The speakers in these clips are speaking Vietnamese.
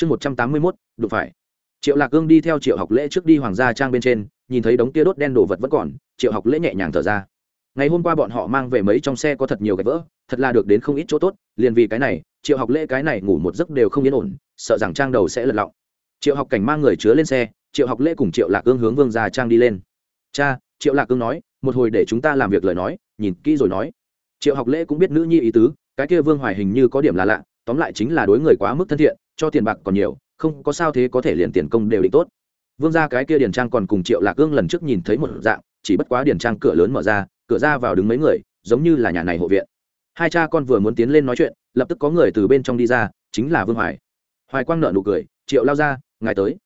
chương một trăm tám mươi mốt, đụng phải. Triệu lạc cương đi theo triệu học lễ trước đi hoàng gia trang bên trên, nhìn thấy đống tia đốt đen đồ vật vẫn còn, triệu học lễ nhẹ nhàng thở ra. Ngày hôm qua bọn họ mang về mấy trong xe có thật nhiều gạch vỡ, thật là được đến không ít chỗ tốt, liền vì cái này, triệu học lễ cái này ngủ một giấc đều không yên ổn, sợ rằng trang đầu sẽ lật lọng. Triệu học cảnh mang người chứa lên xe, triệu học lễ cùng triệu lạc cương hướng vương gia trang đi lên. Cha, triệu lạc cương nói, một hồi để chúng ta làm việc lời nói, nhìn kỹ rồi nói. Triệu học lễ cũng biết nữ nhi ý tứ, cái kia vương hoài hình như có điểm là lạ, tóm lại chính là đối người quá mức thân thiện cho tiền bạc còn nhiều, không có sao thế có thể liền tiền công đều định tốt. Vương ra cái kia điền trang còn cùng triệu lạc ương lần trước nhìn thấy một dạng, chỉ bất quá điền trang cửa lớn mở ra, cửa ra vào đứng mấy người, giống như là nhà này hộ viện. Hai cha con vừa muốn tiến lên nói chuyện, lập tức có người từ bên trong đi ra, chính là vương hoài. Hoài quang nợ nụ cười, triệu lao ra, ngài tới.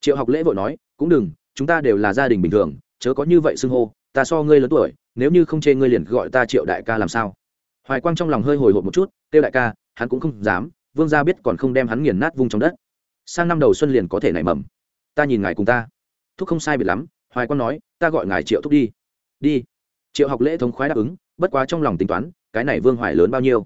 Triệu học lễ vội nói, cũng đừng, chúng ta đều là gia đình bình thường, chớ có như vậy xưng hô, ta so ngươi lớn tuổi, nếu như không chê ngươi liền gọi ta triệu đại ca làm sao? Hoài quang trong lòng hơi hồi hộp một chút kêu đại ca, hắn cũng không dám vương gia biết còn không đem hắn nghiền nát vung trong đất. Sang năm đầu xuân liền có thể nảy mầm. Ta nhìn ngài cùng ta. Thúc không sai biệt lắm, hoài quan nói, ta gọi ngài triệu thúc đi. Đi. Triệu học lễ thống khoái đáp ứng, bất quá trong lòng tính toán, cái này vương hoài lớn bao nhiêu?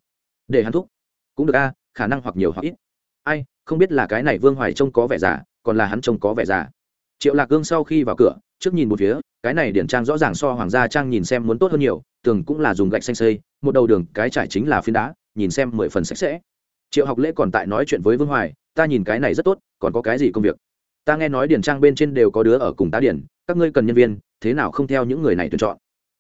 Để hắn thúc. Cũng được a, khả năng hoặc nhiều hoặc ít. Ai, không biết là cái này vương hoài trông có vẻ già, còn là hắn trông có vẻ già. Triệu lạc gương sau khi vào cửa, trước nhìn một phía, cái này điển trang rõ ràng so hoàng gia trang nhìn xem muốn tốt hơn nhiều, tường cũng là dùng gạch xanh xây một đầu đường cái trải chính là phiến đá, nhìn xem mười phần sạch sẽ triệu học lễ còn tại nói chuyện với vương hoài, ta nhìn cái này rất tốt, còn có cái gì công việc? Ta nghe nói Điền trang bên trên đều có đứa ở cùng tá điển các ngươi cần nhân viên, thế nào không theo những người này tuyển chọn?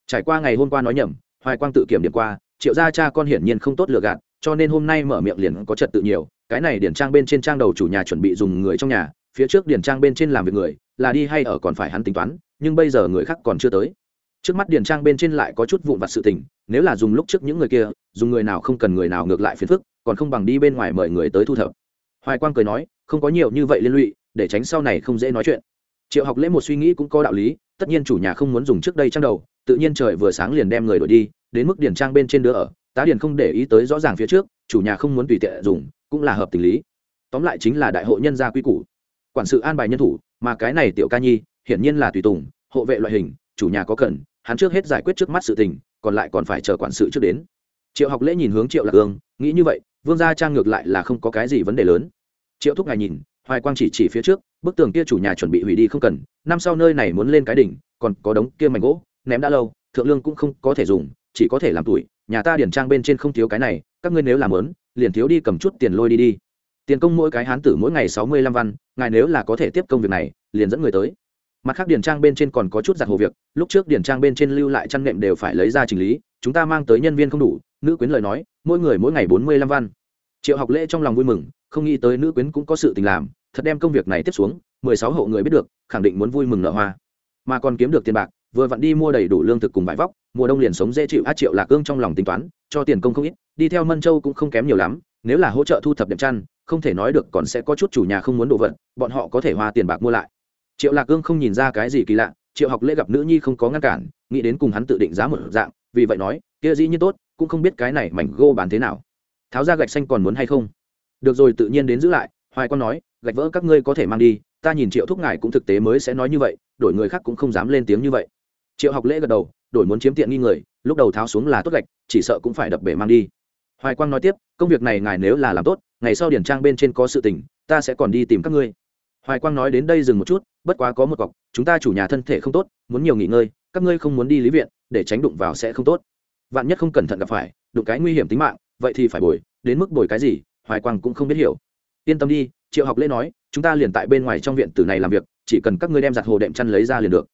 Trải qua ngày hôm qua nói nhầm, hoài quang tự kiểm điểm qua, triệu gia cha con hiển nhiên không tốt lựa gạt, cho nên hôm nay mở miệng liền có trật tự nhiều, cái này điển trang bên trên trang đầu chủ nhà chuẩn bị dùng người trong nhà, phía trước điển trang bên trên làm việc người, là đi hay ở còn phải hắn tính toán, nhưng bây giờ người khác còn chưa tới. Trước mắt điển trang bên trên lại có chút vụn vặt sự tình, nếu là dùng lúc trước những người kia, dùng người nào không cần người nào ngược lại phiền phức còn không bằng đi bên ngoài mời người tới thu thập. Hoài quang cười nói, không có nhiều như vậy liên lụy, để tránh sau này không dễ nói chuyện. Triệu học lễ một suy nghĩ cũng có đạo lý, tất nhiên chủ nhà không muốn dùng trước đây trang đầu, tự nhiên trời vừa sáng liền đem người đổi đi, đến mức điển trang bên trên đứa ở, tá điển không để ý tới rõ ràng phía trước, chủ nhà không muốn tùy tiện dùng, cũng là hợp tình lý. Tóm lại chính là đại hội nhân gia quy củ. Quản sự an bài nhân thủ, mà cái này tiểu ca nhi, hiển nhiên là tùy tùng, hộ vệ loại hình, chủ nhà có cần, hắn trước hết giải quyết trước mắt sự tình, còn lại còn phải chờ quản sự trước đến. Triệu học lễ nhìn hướng triệu lạc ương, nghĩ như vậy vương gia trang ngược lại là không có cái gì vấn đề lớn. Triệu thúc ngài nhìn, hoài quang chỉ chỉ phía trước, bức tường kia chủ nhà chuẩn bị hủy đi không cần, năm sau nơi này muốn lên cái đỉnh, còn có đống kia mảnh gỗ, ném đã lâu, thượng lương cũng không có thể dùng, chỉ có thể làm tuổi nhà ta điển trang bên trên không thiếu cái này, các ngươi nếu làm lớn, liền thiếu đi cầm chút tiền lôi đi đi. Tiền công mỗi cái hán tử mỗi ngày sáu mươi lăm văn, ngài nếu là có thể tiếp công việc này, liền dẫn người tới. Mặt khác điển trang bên trên còn có chút giặt hồ việc, lúc trước điển trang bên trên lưu lại chăn nệm đều phải lấy ra trình lý chúng ta mang tới nhân viên không đủ, nữ quyến lời nói, mỗi người mỗi ngày bốn mươi lăm văn. Triệu học lễ trong lòng vui mừng, không nghĩ tới nữ quyến cũng có sự tình làm, thật đem công việc này tiếp xuống, mười sáu hộ người biết được, khẳng định muốn vui mừng nợ hoa. Mà còn kiếm được tiền bạc, vừa vặn đi mua đầy đủ lương thực cùng vải vóc, mùa đông liền sống dễ chịu át triệu lạc cương trong lòng tính toán, cho tiền công không ít, đi theo mân châu cũng không kém nhiều lắm, nếu là hỗ trợ thu thập đệm chăn, không thể nói được còn sẽ có chút chủ nhà không muốn đồ vật, bọn họ có thể hoa tiền bạc mua lại. Triệu lạc cương không nhìn ra cái gì kỳ lạ, triệu học lễ gặp nữ nhi không có ngăn cản, nghĩ đến cùng hắn tự định giá một dạng vì vậy nói, kia dĩ nhiên tốt, cũng không biết cái này mảnh gô bán thế nào. Tháo ra gạch xanh còn muốn hay không? Được rồi, tự nhiên đến giữ lại, hoài con nói, gạch vỡ các ngươi có thể mang đi, ta nhìn triệu thúc ngài cũng thực tế mới sẽ nói như vậy, đổi người khác cũng không dám lên tiếng như vậy. Triệu học lễ gật đầu, đổi muốn chiếm tiện nghi người, lúc đầu tháo xuống là tốt gạch, chỉ sợ cũng phải đập bể mang đi. Hoài quang nói tiếp, công việc này ngài nếu là làm tốt, ngày sau điển trang bên trên có sự tình, ta sẽ còn đi tìm các ngươi. Hoài quang nói đến đây dừng một chút, bất quá có một cọc, chúng ta chủ nhà thân thể không tốt, muốn nhiều nghỉ ngơi các ngươi không muốn đi lý viện, để tránh đụng vào sẽ không tốt. Vạn nhất không cẩn thận gặp phải, đụng cái nguy hiểm tính mạng, vậy thì phải bồi, đến mức bồi cái gì, hoài quang cũng không biết hiểu. Yên tâm đi, triệu học lễ nói, chúng ta liền tại bên ngoài trong viện tử này làm việc, chỉ cần các ngươi đem giặt hồ đệm chăn lấy ra liền được.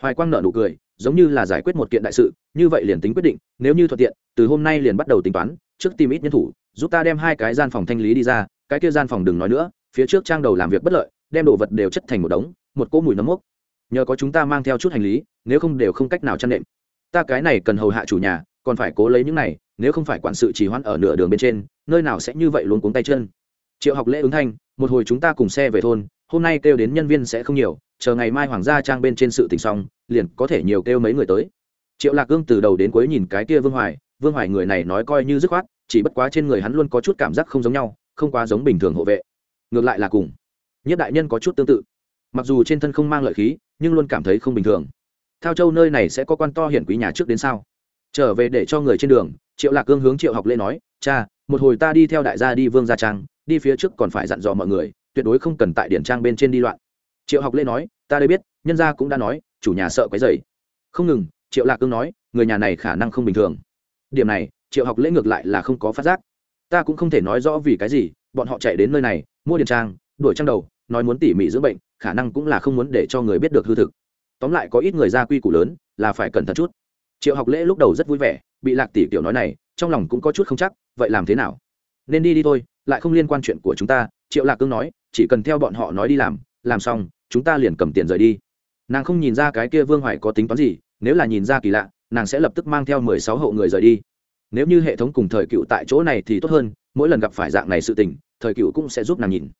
Hoài quang nợ nụ cười, giống như là giải quyết một kiện đại sự, như vậy liền tính quyết định, nếu như thuận tiện, từ hôm nay liền bắt đầu tính toán, trước tìm ít nhân thủ, giúp ta đem hai cái gian phòng thanh lý đi ra, cái kia gian phòng đừng nói nữa, phía trước trang đầu làm việc bất lợi, đem đồ vật đều chất thành một đống, một cỗ mùi nấm mốc nhờ có chúng ta mang theo chút hành lý, nếu không đều không cách nào chăn nệm. Ta cái này cần hầu hạ chủ nhà, còn phải cố lấy những này, nếu không phải quản sự chỉ hoãn ở nửa đường bên trên, nơi nào sẽ như vậy luôn cuống tay chân. Triệu học lễ ứng thanh, một hồi chúng ta cùng xe về thôn, hôm nay kêu đến nhân viên sẽ không nhiều, chờ ngày mai hoàng gia trang bên trên sự tình xong, liền có thể nhiều kêu mấy người tới. Triệu lạc gương từ đầu đến cuối nhìn cái kia vương hoài vương hoài người này nói coi như dứt khoát, chỉ bất quá trên người hắn luôn có chút cảm giác không giống nhau, không quá giống bình thường hộ vệ. Ngược lại là cùng. Nhất đại nhân có chút tương tự mặc dù trên thân không mang lợi khí, nhưng luôn cảm thấy không bình thường. Thao châu nơi này sẽ có quan to hiển quý nhà trước đến sao? Trở về để cho người trên đường, triệu lạc cương hướng triệu học lễ nói, cha, một hồi ta đi theo đại gia đi vương gia trang, đi phía trước còn phải dặn dò mọi người, tuyệt đối không cần tại điển trang bên trên đi loạn. Triệu học lễ nói, ta đây biết, nhân gia cũng đã nói, chủ nhà sợ quấy dày không ngừng, triệu lạc cương nói, người nhà này khả năng không bình thường. Điểm này, triệu học lễ ngược lại là không có phát giác. Ta cũng không thể nói rõ vì cái gì, bọn họ chạy đến nơi này, mua điền trang, đuổi trang đầu, nói muốn tỉ mỉ dưỡng bệnh khả năng cũng là không muốn để cho người biết được hư thực. Tóm lại có ít người ra quy củ lớn, là phải cẩn thận chút. Triệu học lễ lúc đầu rất vui vẻ, bị lạc tỷ kiểu nói này, trong lòng cũng có chút không chắc, vậy làm thế nào? Nên đi đi thôi, lại không liên quan chuyện của chúng ta, triệu lạc cương nói, chỉ cần theo bọn họ nói đi làm làm xong, chúng ta liền cầm tiền rời đi. Nàng không nhìn ra cái kia vương hoài có tính toán gì, nếu là nhìn ra kỳ lạ, nàng sẽ lập tức mang theo mười sáu hộ người rời đi. Nếu như hệ thống cùng thời cựu tại chỗ này thì tốt hơn, mỗi lần gặp phải dạng này sự tình, thời cựu cũng sẽ giúp nàng nhìn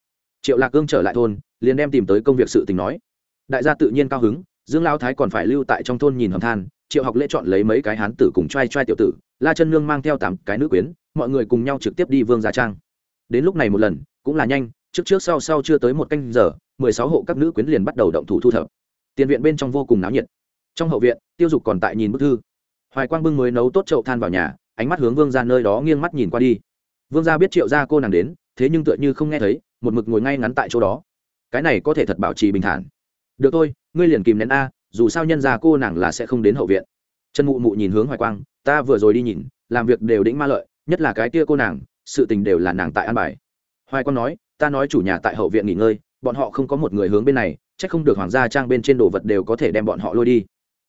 triệu lạc cương trở lại thôn, liền đem tìm tới công việc sự tình nói. Đại gia tự nhiên cao hứng, dương lao thái còn phải lưu tại trong thôn nhìn hầm than, triệu học lễ chọn lấy mấy cái hán tử cùng t r a i t r a i tiểu tử, la chân nương mang theo tám cái nữ quyến, mọi người cùng nhau trực tiếp đi vương gia trang. Đến lúc này một lần, cũng là nhanh, trước trước sau sau chưa tới một canh giờ, mười sáu hộ các nữ quyến liền bắt đầu động thủ thu thập. Tiền viện bên trong vô cùng náo nhiệt. Trong hậu viện, tiêu dục còn tại nhìn bức thư. Hoài quang bưng mới nấu tốt chậu than vào nhà, ánh mắt hướng vương ra nơi đó nghiêng mắt nhìn qua đi. Vương gia biết triệu gia cô nàng đến, thế nhưng tựa như không nghe thấy một mực ngồi ngay ngắn tại chỗ đó. Cái này có thể thật bảo trì bình thản. Được thôi, ngươi liền kìm nén a, dù sao nhân gia cô nàng là sẽ không đến hậu viện. Trần mụ mụ nhìn hướng hoài quang, ta vừa rồi đi nhìn, làm việc đều đĩnh ma lợi, nhất là cái kia cô nàng, sự tình đều là nàng tại an bài. Hoài quang nói, ta nói chủ nhà tại hậu viện nghỉ ngơi, bọn họ không có một người hướng bên này, chắc không được hoàng gia trang bên trên đồ vật đều có thể đem bọn họ lôi đi.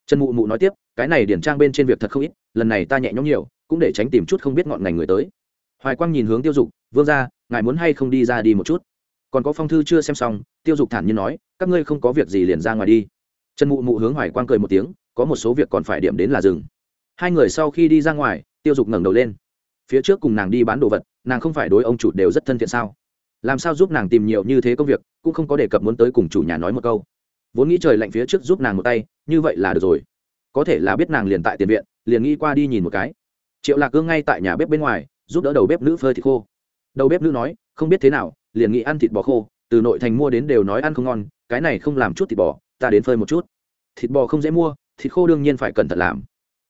Trần mụ mụ nói tiếp, cái này điển trang bên trên việc thật không ít, lần này ta nhẹ nhõm nhiều, cũng để tránh tìm chút không biết ngọn ngành người tới hoài quang nhìn hướng tiêu dục, vương ra ngài muốn hay không đi ra đi một chút? Còn có phong thư chưa xem xong, tiêu dục thản nhiên nói, các ngươi không có việc gì liền ra ngoài đi. Trần mụ mụ hướng hoài quang cười một tiếng, có một số việc còn phải điểm đến là rừng hai người sau khi đi ra ngoài, tiêu dục ngẩng đầu lên. Phía trước cùng nàng đi bán đồ vật, nàng không phải đối ông chủ đều rất thân thiện sao? Làm sao giúp nàng tìm nhiều như thế công việc, cũng không có đề cập muốn tới cùng chủ nhà nói một câu. Vốn nghĩ trời lạnh phía trước giúp nàng một tay, như vậy là được rồi. Có thể là biết nàng liền tại tiền viện, liền nghĩ qua đi nhìn một cái. Triệu lạc cương ngay tại nhà bếp bên ngoài giúp đỡ đầu bếp nữ phơi thịt khô. Đầu bếp nữ nói, không biết thế nào, liền nghĩ ăn thịt bò khô, từ nội thành mua đến đều nói ăn không ngon, cái này không làm chút thịt bò, ta đến phơi một chút. Thịt bò không dễ mua, thịt khô đương nhiên phải cẩn thận làm.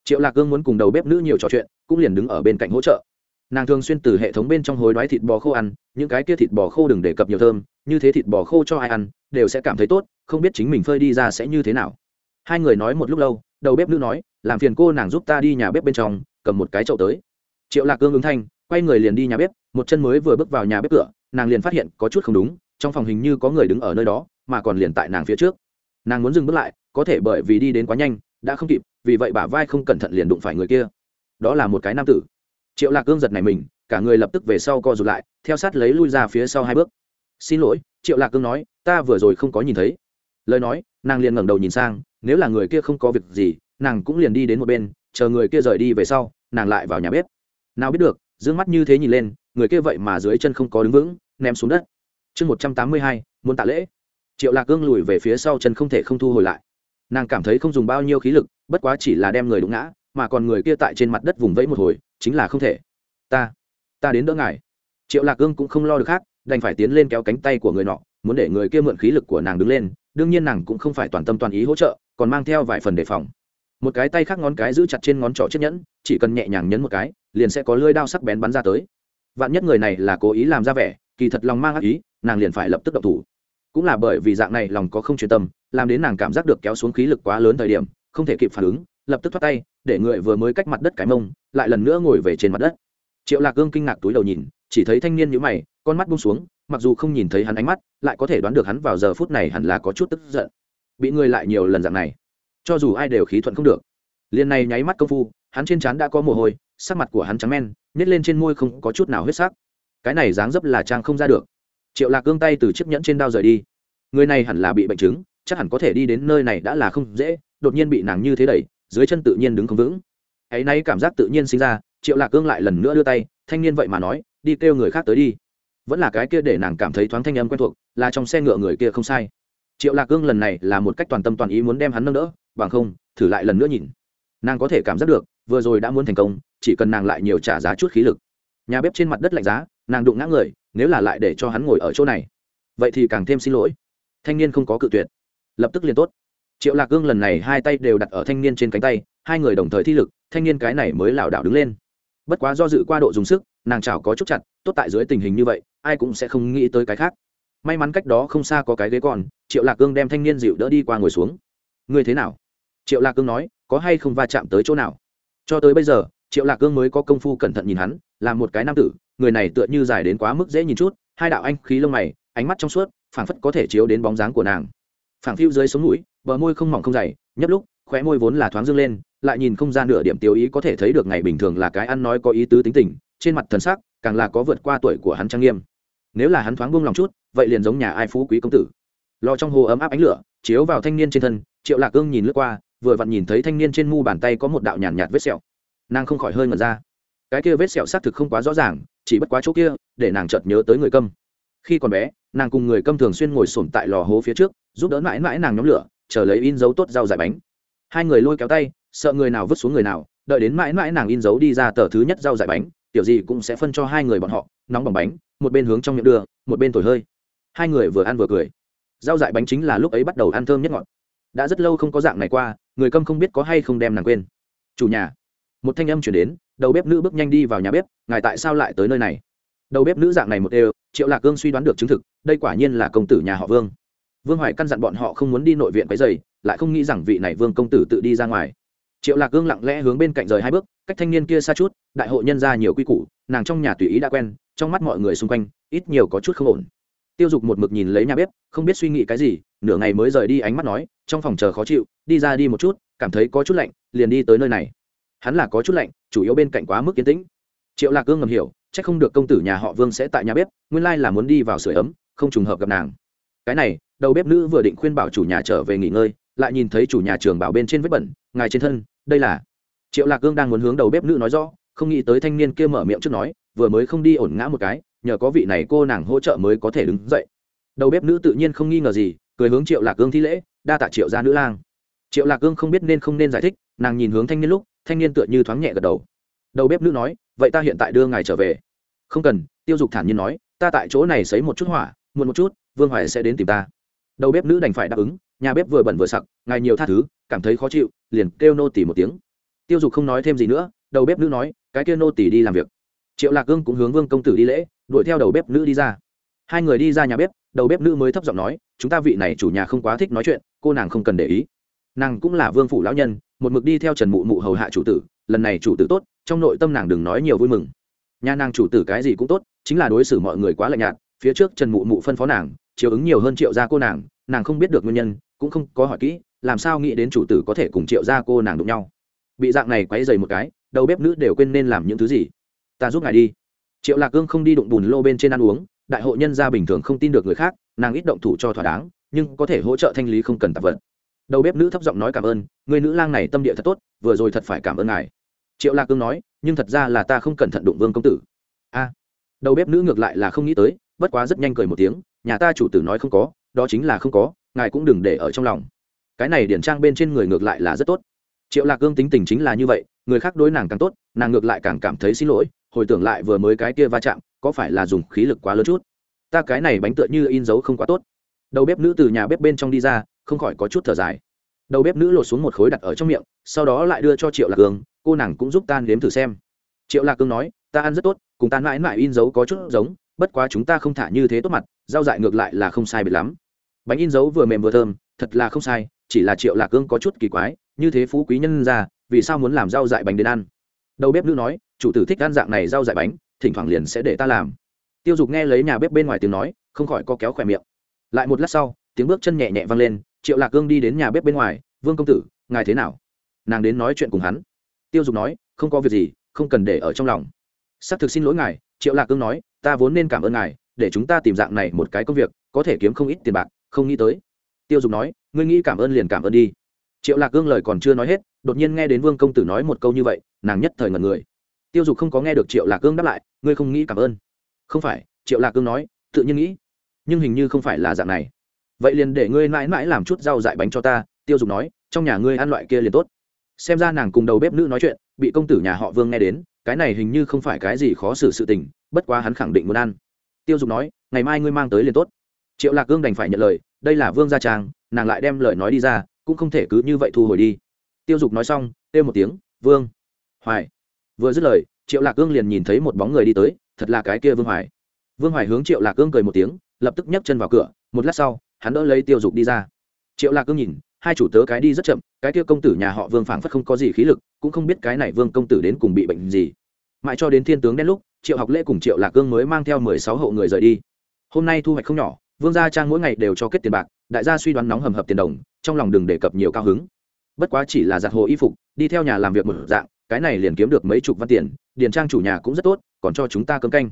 Triệu lạc cương muốn cùng đầu bếp nữ nhiều trò chuyện, cũng liền đứng ở bên cạnh hỗ trợ. Nàng thường xuyên từ hệ thống bên trong hối đoái thịt bò khô ăn, những cái kia thịt bò khô đừng đề cập nhiều thơm, như thế thịt bò khô cho ai ăn, đều sẽ cảm thấy tốt, không biết chính mình phơi đi ra sẽ như thế nào. Hai người nói một lúc lâu, đầu bếp nữ nói, làm phiền cô nàng giúp ta đi nhà bếp bên trong, cầm một cái chậu tới triệu lạc cương ứng thanh, quay người liền đi nhà bếp, một chân mới vừa bước vào nhà bếp cửa, nàng liền phát hiện có chút không đúng, trong phòng hình như có người đứng ở nơi đó, mà còn liền tại nàng phía trước. Nàng muốn dừng bước lại, có thể bởi vì đi đến quá nhanh, đã không kịp, vì vậy bả vai không cẩn thận liền đụng phải người kia. Đó là một cái nam tử. Triệu lạc cương giật này mình, cả người lập tức về sau co rụt lại, theo sát lấy lui ra phía sau hai bước. Xin lỗi, triệu lạc cương nói, ta vừa rồi không có nhìn thấy. Lời nói, nàng liền ngẩng đầu nhìn sang, nếu là người kia không có việc gì, nàng cũng liền đi đến một bên, chờ người kia rời đi về sau, nàng lại vào nhà bếp nào biết được d ư ơ n g mắt như thế nhìn lên, người kia vậy mà dưới chân không có đứng vững, ném xuống đất. Chương một trăm tám mươi hai, muốn tạ lễ. Triệu lạc cương lùi về phía sau chân không thể không thu hồi lại. Nàng cảm thấy không dùng bao nhiêu khí lực, bất quá chỉ là đem người đụng ngã, mà còn người kia tại trên mặt đất vùng vẫy một hồi, chính là không thể. Ta ta đến đỡ ngài. Triệu lạc cương cũng không lo được khác, đành phải tiến lên kéo cánh tay của người nọ, muốn để người kia mượn khí lực của nàng đứng lên, đương nhiên nàng cũng không phải toàn tâm toàn ý hỗ trợ, còn mang theo vài phần đề phòng một cái tay khác ngón cái giữ chặt trên ngón trỏ chiếc nhẫn, chỉ cần nhẹ nhàng nhấn một cái, liền sẽ có lưỡi đao sắc bén bắn ra tới. Vạn nhất người này là cố ý làm ra vẻ, kỳ thật lòng mang ác ý, nàng liền phải lập tức động thủ. Cũng là bởi vì dạng này lòng có không chuyên tâm, làm đến nàng cảm giác được kéo xuống khí lực quá lớn thời điểm, không thể kịp phản ứng, lập tức thoát tay, để người vừa mới cách mặt đất cái mông, lại lần nữa ngồi về trên mặt đất. Triệu lạc gương kinh ngạc túi đầu nhìn, chỉ thấy thanh niên nhíu mày, con mắt buông xuống, mặc dù không nhìn thấy hắn ánh mắt, lại có thể đoán được hắn vào giờ phút này hẳn là có chút tức giận. Bị người lại nhiều lần dạng này cho dù ai đều khí thuận không được. Liền này nháy mắt công phu, hắn trên trán đã có mồ hôi, sắc mặt của hắn trắng men nhét lên trên môi không có chút nào huyết sắc. Cái này dáng dấp là trang không ra được. Triệu lạc gương tay từ chiếc nhẫn trên đao rời đi. Người này hẳn là bị bệnh chứng, chắc hẳn có thể đi đến nơi này đã là không dễ, đột nhiên bị nàng như thế đẩy, dưới chân tự nhiên đứng không vững. Ấy nay cảm giác tự nhiên sinh ra, triệu lạc gương lại lần nữa đưa tay, thanh niên vậy mà nói, đi kêu người khác tới đi. Vẫn là cái kia để nàng cảm thấy thoáng thanh âm quen thuộc, là trong xe ngựa người kia không sai. Triệu lạc gương lần này là một cách toàn tâm toàn ý muốn đem hắn nâng đỡ bằng không, thử lại lần nữa nhìn. Nàng có thể cảm giác được, vừa rồi đã muốn thành công, chỉ cần nàng lại nhiều trả giá chút khí lực. Nhà bếp trên mặt đất lạnh giá, nàng đụng ngã người, nếu là lại để cho hắn ngồi ở chỗ này, vậy thì càng thêm xin lỗi. Thanh niên không có cự tuyệt. Lập tức liền tốt. Triệu lạc gương lần này hai tay đều đặt ở thanh niên trên cánh tay, hai người đồng thời thi lực, thanh niên cái này mới lảo đảo đứng lên. Bất quá do dự qua độ dùng sức, nàng chảo có chút chặt, tốt tại dưới tình hình như vậy, ai cũng sẽ không nghĩ tới cái khác. May mắn cách đó không xa có cái ghế còn, triệu lạc cương đem thanh niên dịu đỡ đi qua ngồi xuống. Ngươi thế nào? Triệu lạc cương nói, có hay không va chạm tới chỗ nào? Cho tới bây giờ, triệu lạc cương mới có công phu cẩn thận nhìn hắn, là một cái nam tử, người này tựa như dài đến quá mức dễ nhìn chút, hai đạo anh khí lông mày, ánh mắt trong suốt, phảng phất có thể chiếu đến bóng dáng của nàng. Phảng phiu dưới sống mũi, bờ môi không mỏng không dày, nhấp lúc, khóe môi vốn là thoáng dương lên, lại nhìn không ra nửa điểm tiêu ý có thể thấy được ngày bình thường là cái ăn nói có ý tứ tính tình, trên mặt thần sắc, càng là có vượt qua tuổi của hắn trang nghiêm. Nếu là hắn thoáng buông lòng chút, vậy liền giống nhà ai phú quý công tử. Lò trong hồ ấm áp ánh lửa, chiếu vào thanh niên trên thân, triệu lạc cương nhìn lướt qua vừa vặn nhìn thấy thanh niên trên mu bàn tay có một đạo nhàn nhạt, nhạt vết sẹo. Nàng không khỏi hơi ngẩn ra. Cái kia vết sẹo xác thực không quá rõ ràng chỉ bất quá chỗ kia để nàng chợt nhớ tới người câm. Khi còn bé nàng cùng người câm thường xuyên ngồi sổm tại lò hố phía trước giúp đỡ mãi mãi nàng nhóm lửa chờ lấy in dấu tốt rau dải bánh. Hai người lôi kéo tay sợ người nào vứt xuống người nào đợi đến mãi mãi nàng in dấu đi ra tờ thứ nhất rau dải bánh tiểu gì cũng sẽ phân cho hai người bọn họ nóng bằng bánh một bên hướng trong miệng đưa một bên thổi hơi. Hai người vừa ăn vừa cười. Rau dại bánh chính là lúc ấy bắt đầu ăn thơm nhất ngọt. Đã rất lâu không có dạng này qua người câm không biết có hay không đem nàng quên. Chủ nhà. Một thanh âm chuyển đến, đầu bếp nữ bước nhanh đi vào nhà bếp, ngài tại sao lại tới nơi này? Đầu bếp nữ dạng này một đều, triệu lạc cương suy đoán được chứng thực, đây quả nhiên là công tử nhà họ vương. Vương hoài căn dặn bọn họ không muốn đi nội viện cái giày lại không nghĩ rằng vị này vương công tử tự đi ra ngoài. Triệu lạc cương lặng lẽ hướng bên cạnh rời hai bước, cách thanh niên kia xa chút, đại hội nhân ra nhiều quy củ, nàng trong nhà tùy ý đã quen, trong mắt mọi người xung quanh, ít nhiều có chút không ổn. Tiêu dục một mực nhìn lấy nhà bếp, không biết suy nghĩ cái gì, nửa ngày mới rời đi ánh mắt nói, trong phòng chờ khó chịu đi ra đi một chút, cảm thấy có chút lạnh, liền đi tới nơi này. Hắn là có chút lạnh, chủ yếu bên cạnh quá mức yên tĩnh. Triệu lạc cương ngầm hiểu c h ắ c không được công tử nhà họ vương sẽ tại nhà bếp, nguyên lai là muốn đi vào sửa ấm, không trùng hợp gặp nàng. Cái này, đầu bếp nữ vừa định khuyên bảo chủ nhà trở về nghỉ ngơi, lại nhìn thấy chủ nhà trường bảo bên trên vết bẩn, ngài trên thân, đây là. Triệu lạc cương đang muốn hướng đầu bếp nữ nói rõ, không nghĩ tới thanh niên kia mở miệng trước nói, vừa mới không đi ổn ngã một cái, nhờ có vị này cô nàng hỗ trợ mới có thể đứng dậy. Đầu bếp nữ tự nhiên không nghi ngờ gì, cười hướng triệu lạc cương thi lễ, đa tạ triệu gia nữ lang triệu lạc cương không biết nên không nên giải thích, nàng nhìn hướng thanh niên lúc, thanh niên tựa như thoáng nhẹ gật đầu. Đầu bếp nữ nói, vậy ta hiện tại đưa ngài trở về. Không cần, tiêu dục thản nhiên nói, ta tại chỗ này xấy một chút hỏa, muộn một chút, vương hoài sẽ đến tìm ta. Đầu bếp nữ đành phải đáp ứng, nhà bếp vừa bẩn vừa sặc, ngài nhiều tha thứ, cảm thấy khó chịu, liền kêu nô tỉ một tiếng. Tiêu dục không nói thêm gì nữa, đầu bếp nữ nói, cái kêu nô tỉ đi làm việc. Triệu lạc cương cũng hướng vương công tử đi lễ, đuổi theo đầu bếp nữ đi ra. Hai người đi ra nhà bếp, đầu bếp nữ mới thấp giọng nói, chúng ta vị này chủ nhà không quá thích nói chuyện, cô nàng không cần để ý nàng cũng là vương phủ lão nhân, một mực đi theo trần mụ mụ hầu hạ chủ tử, lần này chủ tử tốt, trong nội tâm nàng đừng nói nhiều vui mừng. Nhà nàng chủ tử cái gì cũng tốt, chính là đối xử mọi người quá lạnh nhạt, phía trước trần mụ mụ phân phó nàng, chiều ứng nhiều hơn triệu gia cô nàng nàng không biết được nguyên nhân, cũng không có hỏi kỹ, làm sao nghĩ đến chủ tử có thể cùng triệu gia cô nàng đụng nhau. Bị dạng này quấy dày một cái, đầu bếp nữ đều quên nên làm những thứ gì. Ta giúp ngài đi. Triệu lạc cương không đi đụng bùn lô bên trên ăn uống, đại hội nhân gia bình thường không tin được người khác, nàng ít động thủ cho thỏa đáng, nhưng có thể hỗ trợ thanh lý không cần tạp vật đầu bếp nữ thấp giọng nói cảm ơn, người nữ lang này tâm địa thật tốt, vừa rồi thật phải cảm ơn ngài. Triệu lạc cương nói, nhưng thật ra là ta không cẩn thận đụng vương công tử. A. Đầu bếp nữ ngược lại là không nghĩ tới, bất quá rất nhanh cười một tiếng, nhà ta chủ tử nói không có, đó chính là không có, ngài cũng đừng để ở trong lòng. Cái này điển trang bên trên người ngược lại là rất tốt. Triệu lạc cương tính tình chính là như vậy, người khác đối nàng càng tốt, nàng ngược lại càng cảm thấy xin lỗi, hồi tưởng lại vừa mới cái kia va chạm, có phải là dùng khí lực quá lớn chút? Ta cái này bánh tựa như in dấu không quá tốt. Đầu bếp nữ từ nhà bếp bên trong đi ra không khỏi có chút thở dài. Đầu bếp nữ lột xuống một khối đặt ở trong miệng, sau đó lại đưa cho triệu lạc cương cô nàng cũng giúp tan nếm thử xem. Triệu lạc cương nói, ta ăn rất tốt, cùng tan mãi mãi in dấu có chút giống, bất quá chúng ta không thả như thế tốt mặt, rau dại ngược lại là không sai biệt lắm. Bánh in dấu vừa mềm vừa thơm, thật là không sai, chỉ là triệu lạc cương có chút kỳ quái, như thế phú quý nhân ra, vì sao muốn làm rau dại bánh đến ăn? Đầu bếp nữ nói, chủ tử thích ăn dạng này rau dại bánh, thỉnh thoảng liền sẽ để ta làm. Tiêu dục nghe lấy nhà bếp bên ngoài tiếng nói, không khỏi có kéo khỏe miệng. Lại một lát sau, tiếng bước chân nhẹ nhẹ vang lên triệu lạc cương đi đến nhà bếp bên ngoài, vương công tử, ngài thế nào? Nàng đến nói chuyện cùng hắn. Tiêu dục nói, không có việc gì, không cần để ở trong lòng. Xác thực xin lỗi ngài, triệu lạc cương nói, ta vốn nên cảm ơn ngài, để chúng ta tìm dạng này một cái công việc, có thể kiếm không ít tiền bạc, không nghĩ tới. Tiêu dục nói, ngươi nghĩ cảm ơn liền cảm ơn đi. Triệu lạc cương lời còn chưa nói hết, đột nhiên nghe đến vương công tử nói một câu như vậy, nàng nhất thời ngần người. Tiêu dục không có nghe được triệu lạc cương đáp lại, ngươi không nghĩ cảm ơn? Không phải, triệu lạc cương nói, tự nhiên nghĩ, nhưng hình như không phải là dạng này vậy liền để ngươi mãi mãi làm chút rau dại bánh cho ta, tiêu dục nói, trong nhà ngươi ăn loại kia liền tốt. Xem ra nàng cùng đầu bếp nữ nói chuyện, bị công tử nhà họ vương nghe đến, cái này hình như không phải cái gì khó xử sự tình, bất quá hắn khẳng định muốn ăn. Tiêu dục nói, ngày mai ngươi mang tới liền tốt. Triệu lạc gương đành phải nhận lời, đây là vương gia trang, nàng lại đem lời nói đi ra, cũng không thể cứ như vậy thu hồi đi. Tiêu dục nói xong, kêu một tiếng, vương. Hoài. Vừa dứt lời, triệu lạc cương liền nhìn thấy một bóng người đi tới, thật là cái kia vương hoài. Vương hoài hướng triệu lạc cương cười một tiếng, lập tức nhấc chân vào cửa, một lát sau hắn đỡ lấy tiêu dục đi ra. Triệu lạc cương nhìn, hai chủ tớ cái đi rất chậm, cái kia công tử nhà họ vương phảng phất không có gì khí lực, cũng không biết cái này vương công tử đến cùng bị bệnh gì. Mãi cho đến thiên tướng đen lúc, triệu học lễ cùng triệu lạc cương mới mang theo mười sáu hộ người rời đi. Hôm nay thu hoạch không nhỏ, vương gia trang mỗi ngày đều cho kết tiền bạc, đại gia suy đoán nóng hầm hập tiền đồng, trong lòng đừng đề cập nhiều cao hứng. Bất quá chỉ là giặt hồ y phục, đi theo nhà làm việc một dạng, cái này liền kiếm được mấy chục văn tiền, điền trang chủ nhà cũng rất tốt, còn cho chúng ta cơm canh.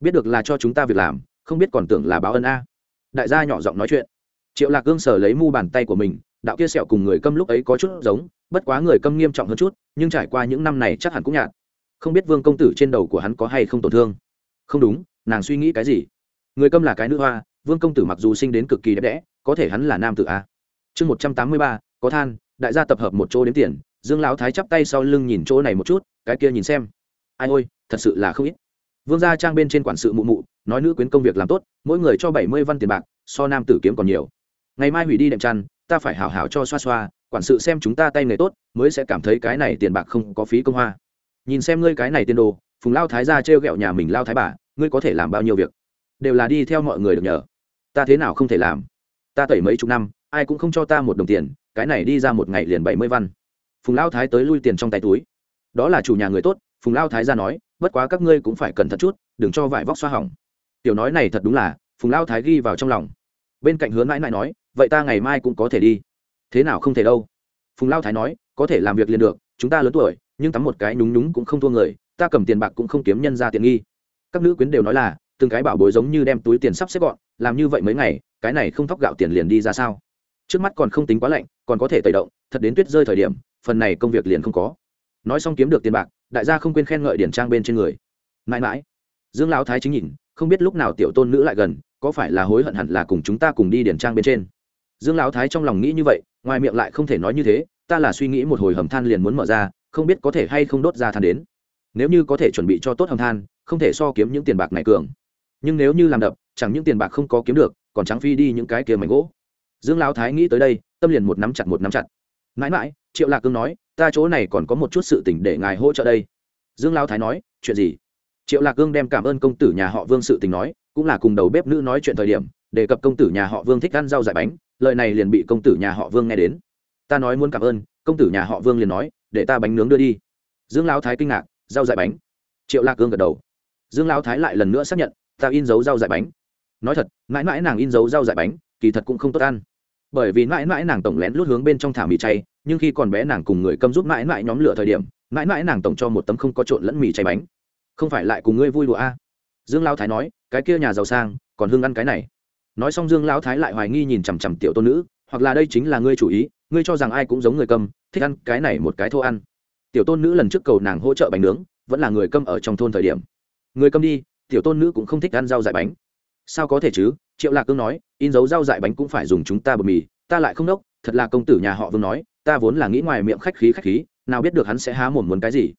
Biết được là cho chúng ta việc làm, không biết còn tưởng là báo ân a đại gia nhỏ giọng nói chuyện. Triệu lạc gương sở lấy mu bàn tay của mình, đạo kia sẹo cùng người câm lúc ấy có chút giống, bất quá người câm nghiêm trọng hơn chút, nhưng trải qua những năm này chắc hẳn cũng nhạt. Không biết vương công tử trên đầu của hắn có hay không tổn thương. Không đúng, nàng suy nghĩ cái gì? Người câm là cái nữ hoa, vương công tử mặc dù sinh đến cực kỳ đẹp đẽ, có thể hắn là nam tử a. Chương một trăm tám mươi ba, có than, đại gia tập hợp một chỗ đến tiền. Dương lão thái chắp tay sau lưng nhìn chỗ này một chút, cái kia nhìn xem. Ai ôi, thật sự là không ít vương gia trang bên trên quản sự mụ mụ, nói nữ quyến công việc làm tốt, mỗi người cho bảy mươi văn tiền bạc, so nam tử kiếm còn nhiều. Ngày mai hủy đi đệm chăn, ta phải hảo hảo cho xoa xoa, quản sự xem chúng ta tay nghề tốt, mới sẽ cảm thấy cái này tiền bạc không có phí công hoa. Nhìn xem ngươi cái này tiền đồ, phùng lao thái ra trêu ghẹo nhà mình lao thái bà, ngươi có thể làm bao nhiêu việc? Đều là đi theo mọi người được nhờ. Ta thế nào không thể làm? Ta tẩy mấy chục năm, ai cũng không cho ta một đồng tiền, cái này đi ra một ngày liền bảy mươi văn. Phùng lao thái tới lui tiền trong tay túi. Đó là chủ nhà người tốt, phùng lao thái ra nói bất quá các ngươi cũng phải cẩn thận chút, đừng cho vải vóc xoa hỏng. Tiểu nói này thật đúng là, phùng lao thái ghi vào trong lòng. Bên cạnh hứa mãi mãi nói, vậy ta ngày mai cũng có thể đi. Thế nào không thể đâu? Phùng lao thái nói, có thể làm việc liền được, chúng ta lớn tuổi, nhưng tắm một cái nhúng nhúng cũng không thua người, ta cầm tiền bạc cũng không kiếm nhân ra tiện nghi. Các nữ quyến đều nói là, từng cái bảo bối giống như đem túi tiền sắp xếp gọn, làm như vậy mấy ngày, cái này không thóc gạo tiền liền đi ra sao? Trước mắt còn không tính quá lạnh, còn có thể tẩy động, thật đến tuyết rơi thời điểm, phần này công việc liền không có. Nói xong kiếm được tiền bạc đại gia không quên khen ngợi điển trang bên trên người. Mãi mãi, dương lão thái chính nhìn, không biết lúc nào tiểu tôn nữ lại gần, có phải là hối hận hẳn là cùng chúng ta cùng đi điển trang bên trên? Dương lão thái trong lòng nghĩ như vậy, ngoài miệng lại không thể nói như thế, ta là suy nghĩ một hồi hầm than liền muốn mở ra, không biết có thể hay không đốt ra than đến. Nếu như có thể chuẩn bị cho tốt hầm than, không thể so kiếm những tiền bạc này cường. Nhưng nếu như làm đập, chẳng những tiền bạc không có kiếm được, còn trắng phi đi những cái kia mảnh gỗ. Dương lão thái nghĩ tới đây, tâm liền một nắm chặt, một nắm chặt. Mãi mãi, triệu lạc cương nói ta chỗ này còn có một chút sự tình để ngài hỗ trợ đây. Dương lão thái nói, chuyện gì? Triệu lạc cương đem cảm ơn công tử nhà họ vương sự tình nói, cũng là cùng đầu bếp nữ nói chuyện thời điểm, đề cập công tử nhà họ vương thích ăn rau dại bánh, lời này liền bị công tử nhà họ vương nghe đến. Ta nói muốn cảm ơn, công tử nhà họ vương liền nói, để ta bánh nướng đưa đi. Dương lão thái kinh ngạc, rau dại bánh. Triệu lạc cương gật đầu. Dương lão thái lại lần nữa xác nhận, ta in dấu rau dại bánh. Nói thật, mãi mãi nàng in dấu rau dại bánh, kỳ thật cũng không tốt ăn. Bởi vì mãi mãi nàng tổng lén lút hướng bên trong thả mì chay nhưng khi còn bé nàng cùng người cầm giúp mãi mãi nhóm lửa thời điểm, mãi mãi nàng tổng cho một tấm không có trộn lẫn mì chay bánh. Không phải lại cùng ngươi vui đùa a? À. dương lao thái nói, cái kia nhà giàu sang, còn hương ăn cái này. Nói xong dương lao thái lại hoài nghi nhìn chằm chằm tiểu tôn nữ, hoặc là đây chính là ngươi chủ ý, ngươi cho rằng ai cũng giống người cầm thích ăn cái này một cái thô ăn. Tiểu tôn nữ lần trước cầu nàng hỗ trợ bánh nướng, vẫn là người cầm ở trong thôn thời điểm. Người cầm đi, tiểu tôn nữ cũng không thích ăn rau dại bánh. Sao có thể chứ? Triệu lạc cương nói, in dấu rau dại bánh cũng phải dùng chúng ta bột mì, ta lại không đốc thật là công tử nhà họ vương nói, ta vốn là nghĩ ngoài miệng khách khí khách khí, nào biết được hắn sẽ há mồm muốn cái gì.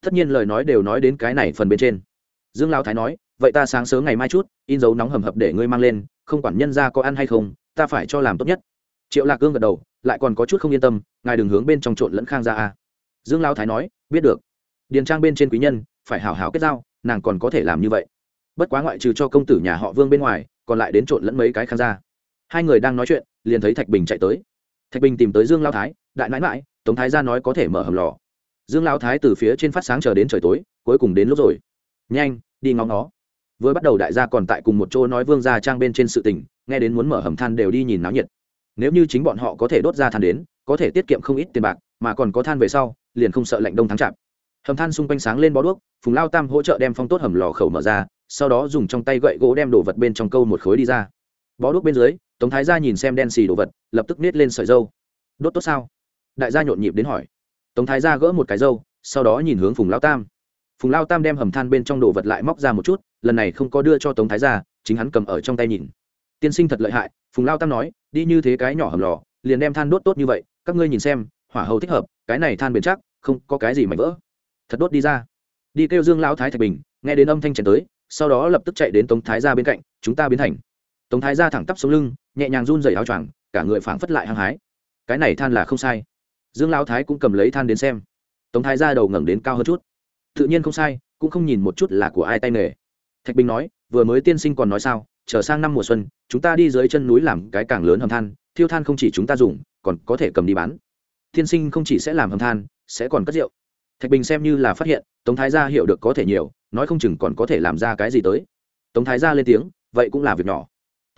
Tất nhiên lời nói đều nói đến cái này phần bên trên. Dương lao thái nói, vậy ta sáng sớm ngày mai chút, in dấu nóng hầm hập để ngươi mang lên, không quản nhân ra có ăn hay không, ta phải cho làm tốt nhất. Triệu lạc cương gật đầu, lại còn có chút không yên tâm, ngài đừng hướng bên trong trộn lẫn khang ra a. Dương lao thái nói, biết được. Điền trang bên trên quý nhân, phải hảo hảo kết giao, nàng còn có thể làm như vậy. Bất quá ngoại trừ cho công tử nhà họ vương bên ngoài, còn lại đến trộn lẫn mấy cái khang ra hai người đang nói chuyện, liền thấy thạch bình chạy tới thạch bình tìm tới dương lao thái, đại mãi mãi tống thái ra nói có thể mở hầm lò. Dương lao thái từ phía trên phát sáng chờ đến trời tối, cuối cùng đến lúc rồi. Nhanh, đi ngóng nó vừa bắt đầu đại gia còn tại cùng một chỗ nói vương gia trang bên trên sự tình, nghe đến muốn mở hầm than đều đi nhìn náo nhiệt. Nếu như chính bọn họ có thể đốt ra than đến, có thể tiết kiệm không ít tiền bạc, mà còn có than về sau, liền không sợ lạnh đông thắng chạp hầm than xung quanh sáng lên bó đuốc, phùng lao tam hỗ trợ đem phong tốt hầm lò khẩu mở ra, sau đó dùng trong tay gậy gỗ đem đồ vật bên trong câu một khối đi ra bó đuốc bên dưới, tống thái gia nhìn xem đen xì đồ vật, lập tức nết lên sợi dâu. Đốt tốt sao? Đại gia nhộn nhịp đến hỏi. Tống thái gia gỡ một cái dâu, sau đó nhìn hướng phùng lao tam. Phùng lao tam đem hầm than bên trong đồ vật lại móc ra một chút, lần này không có đưa cho tống thái gia, chính hắn cầm ở trong tay nhìn. Tiên sinh thật lợi hại, phùng lao tam nói, đi như thế cái nhỏ hầm lò, liền đem than đốt tốt như vậy, các ngươi nhìn xem, hỏa hầu thích hợp, cái này than bền chắc, không có cái gì mảnh vỡ. Thật đốt đi ra. Đi kêu dương lao thái thạch bình, nghe đến âm thanh chèn tới, sau đó lập tức chạy đến tống thái gia bên cạnh, chúng ta biến thành tống thái gia thẳng tắp xuống lưng, nhẹ nhàng run dày áo choàng, cả người phảng phất lại hăng hái. Cái này than là không sai. Dương lao thái cũng cầm lấy than đến xem. Tống thái gia đầu ngẩng đến cao hơn chút. Tự nhiên không sai, cũng không nhìn một chút là của ai tay nghề. Thạch bình nói, vừa mới tiên sinh còn nói sao, chờ sang năm mùa xuân, chúng ta đi dưới chân núi làm cái càng lớn hầm than, thiêu than không chỉ chúng ta dùng, còn có thể cầm đi bán. Thiên sinh không chỉ sẽ làm hầm than, sẽ còn cất rượu. Thạch bình xem như là phát hiện, tống thái gia hiểu được có thể nhiều, nói không chừng còn có thể làm ra cái gì tới. Tống thái gia lên tiếng, vậy cũng là việc nhỏ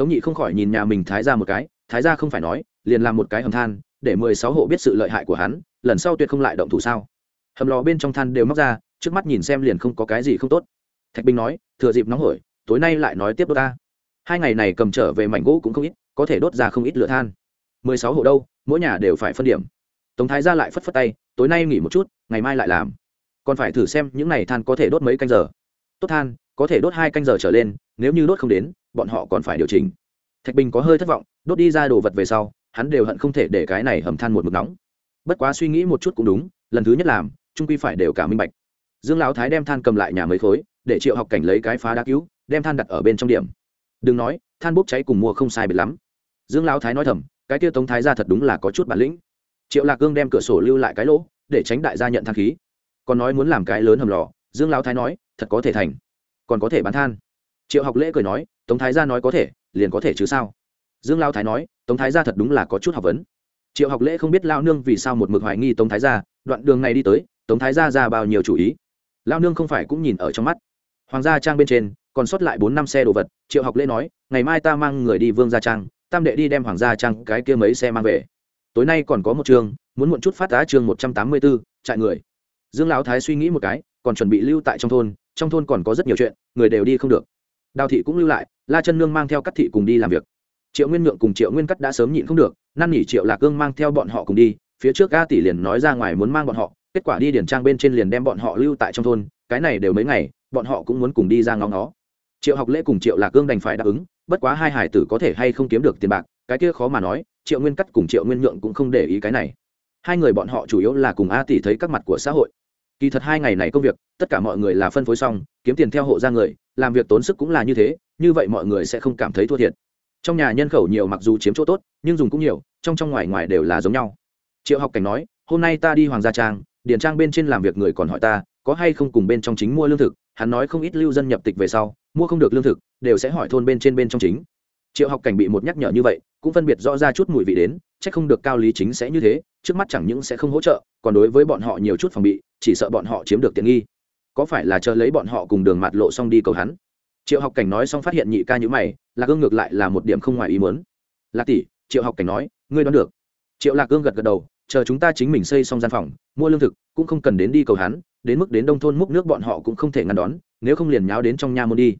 tống nhị không khỏi nhìn nhà mình thái gia một cái, thái gia không phải nói, liền làm một cái hầm than, để mười sáu hộ biết sự lợi hại của hắn, lần sau tuyệt không lại động thủ sao? Hầm lò bên trong than đều móc ra, trước mắt nhìn xem liền không có cái gì không tốt. Thạch bình nói, thừa dịp nóng hổi, tối nay lại nói tiếp đốt ta. Hai ngày này cầm trở về mảnh gỗ cũng không ít, có thể đốt ra không ít lửa than. Mười sáu hộ đâu, mỗi nhà đều phải phân điểm. Tống thái ra lại phất phất tay, tối nay nghỉ một chút, ngày mai lại làm. Còn phải thử xem những n à y than có thể đốt mấy canh giờ. Tốt than, có thể đốt hai canh giờ trở lên, nếu như đốt không đến bọn họ còn phải điều chỉnh. Thạch bình có hơi thất vọng, đốt đi ra đồ vật về sau, hắn đều hận không thể để cái này hầm than một mực nóng. Bất quá suy nghĩ một chút cũng đúng, lần thứ nhất làm trung quy phải đều cả minh bạch. Dương lão thái đem than cầm lại nhà mấy khối, để triệu học cảnh lấy cái phá đá cứu, đem than đặt ở bên trong điểm. Đừng nói, than bốc cháy cùng mua không sai biệt lắm. Dương lão thái nói thầm, cái kia tống thái ra thật đúng là có chút bản lĩnh. Triệu lạc cương đem cửa sổ lưu lại cái lỗ, để tránh đại gia nhận than khí. Còn nói muốn làm cái lớn hầm lò, dương lão thái nói, thật có thể thành. Còn có thể bán than triệu học lễ cười nói, tống thái gia nói có thể, liền có thể chứ sao? Dương lão thái nói, tống thái gia thật đúng là có chút học vấn. Triệu học lễ không biết lao nương vì sao một mực hoài nghi tống thái gia, đoạn đường này đi tới, tống thái gia ra bao nhiêu chủ ý? Lao nương không phải cũng nhìn ở trong mắt. Hoàng gia trang bên trên, còn sót lại bốn năm xe đồ vật, triệu học lễ nói, ngày mai ta mang người đi vương gia trang, tam đệ đi đem hoàng gia trang cái kia mấy xe mang về. Tối nay còn có một chương muốn muộn chút phát tá chương một trăm tám mươi b ố trại người. Dương lão thái suy nghĩ một cái, còn chuẩn bị lưu tại trong thôn trong thôn còn có rất nhiều chuyện, người đều đi không được đào thị cũng lưu lại, la chân nương mang theo các thị cùng đi làm việc. Triệu nguyên nhượng cùng triệu nguyên cắt đã sớm nhịn không được năn nỉ triệu lạc cương mang theo bọn họ cùng đi, phía trước ga tỷ liền nói ra ngoài muốn mang bọn họ, kết quả đi điển trang bên trên liền đem bọn họ lưu tại trong thôn, cái này đều mấy ngày, bọn họ cũng muốn cùng đi ra ngó ngó. Triệu học lễ cùng triệu lạc cương đành phải đáp ứng, bất quá hai hải tử có thể hay không kiếm được tiền bạc, cái kia khó mà nói, triệu nguyên cắt cùng triệu nguyên nhượng cũng không để ý cái này. Hai người bọn họ chủ yếu là cùng a tỷ thấy các mặt của xã hội. Kỳ thật hai ngày này công việc, tất cả mọi người là phân phối xong, kiếm tiền theo hộ ra người làm việc tốn sức cũng là như thế, như vậy mọi người sẽ không cảm thấy thua thiệt. Trong nhà nhân khẩu nhiều mặc dù chiếm chỗ tốt, nhưng dùng cũng nhiều, trong trong ngoài ngoài đều là giống nhau. Triệu học cảnh nói, hôm nay ta đi hoàng gia trang, điền trang bên trên làm việc người còn hỏi ta, có hay không cùng bên trong chính mua lương thực? Hắn nói không ít lưu dân nhập tịch về sau, mua không được lương thực, đều sẽ hỏi thôn bên trên bên trong chính. Triệu học cảnh bị một nhắc nhở như vậy, cũng phân biệt rõ ra chút mùi vị đến c h ắ c không được cao lý chính sẽ như thế, trước mắt chẳng những sẽ không hỗ trợ, còn đối với bọn họ nhiều chút phòng bị, chỉ sợ bọn họ chiếm được tiện nghi có phải là chờ lấy bọn họ cùng đường mạt lộ xong đi cầu hắn? Triệu học cảnh nói xong phát hiện nhị ca nhữ mày, lạc ương ngược lại là một điểm không ngoài ý muốn. Lạc tỷ, triệu học cảnh nói, ngươi đoán được. Triệu lạc ương gật gật đầu, chờ chúng ta chính mình xây xong gian phòng, mua lương thực, cũng không cần đến đi cầu hắn, đến mức đến đông thôn múc nước bọn họ cũng không thể ngăn đón, nếu không liền nháo đến trong nha môn đi.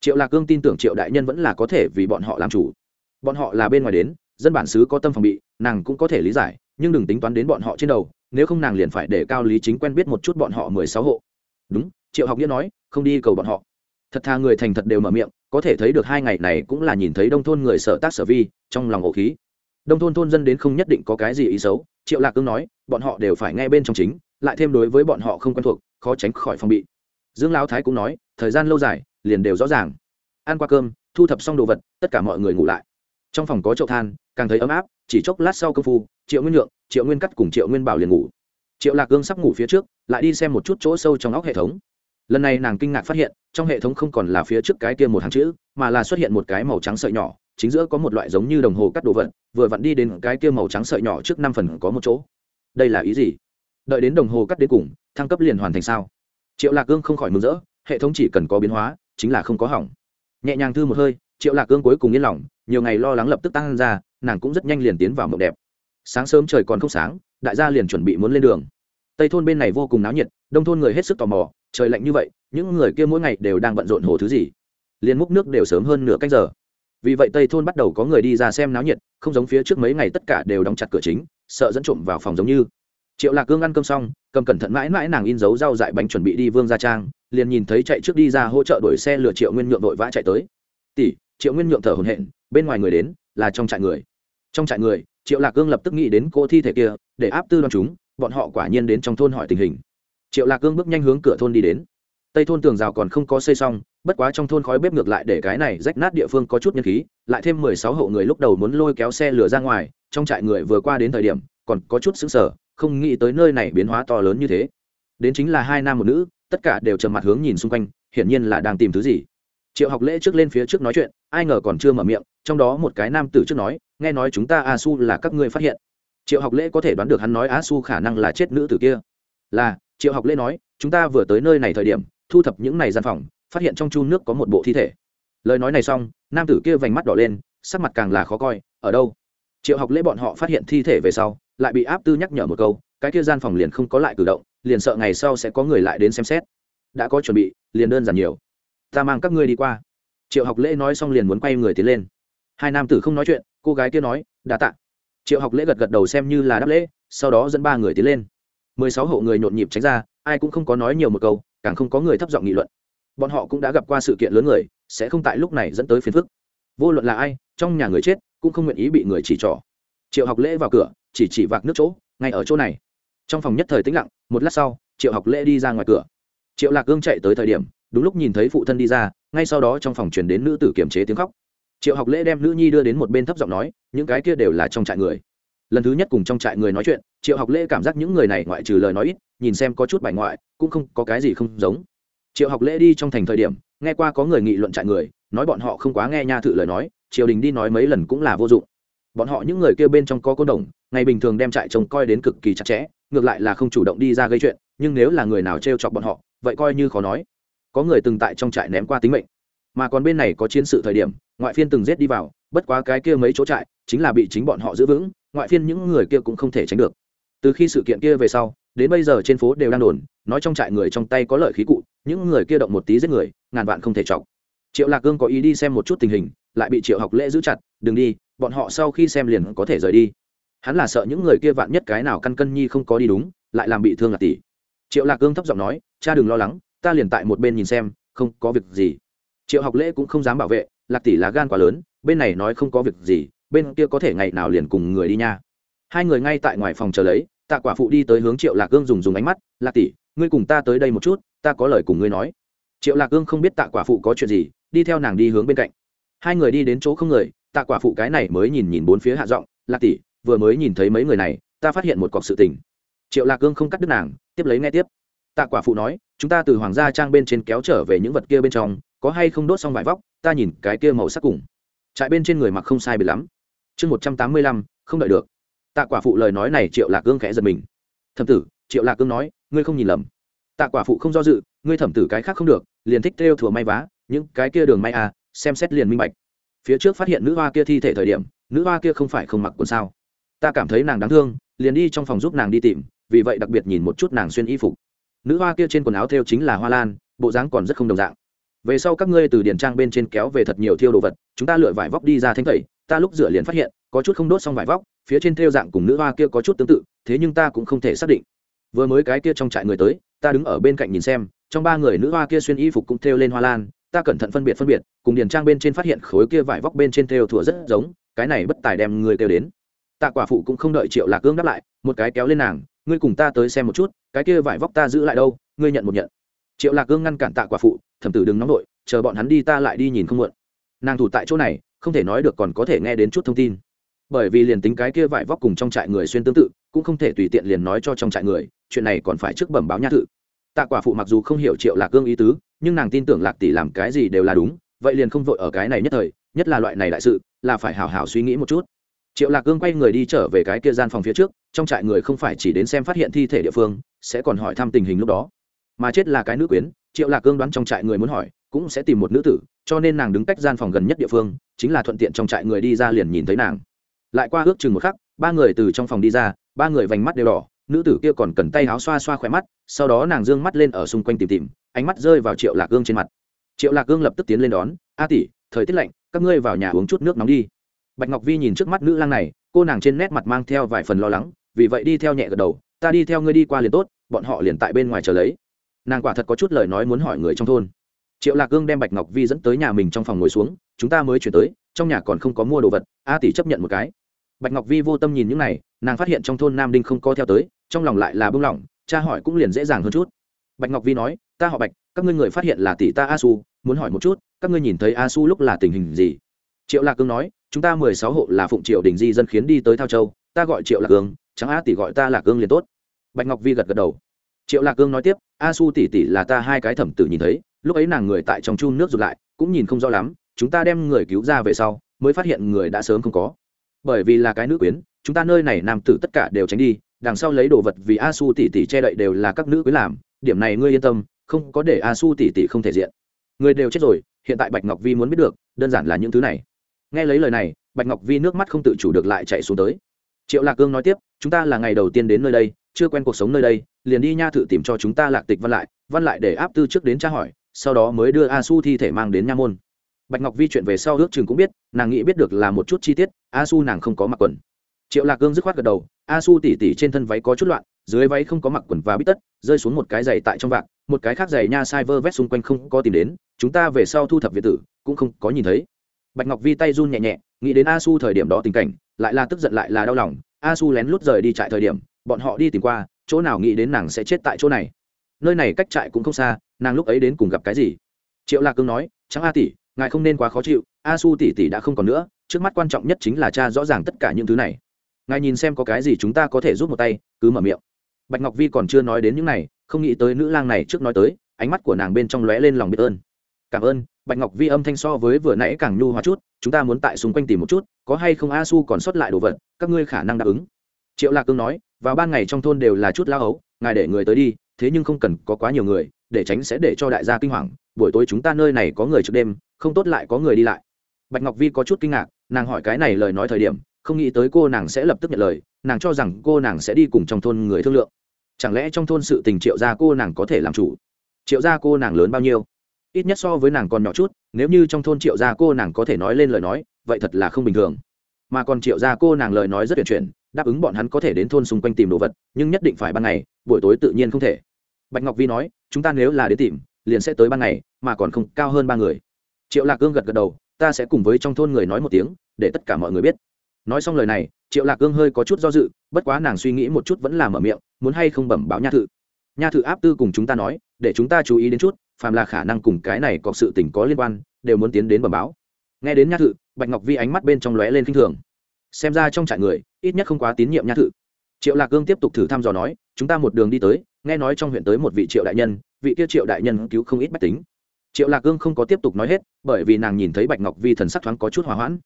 Triệu lạc cương tin tưởng triệu đại nhân vẫn là có thể vì bọn họ làm chủ. Bọn họ là bên ngoài đến, dân bản xứ có tâm phòng bị, nàng cũng có thể lý giải, nhưng đừng tính toán đến bọn họ trên đầu, nếu không nàng liền phải để cao lý chính quen biết một chút bọn họ mười sáu hộ đúng, triệu học nghĩa nói, không đi cầu bọn họ. Thật thà người thành thật đều mở miệng, có thể thấy được hai ngày này cũng là nhìn thấy đông thôn người sở tác sở vi, trong lòng hộ khí. Đông thôn thôn dân đến không nhất định có cái gì ý xấu, triệu lạc cương nói, bọn họ đều phải nghe bên trong chính, lại thêm đối với bọn họ không quen thuộc, khó tránh khỏi phòng bị. Dương lão thái cũng nói, thời gian lâu dài, liền đều rõ ràng. Ăn qua cơm, thu thập xong đồ vật, tất cả mọi người ngủ lại. Trong phòng có chậu than, càng thấy ấm áp, chỉ chốc lát sau công phu, triệu nguyên nhượng, triệu nguyên cắt cùng triệu nguyên bảo liền ngủ triệu lạc cương sắp ngủ phía trước, lại đi xem một chút chỗ sâu trong óc hệ thống. Lần này nàng kinh ngạc phát hiện, trong hệ thống không còn là phía trước cái kia một hàng chữ, mà là xuất hiện một cái màu trắng sợi nhỏ, chính giữa có một loại giống như đồng hồ cắt đồ vật, vừa vặn đi đến cái kia màu trắng sợi nhỏ trước năm phần có một chỗ. Đây là ý gì? Đợi đến đồng hồ cắt đến cùng, thăng cấp liền hoàn thành sao? Triệu lạc cương không khỏi mừng rỡ, hệ thống chỉ cần có biến hóa, chính là không có hỏng. Nhẹ nhàng thư một hơi, triệu lạc cương cuối cùng yên lòng, nhiều ngày lo lắng lập tức tăng ra, nàng cũng rất nhanh liền tiến vào mộng đẹp sáng sớm trời còn không sáng, đại gia liền chuẩn bị muốn lên đường. Tây thôn bên này vô cùng náo nhiệt, đông thôn người hết sức tò mò, trời lạnh như vậy, những người kia mỗi ngày đều đang bận rộn hồ thứ gì? Liền múc nước đều sớm hơn nửa cách giờ. Vì vậy tây thôn bắt đầu có người đi ra xem náo nhiệt, không giống phía trước mấy ngày tất cả đều đóng chặt cửa chính, sợ dẫn trộm vào phòng giống như. Triệu lạc cương ăn cơm xong, cầm cẩn thận mãi mãi nàng in dấu rau dại bánh chuẩn bị đi vương gia trang, liền nhìn thấy chạy trước đi ra hỗ trợ đuổi xe lừa triệu nguyên nhượng vội vã chạy tới. Tỷ, triệu nguyên nhượng thở hồn hện bên ngoài người đến, là trong trại người. Trong trại người? Triệu lạc cương lập tức nghĩ đến cô thi thể kia, để áp tư đoan chúng, bọn họ quả nhiên đến trong thôn hỏi tình hình. Triệu lạc cương bước nhanh hướng cửa thôn đi đến. Tây thôn tường rào còn không có xây xong, bất quá trong thôn khói bếp ngược lại để cái này rách nát địa phương có chút nhân khí, lại thêm mười sáu hộ người lúc đầu muốn lôi kéo xe lửa ra ngoài, trong trại người vừa qua đến thời điểm, còn có chút xứng sở không nghĩ tới nơi này biến hóa to lớn như thế. Đến chính là hai nam một nữ, tất cả đều trầm mặt hướng nhìn xung quanh, hiển nhiên là đang tìm thứ gì triệu học lễ trước lên phía trước nói chuyện, ai ngờ còn chưa mở miệng, trong đó một cái nam tử trước nói, nghe nói chúng ta a su là các ngươi phát hiện. Triệu học lễ có thể đoán được hắn nói a su khả năng là chết nữ tử kia. Là, triệu học lễ nói, chúng ta vừa tới nơi này thời điểm, thu thập những này gian phòng, phát hiện trong chu nước có một bộ thi thể. Lời nói này xong, nam tử kia vành mắt đỏ lên, sắc mặt càng là khó coi, ở đâu? Triệu học lễ bọn họ phát hiện thi thể về sau, lại bị áp tư nhắc nhở một câu, cái kia gian phòng liền không có lại cử động, liền sợ ngày sau sẽ có người lại đến xem xét. Đã có chuẩn bị, liền đơn giản nhiều ta mang các ngươi đi qua. Triệu học lễ nói xong liền muốn quay người tiến lên. Hai nam tử không nói chuyện, cô gái kia nói đã tạ. Triệu học lễ gật gật đầu xem như là đáp lễ, sau đó dẫn ba người tiến lên. Mười sáu hộ người nhộn nhịp tránh ra, ai cũng không có nói nhiều một câu, càng không có người thấp giọng nghị luận. Bọn họ cũng đã gặp qua sự kiện lớn người, sẽ không tại lúc này dẫn tới phiền phức. Vô luận là ai, trong nhà người chết, cũng không nguyện ý bị người chỉ trỏ. Triệu học lễ vào cửa, chỉ chỉ vạc nước chỗ, ngay ở chỗ này. Trong phòng nhất thời tĩnh lặng, một lát sau, triệu học lễ đi ra ngoài cửa. Triệu lạc gương chạy tới thời điểm đúng lúc nhìn thấy phụ thân đi ra, ngay sau đó trong phòng truyền đến nữ tử kiềm chế tiếng khóc. Triệu học lễ đem nữ nhi đưa đến một bên thấp giọng nói, những cái kia đều là trong trại người. Lần thứ nhất cùng trong trại người nói chuyện, triệu học lễ cảm giác những người này ngoại trừ lời nói ít, nhìn xem có chút bài ngoại, cũng không có cái gì không giống. Triệu học lễ đi trong thành thời điểm, nghe qua có người nghị luận trại người, nói bọn họ không quá nghe nha thự lời nói, triều đình đi nói mấy lần cũng là vô dụng. Bọn họ những người kia bên trong có côn đồng, ngày bình thường đem trại trông coi đến cực kỳ chặt chẽ, ngược lại là không chủ động đi ra gây chuyện, nhưng nếu là người nào t r e o chọc bọn họ, vậy coi như khó nói có người từng tại trong trại ném qua tính mệnh. Mà còn bên này có chiến sự thời điểm, ngoại phiên từng rết đi vào, bất quá cái kia mấy chỗ trại chính là bị chính bọn họ giữ vững, ngoại phiên những người kia cũng không thể tránh được. Từ khi sự kiện kia về sau, đến bây giờ trên phố đều đang đồn, nói trong trại người trong tay có lợi khí cụ, những người kia động một tí giết người, ngàn vạn không thể chọc. Triệu lạc cương có ý đi xem một chút tình hình, lại bị triệu học lễ giữ chặt, đừng đi, bọn họ sau khi xem liền có thể rời đi. Hắn là sợ những người kia vạn nhất cái nào căn cân nhi không có đi đúng, lại làm bị thương lạc tỷ. Triệu lạc cương thấp giọng nói, cha đừng lo lắng ta liền tại một bên nhìn xem, không có việc gì. Triệu học lễ cũng không dám bảo vệ, lạc tỷ là gan quá lớn, bên này nói không có việc gì, bên kia có thể ngày nào liền cùng người đi nha. Hai người ngay tại ngoài phòng chờ lấy, tạ quả phụ đi tới hướng triệu lạc cương dùng dùng ánh mắt, lạc tỷ, ngươi cùng ta tới đây một chút, ta có lời cùng ngươi nói. Triệu lạc cương không biết tạ quả phụ có chuyện gì, đi theo nàng đi hướng bên cạnh. Hai người đi đến chỗ không người, tạ quả phụ cái này mới nhìn nhìn bốn phía hạ giọng, lạc tỷ, vừa mới nhìn thấy mấy người này, ta phát hiện một cọc sự tình. Triệu lạc cương không cắt đứt nàng, tiếp lấy nghe tiếp tạ quả phụ nói, chúng ta từ hoàng gia trang bên trên kéo trở về những vật kia bên trong, có hay không đốt xong vải vóc, ta nhìn cái kia màu sắc cùng. Trại bên trên người mặc không sai bị lắm. Chương một trăm tám mươi lăm, không đợi được. Tạ quả phụ lời nói này triệu lạc gương khẽ giật mình. Thẩm tử, triệu lạc cương nói, ngươi không nhìn lầm. Tạ quả phụ không do dự, ngươi thẩm tử cái khác không được, liền thích theo thừa may vá, những cái kia đường may à xem xét liền minh bạch. Phía trước phát hiện nữ hoa kia thi thể thời điểm, nữ hoa kia không phải không mặc quần sao? Ta cảm thấy nàng đáng thương, liền đi trong phòng giúp nàng đi tìm, vì vậy đặc biệt nhìn một chút nàng xuyên y phục nữ hoa kia trên quần áo thêu chính là hoa lan, bộ dáng còn rất không đồng dạng. Về sau các ngươi từ điển trang bên trên kéo về thật nhiều thiêu đồ vật, chúng ta lựa vải vóc đi ra thanh tẩy, ta lúc rửa liền phát hiện, có chút không đốt xong vải vóc, phía trên thêu dạng cùng nữ hoa kia có chút tương tự, thế nhưng ta cũng không thể xác định. Vừa mới cái kia trong trại người tới, ta đứng ở bên cạnh nhìn xem, trong ba người nữ hoa kia xuyên y phục cũng thêu lên hoa lan, ta cẩn thận phân biệt phân biệt, cùng điển trang bên trên phát hiện khối kia vải vóc bên trên thêu thủa rất giống, cái này bất tài đem người kêu đến. Tạ quả phụ cũng không đợi triệu lạc cương đáp lại, một cái kéo lên nàng ngươi cùng ta tới xem một chút cái kia vải vóc ta giữ lại đâu ngươi nhận một nhận. Triệu lạc cương ngăn cản tạ quả phụ thẩm tử đừng nóng nổi, chờ bọn hắn đi ta lại đi nhìn không muộn. Nàng thủ tại chỗ này không thể nói được còn có thể nghe đến chút thông tin. Bởi vì liền tính cái kia vải vóc cùng trong trại người xuyên tương tự cũng không thể tùy tiện liền nói cho trong trại người chuyện này còn phải trước bẩm báo nha thự. Tạ quả phụ mặc dù không hiểu triệu lạc cương ý tứ nhưng nàng tin tưởng lạc tỷ làm cái gì đều là đúng vậy liền không vội ở cái này nhất thời nhất là loại này đại sự là phải hào hào suy nghĩ một chút triệu lạc cương quay người đi trở về cái kia gian phòng phía trước, trong trại người không phải chỉ đến xem phát hiện thi thể địa phương, sẽ còn hỏi thăm tình hình lúc đó. Mà chết là cái nữ quyến, triệu lạc cương đoán trong trại người muốn hỏi, cũng sẽ tìm một nữ tử, cho nên nàng đứng cách gian phòng gần nhất địa phương, chính là thuận tiện trong trại người đi ra liền nhìn thấy nàng. Lại qua ước chừng một khắc, ba người từ trong phòng đi ra, ba người vành mắt đều đỏ, nữ tử kia còn cần tay áo xoa xoa khỏe mắt, sau đó nàng d ư ơ n g mắt lên ở xung quanh tìm tìm, ánh mắt rơi vào triệu lạc gương trên mặt. Triệu lạc gương lập tức tiến lên đón, a tỷ, thời tiết lạnh, các ngươi vào nhà uống chút nước nóng đi bạch ngọc vi nhìn trước mắt nữ lang này, cô nàng trên nét mặt mang theo vài phần lo lắng, vì vậy đi theo nhẹ gật đầu, ta đi theo ngươi đi qua liền tốt, bọn họ liền tại bên ngoài chờ lấy. Nàng quả thật có chút lời nói muốn hỏi người trong thôn. Triệu lạc gương đem bạch ngọc vi dẫn tới nhà mình trong phòng ngồi xuống, chúng ta mới chuyển tới, trong nhà còn không có mua đồ vật. A tỷ chấp nhận một cái. Bạch ngọc vi vô tâm nhìn những này, nàng phát hiện trong thôn nam đinh không co theo tới, trong lòng lại là bưng lỏng cha hỏi cũng liền dễ dàng hơn chút. Bạch ngọc vi nói, ta họ bạch, các ngươi người phát hiện là tỷ ta a su muốn hỏi một chút, các ngươi nhìn thấy a su lúc là tình hình gì? Triệu lạc cương nói chúng ta mười sáu hộ là phụng triệu đình di dân khiến đi tới thao châu, ta gọi triệu lạc cương chẳng a tỷ gọi ta là cương liền tốt. Bạch ngọc vi gật gật đầu. Triệu lạc cương nói tiếp, a su tỷ tỷ là ta hai cái thẩm tử nhìn thấy, lúc ấy nàng người tại trong chun nước rụt lại, cũng nhìn không rõ lắm, chúng ta đem người cứu ra về sau, mới phát hiện người đã sớm không có. Bởi vì là cái nữ quyến, chúng ta nơi này nam tử tất cả đều tránh đi, đằng sau lấy đồ vật vì a su tỷ tỷ che đậy đều là các nữ quyến làm, điểm này ngươi yên tâm, không có để a su tỷ tỷ không thể diện. Người đều chết rồi, hiện tại bạch ngọc vi muốn biết được, đơn giản là những thứ này nghe lấy lời này, bạch ngọc vi nước mắt không tự chủ được lại chạy xuống tới. Triệu lạc cương nói tiếp, chúng ta là ngày đầu tiên đến nơi đây, chưa quen cuộc sống nơi đây, liền đi nha thự tìm cho chúng ta lạc tịch văn lại văn lại để áp tư trước đến tra hỏi, sau đó mới đưa a su thi thể mang đến nha môn. Bạch ngọc vi chuyện về sau ước chừng cũng biết, nàng nghĩ biết được là một chút chi tiết, a su nàng không có mặc quần. Triệu lạc cương dứt khoát gật đầu, a su tỉ tỉ trên thân váy có chút loạn, dưới váy không có mặc quần và bít tất, rơi xuống một cái giày tại trong vạc, một cái khác giày nha sai vơ vét xung quanh không có tìm đến, chúng ta về sau thu thập việt tử, cũng không có nhìn thấy bạch ngọc vi tay run nhẹ nhẹ, nghĩ đến a su thời điểm đó tình cảnh, lại là tức giận lại là đau lòng. A su lén lút rời đi trại thời điểm, bọn họ đi tìm qua, chỗ nào nghĩ đến nàng sẽ chết tại chỗ này. Nơi này cách trại cũng không xa, nàng lúc ấy đến cùng gặp cái gì? Triệu lạc cương nói chẳng a tỷ, ngài không nên quá khó chịu, a su tỷ tỷ đã không còn nữa, trước mắt quan trọng nhất chính là cha rõ ràng tất cả những thứ này. Ngài nhìn xem có cái gì chúng ta có thể giúp một tay, cứ mở miệng. Bạch ngọc vi còn chưa nói đến những này, không nghĩ tới nữ lang này trước nói tới, ánh mắt của nàng bên trong lóe lên lòng biết ơn. Cảm ơn bạch ngọc vi âm thanh so với vừa nãy càng nhu hóa chút, chúng ta muốn tại xung quanh tìm một chút, có hay không a su còn sót lại đồ vật, các ngươi khả năng đáp ứng. Triệu lạc cương nói vào ban ngày trong thôn đều là chút lao ấu ngài để người tới đi, thế nhưng không cần có quá nhiều người, để tránh sẽ để cho đại gia kinh hoàng, buổi tối chúng ta nơi này có người trước đêm, không tốt lại có người đi lại. Bạch ngọc vi có chút kinh ngạc, nàng hỏi cái này lời nói thời điểm, không nghĩ tới cô nàng sẽ lập tức nhận lời, nàng cho rằng cô nàng sẽ đi cùng trong thôn người thương lượng. Chẳng lẽ trong thôn sự tình triệu gia cô nàng có thể làm chủ? Triệu gia cô nàng lớn bao nhiêu? Ít nhất so với nàng còn nhỏ chút, nếu như trong thôn triệu gia cô nàng có thể nói lên lời nói, vậy thật là không bình thường. Mà còn triệu gia cô nàng lời nói rất tuyển chuyển, đáp ứng bọn hắn có thể đến thôn xung quanh tìm đồ vật, nhưng nhất định phải ban ngày, buổi tối tự nhiên không thể. Bạch ngọc vi nói, chúng ta nếu là đến tìm, liền sẽ tới ban ngày, mà còn không, cao hơn ba người. Triệu lạc cương gật gật đầu, ta sẽ cùng với trong thôn người nói một tiếng, để tất cả mọi người biết. Nói xong lời này, triệu lạc cương hơi có chút do dự, bất quá nàng suy nghĩ một chút vẫn là mở miệng, muốn hay không bẩm báo nha thự? Nha thự áp tư cùng chúng ta nói, để chúng ta chú ý đến chút, phàm là khả năng cùng cái này có sự tình có liên quan, đều muốn tiến đến bẩm báo. Nghe đến nha thự bạch ngọc vi ánh mắt bên trong lóe lên khinh thường. Xem ra trong trại người, ít nhất không quá tín nhiệm nha thự triệu lạc cương tiếp tục thử thăm dò nói, chúng ta một đường đi tới, nghe nói trong huyện tới một vị triệu đại nhân, vị kia triệu đại nhân cứu không ít bách tính. Triệu lạc cương không có tiếp tục nói hết, bởi vì nàng nhìn thấy bạch ngọc vi thần sắc thoáng có chút hòa hoãn.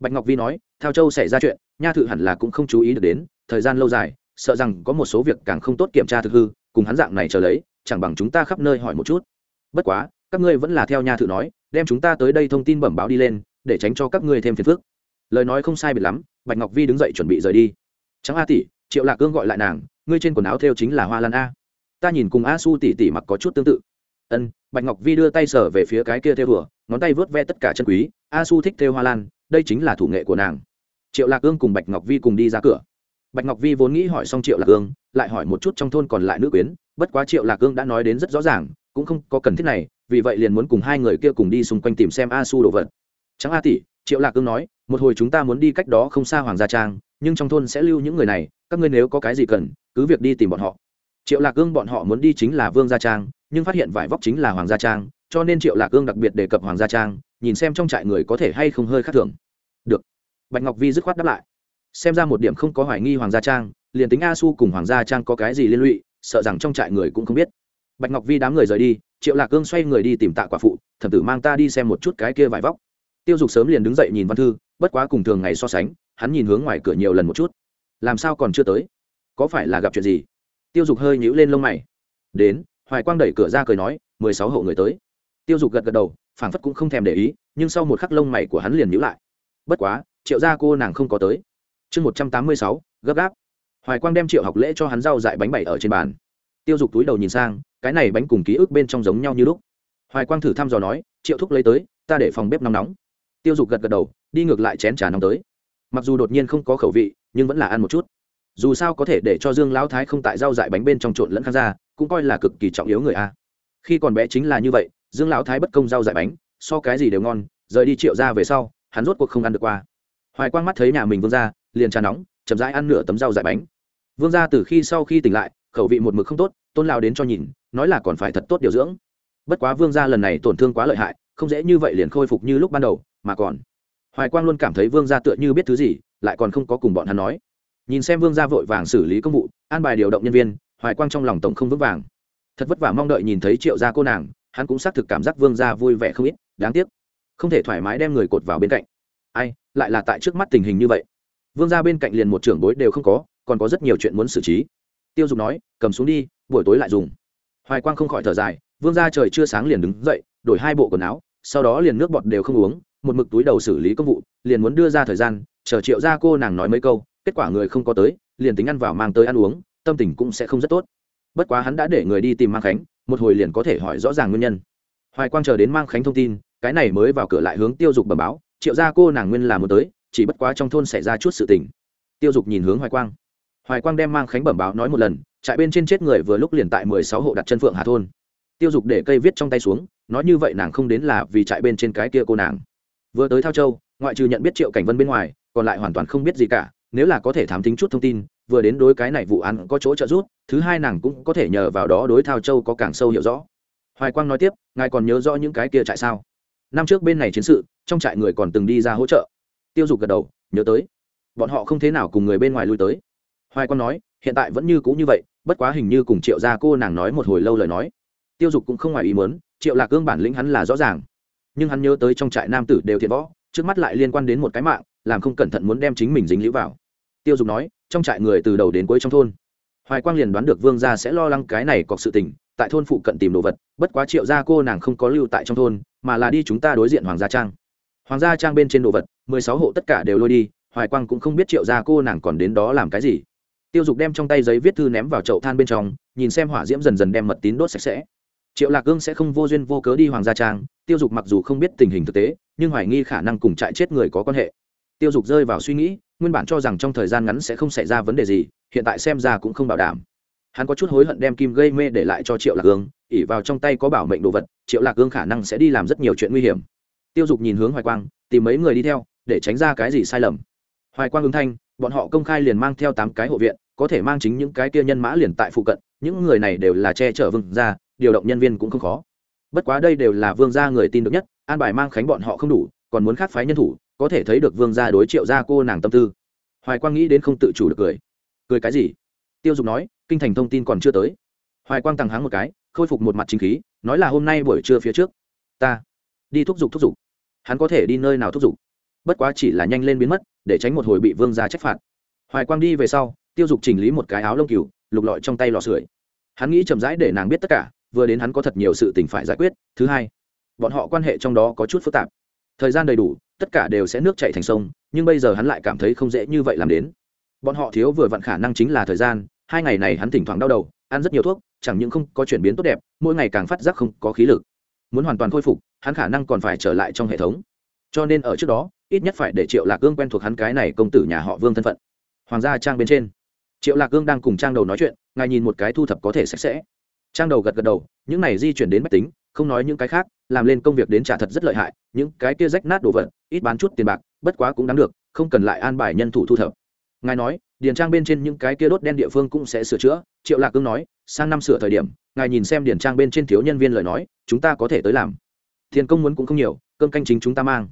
Bạch ngọc vi nói theo châu xảy ra chuyện, nha thự hẳn là cũng không chú ý được đến, thời gian lâu dài, sợ rằng có một số việc càng không tốt kiểm tra thực hư cùng hắn dạng này chờ lấy, chẳng bằng chúng ta khắp nơi hỏi một chút. Bất quá, các ngươi vẫn là theo nha thự nói, đem chúng ta tới đây thông tin bẩm báo đi lên, để tránh cho các ngươi thêm phiền phức. Lời nói không sai biệt lắm, bạch ngọc vi đứng dậy chuẩn bị rời đi. Trắng a tỷ, triệu lạc cương gọi lại nàng, ngươi trên quần áo thêu chính là hoa lan a. Ta nhìn cùng a su tỷ tỷ mặc có chút tương tự. Ân, bạch ngọc vi đưa tay sở về phía cái kia thêu vừa ngón tay vớt ve tất cả chân quý. A su thích thêu hoa lan, đây chính là thủ nghệ của nàng. Triệu lạc cương cùng bạch ngọc vi cùng đi ra cửa bạch ngọc vi vốn nghĩ hỏi xong triệu lạc cương lại hỏi một chút trong thôn còn lại nữ quyến, bất quá triệu lạc cương đã nói đến rất rõ ràng, cũng không có cần thiết này, vì vậy liền muốn cùng hai người kia cùng đi xung quanh tìm xem a su đồ vật. Trắng a tỷ, triệu lạc cương nói, một hồi chúng ta muốn đi cách đó không xa hoàng gia trang, nhưng trong thôn sẽ lưu những người này, các ngươi nếu có cái gì cần, cứ việc đi tìm bọn họ. Triệu lạc cương bọn họ muốn đi chính là vương gia trang, nhưng phát hiện vải vóc chính là hoàng gia trang, cho nên triệu lạc cương đặc biệt đề cập hoàng gia trang, nhìn xem trong trại người có thể hay không hơi khác thường. Được. Bạch ngọc vi dứt khoát đáp lại xem ra một điểm không có hoài nghi hoàng gia trang, liền tính a su cùng hoàng gia trang có cái gì liên lụy, sợ rằng trong trại người cũng không biết. Bạch ngọc vi đám người rời đi, triệu lạc cương xoay người đi tìm tạ quả phụ, thẩm tử mang ta đi xem một chút cái kia vải vóc. Tiêu dục sớm liền đứng dậy nhìn văn thư, bất quá cùng thường ngày so sánh, hắn nhìn hướng ngoài cửa nhiều lần một chút. Làm sao còn chưa tới? Có phải là gặp chuyện gì? Tiêu dục hơi nhíu lên lông mày. Đến. Hoài quang đẩy cửa ra cười nói, mười sáu hộ người tới. Tiêu dục gật gật đầu, phảng phất cũng không thèm để ý, nhưng sau một khắc lông mày của hắn liền nhíu lại. Bất quá, triệu gia cô nàng không có tới chương một trăm tám mươi sáu, gấp gáp. Hoài quang đem triệu học lễ cho hắn rau dại bánh bày ở trên bàn. Tiêu dục túi đầu nhìn sang, cái này bánh cùng ký ức bên trong giống nhau như lúc. Hoài quang thử thăm dò nói, triệu thúc lấy tới, ta để phòng bếp nóng nóng. Tiêu dục gật gật đầu, đi ngược lại chén trà nóng tới. Mặc dù đột nhiên không có khẩu vị, nhưng vẫn là ăn một chút. Dù sao có thể để cho dương lão thái không tại rau dại bánh bên trong trộn lẫn khang ra cũng coi là cực kỳ trọng yếu người a. Khi còn bé chính là như vậy, dương lão thái bất công rau dại bánh, so cái gì đều ngon, rời đi triệu ra về sau, hắn rốt cuộc không ăn được qua. Hoài quang mắt thấy nhà mình vương ra liền trà nóng, chậm rãi ăn nửa tấm rau dại bánh. Vương gia từ khi sau khi tỉnh lại, khẩu vị một mực không tốt, tôn lao đến cho nhìn, nói là còn phải thật tốt điều dưỡng. Bất quá vương gia lần này tổn thương quá lợi hại, không dễ như vậy liền khôi phục như lúc ban đầu, mà còn. Hoài quang luôn cảm thấy vương gia tựa như biết thứ gì, lại còn không có cùng bọn hắn nói. Nhìn xem vương gia vội vàng xử lý công vụ, an bài điều động nhân viên, hoài quang trong lòng tổng không vững vàng. Thật vất vả mong đợi nhìn thấy triệu gia cô nàng, hắn cũng xác thực cảm giác vương gia vui vẻ không ít, đáng tiếc. Không thể thoải mái đem người cột vào bên cạnh. Ai, lại là tại trước mắt tình hình như vậy vương ra bên cạnh liền một trưởng bối đều không có, còn có rất nhiều chuyện muốn xử trí. Tiêu dục nói, cầm xuống đi, buổi tối lại dùng. Hoài quang không khỏi thở dài, vương ra trời chưa sáng liền đứng dậy, đổi hai bộ quần áo, sau đó liền nước bọt đều không uống, một mực túi đầu xử lý công vụ, liền muốn đưa ra thời gian, chờ triệu ra cô nàng nói mấy câu, kết quả người không có tới, liền tính ăn vào mang tới ăn uống, tâm tình cũng sẽ không rất tốt. Bất quá hắn đã để người đi tìm mang khánh, một hồi liền có thể hỏi rõ ràng nguyên nhân. Hoài quang chờ đến mang khánh thông tin, cái này mới vào cửa lại hướng tiêu dục bẩm báo, triệu ra cô nàng nguyên là muốn tới chỉ bất quá trong thôn xảy ra chút sự tình. Tiêu dục nhìn hướng hoài quang. Hoài quang đem mang khánh bẩm báo nói một lần, trại bên trên chết người vừa lúc liền tại mười sáu hộ đặt chân phượng hà thôn. Tiêu dục để cây viết trong tay xuống, nói như vậy nàng không đến là vì trại bên trên cái kia cô nàng. Vừa tới thao châu, ngoại trừ nhận biết triệu cảnh vân bên ngoài, còn lại hoàn toàn không biết gì cả, nếu là có thể thám tính chút thông tin, vừa đến đối cái này vụ án có chỗ trợ giúp, thứ hai nàng cũng có thể nhờ vào đó đối thao châu có càng sâu hiểu rõ. Hoài quang nói tiếp, ngài còn nhớ rõ những cái kia trại sao? Năm trước bên này chiến sự, trong trại người còn từng đi ra hỗ trợ tiêu dục gật đầu, nhớ tới. Bọn họ không thế nào cùng người bên ngoài lui tới. Hoài quang nói, hiện tại vẫn như cũ như vậy, bất quá hình như cùng triệu gia cô nàng nói một hồi lâu lời nói. Tiêu dục cũng không ngoài ý muốn, triệu lạc cương bản lĩnh hắn là rõ ràng. Nhưng hắn nhớ tới trong trại nam tử đều thiện võ, trước mắt lại liên quan đến một cái mạng, làm không cẩn thận muốn đem chính mình dính lũ vào. Tiêu dục nói, trong trại người từ đầu đến cuối trong thôn. Hoài quang liền đoán được vương gia sẽ lo lắng cái này cọc sự tình, tại thôn phụ cận tìm đồ vật, bất quá triệu gia cô nàng không có lưu tại trong thôn, mà là đi chúng ta đối diện hoàng gia trang hoàng gia trang bên trên đồ vật, mười sáu hộ tất cả đều lôi đi, hoài quang cũng không biết triệu gia cô nàng còn đến đó làm cái gì. Tiêu dục đem trong tay giấy viết thư ném vào chậu than bên trong, nhìn xem hỏa diễm dần dần đem mật tín đốt sạch sẽ. Triệu lạc gương sẽ không vô duyên vô cớ đi hoàng gia trang, tiêu dục mặc dù không biết tình hình thực tế, nhưng hoài nghi khả năng cùng trại chết người có quan hệ. Tiêu dục rơi vào suy nghĩ, nguyên bản cho rằng trong thời gian ngắn sẽ không xảy ra vấn đề gì, hiện tại xem ra cũng không bảo đảm. Hắn có chút hối hận đem kim gây mê để lại cho triệu lạc gương ỉ vào trong tay có bảo mệnh đồ vật, triệu lạc gương khả năng sẽ đi làm rất nhiều chuyện nguy hiểm tiêu dục nhìn hướng hoài quang, tìm mấy người đi theo, để tránh ra cái gì sai lầm. Hoài quang ứng thanh, bọn họ công khai liền mang theo tám cái hộ viện, có thể mang chính những cái kia nhân mã liền tại phụ cận, những người này đều là che chở vương gia, điều động nhân viên cũng không khó. Bất quá đây đều là vương gia người tin được nhất, an bài mang khánh bọn họ không đủ, còn muốn khác phái nhân thủ, có thể thấy được vương gia đối triệu gia cô nàng tâm tư. Hoài quang nghĩ đến không tự chủ được cười. Cười cái gì? Tiêu dục nói, kinh thành thông tin còn chưa tới. Hoài quang tằng háng một cái, khôi phục một mặt chính khí, nói là hôm nay buổi trưa phía trước. Ta đi thúc giục thúc giục hắn có thể đi nơi nào thúc giục. Bất quá chỉ là nhanh lên biến mất, để tránh một hồi bị vương gia trách phạt. Hoài quang đi về sau, tiêu dục chỉnh lý một cái áo lông cừu, lục lọi trong tay lò sưởi. Hắn nghĩ chậm rãi để nàng biết tất cả, vừa đến hắn có thật nhiều sự tình phải giải quyết. Thứ hai, bọn họ quan hệ trong đó có chút phức tạp. Thời gian đầy đủ, tất cả đều sẽ nước chảy thành sông, nhưng bây giờ hắn lại cảm thấy không dễ như vậy làm đến. Bọn họ thiếu vừa vặn khả năng chính là thời gian, hai ngày này hắn thỉnh thoảng đau đầu, ăn rất nhiều thuốc, chẳng những không có chuyển biến tốt đẹp, mỗi ngày càng phát giác không có khí lực. Muốn hoàn toàn khôi phục hắn khả năng còn phải trở lại trong hệ thống. Cho nên ở trước đó, ít nhất phải để triệu lạc cương quen thuộc hắn cái này công tử nhà họ vương thân phận. Hoàng gia trang bên trên, triệu lạc cương đang cùng trang đầu nói chuyện, ngài nhìn một cái thu thập có thể sạch sẽ. Trang đầu gật gật đầu, những này di chuyển đến máy tính, không nói những cái khác, làm lên công việc đến trả thật rất lợi hại, những cái kia rách nát đồ vật, ít bán chút tiền bạc, bất quá cũng đáng được, không cần lại an bài nhân thủ thu thập. Ngài nói, điền trang bên trên những cái kia đốt đen địa phương cũng sẽ sửa chữa, triệu lạc cương nói, sang năm sửa thời điểm, ngài nhìn xem điền trang bên trên thiếu nhân viên lời nói, chúng ta có thể tới làm tiền công muốn cũng không nhiều, cơm canh chính chúng ta mang.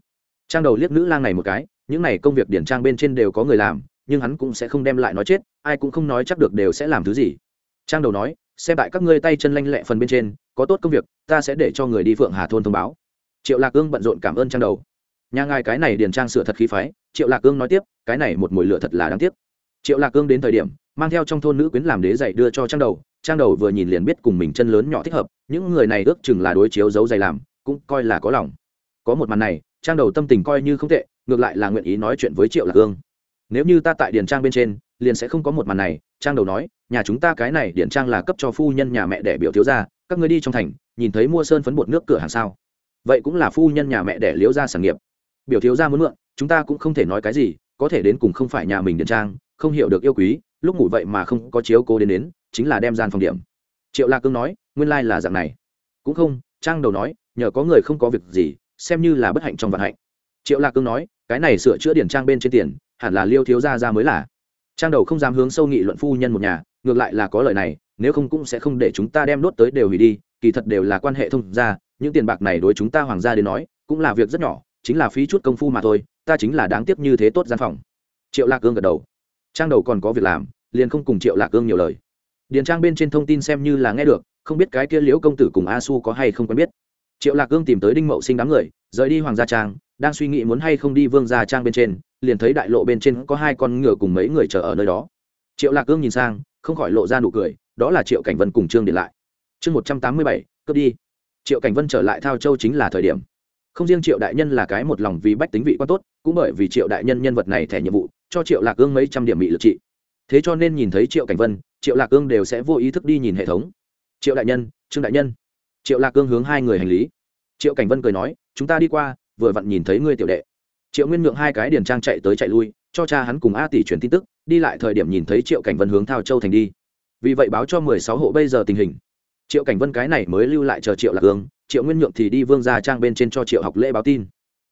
Trang đầu liếc nữ lang này một cái, những này công việc điển trang bên trên đều có người làm, nhưng hắn cũng sẽ không đem lại nói chết, ai cũng không nói chắc được đều sẽ làm thứ gì. Trang đầu nói, xem tại các ngươi tay chân lanh lẹ phần bên trên, có tốt công việc, ta sẽ để cho người đi phượng hà thôn thông báo. Triệu lạc ương bận rộn cảm ơn trang đầu. Nhà ngài cái này điền trang sửa thật khí phái, triệu lạc ương nói tiếp, cái này một mùi lửa thật là đáng tiếc. Triệu lạc ương đến thời điểm, mang theo trong thôn nữ quyến làm đế dạy đưa cho trang đầu trang đầu vừa nhìn liền biết cùng mình chân lớn nhỏ thích hợp, những người này ước chừng là đối chiếu giấu dày làm cũng coi là có lòng. Có một màn này, trang đầu tâm tình coi như không tệ, ngược lại là nguyện ý nói chuyện với triệu lạc hương. Nếu như ta tại điền trang bên trên, liền sẽ không có một màn này, trang đầu nói, nhà chúng ta cái này điền trang là cấp cho phu nhân nhà mẹ đẻ biểu thiếu ra các người đi trong thành, nhìn thấy mua sơn phấn bột nước cửa hàng sao. Vậy cũng là phu nhân nhà mẹ đẻ liếu ra sản nghiệp. Biểu thiếu ra muốn mượn, chúng ta cũng không thể nói cái gì, có thể đến cùng không phải nhà mình điền trang, không hiểu được yêu quý, lúc ngủ vậy mà không có chiếu cố đến đến, chính là đem gian phòng điểm. Triệu lạc cương nói, nguyên lai là dạng này. Cũng không, trang đầu nói nhờ có người không có việc gì, xem như là bất hạnh trong vận hạnh. Triệu lạc cương nói, cái này sửa chữa điển trang bên trên tiền, hẳn là liêu thiếu gia ra mới là. Trang đầu không dám hướng sâu nghị luận phu nhân một nhà, ngược lại là có lời này, nếu không cũng sẽ không để chúng ta đem đốt tới đều hủy đi, kỳ thật đều là quan hệ thông gia, những tiền bạc này đối chúng ta hoàng gia đến nói, cũng là việc rất nhỏ, chính là phí chút công phu mà thôi, ta chính là đáng tiếc như thế tốt gian phòng. Triệu lạc cương gật đầu. Trang đầu còn có việc làm, liền không cùng triệu lạc cương nhiều lời. Điền trang bên trên thông tin xem như là nghe được, không biết cái kia liễu công tử cùng a su có hay không quen biết triệu lạc cương tìm tới đinh mậu sinh đám người, rời đi hoàng gia trang, đang suy nghĩ muốn hay không đi vương gia trang bên trên, liền thấy đại lộ bên trên có hai con ngựa cùng mấy người chờ ở nơi đó. Triệu lạc cương nhìn sang, không khỏi lộ ra nụ cười, đó là triệu cảnh vân cùng trương điện lại. Chương một trăm tám mươi bảy, cướp đi. Triệu cảnh vân trở lại thao châu chính là thời điểm. Không riêng triệu đại nhân là cái một lòng vì bách tính vị quan tốt, cũng bởi vì triệu đại nhân nhân vật này thẻ nhiệm vụ, cho triệu lạc cương mấy trăm điểm bị lực trị. Thế cho nên nhìn thấy triệu cảnh vân, triệu lạc cương đều sẽ vô ý thức đi nhìn hệ thống. Triệu đại nhân, trương đại nhân triệu lạc cương hướng hai người hành lý. Triệu cảnh vân cười nói, chúng ta đi qua, vừa vặn nhìn thấy ngươi tiểu đệ. Triệu nguyên nhượng hai cái điền trang chạy tới chạy lui, cho cha hắn cùng a tỷ truyền tin tức, đi lại thời điểm nhìn thấy triệu cảnh vân hướng thao châu thành đi. Vì vậy báo cho mười sáu hộ bây giờ tình hình. Triệu cảnh vân cái này mới lưu lại chờ triệu lạc cương, triệu nguyên nhượng thì đi vương ra trang bên trên cho triệu học lễ báo tin.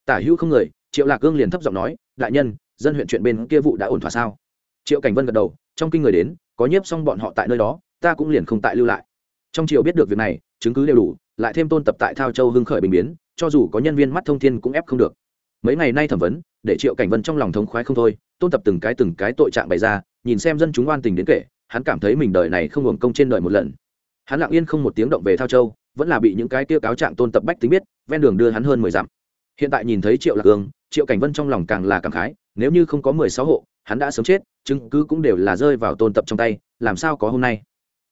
Tả hữu không người, triệu lạc cương liền thấp giọng nói, đại nhân, dân huyện chuyện bên kia vụ đã ổn thỏa sao? Triệu cảnh vân gật đầu, trong kinh người đến, có nhiếp xong bọn họ tại nơi đó, ta cũng liền không tại lưu lại trong triều biết được việc này, chứng cứ đều đủ, lại thêm tôn tập tại thao châu hưng khởi bình biến, cho dù có nhân viên mắt thông thiên cũng ép không được. Mấy ngày nay thẩm vấn, để triệu cảnh vân trong lòng thống khoái không thôi, tôn tập từng cái từng cái tội trạng bày ra, nhìn xem dân chúng oan tình đến kể, hắn cảm thấy mình đời này không hưởng công trên đời một lần. Hắn lặng yên không một tiếng động về thao châu, vẫn là bị những cái tiêu cáo trạng tôn tập bách tính biết, ven đường đưa hắn hơn mười dặm. Hiện tại nhìn thấy triệu lạc hương, triệu cảnh vân trong lòng càng là cảm khái, nếu như không có mười sáu hộ, hắn đã sớm chết, chứng cứ cũng đều là rơi vào tôn tập trong tay, làm sao có hôm nay?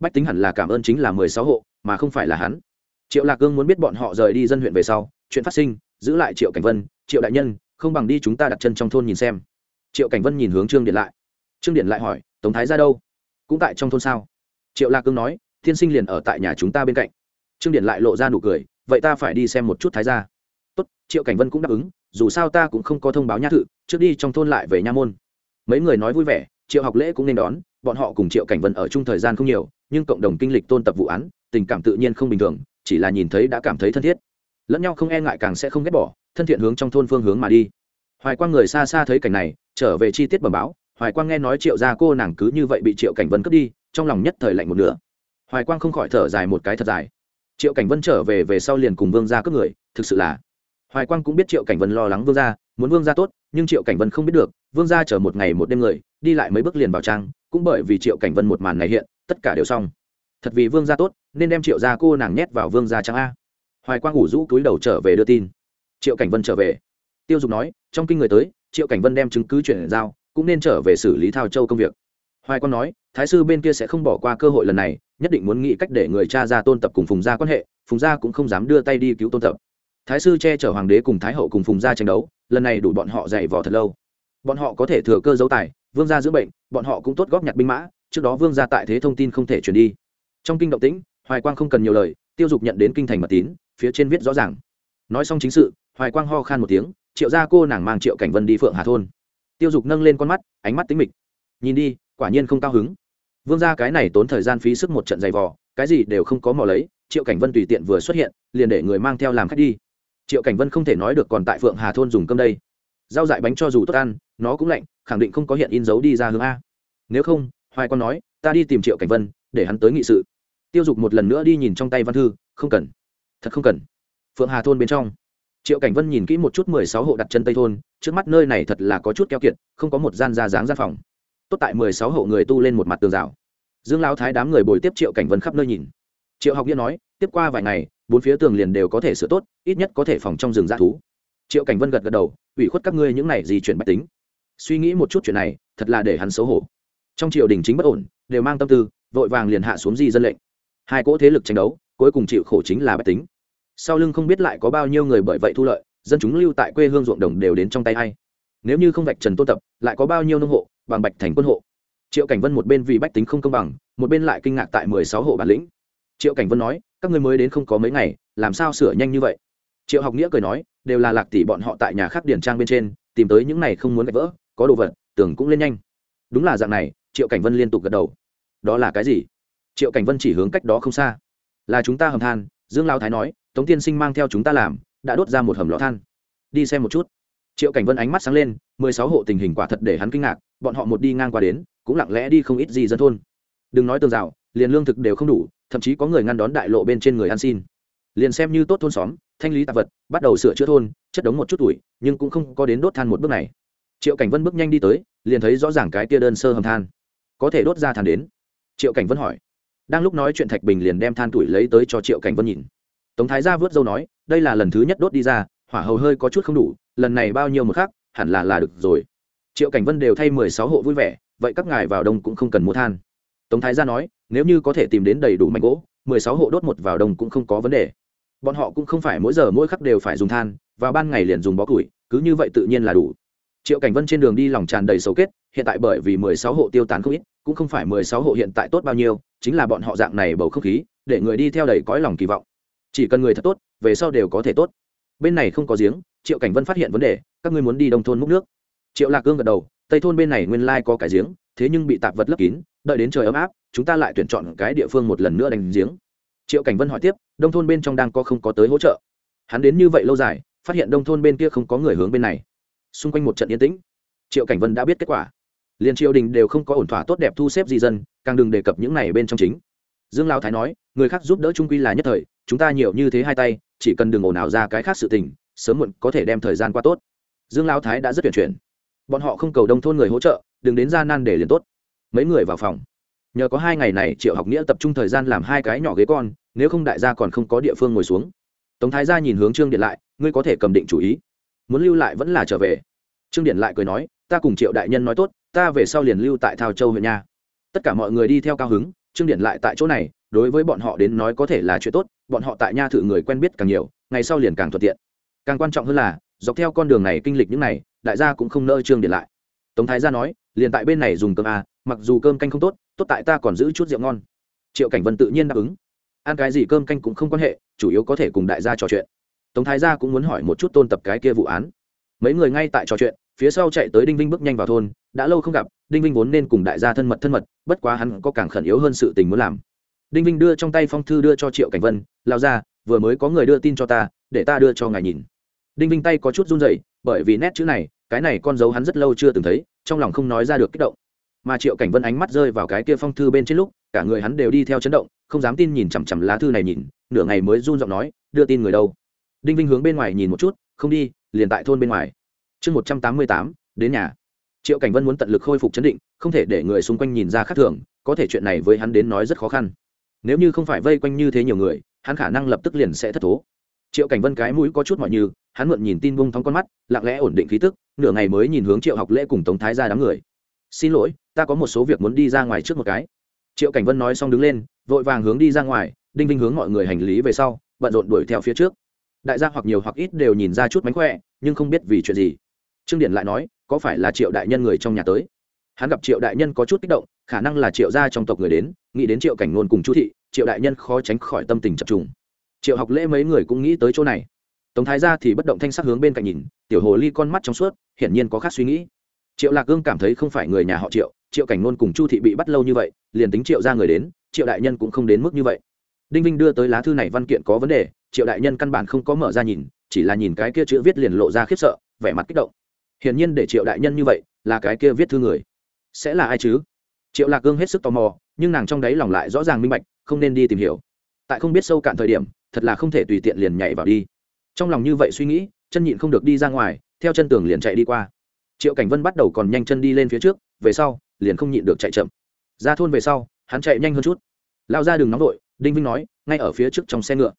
Bách tính hẳn là cảm ơn chính là mười sáu hộ, mà không phải là hắn. Triệu lạc cương muốn biết bọn họ rời đi dân huyện về sau, chuyện phát sinh, giữ lại triệu cảnh vân, triệu đại nhân, không bằng đi chúng ta đặt chân trong thôn nhìn xem. Triệu cảnh vân nhìn hướng trương điện lại. Trương điện lại hỏi, tống thái ra đâu? Cũng tại trong thôn sao? Triệu lạc cương nói, thiên sinh liền ở tại nhà chúng ta bên cạnh. Trương điện lại lộ ra nụ cười, vậy ta phải đi xem một chút thái ra tốt, triệu cảnh vân cũng đáp ứng, dù sao ta cũng không có thông báo nhã thự, trước đi trong thôn lại về nha môn. Mấy người nói vui vẻ, triệu học lễ cũng nên đón bọn họ cùng triệu cảnh vân ở chung thời gian không nhiều, nhưng cộng đồng kinh lịch tôn tập vụ án, tình cảm tự nhiên không bình thường, chỉ là nhìn thấy đã cảm thấy thân thiết. Lẫn nhau không e ngại càng sẽ không ghét bỏ, thân thiện hướng trong thôn phương hướng mà đi. Hoài quang người xa xa thấy cảnh này, trở về chi tiết bẩm báo, hoài quang nghe nói triệu gia cô nàng cứ như vậy bị triệu cảnh vân cướp đi, trong lòng nhất thời lạnh một nửa. Hoài quang không khỏi thở dài một cái thật dài. Triệu cảnh vân trở về về sau liền cùng vương gia cướp người, thực sự là. Hoài quang cũng biết triệu cảnh vân lo lắng vương gia, muốn vương gia tốt, nhưng triệu cảnh vân không biết được, vương gia chờ một ngày một đêm người, đi lại mấy bước liền vào trang cũng bởi vì triệu cảnh vân một màn này hiện, tất cả đều xong. Thật vì vương gia tốt, nên đem triệu gia cô nàng nhét vào vương gia trang a. Hoài quang ngủ rũ túi đầu trở về đưa tin. Triệu cảnh vân trở về. Tiêu dục nói, trong kinh người tới, triệu cảnh vân đem chứng cứ chuyển giao, cũng nên trở về xử lý thao châu công việc. Hoài quang nói, thái sư bên kia sẽ không bỏ qua cơ hội lần này, nhất định muốn nghĩ cách để người cha ra tôn tập cùng phùng gia quan hệ, phùng gia cũng không dám đưa tay đi cứu tôn tập. Thái sư che chở hoàng đế cùng thái hậu cùng phùng gia tranh đấu, lần này đủ bọn họ dày vò thật lâu. Bọn họ có thể thừa cơ dấu tài vương gia dưỡng bệnh, bọn họ cũng tốt góp nhặt binh mã, trước đó vương gia tại thế thông tin không thể chuyển đi. Trong kinh động tĩnh, hoài quang không cần nhiều lời, tiêu dục nhận đến kinh thành mật tín, phía trên viết rõ ràng. Nói xong chính sự, hoài quang ho khan một tiếng, triệu gia cô nàng mang triệu cảnh vân đi phượng hà thôn. Tiêu dục nâng lên con mắt, ánh mắt tính mịch. Nhìn đi, quả nhiên không cao hứng. Vương gia cái này tốn thời gian phí sức một trận giày vò, cái gì đều không có mò lấy, triệu cảnh vân tùy tiện vừa xuất hiện, liền để người mang theo làm khách đi. Triệu cảnh vân không thể nói được còn tại phượng hà thôn dùng cơm đây rau dại bánh cho dù tốt ăn, nó cũng lạnh, khẳng định không có hiện in dấu đi ra hướng a. Nếu không, hoài con nói, ta đi tìm triệu cảnh vân, để hắn tới nghị sự. Tiêu dục một lần nữa đi nhìn trong tay văn thư, không cần, thật không cần. Phượng hà thôn bên trong, triệu cảnh vân nhìn kỹ một chút mười sáu hộ đặt chân tây thôn, trước mắt nơi này thật là có chút keo kiệt, không có một gian ra dáng gian phòng. Tốt tại mười sáu hộ người tu lên một mặt tường rào. Dương lao thái đám người bồi tiếp triệu cảnh vân khắp nơi nhìn. Triệu học nghĩa nói, tiếp qua vài ngày, bốn phía tường liền đều có thể sửa tốt, ít nhất có thể phòng trong rừng g thú. Triệu cảnh vân gật gật đầu ủy khuất các ngươi những này gì chuyển bách tính. Suy nghĩ một chút chuyện này, thật là để hắn xấu hổ. Trong triều đình chính bất ổn, đều mang tâm tư, vội vàng liền hạ xuống di dân lệnh. Hai cỗ thế lực tranh đấu, cuối cùng chịu khổ chính là bách tính. Sau lưng không biết lại có bao nhiêu người bởi vậy thu lợi, dân chúng lưu tại quê hương ruộng đồng đều đến trong tay hay nếu như không vạch trần tôn tập, lại có bao nhiêu nông hộ, bằng bạch thành quân hộ. Triệu cảnh vân một bên vì bách tính không công bằng, một bên lại kinh ngạc tại mười sáu hộ bản lĩnh. Triệu cảnh vân nói, các người mới đến không có mấy ngày, làm sao sửa nhanh như vậy? Triệu học nghĩa cười nói, đều là lạc tỷ bọn họ tại nhà khác điển trang bên trên, tìm tới những này không muốn gạch vỡ, có đồ vật, tưởng cũng lên nhanh. Đúng là dạng này, triệu cảnh vân liên tục gật đầu. Đó là cái gì? Triệu cảnh vân chỉ hướng cách đó không xa. Là chúng ta hầm than, dương lao thái nói, tống tiên sinh mang theo chúng ta làm, đã đốt ra một hầm lò than. Đi xem một chút. Triệu cảnh vân ánh mắt sáng lên, mười sáu hộ tình hình quả thật để hắn kinh ngạc, bọn họ một đi ngang qua đến, cũng lặng lẽ đi không ít gì dân thôn. Đừng nói tường rào, liền lương thực đều không đủ, thậm chí có người ngăn đón đại lộ bên trên người ăn xin. Liền xem như tốt thôn xóm thanh lý tạp vật, bắt đầu sửa chữa thôn, chất đống một chút tuổi, nhưng cũng không có đến đốt than một bước này. Triệu cảnh vân bước nhanh đi tới, liền thấy rõ ràng cái tia đơn sơ hầm than. Có thể đốt ra than đến? Triệu cảnh vân hỏi. Đang lúc nói chuyện thạch bình liền đem than tuổi lấy tới cho triệu cảnh vân nhìn. Tống thái gia vớt dâu nói, đây là lần thứ nhất đốt đi ra, hỏa hầu hơi có chút không đủ, lần này bao nhiêu một khác hẳn là là được rồi. Triệu cảnh vân đều thay mười sáu hộ vui vẻ, vậy các ngài vào đông cũng không cần mua than. Tống thái gia nói, nếu như có thể tìm đến đầy đủ mảnh gỗ, mười sáu hộ đốt một vào đông cũng không có vấn đề bọn họ cũng không phải mỗi giờ mỗi khắc đều phải dùng than, và ban ngày liền dùng bó củi, cứ như vậy tự nhiên là đủ. Triệu cảnh vân trên đường đi lòng tràn đầy sâu kết, hiện tại bởi vì mười sáu hộ tiêu tán không ít, cũng không phải mười sáu hộ hiện tại tốt bao nhiêu, chính là bọn họ dạng này bầu không khí, để người đi theo đầy cõi lòng kỳ vọng. Chỉ cần người thật tốt, về sau đều có thể tốt. Bên này không có giếng, triệu cảnh vân phát hiện vấn đề, các ngươi muốn đi đông thôn múc nước. Triệu lạc cương gật đầu, tây thôn bên này nguyên lai có cái giếng, thế nhưng bị tạp vật lấp kín, đợi đến trời ấm áp, chúng ta lại tuyển chọn cái địa phương một lần nữa đánh giếng triệu cảnh vân hỏi tiếp, đông thôn bên trong đang có không có tới hỗ trợ? Hắn đến như vậy lâu dài, phát hiện đông thôn bên kia không có người hướng bên này. Xung quanh một trận yên tĩnh. Triệu cảnh vân đã biết kết quả. Liền triều đình đều không có ổn thỏa tốt đẹp thu xếp di dân, càng đừng đề cập những này bên trong chính. Dương lao thái nói, người khác giúp đỡ trung quy là nhất thời, chúng ta nhiều như thế hai tay, chỉ cần đừng ồn ào ra cái khác sự tình, sớm muộn có thể đem thời gian qua tốt. Dương lao thái đã rất tuyển chuyển. Bọn họ không cầu đông thôn người hỗ trợ, đừng đến ra nan để liền tốt. Mấy người vào phòng nhờ có hai ngày này triệu học nghĩa tập trung thời gian làm hai cái nhỏ ghế con, nếu không đại gia còn không có địa phương ngồi xuống. Tống thái gia nhìn hướng trương điện lại, ngươi có thể cầm định chủ ý. Muốn lưu lại vẫn là trở về. Trương điện lại cười nói, ta cùng triệu đại nhân nói tốt, ta về sau liền lưu tại thao châu huyện nha. Tất cả mọi người đi theo cao hứng, trương điện lại tại chỗ này, đối với bọn họ đến nói có thể là chuyện tốt, bọn họ tại nha thử người quen biết càng nhiều, ngày sau liền càng thuận tiện. Càng quan trọng hơn là, dọc theo con đường này kinh lịch những này đại gia cũng không nỡ trương điện lại. Tống thái gia nói liền tại bên này dùng cơm à mặc dù cơm canh không tốt tốt tại ta còn giữ chút rượu ngon. Triệu cảnh vân tự nhiên đáp ứng. Ăn cái gì cơm canh cũng không quan hệ, chủ yếu có thể cùng đại gia trò chuyện. Tống thái gia cũng muốn hỏi một chút tôn tập cái kia vụ án. Mấy người ngay tại trò chuyện, phía sau chạy tới đinh vinh bước nhanh vào thôn, đã lâu không gặp, đinh vinh vốn nên cùng đại gia thân mật thân mật, bất quá hắn có càng khẩn yếu hơn sự tình muốn làm. Đinh vinh đưa trong tay phong thư đưa cho triệu cảnh vân lao ra vừa mới có người đưa tin cho ta, để ta đưa cho ngài nhìn. Đinh vinh tay có chút run rẩy, bởi vì nét chữ này cái này con dấu hắn rất lâu chưa từng thấy, trong lòng không nói ra được kích động. Mà triệu cảnh vân ánh mắt rơi vào cái kia phong thư bên trên lúc, cả người hắn đều đi theo chấn động, không dám tin nhìn chằm chằm lá thư này nhìn, nửa ngày mới run giọng nói, đưa tin người đâu? Đinh vinh hướng bên ngoài nhìn một chút, không đi, liền tại thôn bên ngoài. Chương một trăm tám mươi tám, đến nhà. Triệu cảnh vân muốn tận lực khôi phục chấn định, không thể để người xung quanh nhìn ra khác thường, có thể chuyện này với hắn đến nói rất khó khăn. Nếu như không phải vây quanh như thế nhiều người, hắn khả năng lập tức liền sẽ thất thố triệu cảnh vân cái mũi có chút mọi như, hắn mượn nhìn tin bung thong con mắt, lặng lẽ ổn định khí tức, nửa ngày mới nhìn hướng triệu học lễ cùng tống thái ra đám người. Xin lỗi, ta có một số việc muốn đi ra ngoài trước một cái. Triệu cảnh vân nói xong đứng lên, vội vàng hướng đi ra ngoài, đinh vinh hướng mọi người hành lý về sau, bận rộn đuổi theo phía trước. Đại gia hoặc nhiều hoặc ít đều nhìn ra chút mánh khỏe, nhưng không biết vì chuyện gì. Trương điển lại nói, có phải là triệu đại nhân người trong nhà tới? Hắn gặp triệu đại nhân có chút kích động, khả năng là triệu gia trong tộc người đến, nghĩ đến triệu cảnh ngôn cùng chú thị, triệu đại nhân khó tránh khỏi tâm tình chập trùng triệu học lễ mấy người cũng nghĩ tới chỗ này. Tống thái gia thì bất động thanh sắc hướng bên cạnh nhìn, tiểu hồ ly con mắt trong suốt, hiển nhiên có khác suy nghĩ. Triệu lạc gương cảm thấy không phải người nhà họ triệu triệu cảnh nôn cùng chu thị bị bắt lâu như vậy, liền tính triệu ra người đến, triệu đại nhân cũng không đến mức như vậy. Đinh vinh đưa tới lá thư này văn kiện có vấn đề, triệu đại nhân căn bản không có mở ra nhìn, chỉ là nhìn cái kia chữ viết liền lộ ra khiếp sợ, vẻ mặt kích động. Hiển nhiên để triệu đại nhân như vậy, là cái kia viết thư người. Sẽ là ai chứ? Triệu lạc gương hết sức tò mò, nhưng nàng trong đáy lòng lại rõ ràng minh bạch, không nên đi tìm hiểu. Tại không biết sâu cạn thời điểm thật là không thể tùy tiện liền nhảy vào đi. Trong lòng như vậy suy nghĩ, chân nhịn không được đi ra ngoài, theo chân tường liền chạy đi qua. Triệu cảnh vân bắt đầu còn nhanh chân đi lên phía trước, về sau, liền không nhịn được chạy chậm. Ra thôn về sau, hắn chạy nhanh hơn chút. Lao ra đường nóng vội, đinh vinh nói, ngay ở phía trước trong xe ngựa.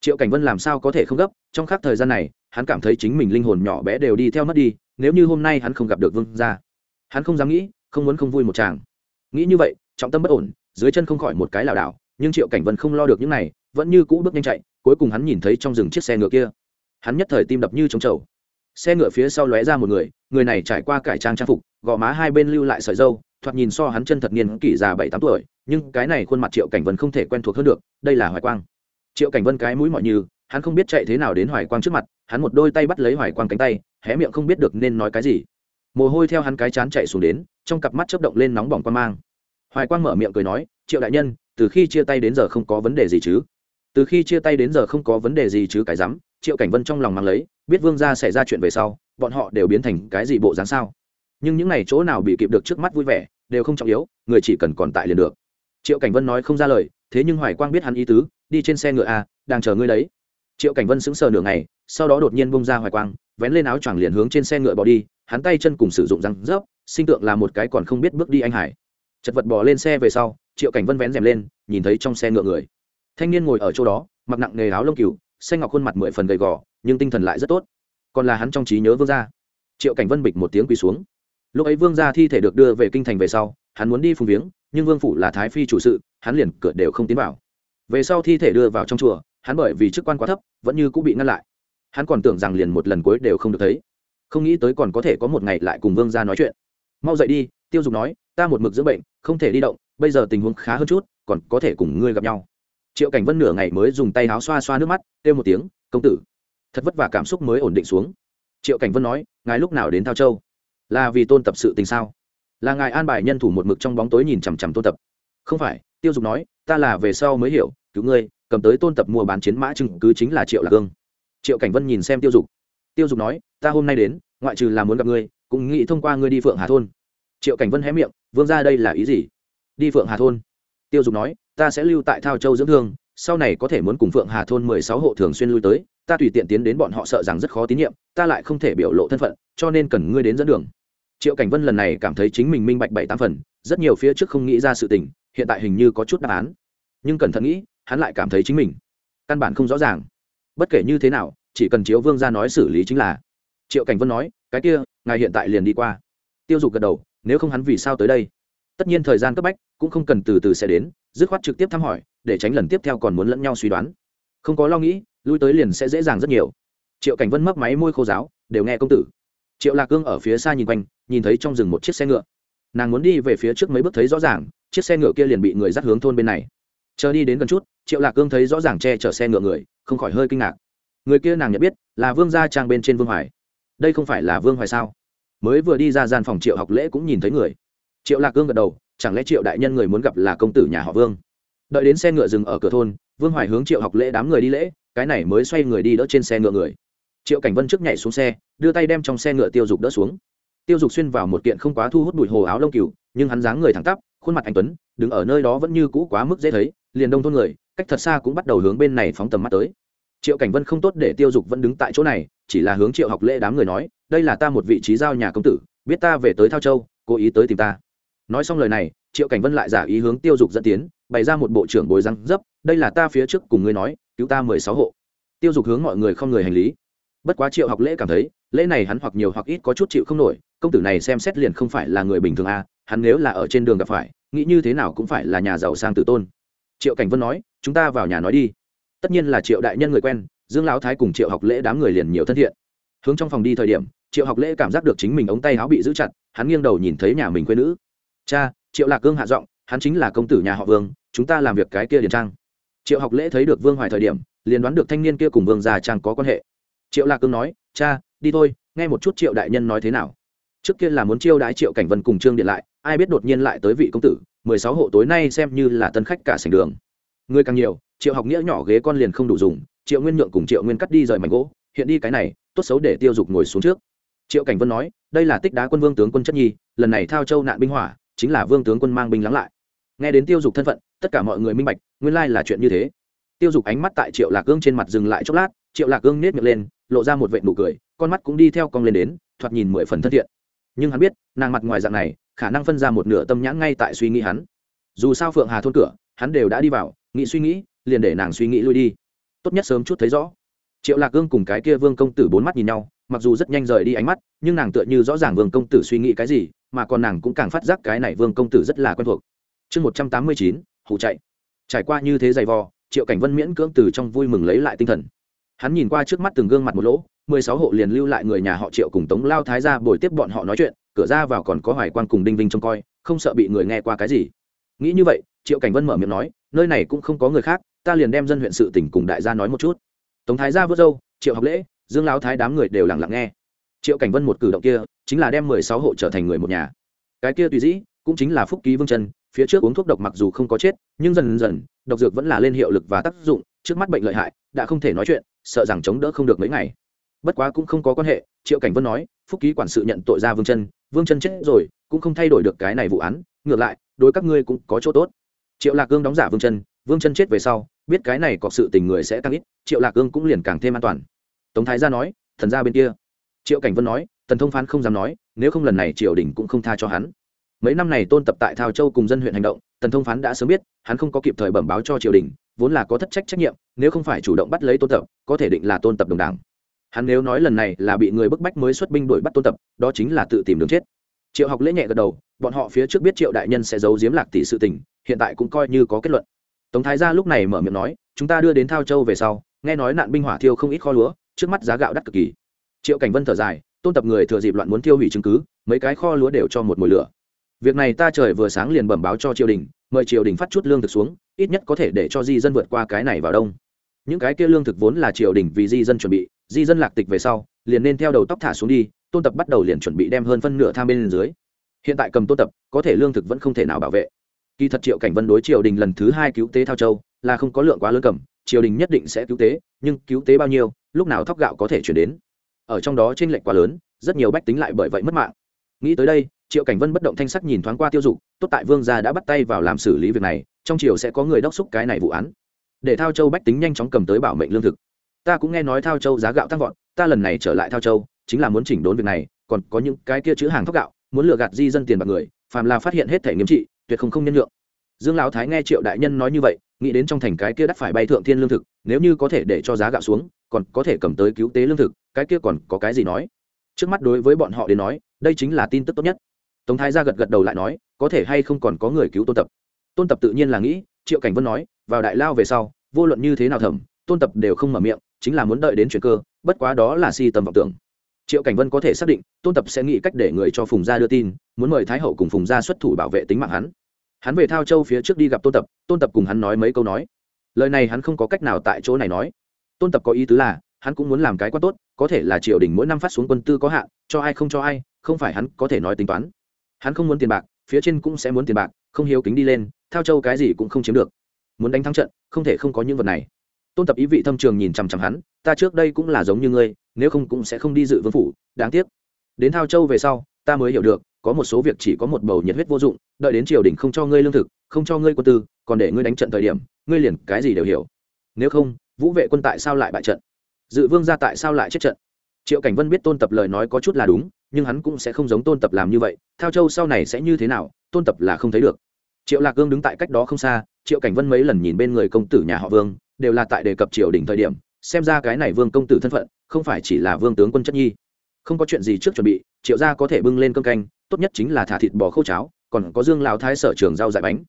Triệu cảnh vân làm sao có thể không gấp, trong khắc thời gian này, hắn cảm thấy chính mình linh hồn nhỏ bé đều đi theo mất đi, nếu như hôm nay hắn không gặp được vương ra hắn không dám nghĩ, không muốn không vui một chàng. Nghĩ như vậy, trọng tâm bất ổn, dưới chân không khỏi một cái lảo đảo, nhưng triệu cảnh vân không lo được những này vẫn như cũ bước nhanh chạy, cuối cùng hắn nhìn thấy trong rừng chiếc xe ngựa kia. Hắn nhất thời tim đập như trống trầu. Xe ngựa phía sau lóe ra một người người này trải qua cải trang trang phục, gò má hai bên lưu lại sợi dâu thoạt nhìn so hắn chân thật niên kỷ già bảy tám tuổi, nhưng cái này khuôn mặt triệu cảnh vân không thể quen thuộc hơn được, đây là hoài quang. Triệu cảnh vân cái mũi mọi như, hắn không biết chạy thế nào đến hoài quang trước mặt, hắn một đôi tay bắt lấy hoài quang cánh tay, hé miệng không biết được nên nói cái gì. Mồ hôi theo hắn cái chán chạy xuống đến, trong cặp mắt chớp động lên nóng bỏng quan mang. Hoài quang mở miệng cười nói, triệu đại nhân, từ khi chia tay đến giờ không có vấn đề gì chứ? Từ khi chia tay đến giờ không có vấn đề gì chứ cái rắm triệu cảnh vân trong lòng mang lấy biết vương gia xảy ra chuyện về sau bọn họ đều biến thành cái gì bộ dáng sao? Nhưng những n à y chỗ nào bị kịp được trước mắt vui vẻ đều không trọng yếu người chỉ cần còn tại liền được. Triệu cảnh vân nói không ra lời thế nhưng hoài quang biết hắn ý tứ đi trên xe ngựa a à, đang chờ ngươi đấy. Triệu cảnh vân sững sờ nửa ngày sau đó đột nhiên bông ra hoài quang vén lên áo choàng liền hướng trên xe ngựa bỏ đi hắn tay chân cùng sử dụng răng rớp sinh tượng là một cái còn không biết bước đi anh hải. Chật vật bỏ lên xe về sau triệu cảnh vân vén rèm lên nhìn thấy trong xe ngựa người thanh niên ngồi ở chỗ đó, mặc nặng nghề áo lông cừu, xanh ngọc khuôn mặt mười phần gầy gò, nhưng tinh thần lại rất tốt. Còn là hắn trong trí nhớ vương gia. Triệu cảnh vân bịch một tiếng quỳ xuống. Lúc ấy vương gia thi thể được đưa về kinh thành về sau, hắn muốn đi phùng viếng, nhưng vương phủ là thái phi chủ sự, hắn liền cửa đều không tiến vào. Về sau thi thể đưa vào trong chùa, hắn bởi vì chức quan quá thấp, vẫn như cũng bị ngăn lại. Hắn còn tưởng rằng liền một lần cuối đều không được thấy. Không nghĩ tới còn có thể có một ngày lại cùng vương gia nói chuyện. Mau dậy đi, tiêu dục nói, ta một mực dưỡng bệnh, không thể đi động, bây giờ tình huống khá hơn chút, còn có thể cùng ngươi gặp nhau triệu cảnh vân nửa ngày mới dùng tay áo xoa xoa nước mắt, kêu một tiếng, công tử. Thật vất vả cảm xúc mới ổn định xuống. Triệu cảnh vân nói, ngài lúc nào đến thao châu? Là vì tôn tập sự tình sao? Là ngài an bài nhân thủ một mực trong bóng tối nhìn chằm chằm tôn tập? Không phải, tiêu dục nói, ta là về sau mới hiểu, cứu ngươi, cầm tới tôn tập mua bán chiến mã chứng cứ chính là triệu lạc hương. Triệu cảnh vân nhìn xem tiêu dục. Tiêu dục nói, ta hôm nay đến, ngoại trừ là muốn gặp ngươi, cũng nghĩ thông qua ngươi đi phượng hà thôn. Triệu cảnh vân hé miệng, vương ra đây là ý gì? Đi phượng hà thôn tiêu dục nói, ta sẽ lưu tại thao châu dưỡng thương, sau này có thể muốn cùng phượng hà thôn mười sáu hộ thường xuyên lui tới, ta tùy tiện tiến đến bọn họ sợ rằng rất khó tín nhiệm, ta lại không thể biểu lộ thân phận, cho nên cần ngươi đến dẫn đường. Triệu cảnh vân lần này cảm thấy chính mình minh bạch bảy tám phần, rất nhiều phía trước không nghĩ ra sự tình, hiện tại hình như có chút đáp án. Nhưng cẩn thận nghĩ, hắn lại cảm thấy chính mình căn bản không rõ ràng. Bất kể như thế nào, chỉ cần chiếu vương ra nói xử lý chính là. Triệu cảnh vân nói, cái kia, ngài hiện tại liền đi qua. Tiêu dục gật đầu, nếu không hắn vì sao tới đây? Tất nhiên thời gian cấp bách cũng không cần từ từ sẽ đến, dứt khoát trực tiếp thăm hỏi, để tránh lần tiếp theo còn muốn lẫn nhau suy đoán. Không có lo nghĩ, lui tới liền sẽ dễ dàng rất nhiều. Triệu cảnh vân mấp máy môi khô giáo, đều nghe công tử. Triệu lạc cương ở phía xa nhìn quanh, nhìn thấy trong rừng một chiếc xe ngựa. Nàng muốn đi về phía trước mấy bước thấy rõ ràng, chiếc xe ngựa kia liền bị người dắt hướng thôn bên này. Chờ đi đến gần chút, triệu lạc cương thấy rõ ràng che chở xe ngựa người, không khỏi hơi kinh ngạc. Người kia nàng nhận biết, là vương gia trang bên trên vương hoài. Đây không phải là vương hoài sao? Mới vừa đi ra gian phòng triệu học lễ cũng nhìn thấy người. Triệu lạc cương gật đầu chẳng lẽ triệu đại nhân người muốn gặp là công tử nhà họ vương? Đợi đến xe ngựa dừng ở cửa thôn, vương hoài hướng triệu học lễ đám người đi lễ, cái này mới xoay người đi đỡ trên xe ngựa người. Triệu cảnh vân trước nhảy xuống xe, đưa tay đem trong xe ngựa tiêu dục đỡ xuống. Tiêu dục xuyên vào một kiện không quá thu hút bụi hồ áo lông cừu, nhưng hắn dáng người thẳng tắp, khuôn mặt anh tuấn, đứng ở nơi đó vẫn như cũ quá mức dễ thấy, liền đông thôn người, cách thật xa cũng bắt đầu hướng bên này phóng tầm mắt tới. Triệu cảnh vân không tốt để tiêu dục vẫn đứng tại chỗ này, chỉ là hướng triệu học lễ đám người nói, đây là ta một vị trí giao nhà công tử, biết ta về tới thao châu, cố ý tới tìm ta nói xong lời này triệu cảnh vân lại giả ý hướng tiêu dục dẫn tiến bày ra một bộ trưởng bồi răng dấp đây là ta phía trước cùng ngươi nói cứu ta mười sáu hộ. Tiêu dục hướng mọi người không người hành lý. Bất quá triệu học lễ cảm thấy lễ này hắn hoặc nhiều hoặc ít có chút chịu không nổi công tử này xem xét liền không phải là người bình thường a à, hắn nếu là ở trên đường gặp phải nghĩ như thế nào cũng phải là nhà giàu sang tử tôn. Triệu cảnh vân nói chúng ta vào nhà nói đi. Tất nhiên là triệu đại nhân người quen dương lão thái cùng triệu học lễ đám người liền nhiều thân thiện. Hướng trong phòng đi thời điểm triệu học lễ cảm giác được chính mình ống tay áo bị giữ chặt hắn nghiêng đầu nhìn thấy nhà mình quê nữ cha, triệu lạc cương hạ giọng, hắn chính là công tử nhà họ vương, chúng ta làm việc cái kia điền trang. Triệu học lễ thấy được vương hoài thời điểm, liền đoán được thanh niên kia cùng vương già trang có quan hệ. Triệu lạc cương nói, cha, đi thôi, nghe một chút triệu đại nhân nói thế nào. Trước kia là muốn chiêu đái triệu cảnh vân cùng trương điện lại, ai biết đột nhiên lại tới vị công tử, mười sáu hộ tối nay xem như là tân khách cả sành đường. Người càng nhiều, triệu học nghĩa nhỏ ghế con liền không đủ dùng, triệu nguyên nhượng cùng triệu nguyên cắt đi rời mảnh gỗ, hiện đi cái này, tốt xấu để tiêu dục ngồi xuống trước. Triệu cảnh vân nói, đây là tích đá quân vương tướng quân chất nhi, lần này thao châu nạn binh hỏa chính là vương tướng quân mang binh lắng lại. Nghe đến tiêu dục thân phận, tất cả mọi người minh bạch, nguyên lai là chuyện như thế. Tiêu dục ánh mắt tại triệu lạc gương trên mặt dừng lại chốc lát, triệu lạc gương nết miệng lên, lộ ra một vệ nụ cười, con mắt cũng đi theo cong lên đến, thoạt nhìn mười phần thân thiện. Nhưng hắn biết, nàng mặt ngoài dạng này, khả năng phân ra một nửa tâm nhãn ngay tại suy nghĩ hắn. Dù sao phượng hà thôn cửa, hắn đều đã đi vào, nghĩ suy nghĩ, liền để nàng suy nghĩ lui đi. Tốt nhất sớm chút thấy rõ. Triệu lạc gương cùng cái kia vương công tử bốn mắt nhìn nhau, mặc dù rất nhanh rời đi ánh mắt, nhưng nàng tựa như rõ ràng vương công tử suy nghĩ cái gì mà còn nàng cũng càng phát giác cái này vương công tử rất là quen thuộc. Chương một trăm tám mươi chín hụ chạy. Trải qua như thế giày vò, triệu cảnh vân miễn cưỡng từ trong vui mừng lấy lại tinh thần. Hắn nhìn qua trước mắt từng gương mặt một lỗ, mười sáu hộ liền lưu lại người nhà họ triệu cùng tống lao thái ra bồi tiếp bọn họ nói chuyện, cửa ra vào còn có hoài quan cùng đinh vinh trông coi, không sợ bị người nghe qua cái gì. Nghĩ như vậy, triệu cảnh vân mở miệng nói, nơi này cũng không có người khác, ta liền đem dân huyện sự tỉnh cùng đại gia nói một chút. Tống thái gia vớt dâu triệu học lễ, dương lão thái đám người đều lặng lặng nghe. Triệu cảnh vân một cử động kia chính là đem mười sáu hộ trở thành người một nhà. Cái kia tùy dĩ, cũng chính là phúc ký vương chân phía trước uống thuốc độc mặc dù không có chết, nhưng dần dần, độc dược vẫn là lên hiệu lực và tác dụng, trước mắt bệnh lợi hại, đã không thể nói chuyện, sợ rằng chống đỡ không được mấy ngày. Bất quá cũng không có quan hệ, triệu cảnh vân nói, phúc ký quản sự nhận tội ra vương chân vương chân chết rồi, cũng không thay đổi được cái này vụ án, ngược lại, đối các ngươi cũng có chỗ tốt. Triệu lạc cương đóng giả vương chân vương chân chết về sau, biết cái này có sự tình người sẽ tăng ít, triệu lạc cương cũng liền càng thêm an toàn. Tống thái gia nói, thần gia bên kia. Triệu cảnh vân nói tần thông phán không dám nói, nếu không lần này triều đình cũng không tha cho hắn. Mấy năm này tôn tập tại thao châu cùng dân huyện hành động, tần thông phán đã sớm biết, hắn không có kịp thời bẩm báo cho triều đình, vốn là có thất trách trách nhiệm, nếu không phải chủ động bắt lấy tôn tập, có thể định là tôn tập đồng đảng. Hắn nếu nói lần này là bị người bức bách mới xuất binh đuổi bắt tôn tập, đó chính là tự tìm đường chết. Triệu học lễ nhẹ gật đầu, bọn họ phía trước biết triệu đại nhân sẽ giấu giếm lạc tỷ sự tình, hiện tại cũng coi như có kết luận. Tống thái gia lúc này mở miệng nói, chúng ta đưa đến thao châu về sau, nghe nói nạn binh hỏa thiêu không ít kho lúa, trước mắt giá gạo đắt cực kỳ. Triệu cảnh vân thở dài tôn tập người thừa dịp loạn muốn tiêu hủy chứng cứ, mấy cái kho lúa đều cho một mùi lửa. Việc này ta trời vừa sáng liền bẩm báo cho triều đình, mời triều đình phát chút lương thực xuống, ít nhất có thể để cho di dân vượt qua cái này vào đông. Những cái kia lương thực vốn là triều đình vì di dân chuẩn bị, di dân lạc tịch về sau, liền nên theo đầu tóc thả xuống đi, tôn tập bắt đầu liền chuẩn bị đem hơn phân nửa tham bên dưới. Hiện tại cầm tôn tập, có thể lương thực vẫn không thể nào bảo vệ. Kỳ thật triệu cảnh vân đối triều đình lần thứ hai cứu tế thao châu là không có lượng quá lớn cầm, triều đình nhất định sẽ cứu tế, nhưng cứu tế bao nhiêu, lúc nào thóc gạo có thể chuyển đến ở trong đó trên lệnh lệch quá lớn, rất nhiều bách tính lại bởi vậy mất mạng. Nghĩ tới đây, triệu cảnh vân bất động thanh sắc nhìn thoáng qua tiêu dục, tốt tại vương gia đã bắt tay vào làm xử lý việc này, trong triều sẽ có người đốc xúc cái này vụ án. Để thao châu bách tính nhanh chóng cầm tới bảo mệnh lương thực. Ta cũng nghe nói thao châu giá gạo tăng vọt, ta lần này trở lại thao châu, chính là muốn chỉnh đốn việc này, còn có những cái kia chữ hàng thóc gạo, muốn lừa gạt di dân tiền bạc người, phàm là phát hiện hết thể nghiêm trị, tuyệt không không nhân lượng dương lão thái nghe triệu đại nhân nói như vậy, nghĩ đến trong thành cái kia đắt phải bay thượng thiên lương thực, nếu như có thể để cho giá gạo xuống còn có thể cầm tới cứu tế lương thực, cái kia còn có cái gì nói? Trước mắt đối với bọn họ đến nói, đây chính là tin tức tốt nhất. Tống thái ra gật gật đầu lại nói, có thể hay không còn có người cứu tôn tập? Tôn tập tự nhiên là nghĩ, triệu cảnh vân nói, vào đại lao về sau, vô luận như thế nào thẩm, tôn tập đều không mở miệng, chính là muốn đợi đến chuyện cơ, bất quá đó là si tầm vọng tưởng. Triệu cảnh vân có thể xác định, tôn tập sẽ nghĩ cách để người cho phùng gia đưa tin, muốn mời thái hậu cùng phùng gia xuất thủ bảo vệ tính mạng hắn. Hắn về thao châu phía trước đi gặp tôn tập tôn tập cùng hắn nói mấy câu nói. Lời này hắn không có cách nào tại chỗ này nói tôn tập có ý tứ là, hắn cũng muốn làm cái quá tốt, có thể là triều đình mỗi năm phát xuống quân tư có hạn, cho ai không cho ai, không phải hắn có thể nói tính toán. Hắn không muốn tiền bạc, phía trên cũng sẽ muốn tiền bạc, không hiếu kính đi lên, thao châu cái gì cũng không chiếm được. Muốn đánh thắng trận, không thể không có những vật này. Tôn tập ý vị thâm trường nhìn chằm chằm hắn, ta trước đây cũng là giống như ngươi, nếu không cũng sẽ không đi dự vương phủ, đáng tiếc. Đến thao châu về sau, ta mới hiểu được, có một số việc chỉ có một bầu nhiệt huyết vô dụng, đợi đến triều đình không cho ngươi lương thực, không cho ngươi quân tư, còn để ngươi đánh trận thời điểm, ngươi liền cái gì đều hiểu. Nếu không vũ vệ quân tại sao lại bại trận? Dự vương ra tại sao lại chết trận? Triệu cảnh vân biết tôn tập lời nói có chút là đúng, nhưng hắn cũng sẽ không giống tôn tập làm như vậy, thao châu sau này sẽ như thế nào, tôn tập là không thấy được. Triệu lạc gương đứng tại cách đó không xa, triệu cảnh vân mấy lần nhìn bên người công tử nhà họ vương, đều là tại đề cập triều đỉnh thời điểm, xem ra cái này vương công tử thân phận, không phải chỉ là vương tướng quân chất nhi. Không có chuyện gì trước chuẩn bị, triệu gia có thể bưng lên cơm canh, tốt nhất chính là thả thịt bò khô cháo, còn có dương lão thái sở trường rau dại bánh.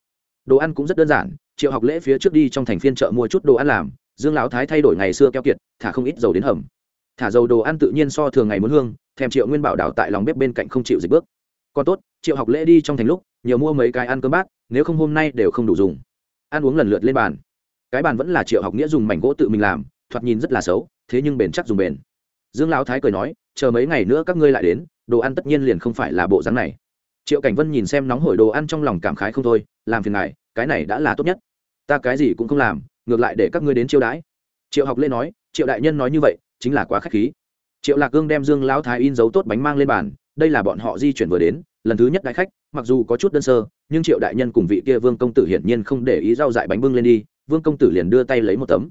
Đồ ăn cũng rất đơn giản, triệu học lễ phía trước đi trong thành phiên chợ mua chút đồ ăn làm dương lão thái thay đổi ngày xưa keo kiệt thả không ít dầu đến hầm. Thả dầu đồ ăn tự nhiên so thường ngày muốn hương thèm triệu nguyên bảo đảo tại lòng bếp bên cạnh không chịu dịch bước. Còn tốt triệu học lễ đi trong thành lúc nhiều mua mấy cái ăn cơm bát nếu không hôm nay đều không đủ dùng. Ăn uống lần lượt lên bàn. Cái bàn vẫn là triệu học nghĩa dùng mảnh gỗ tự mình làm thoạt nhìn rất là xấu thế nhưng bền chắc dùng bền. Dương lão thái cười nói chờ mấy ngày nữa các ngươi lại đến đồ ăn tất nhiên liền không phải là bộ dáng này. Triệu cảnh vân nhìn xem nóng hổi đồ ăn trong lòng cảm khái không thôi làm phiền này, cái này đã là tốt nhất. Ta cái gì cũng không làm ngược lại để các ngươi đến chiêu đãi. Triệu học lê nói, triệu đại nhân nói như vậy, chính là quá k h á c h khí. Triệu lạc cương đem dương lão thái in dấu tốt bánh mang lên bàn, đây là bọn họ di chuyển vừa đến, lần thứ nhất đại khách, mặc dù có chút đơn sơ, nhưng triệu đại nhân cùng vị kia vương công tử hiển nhiên không để ý rau dại bánh bưng lên đi, vương công tử liền đưa tay lấy một tấm.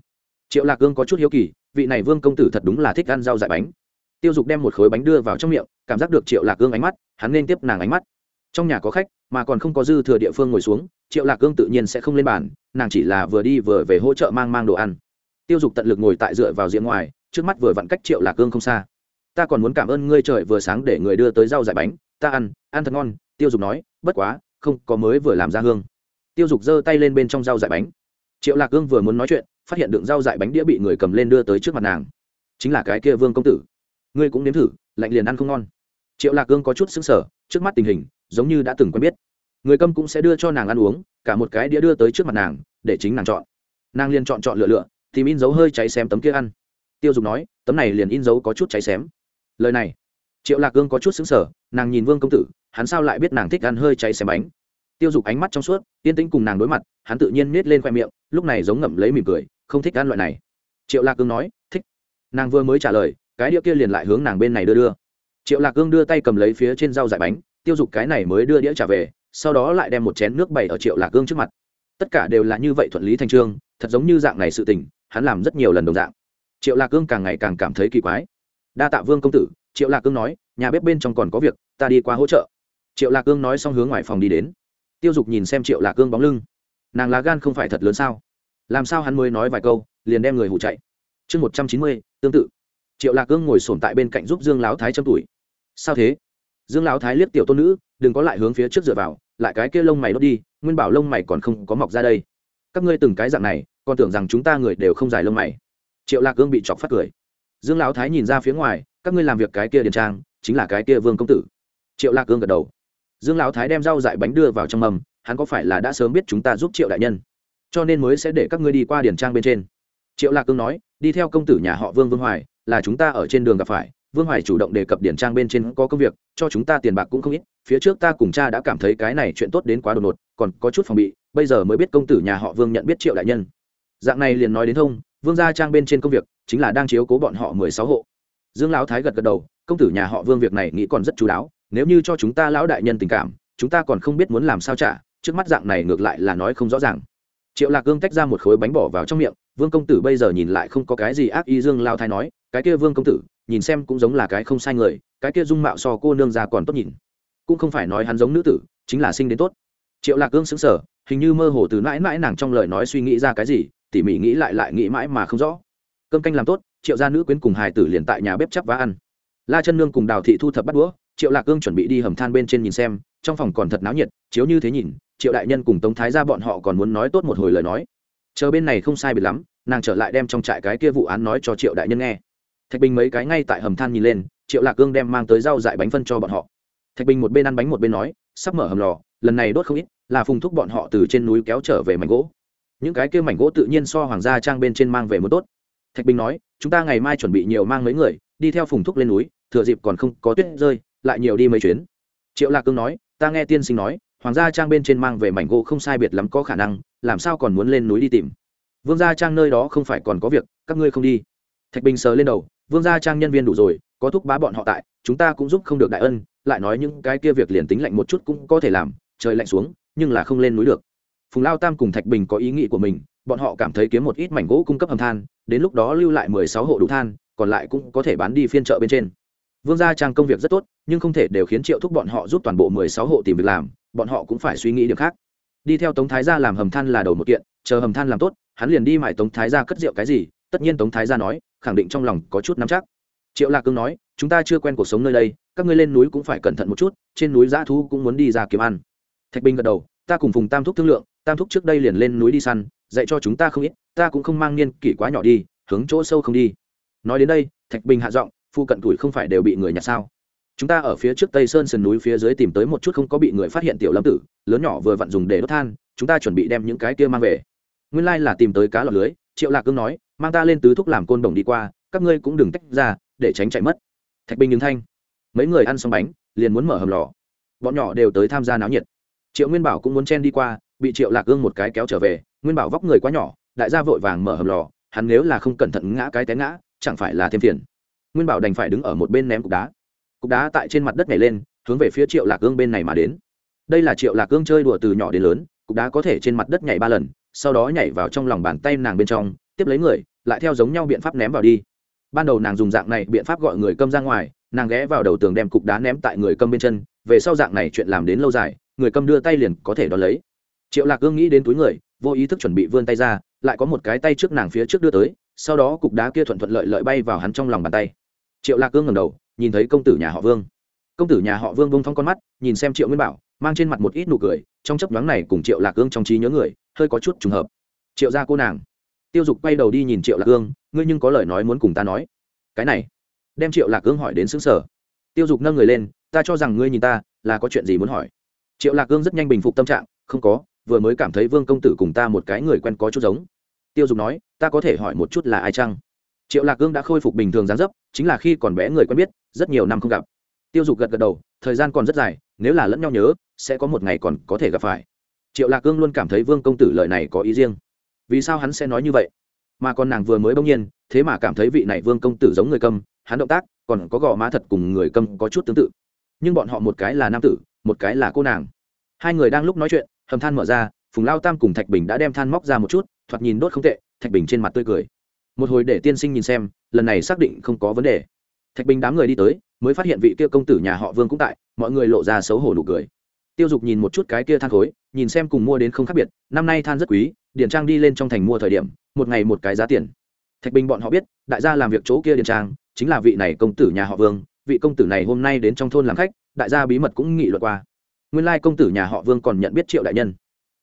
Triệu lạc cương có chút hiếu kỳ, vị này vương công tử thật đúng là thích ăn rau dại bánh. Tiêu dục đem một khối bánh đưa vào trong miệng, cảm giác được triệu lạc cương ánh mắt, hắn nên tiếp nàng ánh mắt trong nhà có khách, mà còn không có dư thừa địa phương ngồi xuống, triệu lạc cương tự nhiên sẽ không lên bàn, nàng chỉ là vừa đi vừa về hỗ trợ mang mang đồ ăn. Tiêu dục tận lực ngồi tại dựa vào diện ngoài, trước mắt vừa vặn cách triệu lạc cương không xa. Ta còn muốn cảm ơn ngươi trời vừa sáng để người đưa tới rau dại bánh, ta ăn ăn thật ngon, tiêu dục nói, bất quá, không có mới vừa làm ra hương. Tiêu dục giơ tay lên bên trong rau dại bánh. Triệu lạc cương vừa muốn nói chuyện, phát hiện đựng rau dại bánh đĩa bị người cầm lên đưa tới trước mặt nàng. Chính là cái kia vương công tử, ngươi cũng nếm thử, lạnh liền ăn không ngon. Triệu lạc cương có chút xứng sở trước mắt tình hình giống như đã từng quen biết. Người câm cũng sẽ đưa cho nàng ăn uống, cả một cái đĩa đưa tới trước mặt nàng, để chính nàng chọn. Nàng liền chọn chọn lựa lựa tìm in dấu hơi cháy xém tấm kia ăn. Tiêu dục nói, tấm này liền in dấu có chút cháy xém. Lời này, triệu lạc cương có chút xứng sở nàng nhìn vương công tử, hắn sao lại biết nàng thích ăn hơi cháy xém bánh? Tiêu dục ánh mắt trong suốt, yên tĩnh cùng nàng đối mặt, hắn tự nhiên nết lên khoe miệng, lúc này giống ngậm lấy mỉm cười, không thích ăn loại này. Triệu lạc cương nói, thích. Nàng vừa mới trả lời, cái đĩa kia liền lại hướng nàng bên này đưa đưa. Triệu lạc cương đưa tay cầm lấy phía trên rau dại bánh tiêu dục cái này mới đưa đĩa trả về, sau đó lại đem một chén nước bày ở triệu lạc cương trước mặt. Tất cả đều là như vậy thuận lý thành trương, thật giống như dạng này sự tình, hắn làm rất nhiều lần đồng dạng. Triệu lạc cương càng ngày càng cảm thấy kỳ quái. Đa tạ vương công tử, triệu lạc cương nói, nhà bếp bên trong còn có việc, ta đi qua hỗ trợ. Triệu lạc cương nói xong hướng ngoài phòng đi đến. Tiêu dục nhìn xem triệu lạc cương bóng lưng. Nàng lá gan không phải thật lớn sao? Làm sao hắn mới nói vài câu, liền đem người hụ chạy? Chương một trăm chín mươi, tương tự. Triệu lạc cương ngồi sổm tại bên cạnh giúp dương láo thái châm tuổi. Sao thế? Dương lão thái liếc tiểu tôn nữ, đừng có lại hướng phía trước dựa vào, lại cái kia lông mày đốt đi, nguyên bảo lông mày còn không có mọc ra đây. Các ngươi từng cái dạng này, còn tưởng rằng chúng ta người đều không dài lông mày. Triệu lạc cương bị chọc phát cười. Dương lão thái nhìn ra phía ngoài, các ngươi làm việc cái kia điền trang, chính là cái kia vương công tử. Triệu lạc cương gật đầu. Dương lão thái đem rau dại bánh đưa vào trong mầm hắn có phải là đã sớm biết chúng ta giúp triệu đại nhân, cho nên mới sẽ để các ngươi đi qua điền trang bên trên? Triệu lạc cương nói, đi theo công tử nhà họ vương vương hoài, là chúng ta ở trên đường gặp phải vương hoài chủ động đề cập điển trang bên trên có công việc, cho chúng ta tiền bạc cũng không ít, phía trước ta cùng cha đã cảm thấy cái này chuyện tốt đến quá đột ngột, còn có chút phòng bị, bây giờ mới biết công tử nhà họ vương nhận biết triệu đại nhân. Dạng này liền nói đến thông, vương gia trang bên trên công việc, chính là đang chiếu cố bọn họ mười sáu hộ. Dương lão thái gật gật đầu, công tử nhà họ vương việc này nghĩ còn rất chú đáo, nếu như cho chúng ta lão đại nhân tình cảm, chúng ta còn không biết muốn làm sao trả, trước mắt dạng này ngược lại là nói không rõ ràng triệu lạc gương tách ra một khối bánh bỏ vào trong miệng, vương công tử bây giờ nhìn lại không có cái gì ác ý dương lao thái nói, cái kia vương công tử, nhìn xem cũng giống là cái không sai người, cái kia dung mạo so cô nương ra còn tốt nhìn. Cũng không phải nói hắn giống nữ tử, chính là sinh đến tốt. Triệu lạc gương xứng sở hình như mơ hồ từ mãi mãi nàng trong lời nói suy nghĩ ra cái gì, tỉ mỉ nghĩ lại lại nghĩ mãi mà không rõ. Cơm canh làm tốt, triệu gia nữ quyến cùng hài tử liền tại nhà bếp chắp vá ăn. La chân nương cùng đào thị thu thập bắt đũa, triệu lạc gương chuẩn bị đi hầm than bên trên nhìn xem, trong phòng còn thật náo nhiệt, chiếu như thế nhìn triệu đại nhân cùng tống thái ra bọn họ còn muốn nói tốt một hồi lời nói. Chờ bên này không sai biệt lắm, nàng trở lại đem trong trại cái kia vụ án nói cho triệu đại nhân nghe. Thạch bình mấy cái ngay tại hầm than nhìn lên, triệu lạc cương đem mang tới rau dại bánh phân cho bọn họ. Thạch bình một bên ăn bánh một bên nói, sắp mở hầm lò, lần này đốt không ít, là phùng thúc bọn họ từ trên núi kéo trở về mảnh gỗ. Những cái kia mảnh gỗ tự nhiên so hoàng gia trang bên trên mang về một tốt. Thạch bình nói, chúng ta ngày mai chuẩn bị nhiều mang mấy người, đi theo phùng thúc lên núi, thừa dịp còn không có tuyết rơi, lại nhiều đi mấy chuyến. Triệu lạc cương nói, ta nghe tiên sinh nói hoàng gia trang bên trên mang về mảnh gỗ không sai biệt lắm có khả năng, làm sao còn muốn lên núi đi tìm? Vương gia trang nơi đó không phải còn có việc, các ngươi không đi. Thạch bình sờ lên đầu, vương gia trang nhân viên đủ rồi, có thúc bá bọn họ tại, chúng ta cũng giúp không được đại ân, lại nói những cái kia việc liền tính lạnh một chút cũng có thể làm, trời lạnh xuống, nhưng là không lên núi được. Phùng lao tam cùng thạch bình có ý nghĩ của mình, bọn họ cảm thấy kiếm một ít mảnh gỗ cung cấp hầm than, đến lúc đó lưu lại mười sáu hộ đủ than, còn lại cũng có thể bán đi phiên chợ bên trên. Vương gia trang công việc rất tốt, nhưng không thể đều khiến triệu thúc bọn họ giúp toàn bộ mười sáu hộ tìm việc làm bọn họ cũng phải suy nghĩ điểm khác. Đi theo tống thái gia làm hầm than là đầu một kiện, chờ hầm than làm tốt, hắn liền đi mải tống thái gia cất rượu cái gì, tất nhiên tống thái gia nói, khẳng định trong lòng có chút nắm chắc. Triệu lạc cương nói, chúng ta chưa quen cuộc sống nơi đây, các ngươi lên núi cũng phải cẩn thận một chút, trên núi dã thú cũng muốn đi ra kiếm ăn. Thạch bình gật đầu, ta cùng phùng tam thúc thương lượng, tam thúc trước đây liền lên núi đi săn, dạy cho chúng ta không ít, ta cũng không mang niên kỷ quá nhỏ đi, hướng chỗ sâu không đi. Nói đến đây, thạch bình hạ giọng, phu cận tuổi không phải đều bị người nhặt sao? Chúng ta ở phía trước tây sơn sườn núi phía dưới tìm tới một chút không có bị người phát hiện tiểu lâm tử, lớn nhỏ vừa vặn dùng để đốt than, chúng ta chuẩn bị đem những cái kia mang về. Nguyên lai là tìm tới cá lọt lưới, triệu lạc cương nói, mang ta lên tứ thúc làm côn đồng đi qua, các ngươi cũng đừng tách ra, để tránh chạy mất. Thạch bình đứng thanh. Mấy người ăn xong bánh, liền muốn mở hầm lò. Bọn nhỏ đều tới tham gia náo nhiệt. Triệu nguyên bảo cũng muốn chen đi qua, bị triệu lạc gương một cái kéo trở về, nguyên bảo vóc người quá nhỏ, đại gia vội vàng mở hầm lò, hắn nếu là không cẩn thận ngã cái té ngã, chẳng phải là thêm phiền. Nguyên bảo đành phải đứng ở một bên ném cục đá cục đá tại trên mặt đất nhảy lên, hướng về phía triệu lạc cương bên này mà đến. Đây là triệu lạc cương chơi đùa từ nhỏ đến lớn, cục đá có thể trên mặt đất nhảy ba lần, sau đó nhảy vào trong lòng bàn tay nàng bên trong, tiếp lấy người, lại theo giống nhau biện pháp ném vào đi. Ban đầu nàng dùng dạng này biện pháp gọi người câm ra ngoài, nàng ghé vào đầu tường đem cục đá ném tại người câm bên chân, về sau dạng này chuyện làm đến lâu dài, người câm đưa tay liền có thể đón lấy. Triệu lạc cương nghĩ đến túi người, vô ý thức chuẩn bị vươn tay ra, lại có một cái tay trước nàng phía trước đưa tới, sau đó cục đá kia thuận thuận lợi lợi bay vào hắn trong lòng bàn tay. Triệu lạc cương ngầm đầu nhìn thấy công tử nhà họ vương. Công tử nhà họ vương bông thong con mắt, nhìn xem triệu nguyên bảo, mang trên mặt một ít nụ cười, trong chấp nhoáng này cùng triệu lạc gương trong trí nhớ người, hơi có chút trùng hợp. Triệu ra cô nàng. Tiêu dục quay đầu đi nhìn triệu lạc gương ngươi nhưng có lời nói muốn cùng ta nói. Cái này. Đem triệu lạc gương hỏi đến xứng sở tiêu dục nâng người lên, ta cho rằng ngươi nhìn ta, là có chuyện gì muốn hỏi. Triệu lạc gương rất nhanh bình phục tâm trạng, không có, vừa mới cảm thấy vương công tử cùng ta một cái người quen có chút giống. Tiêu dục nói, ta có thể hỏi một chút là ai chăng? Triệu lạc gương đã khôi phục bình thường gián dấp, chính là khi còn bé người quen biết, rất nhiều năm không gặp. Tiêu dục gật gật đầu, thời gian còn rất dài, nếu là lẫn nhau nhớ, sẽ có một ngày còn có thể gặp phải. Triệu lạc Cương luôn cảm thấy vương công tử lời này có ý riêng. Vì sao hắn sẽ nói như vậy? Mà còn nàng vừa mới bỗng nhiên, thế mà cảm thấy vị này vương công tử giống người câm, hắn động tác, còn có gò má thật cùng người câm có chút tương tự. Nhưng bọn họ một cái là nam tử, một cái là cô nàng. Hai người đang lúc nói chuyện, hầm than mở ra, phùng lao tam cùng thạch bình đã đem than móc ra một chút, thoạt nhìn đốt không tệ, thạch bình trên mặt tươi cười một hồi để tiên sinh nhìn xem, lần này xác định không có vấn đề. Thạch bình đám người đi tới, mới phát hiện vị kia công tử nhà họ vương cũng tại, mọi người lộ ra xấu hổ nụ cười. Tiêu dục nhìn một chút cái kia than khối, nhìn xem cùng mua đến không khác biệt, năm nay than rất quý, điển trang đi lên trong thành mua thời điểm, một ngày một cái giá tiền. Thạch bình bọn họ biết, đại gia làm việc chỗ kia điển trang, chính là vị này công tử nhà họ vương, vị công tử này hôm nay đến trong thôn làm khách, đại gia bí mật cũng nghị luận qua. Nguyên lai công tử nhà họ vương còn nhận biết triệu đại nhân.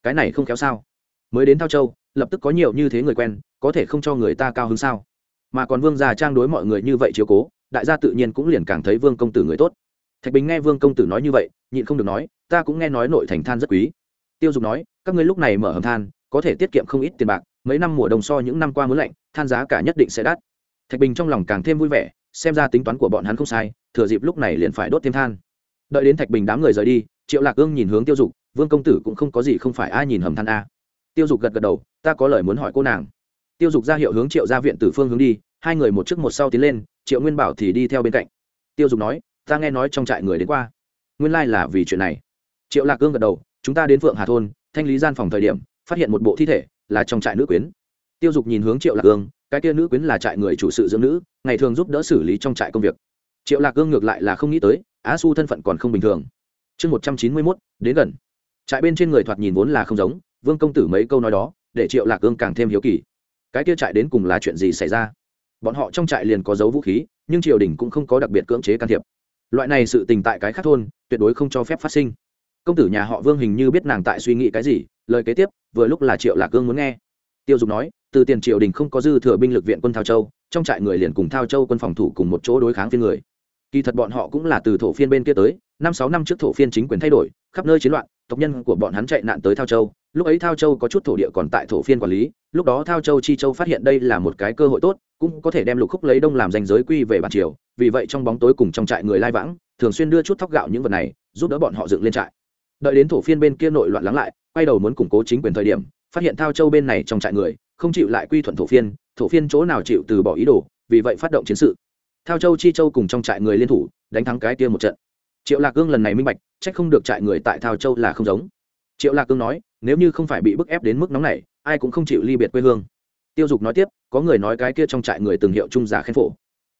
Cái này không kéo sao? Mới đến thao châu, lập tức có nhiều như thế người quen có thể không cho người ta cao hứng sao? Mà còn vương già trang đối mọi người như vậy chiếu cố, đại gia tự nhiên cũng liền càng thấy vương công tử người tốt. Thạch bình nghe vương công tử nói như vậy, nhịn không được nói, ta cũng nghe nói nội thành than rất quý. Tiêu dục nói, các ngươi lúc này mở hầm than, có thể tiết kiệm không ít tiền bạc, mấy năm mùa đông so những năm qua muốn lạnh, than giá cả nhất định sẽ đắt. Thạch bình trong lòng càng thêm vui vẻ, xem ra tính toán của bọn hắn không sai, thừa dịp lúc này liền phải đốt thêm than. Đợi đến thạch bình đám người rời đi, triệu lạc ương nhìn hướng tiêu dục, vương công tử cũng không có gì không phải ai nhìn hầm than a. Tiêu dục gật gật đầu, ta có lời muốn hỏi cô nàng tiêu dục ra hiệu hướng triệu ra viện từ phương hướng đi, hai người một trước một sau tiến lên, triệu nguyên bảo thì đi theo bên cạnh. Tiêu dục nói, ta nghe nói trong trại người đến qua. Nguyên lai là vì chuyện này. Triệu lạc cương gật đầu, chúng ta đến phượng hà thôn, thanh lý gian phòng thời điểm, phát hiện một bộ thi thể là trong trại nữ quyến. Tiêu dục nhìn hướng triệu lạc cương, cái kia nữ quyến là trại người chủ sự dưỡng nữ, ngày thường giúp đỡ xử lý trong trại công việc. Triệu lạc cương ngược lại là không nghĩ tới, á su thân phận còn không bình thường. Chương một trăm chín mươi mốt, đến gần. Trại bên trên người thoạt nhìn vốn là không giống, vương công tử mấy câu nói đó, để triệu lạc cương càng thêm hiếu kỳ cái kia trại đến cùng là chuyện gì xảy ra? Bọn họ trong trại liền có dấu vũ khí, nhưng triều đình cũng không có đặc biệt cưỡng chế can thiệp. Loại này sự tình tại cái khác thôn, tuyệt đối không cho phép phát sinh. Công tử nhà họ vương hình như biết nàng tại suy nghĩ cái gì, lời kế tiếp, vừa lúc là triệu lạc cương muốn nghe. Tiêu dục nói, từ tiền triều đình không có dư thừa binh lực viện quân thao châu, trong trại người liền cùng thao châu quân phòng thủ cùng một chỗ đối kháng phiên người. Kỳ thật bọn họ cũng là từ thổ phiên bên kia tới, năm sáu năm trước thổ phiên chính quyền thay đổi, khắp nơi chiến loạn, tộc nhân của bọn hắn chạy nạn tới thao châu lúc ấy thao châu có chút thổ địa còn tại thổ phiên quản lý, lúc đó thao châu chi châu phát hiện đây là một cái cơ hội tốt, cũng có thể đem lục khúc lấy đông làm danh giới quy về bản triều, vì vậy trong bóng tối cùng trong trại người lai vãng, thường xuyên đưa chút thóc gạo những vật này, giúp đỡ bọn họ dựng lên trại. Đợi đến thổ phiên bên kia nội loạn lắng lại, quay đầu muốn củng cố chính quyền thời điểm, phát hiện thao châu bên này trong trại người, không chịu lại quy thuận thổ phiên thổ phiên chỗ nào chịu từ bỏ ý đồ, vì vậy phát động chiến sự. Thao châu chi châu cùng trong trại người liên thủ, đánh thắng cái kia một trận. Triệu lạc cương lần này minh bạch trách không được trại người tại thao châu là không giống triệu lạc cương nói, nếu như không phải bị bức ép đến mức nóng này ai cũng không chịu ly biệt quê hương. Tiêu dục nói tiếp, có người nói cái kia trong trại người từng hiệu trung giả khen phổ.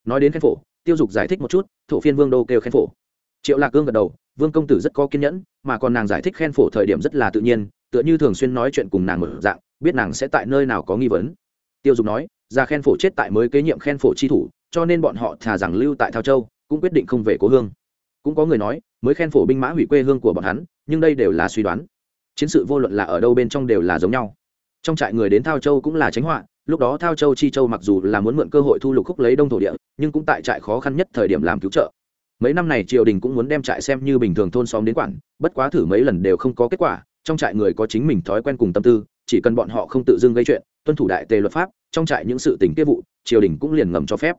Nói đến khen phổ, tiêu dục giải thích một chút, thổ phiên vương đô kêu khen phổ. Triệu lạc cương gật đầu, vương công tử rất có kiên nhẫn, mà còn nàng giải thích khen phổ thời điểm rất là tự nhiên, tựa như thường xuyên nói chuyện cùng nàng một dạng, biết nàng sẽ tại nơi nào có nghi vấn. Tiêu dục nói, ra khen phổ chết tại mới kế nhiệm khen phổ chi thủ, cho nên bọn họ thà rằng lưu tại thao châu, cũng quyết định không về cố hương. Cũng có người nói, mới khen phổ binh mã hủy quê hương của bọn hắn, nhưng đây đều là suy đoán chiến sự vô luận là ở đâu bên trong đều là giống nhau. Trong trại người đến thao châu cũng là tránh họa, lúc đó thao châu chi châu mặc dù là muốn mượn cơ hội thu lục khúc lấy đông thổ địa, nhưng cũng tại trại khó khăn nhất thời điểm làm cứu trợ. Mấy năm này triều đình cũng muốn đem trại xem như bình thường thôn xóm đến quản, bất quá thử mấy lần đều không có kết quả, trong trại người có chính mình thói quen cùng tâm tư, chỉ cần bọn họ không tự dưng gây chuyện, tuân thủ đại tề luật pháp, trong trại những sự tình kia vụ, triều đình cũng liền ngầm cho phép.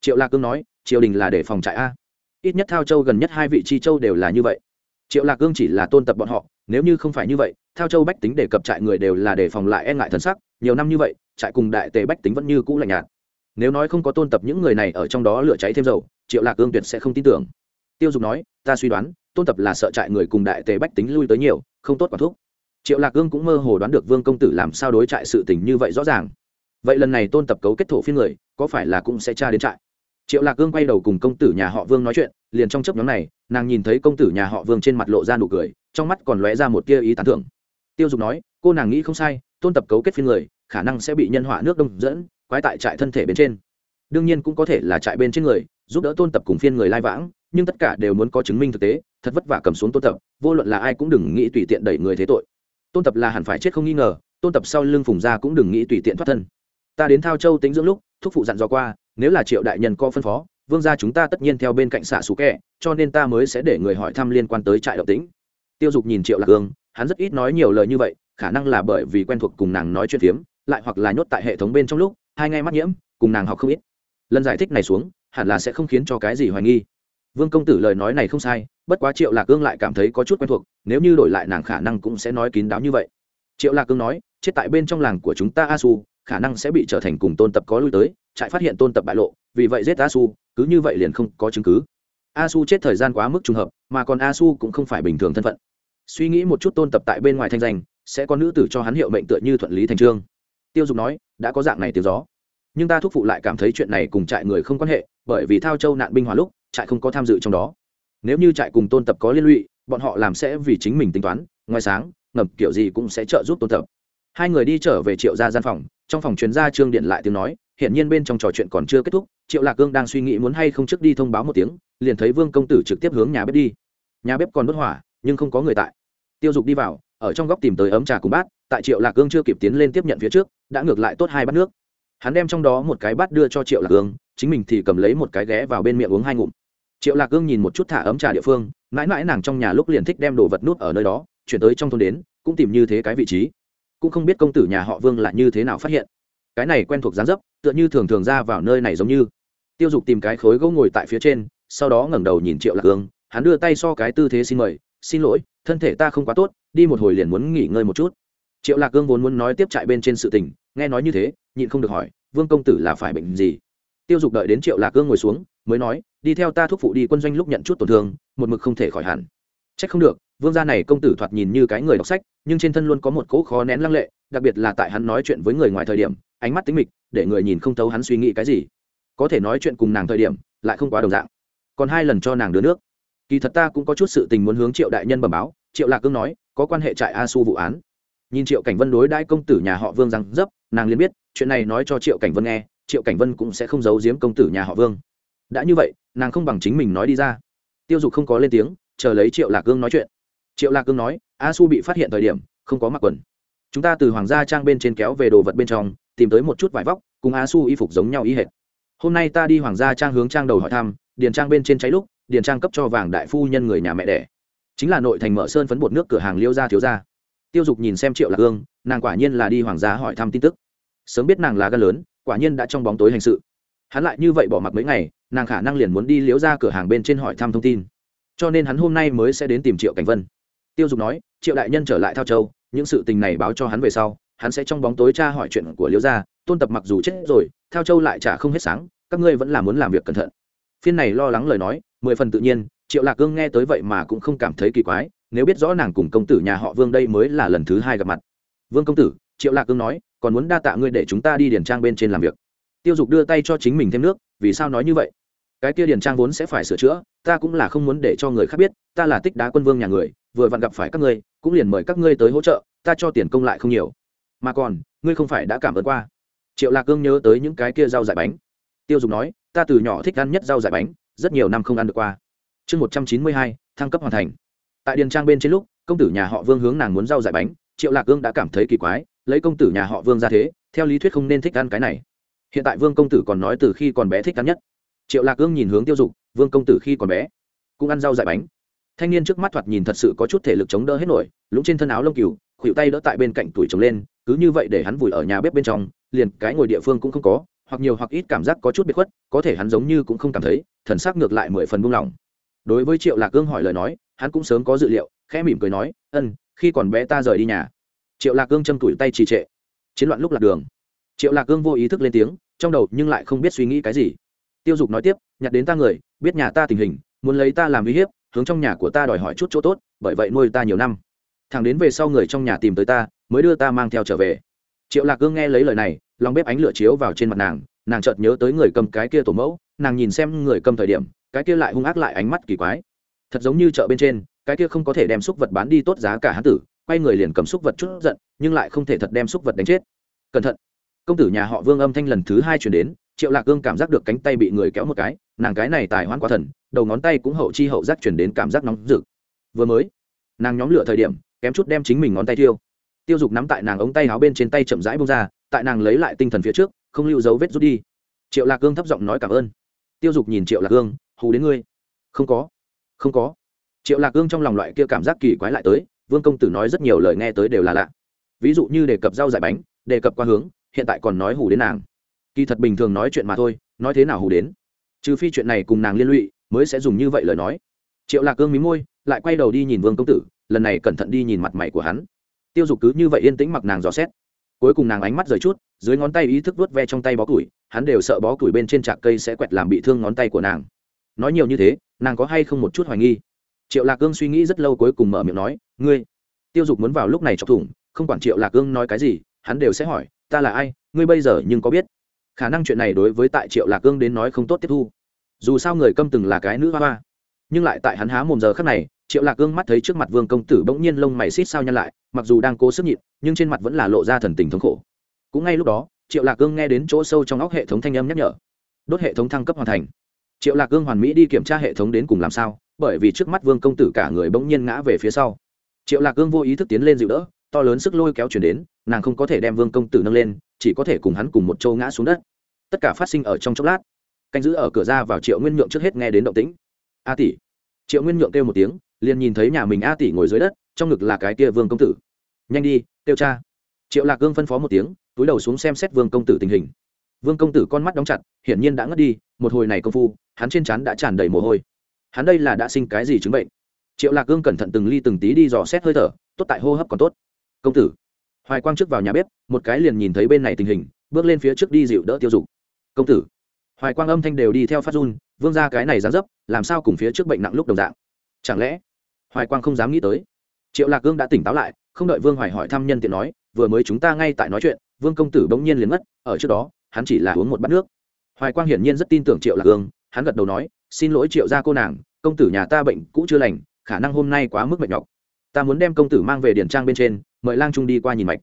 Triệu lạc cương nói, triều đình là để phòng trại a. Ít nhất thao châu gần nhất hai vị chi châu đều là như vậy triệu lạc cương chỉ là tôn tập bọn họ, nếu như không phải như vậy theo châu bách tính đề cập trại người đều là để phòng lại e ngại thân sắc, nhiều năm như vậy, trại cùng đại tề bách tính vẫn như cũ lạnh nhạt. Nếu nói không có tôn tập những người này ở trong đó lửa cháy thêm dầu, triệu lạc gương tuyệt sẽ không tin tưởng. Tiêu dục nói, ta suy đoán, tôn tập là sợ trại người cùng đại tề bách tính lui tới nhiều, không tốt quả thuốc triệu lạc gương cũng mơ hồ đoán được vương công tử làm sao đối trại sự tình như vậy rõ ràng. Vậy lần này tôn tập cấu kết thổ phiên người, có phải là cũng sẽ tra đến trại? Triệu lạc gương quay đầu cùng công tử nhà họ vương nói chuyện, liền trong chấp nhóm này, nàng nhìn thấy công tử nhà họ vương trên mặt lộ ra nụ cười, trong mắt còn lóe ra một tia ý tán thưởng. Tiêu dục nói, cô nàng nghĩ không sai, tôn tập cấu kết phiên người, khả năng sẽ bị nhân họa nước đông dẫn, quái tại trại thân thể bên trên. Đương nhiên cũng có thể là trại bên trên người, giúp đỡ tôn tập cùng phiên người lai vãng, nhưng tất cả đều muốn có chứng minh thực tế, thật vất vả cầm xuống tôn tập, vô luận là ai cũng đừng nghĩ tùy tiện đẩy người thế tội. Tôn tập là hẳn phải chết không nghi ngờ, tôn tập sau lưng phùng ra cũng đừng nghĩ tùy tiện thoát thân. Ta đến thao châu tính dưỡng lúc, thúc phụ dặn dò qua nếu là triệu đại nhân có phân phó, vương gia chúng ta tất nhiên theo bên cạnh xạ xú kẹ, cho nên ta mới sẽ để người hỏi thăm liên quan tới trại động tĩnh. Tiêu dục nhìn triệu lạc hương, hắn rất ít nói nhiều lời như vậy, khả năng là bởi vì quen thuộc cùng nàng nói chuyện phiếm, lại hoặc là nhốt tại hệ thống bên trong lúc, hai ngay mắt nhiễm, cùng nàng học không ít. Lần giải thích này xuống, hẳn là sẽ không khiến cho cái gì hoài nghi. Vương công tử lời nói này không sai, bất quá triệu lạc ương lại cảm thấy có chút quen thuộc, nếu như đổi lại nàng khả năng cũng sẽ nói kín đáo như vậy. Triệu lạc ương nói, chết tại bên trong làng của chúng ta a su khả năng sẽ bị trở thành cùng tôn tập có lui tới trại phát hiện tôn tập bại lộ, vì vậy giết a su cứ như vậy liền không có chứng cứ. A su chết thời gian quá mức trùng hợp, mà còn a su cũng không phải bình thường thân phận. Suy nghĩ một chút tôn tập tại bên ngoài thanh danh, sẽ có nữ tử cho hắn hiệu mệnh tựa như thuận lý thành trương. Tiêu dục nói, đã có dạng này tiếng gió. Nhưng ta thúc phụ lại cảm thấy chuyện này cùng trại người không quan hệ, bởi vì thao châu nạn binh hòa lúc, trại không có tham dự trong đó. Nếu như trại cùng tôn tập có liên lụy, bọn họ làm sẽ vì chính mình tính toán, ngoài sáng, ngầm kiểu gì cũng sẽ trợ giúp tôn tập. Hai người đi trở về triệu ra gian phòng, trong phòng chuyên gia trương điện lại tiếng nói hiện nhiên bên trong trò chuyện còn chưa kết thúc, triệu lạc cương đang suy nghĩ muốn hay không trước đi thông báo một tiếng, liền thấy vương công tử trực tiếp hướng nhà bếp đi. Nhà bếp còn đốt hỏa nhưng không có người tại. Tiêu dục đi vào, ở trong góc tìm tới ấm trà cùng bát, tại triệu lạc cương chưa kịp tiến lên tiếp nhận phía trước, đã ngược lại tốt hai bát nước. Hắn đem trong đó một cái bát đưa cho triệu lạc cương, chính mình thì cầm lấy một cái ghé vào bên miệng uống hai ngụm. Triệu lạc cương nhìn một chút thả ấm trà địa phương, mãi mãi nàng trong nhà lúc liền thích đem đồ vật nút ở nơi đó, chuyển tới trong thôn đến, cũng tìm như thế cái vị trí. Cũng không biết công tử nhà họ vương là như thế nào phát hiện cái này quen thuộc dáng dấp, tựa như thường thường ra vào nơi này giống như. Tiêu dục tìm cái khối gỗ ngồi tại phía trên, sau đó ngẩng đầu nhìn triệu lạc cương hắn đưa tay so cái tư thế xin mời, xin lỗi, thân thể ta không quá tốt, đi một hồi liền muốn nghỉ ngơi một chút. Triệu lạc cương vốn muốn nói tiếp trại bên trên sự tình, nghe nói như thế, nhịn không được hỏi, vương công tử là phải bệnh gì? Tiêu dục đợi đến triệu lạc cương ngồi xuống, mới nói, đi theo ta thúc phụ đi quân doanh lúc nhận chút tổn thương, một mực không thể khỏi hẳn. C h ắ c không được, vương gia này công tử thoạt nhìn như cái người đọc sách, nhưng trên thân luôn có một cỗ khó nén lăng lệ, đặc biệt là tại hắn nói chuyện với người ngoài thời điểm ánh mắt tính mịch, để người nhìn không thấu hắn suy nghĩ cái gì. Có thể nói chuyện cùng nàng thời điểm, lại không quá đồng dạng. Còn hai lần cho nàng đưa nước. Kỳ thật ta cũng có chút sự tình muốn hướng triệu đại nhân bẩm báo, triệu lạc cương nói, có quan hệ trại a su vụ án. Nhìn triệu cảnh vân đối đãi công tử nhà họ vương rằng dấp, nàng liền biết, chuyện này nói cho triệu cảnh vân nghe, triệu cảnh vân cũng sẽ không giấu giếm công tử nhà họ vương. Đã như vậy, nàng không bằng chính mình nói đi ra. Tiêu dục không có lên tiếng, chờ lấy triệu lạc cương nói chuyện. Triệu lạc cương nói, a su bị phát hiện thời điểm, không có mặc quần. Chúng ta từ hoàng gia trang bên trên kéo về đồ vật bên trong tìm tới một chút vải vóc, cùng a su y phục giống nhau y hệt. Hôm nay ta đi hoàng gia trang hướng trang đầu hỏi thăm, điền trang bên trên cháy lúc, điền trang cấp cho vàng đại phu nhân người nhà mẹ đẻ. Chính là nội thành mở sơn phấn bột nước cửa hàng liêu gia thiếu gia. Tiêu dục nhìn xem triệu lạc hương, nàng quả nhiên là đi hoàng gia hỏi thăm tin tức. Sớm biết nàng là gan lớn, quả nhiên đã trong bóng tối hành sự. Hắn lại như vậy bỏ mặc mấy ngày, nàng khả năng liền muốn đi liếu ra cửa hàng bên trên hỏi thăm thông tin. Cho nên hắn hôm nay mới sẽ đến tìm triệu cảnh vân. Tiêu dục nói, triệu đại nhân trở lại thao châu, những sự tình này báo cho hắn về sau hắn sẽ trong bóng tối tra hỏi chuyện của liễu gia, tôn tập mặc dù chết rồi, thao châu lại trả không hết sáng, các ngươi vẫn là muốn làm việc cẩn thận. Phiên này lo lắng lời nói, mười phần tự nhiên, triệu lạc cương nghe tới vậy mà cũng không cảm thấy kỳ quái, nếu biết rõ nàng cùng công tử nhà họ vương đây mới là lần thứ hai gặp mặt. Vương công tử, triệu lạc cương nói, còn muốn đa tạ ngươi để chúng ta đi điển trang bên trên làm việc. Tiêu dục đưa tay cho chính mình thêm nước, vì sao nói như vậy? Cái kia điển trang vốn sẽ phải sửa chữa, ta cũng là không muốn để cho người khác biết, ta là tích đá quân vương nhà người, vừa vặn gặp phải các ngươi, cũng liền mời các ngươi tới hỗ trợ, ta cho tiền công lại không nhiều mà còn, ngươi không phải đã cảm ơn qua. Triệu lạc cương nhớ tới những cái kia rau dại bánh. Tiêu dục nói, ta từ nhỏ thích ăn nhất rau dại bánh, rất nhiều năm không ăn được qua. Chương một trăm chín mươi hai, thăng cấp hoàn thành. Tại điền trang bên trên lúc, công tử nhà họ vương hướng nàng muốn rau dại bánh, triệu lạc cương đã cảm thấy kỳ quái, lấy công tử nhà họ vương ra thế, theo lý thuyết không nên thích ăn cái này. Hiện tại vương công tử còn nói từ khi còn bé thích ăn nhất. Triệu lạc cương nhìn hướng tiêu dục, vương công tử khi còn bé, cũng ăn rau dại bánh. Thanh niên trước mắt thoạt nhìn thật sự có chút thể lực chống đỡ hết nổi lũng trên thân áo lông cừu, khuỷu tay đỡ tại bên cạnh tuổi trồng lên cứ như vậy để hắn vùi ở nhà bếp bên trong, liền cái ngồi địa phương cũng không có, hoặc nhiều hoặc ít cảm giác có chút bị khuất, có thể hắn giống như cũng không cảm thấy, thần sắc ngược lại mười phần buông lỏng. Đối với triệu lạc cương hỏi lời nói, hắn cũng sớm có dự liệu, khẽ mỉm cười nói, ân, khi còn bé ta rời đi nhà. Triệu lạc cương châm tủi tay trì trệ. Chiến loạn lúc lạc đường. Triệu lạc cương vô ý thức lên tiếng, trong đầu nhưng lại không biết suy nghĩ cái gì. Tiêu dục nói tiếp, nhặt đến ta người, biết nhà ta tình hình, muốn lấy ta làm uy hiếp, hướng trong nhà của ta đòi hỏi chút chỗ tốt, bởi vậy nuôi ta nhiều năm. Thằng đến về sau người trong nhà tìm tới ta mới đưa ta mang theo trở về. Triệu lạc cương nghe lấy lời này, lòng bếp ánh lửa chiếu vào trên mặt nàng nàng chợt nhớ tới người cầm cái kia tổ mẫu, nàng nhìn xem người cầm thời điểm, cái kia lại hung ác lại ánh mắt kỳ quái. Thật giống như chợ bên trên, cái kia không có thể đem xúc vật bán đi tốt giá cả hán tử, quay người liền cầm xúc vật chút giận, nhưng lại không thể thật đem xúc vật đánh chết. Cẩn thận. Công tử nhà họ vương âm thanh lần thứ hai chuyển đến, triệu lạc cương cảm giác được cánh tay bị người kéo một cái, nàng cái này tài hoãn quá thần, đầu ngón tay cũng hậu chi hậu giác chuyển đến cảm giác nóng rực. Vừa mới, nàng nhóm lửa thời điểm, kém chút đem chính mình ngón tay tiêu tiêu dục nắm tại nàng ống tay áo bên trên tay chậm rãi bông ra, tại nàng lấy lại tinh thần phía trước, không lưu dấu vết rút đi. Triệu lạc cương thấp giọng nói cảm ơn. Tiêu dục nhìn triệu lạc cương, hù đến ngươi. Không có không có. Triệu lạc cương trong lòng loại kia cảm giác kỳ quái lại tới, vương công tử nói rất nhiều lời nghe tới đều là lạ. Ví dụ như đề cập rau dại bánh, đề cập qua hướng, hiện tại còn nói hù đến nàng. Kỳ thật bình thường nói chuyện mà thôi, nói thế nào hù đến? Trừ phi chuyện này cùng nàng liên lụy, mới sẽ dùng như vậy lời nói. Triệu lạc cương mí môi, lại quay đầu đi nhìn vương công tử, lần này cẩn thận đi nhìn mặt mày của hắn tiêu dục cứ như vậy yên tĩnh mặc nàng dò xét. Cuối cùng nàng ánh mắt rời chút, dưới ngón tay ý thức vớt ve trong tay bó củi, hắn đều sợ bó củi bên trên trạc cây sẽ quẹt làm bị thương ngón tay của nàng. Nói nhiều như thế, nàng có hay không một chút hoài nghi? Triệu lạc cương suy nghĩ rất lâu cuối cùng mở miệng nói, ngươi. Tiêu dục muốn vào lúc này chọc thủng, không quản triệu lạc cương nói cái gì, hắn đều sẽ hỏi, ta là ai? Ngươi bây giờ nhưng có biết? Khả năng chuyện này đối với tại triệu lạc cương đến nói không tốt tiếp thu. Dù sao người câm từng là cái nữ hoa hoa, nhưng lại tại hắn há mồm giờ khắc này triệu lạc gương mắt thấy trước mặt vương công tử bỗng nhiên lông mày xít sao nhăn lại, mặc dù đang cố sức nhịn, nhưng trên mặt vẫn là lộ ra thần tình thống khổ. Cũng ngay lúc đó, triệu lạc gương nghe đến chỗ sâu trong óc hệ thống thanh âm nhắc nhở. Đốt hệ thống thăng cấp hoàn thành. Triệu lạc gương hoàn mỹ đi kiểm tra hệ thống đến cùng làm sao, bởi vì trước mắt vương công tử cả người bỗng nhiên ngã về phía sau. Triệu lạc gương vô ý thức tiến lên dịu đỡ, to lớn sức lôi kéo chuyển đến, nàng không có thể đem vương công tử nâng lên, chỉ có thể cùng hắn cùng một châu ngã xuống đất. Tất cả phát sinh ở trong chốc lát. Canh giữ ở cửa ra vào triệu nguyên nhượng trước hết nghe đến động tĩnh. A tỷ. Triệu nguyên nhượng kêu một tiếng liền nhìn thấy nhà mình a tỷ ngồi dưới đất, trong ngực là cái kia vương công tử. Nhanh đi, tiêu cha. Triệu lạc gương phân phó một tiếng, túi đầu xuống xem xét vương công tử tình hình. Vương công tử con mắt đóng chặt, hiển nhiên đã ngất đi, một hồi này công phu, hắn trên trán đã tràn đầy mồ hôi. Hắn đây là đã sinh cái gì chứng bệnh? Triệu lạc gương cẩn thận từng ly từng tí đi dò xét hơi thở, tốt tại hô hấp còn tốt. Công tử. Hoài quang trước vào nhà bếp, một cái liền nhìn thấy bên này tình hình, bước lên phía trước đi dịu đỡ tiêu dục. Công tử. Hoài quang âm thanh đều đi theo phát run, vương ra cái này dán dấp, làm sao cùng phía trước bệnh nặng lúc đồng dạng? Chẳng lẽ hoài quang không dám nghĩ tới. Triệu lạc gương đã tỉnh táo lại, không đợi vương hoài hỏi thăm nhân tiện nói, vừa mới chúng ta ngay tại nói chuyện, vương công tử bỗng nhiên liền mất, ở trước đó, hắn chỉ là uống một bát nước. Hoài quang hiển nhiên rất tin tưởng triệu lạc gương hắn gật đầu nói, xin lỗi triệu gia cô nàng, công tử nhà ta bệnh cũ chưa lành, khả năng hôm nay quá mức mệt nhọc. Ta muốn đem công tử mang về điển trang bên trên, mời lang trung đi qua nhìn mạch.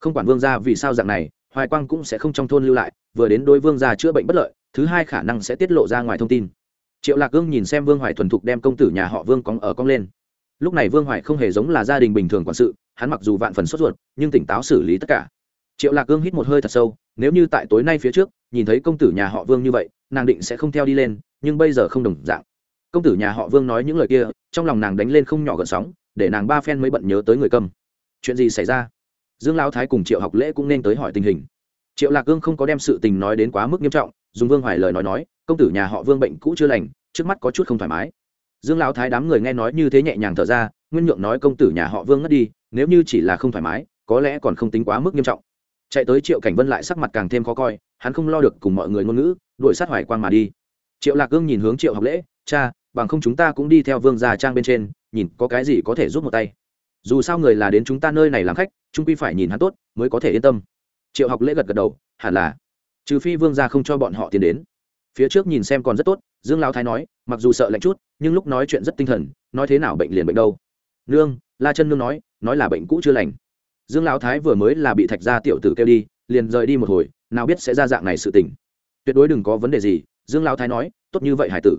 Không quản vương gia vì sao dạng này, hoài quang cũng sẽ không trong thôn lưu lại, vừa đến đôi vương gia chữa bệnh bất lợi, thứ hai khả năng sẽ tiết lộ ra ngoài thông tin. Triệu lạc gương nhìn xem vương hoài thuần thục đem công tử nhà họ vương cóng ở cong lên lúc này vương hoài không hề giống là gia đình bình thường quản sự, hắn mặc dù vạn phần sốt ruột, nhưng tỉnh táo xử lý tất cả. Triệu lạc gương hít một hơi thật sâu, nếu như tại tối nay phía trước, nhìn thấy công tử nhà họ vương như vậy, nàng định sẽ không theo đi lên, nhưng bây giờ không đồng dạng. Công tử nhà họ vương nói những lời kia, trong lòng nàng đánh lên không nhỏ gợn sóng, để nàng ba phen mới bận nhớ tới người cầm chuyện gì xảy ra? Dương lão thái cùng triệu học lễ cũng nên tới hỏi tình hình. Triệu lạc gương không có đem sự tình nói đến quá mức nghiêm trọng, dùng vương hoài lời nói nói, công tử nhà họ vương bệnh cũ chưa lành, trước mắt có chút không thoải mái dương lão thái đám người nghe nói như thế nhẹ nhàng thở ra, nguyên nhượng nói công tử nhà họ vương ngất đi, nếu như chỉ là không thoải mái, có lẽ còn không tính quá mức nghiêm trọng. Chạy tới triệu cảnh vân lại sắc mặt càng thêm khó coi, hắn không lo được cùng mọi người ngôn ngữ, đuổi sát hoài quan mà đi. Triệu lạc gương nhìn hướng triệu học lễ, cha, bằng không chúng ta cũng đi theo vương già trang bên trên, nhìn có cái gì có thể giúp một tay. Dù sao người là đến chúng ta nơi này làm khách trung quy phải nhìn hắn tốt, mới có thể yên tâm. Triệu học lễ gật gật đầu, hẳn là. Trừ phi vương gia không cho bọn họ tiến đến. Phía trước nhìn xem còn rất tốt dương lão thái nói, mặc dù sợ lạnh chút, nhưng lúc nói chuyện rất tinh thần, nói thế nào bệnh liền bệnh đâu. Nương, la chân nương nói nói là bệnh cũ chưa lành. Dương lão thái vừa mới là bị thạch gia tiểu tử kêu đi, liền rời đi một hồi, nào biết sẽ ra dạng này sự tình. Tuyệt đối đừng có vấn đề gì, dương lão thái nói, tốt như vậy hải tử.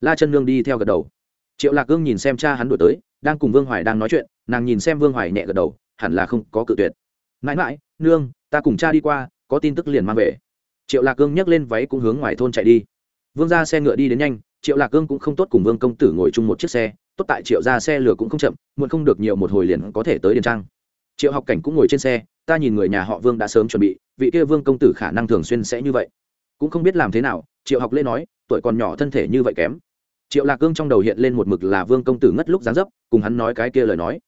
La chân nương đi theo gật đầu. Triệu lạc gương nhìn xem cha hắn đổi tới, đang cùng vương hoài đang nói chuyện, nàng nhìn xem vương hoài nhẹ gật đầu, hẳn là không có cự tuyệt. Mãi mãi, nương, ta cùng cha đi qua, có tin tức liền mang về. Triệu lạc gương nhấc lên váy cũng hướng ngoài thôn chạy đi vương ra xe ngựa đi đến nhanh, triệu lạc cương cũng không tốt cùng vương công tử ngồi chung một chiếc xe, tốt tại triệu ra xe lửa cũng không chậm, muộn không được nhiều một hồi liền có thể tới điền trang. Triệu học cảnh cũng ngồi trên xe, ta nhìn người nhà họ vương đã sớm chuẩn bị, vị kia vương công tử khả năng thường xuyên sẽ như vậy. Cũng không biết làm thế nào, triệu học lễ nói, tuổi còn nhỏ thân thể như vậy kém. Triệu lạc cương trong đầu hiện lên một mực là vương công tử ngất lúc gián dấp, cùng hắn nói cái kia lời nói.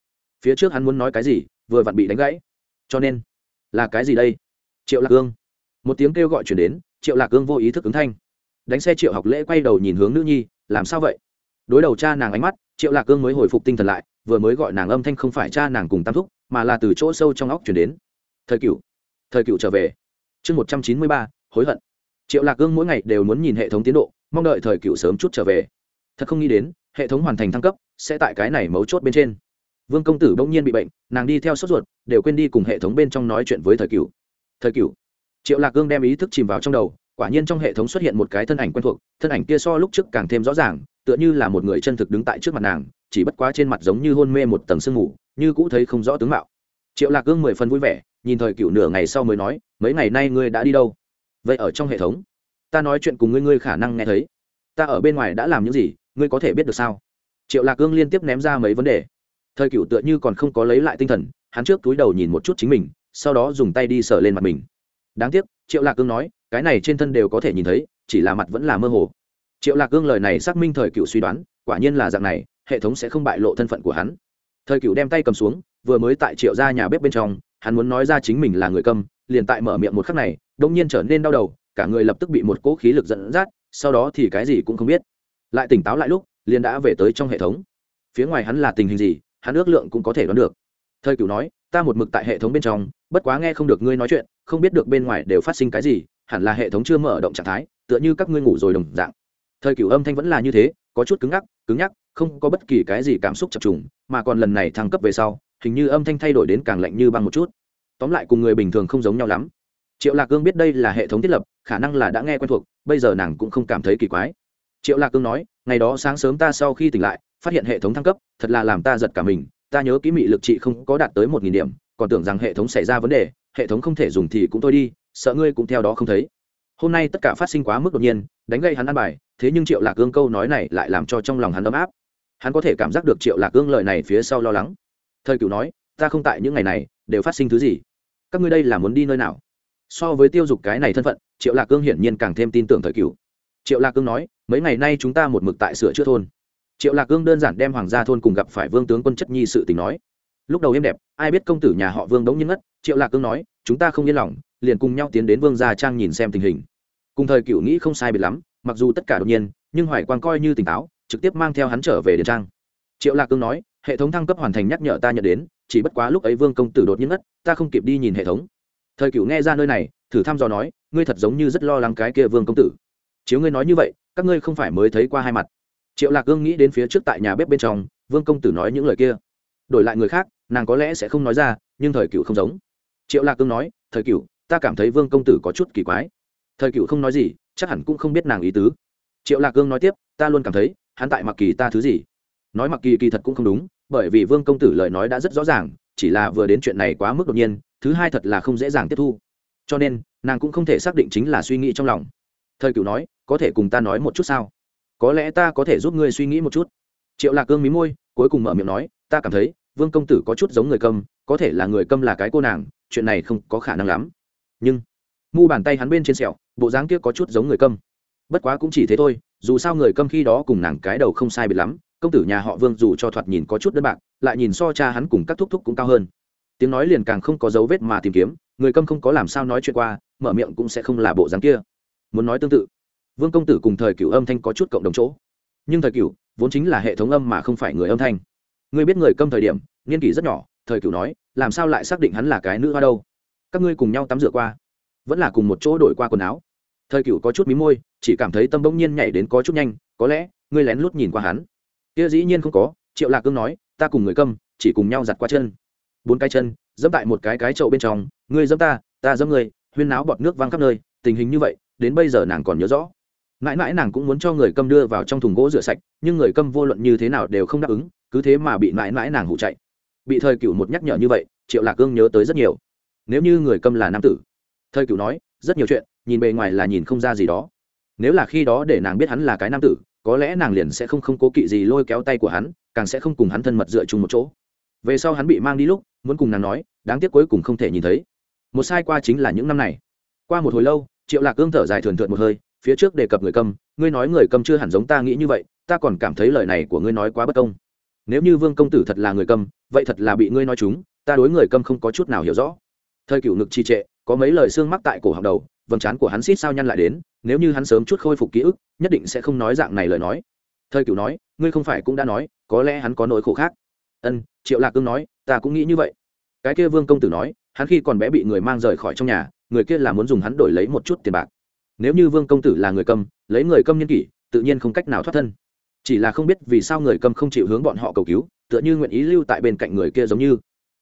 Phía trước hắn muốn nói cái gì, vừa vặn bị đánh gãy. Cho nên, là cái gì đây? Triệu lạc cương một tiếng kêu gọi chuyển đến, triệu lạc cương vô ý thức ứng thanh đánh xe triệu học lễ quay đầu nhìn hướng nữ nhi, làm sao vậy? Đối đầu cha nàng ánh mắt, triệu lạc cương mới hồi phục tinh thần lại, vừa mới gọi nàng âm thanh không phải cha nàng cùng tam thúc, mà là từ chỗ sâu trong óc chuyển đến. Thời cựu thời cựu trở về. Chương một trăm chín mươi ba, hối hận. Triệu lạc cương mỗi ngày đều muốn nhìn hệ thống tiến độ, mong đợi thời cựu sớm chút trở về. Thật không nghĩ đến, hệ thống hoàn thành thăng cấp, sẽ tại cái này mấu chốt bên trên. Vương công tử bỗng nhiên bị bệnh, nàng đi theo sốt ruột, đều quên đi cùng hệ thống bên trong nói chuyện với thời cựu thời cựu triệu lạc cương đem ý thức chìm vào trong đầu quả nhiên trong hệ thống xuất hiện một cái thân ảnh quen thuộc, thân ảnh kia so lúc trước càng thêm rõ ràng, tựa như là một người chân thực đứng tại trước mặt nàng, chỉ bất quá trên mặt giống như hôn mê một tầng sương mù, như cũ thấy không rõ tướng mạo. Triệu lạc cương mười phần vui vẻ, nhìn thời cựu nửa ngày sau mới nói, mấy ngày nay ngươi đã đi đâu? Vậy ở trong hệ thống, ta nói chuyện cùng ngươi ngươi khả năng nghe thấy. Ta ở bên ngoài đã làm những gì, ngươi có thể biết được sao? Triệu lạc cương liên tiếp ném ra mấy vấn đề. Thời cựu tựa như còn không có lấy lại tinh thần, hắn trước túi đầu nhìn một chút chính mình, sau đó dùng tay đi sờ lên mặt mình. Đáng tiếc, triệu lạc cương nói cái này trên thân đều có thể nhìn thấy, chỉ là mặt vẫn là mơ hồ. Triệu lạc gương lời này xác minh thời cựu suy đoán, quả nhiên là dạng này, hệ thống sẽ không bại lộ thân phận của hắn. Thời cựu đem tay cầm xuống, vừa mới tại triệu ra nhà bếp bên trong, hắn muốn nói ra chính mình là người câm liền tại mở miệng một khắc này đông nhiên trở nên đau đầu, cả người lập tức bị một cỗ khí lực dẫn dắt, sau đó thì cái gì cũng không biết. Lại tỉnh táo lại lúc, liền đã về tới trong hệ thống. Phía ngoài hắn là tình hình gì, hắn ước lượng cũng có thể đoán được. Thời cửu nói, ta một mực tại hệ thống bên trong, bất quá nghe không được ngươi nói chuyện, không biết được bên ngoài đều phát sinh cái gì hẳn là hệ thống chưa mở động trạng thái, tựa như các ngươi ngủ rồi đồng dạng. Thời cửu âm thanh vẫn là như thế, có chút cứng ngắc, cứng nhắc, không có bất kỳ cái gì cảm xúc chập trùng, mà còn lần này thăng cấp về sau, hình như âm thanh thay đổi đến càng lạnh như băng một chút. Tóm lại cùng người bình thường không giống nhau lắm. Triệu lạc cương biết đây là hệ thống thiết lập, khả năng là đã nghe quen thuộc, bây giờ nàng cũng không cảm thấy kỳ quái. Triệu lạc cương nói, ngày đó sáng sớm ta sau khi tỉnh lại, phát hiện hệ thống thăng cấp, thật là làm ta giật cả mình, ta nhớ kỹ mị lực trị không có đạt tới một nghìn điểm, còn tưởng rằng hệ thống xảy ra vấn đề, hệ thống không thể dùng thì cũng thôi đi sợ ngươi cũng theo đó không thấy. Hôm nay tất cả phát sinh quá mức đột nhiên, đánh gây hắn ăn bài, thế nhưng triệu lạc cương câu nói này lại làm cho trong lòng hắn ấm áp. Hắn có thể cảm giác được triệu lạc cương lời này phía sau lo lắng. Thời cựu nói, ta không tại những ngày này, đều phát sinh thứ gì? Các ngươi đây là muốn đi nơi nào? So với tiêu dục cái này thân phận, triệu lạc cương hiển nhiên càng thêm tin tưởng thời cựu triệu lạc cương nói, mấy ngày nay chúng ta một mực tại sửa chữa thôn. Triệu lạc cương đơn giản đem hoàng gia thôn cùng gặp phải vương tướng quân chất nhi sự tình nói. Lúc đầu êm đẹp, ai biết công tử nhà họ vương đống nhiên ngất, triệu lạc cương nói chúng ta không yên lòng, liền cùng nhau tiến đến vương gia trang nhìn xem tình hình. Cùng thời cựu nghĩ không sai biệt lắm, mặc dù tất cả đột nhiên, nhưng hoài quang coi như tỉnh táo, trực tiếp mang theo hắn trở về điện trang. Triệu lạc cương nói, hệ thống thăng cấp hoàn thành nhắc nhở ta nhận đến, chỉ bất quá lúc ấy vương công tử đột nhiên ngất, ta không kịp đi nhìn hệ thống. Thời cựu nghe ra nơi này, thử thăm dò nói, ngươi thật giống như rất lo lắng cái kia vương công tử. Chiếu ngươi nói như vậy, các ngươi không phải mới thấy qua hai mặt. Triệu lạc cương nghĩ đến phía trước tại nhà bếp bên trong, vương công tử nói những lời kia. Đổi lại người khác, nàng có lẽ sẽ không nói ra, nhưng thời cựu không giống triệu lạc cương nói, thời cựu ta cảm thấy vương công tử có chút kỳ quái. Thời cựu không nói gì, chắc hẳn cũng không biết nàng ý tứ. Triệu lạc cương nói tiếp, ta luôn cảm thấy, hắn tại mặc kỳ ta thứ gì? Nói mặc kỳ kỳ thật cũng không đúng, bởi vì vương công tử lời nói đã rất rõ ràng, chỉ là vừa đến chuyện này quá mức đột nhiên, thứ hai thật là không dễ dàng tiếp thu. Cho nên, nàng cũng không thể xác định chính là suy nghĩ trong lòng. Thời cựu nói, có thể cùng ta nói một chút sao? Có lẽ ta có thể giúp ngươi suy nghĩ một chút. Triệu lạc cương mí môi, cuối cùng mở miệng nói, ta cảm thấy, vương công tử có chút giống người câm, có thể là người câm là cái cô nàng chuyện này không có khả năng lắm. Nhưng, mu bàn tay hắn bên trên sẹo, bộ dáng kia có chút giống người câm. Bất quá cũng chỉ thế thôi, dù sao người câm khi đó cùng nàng cái đầu không sai biệt lắm, công tử nhà họ vương dù cho thoạt nhìn có chút đơn bạc, lại nhìn so cha hắn cùng các thúc thúc cũng cao hơn. Tiếng nói liền càng không có dấu vết mà tìm kiếm, người câm không có làm sao nói chuyện qua, mở miệng cũng sẽ không là bộ dáng kia. Muốn nói tương tự, vương công tử cùng thời cửu âm thanh có chút cộng đồng chỗ. Nhưng thời cửu, vốn chính là hệ thống âm mà không phải người âm thanh. Ngươi biết người câm thời điểm, niên kỷ rất nhỏ thời cửu nói, làm sao lại xác định hắn là cái nữ hoa đâu? Các ngươi cùng nhau tắm rửa qua. Vẫn là cùng một chỗ đổi qua quần áo. Thời cửu có chút mí môi, chỉ cảm thấy tâm bỗng nhiên nhảy đến có chút nhanh, có lẽ, ngươi lén lút nhìn qua hắn. Kia dĩ nhiên không có, triệu lạc cương nói, ta cùng người câm, chỉ cùng nhau giặt qua chân. Bốn cái chân, dẫm tại một cái cái chậu bên trong, ngươi dẫm ta ta dẫm ngươi, huyên náo bọt nước văng khắp nơi, tình hình như vậy, đến bây giờ nàng còn nhớ rõ. Mãi mãi nàng cũng muốn cho người câm đưa vào trong thùng gỗ rửa sạch, nhưng người câm vô luận như thế nào đều không đáp ứng, cứ thế mà bị mãi mãi nàng hụ chạy bị thời cựu một nhắc nhở như vậy, triệu lạc cương nhớ tới rất nhiều. Nếu như người câm là nam tử, thời cựu nói, rất nhiều chuyện, nhìn bề ngoài là nhìn không ra gì đó. Nếu là khi đó để nàng biết hắn là cái nam tử, có lẽ nàng liền sẽ không không cố kỵ gì lôi kéo tay của hắn, càng sẽ không cùng hắn thân mật dựa chung một chỗ. Về sau hắn bị mang đi lúc, muốn cùng nàng nói, đáng tiếc cuối cùng không thể nhìn thấy. Một sai qua chính là những năm này. Qua một hồi lâu, triệu lạc cương thở dài thường thượt một hơi, phía trước đề cập người câm, ngươi nói người câm chưa hẳn giống ta nghĩ như vậy, ta còn cảm thấy lời này của ngươi nói quá bất công. Nếu như vương công tử thật là người câm vậy thật là bị ngươi nói chúng, ta đối người câm không có chút nào hiểu rõ. Thời cựu ngực trì trệ, có mấy lời xương mắc tại cổ họng đầu, vầng trán của hắn xít sao nhăn lại đến, nếu như hắn sớm chút khôi phục ký ức, nhất định sẽ không nói dạng này lời nói. Thời cựu nói, ngươi không phải cũng đã nói, có lẽ hắn có nỗi khổ khác. Ân, triệu lạc cương nói, ta cũng nghĩ như vậy. Cái kia vương công tử nói, hắn khi còn bé bị người mang rời khỏi trong nhà, người kia là muốn dùng hắn đổi lấy một chút tiền bạc. Nếu như vương công tử là người câm, lấy người câm nhân kỷ, tự nhiên không cách nào thoát thân chỉ là không biết vì sao người cầm không chịu hướng bọn họ cầu cứu tựa như nguyện ý lưu tại bên cạnh người kia giống như.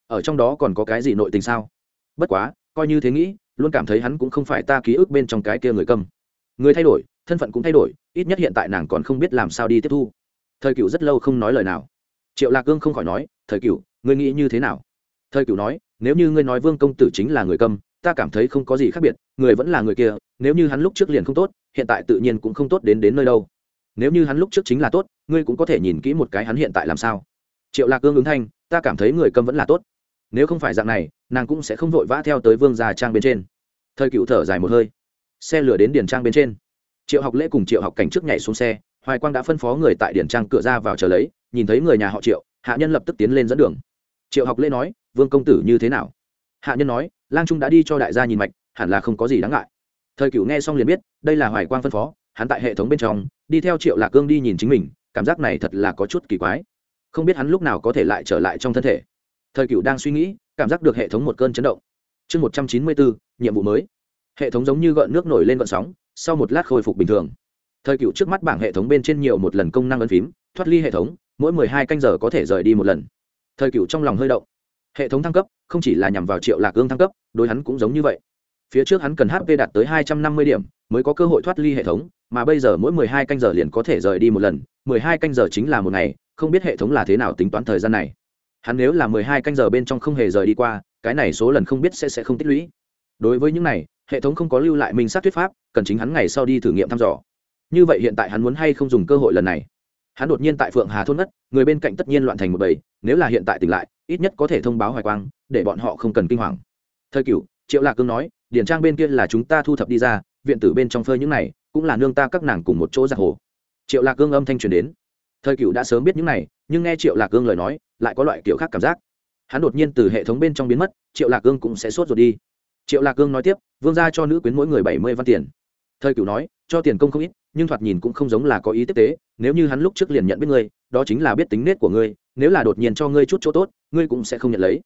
Ở trong đó còn có cái gì nội tình sao? Bất quá coi như thế nghĩ luôn cảm thấy hắn cũng không phải ta ký ức bên trong cái kia người cầm. Người thay đổi thân phận cũng thay đổi ít nhất hiện tại nàng còn không biết làm sao đi tiếp thu. Thời cựu rất lâu không nói lời nào. Triệu lạc cương không khỏi nói thời cựu ngươi nghĩ như thế nào? Thời cựu nói nếu như ngươi nói vương công tử chính là người cầm, ta cảm thấy không có gì khác biệt người vẫn là người kia nếu như hắn lúc trước liền không tốt hiện tại tự nhiên cũng không tốt đến đến nơi đâu nếu như hắn lúc trước chính là tốt, ngươi cũng có thể nhìn kỹ một cái hắn hiện tại làm sao. Triệu lạc cương ứng thanh, ta cảm thấy người câm vẫn là tốt. Nếu không phải dạng này, nàng cũng sẽ không vội vã theo tới vương già trang bên trên. Thời cựu thở dài một hơi. Xe lửa đến điền trang bên trên. Triệu học lễ cùng triệu học cảnh trước nhảy xuống xe, hoài quang đã phân phó người tại điền trang cửa ra vào chờ lấy, nhìn thấy người nhà họ triệu, hạ nhân lập tức tiến lên dẫn đường. Triệu học lễ nói, vương công tử như thế nào? Hạ nhân nói, lang trung đã đi cho đại gia nhìn mạch, hẳn là không có gì đáng ngại. Thời cựu nghe xong liền biết, đây là hoài quang phân phó hắn tại hệ thống bên trong, đi theo triệu lạc cương đi nhìn chính mình, cảm giác này thật là có chút kỳ quái. Không biết hắn lúc nào có thể lại trở lại trong thân thể. Thời cựu đang suy nghĩ, cảm giác được hệ thống một cơn chấn động. Chương một trăm chín mươi bốn, nhiệm vụ mới. Hệ thống giống như gợn nước nổi lên gợn sóng, sau một lát khôi phục bình thường. Thời cựu trước mắt bảng hệ thống bên trên nhiều một lần công năng ấn phím, thoát ly hệ thống, mỗi mười hai canh giờ có thể rời đi một lần. Thời cựu trong lòng hơi động. Hệ thống thăng cấp, không chỉ là nhằm vào triệu lạc ương thăng cấp, đối hắn cũng giống như vậy. Phía trước hắn cần hp đạt tới hai trăm năm mươi điểm, mới có cơ hội thoát ly hệ thống mà bây giờ mỗi mười hai canh giờ liền có thể rời đi một lần, mười hai canh giờ chính là một ngày, không biết hệ thống là thế nào tính toán thời gian này. Hắn nếu là mười hai canh giờ bên trong không hề rời đi qua, cái này số lần không biết sẽ sẽ không tích lũy. Đối với những này, hệ thống không có lưu lại minh sát thuyết pháp, cần chính hắn ngày sau đi thử nghiệm thăm dò. Như vậy hiện tại hắn muốn hay không dùng cơ hội lần này? Hắn đột nhiên tại phượng hà thôn ngất, người bên cạnh tất nhiên loạn thành một bầy, nếu là hiện tại tỉnh lại, ít nhất có thể thông báo hoài quang, để bọn họ không cần kinh hoàng. Thời cửu, triệu lạc cương nói, điển trang bên kia là chúng ta thu thập đi ra, viện tử bên trong phơi những này cũng là nương ta các nàng cùng một chỗ giặc hồ. Triệu lạc cương âm thanh truyền đến. Thời Cựu đã sớm biết những này, nhưng nghe triệu lạc cương lời nói, lại có loại kiểu khác cảm giác. Hắn đột nhiên từ hệ thống bên trong biến mất, triệu lạc cương cũng sẽ sốt ruột đi. Triệu lạc cương nói tiếp, vương ra cho nữ quyến mỗi người bảy mươi văn tiền. Thời Cựu nói, cho tiền công không ít, nhưng thoạt nhìn cũng không giống là có ý tiếp tế, nếu như hắn lúc trước liền nhận biết ngươi, đó chính là biết tính nết của ngươi, nếu là đột nhiên cho ngươi chút chỗ tốt, ngươi cũng sẽ không nhận lấy.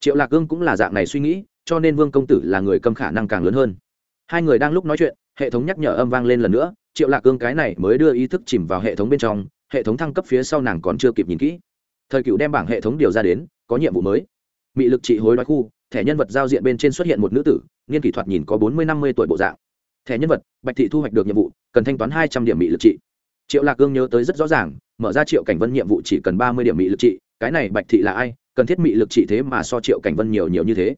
Triệu lạc cương cũng là dạng này suy nghĩ, cho nên vương công tử là người cầm khả năng càng lớn hơn. Hai người đang lúc nói chuyện hệ thống nhắc nhở âm vang lên lần nữa, triệu lạc cương cái này mới đưa ý thức chìm vào hệ thống bên trong, hệ thống thăng cấp phía sau nàng còn chưa kịp nhìn kỹ. Thời cựu đem bảng hệ thống điều ra đến, có nhiệm vụ mới. Mị lực trị hối đoái khu, thẻ nhân vật giao diện bên trên xuất hiện một nữ tử, niên kỷ thoạt nhìn có bốn mươi năm mươi tuổi bộ dạng. Thẻ nhân vật, bạch thị thu hoạch được nhiệm vụ, cần thanh toán hai trăm điểm mị lực trị. Triệu lạc cương nhớ tới rất rõ ràng, mở ra triệu cảnh vân nhiệm vụ chỉ cần ba mươi điểm mị lực trị, cái này bạch thị là ai, cần thiết mị lực trị thế mà so triệu cảnh vân nhiều nhiều như thế.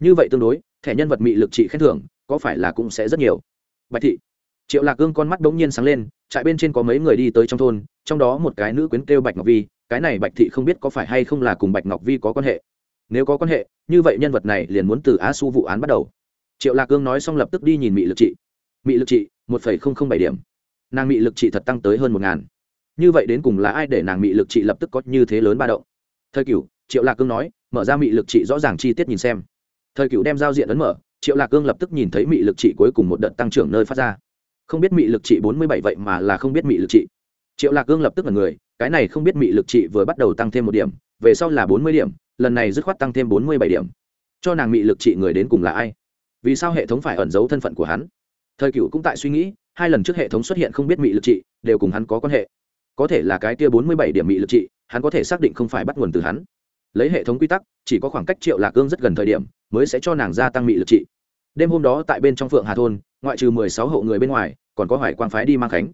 Như vậy tương đối, thẻ nhân vật mị lực trị khen thưởng, có phải là cũng sẽ rất nhiều bạch thị. Triệu lạc gương con mắt bỗng nhiên sáng lên, trại bên trên có mấy người đi tới trong thôn, trong đó một cái nữ quyến kêu bạch ngọc vi, cái này bạch thị không biết có phải hay không là cùng bạch ngọc vi có quan hệ. Nếu có quan hệ, như vậy nhân vật này liền muốn từ á su vụ án bắt đầu. Triệu lạc cương nói xong lập tức đi nhìn mị lực trị. Mị lực trị, một phẩy không không bảy điểm. Nàng mị lực trị thật tăng tới hơn một ngàn. Như vậy đến cùng là ai để nàng mị lực trị lập tức có như thế lớn ba động? Thời cửu, triệu lạc cương nói, mở ra mị lực trị rõ ràng chi tiết nhìn xem. Thời cửu đem giao diện ấn mở triệu lạc cương lập tức nhìn thấy mị lực trị cuối cùng một đợt tăng trưởng nơi phát ra. Không biết mị lực trị bốn mươi bảy vậy mà là không biết mị lực trị. Triệu lạc cương lập tức là người, cái này không biết mị lực trị vừa bắt đầu tăng thêm một điểm, về sau là bốn mươi điểm, lần này dứt khoát tăng thêm bốn mươi bảy điểm. Cho nàng mị lực trị người đến cùng là ai? Vì sao hệ thống phải ẩn giấu thân phận của hắn? Thời cựu cũng tại suy nghĩ, hai lần trước hệ thống xuất hiện không biết mị lực trị, đều cùng hắn có quan hệ. Có thể là cái kia bốn mươi bảy điểm mị lực trị, hắn có thể xác định không phải bắt nguồn từ hắn lấy hệ thống quy tắc, chỉ có khoảng cách triệu lạc cương rất gần thời điểm mới sẽ cho nàng gia tăng mị lực trị. Đêm hôm đó tại bên trong phượng hà thôn, ngoại trừ mười sáu hộ người bên ngoài, còn có hoài quang phái đi mang khánh.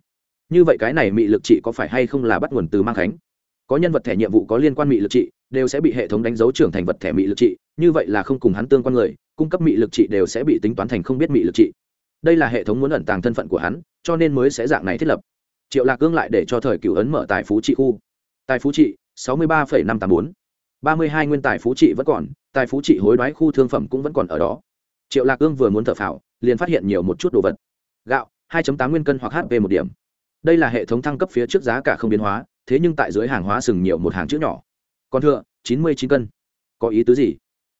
Như vậy cái này mị lực trị có phải hay không là bắt nguồn từ mang khánh? Có nhân vật thẻ nhiệm vụ có liên quan mị lực trị, đều sẽ bị hệ thống đánh dấu trưởng thành vật thẻ mị lực trị, như vậy là không cùng hắn tương quan người, cung cấp mị lực trị đều sẽ bị tính toán thành không biết mị lực trị. Đây là hệ thống muốn ẩn tàng thân phận của hắn, cho nên mới sẽ dạng này thiết lập. Triệu lạc cương lại để cho thời cựu ấn mở tài phú trị khu. Tài phú trị, sáu mươi ba năm tám bốn ba mươi hai nguyên tài phú trị vẫn còn, tài phú trị hối đoái khu thương phẩm cũng vẫn còn ở đó. Triệu lạc cương vừa muốn thở phào, liền phát hiện nhiều một chút đồ vật. Gạo 2 tám nguyên cân hoặc hp một điểm. Đây là hệ thống thăng cấp phía trước giá cả không biến hóa, thế nhưng tại dưới hàng hóa sừng nhiều một hàng chữ nhỏ. Còn thừa, chín mươi chín cân. Có ý tứ gì?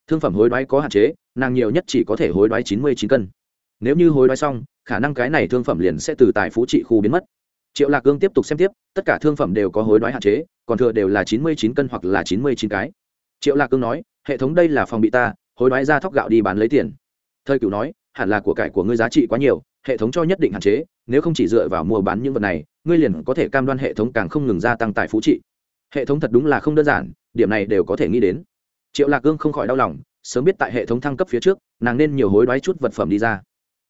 Thương phẩm hối đoái có hạn chế, nàng nhiều nhất chỉ có thể hối đoái chín mươi chín cân. Nếu như hối đoái xong, khả năng cái này thương phẩm liền sẽ từ tài phú trị khu biến mất triệu lạc cương tiếp tục xem tiếp, tất cả thương phẩm đều có hối đoái hạn chế, còn thừa đều là chín mươi chín cân hoặc là chín mươi chín cái. Triệu lạc cương nói, hệ thống đây là phòng bị ta, hối đoái ra thóc gạo đi bán lấy tiền. Thời cửu nói, hẳn là của cải của ngươi giá trị quá nhiều, hệ thống cho nhất định hạn chế, nếu không chỉ dựa vào mua bán những vật này, ngươi liền có thể cam đoan hệ thống càng không ngừng gia tăng tài phú trị. Hệ thống thật đúng là không đơn giản, điểm này đều có thể nghĩ đến. Triệu lạc cương không khỏi đau lòng, sớm biết tại hệ thống thăng cấp phía trước, nàng nên nhiều hối đoái chút vật phẩm đi ra.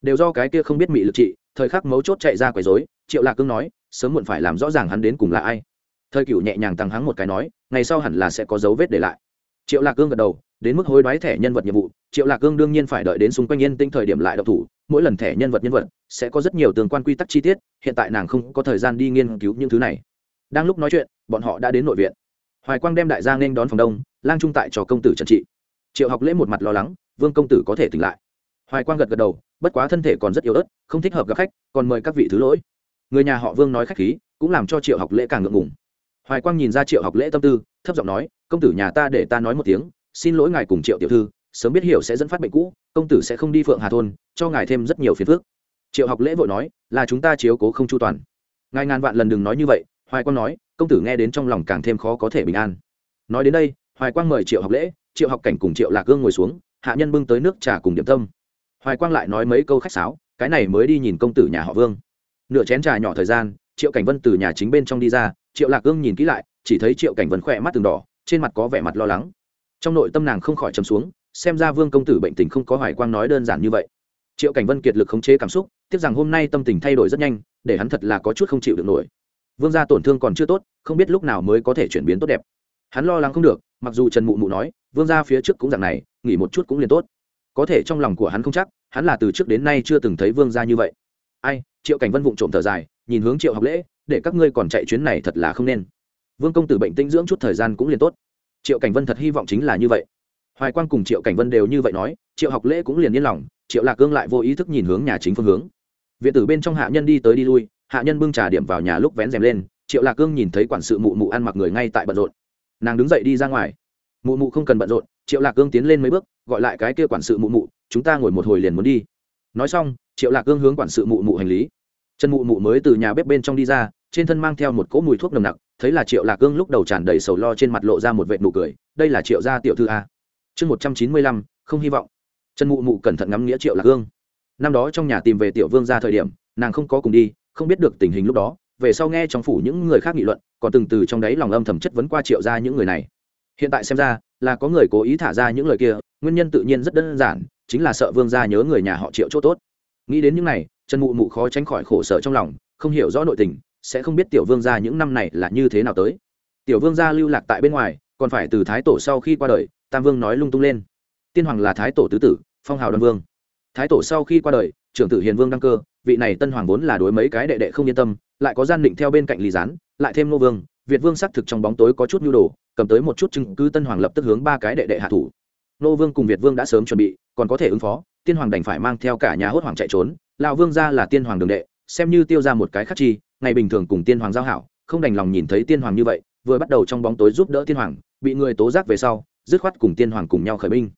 Đều do cái kia không biết mị lực trị, thời khắc mấu chốt chạy ra quấy dối triệu lạc cương nói sớm muộn phải làm rõ ràng hắn đến cùng là ai. Thời cửu nhẹ nhàng tăng hắng một cái nói, ngày sau hẳn là sẽ có dấu vết để lại. Triệu lạc cương gật đầu, đến mức hối đoái thẻ nhân vật nhiệm vụ, triệu lạc cương đương nhiên phải đợi đến xung quanh yên tĩnh thời điểm lại độc thủ, mỗi lần thẻ nhân vật nhân vật sẽ có rất nhiều tương quan quy tắc chi tiết, hiện tại nàng không có thời gian đi nghiên cứu những thứ này. Đang lúc nói chuyện, bọn họ đã đến nội viện. Hoài quang đem đại gia nên đón phòng đông, lang trung tại cho công tử trần trị. Triệu học lễ một mặt lo lắng, vương công tử có thể tỉnh lại. Hoài quang gật gật đầu, bất quá thân thể còn rất yếu ớt, không thích hợp gặp khách, còn mời các vị thứ lỗi người nhà họ vương nói khách khí, cũng làm cho triệu học lễ càng ngượng ngùng. Hoài quang nhìn ra triệu học lễ tâm tư, thấp giọng nói, công tử nhà ta để ta nói một tiếng, xin lỗi ngài cùng triệu tiểu thư, sớm biết hiểu sẽ dẫn phát bệnh cũ, công tử sẽ không đi phượng hà thôn, cho ngài thêm rất nhiều phiền phức. Triệu học lễ vội nói, là chúng ta chiếu cố không chu toàn. Ngài ngàn vạn lần đừng nói như vậy, hoài quang nói, công tử nghe đến trong lòng càng thêm khó có thể bình an. Nói đến đây, hoài quang mời triệu học lễ, triệu học cảnh cùng triệu lạc gương ngồi xuống, hạ nhân bưng tới nước trà cùng điểm tâm. Hoài quang lại nói mấy câu khách sáo, cái này mới đi nhìn công tử nhà họ vương nửa chén trà nhỏ thời gian, triệu cảnh vân từ nhà chính bên trong đi ra, triệu lạc ương nhìn kỹ lại, chỉ thấy triệu cảnh vân khỏe mắt từng đỏ, trên mặt có vẻ mặt lo lắng. Trong nội tâm nàng không khỏi chấm xuống, xem ra vương công tử bệnh tình không có hoài quang nói đơn giản như vậy. Triệu cảnh vân kiệt lực khống chế cảm xúc, tiếc rằng hôm nay tâm tình thay đổi rất nhanh, để hắn thật là có chút không chịu được nổi. Vương gia tổn thương còn chưa tốt, không biết lúc nào mới có thể chuyển biến tốt đẹp. Hắn lo lắng không được, mặc dù trần mụ mụ nói, vương gia phía trước cũng dạng này, nghỉ một chút cũng liền tốt. Có thể trong lòng của hắn không chắc, hắn là từ trước đến nay chưa từng thấy vương gia như vậy ai, triệu cảnh vân vụng trộm thở dài, nhìn hướng triệu học lễ, để các ngươi còn chạy chuyến này thật là không nên. Vương công tử bệnh tinh dưỡng chút thời gian cũng liền tốt. Triệu cảnh vân thật hy vọng chính là như vậy. Hoài quang cùng triệu cảnh vân đều như vậy nói, triệu học lễ cũng liền yên lòng, triệu lạc cương lại vô ý thức nhìn hướng nhà chính phương hướng. Viện tử bên trong hạ nhân đi tới đi lui, hạ nhân bưng trà điểm vào nhà lúc vén rèm lên, triệu lạc cương nhìn thấy quản sự mụ mụ ăn mặc người ngay tại bận rộn. Nàng đứng dậy đi ra ngoài. Mụ mụ không cần bận rộn, triệu lạc cương tiến lên mấy bước, gọi lại cái kia quản sự mụ mụ, chúng ta ngồi một hồi liền muốn đi. Nói xong triệu lạc cương hướng quản sự mụ mụ hành lý. Trần mụ mụ mới từ nhà bếp bên trong đi ra, trên thân mang theo một cỗ mùi thuốc nồng nặc, thấy là triệu lạc cương lúc đầu tràn đầy sầu lo trên mặt lộ ra một vệt nụ cười, đây là triệu gia tiểu thư a. Chương một trăm chín mươi lăm, không hy vọng. Trần mụ mụ cẩn thận ngắm nghĩa triệu lạc cương năm đó trong nhà tìm về tiểu vương ra thời điểm, nàng không có cùng đi, không biết được tình hình lúc đó, về sau nghe trong phủ những người khác nghị luận, còn từng từ trong đấy lòng âm thầm chất vấn qua triệu ra những người này. Hiện tại xem ra, là có người cố ý thả ra những lời kia, nguyên nhân tự nhiên rất đơn giản, chính là sợ vương gia nhớ người nhà họ triệu chỗ tốt nghĩ đến những này, trần mụ mụ khó tránh khỏi khổ sở trong lòng, không hiểu rõ nội tình, sẽ không biết tiểu vương gia những năm này là như thế nào tới. Tiểu vương gia lưu lạc tại bên ngoài, còn phải từ thái tổ sau khi qua đời, tam vương nói lung tung lên. Tiên hoàng là thái tổ tứ tử, phong hào đoan vương. Thái tổ sau khi qua đời, trưởng tử hiền vương đăng cơ, vị này tân hoàng vốn là đối mấy cái đệ đệ không yên tâm, lại có gian định theo bên cạnh lý gián, lại thêm nô vương, việt vương xác thực trong bóng tối có chút nhu đồ, cầm tới một chút chứng cứ tân hoàng lập tức hướng ba cái đệ đệ hạ thủ. Nô vương cùng việt vương đã sớm chuẩn bị, còn có thể ứng phó tiên hoàng đành phải mang theo cả nhà hốt hoàng chạy trốn, lão vương gia là tiên hoàng đường đệ, xem như tiêu ra một cái khắc chi, ngày bình thường cùng tiên hoàng giao hảo, không đành lòng nhìn thấy tiên hoàng như vậy, vừa bắt đầu trong bóng tối giúp đỡ tiên hoàng, bị người tố giác về sau, dứt khoát cùng tiên hoàng cùng nhau khởi binh.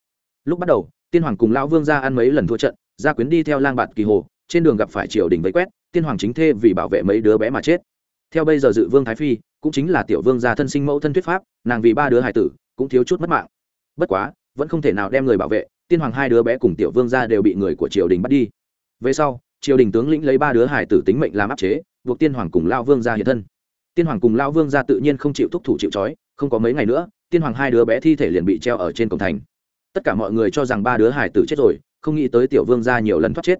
Lúc bắt đầu, tiên hoàng cùng lão vương ra ăn mấy lần thua trận gia quyến đi theo lang bạt kỳ hồ, trên đường gặp phải triều đình vây quét, tiên hoàng chính thê vì bảo vệ mấy đứa bé mà chết. Theo bây giờ dự vương thái phi, cũng chính là tiểu vương gia thân sinh mẫu thân thuyết pháp, nàng vì ba đứa hải tử, cũng thiếu chút mất mạng. Bất quá, vẫn không thể nào đem người bảo vệ tiên hoàng hai đứa bé cùng tiểu vương gia đều bị người của triều đình bắt đi. Về sau, triều đình tướng lĩnh lấy ba đứa hải tử tính mệnh làm áp chế, buộc tiên hoàng cùng lao vương gia hiện thân. Tiên hoàng cùng lao vương gia tự nhiên không chịu thúc thủ chịu trói, không có mấy ngày nữa, tiên hoàng hai đứa bé thi thể liền bị treo ở trên cổng thành. Tất cả mọi người cho rằng ba đứa hải tử chết rồi, không nghĩ tới tiểu vương gia nhiều lần thoát chết.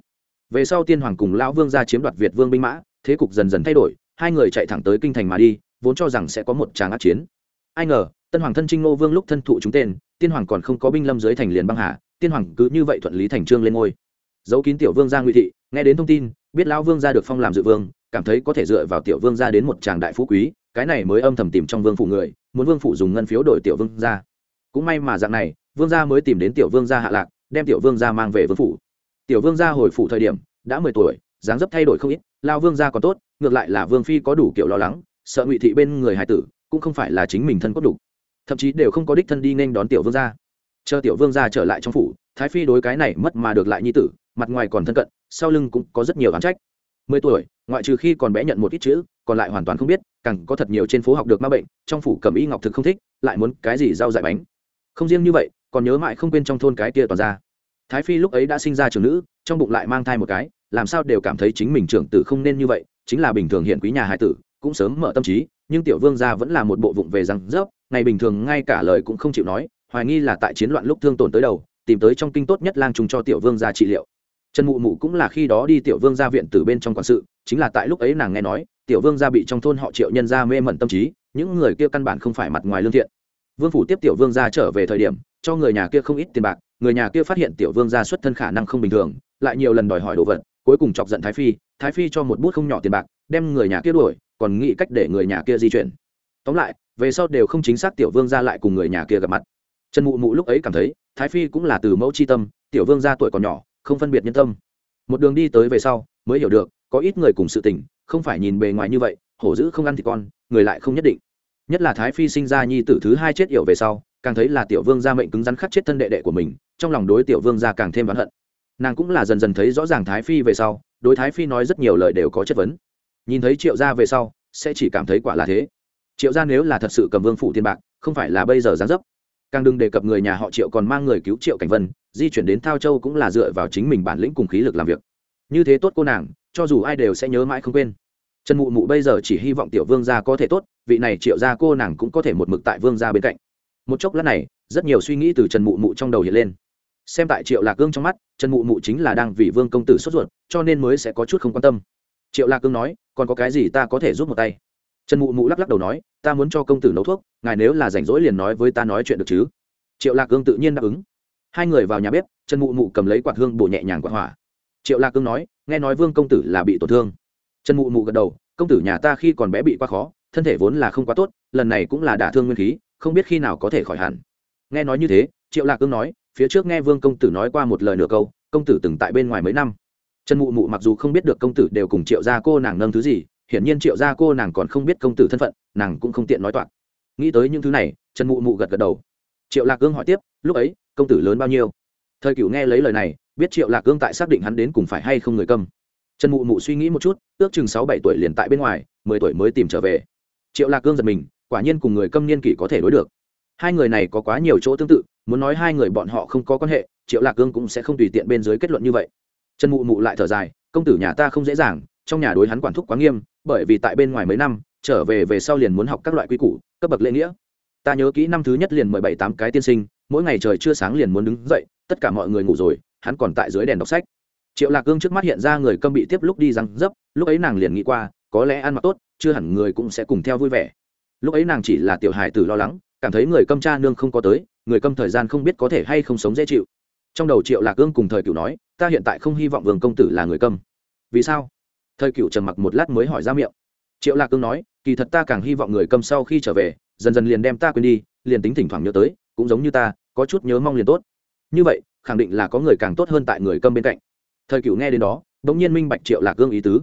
Về sau tiên hoàng cùng lão vương gia chiếm đoạt việt vương binh mã, thế cục dần dần thay đổi, hai người chạy thẳng tới kinh thành mà đi, vốn cho rằng sẽ có một tràng ác chiến. Ai ngờ, tân hoàng thân trinh ngô vương lúc thân thụ chúng tên, tiên hoàng còn không có binh lâm dưới thành liền băng hà tiên hoàng cứ như vậy thuận lý thành trương lên ngôi. Giấu kín tiểu vương gia ngụy thị, nghe đến thông tin, biết lão vương gia được phong làm dự vương, cảm thấy có thể dựa vào tiểu vương gia đến một tràng đại phú quý, cái này mới âm thầm tìm trong vương phủ người, muốn vương phủ dùng ngân phiếu đổi tiểu vương gia. Cũng may mà dạng này, vương gia mới tìm đến tiểu vương gia hạ lạc, đem tiểu vương gia mang về vương phủ. Tiểu vương gia hồi phủ thời điểm, đã mười tuổi, dáng dấp thay đổi không ít lao vương gia còn tốt, ngược lại là vương phi có đủ kiểu lo lắng, sợ ngụy thị bên người hải tử, cũng không phải là chính mình thân cốt đủ. Thậm chí đều không có đích thân đi nên đón tiểu vương gia chờ tiểu vương gia trở lại trong phủ, thái phi đối cái này mất mà được lại nhi tử, mặt ngoài còn thân cận, sau lưng cũng có rất nhiều oán trách. Mười tuổi, ngoại trừ khi còn bé nhận một ít chữ, còn lại hoàn toàn không biết, càng có thật nhiều trên phố học được ma bệnh, trong phủ cầm y ngọc thực không thích, lại muốn cái gì rau dại bánh. Không riêng như vậy, còn nhớ mãi không quên trong thôn cái kia toàn ra thái phi lúc ấy đã sinh ra trưởng nữ, trong bụng lại mang thai một cái, làm sao đều cảm thấy chính mình trưởng tử không nên như vậy, chính là bình thường hiện quý nhà hải tử, cũng sớm mở tâm trí, nhưng tiểu vương gia vẫn là một bộ vụng về răng rớp ngày bình thường ngay cả lời cũng không chịu nói hoài nghi là tại chiến loạn lúc thương tổn tới đầu, tìm tới trong kinh tốt nhất lang trùng cho tiểu vương gia trị liệu. Trần mụ mụ cũng là khi đó đi tiểu vương gia viện từ bên trong quản sự, chính là tại lúc ấy nàng nghe nói, tiểu vương gia bị trong thôn họ triệu nhân gia mê mẩn tâm trí, những người kia căn bản không phải mặt ngoài lương thiện. Vương phủ tiếp tiểu vương gia trở về thời điểm, cho người nhà kia không ít tiền bạc, người nhà kia phát hiện tiểu vương gia xuất thân khả năng không bình thường, lại nhiều lần đòi hỏi đồ vật, cuối cùng chọc giận thái phi thái phi cho một bút không nhỏ tiền bạc, đem người nhà kia đuổi, còn nghĩ cách để người nhà kia di chuyển. Tóm lại, về sau đều không chính xác tiểu vương gia lại cùng người nhà kia gặp mặt trần mụ mụ lúc ấy cảm thấy, thái phi cũng là từ mẫu c h i tâm, tiểu vương gia tuổi còn nhỏ, không phân biệt nhân tâm. Một đường đi tới về sau, mới hiểu được, có ít người cùng sự tình, không phải nhìn bề ngoài như vậy, hổ dữ không ăn thì con, người lại không nhất định. Nhất là thái phi sinh ra nhi tử thứ hai chết yểu về sau, càng thấy là tiểu vương gia mệnh cứng rắn khắc chết thân đệ đệ của mình, trong lòng đối tiểu vương gia càng thêm oán hận. Nàng cũng là dần dần thấy rõ ràng thái phi về sau, đối thái phi nói rất nhiều lời đều có chất vấn. Nhìn thấy triệu gia về sau, sẽ chỉ cảm thấy quả là thế. Triệu gia nếu là thật sự cầm vương phủ tiền bạc, không phải là bây giờ gián dấp càng đừng đề cập người nhà họ triệu còn mang người cứu triệu cảnh vân, di chuyển đến thao châu cũng là dựa vào chính mình bản lĩnh cùng khí lực làm việc. Như thế tốt cô nàng, cho dù ai đều sẽ nhớ mãi không quên. Trần mụ mụ bây giờ chỉ hy vọng tiểu vương gia có thể tốt, vị này triệu gia cô nàng cũng có thể một mực tại vương gia bên cạnh. Một chốc lát này, rất nhiều suy nghĩ từ trần mụ mụ trong đầu hiện lên. Xem tại triệu lạc cương trong mắt, trần mụ mụ chính là đang vì vương công tử sốt ruột, cho nên mới sẽ có chút không quan tâm. Triệu lạc cương nói, còn có cái gì ta có thể giúp một tay? Trần mụ mụ lắc lắc đầu nói ta muốn cho công tử nấu thuốc, ngài nếu là rảnh rỗi liền nói với ta nói chuyện được chứ? Triệu lạc cương tự nhiên đáp ứng. Hai người vào nhà bếp, trần mụ mụ cầm lấy quạt hương bổ nhẹ nhàng quạt hỏa. Triệu lạc cương nói, nghe nói vương công tử là bị tổn thương. Trần mụ mụ gật đầu, công tử nhà ta khi còn bé bị quá khó, thân thể vốn là không quá tốt, lần này cũng là đả thương nguyên khí, không biết khi nào có thể khỏi hẳn. Nghe nói như thế, triệu lạc cương nói, phía trước nghe vương công tử nói qua một lời nửa câu, công tử từng tại bên ngoài mấy năm. Trần mụ mụ mặc dù không biết được công tử đều cùng triệu gia cô nàng nâng thứ gì hiển nhiên triệu gia cô nàng còn không biết công tử thân phận, nàng cũng không tiện nói toạc. Nghĩ tới những thứ này, trần mụ mụ gật gật đầu. Triệu lạc cương hỏi tiếp, lúc ấy, công tử lớn bao nhiêu? Thời cựu nghe lấy lời này, biết triệu lạc cương tại xác định hắn đến cùng phải hay không người câm trần mụ mụ suy nghĩ một chút, ước chừng sáu bảy tuổi liền tại bên ngoài, mười tuổi mới tìm trở về. Triệu lạc cương giật mình, quả nhiên cùng người câm niên kỷ có thể đối được. Hai người này có quá nhiều chỗ tương tự, muốn nói hai người bọn họ không có quan hệ, triệu lạc cương cũng sẽ không tùy tiện bên dưới kết luận như vậy. Trần mụ mụ lại thở dài, công tử nhà ta không dễ dàng, trong nhà đối hắn quản thúc quá nghiêm bởi vì tại bên ngoài mấy năm, trở về về sau liền muốn học các loại quy củ, cấp bậc lễ nghĩa. Ta nhớ kỹ năm thứ nhất liền mười bảy tám cái tiên sinh, mỗi ngày trời chưa sáng liền muốn đứng dậy, tất cả mọi người ngủ rồi, hắn còn tại dưới đèn đọc sách. Triệu lạc cương trước mắt hiện ra người câm bị tiếp lúc đi răng dấp, lúc ấy nàng liền nghĩ qua, có lẽ ăn mặc tốt, chưa hẳn người cũng sẽ cùng theo vui vẻ. Lúc ấy nàng chỉ là tiểu hài tử lo lắng, cảm thấy người câm cha nương không có tới, người câm thời gian không biết có thể hay không sống dễ chịu. Trong đầu triệu lạc cương cùng thời cựu nói, ta hiện tại không hy vọng vương công tử là người câm. Vì sao? Thời cựu trầm mặc một lát mới hỏi ra miệng. Triệu lạc cương nói, kỳ thật ta càng hy vọng người cầm sau khi trở về, dần dần liền đem ta quên đi, liền tính thỉnh thoảng nhớ tới, cũng giống như ta, có chút nhớ mong liền tốt. Như vậy, khẳng định là có người càng tốt hơn tại người cầm bên cạnh. Thời cựu nghe đến đó đ ỗ n g nhiên minh bạch triệu lạc cương ý tứ.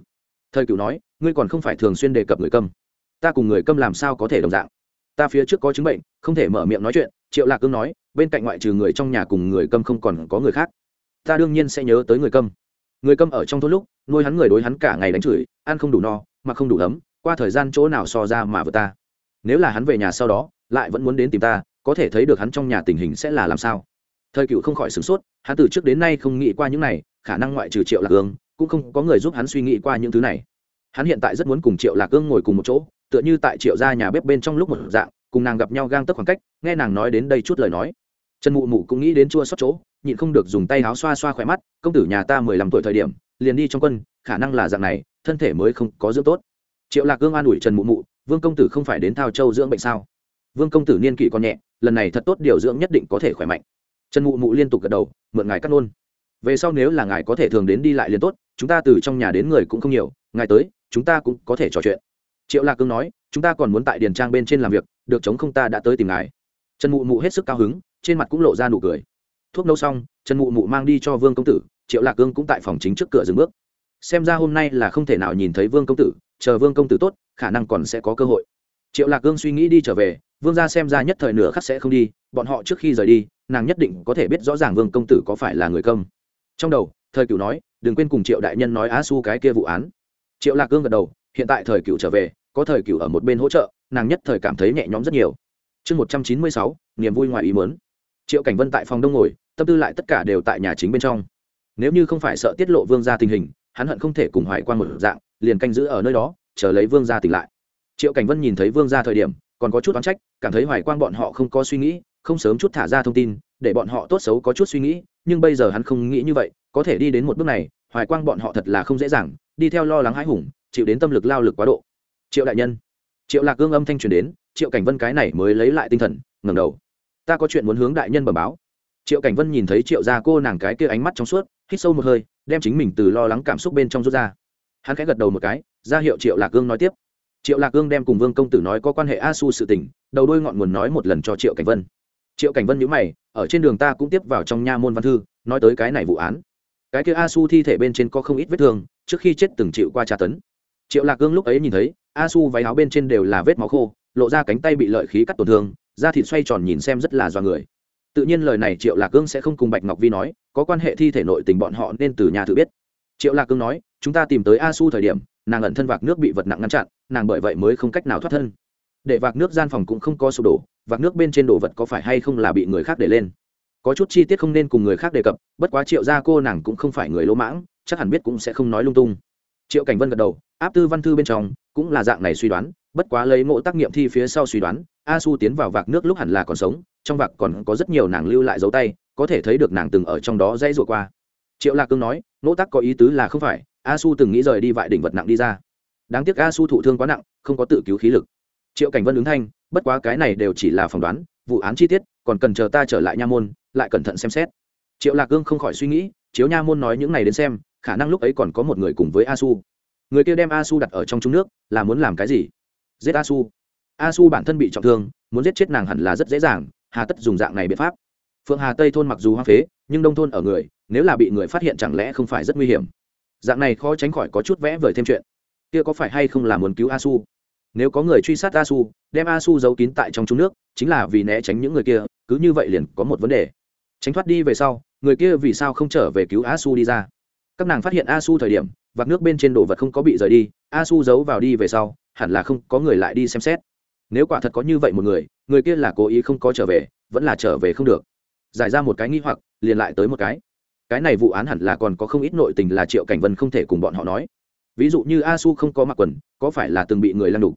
Thời cựu nói, ngươi còn không phải thường xuyên đề cập người cầm. Ta cùng người cầm làm sao có thể đồng dạng? Ta phía trước có chứng bệnh, không thể mở miệng nói chuyện, triệu lạc cương nói, bên cạnh ngoại trừ người trong nhà cùng người cầm không còn có người khác. Ta đương nhiên sẽ nhớ tới người cầm người câm ở trong thôn lúc, nuôi hắn người đối hắn cả ngày đánh chửi, ăn không đủ no, mà không đủ ấm, qua thời gian chỗ nào so ra mà vừa ta. Nếu là hắn về nhà sau đó, lại vẫn muốn đến tìm ta, có thể thấy được hắn trong nhà tình hình sẽ là làm sao? Thời cựu không khỏi sửng sốt, hắn từ trước đến nay không nghĩ qua những này, khả năng ngoại trừ triệu lạc ương, cũng không có người giúp hắn suy nghĩ qua những thứ này. Hắn hiện tại rất muốn cùng triệu lạc ương ngồi cùng một chỗ, tựa như tại triệu gia nhà bếp bên trong lúc một dạng, cùng nàng gặp nhau gang tấc khoảng cách, nghe nàng nói đến đây chút lời nói. Trần mụ mụ cũng nghĩ đến chua xót chỗ nhịn không được dùng tay áo xoa xoa khỏe mắt, công tử nhà ta mười lăm tuổi thời điểm, liền đi trong quân, khả năng là dạng này, thân thể mới không có dưỡng tốt. Triệu lạc gương an ủi trần mụ mụ, vương công tử không phải đến thao châu dưỡng bệnh sao? Vương công tử niên kỷ còn nhẹ, lần này thật tốt điều dưỡng nhất định có thể khỏe mạnh. Trần mụ mụ liên tục gật đầu, mượn ngài cắt nôn về sau nếu là ngài có thể thường đến đi lại liền tốt, chúng ta từ trong nhà đến người cũng không nhiều, ngài tới, chúng ta cũng có thể trò chuyện. Triệu lạc cương nói, chúng ta còn muốn tại điền trang bên trên làm việc, được chống không ta đã tới tìm ngài. Trần mụ mụ hết sức cao hứng, trên mặt cũng lộ ra nụ cười thuốc nấu xong, trần mụ mụ mang đi cho vương công tử, triệu lạc cương cũng tại phòng chính trước cửa dừng bước. Xem ra hôm nay là không thể nào nhìn thấy vương công tử, chờ vương công tử tốt, khả năng còn sẽ có cơ hội. Triệu lạc cương suy nghĩ đi trở về, vương gia xem ra nhất thời nửa khắc sẽ không đi, bọn họ trước khi rời đi, nàng nhất định có thể biết rõ ràng vương công tử có phải là người công trong đầu, thời cựu nói, đừng quên cùng triệu đại nhân nói á su cái kia vụ án. Triệu lạc cương gật đầu, hiện tại thời cựu trở về, có thời cựu ở một bên hỗ trợ, nàng nhất thời cảm thấy nhẹ nhõm rất nhiều. Chương một trăm chín mươi sáu, niềm vui ngoài ý mớn triệu cảnh vân tại phòng đông ngồi tâm tư lại tất cả đều tại nhà chính bên trong. Nếu như không phải sợ tiết lộ vương gia tình hình, hắn hận không thể cùng hoài quan một dạng, liền canh giữ ở nơi đó, chờ lấy vương gia tỉnh lại. Triệu cảnh vân nhìn thấy vương gia thời điểm, còn có chút oán trách, cảm thấy hoài quang bọn họ không có suy nghĩ, không sớm chút thả ra thông tin, để bọn họ tốt xấu có chút suy nghĩ, nhưng bây giờ hắn không nghĩ như vậy, có thể đi đến một bước này, hoài quang bọn họ thật là không dễ dàng, đi theo lo lắng hãi hùng, chịu đến tâm lực lao lực quá độ. Triệu đại nhân, triệu lạc gương âm thanh truyền đến, triệu cảnh vân cái này mới lấy lại tinh thần, ngẩng đầu. Ta có chuyện muốn hướng đại nhân bẩm báo triệu cảnh vân nhìn thấy triệu gia cô nàng cái kia ánh mắt trong suốt, hít sâu một hơi, đem chính mình từ lo lắng cảm xúc bên trong rút ra. Hắn khẽ gật đầu một cái, ra hiệu triệu lạc gương nói tiếp. Triệu lạc gương đem cùng vương công tử nói có quan hệ a su sự tình, đầu đôi ngọn nguồn nói một lần cho triệu cảnh vân. Triệu cảnh vân nhữ mày, ở trên đường ta cũng tiếp vào trong nha môn văn thư, nói tới cái này vụ án. Cái kia a su thi thể bên trên có không ít vết thương, trước khi chết từng chịu qua tra tấn. Triệu lạc gương lúc ấy nhìn thấy, a su váy áo bên trên đều là vết máu khô, lộ ra cánh tay bị lợi khí cắt tổn thương, da thịt xoay tròn nhìn xem rất là do người tự nhiên lời này triệu lạc cương sẽ không cùng bạch ngọc vi nói, có quan hệ thi thể nội tình bọn họ nên từ nhà tự biết. Triệu lạc cương nói, chúng ta tìm tới a su thời điểm, nàng ẩn thân vạc nước bị vật nặng ngăn chặn, nàng bởi vậy mới không cách nào thoát thân. Để vạc nước gian phòng cũng không có sụp đổ, vạc nước bên trên đồ vật có phải hay không là bị người khác để lên. Có chút chi tiết không nên cùng người khác đề cập, bất quá triệu gia cô nàng cũng không phải người lỗ mãng, chắc hẳn biết cũng sẽ không nói lung tung. Triệu cảnh vân gật đầu, áp tư văn thư bên trong, cũng là dạng này suy đoán bất quá lấy ngộ tác nghiệm thi phía sau suy đoán, a su tiến vào vạc nước lúc hẳn là còn sống, trong vạc còn có rất nhiều nàng lưu lại dấu tay, có thể thấy được nàng từng ở trong đó dãy ruột qua. Triệu lạc cương nói, ngộ tác có ý tứ là không phải, a su từng nghĩ rời đi vại đỉnh vật nặng đi ra. Đáng tiếc a su thụ thương quá nặng, không có tự cứu khí lực. Triệu cảnh vân ứng thanh, bất quá cái này đều chỉ là phỏng đoán, vụ án chi tiết, còn cần chờ ta trở lại nha môn, lại cẩn thận xem xét. Triệu lạc cương không khỏi suy nghĩ, chiếu nha môn nói những này đến xem, khả năng lúc ấy còn có một người cùng với a su người kia đem a su đặt ở trong trung nước, là muốn làm cái gì? Giết a su a su bản thân bị trọng thương, muốn giết chết nàng hẳn là rất dễ dàng, hà tất dùng dạng này biện pháp. Phượng hà tây thôn mặc dù hoang phế, nhưng đông thôn ở người, nếu là bị người phát hiện chẳng lẽ không phải rất nguy hiểm. Dạng này khó tránh khỏi có chút vẽ vời thêm chuyện. Kia có phải hay không là muốn cứu a su nếu có người truy sát a su đem a su giấu kín tại trong trung nước, chính là vì né tránh những người kia, cứ như vậy liền có một vấn đề. Tránh thoát đi về sau, người kia vì sao không trở về cứu a su đi ra? Các nàng phát hiện a su thời điểm, vạc nước bên trên đồ vật không có bị rời đi a su giấu vào đi về sau hẳn là không có người lại đi xem xét. Nếu quả thật có như vậy một người người kia là cố ý không có trở về, vẫn là trở về không được. Giải ra một cái nghi hoặc, liền lại tới một cái. Cái này vụ án hẳn là còn có không ít nội tình là triệu cảnh vân không thể cùng bọn họ nói. Ví dụ như a su không có mặc quần, có phải là từng bị người lăn đục?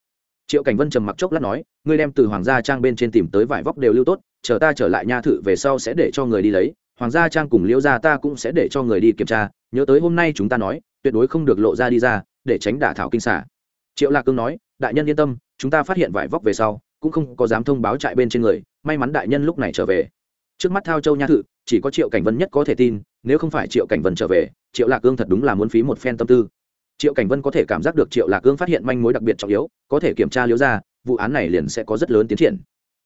Triệu cảnh vân trầm mặc chốc lát nói, ngươi đem từ hoàng gia trang bên trên tìm tới vải vóc đều lưu tốt, chờ ta trở lại nha thự về sau sẽ để cho người đi lấy. Hoàng gia trang cùng liễu gia ta cũng sẽ để cho người đi kiểm tra, nhớ tới hôm nay chúng ta nói, tuyệt đối không được lộ ra đi ra, để tránh đả thảo kinh xả triệu lạc cương nói, đại nhân yên tâm, chúng ta phát hiện vải vóc về sau, cũng không có dám thông báo trại bên trên người, may mắn đại nhân lúc này trở về. Trước mắt thao châu nha thự, chỉ có triệu cảnh vân nhất có thể tin, nếu không phải triệu cảnh vân trở về, triệu lạc cương thật đúng là muốn phí một phen tâm tư. Triệu cảnh vân có thể cảm giác được triệu lạc cương phát hiện manh mối đặc biệt trọng yếu, có thể kiểm tra liễu ra vụ án này liền sẽ có rất lớn tiến triển.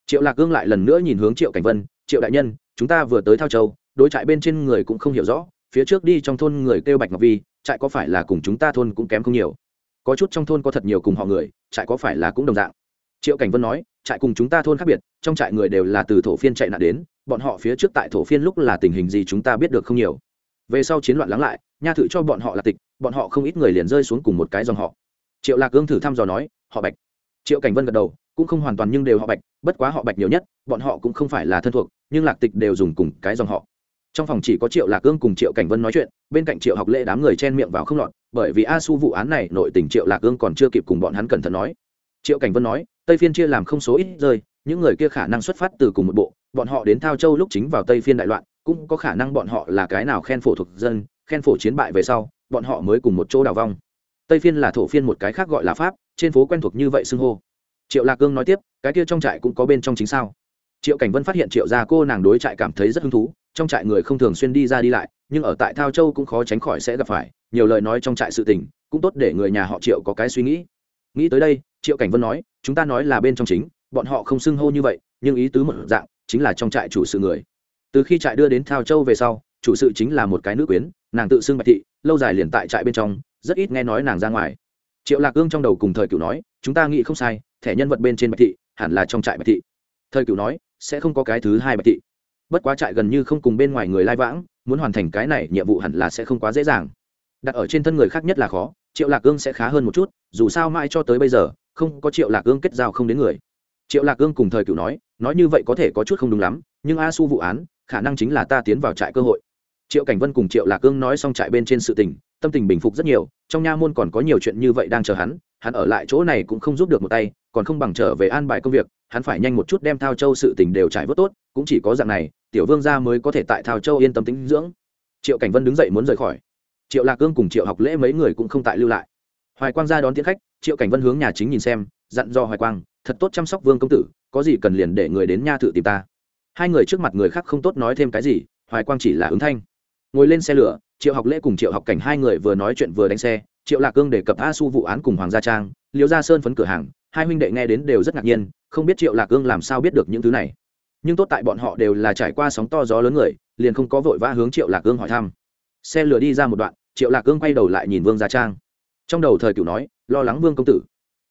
Triệu lạc cương lại lần nữa nhìn hướng triệu cảnh vân, triệu đại nhân, chúng ta vừa tới thao châu, đối trại bên trên người cũng không hiểu rõ, phía trước đi trong thôn người kêu bạch ngọc vi, trại có phải là cùng chúng ta thôn cũng kém không nhiều? Có chút trong thôn có thật nhiều cùng họ người, trại có phải là cũng đồng dạng? Triệu cảnh vân nói, trại cùng chúng ta thôn khác biệt, trong trại người đều là từ thổ phiên chạy nạn đến, bọn họ phía trước tại thổ phiên lúc là tình hình gì chúng ta biết được không nhiều. Về sau chiến loạn lắng lại, nha thử cho bọn họ là tịch, bọn họ không ít người liền rơi xuống cùng một cái dòng họ. Triệu lạc ương thử thăm dò nói, họ bạch. Triệu cảnh vân gật đầu, cũng không hoàn toàn nhưng đều họ bạch, bất quá họ bạch nhiều nhất, bọn họ cũng không phải là thân thuộc, nhưng lạc tịch đều dùng cùng cái dòng họ trong phòng chỉ có triệu lạc ương cùng triệu cảnh vân nói chuyện, bên cạnh triệu học lễ đám người chen miệng vào không lọt, bởi vì a su vụ án này nội tình triệu lạc ương còn chưa kịp cùng bọn hắn cẩn thận nói. Triệu cảnh vân nói, tây phiên chia làm không số ít rơi, những người kia khả năng xuất phát từ cùng một bộ, bọn họ đến thao châu lúc chính vào tây phiên đại loạn, cũng có khả năng bọn họ là cái nào khen phổ thuộc dân, khen phổ chiến bại về sau, bọn họ mới cùng một chỗ đào vong. Tây phiên là thổ phiên một cái khác gọi là pháp, trên phố quen thuộc như vậy xưng hô. Triệu lạc cương nói tiếp, cái kia trong trại cũng có bên trong chính sao? Triệu cảnh vân phát hiện triệu gia cô nàng đối trại cảm thấy rất hứng thú trong trại người không thường xuyên đi ra đi lại, nhưng ở tại thao châu cũng khó tránh khỏi sẽ gặp phải, nhiều lời nói trong trại sự tình, cũng tốt để người nhà họ triệu có cái suy nghĩ. Nghĩ tới đây, triệu cảnh vân nói, chúng ta nói là bên trong chính, bọn họ không xưng hô như vậy, nhưng ý tứ một dạng, chính là trong trại chủ sự người. Từ khi trại đưa đến thao châu về sau, chủ sự chính là một cái nữ quyến, nàng tự xưng bạch thị, lâu dài liền tại trại bên trong, rất ít nghe nói nàng ra ngoài. Triệu lạc ương trong đầu cùng thời cựu nói, chúng ta nghĩ không sai, thẻ nhân vật bên trên bạch thị, hẳn là trong trại bạch thị. Thời cựu nói, sẽ không có cái thứ hai bạch thị bất quá trại gần như không cùng bên ngoài người lai vãng, muốn hoàn thành cái này nhiệm vụ hẳn là sẽ không quá dễ dàng. Đặt ở trên thân người khác nhất là khó, triệu lạc ương sẽ khá hơn một chút, dù sao mãi cho tới bây giờ, không có triệu lạc ương kết giao không đến người. Triệu lạc ương cùng thời cựu nói nói như vậy có thể có chút không đúng lắm, nhưng a su vụ án, khả năng chính là ta tiến vào trại cơ hội. Triệu cảnh vân cùng triệu lạc ương nói xong trại bên trên sự tình, tâm tình bình phục rất nhiều, trong nha môn còn có nhiều chuyện như vậy đang chờ hắn hắn ở lại chỗ này cũng không giúp được một tay, còn không bằng trở về an bài công việc, hắn phải nhanh một chút đem thao châu sự tình đều trải vớt tốt, cũng chỉ có dạng này tiểu vương gia mới có thể tại thao châu yên tâm tính dưỡng. Triệu cảnh vân đứng dậy muốn rời khỏi. Triệu lạc cương cùng triệu học lễ mấy người cũng không tại lưu lại. Hoài quang ra đón tiễn khách, triệu cảnh vân hướng nhà chính nhìn xem, dặn do hoài quang, thật tốt chăm sóc vương công tử, có gì cần liền để người đến nha thự tìm ta. Hai người trước mặt người khác không tốt nói thêm cái gì, hoài quang chỉ là ứng thanh. Ngồi lên xe lửa, triệu học lễ cùng triệu học cảnh hai người vừa nói chuyện vừa đánh xe, triệu lạc cương đề cập a su vụ án cùng hoàng gia trang liễu gia sơn phấn cửa hàng, hai huynh đệ nghe đến đều rất ngạc nhiên, không biết triệu lạc cương làm sao biết được những thứ này nhưng tốt tại bọn họ đều là trải qua sóng to gió lớn người, liền không có vội vã hướng triệu lạc cương hỏi thăm. Xe lửa đi ra một đoạn, triệu lạc cương quay đầu lại nhìn vương gia trang. Trong đầu thời cửu nói, lo lắng vương công tử.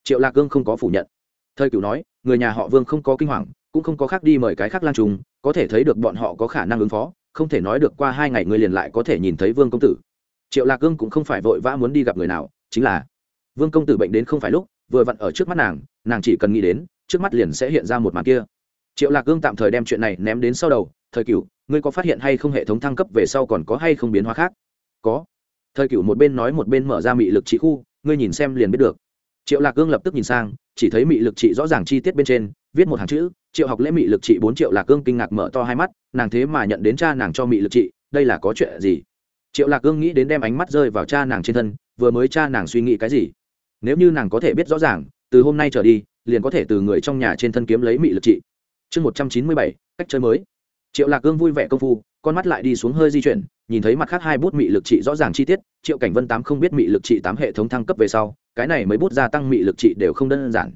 Triệu lạc cương không có phủ nhận. Thời cửu nói, người nhà họ vương không có kinh hoàng, cũng không có khác đi mời cái khác lan trùng, có thể thấy được bọn họ có khả năng ứng phó, không thể nói được qua hai ngày người liền lại có thể nhìn thấy vương công tử. Triệu lạc cương cũng không phải vội vã muốn đi gặp người nào, chính là vương công tử bệnh đến không phải lúc, vừa vặn ở trước mắt nàng nàng chỉ cần nghĩ đến, trước mắt liền sẽ hiện ra một màn kia triệu lạc cương tạm thời đem chuyện này ném đến sau đầu, thời cửu, ngươi có phát hiện hay không hệ thống thăng cấp về sau còn có hay không biến hóa khác? Có. Thời cựu một bên nói một bên mở ra mị lực trị khu, ngươi nhìn xem liền biết được. Triệu lạc cương lập tức nhìn sang, chỉ thấy mị lực trị rõ ràng chi tiết bên trên, viết một hàng chữ, triệu học lễ mị lực trị bốn triệu. Lạc cương kinh ngạc mở to hai mắt, nàng thế mà nhận đến cha nàng cho mị lực trị, đây là có chuyện gì? Triệu lạc cương nghĩ đến đem ánh mắt rơi vào cha nàng trên thân, vừa mới cha nàng suy nghĩ cái gì? Nếu như nàng có thể biết rõ ràng, từ hôm nay trở đi, liền có thể từ người trong nhà trên thân kiếm lấy mị lực trị chương một trăm chín mươi bảy, cách chơi mới. Triệu lạc cương vui vẻ công phu, con mắt lại đi xuống hơi di chuyển, nhìn thấy mặt khác hai bút mị lực trị rõ ràng chi tiết, triệu cảnh vân tám không biết mị lực trị tám hệ thống thăng cấp về sau, cái này mấy bút gia tăng mị lực trị đều không đơn giản.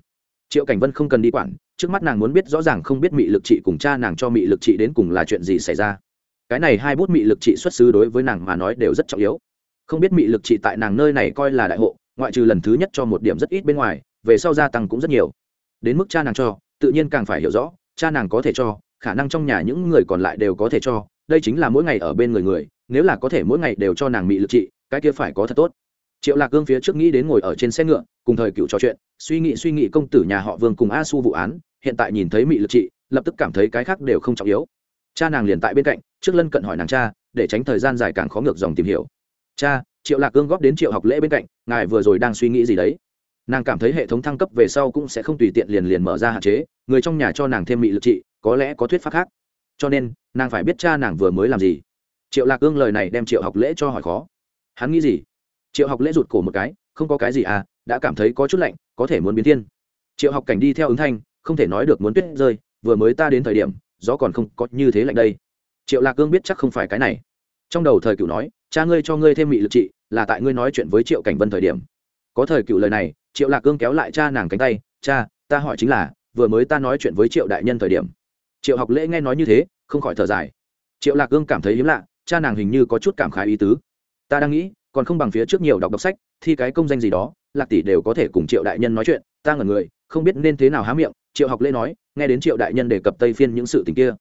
Triệu cảnh vân không cần đi quản, trước mắt nàng muốn biết rõ ràng không biết mị lực trị cùng cha nàng cho mị lực trị đến cùng là chuyện gì xảy ra. Cái này hai bút mị lực trị xuất xứ đối với nàng mà nói đều rất trọng yếu. Không biết mị lực trị tại nàng nơi này coi là đại hộ, ngoại trừ lần thứ nhất cho một điểm rất ít bên ngoài, về sau gia tăng cũng rất nhiều. Đến mức cha nàng cho, tự nhiên càng phải hiểu rõ cha nàng có thể cho, khả năng trong nhà những người còn lại đều có thể cho, đây chính là mỗi ngày ở bên người người, nếu là có thể mỗi ngày đều cho nàng mị lực trị, cái kia phải có thật tốt. Triệu lạc cương phía trước nghĩ đến ngồi ở trên xe ngựa, cùng thời cựu trò chuyện, suy nghĩ suy nghĩ công tử nhà họ vương cùng a su vụ án, hiện tại nhìn thấy mị lực trị, lập tức cảm thấy cái khác đều không trọng yếu. Cha nàng liền tại bên cạnh, trước lân cận hỏi nàng cha, để tránh thời gian dài càng khó ngược dòng tìm hiểu. Cha, triệu lạc cương góp đến triệu học lễ bên cạnh, ngài vừa rồi đang suy nghĩ gì đấy? Nàng cảm thấy hệ thống thăng cấp về sau cũng sẽ không tùy tiện liền liền mở ra hạn chế, người trong nhà cho nàng thêm mị lực trị, có lẽ có thuyết pháp khác. Cho nên, nàng phải biết cha nàng vừa mới làm gì. Triệu lạc ương lời này đem triệu học lễ cho hỏi khó. Hắn nghĩ gì? Triệu học lễ rụt cổ một cái, không có cái gì à đã cảm thấy có chút lạnh, có thể muốn biến thiên. Triệu học cảnh đi theo ứng thanh, không thể nói được muốn tuyết rơi, vừa mới ta đến thời điểm, gió còn không có như thế lạnh đây. Triệu lạc cương biết chắc không phải cái này. Trong đầu thời cựu nói, cha ngươi cho ngươi thêm mị lực trị, là tại ngươi nói chuyện với triệu cảnh vân thời điểm. Có thời cựu lời này triệu lạc cương kéo lại cha nàng cánh tay, cha, ta hỏi chính là, vừa mới ta nói chuyện với triệu đại nhân thời điểm, triệu học lễ nghe nói như thế, không khỏi thở dài. Triệu lạc cương cảm thấy hiếm lạ, cha nàng hình như có chút cảm khái ý tứ. Ta đang nghĩ, còn không bằng phía trước nhiều đọc đọc sách, thi cái công danh gì đó, lạc tỷ đều có thể cùng triệu đại nhân nói chuyện, ta ngẩn người, không biết nên thế nào há miệng. Triệu học lễ nói, nghe đến triệu đại nhân đề cập tây phiên những sự tình kia,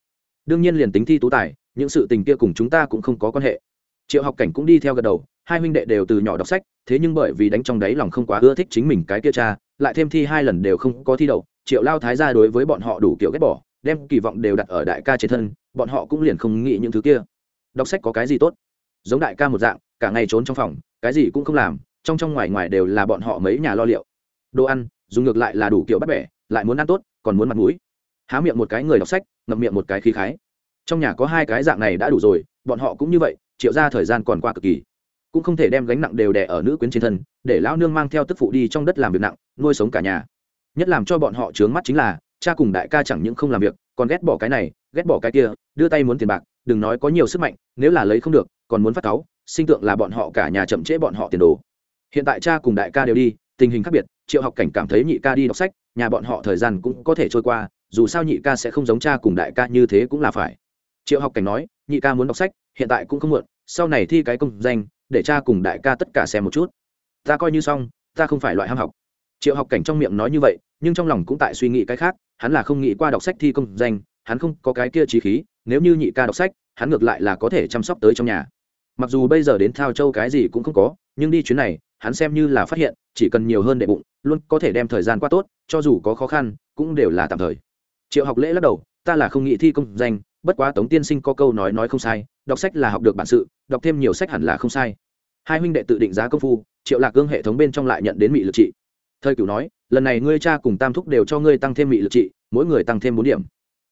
đương nhiên liền tính thi tú tài, những sự tình kia cùng chúng ta cũng không có quan hệ. Triệu học cảnh cũng đi theo gật đầu hai huynh đệ đều từ nhỏ đọc sách, thế nhưng bởi vì đánh trong đáy lòng không quá ưa thích chính mình cái kia cha, lại thêm thi hai lần đều không có thi đậu, triệu lao thái ra đối với bọn họ đủ kiểu ghét bỏ, đem kỳ vọng đều đặt ở đại ca trên thân, bọn họ cũng liền không nghĩ những thứ kia. Đọc sách có cái gì tốt? Giống đại ca một dạng, cả ngày trốn trong phòng, cái gì cũng không làm, trong trong ngoài ngoài đều là bọn họ mấy nhà lo liệu. Đồ ăn, dùng ngược lại là đủ kiểu bắt bẻ, lại muốn ăn tốt, còn muốn mặt mũi. Há miệng một cái người đọc sách, ngậm miệng một cái khí khái. Trong nhà có hai cái dạng này đã đủ rồi, bọn họ cũng như vậy, triệu ra thời gian còn qua cực kỳ cũng không thể đem gánh nặng đều đè ở nữ quyến trên thân, để lão nương mang theo tức phụ đi trong đất làm việc nặng, nuôi sống cả nhà. Nhất làm cho bọn họ trướng mắt chính là, cha cùng đại ca chẳng những không làm việc, còn ghét bỏ cái này, ghét bỏ cái kia, đưa tay muốn tiền bạc, đừng nói có nhiều sức mạnh, nếu là lấy không được, còn muốn phát cáu, sinh tượng là bọn họ cả nhà chậm trễ bọn họ tiền đồ. Hiện tại cha cùng đại ca đều đi, tình hình khác biệt, triệu học cảnh cảm thấy nhị ca đi đọc sách, nhà bọn họ thời gian cũng có thể trôi qua, dù sao nhị ca sẽ không giống cha cùng đại ca như thế cũng là phải. Triệu học cảnh nói, nhị ca muốn đọc sách, hiện tại cũng không muộn sau này thi cái công danh, để cha cùng đại ca tất cả xem một chút. Ta coi như xong, ta không phải loại ham học. Triệu học cảnh trong miệng nói như vậy, nhưng trong lòng cũng tại suy nghĩ cái khác, hắn là không nghĩ qua đọc sách thi công danh, hắn không có cái kia trí khí, nếu như nhị ca đọc sách, hắn ngược lại là có thể chăm sóc tới trong nhà. Mặc dù bây giờ đến thao châu cái gì cũng không có, nhưng đi chuyến này, hắn xem như là phát hiện, chỉ cần nhiều hơn đệ bụng, luôn có thể đem thời gian qua tốt, cho dù có khó khăn, cũng đều là tạm thời. Triệu học lễ lắc đầu, ta là không nghĩ thi công danh, bất quá tống tiên sinh có câu nói nói không sai đọc sách là học được bản sự, đọc thêm nhiều sách hẳn là không sai. Hai huynh đệ tự định giá công phu, triệu lạc gương hệ thống bên trong lại nhận đến mị lực trị. Thời cửu nói, lần này ngươi cha cùng tam thúc đều cho ngươi tăng thêm mị lực trị, mỗi người tăng thêm bốn điểm.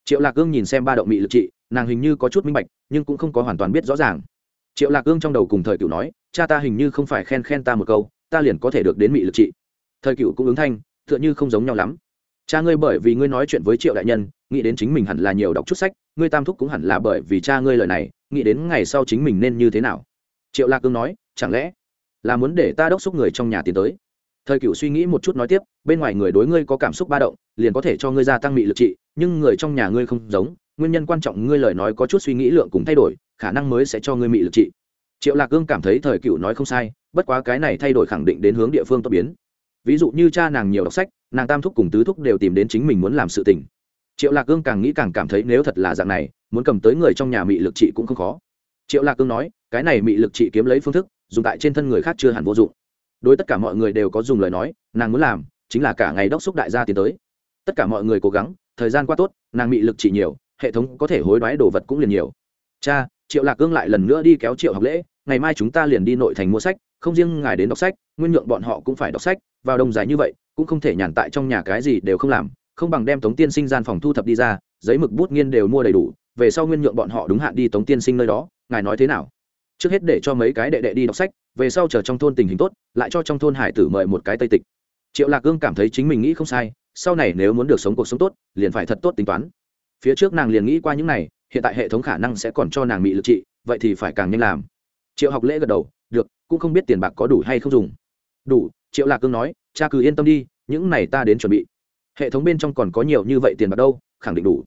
Triệu lạc gương nhìn xem ba động mị lực trị, nàng hình như có chút minh bạch, nhưng cũng không có hoàn toàn biết rõ ràng. Triệu lạc gương trong đầu cùng thời cửu nói, cha ta hình như không phải khen khen ta một câu, ta liền có thể được đến mị lực trị. Thời cửu cũng ứng thanh, tựa như không giống nhau lắm. Cha ngươi bởi vì ngươi nói chuyện với triệu đại nhân, nghĩ đến chính mình hẳn là nhiều đọc chút sách, ngươi tam thúc cũng hẳn là bởi vì cha ngươi lời này nghĩ đến ngày sau chính mình nên như thế nào. Triệu lạc cương nói, chẳng lẽ là muốn để ta đốc xúc người trong nhà tiến tới? Thời cựu suy nghĩ một chút nói tiếp, bên ngoài người đối ngươi có cảm xúc ba động, liền có thể cho ngươi gia tăng mị lực trị, nhưng người trong nhà ngươi không giống, nguyên nhân quan trọng ngươi lời nói có chút suy nghĩ lượng cùng thay đổi, khả năng mới sẽ cho ngươi mị lực trị. Triệu lạc cương cảm thấy thời cựu nói không sai, bất quá cái này thay đổi khẳng định đến hướng địa phương tốt biến. Ví dụ như cha nàng nhiều đọc sách, nàng tam thúc cùng tứ thúc đều tìm đến chính mình muốn làm sự tình. Triệu lạc cương càng nghĩ càng cảm thấy nếu thật là dạng này muốn cầm tới người trong nhà mị lực trị cũng không khó. Triệu lạc cương nói, cái này mị lực trị kiếm lấy phương thức, dùng tại trên thân người khác chưa hẳn vô dụng. Đối tất cả mọi người đều có dùng lời nói, nàng muốn làm chính là cả ngày đốc xúc đại gia tiến tới. Tất cả mọi người cố gắng, thời gian qua tốt, nàng mị lực trị nhiều, hệ thống có thể hối đoái đồ vật cũng liền nhiều. Cha, triệu lạc cương lại lần nữa đi kéo triệu học lễ, ngày mai chúng ta liền đi nội thành mua sách, không riêng ngài đến đọc sách, nguyên nhượng bọn họ cũng phải đọc sách, vào đông dài như vậy, cũng không thể nhàn tại trong nhà cái gì đều không làm, không bằng đem tống tiên sinh gian phòng thu thập đi ra, giấy mực bút nghiên đều mua đầy đủ về sau nguyên nhượng bọn họ đúng hạn đi tống tiên sinh nơi đó, ngài nói thế nào? Trước hết để cho mấy cái đệ đệ đi đọc sách, về sau chờ trong thôn tình hình tốt, lại cho trong thôn hải tử mời một cái tây tịch. Triệu lạc gương cảm thấy chính mình nghĩ không sai, sau này nếu muốn được sống cuộc sống tốt, liền phải thật tốt tính toán. Phía trước nàng liền nghĩ qua những này, hiện tại hệ thống khả năng sẽ còn cho nàng bị lực trị, vậy thì phải càng nhanh làm. Triệu học lễ gật đầu, được, cũng không biết tiền bạc có đủ hay không dùng. Đủ, triệu lạc cương nói, cha cứ yên tâm đi, những này ta đến chuẩn bị. Hệ thống bên trong còn có nhiều như vậy tiền bạc đâu, khẳng định đủ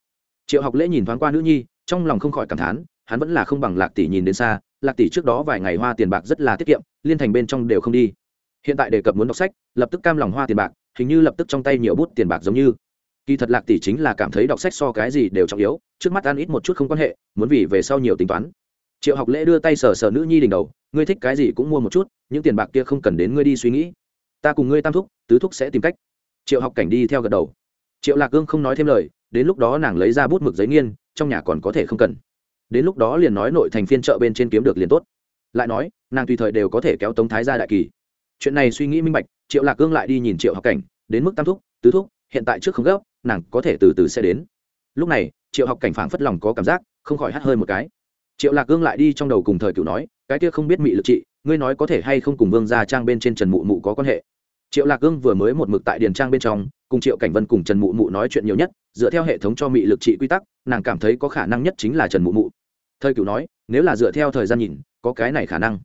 triệu học lễ nhìn thoáng qua nữ nhi, trong lòng không khỏi cảm thán, hắn vẫn là không bằng lạc tỷ nhìn đến xa, lạc tỷ trước đó vài ngày hoa tiền bạc rất là tiết kiệm, liên thành bên trong đều không đi. Hiện tại đề cập muốn đọc sách, lập tức cam lòng hoa tiền bạc, hình như lập tức trong tay nhiều bút tiền bạc giống như. Kỳ thật lạc tỷ chính là cảm thấy đọc sách so cái gì đều trọng yếu, trước mắt ăn ít một chút không quan hệ, muốn vì về sau nhiều tính toán. Triệu học lễ đưa tay sờ sờ nữ nhi đỉnh đầu, ngươi thích cái gì cũng mua một chút, những tiền bạc kia không cần đến ngươi đi suy nghĩ. Ta cùng ngươi tam thúc, tứ thúc sẽ tìm cách. Triệu học cảnh đi theo gật đầu. Triệu lạc cương không nói thêm lời đến lúc đó nàng lấy ra bút mực giấy nghiên, trong nhà còn có thể không cần. Đến lúc đó liền nói nội thành phiên chợ bên trên kiếm được liền tốt. Lại nói, nàng tùy thời đều có thể kéo tống thái ra đại kỳ. Chuyện này suy nghĩ minh bạch, triệu lạc cương lại đi nhìn triệu học cảnh, đến mức tam thúc, tứ thúc, hiện tại trước không gấp, nàng có thể từ từ sẽ đến. Lúc này, triệu học cảnh phảng phất lòng có cảm giác, không khỏi hắt hơi một cái. Triệu lạc cương lại đi trong đầu cùng thời cựu nói, cái kia không biết mị lực trị ngươi nói có thể hay không cùng vương gia trang bên trên trần mụ mụ có quan hệ. Triệu lạc cương vừa mới một mực tại điền trang bên trong cùng triệu cảnh vân cùng trần mụ mụ nói chuyện nhiều nhất, dựa theo hệ thống cho mị lực trị quy tắc, nàng cảm thấy có khả năng nhất chính là trần mụ mụ. Thời cựu nói, nếu là dựa theo thời gian nhìn, có cái này khả năng.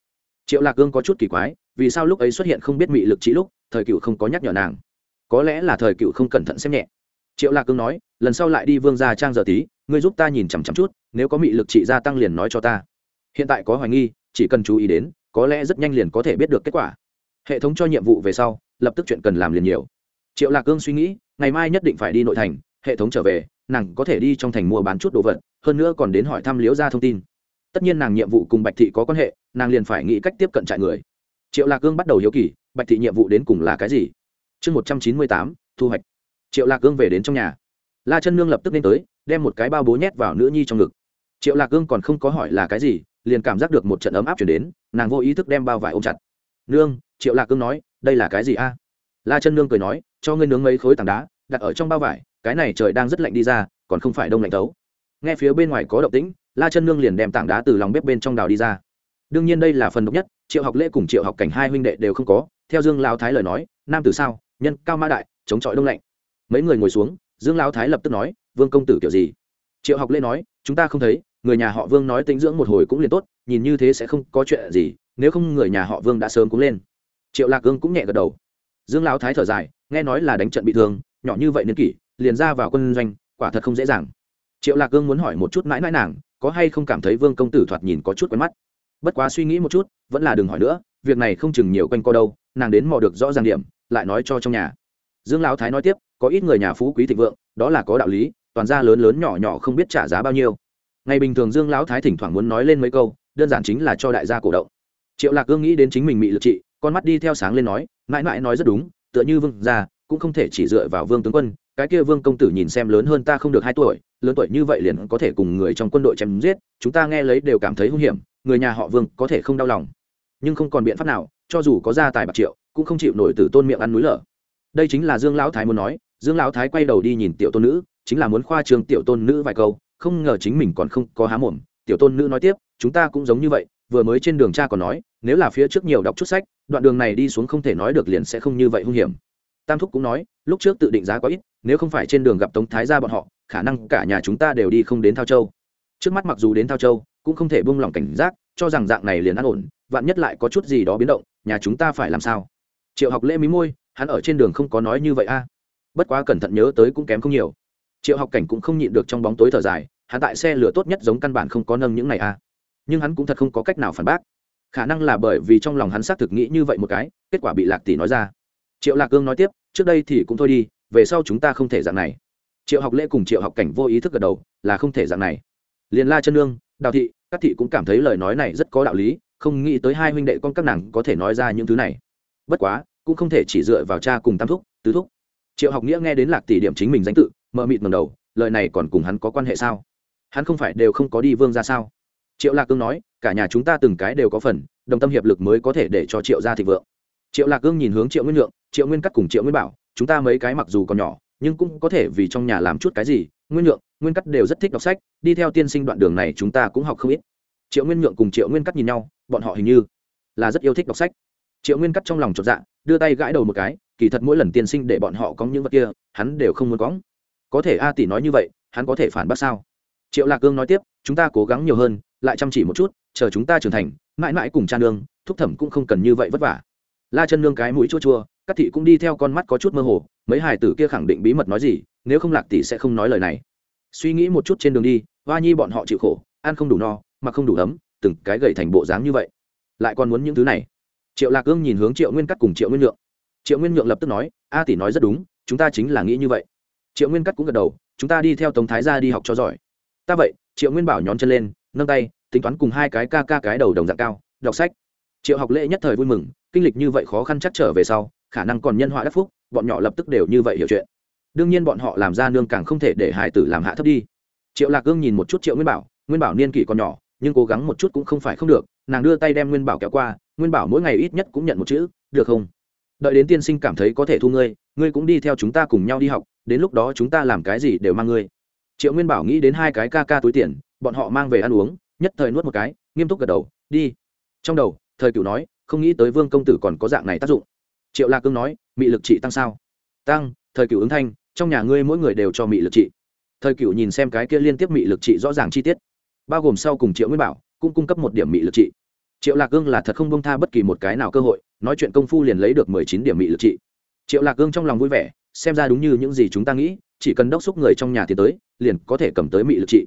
Triệu lạc cương có chút kỳ quái, vì sao lúc ấy xuất hiện không biết mị lực trị lúc, thời cựu không có nhắc nhở nàng? Có lẽ là thời cựu không cẩn thận xem nhẹ. Triệu lạc cương nói, lần sau lại đi vương gia trang giờ tí, ngươi giúp ta nhìn chằm chằm chút, nếu có mị lực trị gia tăng liền nói cho ta. Hiện tại có hoài nghi, chỉ cần chú ý đến, có lẽ rất nhanh liền có thể biết được kết quả. Hệ thống cho nhiệm vụ về sau, lập tức chuyện cần làm liền nhiều triệu lạc cương suy nghĩ, ngày mai nhất định phải đi nội thành, hệ thống trở về, nàng có thể đi trong thành mua bán chút đồ vật, hơn nữa còn đến hỏi thăm liễu ra thông tin. Tất nhiên nàng nhiệm vụ cùng bạch thị có quan hệ, nàng liền phải nghĩ cách tiếp cận trại người. Triệu lạc cương bắt đầu hiếu kỳ, bạch thị nhiệm vụ đến cùng là cái gì? Chương một trăm chín mươi tám, thu hoạch. Triệu lạc cương về đến trong nhà. La chân nương lập tức lên tới, đem một cái bao bố nhét vào nữ nhi trong ngực. Triệu lạc cương còn không có hỏi là cái gì, liền cảm giác được một trận ấm áp chuyển đến, nàng vô ý thức đem bao vải ôm chặt. Nương, triệu lạc cương nói, đây là cái gì a? La chân nương cười nói cho ngươi nướng mấy khối tảng đá, đặt ở trong bao vải, cái này trời đang rất lạnh đi ra, còn không phải đông lạnh tấu nghe phía bên ngoài có động tĩnh, la chân nương liền đem tảng đá từ lòng bếp bên trong đào đi ra. Đương nhiên đây là phần độc nhất, triệu học lễ cùng triệu học cảnh hai huynh đệ đều không có. Theo dương lao thái lời nói, nam tử sao, nhân cao mã đại, chống chọi đông lạnh. Mấy người ngồi xuống, dương lao thái lập tức nói, vương công tử kiểu gì? Triệu học lễ nói, chúng ta không thấy, người nhà họ vương nói tính dưỡng một hồi cũng liền tốt, nhìn như thế sẽ không có chuyện gì, nếu không người nhà họ vương đã sớm cũng lên. Triệu lạc cương cũng nhẹ gật đầu dương lão thái thở dài, nghe nói là đánh trận bị thương, nhỏ như vậy niên kỷ, liền ra vào quân doanh, quả thật không dễ dàng. Triệu lạc cương muốn hỏi một chút mãi mãi nàng, có hay không cảm thấy vương công tử thoạt nhìn có chút quen mắt? Bất quá suy nghĩ một chút, vẫn là đừng hỏi nữa, việc này không chừng nhiều quanh co đâu, nàng đến mò được rõ ràng điểm, lại nói cho trong nhà. Dương lão thái nói tiếp, có ít người nhà phú quý thịnh vượng, đó là có đạo lý, toàn gia lớn lớn nhỏ nhỏ không biết trả giá bao nhiêu. Ngày bình thường dương lão thái thỉnh thoảng muốn nói lên mấy câu, đơn giản chính là cho đại gia cổ động. Triệu lạc cương nghĩ đến chính mình bị lực trị con mắt đi theo sáng lên nói, mãi mãi nói rất đúng, tựa như vương gia, cũng không thể chỉ dựa vào vương tướng quân, cái kia vương công tử nhìn xem lớn hơn ta không được hai tuổi, lớn tuổi như vậy liền có thể cùng người trong quân đội chém giết, chúng ta nghe lấy đều cảm thấy hung hiểm, người nhà họ vương có thể không đau lòng. Nhưng không còn biện pháp nào, cho dù có gia tài bạc triệu, cũng không chịu nổi từ tôn miệng ăn núi lở. Đây chính là dương lão thái muốn nói, dương lão thái quay đầu đi nhìn tiểu tôn nữ, chính là muốn khoa trường tiểu tôn nữ vài câu, không ngờ chính mình còn không có há mồm. Tiểu tôn nữ nói tiếp, chúng ta cũng giống như vậy, vừa mới trên đường cha còn nói, nếu là phía trước nhiều đọc chút sách đoạn đường này đi xuống không thể nói được liền sẽ không như vậy hung hiểm. Tam thúc cũng nói, lúc trước tự định giá quá ít, nếu không phải trên đường gặp tống thái gia bọn họ, khả năng cả nhà chúng ta đều đi không đến thao châu. Trước mắt mặc dù đến thao châu, cũng không thể buông lỏng cảnh giác, cho rằng dạng này liền an ổn, vạn nhất lại có chút gì đó biến động, nhà chúng ta phải làm sao? Triệu học lễ mí môi, hắn ở trên đường không có nói như vậy a. Bất quá cẩn thận nhớ tới cũng kém không nhiều. Triệu học cảnh cũng không nhịn được trong bóng tối thở dài, hắn tại xe lửa tốt nhất giống căn bản không có nâng những này a. Nhưng hắn cũng thật không có cách nào phản bác khả năng là bởi vì trong lòng hắn xác thực nghĩ như vậy một cái, kết quả bị lạc tỷ nói ra. Triệu lạc cương nói tiếp, trước đây thì cũng thôi đi, về sau chúng ta không thể dạng này. Triệu học lễ cùng triệu học cảnh vô ý thức gật đầu, là không thể dạng này. Liền la chân nương, đào thị, các thị cũng cảm thấy lời nói này rất có đạo lý, không nghĩ tới hai huynh đệ con các nàng có thể nói ra những thứ này. Bất quá, cũng không thể chỉ dựa vào cha cùng tam thúc, tứ thúc. Triệu học nghĩa nghe đến lạc tỷ điểm chính mình danh tự mờ mịt ngầm đầu, lời này còn cùng hắn có quan hệ sao? Hắn không phải đều không có đi vương ra sao? Triệu lạc cương nói, cả nhà chúng ta từng cái đều có phần, đồng tâm hiệp lực mới có thể để cho triệu gia thịnh vượng. Triệu lạc cương nhìn hướng triệu nguyên lượng, triệu nguyên cắt cùng triệu nguyên bảo, chúng ta mấy cái mặc dù còn nhỏ, nhưng cũng có thể vì trong nhà làm chút cái gì, nguyên lượng, nguyên cắt đều rất thích đọc sách, đi theo tiên sinh đoạn đường này chúng ta cũng học không ít. Triệu nguyên nhượng cùng triệu nguyên cắt nhìn nhau, bọn họ hình như là rất yêu thích đọc sách. Triệu nguyên cắt trong lòng chột dạ đưa tay gãi đầu một cái, kỳ thật mỗi lần tiên sinh để bọn họ có những vật kia, hắn đều không muốn cóng có thể a tỷ nói như vậy, hắn có thể phản bác sao? Triệu lạc cương nói tiếp, chúng ta cố gắng nhiều hơn lại chăm chỉ một chút, chờ chúng ta trưởng thành, mãi mãi cùng cha nương, thúc thẩm cũng không cần như vậy vất vả. La chân nương cái mũi chua chua, các thị cũng đi theo con mắt có chút mơ hồ, mấy hài tử kia khẳng định bí mật nói gì, nếu không lạc tỷ sẽ không nói lời này. Suy nghĩ một chút trên đường đi, hoa nhi bọn họ chịu khổ, ăn không đủ no mà không đủ ấm, từng cái gầy thành bộ dáng như vậy. Lại còn muốn những thứ này. Triệu lạc ương nhìn hướng triệu nguyên cắt cùng triệu nguyên nhượng. Triệu nguyên nhượng lập tức nói, a tỷ nói rất đúng, chúng ta chính là nghĩ như vậy. Triệu nguyên cắt cũng gật đầu, chúng ta đi theo tống thái ra đi học cho giỏi. Ta vậy. Triệu nguyên bảo nhón chân lên nâng tay, tính toán cùng hai cái ca ca cái đầu đồng dạng cao, đọc sách. Triệu học lễ nhất thời vui mừng, kinh lịch như vậy khó khăn chắc trở về sau, khả năng còn nhân họa đắc phúc, bọn nhỏ lập tức đều như vậy hiểu chuyện. Đương nhiên bọn họ làm ra nương càng không thể để hải tử làm hạ thấp đi. Triệu lạc gương nhìn một chút triệu nguyên bảo nguyên bảo niên kỷ còn nhỏ, nhưng cố gắng một chút cũng không phải không được, nàng đưa tay đem nguyên bảo kéo qua, nguyên bảo mỗi ngày ít nhất cũng nhận một chữ, được không? Đợi đến tiên sinh cảm thấy có thể thu ngươi ngươi cũng đi theo chúng ta cùng nhau đi học, đến lúc đó chúng ta làm cái gì đều mang ngươi. Triệu nguyên bảo nghĩ đến hai cái ca ca túi tiền bọn họ mang về ăn uống, nhất thời nuốt một cái, nghiêm túc gật đầu, đi. Trong đầu, thời cửu nói, không nghĩ tới vương công tử còn có dạng này tác dụng. Triệu lạc cương nói, mị lực trị tăng sao? Tăng, thời cửu ứng thanh, trong nhà ngươi mỗi người đều cho mị lực trị. Thời cửu nhìn xem cái kia liên tiếp mị lực trị rõ ràng chi tiết, bao gồm sau cùng triệu nguyên bảo, cũng cung cấp một điểm mị lực trị. Triệu lạc cương là thật không bông tha bất kỳ một cái nào cơ hội, nói chuyện công phu liền lấy được mười chín điểm mị lực trị. Triệu lạc cương trong lòng vui vẻ, xem ra đúng như những gì chúng ta nghĩ, chỉ cần đốc xúc người trong nhà thì tới, liền có thể cầm tới mị lực trị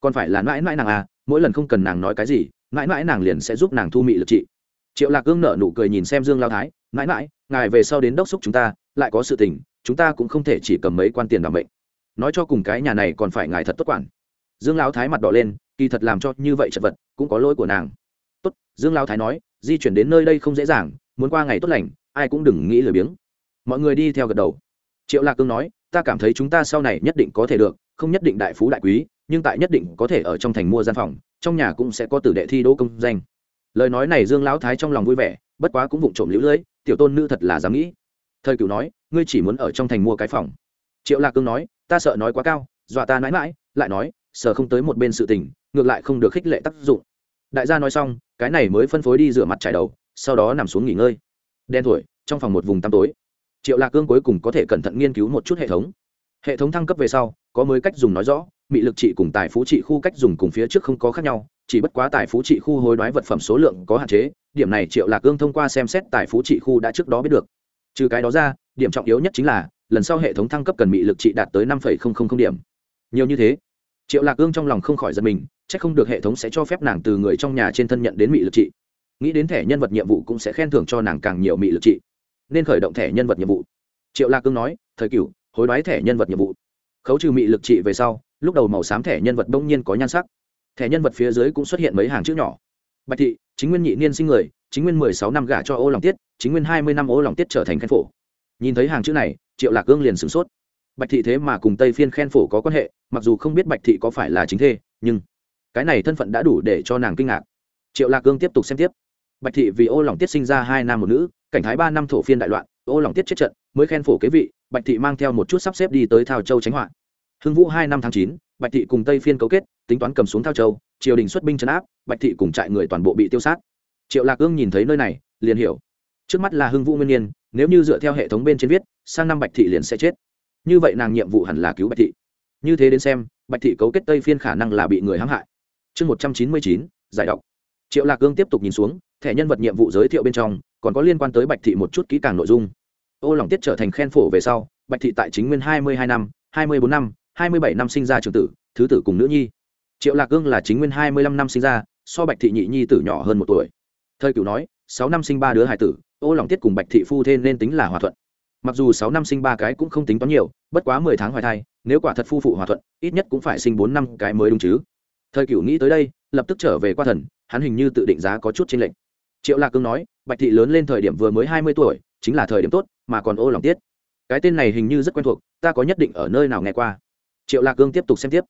còn phải là mãi mãi nàng à mỗi lần không cần nàng nói cái gì, mãi mãi nàng liền sẽ giúp nàng thu mị lực trị. Triệu lạc cương nở nụ cười nhìn xem dương lao thái, mãi mãi, ngài về sau đến đốc xúc chúng ta, lại có sự tình, chúng ta cũng không thể chỉ cầm mấy quan tiền đảm bệnh nói cho cùng cái nhà này còn phải ngài thật tốt quản. Dương lao thái mặt đỏ lên, kỳ thật làm cho như vậy chật vật, cũng có lỗi của nàng. Tốt, dương lao thái nói, di chuyển đến nơi đây không dễ dàng, muốn qua ngày tốt lành, ai cũng đừng nghĩ lười biếng. Mọi người đi theo gật đầu. Triệu lạc cương nói, ta cảm thấy chúng ta sau này nhất định có thể được, không nhất định đại phú đại quý nhưng tại nhất định có thể ở trong thành mua gian phòng, trong nhà cũng sẽ có tử đệ thi đỗ công danh. Lời nói này dương lão thái trong lòng vui vẻ, bất quá cũng vụng trộm lũ lưỡi tiểu tôn nữ thật là dám nghĩ. Thời cửu nói, ngươi chỉ muốn ở trong thành mua cái phòng. Triệu lạc cương nói, ta sợ nói quá cao, dọa ta mãi mãi, lại nói sợ không tới một bên sự tình, ngược lại không được khích lệ tác dụng. Đại gia nói xong, cái này mới phân phối đi rửa mặt trải đầu, sau đó nằm xuống nghỉ ngơi. Đen thổi trong phòng một vùng tăm tối. Triệu lạc cương cuối cùng có thể cẩn thận nghiên cứu một chút hệ thống. Hệ thống thăng cấp về sau, có mới cách dùng nói rõ mị lực trị cùng tài phú trị khu cách dùng cùng phía trước không có khác nhau, chỉ bất quá tài phú trị khu hối đoái vật phẩm số lượng có hạn chế, điểm này triệu lạc ương thông qua xem xét tài phú trị khu đã trước đó biết được. Trừ cái đó ra, điểm trọng yếu nhất chính là, lần sau hệ thống thăng cấp cần mị lực trị đạt tới năm điểm. Nhiều như thế, triệu lạc ương trong lòng không khỏi giật mình c h ắ c không được hệ thống sẽ cho phép nàng từ người trong nhà trên thân nhận đến mị lực trị. Nghĩ đến thẻ nhân vật nhiệm vụ cũng sẽ khen thưởng cho nàng càng nhiều mị lực trị. Nên khởi động thẻ nhân vật nhiệm vụ. Triệu lạc cương nói, thời cựu hối đoái thẻ nhân vật nhiệm vụ. Khấu trừ mị lực trị về sau lúc đầu màu xám thẻ nhân vật đông nhiên có nhan sắc. Thẻ nhân vật phía dưới cũng xuất hiện mấy hàng chữ nhỏ. Bạch thị, chính nguyên nhị niên sinh người, chính nguyên mười sáu năm gả cho ô lòng tiết, chính nguyên hai mươi năm ô lòng tiết trở thành khen phổ. Nhìn thấy hàng chữ này, triệu lạc cương liền sửng sốt. Bạch thị thế mà cùng tây phiên khen phổ có quan hệ, mặc dù không biết bạch thị có phải là chính thê, nhưng cái này thân phận đã đủ để cho nàng kinh ngạc. Triệu lạc cương tiếp tục xem tiếp. Bạch thị vì ô lòng tiết sinh ra hai nam một nữ, cảnh thái ba năm thổ phiên đại loạn, ô lòng tiết chết trận, mới khen phổ kế vị, bạch thị mang theo một chút sắp xếp đi tới thao châu tránh họa hưng vũ hai năm tháng chín, bạch thị cùng tây phiên cấu kết, tính toán cầm xuống thao châu, triều đình xuất binh chấn áp, bạch thị cùng trại người toàn bộ bị tiêu sát. Triệu lạc ương nhìn thấy nơi này, liền hiểu. Trước mắt là hưng vũ nguyên nhiên, nếu như dựa theo hệ thống bên trên viết, sang năm bạch thị liền sẽ chết. Như vậy nàng nhiệm vụ hẳn là cứu bạch thị. Như thế đến xem, bạch thị cấu kết tây phiên khả năng là bị người hãm hại. Chương một trăm chín mươi chín, giải đọc triệu lạc cương tiếp tục nhìn xuống, thẻ nhân vật nhiệm vụ giới thiệu bên trong, còn có liên quan tới bạch thị một chút kỹ càng nội dung. Ô lòng tiết trở thành khen phổ về sau, bạch thị tại chính nguyên hai mươi hai năm, hai mươi bốn năm hai mươi bảy năm sinh ra trường tử, thứ tử cùng nữ nhi. Triệu lạc cương là chính nguyên hai mươi lăm năm sinh ra, so bạch thị nhị nhi tử nhỏ hơn một tuổi. Thời cửu nói, sáu năm sinh ba đứa hải tử, ô lòng tiết cùng bạch thị phu thê nên tính là hòa thuận. Mặc dù sáu năm sinh ba cái cũng không tính toán nhiều, bất quá mười tháng hoài thai, nếu quả thật phu phụ hòa thuận, ít nhất cũng phải sinh bốn năm cái mới đúng chứ. Thời cửu nghĩ tới đây, lập tức trở về qua thần, hắn hình như tự định giá có chút trên lệnh triệu lạc cương nói, bạch thị lớn lên thời điểm vừa mới hai mươi tuổi, chính là thời điểm tốt, mà còn ô lòng tiết. Cái tên này hình như rất quen thuộc, ta có nhất định ở nơi nào nghe qua triệu lạc cương tiếp tục xem tiếp.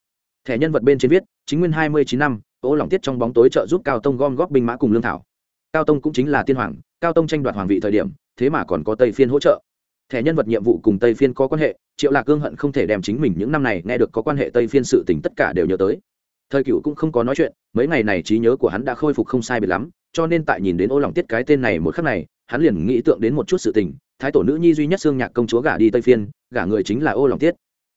Thẻ nhân vật bên trên viết, chính nguyên hai mươi chín năm ô lòng tiết trong bóng tối trợ giúp cao tông gom góp binh mã cùng lương thảo. Cao tông cũng chính là tiên hoàng, cao tông tranh đoạt hoàng vị thời điểm, thế mà còn có tây phiên hỗ trợ. Thẻ nhân vật nhiệm vụ cùng tây phiên có quan hệ, triệu lạc cương hận không thể đem chính mình những năm này nghe được có quan hệ tây phiên sự tình tất cả đều nhớ tới. Thời cựu cũng không có nói chuyện, mấy ngày này trí nhớ của hắn đã khôi phục không sai biệt lắm, cho nên tại nhìn đến ô lòng tiết cái tên này một khắc này, hắn liền nghĩ tượng đến một chút sự tình, thái tổ nữ nhi duy nhất xương nhạc công chúa gả đi tây phiên, gả người chính là ô lòng tiết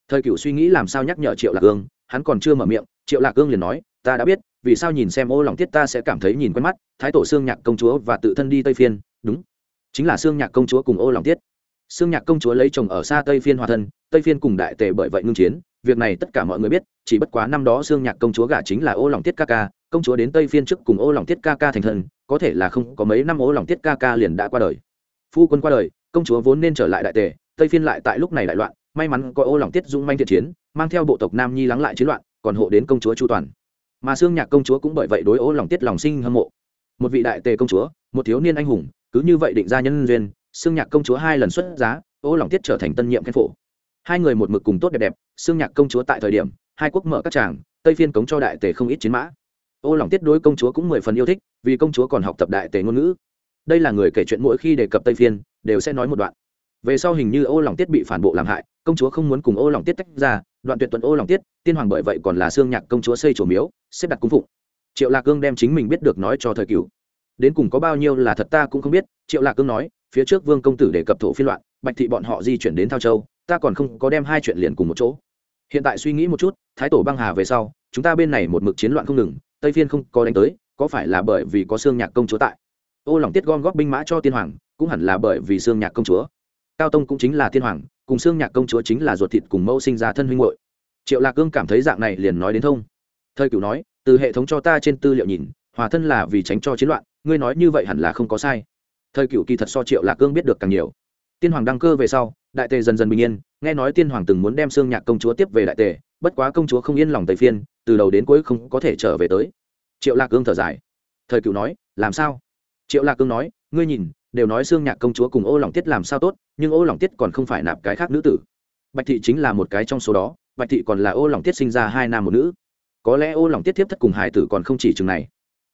thời cựu suy nghĩ làm sao nhắc nhở triệu lạc ương, hắn còn chưa mở miệng, triệu lạc ương liền nói, ta đã biết, vì sao nhìn xem ô lòng tiết ta sẽ cảm thấy nhìn quen mắt, thái tổ xương nhạc công chúa và tự thân đi tây phiên. Đúng, chính là xương nhạc công chúa cùng ô lòng tiết. Xương nhạc công chúa lấy chồng ở xa tây phiên hòa thân, tây phiên cùng đại tề bởi vậy ngưng chiến, việc này tất cả mọi người biết, chỉ bất quá năm đó xương nhạc công chúa gả chính là ô lòng tiết ca ca, công chúa đến tây phiên trước cùng ô lòng tiết ca ca thành thân, có thể là không có mấy năm ô lòng tiết ca ca liền đã qua đời. Phu quân qua đời, công chúa vốn nên trở lại đại tề, tây phiên lại tại lúc này đại loạn may mắn có ô lòng tiết dung manh thiện chiến, mang theo bộ tộc nam nhi lắng lại chiến loạn, còn hộ đến công chúa chu toàn. Mà xương nhạc công chúa cũng bởi vậy đối ô lòng tiết lòng sinh hâm mộ. Một vị đại tề công chúa, một thiếu niên anh hùng, cứ như vậy định ra nhân duyên xương nhạc công chúa hai lần xuất giá, ô lòng tiết trở thành tân nhiệm khen phổ. Hai người một mực cùng tốt đẹp đẹp xương nhạc công chúa tại thời điểm, hai quốc mở các tràng, tây phiên cống cho đại tề không ít chiến mã. Ô lòng tiết đối công chúa cũng mười phần yêu thích, vì công chúa còn học tập đại tề ngôn ngữ. Đây là người kể chuyện mỗi khi đề cập tây phiên, đều sẽ nói một đoạn về sau hình như ô lòng tiết bị phản bộ làm hại, công chúa không muốn cùng ô lòng tiết tách ra, đoạn tuyệt tuần ô lòng tiết, tiên hoàng bởi vậy còn là xương nhạc công chúa xây chủ miếu, xếp đặt cung phụng. Triệu lạc cương đem chính mình biết được nói cho thời cửu. Đến cùng có bao nhiêu là thật ta cũng không biết, triệu lạc cương nói, phía trước vương công tử đề cập thổ phiên loạn, bạch thị bọn họ di chuyển đến thao châu, ta còn không có đem hai chuyện liền cùng một chỗ. Hiện tại suy nghĩ một chút, thái tổ băng hà về sau, chúng ta bên này một mực chiến loạn không ngừng, tây phiên không có đánh tới, có phải là bởi vì có xương nhạc công chúa tại? Ô lòng tiết gom góp binh mã cho tiên hoàng, cũng hẳn là bởi vì xương nhạc công chúa cao tông cũng chính là Thiên hoàng, cùng xương nhạc công chúa chính là ruột thịt cùng mẫu sinh ra thân huynh hội triệu lạc cương cảm thấy dạng này liền nói đến thông. Thời cửu nói, từ hệ thống cho ta trên tư liệu nhìn, hòa thân là vì tránh cho chiến loạn, ngươi nói như vậy hẳn là không có sai. Thời cửu kỳ thật so triệu lạc cương biết được càng nhiều. Tiên hoàng đăng cơ về sau, đại tề dần dần bình yên, nghe nói tiên hoàng từng muốn đem xương nhạc công chúa tiếp về đại tề, bất quá công chúa không yên lòng tây phiên, từ đầu đến cuối không có thể trở về tới. Triệu lạc cương thở dài. Thời cựu nói, làm sao? Triệu lạc cương nói, ngươi nhìn, đều nói xương nhạc công chúa cùng ô lòng tiết làm sao tốt nhưng ô lòng tiết còn không phải nạp cái khác nữ tử. Bạch thị chính là một cái trong số đó, bạch thị còn là ô lòng tiết sinh ra hai nam một nữ. Có lẽ ô lòng tiết thiếp thất cùng hải tử còn không chỉ chừng này.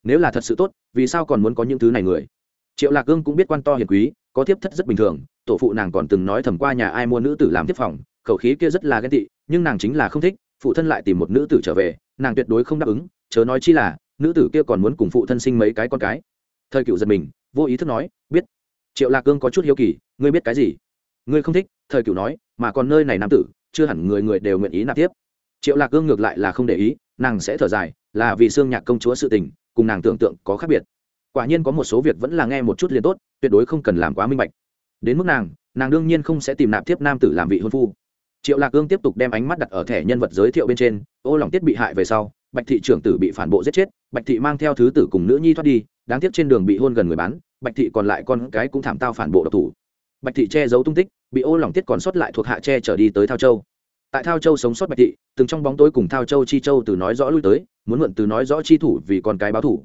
Nếu là thật sự tốt, vì sao còn muốn có những thứ này người? Triệu lạc cương cũng biết quan to hiền quý, có thiếp thất rất bình thường, tổ phụ nàng còn từng nói thầm qua nhà ai mua nữ tử làm tiếp phòng, khẩu khí kia rất là ghen tị, nhưng nàng chính là không thích, phụ thân lại tìm một nữ tử trở về, nàng tuyệt đối không đáp ứng, chớ nói chi là, nữ tử kia còn muốn cùng phụ thân sinh mấy cái con cái. Thời cựu giật mình, vô ý thức nói, biết triệu lạc cương có chút hiếu kỳ, ngươi biết cái gì? Ngươi không thích, thời cựu nói, mà còn nơi này nam tử, chưa hẳn người người đều nguyện ý nạp tiếp. Triệu lạc cương ngược lại là không để ý, nàng sẽ thở dài, là vì xương nhạc công chúa sự tình, cùng nàng tưởng tượng có khác biệt. Quả nhiên có một số việc vẫn là nghe một chút liền tốt, tuyệt đối không cần làm quá minh bạch. Đến mức nàng nàng đương nhiên không sẽ tìm nạp tiếp nam tử làm vị hôn phu. Triệu lạc cương tiếp tục đem ánh mắt đặt ở thẻ nhân vật giới thiệu bên trên, ô lòng tiết bị hại về sau, bạch thị trưởng tử bị phản bộ giết chết, bạch thị mang theo thứ tử cùng nữ nhi thoát đi, đáng tiếc trên đường bị hôn gần người bán bạch thị còn lại con cái cũng thảm tao phản bộ độc thủ. Bạch thị che giấu tung tích, bị ô lỏng tiết còn sót lại thuộc hạ che trở đi tới thao châu. Tại thao châu sống sót bạch thị, từng trong bóng tối cùng thao châu chi châu từ nói rõ lui tới, muốn mượn từ nói rõ chi thủ vì con cái báo thủ.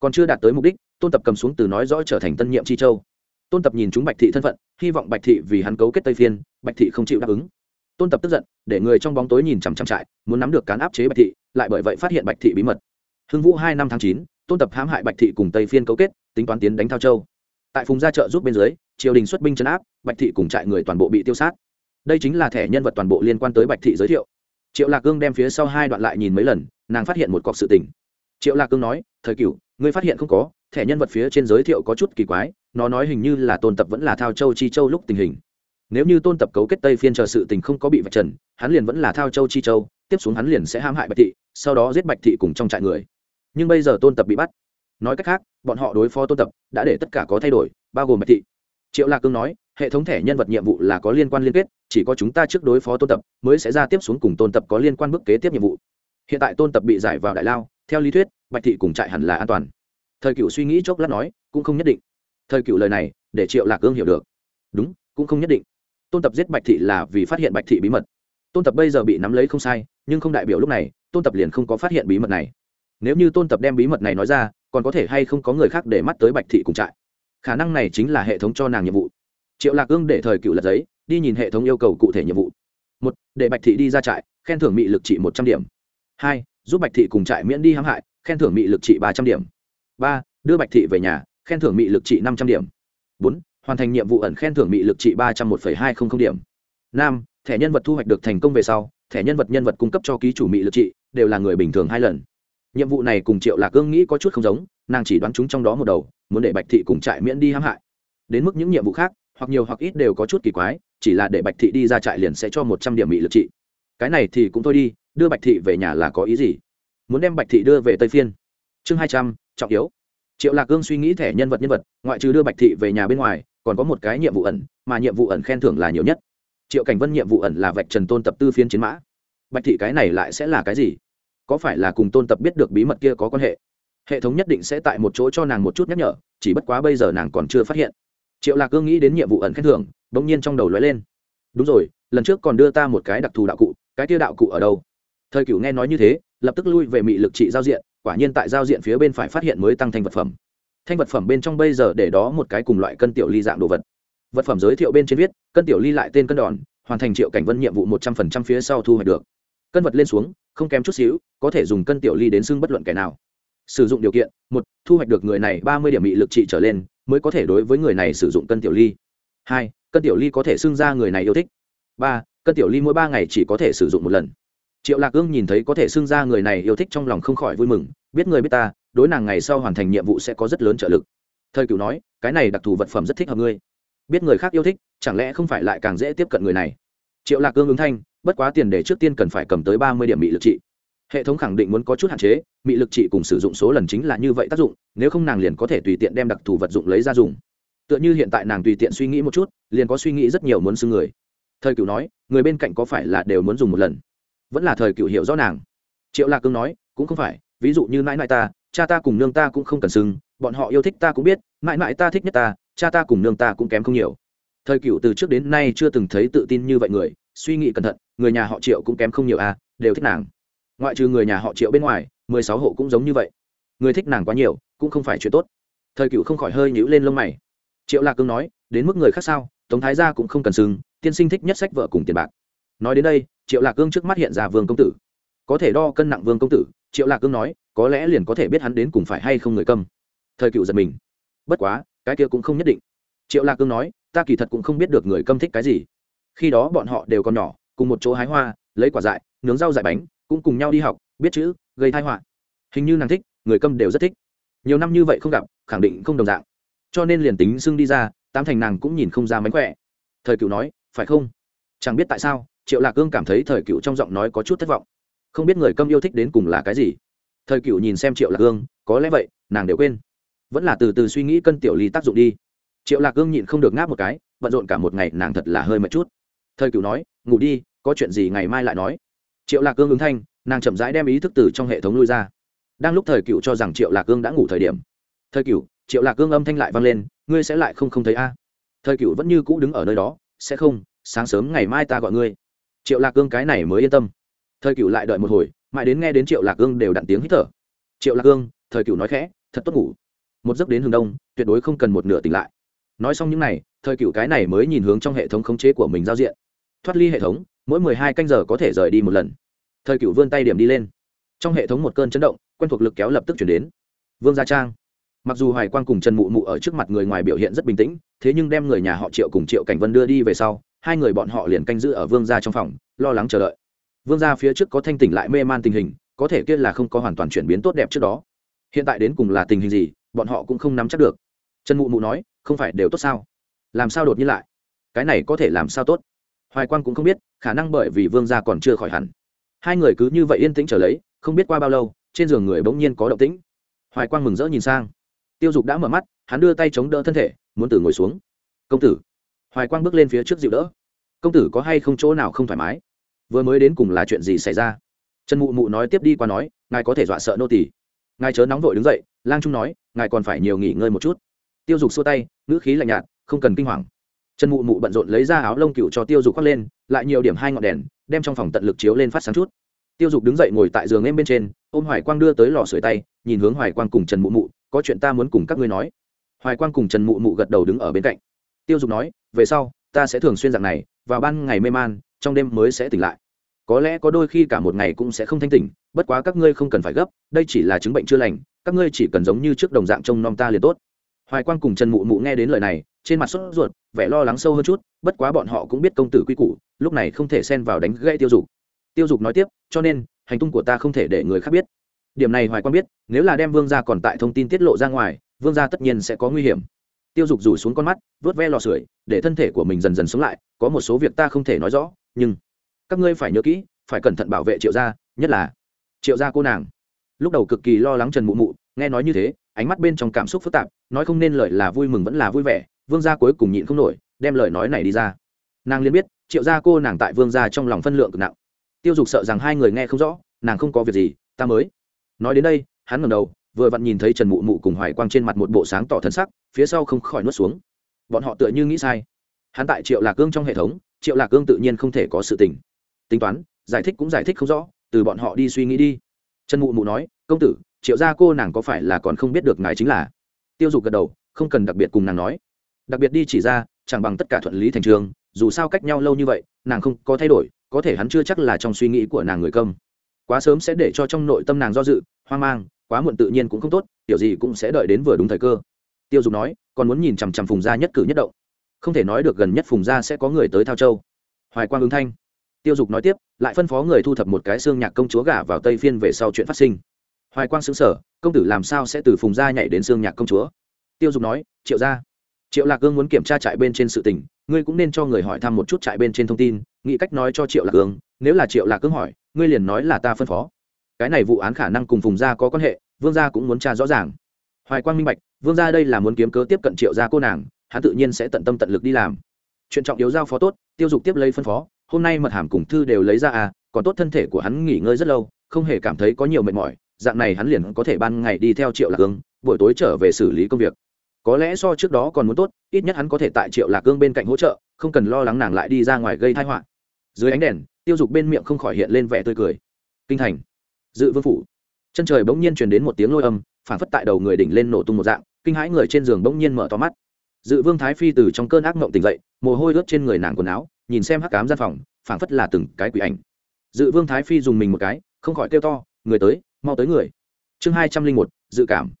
Còn chưa đạt tới mục đích, tôn tập cầm xuống từ nói rõ trở thành tân nhiệm chi châu. Tôn tập nhìn chúng bạch thị thân phận, hy vọng bạch thị vì hắn cấu kết tây phiên, bạch thị không chịu đáp ứng. Tôn tập tức giận, để người trong bóng tối nhìn chằm chằm trại, muốn nắm được cán áp chế bạch thị, lại bởi vậy phát hiện bạch thị bí mật. Hưng vũ hai năm tháng chín, tôn tập hãm hại bạch thị cùng tây phiên cấu kết tính toán tiến đánh thao châu. Tại phùng gia trợ giúp bên dưới, triều đình xuất binh chấn áp, bạch thị cùng trại người toàn bộ bị tiêu sát. Đây chính là thẻ nhân vật toàn bộ liên quan tới bạch thị giới thiệu. Triệu lạc cương đem phía sau hai đoạn lại nhìn mấy lần, nàng phát hiện một cọc sự tình. Triệu lạc cương nói, thời cựu ngươi phát hiện không có, thẻ nhân vật phía trên giới thiệu có chút kỳ quái, nó nói hình như là tôn tập vẫn là thao châu chi châu lúc tình hình. Nếu như tôn tập cấu kết tây phiên chờ sự tình không có bị vạch trần, hắn liền vẫn là thao châu chi châu, tiếp xuống hắn liền sẽ hãm hại bạch thị, sau đó giết bạch thị cùng trong trại người. Nhưng bây giờ tôn tập bị bắt nói cách khác, bọn họ đối phó tôn tập đã để tất cả có thay đổi, bao gồm bạch thị. Triệu lạc cương nói, hệ thống thẻ nhân vật nhiệm vụ là có liên quan liên kết, chỉ có chúng ta trước đối phó tôn tập mới sẽ ra tiếp xuống cùng tôn tập có liên quan bước kế tiếp nhiệm vụ. Hiện tại tôn tập bị giải vào đại lao, theo lý thuyết, bạch thị cùng trại hẳn là an toàn. Thời cựu suy nghĩ chốc lát nói, cũng không nhất định. Thời cựu lời này, để triệu lạc cương hiểu được. Đúng, cũng không nhất định. Tôn tập giết bạch thị là vì phát hiện bạch thị bí mật. Tôn tập bây giờ bị nắm lấy không sai, nhưng không đại biểu lúc này, tôn tập liền không có phát hiện bí mật này. Nếu như tôn tập đem bí mật này nói ra còn có thể hay không có người khác để mắt tới bạch thị cùng trại. Khả năng này chính là hệ thống cho nàng nhiệm vụ. Triệu lạc ương để thời cựu lật giấy, đi nhìn hệ thống yêu cầu cụ thể nhiệm vụ. Một, để bạch thị đi ra trại, khen thưởng mị lực trị một trăm điểm. Hai, giúp bạch thị cùng trại miễn đi hãm hại, khen thưởng mị lực trị ba trăm điểm. Ba, đưa bạch thị về nhà, khen thưởng mị lực trị năm trăm điểm. Bốn, hoàn thành nhiệm vụ ẩn khen thưởng mị lực trị ba trăm một hai trăm linh điểm. Năm, thẻ nhân vật thu hoạch được thành công về sau, thẻ nhân vật nhân vật cung cấp cho ký chủ mị lực trị đều là người bình thường hai lần nhiệm vụ này cùng triệu lạc ương nghĩ có chút không giống, nàng chỉ đoán chúng trong đó một đầu, muốn để bạch thị cùng trại miễn đi hãm hại. Đến mức những nhiệm vụ khác, hoặc nhiều hoặc ít đều có chút kỳ quái, chỉ là để bạch thị đi ra trại liền sẽ cho một trăm điểm bị lực trị. Cái này thì cũng thôi đi, đưa bạch thị về nhà là có ý gì? Muốn đem bạch thị đưa về tây phiên. Chương hai trăm, trọng yếu. Triệu lạc cương suy nghĩ thẻ nhân vật nhân vật, ngoại trừ đưa bạch thị về nhà bên ngoài, còn có một cái nhiệm vụ ẩn, mà nhiệm vụ ẩn khen thưởng là nhiều nhất. Triệu cảnh vân nhiệm vụ ẩn là vạch trần tôn tập tư phiên chiến mã. Bạch thị cái này lại sẽ là cái gì? Có phải là cùng tôn tập biết được bí mật kia có quan hệ? Hệ thống nhất định sẽ tại một chỗ cho nàng một chút nhắc nhở, chỉ bất quá bây giờ nàng còn chưa phát hiện. Triệu lạc cương nghĩ đến nhiệm vụ ẩn khen thưởng đ ỗ n g nhiên trong đầu lóe lên. Đúng rồi, lần trước còn đưa ta một cái đặc thù đạo cụ, cái kia đạo cụ ở đâu? Thời cửu nghe nói như thế, lập tức lui về mị lực trị giao diện, quả nhiên tại giao diện phía bên phải phát hiện mới tăng thành vật phẩm. Thanh vật phẩm bên trong bây giờ để đó một cái cùng loại cân tiểu ly dạng đồ vật. Vật phẩm giới thiệu bên trên viết, cân tiểu ly lại tên cân đòn, hoàn thành triệu cảnh vân nhiệm vụ một trăm phần trăm phía sau thu hoạch được cân vật lên xuống, không kém chút xíu, có thể dùng cân tiểu ly đến xưng bất luận kẻ nào. Sử dụng điều kiện, một, thu hoạch được người này ba mươi điểm bị lực trị trở lên, mới có thể đối với người này sử dụng cân tiểu ly. Hai, cân tiểu ly có thể xưng ra người này yêu thích. Ba, cân tiểu ly mỗi ba ngày chỉ có thể sử dụng một lần. Triệu lạc ương nhìn thấy có thể xưng ra người này yêu thích trong lòng không khỏi vui mừng, biết người biết ta, đối nàng ngày sau hoàn thành nhiệm vụ sẽ có rất lớn trợ lực. Thời cửu nói, cái này đặc thù vật phẩm rất thích hợp ngươi. Biết người khác yêu thích, chẳng lẽ không phải lại càng dễ tiếp cận người này? Triệu lạc ương ứng thanh bất quá tiền để trước tiên cần phải cầm tới ba mươi điểm bị lực trị. Hệ thống khẳng định muốn có chút hạn chế bị lực trị cùng sử dụng số lần chính là như vậy tác dụng, nếu không nàng liền có thể tùy tiện đem đặc thù vật dụng lấy ra dùng. Tựa như hiện tại nàng tùy tiện suy nghĩ một chút, liền có suy nghĩ rất nhiều muốn xưng người. Thời cựu nói, người bên cạnh có phải là đều muốn dùng một lần? Vẫn là thời cựu hiểu rõ nàng. Triệu lạc cương nói, cũng không phải, ví dụ như mãi mãi ta, cha ta cùng nương ta cũng không cần xưng, bọn họ yêu thích ta cũng biết, mãi mãi ta thích nhất ta, cha ta cùng nương ta cũng kém không nhiều. Thời cựu từ trước đến nay chưa từng thấy tự tin như vậy người, suy nghĩ cẩn thận người nhà họ triệu cũng kém không nhiều à đều thích nàng. Ngoại trừ người nhà họ triệu bên ngoài, mười sáu hộ cũng giống như vậy. Người thích nàng quá nhiều, cũng không phải chuyện tốt. Thời cựu không khỏi hơi nhíu lên lông mày. Triệu lạc cương nói, đến mức người khác sao, tống thái gia cũng không cần sừng, tiên sinh thích nhất sách vợ cùng tiền bạc. Nói đến đây, triệu lạc cương trước mắt hiện ra vương công tử. Có thể đo cân nặng vương công tử, triệu lạc cương nói, có lẽ liền có thể biết hắn đến cùng phải hay không người câm. Thời cựu giật mình. Bất quá, cái kia cũng không nhất định. Triệu lạc cương nói, ta kỳ thật cũng không biết được người câm thích cái gì. Khi đó bọn họ đều còn nhỏ cùng một chỗ hái hoa, lấy quả dại, nướng rau dại bánh, cũng cùng nhau đi học, biết chữ, gây thai họa. Hình như nàng thích, người câm đều rất thích. Nhiều năm như vậy không gặp, khẳng định không đồng dạng. Cho nên liền tính xưng đi ra, tám thành nàng cũng nhìn không ra mánh khỏe. Thời cựu nói, phải không? Chẳng biết tại sao, triệu lạc cương cảm thấy thời cựu trong giọng nói có chút thất vọng. Không biết người câm yêu thích đến cùng là cái gì. Thời cựu nhìn xem triệu lạc cương, có lẽ vậy, nàng đều quên. Vẫn là từ từ suy nghĩ cân tiểu ly tác dụng đi. Triệu lạc cương nhịn không được ngáp một cái, bận rộn cả một ngày nàng thật là hơi mệt chút. Thời cựu nói, ngủ đi có chuyện gì ngày mai lại nói. Triệu lạc cương ứng thanh, nàng chậm rãi đem ý thức từ trong hệ thống lui ra. Đang lúc thời cựu cho rằng triệu lạc cương đã ngủ thời điểm. Thời cựu, triệu lạc cương âm thanh lại vang lên, ngươi sẽ lại không không thấy a. Thời cựu vẫn như cũ đứng ở nơi đó, sẽ không, sáng sớm ngày mai ta gọi ngươi. Triệu lạc cương cái này mới yên tâm. Thời cựu lại đợi một hồi, mãi đến nghe đến triệu lạc cương đều đặn tiếng hít thở. Triệu lạc cương, thời cựu nói khẽ, thật tốt ngủ. Một giấc đến hướng đông, tuyệt đối không cần một nửa tỉnh lại. Nói xong những n à y thời cựu cái này mới nhìn hướng trong hệ thống khống chế của mình giao diện. Thoát ly hệ thống mỗi mười hai canh giờ có thể rời đi một lần. Thời cựu vươn tay điểm đi lên. Trong hệ thống một cơn chấn động, quen thuộc lực kéo lập tức chuyển đến. Vương gia trang. Mặc dù hoài quang cùng trần mụ mụ ở trước mặt người ngoài biểu hiện rất bình tĩnh, thế nhưng đem người nhà họ triệu cùng triệu cảnh vân đưa đi về sau, hai người bọn họ liền canh giữ ở vương gia trong phòng, lo lắng chờ đợi. Vương gia phía trước có thanh tỉnh lại mê man tình hình, có thể kia là không có hoàn toàn chuyển biến tốt đẹp trước đó. Hiện tại đến cùng là tình hình gì, bọn họ cũng không nắm chắc được. Trần mụ mụ nói, không phải đều tốt sao? Làm sao đột nhiên lại? Cái này có thể làm sao tốt? Hoài quang cũng không biết, khả năng bởi vì vương gia còn chưa khỏi hẳn. Hai người cứ như vậy yên tĩnh trở lấy, không biết qua bao lâu, trên giường người bỗng nhiên có động tĩnh. Hoài quang mừng rỡ nhìn sang. Tiêu dục đã mở mắt, hắn đưa tay chống đỡ thân thể, muốn tử ngồi xuống. Công tử. Hoài quang bước lên phía trước dịu đỡ. Công tử có hay không chỗ nào không thoải mái? Vừa mới đến cùng là chuyện gì xảy ra? Trần mụ mụ nói tiếp đi qua nói, ngài có thể dọa sợ nô tỳ. Ngài chớ nóng vội đứng dậy, lang trung nói, ngài còn phải nhiều nghỉ ngơi một chút. Tiêu dục xua tay, ngữ khí lạnh nhạt, không cần kinh hoàng trần mụ mụ bận rộn lấy ra áo lông cựu cho tiêu dục khoác lên, lại nhiều điểm hai ngọn đèn, đem trong phòng tận lực chiếu lên phát sáng chút. Tiêu dục đứng dậy ngồi tại giường em bên trên, ôm hoài quang đưa tới lò sưởi tay, nhìn hướng hoài quang cùng trần mụ mụ, có chuyện ta muốn cùng các ngươi nói. Hoài quang cùng trần mụ mụ gật đầu đứng ở bên cạnh. Tiêu dục nói, về sau, ta sẽ thường xuyên dạng này, vào ban ngày mê man, trong đêm mới sẽ tỉnh lại. Có lẽ có đôi khi cả một ngày cũng sẽ không thanh tỉnh, bất quá các ngươi không cần phải gấp, đây chỉ là chứng bệnh chưa lành, các ngươi chỉ cần giống như trước đồng dạng trông nom ta liền tốt hoài quang cùng trần mụ mụ nghe đến lời này, trên mặt sốt ruột, vẻ lo lắng sâu hơn chút, bất quá bọn họ cũng biết công tử quy củ, lúc này không thể xen vào đánh gãy tiêu dục. Tiêu dục nói tiếp, cho nên, hành tung của ta không thể để người khác biết. Điểm này hoài quang biết, nếu là đem vương gia còn tại thông tin tiết lộ ra ngoài, vương gia tất nhiên sẽ có nguy hiểm. Tiêu dục rủ xuống con mắt vớt ve lò sưởi, để thân thể của mình dần dần sống lại, có một số việc ta không thể nói rõ, nhưng các ngươi phải nhớ kỹ, phải cẩn thận bảo vệ triệu gia, nhất là triệu gia cô nàng. Lúc đầu cực kỳ lo lắng trần mụ mụ, nghe nói như thế ánh mắt bên trong cảm xúc phức tạp, nói không nên lời là vui mừng vẫn là vui vẻ, vương gia cuối cùng nhịn không nổi, đem lời nói này đi ra. Nàng liền biết, triệu gia cô nàng tại vương gia trong lòng phân lượng cực nặng. Tiêu dục sợ rằng hai người nghe không rõ, nàng không có việc gì, ta mới. Nói đến đây, hắn ngẩng đầu, vừa vặn nhìn thấy trần mụ mụ cùng hoài quang trên mặt một bộ sáng tỏ thân sắc, phía sau không khỏi nuốt xuống. Bọn họ tựa như nghĩ sai. Hắn tại triệu lạc cương trong hệ thống, triệu lạc cương tự nhiên không thể có sự tình. Tính toán, giải thích cũng giải thích không rõ, từ bọn họ đi suy nghĩ đi. Trần mụ mụ nói, công tử triệu gia cô nàng có phải là còn không biết được ngài chính là? Tiêu dục gật đầu, không cần đặc biệt cùng nàng nói. Đặc biệt đi chỉ ra, chẳng bằng tất cả thuận lý thành trường, dù sao cách nhau lâu như vậy, nàng không có thay đổi, có thể hắn chưa chắc là trong suy nghĩ của nàng người công quá sớm sẽ để cho trong nội tâm nàng do dự, hoang mang, quá muộn tự nhiên cũng không tốt, kiểu gì cũng sẽ đợi đến vừa đúng thời cơ. Tiêu dục nói, còn muốn nhìn chằm chằm phùng gia nhất cử nhất động. Không thể nói được gần nhất phùng gia sẽ có người tới thao châu. Hoài quang ứng thanh. Tiêu dục nói tiếp, lại phân phó người thu thập một cái xương nhạc công chúa gả vào tây phiên về sau chuyện phát sinh hoài quang xứng sở công tử làm sao sẽ từ phùng gia nhảy đến xương nhạc công chúa? Tiêu dục nói, triệu gia, triệu lạc cương muốn kiểm tra trại bên trên sự tình, ngươi cũng nên cho người hỏi thăm một chút trại bên trên thông tin, nghĩ cách nói cho triệu lạc cương nếu là triệu lạc cương hỏi, ngươi liền nói là ta phân phó. Cái này vụ án khả năng cùng phùng gia có quan hệ, vương gia cũng muốn tra rõ ràng. Hoài quang minh bạch, vương gia đây là muốn kiếm cớ tiếp cận triệu gia cô nàng, hắn tự nhiên sẽ tận tâm tận lực đi làm. Chuyện trọng yếu giao phó tốt, tiêu dục tiếp lấy phân phó, hôm nay mật hàm cùng thư đều lấy ra à còn tốt thân thể của hắn nghỉ ngơi rất lâu, không hề cảm thấy có nhiều mệt mỏi dạng này hắn liền có thể ban ngày đi theo triệu lạc cương buổi tối trở về xử lý công việc. Có lẽ so trước đó còn muốn tốt, ít nhất hắn có thể tại triệu lạc cương bên cạnh hỗ trợ, không cần lo lắng nàng lại đi ra ngoài gây thai họa. Dưới ánh đèn, tiêu dục bên miệng không khỏi hiện lên vẻ tươi cười. Kinh thành. Dự vương phủ. Chân trời bỗng nhiên truyền đến một tiếng lôi âm, phản phất tại đầu người đỉnh lên nổ tung một dạng, kinh hãi người trên giường bỗng nhiên mở to mắt. Dự vương thái phi từ trong cơn ác mộng tỉnh dậy, mồ hôi ướt trên người nàng quần áo, nhìn xem hắc cám gian phòng, phản phất là từng cái quỷ ảnh. Dự vương thái phi dùng mình một cái, không khỏi kêu to, người tới mau tới người. Chương hai trăm linh một, dự cảm.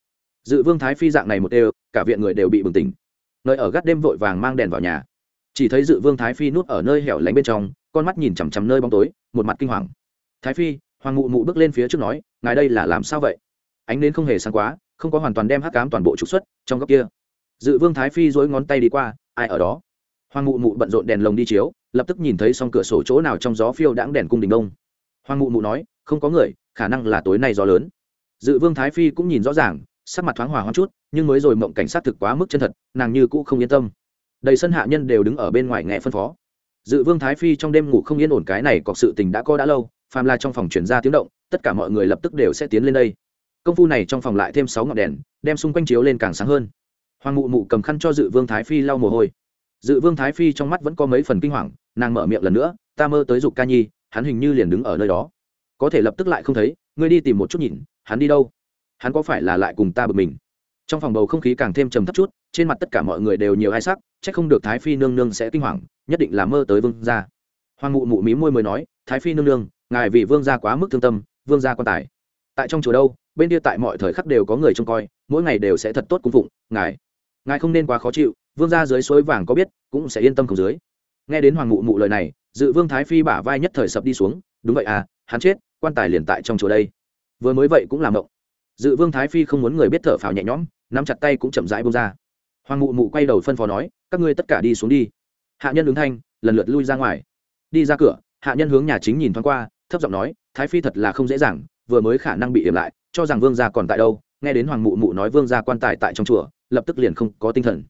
Dự vương thái phi dạng này một đều, cả viện người đều bị bừng tỉnh. Nơi ở gắt đêm vội vàng mang đèn vào nhà. Chỉ thấy dự vương thái phi núp ở nơi hẻo lánh bên trong, con mắt nhìn chằm chằm nơi bóng tối, một mặt kinh hoàng. Thái phi, hoàng mụ mụ bước lên phía trước nói, ngài đây là làm sao vậy? Ánh đến không hề sáng quá, không có hoàn toàn đem hắc cám toàn bộ trục xuất trong góc kia. Dự vương thái phi dối ngón tay đi qua, ai ở đó? Hoàng mụ mụ bận rộn đèn lồng đi chiếu, lập tức nhìn thấy xong cửa sổ chỗ nào trong gió phiêu đãng đèn cung đình đông. Hoàng mụ mụ nói, không có người khả năng là tối nay gió lớn. Dự vương thái phi cũng nhìn rõ ràng, sắc mặt thoáng hòa hoang chút, nhưng mới rồi mộng cảnh sát thực quá mức chân thật, nàng như cũ không yên tâm. Đầy sân hạ nhân đều đứng ở bên ngoài nghe phân phó. Dự vương thái phi trong đêm ngủ không yên ổn cái này cọc sự tình đã có đã lâu, phàm là trong phòng chuyển ra tiếng động, tất cả mọi người lập tức đều sẽ tiến lên đây. Công phu này trong phòng lại thêm sáu ngọn đèn, đem xung quanh chiếu lên càng sáng hơn. Hoàng mụ mụ cầm khăn cho dự vương thái phi lau mồ hôi. Dự vương thái phi trong mắt vẫn có mấy phần kinh hoàng, nàng mở miệng lần nữa, ta mơ tới dục ca nhi, hắn hình như liền đứng ở nơi đó có thể lập tức lại không thấy, ngươi đi tìm một chút nhìn, hắn đi đâu? Hắn có phải là lại cùng ta bực mình? Trong phòng bầu không khí càng thêm trầm thấp chút, trên mặt tất cả mọi người đều nhiều hai sắc c h ắ c không được thái phi nương nương sẽ kinh hoàng, nhất định là mơ tới vương gia. Hoàng mụ mụ mí môi mới nói, thái phi nương nương, ngài vì vương gia quá mức thương tâm, vương gia quan tài. Tại trong chùa đâu, bên kia tại mọi thời khắc đều có người trông coi, mỗi ngày đều sẽ thật tốt cung phụng, ngài. Ngài không nên quá khó chịu, vương gia dưới suối vàng có biết, cũng sẽ yên tâm không dưới. Nghe đến hoàng mụ mụ lời này, dự vương thái phi bả vai nhất thời sập đi xuống, đúng vậy à hắn chết quan tài liền tại trong chùa đây. Vừa mới vậy cũng làm động dự vương thái phi không muốn người biết thở phào nhẹ nhõm, nắm chặt tay cũng chậm rãi bông ra. Hoàng mụ mụ quay đầu phân phó nói, các ngươi tất cả đi xuống đi. Hạ nhân ứng thanh, lần lượt lui ra ngoài. Đi ra cửa, hạ nhân hướng nhà chính nhìn thoáng qua, thấp giọng nói, thái phi thật là không dễ dàng, vừa mới khả năng bị điểm lại, cho rằng vương gia còn tại đâu. Nghe đến hoàng mụ mụ nói vương gia quan tài tại trong chùa, lập tức liền không có tinh thần.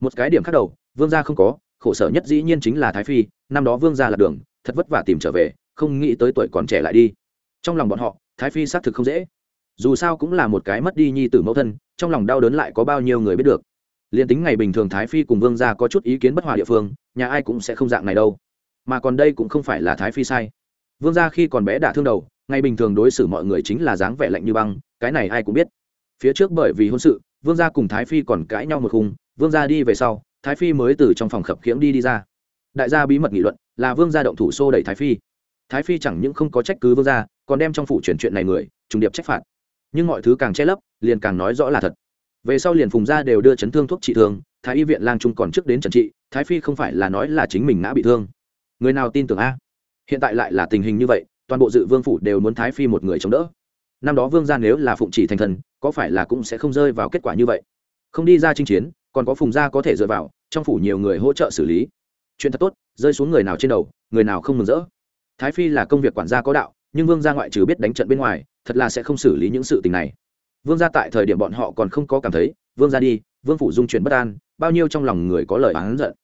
Một cái điểm khác đầu, vương gia không có, khổ sở nhất dĩ nhiên chính là thái phi, năm đó vương gia là đường, thật vất vả tìm trở về, không nghĩ tới tuổi còn trẻ lại đi trong lòng bọn họ, thái phi xác thực không dễ. Dù sao cũng là một cái mất đi nhi tử mẫu thân, trong lòng đau đớn lại có bao nhiêu người biết được. Liền tính ngày bình thường thái phi cùng vương gia có chút ý kiến bất hòa địa phương, nhà ai cũng sẽ không dạng này đâu. Mà còn đây cũng không phải là thái phi sai. Vương gia khi còn bé đã thương đầu, ngày bình thường đối xử mọi người chính là dáng vẻ lạnh như băng, cái này ai cũng biết. Phía trước bởi vì hôn sự, vương gia cùng thái phi còn cãi nhau một khung, vương gia đi về sau, thái phi mới từ trong phòng khập khiễng đi đi ra. Đại gia bí mật nghị luận, là vương gia động thủ xô đẩy thái phi. Thái phi chẳng những không có trách cứ vương gia còn đem trong phủ chuyển chuyện này người, trùng điệp trách phạt. Nhưng mọi thứ càng che lấp, liền càng nói rõ là thật. Về sau liền phùng gia đều đưa chấn thương thuốc trị thương, thái y viện lang trung còn trước đến trần trị, thái phi không phải là nói là chính mình ngã bị thương. Người nào tin tưởng a? Hiện tại lại là tình hình như vậy, toàn bộ dự vương phủ đều muốn thái phi một người chống đỡ. Năm đó vương gia nếu là phụng chỉ thành thần, có phải là cũng sẽ không rơi vào kết quả như vậy? Không đi ra chinh chiến, còn có phùng gia có thể dựa vào, trong phủ nhiều người hỗ trợ xử lý. Chuyện thật tốt, rơi xuống người nào trên đầu, người nào không mừng rỡ. Thái phi là công việc quản gia có đạo nhưng vương gia ngoại trừ biết đánh trận bên ngoài, thật là sẽ không xử lý những sự tình này. Vương gia tại thời điểm bọn họ còn không có cảm thấy, vương gia đi, vương phủ dung chuyển bất an, bao nhiêu trong lòng người có lời oán giận.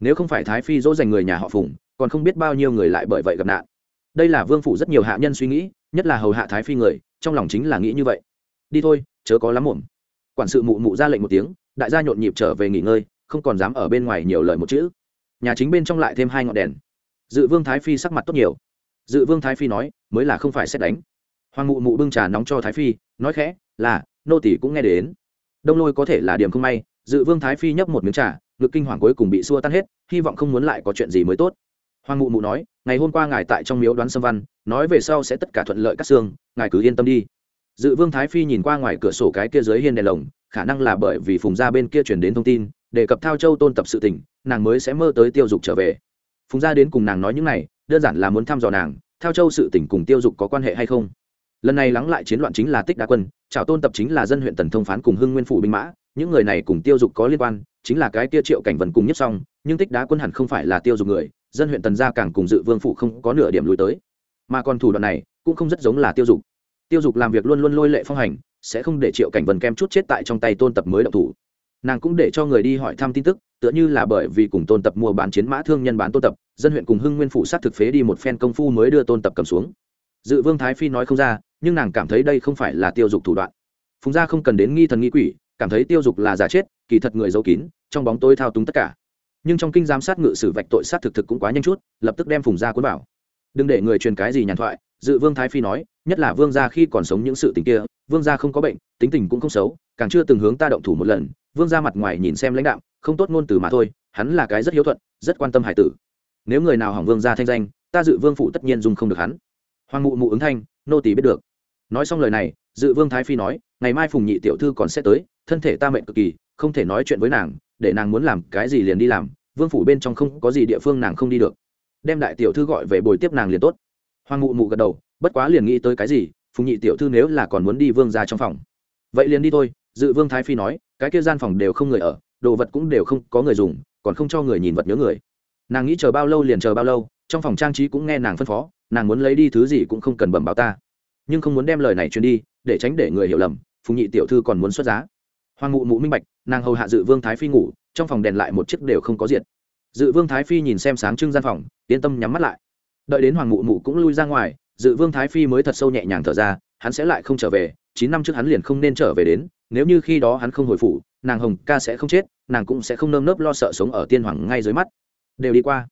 Nếu không phải thái phi dỗ dành người nhà họ phùng, còn không biết bao nhiêu người lại bởi vậy gặp nạn. Đây là vương phủ rất nhiều hạ nhân suy nghĩ, nhất là hầu hạ thái phi người, trong lòng chính là nghĩ như vậy. Đi thôi, chớ có lắm muộn. Quản sự mụ mụ ra lệnh một tiếng, đại gia nhộn nhịp trở về nghỉ ngơi, không còn dám ở bên ngoài nhiều lời một chữ. Nhà chính bên trong lại thêm hai ngọn đèn. Dự vương thái phi sắc mặt tốt nhiều dự vương thái phi nói, mới là không phải xét đánh. Hoàng mụ mụ bưng trà nóng cho thái phi, nói khẽ, là, nô tỷ cũng nghe đến. Đông lôi có thể là điểm không may, dự vương thái phi nhấp một miếng trà, ngực kinh hoàng cuối cùng bị xua tan hết, hy vọng không muốn lại có chuyện gì mới tốt. Hoàng mụ mụ nói, ngày hôm qua ngài tại trong miếu đoán xâm văn, nói về sau sẽ tất cả thuận lợi các xương, ngài cứ yên tâm đi. Dự vương thái phi nhìn qua ngoài cửa sổ cái kia dưới hiên đèn lồng, khả năng là bởi vì phùng gia bên kia chuyển đến thông tin, đề cập thao châu tôn tập sự tình, nàng mới sẽ mơ tới tiêu dục trở về. Phùng gia đến cùng nàng nói những này đơn giản là muốn thăm dò nàng theo châu sự tỉnh cùng tiêu dục có quan hệ hay không? Lần này lắng lại chiến loạn chính là tích đa quân trào tôn tập chính là dân huyện tần thông phán cùng hưng nguyên phủ binh mã, những người này cùng tiêu dục có liên quan, chính là cái tia triệu cảnh vần cùng nhất xong nhưng tích đá quân hẳn không phải là tiêu dục người, dân huyện tần gia càng cùng dự vương phủ không có nửa điểm lùi tới. Mà còn thủ đoạn này, cũng không rất giống là tiêu dục. Tiêu dục làm việc luôn luôn lôi lệ phong hành, sẽ không để triệu cảnh vần kem chút chết tại trong tay tôn tập mới động thủ. Nàng cũng để cho người đi hỏi thăm tin tức tựa như là bởi vì cùng tôn tập mua bán chiến mã thương nhân bán tôn tập, dân huyện cùng hưng nguyên phủ sát thực phế đi một phen công phu mới đưa tôn tập cầm xuống. Dự vương thái phi nói không ra, nhưng nàng cảm thấy đây không phải là tiêu dục thủ đoạn. Phùng gia không cần đến nghi thần nghi quỷ, cảm thấy tiêu dục là giả chết, kỳ thật người giấu kín, trong bóng tối thao túng tất cả. Nhưng trong kinh giám sát ngự sử vạch tội sát thực thực cũng quá nhanh chút, lập tức đem phùng gia cuốn vào. Đừng để người truyền cái gì nhàn thoại, dự vương thái phi nói, nhất là vương gia khi còn sống những sự tình kia, vương gia không có bệnh, tính tình cũng không xấu, càng chưa từng hướng ta động thủ một lần, vương gia mặt ngoài nhìn xem lãnh đạo không tốt ngôn từ mà thôi, hắn là cái rất hiếu thuận, rất quan tâm hải tử. Nếu người nào hỏng vương gia thanh danh, ta dự vương phụ tất nhiên dùng không được hắn. Hoàng mụ mụ ứng thanh, nô tỳ biết được. Nói xong lời này, dự vương thái phi nói, ngày mai phùng nhị tiểu thư còn sẽ tới, thân thể ta mệnh cực kỳ, không thể nói chuyện với nàng, để nàng muốn làm cái gì liền đi làm, vương phủ bên trong không có gì địa phương nàng không đi được. Đem đại tiểu thư gọi về bồi tiếp nàng liền tốt. Hoàng mụ mụ gật đầu, bất quá liền nghĩ tới cái gì, phùng nhị tiểu thư nếu là còn muốn đi vương ra trong phòng. Vậy liền đi thôi, dự vương thái phi nói, cái kia gian phòng đều không người ở đồ vật cũng đều không có người dùng, còn không cho người nhìn vật nhớ người. Nàng nghĩ chờ bao lâu liền chờ bao lâu, trong phòng trang trí cũng nghe nàng phân phó, nàng muốn lấy đi thứ gì cũng không cần bẩm báo ta. Nhưng không muốn đem lời này truyền đi, để tránh để người hiểu lầm, phùng nhị tiểu thư còn muốn xuất giá. Hoàng mụ mụ minh bạch, nàng hầu hạ dự vương thái phi ngủ, trong phòng đèn lại một chiếc đều không có diệt. Dự vương thái phi nhìn xem sáng trưng gian phòng, yên tâm nhắm mắt lại. Đợi đến hoàng mụ mụ cũng lui ra ngoài, dự vương thái phi mới thật sâu nhẹ nhàng thở ra, hắn sẽ lại không trở về chín năm trước hắn liền không nên trở về đến, nếu như khi đó hắn không hồi phủ, nàng hồng ca sẽ không chết, nàng cũng sẽ không nơm nớp lo sợ sống ở tiên hoàng ngay dưới mắt. Đều đi qua.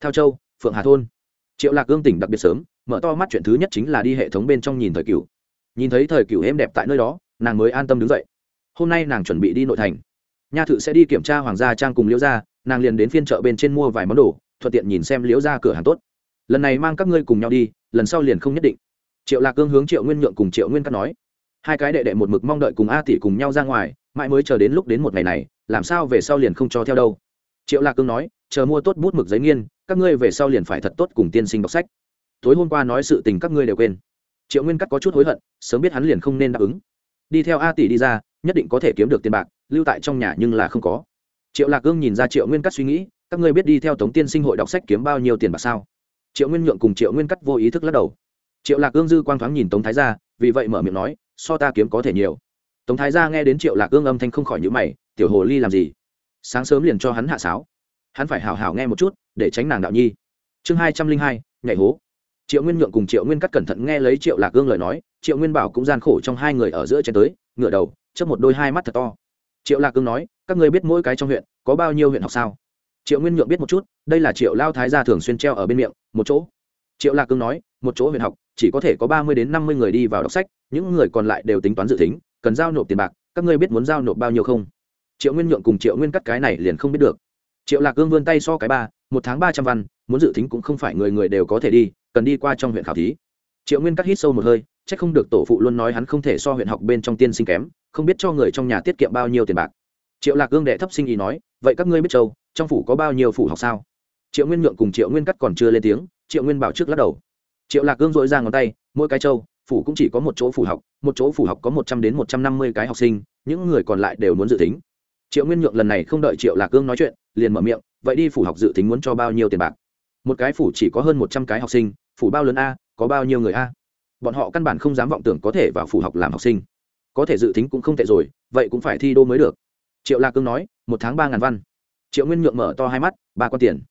Theo châu, phượng hà thôn. Triệu lạc gương tỉnh đặc biệt sớm, mở to mắt chuyện thứ nhất chính là đi hệ thống bên trong nhìn thời cửu nhìn thấy thời cửu êm đẹp tại nơi đó, nàng mới an tâm đứng dậy. Hôm nay nàng chuẩn bị đi nội thành. Nha thự sẽ đi kiểm tra hoàng gia trang cùng liễu gia, nàng liền đến phiên chợ bên trên mua vài món đồ, thuận tiện nhìn xem liễu gia cửa hàng tốt. Lần này mang các ngươi cùng nhau đi, lần sau liền không nhất định. Triệu lạc cương hướng triệu nguyên nhượng cùng triệu nguyên cắt nói hai cái đệ đệ một mực mong đợi cùng a tỷ cùng nhau ra ngoài, mãi mới chờ đến lúc đến một ngày này, làm sao về sau liền không cho theo đâu. Triệu lạc cương nói, chờ mua tốt bút mực giấy nghiên, các ngươi về sau liền phải thật tốt cùng tiên sinh đọc sách. Tối hôm qua nói sự tình các ngươi đều quên. Triệu nguyên cắt có chút hối hận, sớm biết hắn liền không nên đáp ứng. Đi theo a tỷ đi ra, nhất định có thể kiếm được tiền bạc, lưu tại trong nhà nhưng là không có. Triệu lạc cương nhìn ra triệu nguyên cắt suy nghĩ, các ngươi biết đi theo tống tiên sinh hội đọc sách kiếm bao nhiêu tiền bạc sao? Triệu nguyên nhượng cùng triệu nguyên cắt vô ý thức lắc đầu. Triệu lạc cương dư quang thoáng nhìn tống thái gia, vì vậy mở miệng nói so ta kiếm có thể nhiều. Tống thái gia nghe đến triệu lạc ương âm thanh không khỏi nhữ mày, tiểu hồ ly làm gì? Sáng sớm liền cho hắn hạ sáo. Hắn phải hào hào nghe một chút, để tránh nàng đạo nhi. Chương hai trăm linh hai, nhảy hố. Triệu nguyên nhượng cùng triệu nguyên cắt cẩn thận nghe lấy triệu lạc ương lời nói, triệu nguyên bảo cũng gian khổ trong hai người ở giữa chen tới, ngửa đầu chấp một đôi hai mắt thật to. Triệu lạc ương nói, các người biết mỗi cái trong huyện, có bao nhiêu huyện học sao? Triệu nguyên nhượng biết một chút, đây là triệu lao thái gia thường xuyên treo ở bên miệng, một chỗ. Triệu lạc cương nói, một chỗ huyện học chỉ có thể có ba mươi đến năm mươi người đi vào đọc sách, những người còn lại đều tính toán dự tính, cần giao nộp tiền bạc, các ngươi biết muốn giao nộp bao nhiêu không? Triệu nguyên nhượng cùng triệu nguyên cắt cái này liền không biết được. Triệu lạc cương vươn tay so cái ba, một tháng ba trăm văn, muốn dự tính cũng không phải người người đều có thể đi, cần đi qua trong huyện khảo thí. Triệu nguyên cắt hít sâu một hơi c h ắ c không được tổ phụ luôn nói hắn không thể so huyện học bên trong tiên sinh kém, không biết cho người trong nhà tiết kiệm bao nhiêu tiền bạc. Triệu lạc gương đệ thấp sinh ý nói, vậy các ngươi biết châu, trong phủ có bao nhiêu phủ học sao? Triệu nguyên nhượng cùng triệu nguyên cắt còn chưa lên tiếng, triệu nguyên bảo trước lắc đầu triệu lạc gương dội ra ngón tay, mỗi cái châu, phủ cũng chỉ có một chỗ phủ học, một chỗ phủ học có một trăm đến một trăm năm mươi cái học sinh, những người còn lại đều muốn dự tính. Triệu nguyên nhượng lần này không đợi triệu lạc cương nói chuyện, liền mở miệng, vậy đi, phủ học dự tính muốn cho bao nhiêu tiền bạc? Một cái phủ chỉ có hơn một trăm cái học sinh, phủ bao lớn a, có bao nhiêu người a? Bọn họ căn bản không dám vọng tưởng có thể vào phủ học làm học sinh. Có thể dự tính cũng không tệ rồi, vậy cũng phải thi đô mới được. Triệu lạc cương nói, một tháng ba ngàn văn. Triệu nguyên nhượng mở to hai mắt, ba con tiền.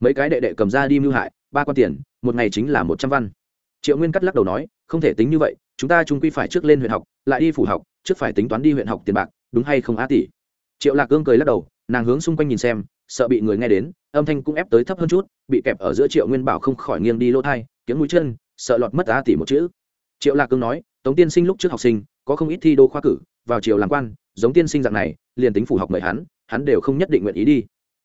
Mấy cái đệ đệ cầm ra đi mưu hại ba quan tiền, một ngày chính là một trăm văn. Triệu nguyên cắt lắc đầu nói, không thể tính như vậy, chúng ta trung quy phải trước lên huyện học, lại đi phủ học, trước phải tính toán đi huyện học tiền bạc, đúng hay không á tỷ? Triệu lạc cương cười lắc đầu, nàng hướng xung quanh nhìn xem, sợ bị người nghe đến, âm thanh cũng ép tới thấp hơn chút, bị kẹp ở giữa triệu nguyên bảo không khỏi nghiêng đi lỗ thai, kiếm mũi chân, sợ lọt mất á tỷ một chữ. Triệu lạc cương nói, tống tiên sinh lúc trước học sinh, có không ít thi đô khoa cử, vào triều làm quan, giống tiên sinh dạng này, liền tính phủ học mời hắn hắn đều không nhất định nguyện ý đi.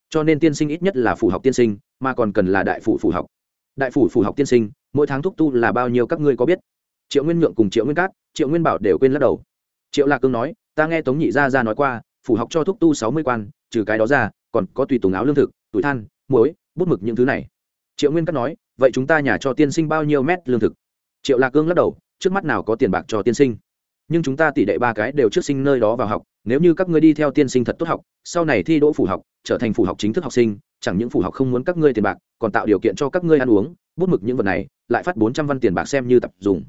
Cho nên tiên sinh ít nhất là phủ học tiên sinh, mà còn cần là đại phủ phủ học đại phủ phủ học tiên sinh, mỗi tháng thúc tu là bao nhiêu các ngươi có biết? Triệu nguyên nhượng cùng triệu nguyên cát, triệu nguyên bảo đều quên lắc đầu. Triệu lạc cương nói, ta nghe tống nhị gia ra nói qua, phủ học cho thúc tu sáu mươi quan, trừ cái đó ra, còn có tùy tùng áo lương thực tuổi than, muối, bút mực những thứ này. Triệu nguyên cát nói, vậy chúng ta nhà cho tiên sinh bao nhiêu mét lương thực? Triệu lạc cương lắc đầu, trước mắt nào có tiền bạc cho tiên sinh? Nhưng chúng ta tỷ đệ ba cái đều trước sinh nơi đó vào học, nếu như các ngươi đi theo tiên sinh thật tốt học, sau này thi đỗ phủ học, trở thành phủ học chính thức học sinh chẳng những phủ học không muốn các ngươi tiền bạc, còn tạo điều kiện cho các ngươi ăn uống, bút mực những vật này, lại phát bốn trăm văn tiền bạc xem như tập dùng.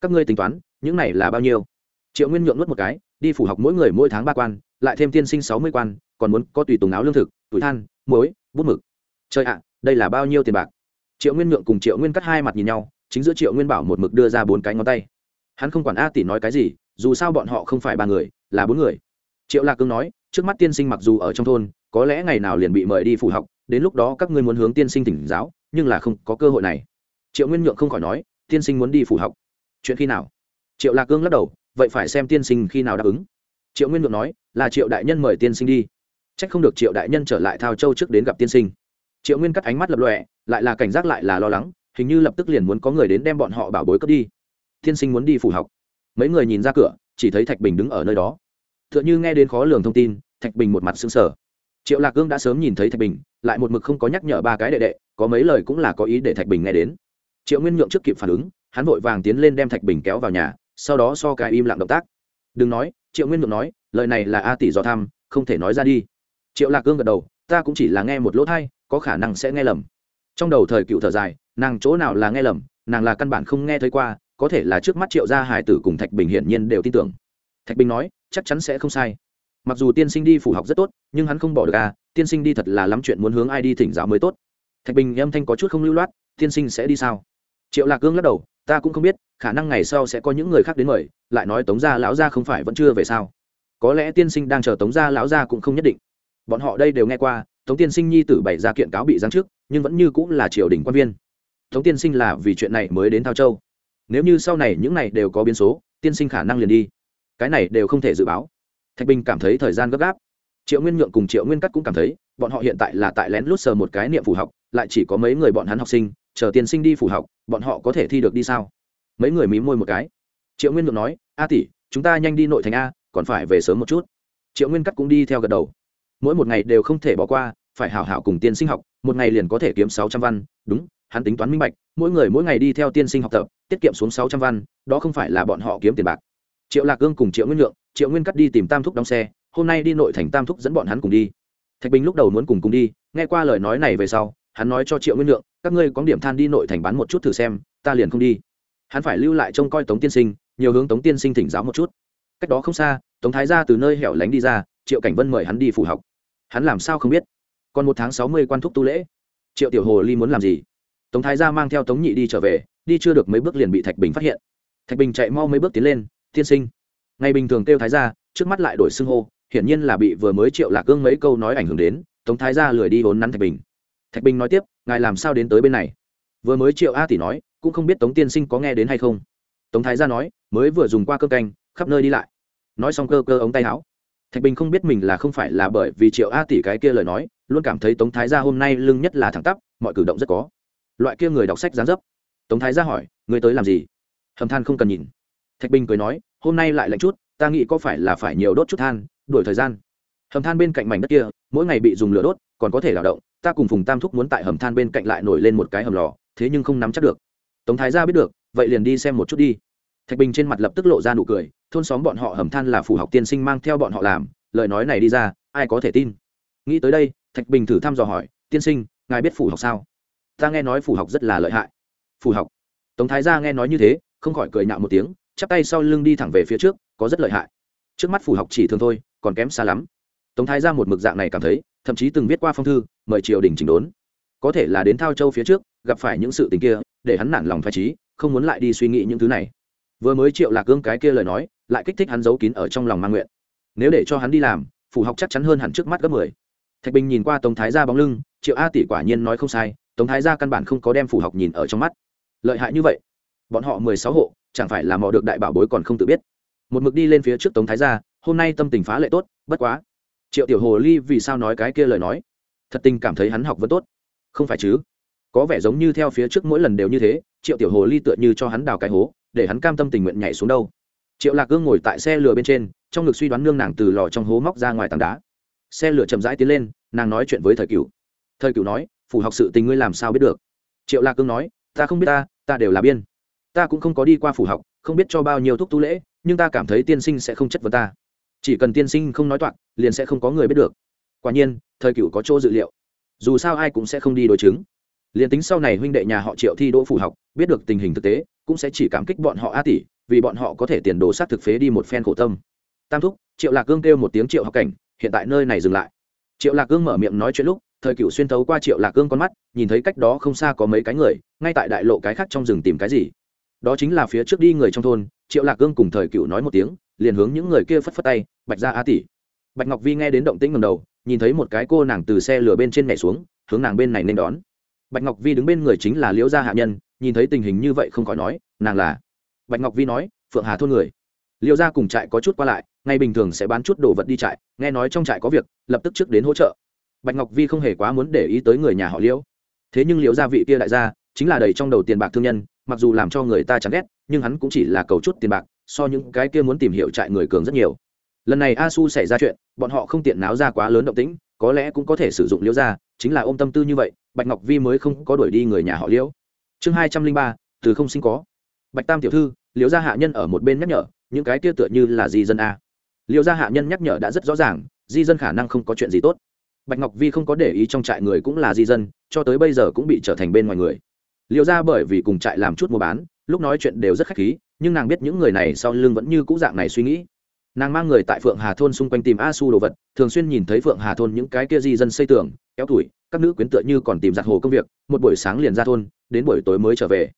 Các ngươi tính toán, những này là bao nhiêu? Triệu nguyên nhượng nuốt một cái, đi phủ học mỗi người mỗi tháng ba quan, lại thêm tiên sinh sáu mươi quan, còn muốn có tùy tùng áo lương thực, tuổi than, muối, bút mực. Trời ạ, đây là bao nhiêu tiền bạc? Triệu nguyên nhượng cùng triệu nguyên cắt hai mặt nhìn nhau, chính giữa triệu nguyên bảo một mực đưa ra bốn cái ngón tay. Hắn không quản a tỷ nói cái gì, dù sao bọn họ không phải ba người, là bốn người. Triệu lạc cương nói, trước mắt tiên sinh mặc dù ở trong thôn có lẽ ngày nào liền bị mời đi phủ học, đến lúc đó các ngươi muốn hướng tiên sinh tỉnh giáo, nhưng là không có cơ hội này. Triệu nguyên nhượng không khỏi nói, tiên sinh muốn đi phủ học. Chuyện khi nào? Triệu lạc cương lắc đầu, vậy phải xem tiên sinh khi nào đáp ứng. Triệu nguyên nhượng nói, là triệu đại nhân mời tiên sinh đi. C h ắ c không được triệu đại nhân trở lại thao châu trước đến gặp tiên sinh. Triệu nguyên cắt ánh mắt lập lọe lại là cảnh giác lại là lo lắng, hình như lập tức liền muốn có người đến đem bọn họ bảo bối cướp đi. Tiên sinh muốn đi phủ học. Mấy người nhìn ra cửa, chỉ thấy thạch bình đứng ở nơi đó. T h ư ợ n h ư nghe đến khó lường thông tin, thạch bình một mặt xứng sở triệu lạc cương đã sớm nhìn thấy thạch bình lại một mực không có nhắc nhở ba cái đệ đệ có mấy lời cũng là có ý để thạch bình nghe đến triệu nguyên nhượng trước kịp phản ứng hắn vội vàng tiến lên đem thạch bình kéo vào nhà sau đó so cái im lặng động tác đừng nói triệu nguyên nhượng nói lời này là a tỷ do tham không thể nói ra đi triệu lạc cương gật đầu ta cũng chỉ là nghe một lỗ thai có khả năng sẽ nghe lầm trong đầu thời cựu thở dài nàng chỗ nào là nghe lầm nàng là căn bản không nghe thấy qua có thể là trước mắt triệu gia hải tử cùng thạch bình hiển nhiên đều tin tưởng thạch bình nói chắc chắn sẽ không sai mặc dù tiên sinh đi phủ học rất tốt, nhưng hắn không bỏ được à tiên sinh đi thật là lắm chuyện muốn hướng ai đi thỉnh giáo mới tốt. Thạch bình âm thanh có chút không lưu loát, tiên sinh sẽ đi sao? Triệu lạc cương lắc đầu, ta cũng không biết, khả năng ngày sau sẽ có những người khác đến mời, lại nói tống gia lão gia không phải vẫn chưa về sao? Có lẽ tiên sinh đang chờ tống gia lão gia cũng không nhất định. Bọn họ đây đều nghe qua, tống tiên sinh nhi tử bảy ra kiện cáo bị giáng trước nhưng vẫn như cũng là triều đình quan viên. Tống tiên sinh là vì chuyện này mới đến thao châu. Nếu như sau này những này đều có biến số, tiên sinh khả năng liền đi. Cái này đều không thể dự báo thạch bình cảm thấy thời gian gấp gáp. Triệu nguyên nhượng cùng triệu nguyên cắt cũng cảm thấy, bọn họ hiện tại là tại lén lút sờ một cái niệm phủ học, lại chỉ có mấy người bọn hắn học sinh, chờ tiên sinh đi phủ học, bọn họ có thể thi được đi sao? Mấy người mí môi một cái. Triệu nguyên nhượng nói, a tỷ, chúng ta nhanh đi nội thành a, còn phải về sớm một chút. Triệu nguyên cắt cũng đi theo gật đầu. Mỗi một ngày đều không thể bỏ qua, phải hảo hảo cùng tiên sinh học, một ngày liền có thể kiếm sáu trăm văn, đúng, hắn tính toán minh bạch, mỗi người mỗi ngày đi theo tiên sinh học tập, tiết kiệm xuống sáu trăm văn, đó không phải là bọn họ kiếm tiền bạc. Triệu lạc gương cùng triệu nguyên nhượng triệu nguyên cắt đi tìm tam thúc đóng xe hôm nay đi nội thành tam thúc dẫn bọn hắn cùng đi thạch bình lúc đầu muốn cùng cùng đi nghe qua lời nói này về sau hắn nói cho triệu nguyên lượng các ngươi có điểm than đi nội thành bán một chút thử xem ta liền không đi hắn phải lưu lại trông coi tống tiên sinh nhiều hướng tống tiên sinh thỉnh giáo một chút cách đó không xa tống thái ra từ nơi hẻo lánh đi ra triệu cảnh vân mời hắn đi phủ học hắn làm sao không biết còn một tháng sáu mươi quan thúc tu lễ triệu tiểu hồ ly muốn làm gì tống thái gia mang theo tống nhị đi trở về đi chưa được mấy bước liền bị thạch bình phát hiện thạch bình chạy mau mấy bước tiến lên tiên sinh ngày bình thường kêu thái gia, trước mắt lại đổi xưng hô, hiển nhiên là bị vừa mới triệu lạc gương mấy câu nói ảnh hưởng đến, tống thái gia lười đi vốn nắn thạch bình. Thạch bình nói tiếp, ngài làm sao đến tới bên này? Vừa mới triệu a tỷ nói, cũng không biết tống tiên sinh có nghe đến hay không. Tống thái gia nói, mới vừa dùng qua cơ canh, khắp nơi đi lại. Nói xong cơ cơ ống tay áo. Thạch bình không biết mình là không phải là bởi vì triệu a tỷ cái kia lời nói, luôn cảm thấy tống thái gia hôm nay lưng nhất là thẳng tắp, mọi cử động rất có. Loại kia người đọc sách gián dấp. Tống thái gia hỏi người tới làm gì? Hầm than không cần nhìn. Thạch bình cười nói hôm nay lại lạnh chút, ta nghĩ có phải là phải nhiều đốt chút than, đuổi thời gian. Hầm than bên cạnh mảnh đất kia, mỗi ngày bị dùng lửa đốt, còn có thể lao động, ta cùng phùng tam thúc muốn tại hầm than bên cạnh lại nổi lên một cái hầm lò, thế nhưng không nắm chắc được. Tống thái gia biết được, vậy liền đi xem một chút đi. Thạch bình trên mặt lập tức lộ ra nụ cười, thôn xóm bọn họ hầm than là phủ học tiên sinh mang theo bọn họ làm, lời nói này đi ra, ai có thể tin. Nghĩ tới đây, thạch bình thử thăm dò hỏi, tiên sinh, ngài biết phủ học sao? Ta nghe nói phủ học rất là lợi hại. Phủ học? Tống thái gia nghe nói như thế, không khỏi cười nhạo một tiếng chắp tay sau lưng đi thẳng về phía trước, có rất lợi hại. Trước mắt phủ học chỉ thường thôi, còn kém xa lắm. Tống thái gia một mực dạng này cảm thấy, thậm chí từng viết qua phong thư, mời triều đình chỉnh đốn. Có thể là đến thao châu phía trước, gặp phải những sự tình kia, để hắn nản lòng phải trí không muốn lại đi suy nghĩ những thứ này. Vừa mới triệu lạc gương cái kia lời nói, lại kích thích hắn giấu kín ở trong lòng mang nguyện. Nếu để cho hắn đi làm, phủ học chắc chắn hơn hẳn trước mắt gấp mười. Thạch bình nhìn qua tống thái gia bóng lưng, triệu a tỷ quả nhiên nói không sai, tống thái gia căn bản không có đem phủ học nhìn ở trong mắt. Lợi hại như vậy, bọn họ mười sáu hộ chẳng phải là mò được đại bảo bối còn không tự biết. Một mực đi lên phía trước tống thái gia, hôm nay tâm tình phá lệ tốt, bất quá. Triệu tiểu hồ ly vì sao nói cái kia lời nói? Thật tình cảm thấy hắn học vẫn tốt. Không phải chứ? Có vẻ giống như theo phía trước mỗi lần đều như thế, triệu tiểu hồ ly tựa như cho hắn đào cái hố, để hắn cam tâm tình nguyện nhảy xuống đâu. Triệu lạc gương ngồi tại xe lửa bên trên, trong ngực suy đoán nương nàng từ lò trong hố móc ra ngoài tảng đá. Xe lửa chậm rãi tiến lên, nàng nói chuyện với thời cửu. Thời cửu nói phủ học sự tình ngươi làm sao biết được? Triệu lạc cương nói, ta không biết ta ta đều là biên ta cũng không có đi qua phủ học, không biết cho bao nhiêu thuốc tu lễ, nhưng ta cảm thấy tiên sinh sẽ không chất vấn ta. Chỉ cần tiên sinh không nói toạc, liền sẽ không có người biết được. Quả nhiên, thời cựu có chỗ dự liệu. Dù sao ai cũng sẽ không đi đối chứng. Liền tính sau này huynh đệ nhà họ triệu thi đỗ phủ học, biết được tình hình thực tế, cũng sẽ chỉ cảm kích bọn họ a tỷ, vì bọn họ có thể tiền đồ sát thực phế đi một phen khổ tâm. Tam thúc, triệu lạc cương kêu một tiếng triệu học cảnh, hiện tại nơi này dừng lại. Triệu lạc cương mở miệng nói chuyện lúc, thời cựu xuyên thấu qua triệu lạc cương con mắt, nhìn thấy cách đó không xa có mấy cái người, ngay tại đại lộ cái khác trong rừng tìm cái gì đó chính là phía trước đi người trong thôn, triệu lạc cương cùng thời cựu nói một tiếng, liền hướng những người kia phất phất tay, bạch ra a tỷ. Bạch ngọc vi nghe đến động tĩnh ngầm đầu, nhìn thấy một cái cô nàng từ xe lửa bên trên nhảy xuống, hướng nàng bên này nên đón. Bạch ngọc vi đứng bên người chính là liễu gia hạ nhân, nhìn thấy tình hình như vậy không khỏi nói, nàng là? Bạch ngọc vi nói, phượng hà thôn người. Liễu gia cùng trại có chút qua lại, ngay bình thường sẽ bán chút đồ vật đi trại, nghe nói trong trại có việc, lập tức trước đến hỗ trợ. Bạch ngọc vi không hề quá muốn để ý tới người nhà họ liễu. Thế nhưng liễu gia vị kia đại gia, chính là đầy trong đầu tiền bạc thương nhân mặc dù làm cho người ta chán ghét, nhưng hắn cũng chỉ là cầu chút tiền bạc, so những cái kia muốn tìm hiểu trại người cường rất nhiều. Lần này a su xảy ra chuyện, bọn họ không tiện náo ra quá lớn động tĩnh, có lẽ cũng có thể sử dụng liễu ra chính là ôm tâm tư như vậy, bạch ngọc vi mới không có đuổi đi người nhà họ liễu. Chương hai trăm linh ba, từ không sinh có. Bạch tam tiểu thư, liễu gia hạ nhân ở một bên nhắc nhở, những cái kia tựa như là di dân a. Liễu gia hạ nhân nhắc nhở đã rất rõ ràng, di dân khả năng không có chuyện gì tốt. Bạch ngọc vi không có để ý trong trại người cũng là di dân, cho tới bây giờ cũng bị trở thành bên ngoài người. Liệu ra bởi vì cùng trại làm chút mua bán, lúc nói chuyện đều rất khách khí, nhưng nàng biết những người này sau lưng vẫn như cũ dạng này suy nghĩ. Nàng mang người tại phượng hà thôn xung quanh tìm a su đồ vật, thường xuyên nhìn thấy phượng hà thôn những cái kia di dân xây tường, kéo tuổi, các nữ quyến tựa như còn tìm giặt hồ công việc, một buổi sáng liền ra thôn, đến buổi tối mới trở về.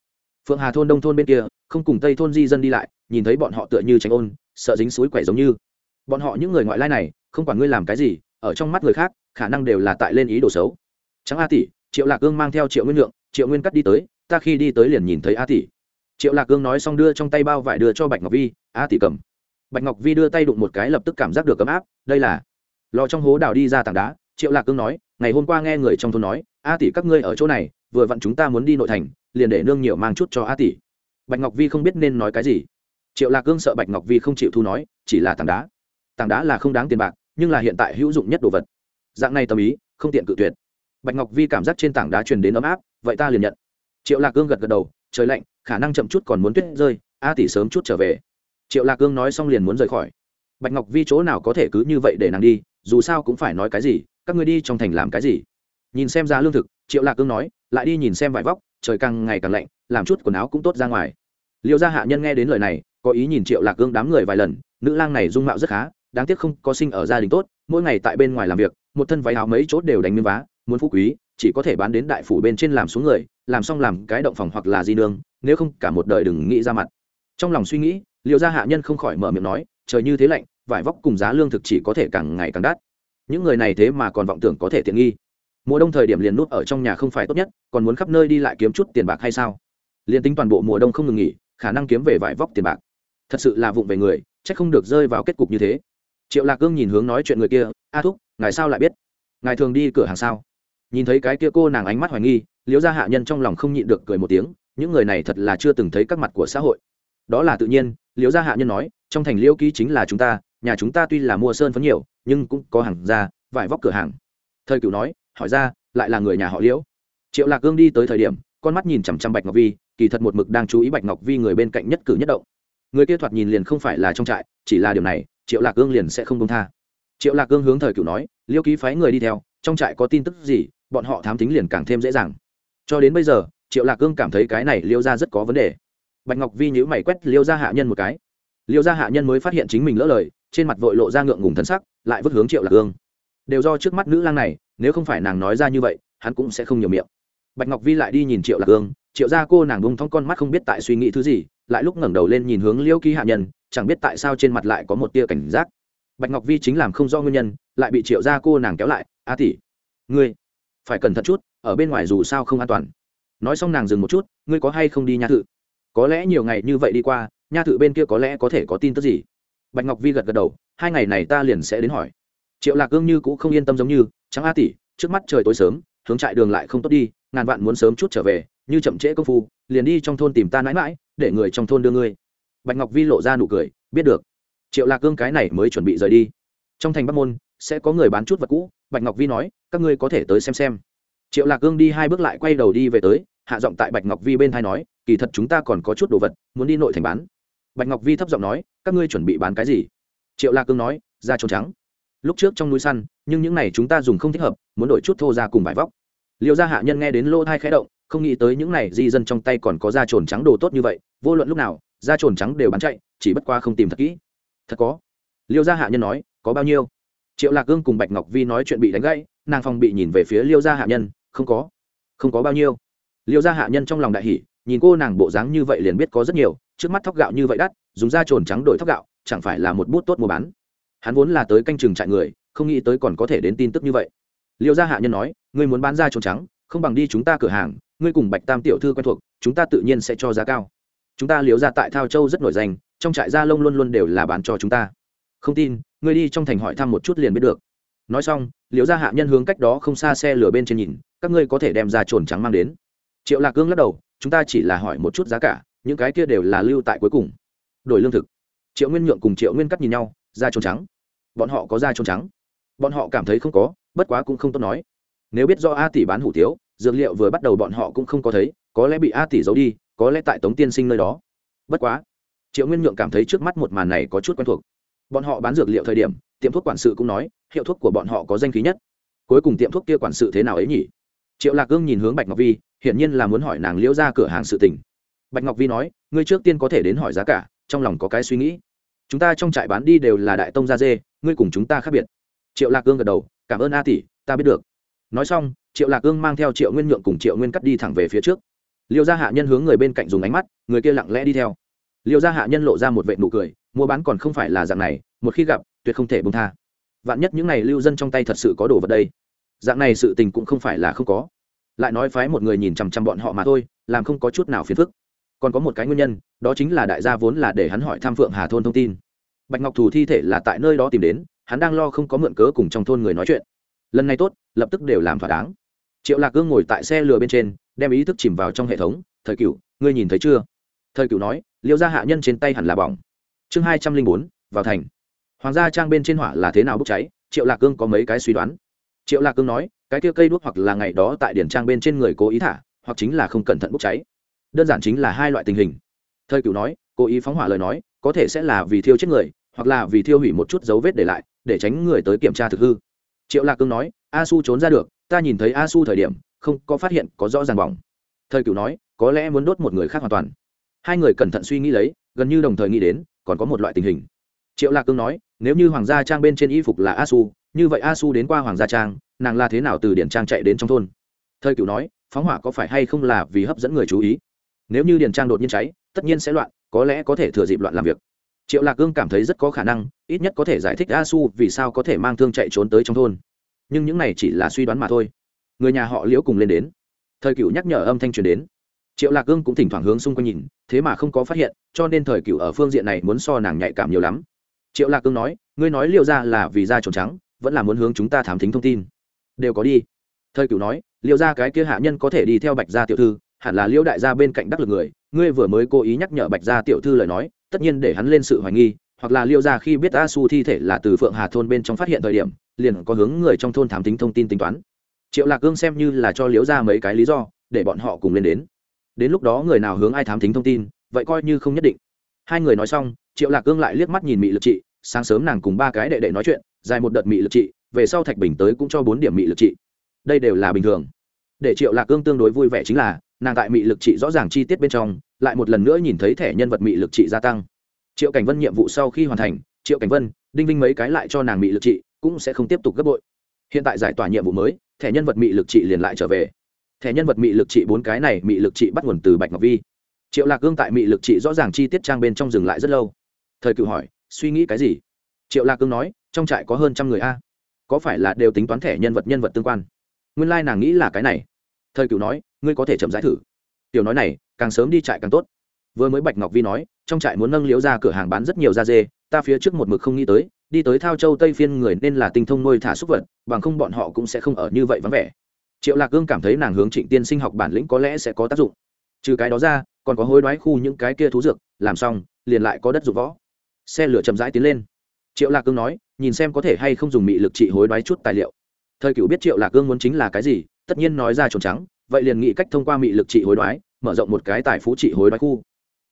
Phượng hà thôn đông thôn bên kia, không cùng tây thôn di dân đi lại, nhìn thấy bọn họ tựa như tránh ôn, sợ dính suối quẻ giống như. Bọn họ những người ngoại lai này, không quản ngươi làm cái gì, ở trong mắt người khác, khả năng đều là tại lên ý đồ xấu. Trắng a tỷ, triệu lạc ương mang theo triệu nguyên lượng triệu nguyên cắt đi tới, ta khi đi tới liền nhìn thấy a tỷ. Triệu lạc cương nói xong đưa trong tay bao vải đưa cho bạch ngọc vi, a tỷ cầm. Bạch ngọc vi đưa tay đụng một cái lập tức cảm giác được ấm áp, đây là lò trong hố đào đi ra tảng đá, triệu lạc cương nói, ngày hôm qua nghe người trong thôn nói, a tỷ các ngươi ở chỗ này, vừa vặn chúng ta muốn đi nội thành, liền để nương nhiều mang chút cho a tỷ. Bạch ngọc vi không biết nên nói cái gì. Triệu lạc cương sợ bạch ngọc vi không chịu thu nói, chỉ là tảng đá. Tảng đá là không đáng tiền bạc, nhưng là hiện tại hữu dụng nhất đồ vật. Dạng này tâm ý, không tiện cự tuyệt. Bạch ngọc vi cảm giác trên tảng đá truyền đến ấm áp vậy ta liền nhận. Triệu lạc cương gật gật đầu, trời lạnh, khả năng chậm chút còn muốn tuyết rơi, a tỷ sớm chút trở về. Triệu lạc cương nói xong liền muốn rời khỏi. Bạch ngọc vi chỗ nào có thể cứ như vậy để nàng đi, dù sao cũng phải nói cái gì, các người đi trong thành làm cái gì? Nhìn xem giá lương thực, triệu lạc cương nói, lại đi nhìn xem vải vóc, trời càng ngày càng lạnh, làm chút quần áo cũng tốt ra ngoài. Liệu gia hạ nhân nghe đến lời này, có ý nhìn triệu lạc cương đám người vài lần, nữ lang này dung mạo rất khá, đáng tiếc không có sinh ở gia đình tốt, mỗi ngày tại bên ngoài làm việc, một thân váy áo mấy chốt đều đánh miếng vá muốn phú quý, chỉ có thể bán đến đại phủ bên trên làm xuống người, làm xong làm cái động phòng hoặc là di nương, nếu không cả một đời đừng nghĩ ra mặt. Trong lòng suy nghĩ liệu ra hạ nhân không khỏi mở miệng nói, trời như thế lạnh, vải vóc cùng giá lương thực chỉ có thể càng ngày càng đắt. Những người này thế mà còn vọng tưởng có thể tiện nghi. Mùa đông thời điểm liền nút ở trong nhà không phải tốt nhất, còn muốn khắp nơi đi lại kiếm chút tiền bạc hay sao? Liền tính toàn bộ mùa đông không ngừng nghỉ, khả năng kiếm về vải vóc tiền bạc. Thật sự là vụng về người c h ắ c không được rơi vào kết cục như thế. Triệu lạc cương nhìn hướng nói chuyện người kia, a thúc, ngài sao lại biết? Ngài thường đi cửa hàng sao? Nhìn thấy cái kia cô nàng ánh mắt hoài nghi, liễu gia hạ nhân trong lòng không nhịn được cười một tiếng, những người này thật là chưa từng thấy các mặt của xã hội. Đó là tự nhiên, liễu gia hạ nhân nói, trong thành liễu ký chính là chúng ta, nhà chúng ta tuy là mua sơn phấn nhiều, nhưng cũng có hàng ra, vải vóc cửa hàng. Thời cựu nói, hỏi ra, lại là người nhà họ liễu. Triệu lạc gương đi tới thời điểm, con mắt nhìn chằm chằm bạch ngọc vi, kỳ thật một mực đang chú ý bạch ngọc vi người bên cạnh nhất cử nhất động. Người kia thoạt nhìn liền không phải là trong trại, chỉ là điều này, triệu lạc gương liền sẽ không công tha. Triệu lạc gương hướng thời cựu nói liêu ký phái người đi theo, trong trại có tin tức gì bọn họ thám tính liền càng thêm dễ dàng. Cho đến bây giờ, triệu lạc cương cảm thấy cái này liêu ra rất có vấn đề. Bạch ngọc vi nhữ mày quét liêu ra hạ nhân một cái. Liêu ra hạ nhân mới phát hiện chính mình lỡ lời, trên mặt vội lộ ra ngượng ngùng thân sắc, lại vứt hướng triệu lạc cương. Đều do trước mắt nữ lang này, nếu không phải nàng nói ra như vậy, hắn cũng sẽ không nhiều miệng. Bạch ngọc vi lại đi nhìn triệu lạc cương, triệu ra cô nàng bung thong con mắt không biết tại suy nghĩ thứ gì, lại lúc ngẩng đầu lên nhìn hướng liêu ký hạ nhân, chẳng biết tại sao trên mặt lại có một tia cảnh giác. Bạch ngọc vi chính làm không do nguyên nhân, lại bị triệu ra cô nàng kéo lại, a tỷ, ngươi phải cẩn thận chút, ở bên ngoài dù sao không an toàn. Nói xong nàng dừng một chút, ngươi có hay không đi nha thự? Có lẽ nhiều ngày như vậy đi qua, nha thự bên kia có lẽ có thể có tin tức gì? Bạch ngọc vi gật gật đầu, hai ngày này ta liền sẽ đến hỏi. Triệu lạc gương như cũng không yên tâm giống như, trắng a tỷ, trước mắt trời tối sớm, hướng trại đường lại không tốt đi, ngàn vạn muốn sớm chút trở về, như chậm trễ công phu, liền đi trong thôn tìm ta mãi mãi để người trong thôn đưa ngươi. Bạch ngọc vi lộ ra nụ cười, biết được. Triệu lạc cương cái này mới chuẩn bị rời đi. Trong thành bắc môn, sẽ có người bán chút vật cũ bạch ngọc vi nói, các ngươi có thể tới xem xem. Triệu lạc cương đi hai bước lại quay đầu đi về tới, hạ giọng tại bạch ngọc vi bên thai nói, kỳ thật chúng ta còn có chút đồ vật, muốn đi nội thành bán. Bạch ngọc vi thấp giọng nói, các ngươi chuẩn bị bán cái gì? Triệu lạc cương nói, da trồn trắng. Lúc trước trong núi săn, nhưng những này chúng ta dùng không thích hợp, muốn đổi chút thô ra cùng vải vóc. Liệu gia hạ nhân nghe đến lô thai khẽ động, không nghĩ tới những này di dân trong tay còn có da trồn trắng đồ tốt như vậy, vô luận lúc nào, da trồn trắng đều bán chạy, chỉ bất qua không tìm thật kỹ. Thật có. Liêu gia hạ nhân nói, có bao nhiêu? Triệu lạc Cương cùng bạch ngọc vi nói chuyện bị đánh gãy, nàng phong bị nhìn về phía liêu gia hạ nhân, không có không có bao nhiêu. Liêu gia hạ nhân trong lòng đại hỷ nhìn cô nàng bộ dáng như vậy liền biết có rất nhiều, trước mắt thóc gạo như vậy đắt, dùng da trồn trắng đổi thóc gạo, chẳng phải là một bút tốt mua bán. Hắn vốn là tới canh chừng trại người, không nghĩ tới còn có thể đến tin tức như vậy. Liêu gia hạ nhân nói, ngươi muốn bán da trồn trắng, không bằng đi chúng ta cửa hàng, ngươi cùng bạch tam tiểu thư quen thuộc, chúng ta tự nhiên sẽ cho giá cao. Chúng ta liếu ra tại thao châu rất nổi danh, trong trại gia lông luôn luôn đều là bán cho chúng ta. Không tin ngươi đi trong thành hỏi thăm một chút liền biết được. Nói xong, liễu ra hạ nhân hướng cách đó không xa xe lửa bên trên nhìn, các ngươi có thể đem ra trồn trắng mang đến. Triệu lạc cương lắc đầu, chúng ta chỉ là hỏi một chút giá cả, những cái kia đều là lưu tại cuối cùng. Đổi lương thực. Triệu nguyên nhượng cùng triệu nguyên cắt nhìn nhau da trồn trắng. Bọn họ có da trồn trắng. Bọn họ cảm thấy không có, bất quá cũng không tốt nói. Nếu biết do a tỷ bán hủ tiếu, dược liệu vừa bắt đầu bọn họ cũng không có thấy, có lẽ bị a tỷ giấu đi, có lẽ tại tống tiên sinh nơi đó. Bất quá, triệu nguyên nhượng cảm thấy trước mắt một màn này có chút quen thuộc bọn họ bán dược liệu thời điểm, tiệm thuốc quản sự cũng nói, hiệu thuốc của bọn họ có danh khí nhất. Cuối cùng tiệm thuốc kia quản sự thế nào ấy nhỉ? Triệu lạc gương nhìn hướng bạch ngọc vi, hiển nhiên là muốn hỏi nàng liễu ra cửa hàng sự tình. Bạch ngọc vi nói, ngươi trước tiên có thể đến hỏi giá cả, trong lòng có cái suy nghĩ. Chúng ta trong trại bán đi đều là đại tông gia dê, ngươi cùng chúng ta khác biệt. Triệu lạc gương gật đầu, cảm ơn a tỷ, ta biết được. Nói xong, triệu lạc gương mang theo triệu nguyên nhượng cùng triệu nguyên cắt đi thẳng về phía trước. Liêu gia hạ nhân hướng người bên cạnh dùng ánh mắt, người kia lặng lẽ đi theo. Liêu gia hạ nhân lộ ra một vệ nụ cười mua bán còn không phải là dạng này, một khi gặp, tuyệt không thể bông tha. Vạn nhất những n à y lưu dân trong tay thật sự có đồ vật đây. Dạng này sự tình cũng không phải là không có. Lại nói phái một người nhìn chằm chằm bọn họ mà thôi, làm không có chút nào phiền phức. Còn có một cái nguyên nhân, đó chính là đại gia vốn là để hắn hỏi tham phượng hà thôn thông tin. Bạch ngọc thù thi thể là tại nơi đó tìm đến, hắn đang lo không có mượn cớ cùng trong thôn người nói chuyện. Lần này tốt, lập tức đều làm thỏa đáng. Triệu lạc gương ngồi tại xe lừa bên trên, đem ý thức chìm vào trong hệ thống. Thời cựu ngươi nhìn thấy chưa? Thời cựu nói, liêu gia hạ nhân trên tay hẳn là bỏng chương hai trăm linh bốn, vào thành. Hoàng gia trang bên trên hỏa là thế nào bốc cháy? Triệu lạc cương có mấy cái suy đoán. Triệu lạc cương nói, cái kia cây đuốc hoặc là ngày đó tại điển trang bên trên người cố ý thả, hoặc chính là không cẩn thận bốc cháy. Đơn giản chính là hai loại tình hình. Thời cựu nói, cố ý phóng hỏa lời nói, có thể sẽ là vì thiêu chết người, hoặc là vì thiêu hủy một chút dấu vết để lại, để tránh người tới kiểm tra thực hư. Triệu lạc cương nói a su trốn ra được, ta nhìn thấy a su thời điểm, không có phát hiện, có rõ ràng bỏng. Thời cựu nói, có lẽ muốn đốt một người khác hoàn toàn. Hai người cẩn thận suy nghĩ lấy, gần như đồng thời nghĩ đến còn có một loại tình hình. Triệu lạc cương nói, nếu như hoàng gia trang bên trên y phục là a su như vậy a su đến qua hoàng gia trang, nàng là thế nào từ điển trang chạy đến trong thôn? Thời cựu nói, phóng hỏa có phải hay không là vì hấp dẫn người chú ý? Nếu như điển trang đột nhiên cháy, tất nhiên sẽ loạn, có lẽ có thể thừa dịp loạn làm việc. Triệu lạc cương cảm thấy rất có khả năng, ít nhất có thể giải thích a su vì sao có thể mang thương chạy trốn tới trong thôn. Nhưng những này chỉ là suy đoán mà thôi. Người nhà họ liễu cùng lên đến. Thời cựu nhắc nhở âm thanh truyền đến triệu lạc cương cũng thỉnh thoảng hướng xung quanh nhìn, thế mà không có phát hiện, cho nên thời cựu ở phương diện này muốn so nàng nhạy cảm nhiều lắm. Triệu lạc cương nói, ngươi nói liệu ra là vì da trồng trắng, vẫn là muốn hướng chúng ta thám thính thông tin. Đều có đi. Thời cựu nói liệu ra cái kia hạ nhân có thể đi theo bạch gia tiểu thư, hẳn là liễu đại gia bên cạnh đắc lực người, ngươi vừa mới cố ý nhắc nhở bạch gia tiểu thư lời nói, tất nhiên để hắn lên sự hoài nghi, hoặc là liễu gia khi biết a su thi thể là từ phượng hà thôn bên trong phát hiện thời điểm, liền có hướng người trong thôn thám tính thông tin tính toán. Triệu lạc cương xem như là cho liễu gia mấy cái lý do, để bọn họ cùng lên đến đến lúc đó người nào hướng ai thám tính thông tin, vậy coi như không nhất định. Hai người nói xong, triệu lạc cương lại liếc mắt nhìn mị lực trị, sáng sớm nàng cùng ba cái đệ đệ nói chuyện, dài một đợt mị lực trị, về sau thạch bình tới cũng cho bốn điểm mị lực trị. Đây đều là bình thường. Để triệu lạc cương tương đối vui vẻ chính là, nàng tại mị lực trị rõ ràng chi tiết bên trong, lại một lần nữa nhìn thấy thẻ nhân vật mị lực trị gia tăng. Triệu cảnh vân nhiệm vụ sau khi hoàn thành, triệu cảnh vân, đinh vinh mấy cái lại cho nàng mị lực trị, cũng sẽ không tiếp tục gấp bội. Hiện tại giải tỏa nhiệm vụ mới, thẻ nhân vật mị lực trị liền lại trở về thẻ nhân vật mị lực trị bốn cái này mị lực trị bắt nguồn từ bạch ngọc vi. Triệu lạc cương tại mị lực trị rõ ràng chi tiết trang bên trong dừng lại rất lâu. Thời cựu hỏi, suy nghĩ cái gì? Triệu lạc cương nói, trong trại có hơn trăm người a. Có phải là đều tính toán thẻ nhân vật nhân vật tương quan? Nguyên lai nàng nghĩ là cái này. Thời cựu nói, ngươi có thể chậm giải thử. Tiểu nói này, càng sớm đi trại càng tốt. Vừa mới bạch ngọc vi nói, trong trại muốn nâng liễu ra cửa hàng bán rất nhiều da dê, ta phía trước một mực không nghĩ tới, đi tới thao châu tây phiên người nên là tinh thông nuôi thả súc vật, bằng không bọn họ cũng sẽ không ở như vậy vắng vẻ triệu lạc cương cảm thấy nàng hướng trịnh tiên sinh học bản lĩnh có lẽ sẽ có tác dụng. Trừ cái đó ra, còn có hối đoái khu những cái kia thú dược, làm xong, liền lại có đất dụng võ. Xe lửa chậm rãi tiến lên. Triệu lạc cương nói, nhìn xem có thể hay không dùng mị lực trị hối đoái chút tài liệu. Thời cựu biết triệu lạc cương muốn chính là cái gì, tất nhiên nói ra trồn trắng, vậy liền nghĩ cách thông qua mị lực trị hối đoái, mở rộng một cái tài phú trị hối đoái khu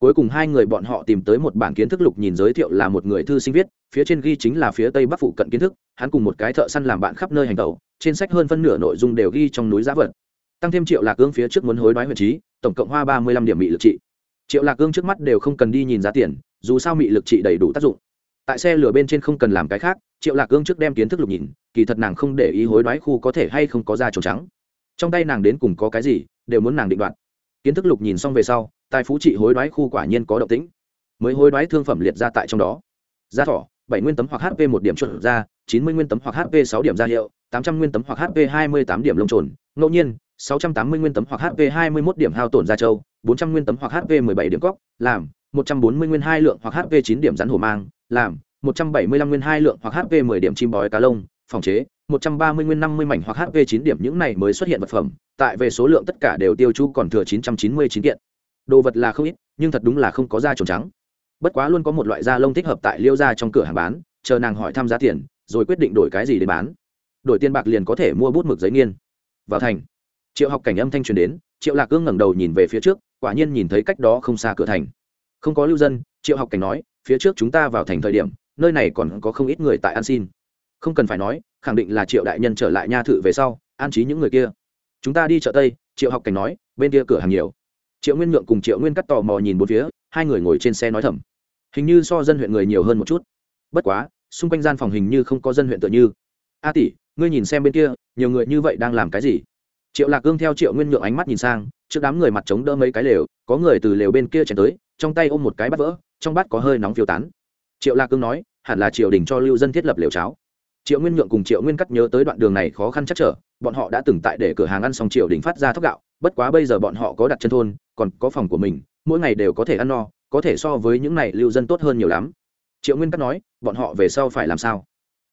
cuối cùng hai người bọn họ tìm tới một bản kiến thức lục nhìn giới thiệu là một người thư sinh viết, phía trên ghi chính là phía tây bắc phụ cận kiến thức, hắn cùng một cái thợ săn làm bạn khắp nơi hành tẩu, trên sách hơn phân nửa nội dung đều ghi trong núi giá vật. Tăng thêm triệu lạc cương phía trước muốn hối đoái huyện trí, tổng cộng hoa ba mươi lăm điểm mị lực trị. Triệu lạc cương trước mắt đều không cần đi nhìn giá tiền, dù sao mị lực trị đầy đủ tác dụng. Tại xe lửa bên trên không cần làm cái khác, triệu lạc cương trước đem kiến thức lục nhìn, kỳ thật nàng không để ý hối đoái khu có thể hay không có da trồng trắng. Trong tay nàng đến cùng có cái gì, đều muốn nàng định đoạt kiến thức lục nhìn xong về sau, tài phú trị hối đoái khu quả nhiên có động tĩnh. Mới hối đoái thương phẩm liệt ra tại trong đó. Da thỏ, bảy nguyên tấm hoặc hp một điểm chuẩn ra, chín mươi nguyên tấm hoặc hp sáu điểm ra hiệu, tám trăm nguyên tấm hoặc hp hai mươi tám điểm lông trồn. Ngẫu nhiên, sáu trăm tám mươi nguyên tấm hoặc hp hai mươi một điểm hao tổn da trâu bốn trăm nguyên tấm hoặc hp mười bảy điểm cóc, làm, một trăm bốn mươi nguyên hai lượng hoặc hp chín điểm rắn hổ mang, làm, một trăm bảy mươi lăm nguyên hai lượng hoặc hp mười điểm chim bói cá lông, phòng chế một trăm ba mươi nguyên năm mươi mảnh hoặc hp 9 điểm những này mới xuất hiện vật phẩm, tại về số lượng tất cả đều tiêu chú còn thừa chín trăm chín mươi chín kiện. Đồ vật là không ít, nhưng thật đúng là không có da trồng trắng. Bất quá luôn có một loại da lông thích hợp tại liêu da trong cửa hàng bán, chờ nàng hỏi thăm giá tiền, rồi quyết định đổi cái gì để bán. Đổi tiền bạc liền có thể mua bút mực giấy nghiên. Vào thành, triệu học cảnh âm thanh truyền đến, triệu lạc cương ngẩng đầu nhìn về phía trước, quả nhiên nhìn thấy cách đó không xa cửa thành. Không có lưu dân, triệu học cảnh nói, phía trước chúng ta vào thành thời điểm, nơi này còn có không ít người tại an xin. Không cần phải nói khẳng định là triệu đại nhân trở lại nha thự về sau, an trí những người kia. Chúng ta đi chợ tây, triệu học cảnh nói, bên kia cửa hàng nhiều. Triệu nguyên nhượng cùng triệu nguyên cắt tò mò nhìn bốn phía, hai người ngồi trên xe nói thầm. Hình như so dân huyện người nhiều hơn một chút. Bất quá, xung quanh gian phòng hình như không có dân huyện tựa như. A tỷ, ngươi nhìn xem bên kia, nhiều người như vậy đang làm cái gì? Triệu lạc gương theo triệu nguyên nhượng ánh mắt nhìn sang, trước đám người mặt trống đỡ mấy cái lều, có người từ lều bên kia chèn tới, trong tay ôm một cái bát vỡ, trong bát có hơi nóng phiêu tán. Triệu lạc cương nói, hẳn là triều đình cho lưu dân thiết lập lều cháo triệu nguyên nhượng cùng triệu nguyên cắt nhớ tới đoạn đường này khó khăn chắc trở, bọn họ đã từng tại để cửa hàng ăn xong Triệu đình phát ra thóc gạo, bất quá bây giờ bọn họ có đặt chân thôn, còn có phòng của mình, mỗi ngày đều có thể ăn no, có thể so với những này lưu dân tốt hơn nhiều lắm. Triệu nguyên cắt nói, bọn họ về sau phải làm sao?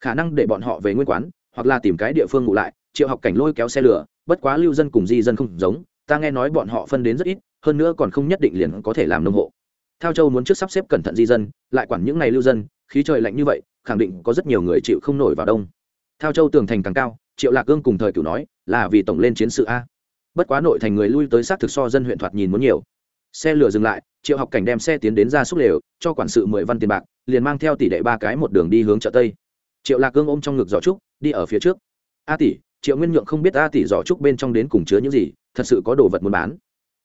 Khả năng để bọn họ về nguyên quán, hoặc là tìm cái địa phương ngủ lại, triệu học cảnh lôi kéo xe lửa, bất quá lưu dân cùng di dân không giống, ta nghe nói bọn họ phân đến rất ít, hơn nữa còn không nhất định liền có thể làm nông hộ. Thao châu muốn trước sắp xếp cẩn thận di dân, lại quản những ngày lưu dân khí trời lạnh như vậy, khẳng định có rất nhiều người chịu không nổi vào đông. Theo châu tường thành càng cao, triệu lạc cương cùng thời cửu nói, là vì tổng lên chiến sự a. Bất quá nội thành người lui tới sát thực so dân huyện thoạt nhìn muốn nhiều. Xe lửa dừng lại, triệu học cảnh đem xe tiến đến ra xúc lều, cho quản sự mười văn tiền bạc, liền mang theo tỷ đệ ba cái một đường đi hướng chợ tây. Triệu lạc cương ôm trong ngực giỏ trúc, đi ở phía trước. A tỷ, triệu nguyên nhượng không biết a tỷ giỏ trúc bên trong đến cùng chứa những gì, thật sự có đồ vật muốn bán?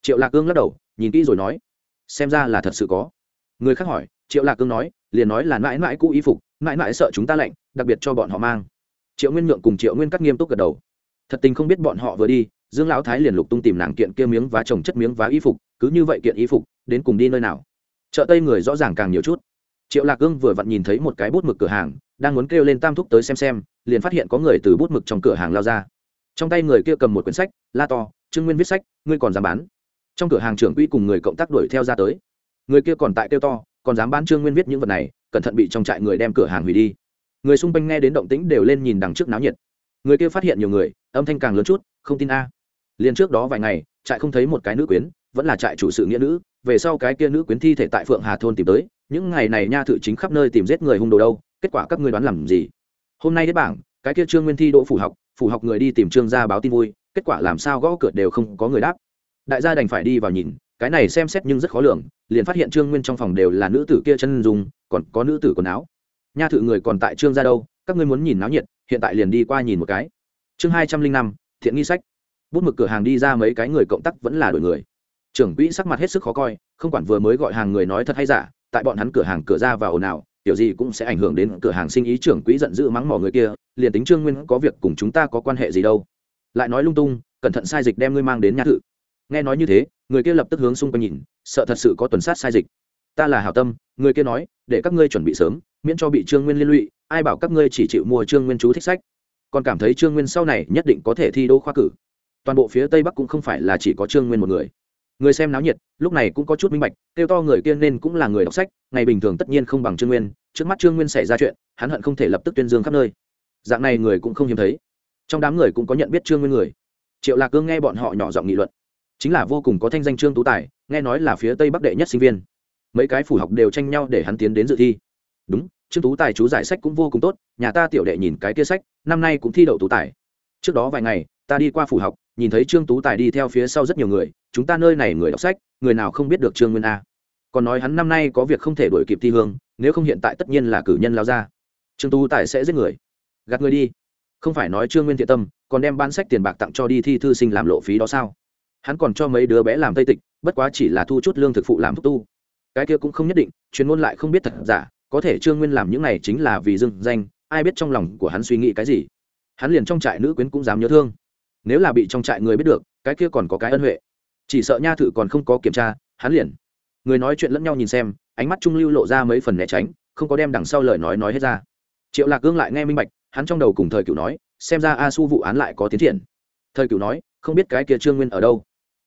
Triệu lạc cương lắc đầu, nhìn kỹ rồi nói, xem ra là thật sự có. Người khác hỏi, triệu lạc cương nói liền nói là mãi mãi cũ y phục, mãi mãi sợ chúng ta lạnh, đặc biệt cho bọn họ mang. Triệu nguyên nhượng cùng triệu nguyên cắt nghiêm túc gật đầu. Thật tình không biết bọn họ vừa đi, dương lão thái liền lục tung tìm nàng kiện kia miếng vá trồng chất miếng vá y phục, cứ như vậy kiện y phục, đến cùng đi nơi nào? Chợ tây người rõ ràng càng nhiều chút. Triệu lạc cương vừa vặn nhìn thấy một cái bút mực cửa hàng, đang muốn kêu lên tam thúc tới xem xem, liền phát hiện có người từ bút mực trong cửa hàng lao ra. Trong tay người kia cầm một quyển sách, la to, trương nguyên viết sách, ngươi còn dám bán? Trong cửa hàng trưởng quỹ cùng người cộng tác đuổi theo ra tới. Người kia còn tại kêu to còn dám bán trương nguyên viết những vật này, cẩn thận bị trong trại người đem cửa hàng hủy đi. Người xung quanh nghe đến động tĩnh đều lên nhìn đằng trước náo nhiệt. Người kia phát hiện nhiều người, âm thanh càng lớn chút, không tin a. Liền trước đó vài ngày, trại không thấy một cái nữ quyến, vẫn là trại chủ sự nghĩa nữ, về sau cái kia nữ quyến thi thể tại phượng hà thôn tìm tới, những ngày này nha thự chính khắp nơi tìm giết người hung đồ đâu, kết quả các ngươi đoán làm gì? Hôm nay đến bảng, cái kia trương nguyên thi đỗ phủ học phủ học người đi tìm trương gia báo tin vui, kết quả làm sao gõ cửa đều không có người đáp. Đại gia đành phải đi vào nhìn cái này xem xét nhưng rất khó lường, liền phát hiện trương nguyên trong phòng đều là nữ tử kia chân dùng còn có nữ tử quần áo. Nha thự người còn tại trương gia đâu, các ngươi muốn nhìn náo nhiệt, hiện tại liền đi qua nhìn một cái. Chương hai trăm linh năm, thiện nghi sách. Bút mực cửa hàng đi ra mấy cái người cộng tác vẫn là đổi người. Trưởng quỹ sắc mặt hết sức khó coi, không quản vừa mới gọi hàng người nói thật hay giả, tại bọn hắn cửa hàng cửa ra và ồn ào, kiểu gì cũng sẽ ảnh hưởng đến cửa hàng sinh ý trưởng quỹ giận dữ mắng mỏ người kia, liền tính trương nguyên có việc cùng chúng ta có quan hệ gì đâu. Lại nói lung tung, cẩn thận sai dịch đem ngươi mang đến nhà thự. Nghe nói như thế người kia lập tức hướng xung quanh nhìn, sợ thật sự có tuần sát sai dịch. Ta là hảo tâm, người kia nói, để các ngươi chuẩn bị sớm, miễn cho bị trương nguyên liên lụy, ai bảo các ngươi chỉ chịu mua trương nguyên chú thích sách. Còn cảm thấy trương nguyên sau này nhất định có thể thi đỗ khoa cử. Toàn bộ phía tây bắc cũng không phải là chỉ có trương nguyên một người. Người xem náo nhiệt, lúc này cũng có chút minh bạch, kêu to người kia nên cũng là người đọc sách, ngày bình thường tất nhiên không bằng trương nguyên, trước mắt trương nguyên xảy ra chuyện, hắn hận không thể lập tức tuyên dương khắp nơi. Dạng này người cũng không hiếm thấy. Trong đám người cũng có nhận biết trương nguyên người. Triệu lạc cương nghe bọn họ nhỏ giọng nghị luận chính là vô cùng có thanh danh trương tú tài, nghe nói là phía tây bắc đệ nhất sinh viên. Mấy cái phủ học đều tranh nhau để hắn tiến đến dự thi. Đúng, trương tú tài chú giải sách cũng vô cùng tốt, nhà ta tiểu đệ nhìn cái kia sách, năm nay cũng thi đậu tú tài. Trước đó vài ngày, ta đi qua phủ học, nhìn thấy trương tú tài đi theo phía sau rất nhiều người, chúng ta nơi này người đọc sách, người nào không biết được trương nguyên a. Còn nói hắn năm nay có việc không thể đổi kịp thi hương, nếu không hiện tại tất nhiên là cử nhân lao ra. Trương tú tài sẽ giết người. Gạt người đi. Không phải nói trương nguyên thiện tâm, còn đem bán sách tiền bạc tặng cho đi thi thư sinh làm lộ phí đó sao? Hắn còn cho mấy đứa bé làm tây tịch, bất quá chỉ là thu chút lương thực phụ làm thúc tu. Cái kia cũng không nhất định, chuyên môn lại không biết thật giả, có thể trương nguyên làm những này chính là vì dưng danh, ai biết trong lòng của hắn suy nghĩ cái gì. Hắn liền trong trại nữ quyến cũng dám nhớ thương. Nếu là bị trong trại người biết được, cái kia còn có cái ân huệ. Chỉ sợ nha thự còn không có kiểm tra, hắn liền. Người nói chuyện lẫn nhau nhìn xem, ánh mắt trung lưu lộ ra mấy phần né tránh, không có đem đằng sau lời nói nói hết ra. Triệu lạc gương lại nghe minh bạch, hắn trong đầu cùng thời cựu nói, xem ra a su vụ án lại có tiến triển. Thời cựu nói, không biết cái kia trương nguyên ở đâu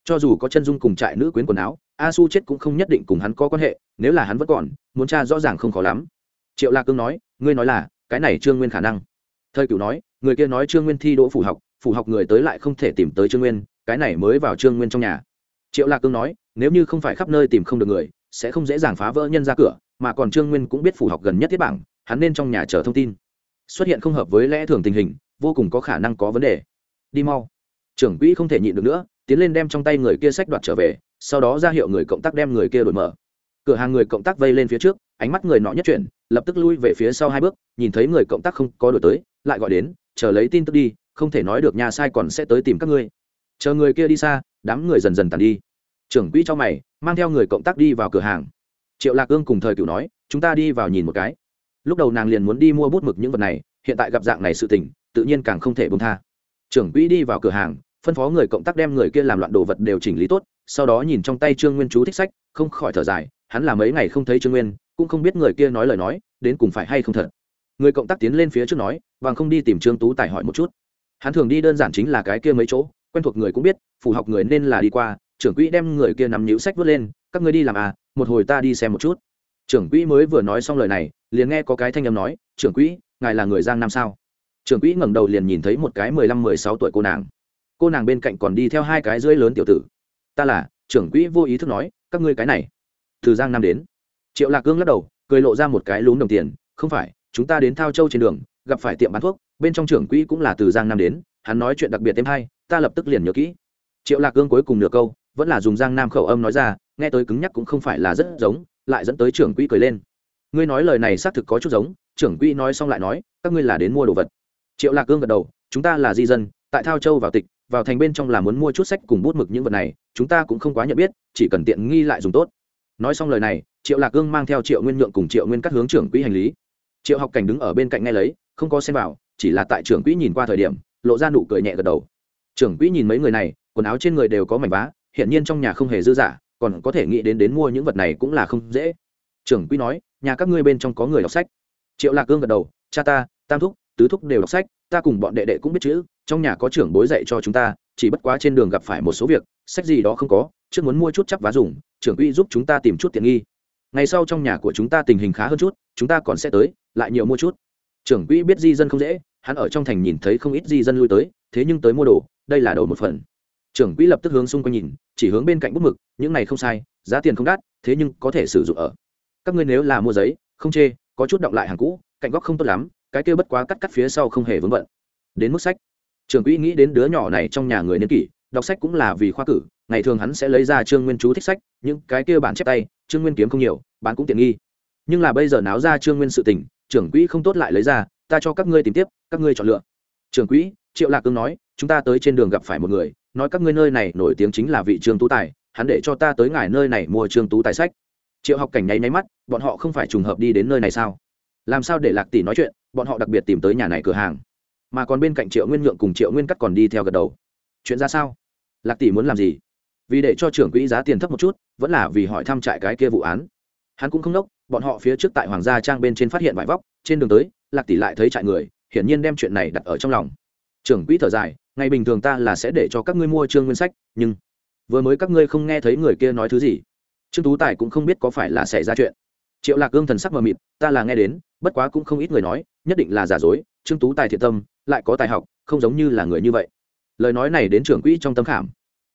cho dù có chân dung cùng trại nữ quyến quần áo a su chết cũng không nhất định cùng hắn có quan hệ, nếu là hắn vẫn còn, muốn tra rõ ràng không khó lắm. Triệu lạc cương nói, ngươi nói là, cái này trương nguyên khả năng. Thời cửu nói, người kia nói trương nguyên thi đỗ phủ học phủ học người tới lại không thể tìm tới trương nguyên, cái này mới vào trương nguyên trong nhà. Triệu lạc cương nói, nếu như không phải khắp nơi tìm không được người, sẽ không dễ dàng phá vỡ nhân ra cửa, mà còn trương nguyên cũng biết phủ học gần nhất thiết bảng, hắn nên trong nhà chờ thông tin. Xuất hiện không hợp với lẽ thường tình hình, vô cùng có khả năng có vấn đề. Đi mau. Trưởng quỹ không thể nhịn được nữa tiến lên đem trong tay người kia sách đoạt trở về, sau đó ra hiệu người cộng tác đem người kia đổi mở. Cửa hàng người cộng tác vây lên phía trước, ánh mắt người nọ nhất chuyển, lập tức lui về phía sau hai bước, nhìn thấy người cộng tác không có đổi tới, lại gọi đến, chờ lấy tin tức đi, không thể nói được nhà sai còn sẽ tới tìm các ngươi. Chờ người kia đi xa, đám người dần dần tàn đi. Trưởng quỹ cho mày, mang theo người cộng tác đi vào cửa hàng. Triệu lạc ương cùng thời cựu nói, chúng ta đi vào nhìn một cái. Lúc đầu nàng liền muốn đi mua bút mực những vật này, hiện tại gặp dạng này sự tình, tự nhiên càng không thể bông tha. Trưởng quỹ đi vào cửa hàng phân phó người cộng tác đem người kia làm loạn đồ vật đều chỉnh lý tốt, sau đó nhìn trong tay trương nguyên chú thích sách, không khỏi thở dài, hắn là mấy ngày không thấy trương nguyên, cũng không biết người kia nói lời nói, đến cùng phải hay không thật. Người cộng tác tiến lên phía trước nói và không đi tìm trương tú tài hỏi một chút. Hắn thường đi đơn giản chính là cái kia mấy chỗ, quen thuộc người cũng biết, phù học người nên là đi qua, trưởng quỹ đem người kia nắm nhũ sách vớt lên, các người đi làm à một hồi ta đi xem một chút. Trưởng quỹ mới vừa nói xong lời này, liền nghe có cái thanh âm nói, trưởng quỹ, ngài là người giang nam sao? Trưởng quỹ ngẩng đầu liền nhìn thấy một cái mười lăm, mười sáu tuổi cô nàng cô nàng bên cạnh còn đi theo hai cái rưỡi lớn tiểu tử. Ta là, trưởng quỹ vô ý thức nói, các ngươi cái này. Từ giang nam đến. Triệu lạc cương lắc đầu, cười lộ ra một cái lúm đồng tiền. Không phải, chúng ta đến thao châu trên đường, gặp phải tiệm bán thuốc, bên trong trưởng quỹ cũng là từ giang nam đến, hắn nói chuyện đặc biệt thêm hay, ta lập tức liền nhớ kỹ. Triệu lạc cương cuối cùng nửa câu, vẫn là dùng giang nam khẩu âm nói ra, nghe tới cứng nhắc cũng không phải là rất giống, lại dẫn tới trưởng quỹ cười lên. Ngươi nói lời này xác thực có chút giống, trưởng quỹ nói xong lại nói, các ngươi là đến mua đồ vật. Triệu lạc cương gật đầu, chúng ta là di dân, tại thao châu vào tịch vào thành bên trong là muốn mua chút sách cùng bút mực những vật này, chúng ta cũng không quá nhận biết, chỉ cần tiện nghi lại dùng tốt. Nói xong lời này, triệu lạc cương mang theo triệu nguyên nhượng cùng triệu nguyên cắt hướng trưởng quỹ hành lý. Triệu học cảnh đứng ở bên cạnh nghe lấy, không có xem vào, chỉ là tại trưởng quỹ nhìn qua thời điểm, lộ ra nụ cười nhẹ gật đầu. Trưởng quỹ nhìn mấy người này, quần áo trên người đều có mảnh vá hiện nhiên trong nhà không hề dư giả còn có thể nghĩ đến đến mua những vật này cũng là không dễ. Trưởng quỹ nói, nhà các ngươi bên trong có người đọc sách. Triệu lạc cương gật đầu, cha ta, tam thúc, tứ thúc đều đọc sách ta cùng bọn đệ đệ cũng biết chữ, trong nhà có trưởng bối dạy cho chúng ta, chỉ bất quá trên đường gặp phải một số việc, sách gì đó không có, trước muốn mua chút chắp vá dùng, trưởng quỹ giúp chúng ta tìm chút tiện nghi. Ngày sau trong nhà của chúng ta tình hình khá hơn chút, chúng ta còn sẽ tới, lại nhiều mua chút. Trưởng quỹ biết di dân không dễ, hắn ở trong thành nhìn thấy không ít di dân lui tới, thế nhưng tới mua đồ, đây là đầu một phần. Trưởng quỹ lập tức hướng xung quanh nhìn, chỉ hướng bên cạnh bút mực, những này không sai, giá tiền không đắt, thế nhưng có thể sử dụng ở. Các ngươi nếu là mua giấy, không chê, có chút động lại hàng cũ, cạnh góc không tốt lắm cái kia bất quá cắt cắt phía sau không hề vướng bận. Đến mức sách. Trưởng quỹ nghĩ đến đứa nhỏ này trong nhà người niên kỷ, đọc sách cũng là vì khoa cử, ngày thường hắn sẽ lấy ra trương nguyên chú thích sách những cái kia bản chép tay, trương nguyên kiếm không nhiều, bán cũng tiện nghi. Nhưng là bây giờ náo ra trương nguyên sự tình, trưởng quỹ không tốt lại lấy ra, ta cho các ngươi tìm tiếp, các ngươi chọn lựa. Trưởng quỹ, triệu lạc cương nói, chúng ta tới trên đường gặp phải một người, nói các ngươi nơi này nổi tiếng chính là vị trương tú tài, hắn để cho ta tới ngài nơi này mua trương tú tài sách. Triệu học cảnh nháy nháy mắt, bọn họ không phải trùng hợp đi đến nơi này sao? Làm sao để lạc tỷ nói chuyện? Bọn họ đặc biệt tìm tới nhà này cửa hàng. Mà còn bên cạnh triệu nguyên nhượng cùng triệu nguyên cắt còn đi theo gật đầu. Chuyện ra sao? Lạc tỷ muốn làm gì? Vì để cho trưởng quỹ giá tiền thấp một chút, vẫn là vì hỏi thăm trại cái kia vụ án. Hắn cũng không đốc, bọn họ phía trước tại hoàng gia trang bên trên phát hiện vải vóc, trên đường tới, lạc tỷ lại thấy trại người, hiển nhiên đem chuyện này đặt ở trong lòng. Trưởng quỹ thở dài, ngày bình thường ta là sẽ để cho các ngươi mua trương nguyên sách, nhưng vừa mới các ngươi không nghe thấy người kia nói thứ gì. Trương tú tài cũng không biết có phải là xảy ra chuyện triệu lạc gương thần sắc mờ mịt, ta là nghe đến, bất quá cũng không ít người nói, nhất định là giả dối, trương tú tài thiện tâm, lại có tài học, không giống như là người như vậy. Lời nói này đến trưởng quỹ trong tâm khảm.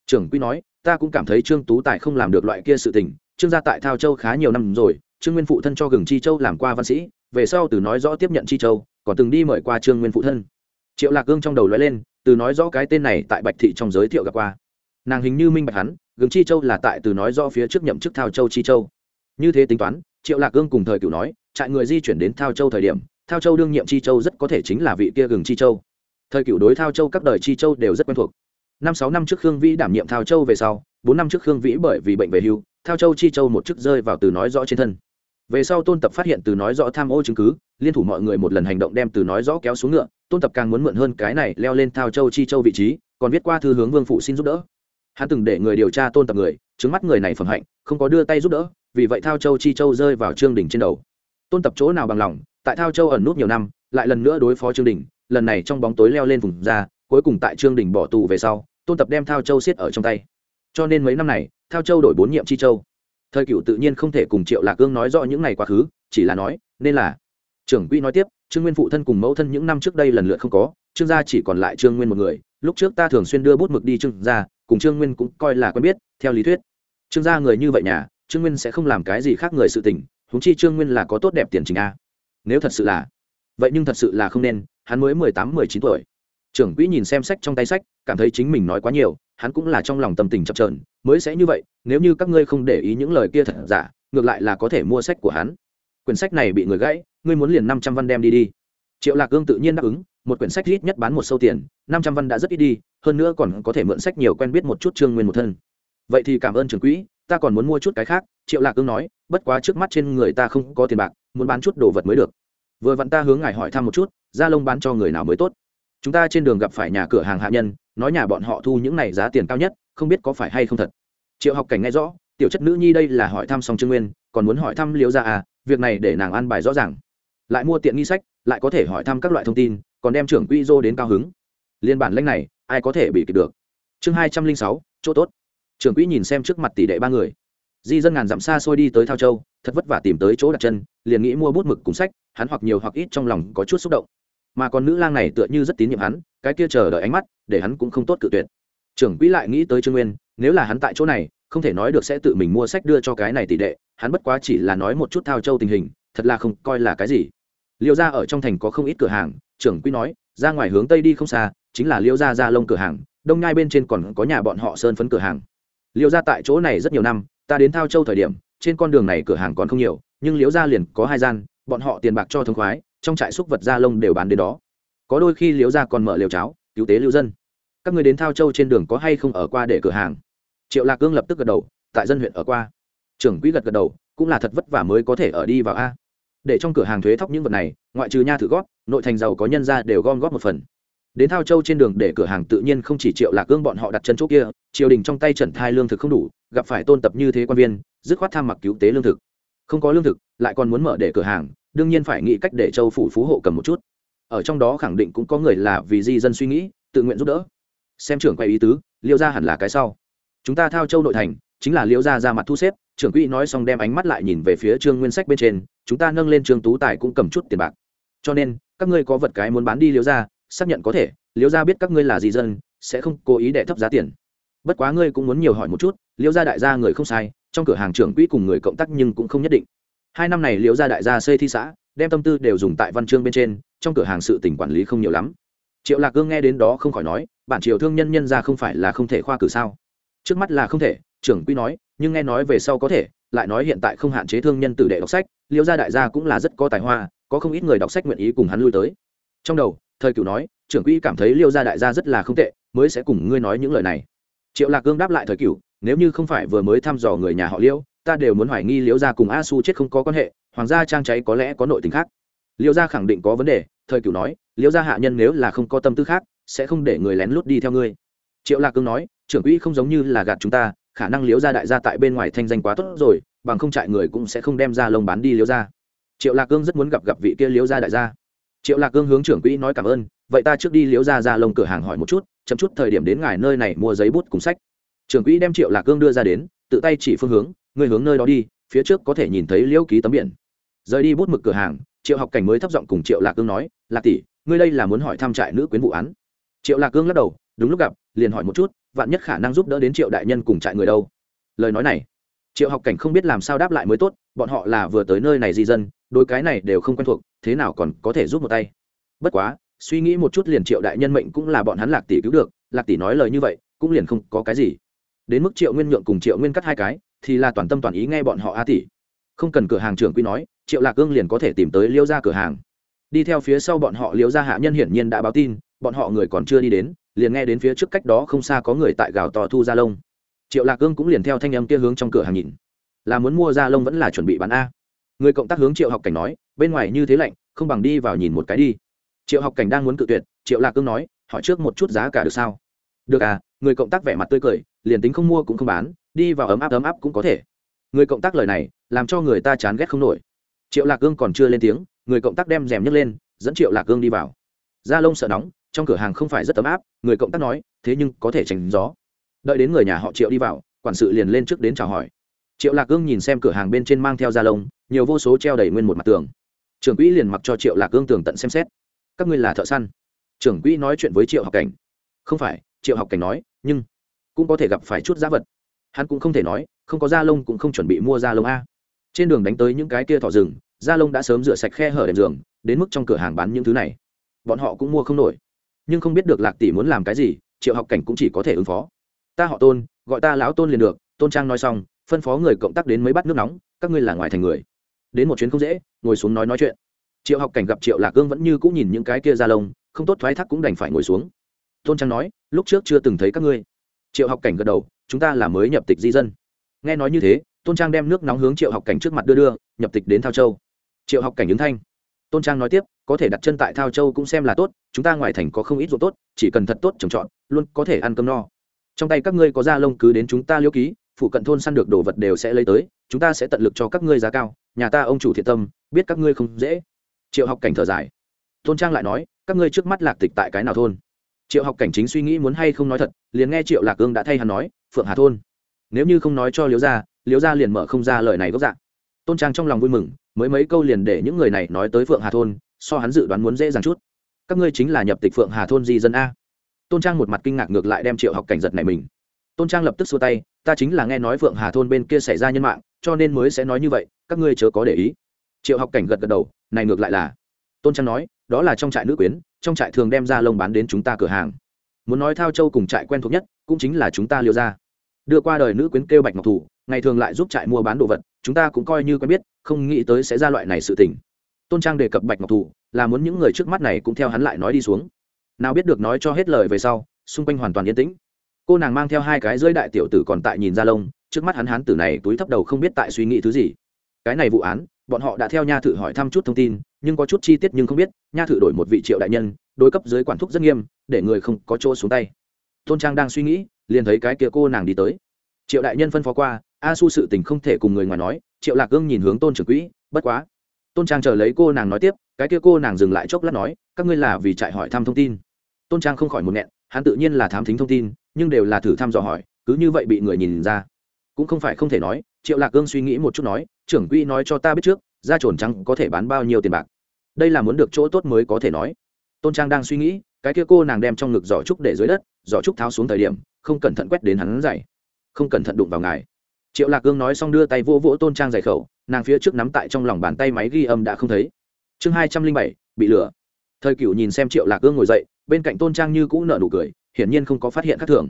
Trưởng quỹ nói, ta cũng cảm thấy trương tú tài không làm được loại kia sự tình, trương gia tại thao châu khá nhiều năm rồi, trương nguyên phụ thân cho gừng chi châu làm qua văn sĩ, về sau từ nói rõ tiếp nhận chi châu, còn từng đi mời qua trương nguyên phụ thân. Triệu lạc gương trong đầu lóe lên, từ nói rõ cái tên này tại bạch thị trong giới thiệu gặp qua. Nàng hình như minh bạch hắn, gừng chi châu là tại từ nói rõ phía trước nhậm chức thao châu chi châu như thế tính toán, triệu lạc gương cùng thời cựu nói, trại người di chuyển đến thao châu thời điểm, thao châu đương nhiệm chi châu rất có thể chính là vị kia gừng chi châu. Thời cựu đối thao châu các đời chi châu đều rất quen thuộc. Năm sáu năm trước khương vĩ đảm nhiệm thao châu về sau, bốn năm trước khương vĩ bởi vì bệnh về hưu, thao châu chi châu một chức rơi vào từ nói rõ trên thân. Về sau tôn tập phát hiện từ nói rõ tham ô chứng cứ, liên thủ mọi người một lần hành động đem từ nói rõ kéo xuống ngựa, tôn tập càng muốn mượn hơn cái này leo lên thao châu chi châu vị trí, còn viết qua thư hướng vương phụ xin giúp đỡ. Hắn từng để người điều tra tôn tập người chứng mắt người này phẩm hạnh, không có đưa tay giúp đỡ vì vậy thao châu chi châu rơi vào trương đình trên đầu. Tôn tập chỗ nào bằng lòng, tại thao châu ẩn nút nhiều năm, lại lần nữa đối phó trương đình, lần này trong bóng tối leo lên vùng ra, cuối cùng tại trương đình bỏ tù về sau, tôn tập đem thao châu siết ở trong tay. Cho nên mấy năm này, thao châu đổi bốn nhiệm chi châu. Thời cựu tự nhiên không thể cùng triệu lạc cương nói rõ những ngày quá khứ, chỉ là nói, nên là trưởng quỹ nói tiếp, trương nguyên phụ thân cùng mẫu thân những năm trước đây lần lượt không có, trương gia chỉ còn lại trương nguyên một người, lúc trước ta thường xuyên đưa bút mực đi trương gia, cùng trương nguyên cũng coi là quen biết, theo lý thuyết, trương gia người như vậy nhà trương nguyên sẽ không làm cái gì khác người sự tình húng chi trương nguyên là có tốt đẹp tiền trình a. Nếu thật sự là, vậy nhưng thật sự là không nên, hắn mới mười tám, mười chín tuổi. Trưởng quỹ nhìn xem sách trong tay sách, cảm thấy chính mình nói quá nhiều, hắn cũng là trong lòng tâm tình chập trờn mới sẽ như vậy, nếu như các ngươi không để ý những lời kia thật giả, ngược lại là có thể mua sách của hắn. Quyển sách này bị người gãy, ngươi muốn liền năm trăm văn đem đi đi. Triệu lạc gương tự nhiên đáp ứng, một quyển sách ít nhất bán một sâu tiền, năm trăm văn đã rất ít đi, hơn nữa còn có thể mượn sách nhiều quen biết một chút trương nguyên một thân vậy thì cảm ơn trưởng quỹ, ta còn muốn mua chút cái khác. Triệu lạc ương nói, bất quá trước mắt trên người ta không có tiền bạc, muốn bán chút đồ vật mới được. Vừa vặn ta hướng ngài hỏi thăm một chút, da lông bán cho người nào mới tốt? Chúng ta trên đường gặp phải nhà cửa hàng hạ nhân, nói nhà bọn họ thu những này giá tiền cao nhất, không biết có phải hay không thật. Triệu học cảnh nghe rõ, tiểu chất nữ nhi đây là hỏi thăm song trương nguyên, còn muốn hỏi thăm liễu gia à việc này để nàng an bài rõ ràng. Lại mua tiện nghi sách, lại có thể hỏi thăm các loại thông tin, còn đem trưởng quỹ dô đến cao hứng. Liên bản lãnh này, ai có thể bị kịp được? Chương hai trăm linh sáu, chỗ tốt trưởng quỹ nhìn xem trước mặt tỷ đệ ba người. Di dân ngàn dặm xa xôi đi tới thao châu, thật vất vả tìm tới chỗ đặt chân, liền nghĩ mua bút mực cùng sách, hắn hoặc nhiều hoặc ít trong lòng có chút xúc động. Mà còn nữ lang này tựa như rất tín nhiệm hắn, cái kia chờ đợi ánh mắt, để hắn cũng không tốt cự tuyệt. Trưởng quỹ lại nghĩ tới trương nguyên, nếu là hắn tại chỗ này, không thể nói được sẽ tự mình mua sách đưa cho cái này tỷ đệ, hắn bất quá chỉ là nói một chút thao châu tình hình, thật là không coi là cái gì. Liêu ra ở trong thành có không ít cửa hàng, trưởng quỹ nói, ra ngoài hướng tây đi không xa, chính là liêu gia gia lông cửa hàng, đông nhai bên trên còn có nhà bọn họ sơn phấn cửa hàng liêu ra tại chỗ này rất nhiều năm, ta đến thao châu thời điểm, trên con đường này cửa hàng còn không nhiều, nhưng liễu gia liền có hai gian, bọn họ tiền bạc cho thông khoái, trong trại xúc vật da lông đều bán đến đó. Có đôi khi liễu gia còn mở liều cháo, cứu tế lưu dân. Các người đến thao châu trên đường có hay không ở qua để cửa hàng? Triệu lạc cương lập tức gật đầu, tại dân huyện ở qua. Trưởng quỹ gật gật đầu, cũng là thật vất vả mới có thể ở đi vào a. Để trong cửa hàng thuế thóc những vật này, ngoại trừ nha thử góp, nội thành giàu có nhân ra đều gom góp một phần đến thao châu trên đường để cửa hàng tự nhiên không chỉ triệu lạc gương bọn họ đặt chân chỗ kia, triều đình trong tay trần thai lương thực không đủ, gặp phải tôn tập như thế quan viên, dứt khoát tham mặc cứu tế lương thực. Không có lương thực, lại còn muốn mở để cửa hàng, đương nhiên phải nghĩ cách để châu phủ phú hộ cầm một chút. Ở trong đó khẳng định cũng có người là vì di dân suy nghĩ, tự nguyện giúp đỡ. Xem trưởng quay ý tứ, liêu ra hẳn là cái sau. Chúng ta thao châu nội thành, chính là liêu ra ra mặt thu xếp, trưởng quỹ nói xong đem ánh mắt lại nhìn về phía trương nguyên sách bên trên, chúng ta nâng lên trương tú tài cũng cầm chút tiền bạc. Cho nên, các ngươi có vật cái muốn bán đi liêu ra xác nhận có thể, liễu gia biết các ngươi là di dân, sẽ không cố ý để thấp giá tiền. Bất quá ngươi cũng muốn nhiều hỏi một chút, liễu gia đại gia người không sai, trong cửa hàng trưởng quỹ cùng người cộng tác nhưng cũng không nhất định. Hai năm này liễu gia đại gia xây thi xã, đem tâm tư đều dùng tại văn chương bên trên, trong cửa hàng sự tỉnh quản lý không nhiều lắm. Triệu lạc cương nghe đến đó không khỏi nói, bản triều thương nhân nhân ra không phải là không thể khoa cử sao? Trước mắt là không thể, trưởng quỹ nói, nhưng nghe nói về sau có thể, lại nói hiện tại không hạn chế thương nhân tử đệ đọc sách, liễu gia đại gia cũng là rất có tài hoa, có không ít người đọc sách nguyện ý cùng hắn lui tới. Trong đầu thời cửu nói, trưởng quỹ cảm thấy liêu gia đại gia rất là không tệ, mới sẽ cùng ngươi nói những lời này. Triệu lạc cương đáp lại thời cửu, nếu như không phải vừa mới thăm dò người nhà họ liêu, ta đều muốn hoài nghi liêu gia cùng a su chết không có quan hệ, hoàng gia trang cháy có lẽ có nội tình khác. Liêu gia khẳng định có vấn đề, thời cửu nói, liêu gia hạ nhân nếu là không có tâm tư khác, sẽ không để người lén lút đi theo ngươi. Triệu lạc cương nói, trưởng quỹ không giống như là gạt chúng ta, khả năng liêu gia đại gia tại bên ngoài thanh danh quá tốt rồi, bằng không trại người cũng sẽ không đem ra lông bán đi liêu gia. Triệu lạc cương rất muốn gặp gặp vị kia liêu gia đại gia triệu lạc cương hướng trưởng quỹ nói cảm ơn, vậy ta trước đi liễu gia ra lông cửa hàng hỏi một chút, chậm chút thời điểm đến ngài nơi này mua giấy bút cùng sách. Trưởng quỹ đem triệu lạc cương đưa ra đến, tự tay chỉ phương hướng người hướng nơi đó đi, phía trước có thể nhìn thấy liễu ký tấm biển. Rời đi bút mực cửa hàng, triệu học cảnh mới thấp giọng cùng triệu lạc cương nói, lạc tỷ, ngươi đây là muốn hỏi thăm trại nữ quyến vụ án. Triệu lạc cương lắc đầu, đúng lúc gặp, liền hỏi một chút, vạn nhất khả năng giúp đỡ đến triệu đại nhân cùng trại người đâu? Lời nói này, triệu học cảnh không biết làm sao đáp lại mới tốt, bọn họ là vừa tới nơi này di dân đôi cái này đều không quen thuộc thế nào còn có thể giúp một tay? Bất quá, suy nghĩ một chút liền triệu đại nhân mệnh cũng là bọn hắn lạc tỷ cứu được, lạc tỷ nói lời như vậy, cũng liền không có cái gì. Đến mức triệu nguyên nhượng cùng triệu nguyên cắt hai cái, thì là toàn tâm toàn ý nghe bọn họ a tỷ. Không cần cửa hàng trưởng quy nói, triệu lạc ương liền có thể tìm tới liêu ra cửa hàng. Đi theo phía sau bọn họ liêu ra hạ nhân hiển nhiên đã báo tin, bọn họ người còn chưa đi đến, liền nghe đến phía trước cách đó không xa có người tại gào to thu gia lông triệu lạc ương cũng liền theo thanh âm kia hướng trong cửa hàng nhìn. Là muốn mua gia lông vẫn là chuẩn bị bán a? Người cộng tác hướng triệu học cảnh nói, bên ngoài như thế lạnh, không bằng đi vào nhìn một cái đi. Triệu học cảnh đang muốn cự tuyệt, triệu lạc cương nói, hỏi trước một chút giá cả được sao? Được à người cộng tác vẻ mặt tươi cười, liền tính không mua cũng không bán, đi vào ấm áp ấm áp cũng có thể. Người cộng tác lời này, làm cho người ta chán ghét không nổi. Triệu lạc cương còn chưa lên tiếng, người cộng tác đem rèm nhấc lên, dẫn triệu lạc cương đi vào. Da lông sợ nóng, trong cửa hàng không phải rất ấm áp, người cộng tác nói, thế nhưng có thể tránh gió. Đợi đến người nhà họ triệu đi vào, quản sự liền lên trước đến chào hỏi triệu lạc cương nhìn xem cửa hàng bên trên mang theo da lông, nhiều vô số treo đầy nguyên một mặt tường. Trưởng quỹ liền mặc cho triệu lạc cương tường tận xem xét. Các ngươi là thợ săn. Trưởng quỹ nói chuyện với triệu học cảnh. Không phải, triệu học cảnh nói, nhưng cũng có thể gặp phải chút giá vật. Hắn cũng không thể nói, không có da lông cũng không chuẩn bị mua da lông a. Trên đường đánh tới những cái kia thỏ rừng, da lông đã sớm rửa sạch khe hở đèn giường, đến mức trong cửa hàng bán những thứ này. Bọn họ cũng mua không nổi. Nhưng không biết được lạc tỷ muốn làm cái gì, triệu học cảnh cũng chỉ có thể ứng phó. Ta họ tôn, gọi ta lão tôn liền được, tôn trang nói xong phân phó người cộng tác đến mấy bát nước nóng, các ngươi là ngoài thành người. Đến một chuyến không dễ, ngồi xuống nói nói chuyện. Triệu học cảnh gặp triệu lạc cương vẫn như cũng nhìn những cái kia ra lông, không tốt thoái thác cũng đành phải ngồi xuống. Tôn trang nói, lúc trước chưa từng thấy các ngươi. Triệu học cảnh gật đầu, chúng ta là mới nhập tịch di dân. Nghe nói như thế, tôn trang đem nước nóng hướng triệu học cảnh trước mặt đưa đưa, nhập tịch đến thao châu. Triệu học cảnh ứng thanh. Tôn trang nói tiếp, có thể đặt chân tại thao châu cũng xem là tốt, chúng ta ngoài thành có không ít ruộng tốt, chỉ cần thật tốt trồng trọt, luôn có thể ăn cơm no. Trong tay các ngươi có da lông cứ đến chúng ta liêu ký phụ cận thôn săn được đồ vật đều sẽ lấy tới, chúng ta sẽ tận lực cho các ngươi giá cao, nhà ta ông chủ thiện tâm, biết các ngươi không dễ. Triệu học cảnh thở dài. Tôn trang lại nói, các ngươi trước mắt lạc tịch tại cái nào thôn? Triệu học cảnh chính suy nghĩ muốn hay không nói thật, liền nghe triệu lạc ương đã thay hắn nói, phượng hà thôn. Nếu như không nói cho liếu gia liếu gia liền mở không ra lời này gốc dạng tôn trang trong lòng vui mừng, mới mấy câu liền để những người này nói tới phượng hà thôn, so hắn dự đoán muốn dễ dàng chút. Các ngươi chính là nhập tịch phượng hà thôn di dân a. Tôn trang một mặt kinh ngạc ngược lại đem triệu học cảnh giật này mình. Tôn trang lập tức xua tay ta chính là nghe nói phượng hà thôn bên kia xảy ra nhân mạng, cho nên mới sẽ nói như vậy, các ngươi chớ có để ý. Triệu học cảnh gật gật đầu, này ngược lại là. Tôn trang nói, đó là trong trại nữ quyến, trong trại thường đem ra lông bán đến chúng ta cửa hàng. Muốn nói thao châu cùng trại quen thuộc nhất, cũng chính là chúng ta liêu ra đưa qua đời nữ quyến kêu bạch ngọc thủ, ngày thường lại giúp trại mua bán đồ vật, chúng ta cũng coi như quen biết, không nghĩ tới sẽ ra loại này sự tình. Tôn trang đề cập bạch ngọc thủ, là muốn những người trước mắt này cũng theo hắn lại nói đi xuống. Nào biết được nói cho hết lời về sau, xung quanh hoàn toàn yên tĩnh cô nàng mang theo hai cái rơi đại tiểu tử còn tại nhìn ra lông, trước mắt hắn hắn tử này túi thấp đầu không biết tại suy nghĩ thứ gì. Cái này vụ án, bọn họ đã theo nha thự hỏi thăm chút thông tin, nhưng có chút chi tiết nhưng không biết, nha thự đổi một vị triệu đại nhân, đối cấp dưới quản thúc rất nghiêm, để người không có chỗ xuống tay. Tôn trang đang suy nghĩ, liền thấy cái kia cô nàng đi tới. Triệu đại nhân phân phó qua, a su sự tình không thể cùng người ngoài nói, triệu lạc gương nhìn hướng tôn trưởng quỹ, bất quá. Tôn trang chờ lấy cô nàng nói tiếp, cái kia cô nàng dừng lại chốc lát nói, các ngươi là vì chạy hỏi thăm thông tin. Tôn trang không khỏi một nghẹn, hắn tự nhiên là thám thính thông tin nhưng đều là thử thăm dò hỏi, cứ như vậy bị người nhìn ra. Cũng không phải không thể nói, triệu lạc cương suy nghĩ một chút nói, trưởng quỹ nói cho ta biết trước da trồn trắng có thể bán bao nhiêu tiền bạc. Đây là muốn được chỗ tốt mới có thể nói. Tôn trang đang suy nghĩ, cái kia cô nàng đem trong ngực giỏ trúc để dưới đất, giỏ trúc tháo xuống thời điểm, không cẩn thận quét đến hắn dày không cẩn thận đụng vào ngài. Triệu lạc cương nói xong đưa tay vỗ vỗ tôn trang dày khẩu, nàng phía trước nắm tại trong lòng bàn tay máy ghi âm đã không thấy. Chương hai trăm linh bảy, bị lửa thời cửu nhìn xem triệu lạc cương ngồi dậy, bên cạnh tôn trang như cũ nợ nụ cười hiển nhiên không có phát hiện khác thường.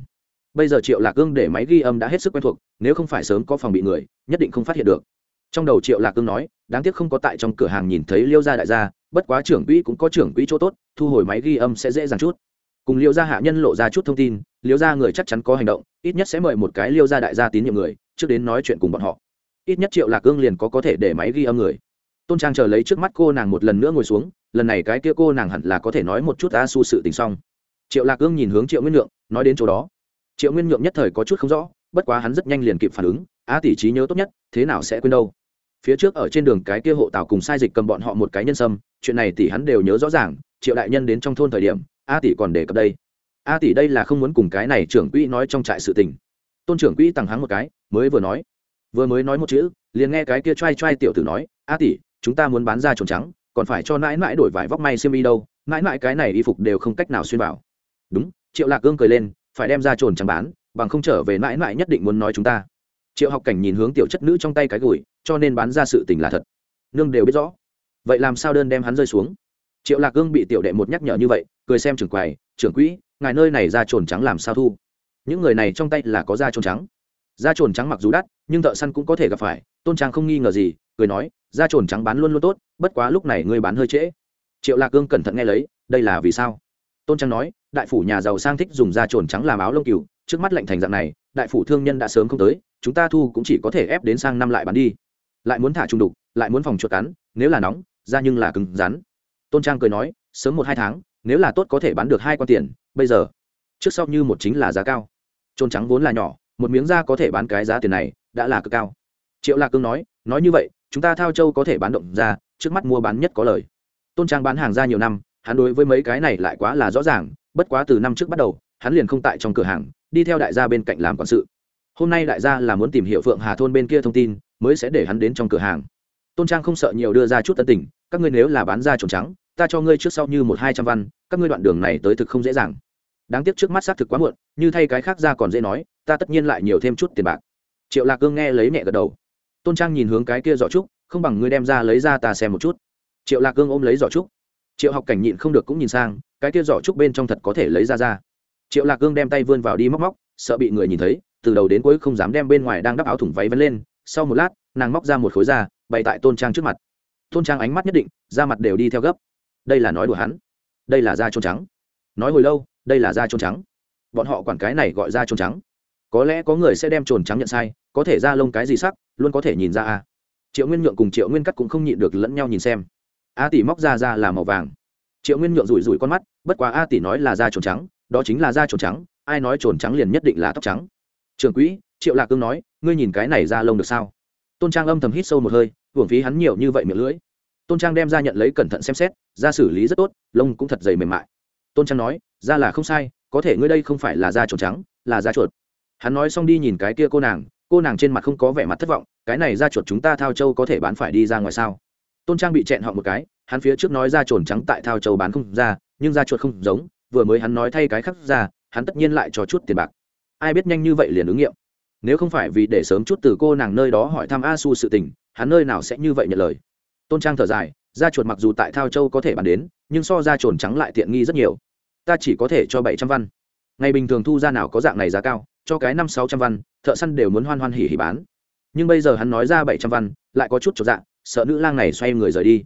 Bây giờ triệu lạc cương để máy ghi âm đã hết sức quen thuộc, nếu không phải sớm có phòng bị người, nhất định không phát hiện được. Trong đầu triệu lạc cương nói, đáng tiếc không có tại trong cửa hàng nhìn thấy liêu gia đại gia, bất quá trưởng quỹ cũng có trưởng quỹ chỗ tốt, thu hồi máy ghi âm sẽ dễ dàng chút. Cùng liêu gia hạ nhân lộ ra chút thông tin, liêu gia người chắc chắn có hành động, ít nhất sẽ mời một cái liêu gia đại gia tín nhiệm người, trước đến nói chuyện cùng bọn họ. Ít nhất triệu lạc cương liền có có thể để máy ghi âm người. Tôn trang chờ lấy trước mắt cô nàng một lần nữa ngồi xuống, lần này cái kia cô nàng hẳn là có thể nói một chút a su sự tình xong triệu lạc cương nhìn hướng triệu nguyên Nhượng, nói đến chỗ đó. Triệu nguyên nhượng nhất thời có chút không rõ bất quá hắn rất nhanh liền kịp phản ứng a tỷ trí nhớ tốt nhất thế nào sẽ quên đâu? Phía trước ở trên đường cái kia hộ tào cùng sai dịch cầm bọn họ một cái nhân sâm chuyện này tỷ hắn đều nhớ rõ ràng triệu đại nhân đến trong thôn thời điểm a tỷ còn đề cập đây. A tỷ đây là không muốn cùng cái này trưởng quỹ nói trong trại sự tình. Tôn trưởng quỹ tặng hắn một cái mới vừa nói vừa mới nói một chữ liền nghe cái kia trai trai tiểu tử nói a tỷ chúng ta muốn bán ra trồn trắng còn phải cho mãi mãi đổi vải vóc may xiêm y đâu mãi mãi cái này y phục đều không cách nào xuyên vào đúng, triệu lạc gương cười lên, phải đem ra trồn trắng bán, bằng không trở về mãi mãi nhất định muốn nói chúng ta. Triệu học cảnh nhìn hướng tiểu chất nữ trong tay cái gùi, cho nên bán ra sự tình là thật. Nương đều biết rõ. Vậy làm sao đơn đem hắn rơi xuống? Triệu lạc gương bị tiểu đệ một nhắc nhở như vậy, cười xem trưởng quầy, trưởng quỹ, ngài nơi này ra trồn trắng làm sao thu? Những người này trong tay là có da trồn trắng. Da trồn trắng mặc dù đắt, nhưng thợ săn cũng có thể gặp phải, tôn trang không nghi ngờ gì, cười nói da trồn trắng bán luôn luôn tốt, bất quá lúc này ngươi bán hơi trễ. Triệu lạc gương cẩn thận nghe lấy, đây là vì sao? Tôn trang nói, đại phủ nhà giàu sang thích dùng da trồn trắng làm áo lông cừu, trước mắt lệnh thành dạng này, đại phủ thương nhân đã sớm không tới, chúng ta thu cũng chỉ có thể ép đến sang năm lại bán đi. Lại muốn thả trung đục, lại muốn phòng chuột cắn, nếu là nóng, da nhưng là cứng rắn. Tôn trang cười nói, sớm một hai tháng, nếu là tốt có thể bán được hai con tiền, bây giờ, trước sau như một chính là giá cao. Trôn trắng vốn là nhỏ, một miếng da có thể bán cái giá tiền này, đã là cực cao. Triệu lạc cương nói nói như vậy, chúng ta thao châu có thể bán động ra, trước mắt mua bán nhất có lời. Tôn trang bán hàng ra nhiều năm hắn đối với mấy cái này lại quá là rõ ràng, bất quá từ năm trước bắt đầu, hắn liền không tại trong cửa hàng, đi theo đại gia bên cạnh làm quản sự. Hôm nay đại gia là muốn tìm hiểu phượng hà thôn bên kia thông tin, mới sẽ để hắn đến trong cửa hàng. Tôn trang không sợ nhiều đưa ra chút tân tình, các ngươi nếu là bán ra trồng trắng, ta cho ngươi trước sau như một hai trăm văn, các ngươi đoạn đường này tới thực không dễ dàng. Đáng tiếc trước mắt xác thực quá muộn, như thay cái khác ra còn dễ nói, ta tất nhiên lại nhiều thêm chút tiền bạc. Triệu lạc cương nghe lấy nhẹ gật đầu. Tôn trang nhìn hướng cái kia giỏ trúc, không bằng ngươi đem ra lấy ra ta xem một chút. Triệu lạc cương ôm lấy giỏ trúc triệu học cảnh nhịn không được cũng nhìn sang, cái kia giỏ trúc bên trong thật có thể lấy ra ra. Triệu lạc gương đem tay vươn vào đi móc móc, sợ bị người nhìn thấy, từ đầu đến cuối không dám đem bên ngoài đang đắp áo thủng váy vấn lên, sau một lát, nàng móc ra một khối da, bày tại tôn trang trước mặt. Tôn trang ánh mắt nhất định, da mặt đều đi theo gấp. Đây là nói đùa hắn. Đây là da trôn trắng. Nói hồi lâu, đây là da trôn trắng. Bọn họ quản cái này gọi da trôn trắng. Có lẽ có người sẽ đem trồn trắng nhận sai, có thể da lông cái gì sắc, luôn có thể nhìn ra à? triệu nguyên nhượng cùng triệu nguyên cắt cũng không nhịn được lẫn nhau nhìn xem a tỷ móc ra da là màu vàng. Triệu nguyên nhượng rủi rủi con mắt, bất quá a tỷ nói là da trồn trắng, đó chính là da trồn trắng, ai nói trồn trắng liền nhất định là tóc trắng. Trường quỹ, triệu lạc cương nói, ngươi nhìn cái này da lông được sao? Tôn trang âm thầm hít sâu một hơi, hưởng phí hắn nhiều như vậy miệng lưỡi. Tôn trang đem ra nhận lấy cẩn thận xem xét, da xử lý rất tốt, lông cũng thật dày mềm mại. Tôn trang nói, da là không sai, có thể ngươi đây không phải là da trồn trắng, là da chuột. Hắn nói xong đi nhìn cái kia cô nàng cô nàng trên mặt không có vẻ mặt thất vọng, cái này da chuột chúng ta thao châu có thể bán phải đi ra ngoài sao? Tôn trang bị chẹn họ một cái, hắn phía trước nói ra trồn trắng tại thao châu bán không ra, nhưng ra chuột không giống, vừa mới hắn nói thay cái khác ra, hắn tất nhiên lại cho chút tiền bạc. Ai biết nhanh như vậy liền ứng nghiệm. Nếu không phải vì để sớm chút từ cô nàng nơi đó hỏi thăm a su sự tình, hắn nơi nào sẽ như vậy nhận lời. Tôn trang thở dài da chuột mặc dù tại thao châu có thể bán đến, nhưng so ra trồn trắng lại tiện nghi rất nhiều. Ta chỉ có thể cho bảy trăm văn. Ngày bình thường thu ra nào có dạng này giá cao, cho cái năm sáu trăm văn, thợ săn đều muốn hoan hoan hỉ hỉ bán. Nhưng bây giờ hắn nói ra bảy trăm văn, lại có chút trọn dạng sợ nữ lang này xoay người rời đi.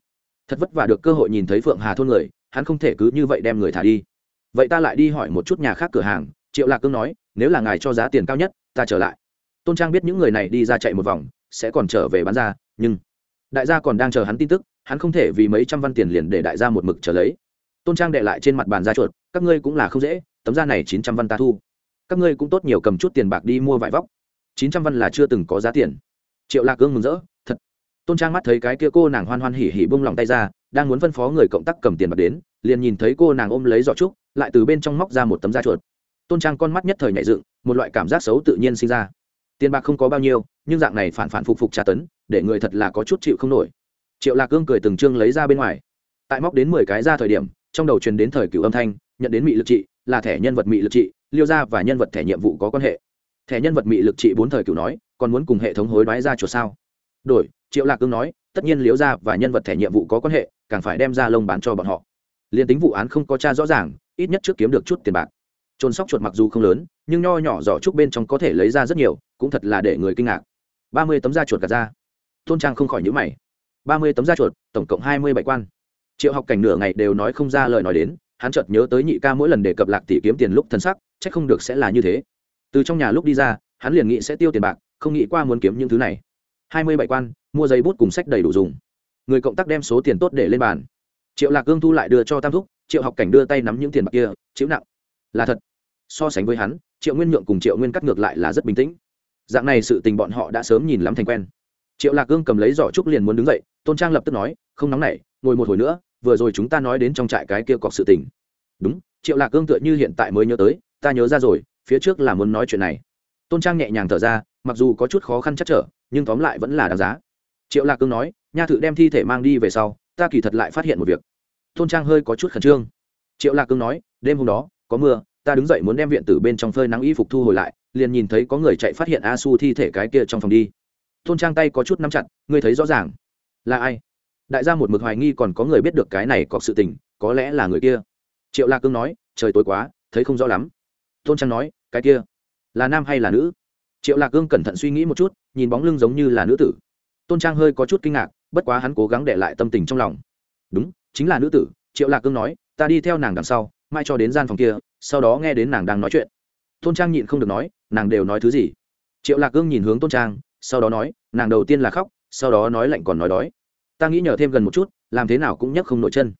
Thật vất vả được cơ hội nhìn thấy phượng hà thôn người, hắn không thể cứ như vậy đem người thả đi. Vậy ta lại đi hỏi một chút nhà khác cửa hàng, triệu lạc cương nói, nếu là ngài cho giá tiền cao nhất, ta trở lại. Tôn trang biết những người này đi ra chạy một vòng, sẽ còn trở về bán ra, nhưng đại gia còn đang chờ hắn tin tức, hắn không thể vì mấy trăm văn tiền liền để đại gia một mực trở lấy. Tôn trang đệ lại trên mặt bàn ra chuột, các ngươi cũng là không dễ, tấm da này chín trăm văn ta thu. Các ngươi cũng tốt nhiều cầm chút tiền bạc đi mua vải vóc. Chín trăm văn là chưa từng có giá tiền. Triệu lạc cương mừng rỡ tôn trang mắt thấy cái kia cô nàng hoan hoan hỉ hỉ bung lòng tay ra, đang muốn phân phó người cộng tác cầm tiền bạc đến, liền nhìn thấy cô nàng ôm lấy giỏ trúc, lại từ bên trong móc ra một tấm da chuột. Tôn trang con mắt nhất thời nhảy dựng, một loại cảm giác xấu tự nhiên sinh ra. Tiền bạc không có bao nhiêu, nhưng dạng này phản phản phục phục tra tấn, để người thật là có chút chịu không nổi. Triệu lạc cương cười từng chương lấy ra bên ngoài. Tại móc đến mười cái ra thời điểm, trong đầu truyền đến thời cửu âm thanh, nhận đến mị lực trị, là thẻ nhân vật mị lực trị, liêu ra và nhân vật thẻ nhiệm vụ có quan hệ. Thẻ nhân vật mị lực trị bốn thời cửu nói, còn muốn cùng hệ thống hối đoái ra chuột sao? Đổi triệu lạc cương nói, tất nhiên liếu gia và nhân vật thẻ nhiệm vụ có quan hệ, càng phải đem ra lông bán cho bọn họ. Liền tính vụ án không có cha rõ ràng, ít nhất trước kiếm được chút tiền bạc. Trôn sóc chuột mặc dù không lớn, nhưng nho nhỏ giỏ trúc bên trong có thể lấy ra rất nhiều, cũng thật là để người kinh ngạc. Ba mươi tấm da chuột gạt ra. Tôn trang không khỏi nhữ mày. Ba mươi tấm da chuột, tổng cộng hai mươi bảy quan. Triệu học cảnh nửa ngày đều nói không ra lời nói đến, hắn chợt nhớ tới nhị ca mỗi lần đề cập lạc tỷ kiếm tiền lúc thân sắc c h ắ c không được sẽ là như thế. Từ trong nhà lúc đi ra, hắn liền nghĩ sẽ tiêu tiền bạc, không nghĩ qua muốn kiếm những thứ này. Hai mươi bảy quan mua giấy bút cùng sách đầy đủ dùng. Người cộng tác đem số tiền tốt để lên bàn. Triệu lạc gương thu lại đưa cho tam thúc, triệu học cảnh đưa tay nắm những tiền bạc kia, chịu nặng. Là thật. So sánh với hắn, triệu nguyên nhượng cùng triệu nguyên cắt ngược lại là rất bình tĩnh. Dạng này sự tình bọn họ đã sớm nhìn lắm thành quen. Triệu lạc gương cầm lấy giỏ trúc liền muốn đứng dậy, tôn trang lập tức nói, không nóng nảy, ngồi một hồi nữa, vừa rồi chúng ta nói đến trong trại cái kia cọc sự tình. Đúng, triệu lạc gương tựa như hiện tại mới nhớ tới, ta nhớ ra rồi, phía trước là muốn nói chuyện này. Tôn trang nhẹ nhàng thở ra, mặc dù có chút khó khăn chắc trở, nhưng tóm lại vẫn là đáng giá triệu lạc cương nói, nha thự đem thi thể mang đi về sau, ta kỳ thật lại phát hiện một việc. Tôn trang hơi có chút khẩn trương. Triệu lạc cương nói, đêm hôm đó, có mưa, ta đứng dậy muốn đem viện tử bên trong phơi nắng y phục thu hồi lại, liền nhìn thấy có người chạy phát hiện a su thi thể cái kia trong phòng đi. Tôn trang tay có chút nắm chặt, ngươi thấy rõ ràng. Là ai? Đại gia một mực hoài nghi còn có người biết được cái này có sự tình, có lẽ là người kia. Triệu lạc cương nói, trời tối quá, thấy không rõ lắm. Tôn trang nói, cái kia, là nam hay là nữ? Triệu lạc cương cẩn thận suy nghĩ một chút, nhìn bóng lưng giống như là nữ tử tôn trang hơi có chút kinh ngạc, bất quá hắn cố gắng để lại tâm tình trong lòng. Đúng, chính là nữ tử, triệu lạc cương nói, ta đi theo nàng đằng sau, mai cho đến gian phòng kia, sau đó nghe đến nàng đang nói chuyện. Tôn trang nhịn không được nói, nàng đều nói thứ gì? Triệu lạc cương nhìn hướng tôn trang, sau đó nói, nàng đầu tiên là khóc, sau đó nói lạnh còn nói đói. Ta nghĩ nhờ thêm gần một chút, làm thế nào cũng nhấc không nổi chân.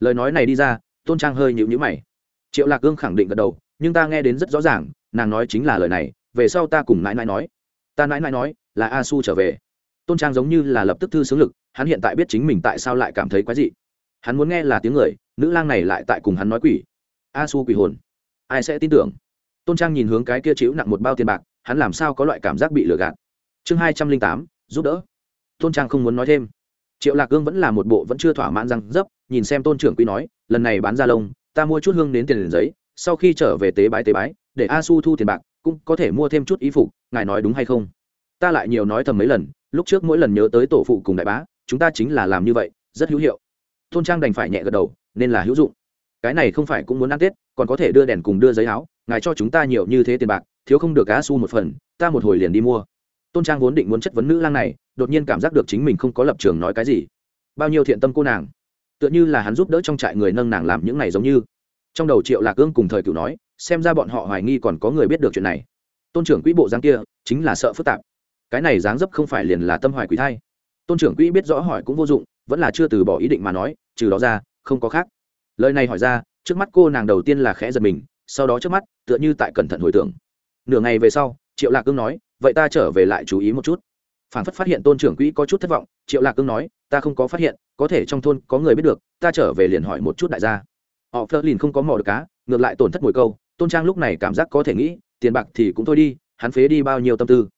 Lời nói này đi ra, tôn trang hơi nhịu nhữ mày. Triệu lạc cương khẳng định gật đầu, nhưng ta nghe đến rất rõ ràng, nàng nói chính là lời này, về sau ta cùng nãi nãi nói. Ta nãi nãi nói, là a su trở về tôn trang giống như là lập tức thư xướng lực, hắn hiện tại biết chính mình tại sao lại cảm thấy quái dị. Hắn muốn nghe là tiếng người, nữ lang này lại tại cùng hắn nói quỷ. A su quỷ hồn. Ai sẽ tin tưởng? Tôn trang nhìn hướng cái kia chịu nặng một bao tiền bạc, hắn làm sao có loại cảm giác bị lừa gạt? Chương hai trăm linh tám, giúp đỡ. Tôn trang không muốn nói thêm. Triệu lạc gương vẫn là một bộ vẫn chưa thỏa mãn răng dấp, nhìn xem tôn trưởng quý nói, lần này bán ra lông, ta mua chút hương đến tiền liền giấy, sau khi trở về tế bái tế bái, để a su thu tiền bạc, cũng có thể mua thêm chút ý phục, ngài nói đúng hay không? Ta lại nhiều nói thầm mấy lần lúc trước mỗi lần nhớ tới tổ phụ cùng đại bá, chúng ta chính là làm như vậy, rất hữu hiệu. Tôn trang đành phải nhẹ gật đầu, nên là hữu dụng. Cái này không phải cũng muốn ăn tết, còn có thể đưa đèn cùng đưa giấy áo, ngài cho chúng ta nhiều như thế tiền bạc, thiếu không được cá su một phần, ta một hồi liền đi mua. Tôn trang vốn định muốn chất vấn nữ lang này, đột nhiên cảm giác được chính mình không có lập trường nói cái gì. Bao nhiêu thiện tâm cô nàng. Tựa như là hắn giúp đỡ trong trại người nâng nàng làm những này giống như. Trong đầu triệu lạc ương cùng thời cựu nói, xem ra bọn họ hoài nghi còn có người biết được chuyện này. Tôn trưởng quỹ bộ giang kia, chính là sợ phức tạp cái này dáng dấp không phải liền là tâm hoài quỷ thai. Tôn trưởng quỹ biết rõ hỏi cũng vô dụng, vẫn là chưa từ bỏ ý định mà nói, trừ đó ra, không có khác. Lời này hỏi ra, trước mắt cô nàng đầu tiên là khẽ giật mình, sau đó trước mắt, tựa như tại cẩn thận hồi tưởng. Nửa ngày về sau, triệu lạc cương nói, vậy ta trở về lại chú ý một chút. Phản phất phát hiện tôn trưởng quỹ có chút thất vọng, triệu lạc cương nói, ta không có phát hiện, có thể trong thôn có người biết được, ta trở về liền hỏi một chút đại gia. Họ phơ lìn không có mò được cá, ngược lại tổn thất mùi câu, tôn trang lúc này cảm giác có thể nghĩ, tiền bạc thì cũng thôi đi, hắn phế đi bao nhiêu tâm tư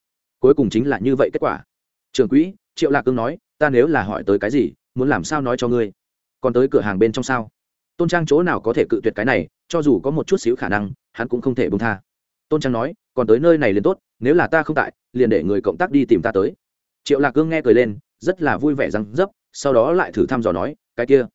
cuối cùng chính là như vậy kết quả. Trưởng quỹ, triệu lạc cương nói, ta nếu là hỏi tới cái gì, muốn làm sao nói cho ngươi? Còn tới cửa hàng bên trong sao? Tôn trang chỗ nào có thể cự tuyệt cái này, cho dù có một chút xíu khả năng, hắn cũng không thể bông tha. Tôn trang nói, còn tới nơi này liền tốt, nếu là ta không tại, liền để người cộng tác đi tìm ta tới. Triệu lạc cương nghe cười lên, rất là vui vẻ răng dấp, sau đó lại thử thăm dò nói, cái kia,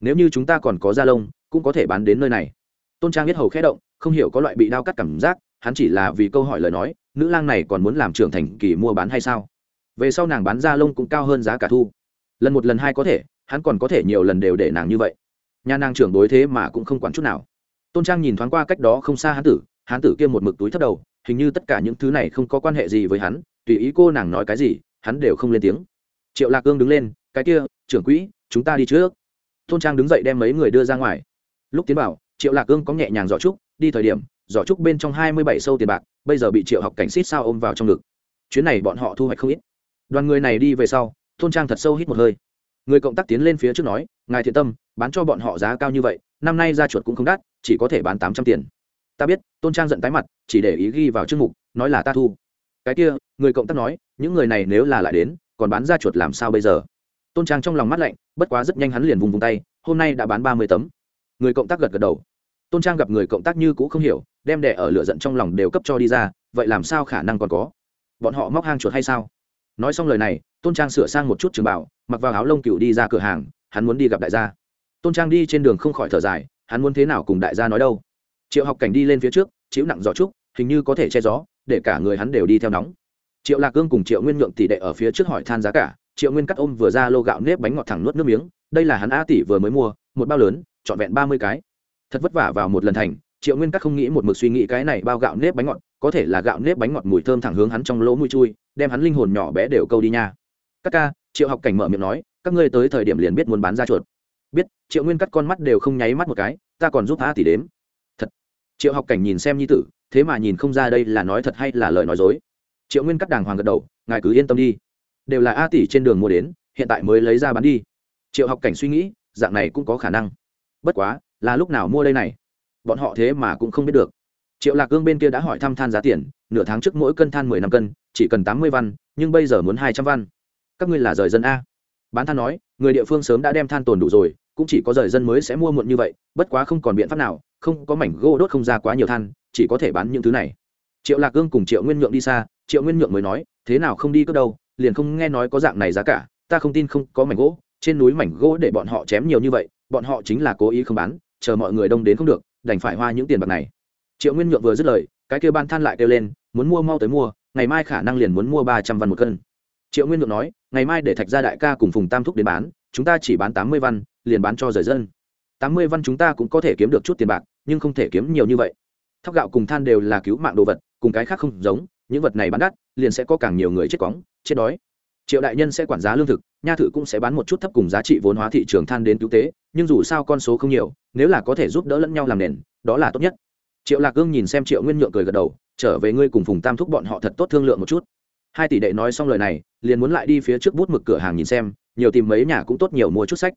nếu như chúng ta còn có da lông, cũng có thể bán đến nơi này. Tôn trang biết hầu khẽ động, không hiểu có loại bị đau cắt cảm giác hắn chỉ là vì câu hỏi lời nói, nữ lang này còn muốn làm trưởng thành kỳ mua bán hay sao? Về sau nàng bán da lông cũng cao hơn giá cả thu. Lần một lần hai có thể, hắn còn có thể nhiều lần đều để nàng như vậy. Nhà nàng trưởng đối thế mà cũng không quản chút nào. Tôn trang nhìn thoáng qua cách đó không xa hán tử hán tử kia một mực túi thấp đầu, hình như tất cả những thứ này không có quan hệ gì với hắn, tùy ý cô nàng nói cái gì, hắn đều không lên tiếng. Triệu lạc cương đứng lên, cái kia, trưởng quỹ, chúng ta đi trước. Tôn trang đứng dậy đem mấy người đưa ra ngoài. Lúc tiến bảo triệu lạc cương có nhẹ nhàng dọ trúc đi thời điểm giỏ trúc bên trong hai mươi bảy sâu tiền bạc, bây giờ bị triệu học cảnh xít sao ôm vào trong ngực. Chuyến này bọn họ thu hoạch không ít. Đoàn người này đi về sau tôn trang thật sâu hít một hơi. Người cộng tác tiến lên phía trước nói, ngài thiện tâm, bán cho bọn họ giá cao như vậy, năm nay ra chuột cũng không đắt, chỉ có thể bán tám trăm tiền. Ta biết. Tôn trang giận tái mặt, chỉ để ý ghi vào chương mục, nói là ta thu. Cái kia, người cộng tác nói, những người này nếu là lại đến, còn bán ra chuột làm sao bây giờ? Tôn trang trong lòng mắt lạnh, bất quá rất nhanh hắn liền vùng vùng tay, hôm nay đã bán ba mươi tấm. Người cộng tác gật gật đầu tôn trang gặp người cộng tác như cũ không hiểu, đem đẻ ở lửa giận trong lòng đều cấp cho đi ra, vậy làm sao khả năng còn có? Bọn họ móc hang chuột hay sao? Nói xong lời này, tôn trang sửa sang một chút trường bảo mặc vào áo lông cựu đi ra cửa hàng, hắn muốn đi gặp đại gia. Tôn trang đi trên đường không khỏi thở dài, hắn muốn thế nào cùng đại gia nói đâu? Triệu học cảnh đi lên phía trước, chịu nặng gió trúc, hình như có thể che gió, để cả người hắn đều đi theo nóng. Triệu lạc cương cùng triệu nguyên nhượng tỷ đệ ở phía trước hỏi than giá cả, triệu nguyên cắt ôm vừa ra lô gạo nếp bánh ngọt thẳng nuốt nước miếng, đây là hắn a tỷ vừa mới mua, một bao lớn, trọn vẹn ba mươi cái thật vất vả vào một lần thành, triệu nguyên cắt không nghĩ một mực suy nghĩ cái này bao gạo nếp bánh ngọt, có thể là gạo nếp bánh ngọt mùi thơm thẳng hướng hắn trong lỗ mũi chui, đem hắn linh hồn nhỏ bé đều câu đi nha. Các ca, triệu học cảnh mở miệng nói, các ngươi tới thời điểm liền biết muốn bán ra chuột. Biết, triệu nguyên cắt con mắt đều không nháy mắt một cái, ta còn giúp a tỷ đếm. Thật. Triệu học cảnh nhìn xem nhi tử, thế mà nhìn không ra đây là nói thật hay là lời nói dối. Triệu nguyên cắt đàng hoàng gật đầu, ngài cứ yên tâm đi. Đều là a tỷ trên đường mua đến, hiện tại mới lấy ra bán đi. Triệu học cảnh suy nghĩ, dạng này cũng có khả năng. Bất quá là lúc nào mua đây này? Bọn họ thế mà cũng không biết được. Triệu lạc cương bên kia đã hỏi thăm than giá tiền, nửa tháng trước mỗi cân than mười năm cân, chỉ cần tám mươi văn, nhưng bây giờ muốn hai trăm văn. Các ngươi là rời dân a. Bán than nói, người địa phương sớm đã đem than tồn đủ rồi, cũng chỉ có rời dân mới sẽ mua muộn như vậy, bất quá không còn biện pháp nào, không có mảnh gỗ đốt không ra quá nhiều than, chỉ có thể bán những thứ này. Triệu lạc cương cùng triệu nguyên nhượng đi xa, triệu nguyên nhượng mới nói, thế nào không đi cướp đâu, liền không nghe nói có dạng này giá cả, ta không tin không có mảnh gỗ, trên núi mảnh gỗ để bọn họ chém nhiều như vậy, bọn họ chính là cố ý không bán chờ mọi người đông đến không được, đành phải hoa những tiền bạc này. Triệu nguyên nhượng vừa dứt lời, cái kêu ban than lại kêu lên, muốn mua mau tới mua, ngày mai khả năng liền muốn mua ba trăm văn một cân. Triệu nguyên nhượng nói, ngày mai để thạch gia đại ca cùng phùng tam thúc đến bán, chúng ta chỉ bán tám mươi văn, liền bán cho rời dân. Tám mươi văn chúng ta cũng có thể kiếm được chút tiền bạc, nhưng không thể kiếm nhiều như vậy. Thóc gạo cùng than đều là cứu mạng đồ vật, cùng cái khác không giống, những vật này bán đắt, liền sẽ có càng nhiều người chết cóng chết đói triệu đại nhân sẽ quản giá lương thực, nha thự cũng sẽ bán một chút thấp cùng giá trị vốn hóa thị trường than đến cứu tế, nhưng dù sao con số không nhiều, nếu là có thể giúp đỡ lẫn nhau làm nền, đó là tốt nhất. Triệu lạc gương nhìn xem triệu nguyên nhượng cười gật đầu, trở về ngươi cùng phùng tam thúc bọn họ thật tốt thương lượng một chút. Hai tỷ đệ nói xong lời này, liền muốn lại đi phía trước bút mực cửa hàng nhìn xem, nhiều tìm mấy nhà cũng tốt nhiều mua chút sách.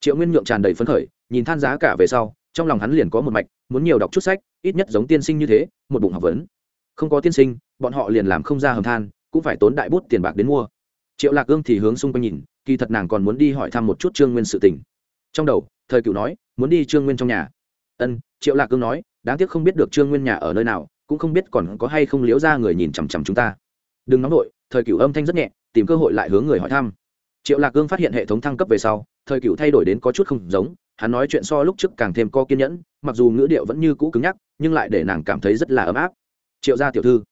Triệu nguyên nhượng tràn đầy phấn khởi, nhìn than giá cả về sau, trong lòng hắn liền có một mạch, muốn nhiều đọc chút sách, ít nhất giống tiên sinh như thế, một bụng học vấn. Không có tiên sinh, bọn họ liền làm không ra hầm than, cũng phải tốn đại bút tiền bạc đến mua triệu lạc ương thì hướng xung quanh nhìn, kỳ thật nàng còn muốn đi hỏi thăm một chút trương nguyên sự tình. Trong đầu, thời cựu nói, muốn đi trương nguyên trong nhà. Ân, triệu lạc Cương nói, đáng tiếc không biết được trương nguyên nhà ở nơi nào, cũng không biết còn có hay không liếu ra người nhìn chằm chằm chúng ta. Đừng nóng vội, thời cựu âm thanh rất nhẹ, tìm cơ hội lại hướng người hỏi thăm. Triệu lạc Cương phát hiện hệ thống thăng cấp về sau, thời cựu thay đổi đến có chút không giống, hắn nói chuyện so lúc trước càng thêm co kiên nhẫn, mặc dù ngữ điệu vẫn như cũ cứng nhắc, nhưng lại để nàng cảm thấy rất là ấm áp. Triệu gia tiểu thư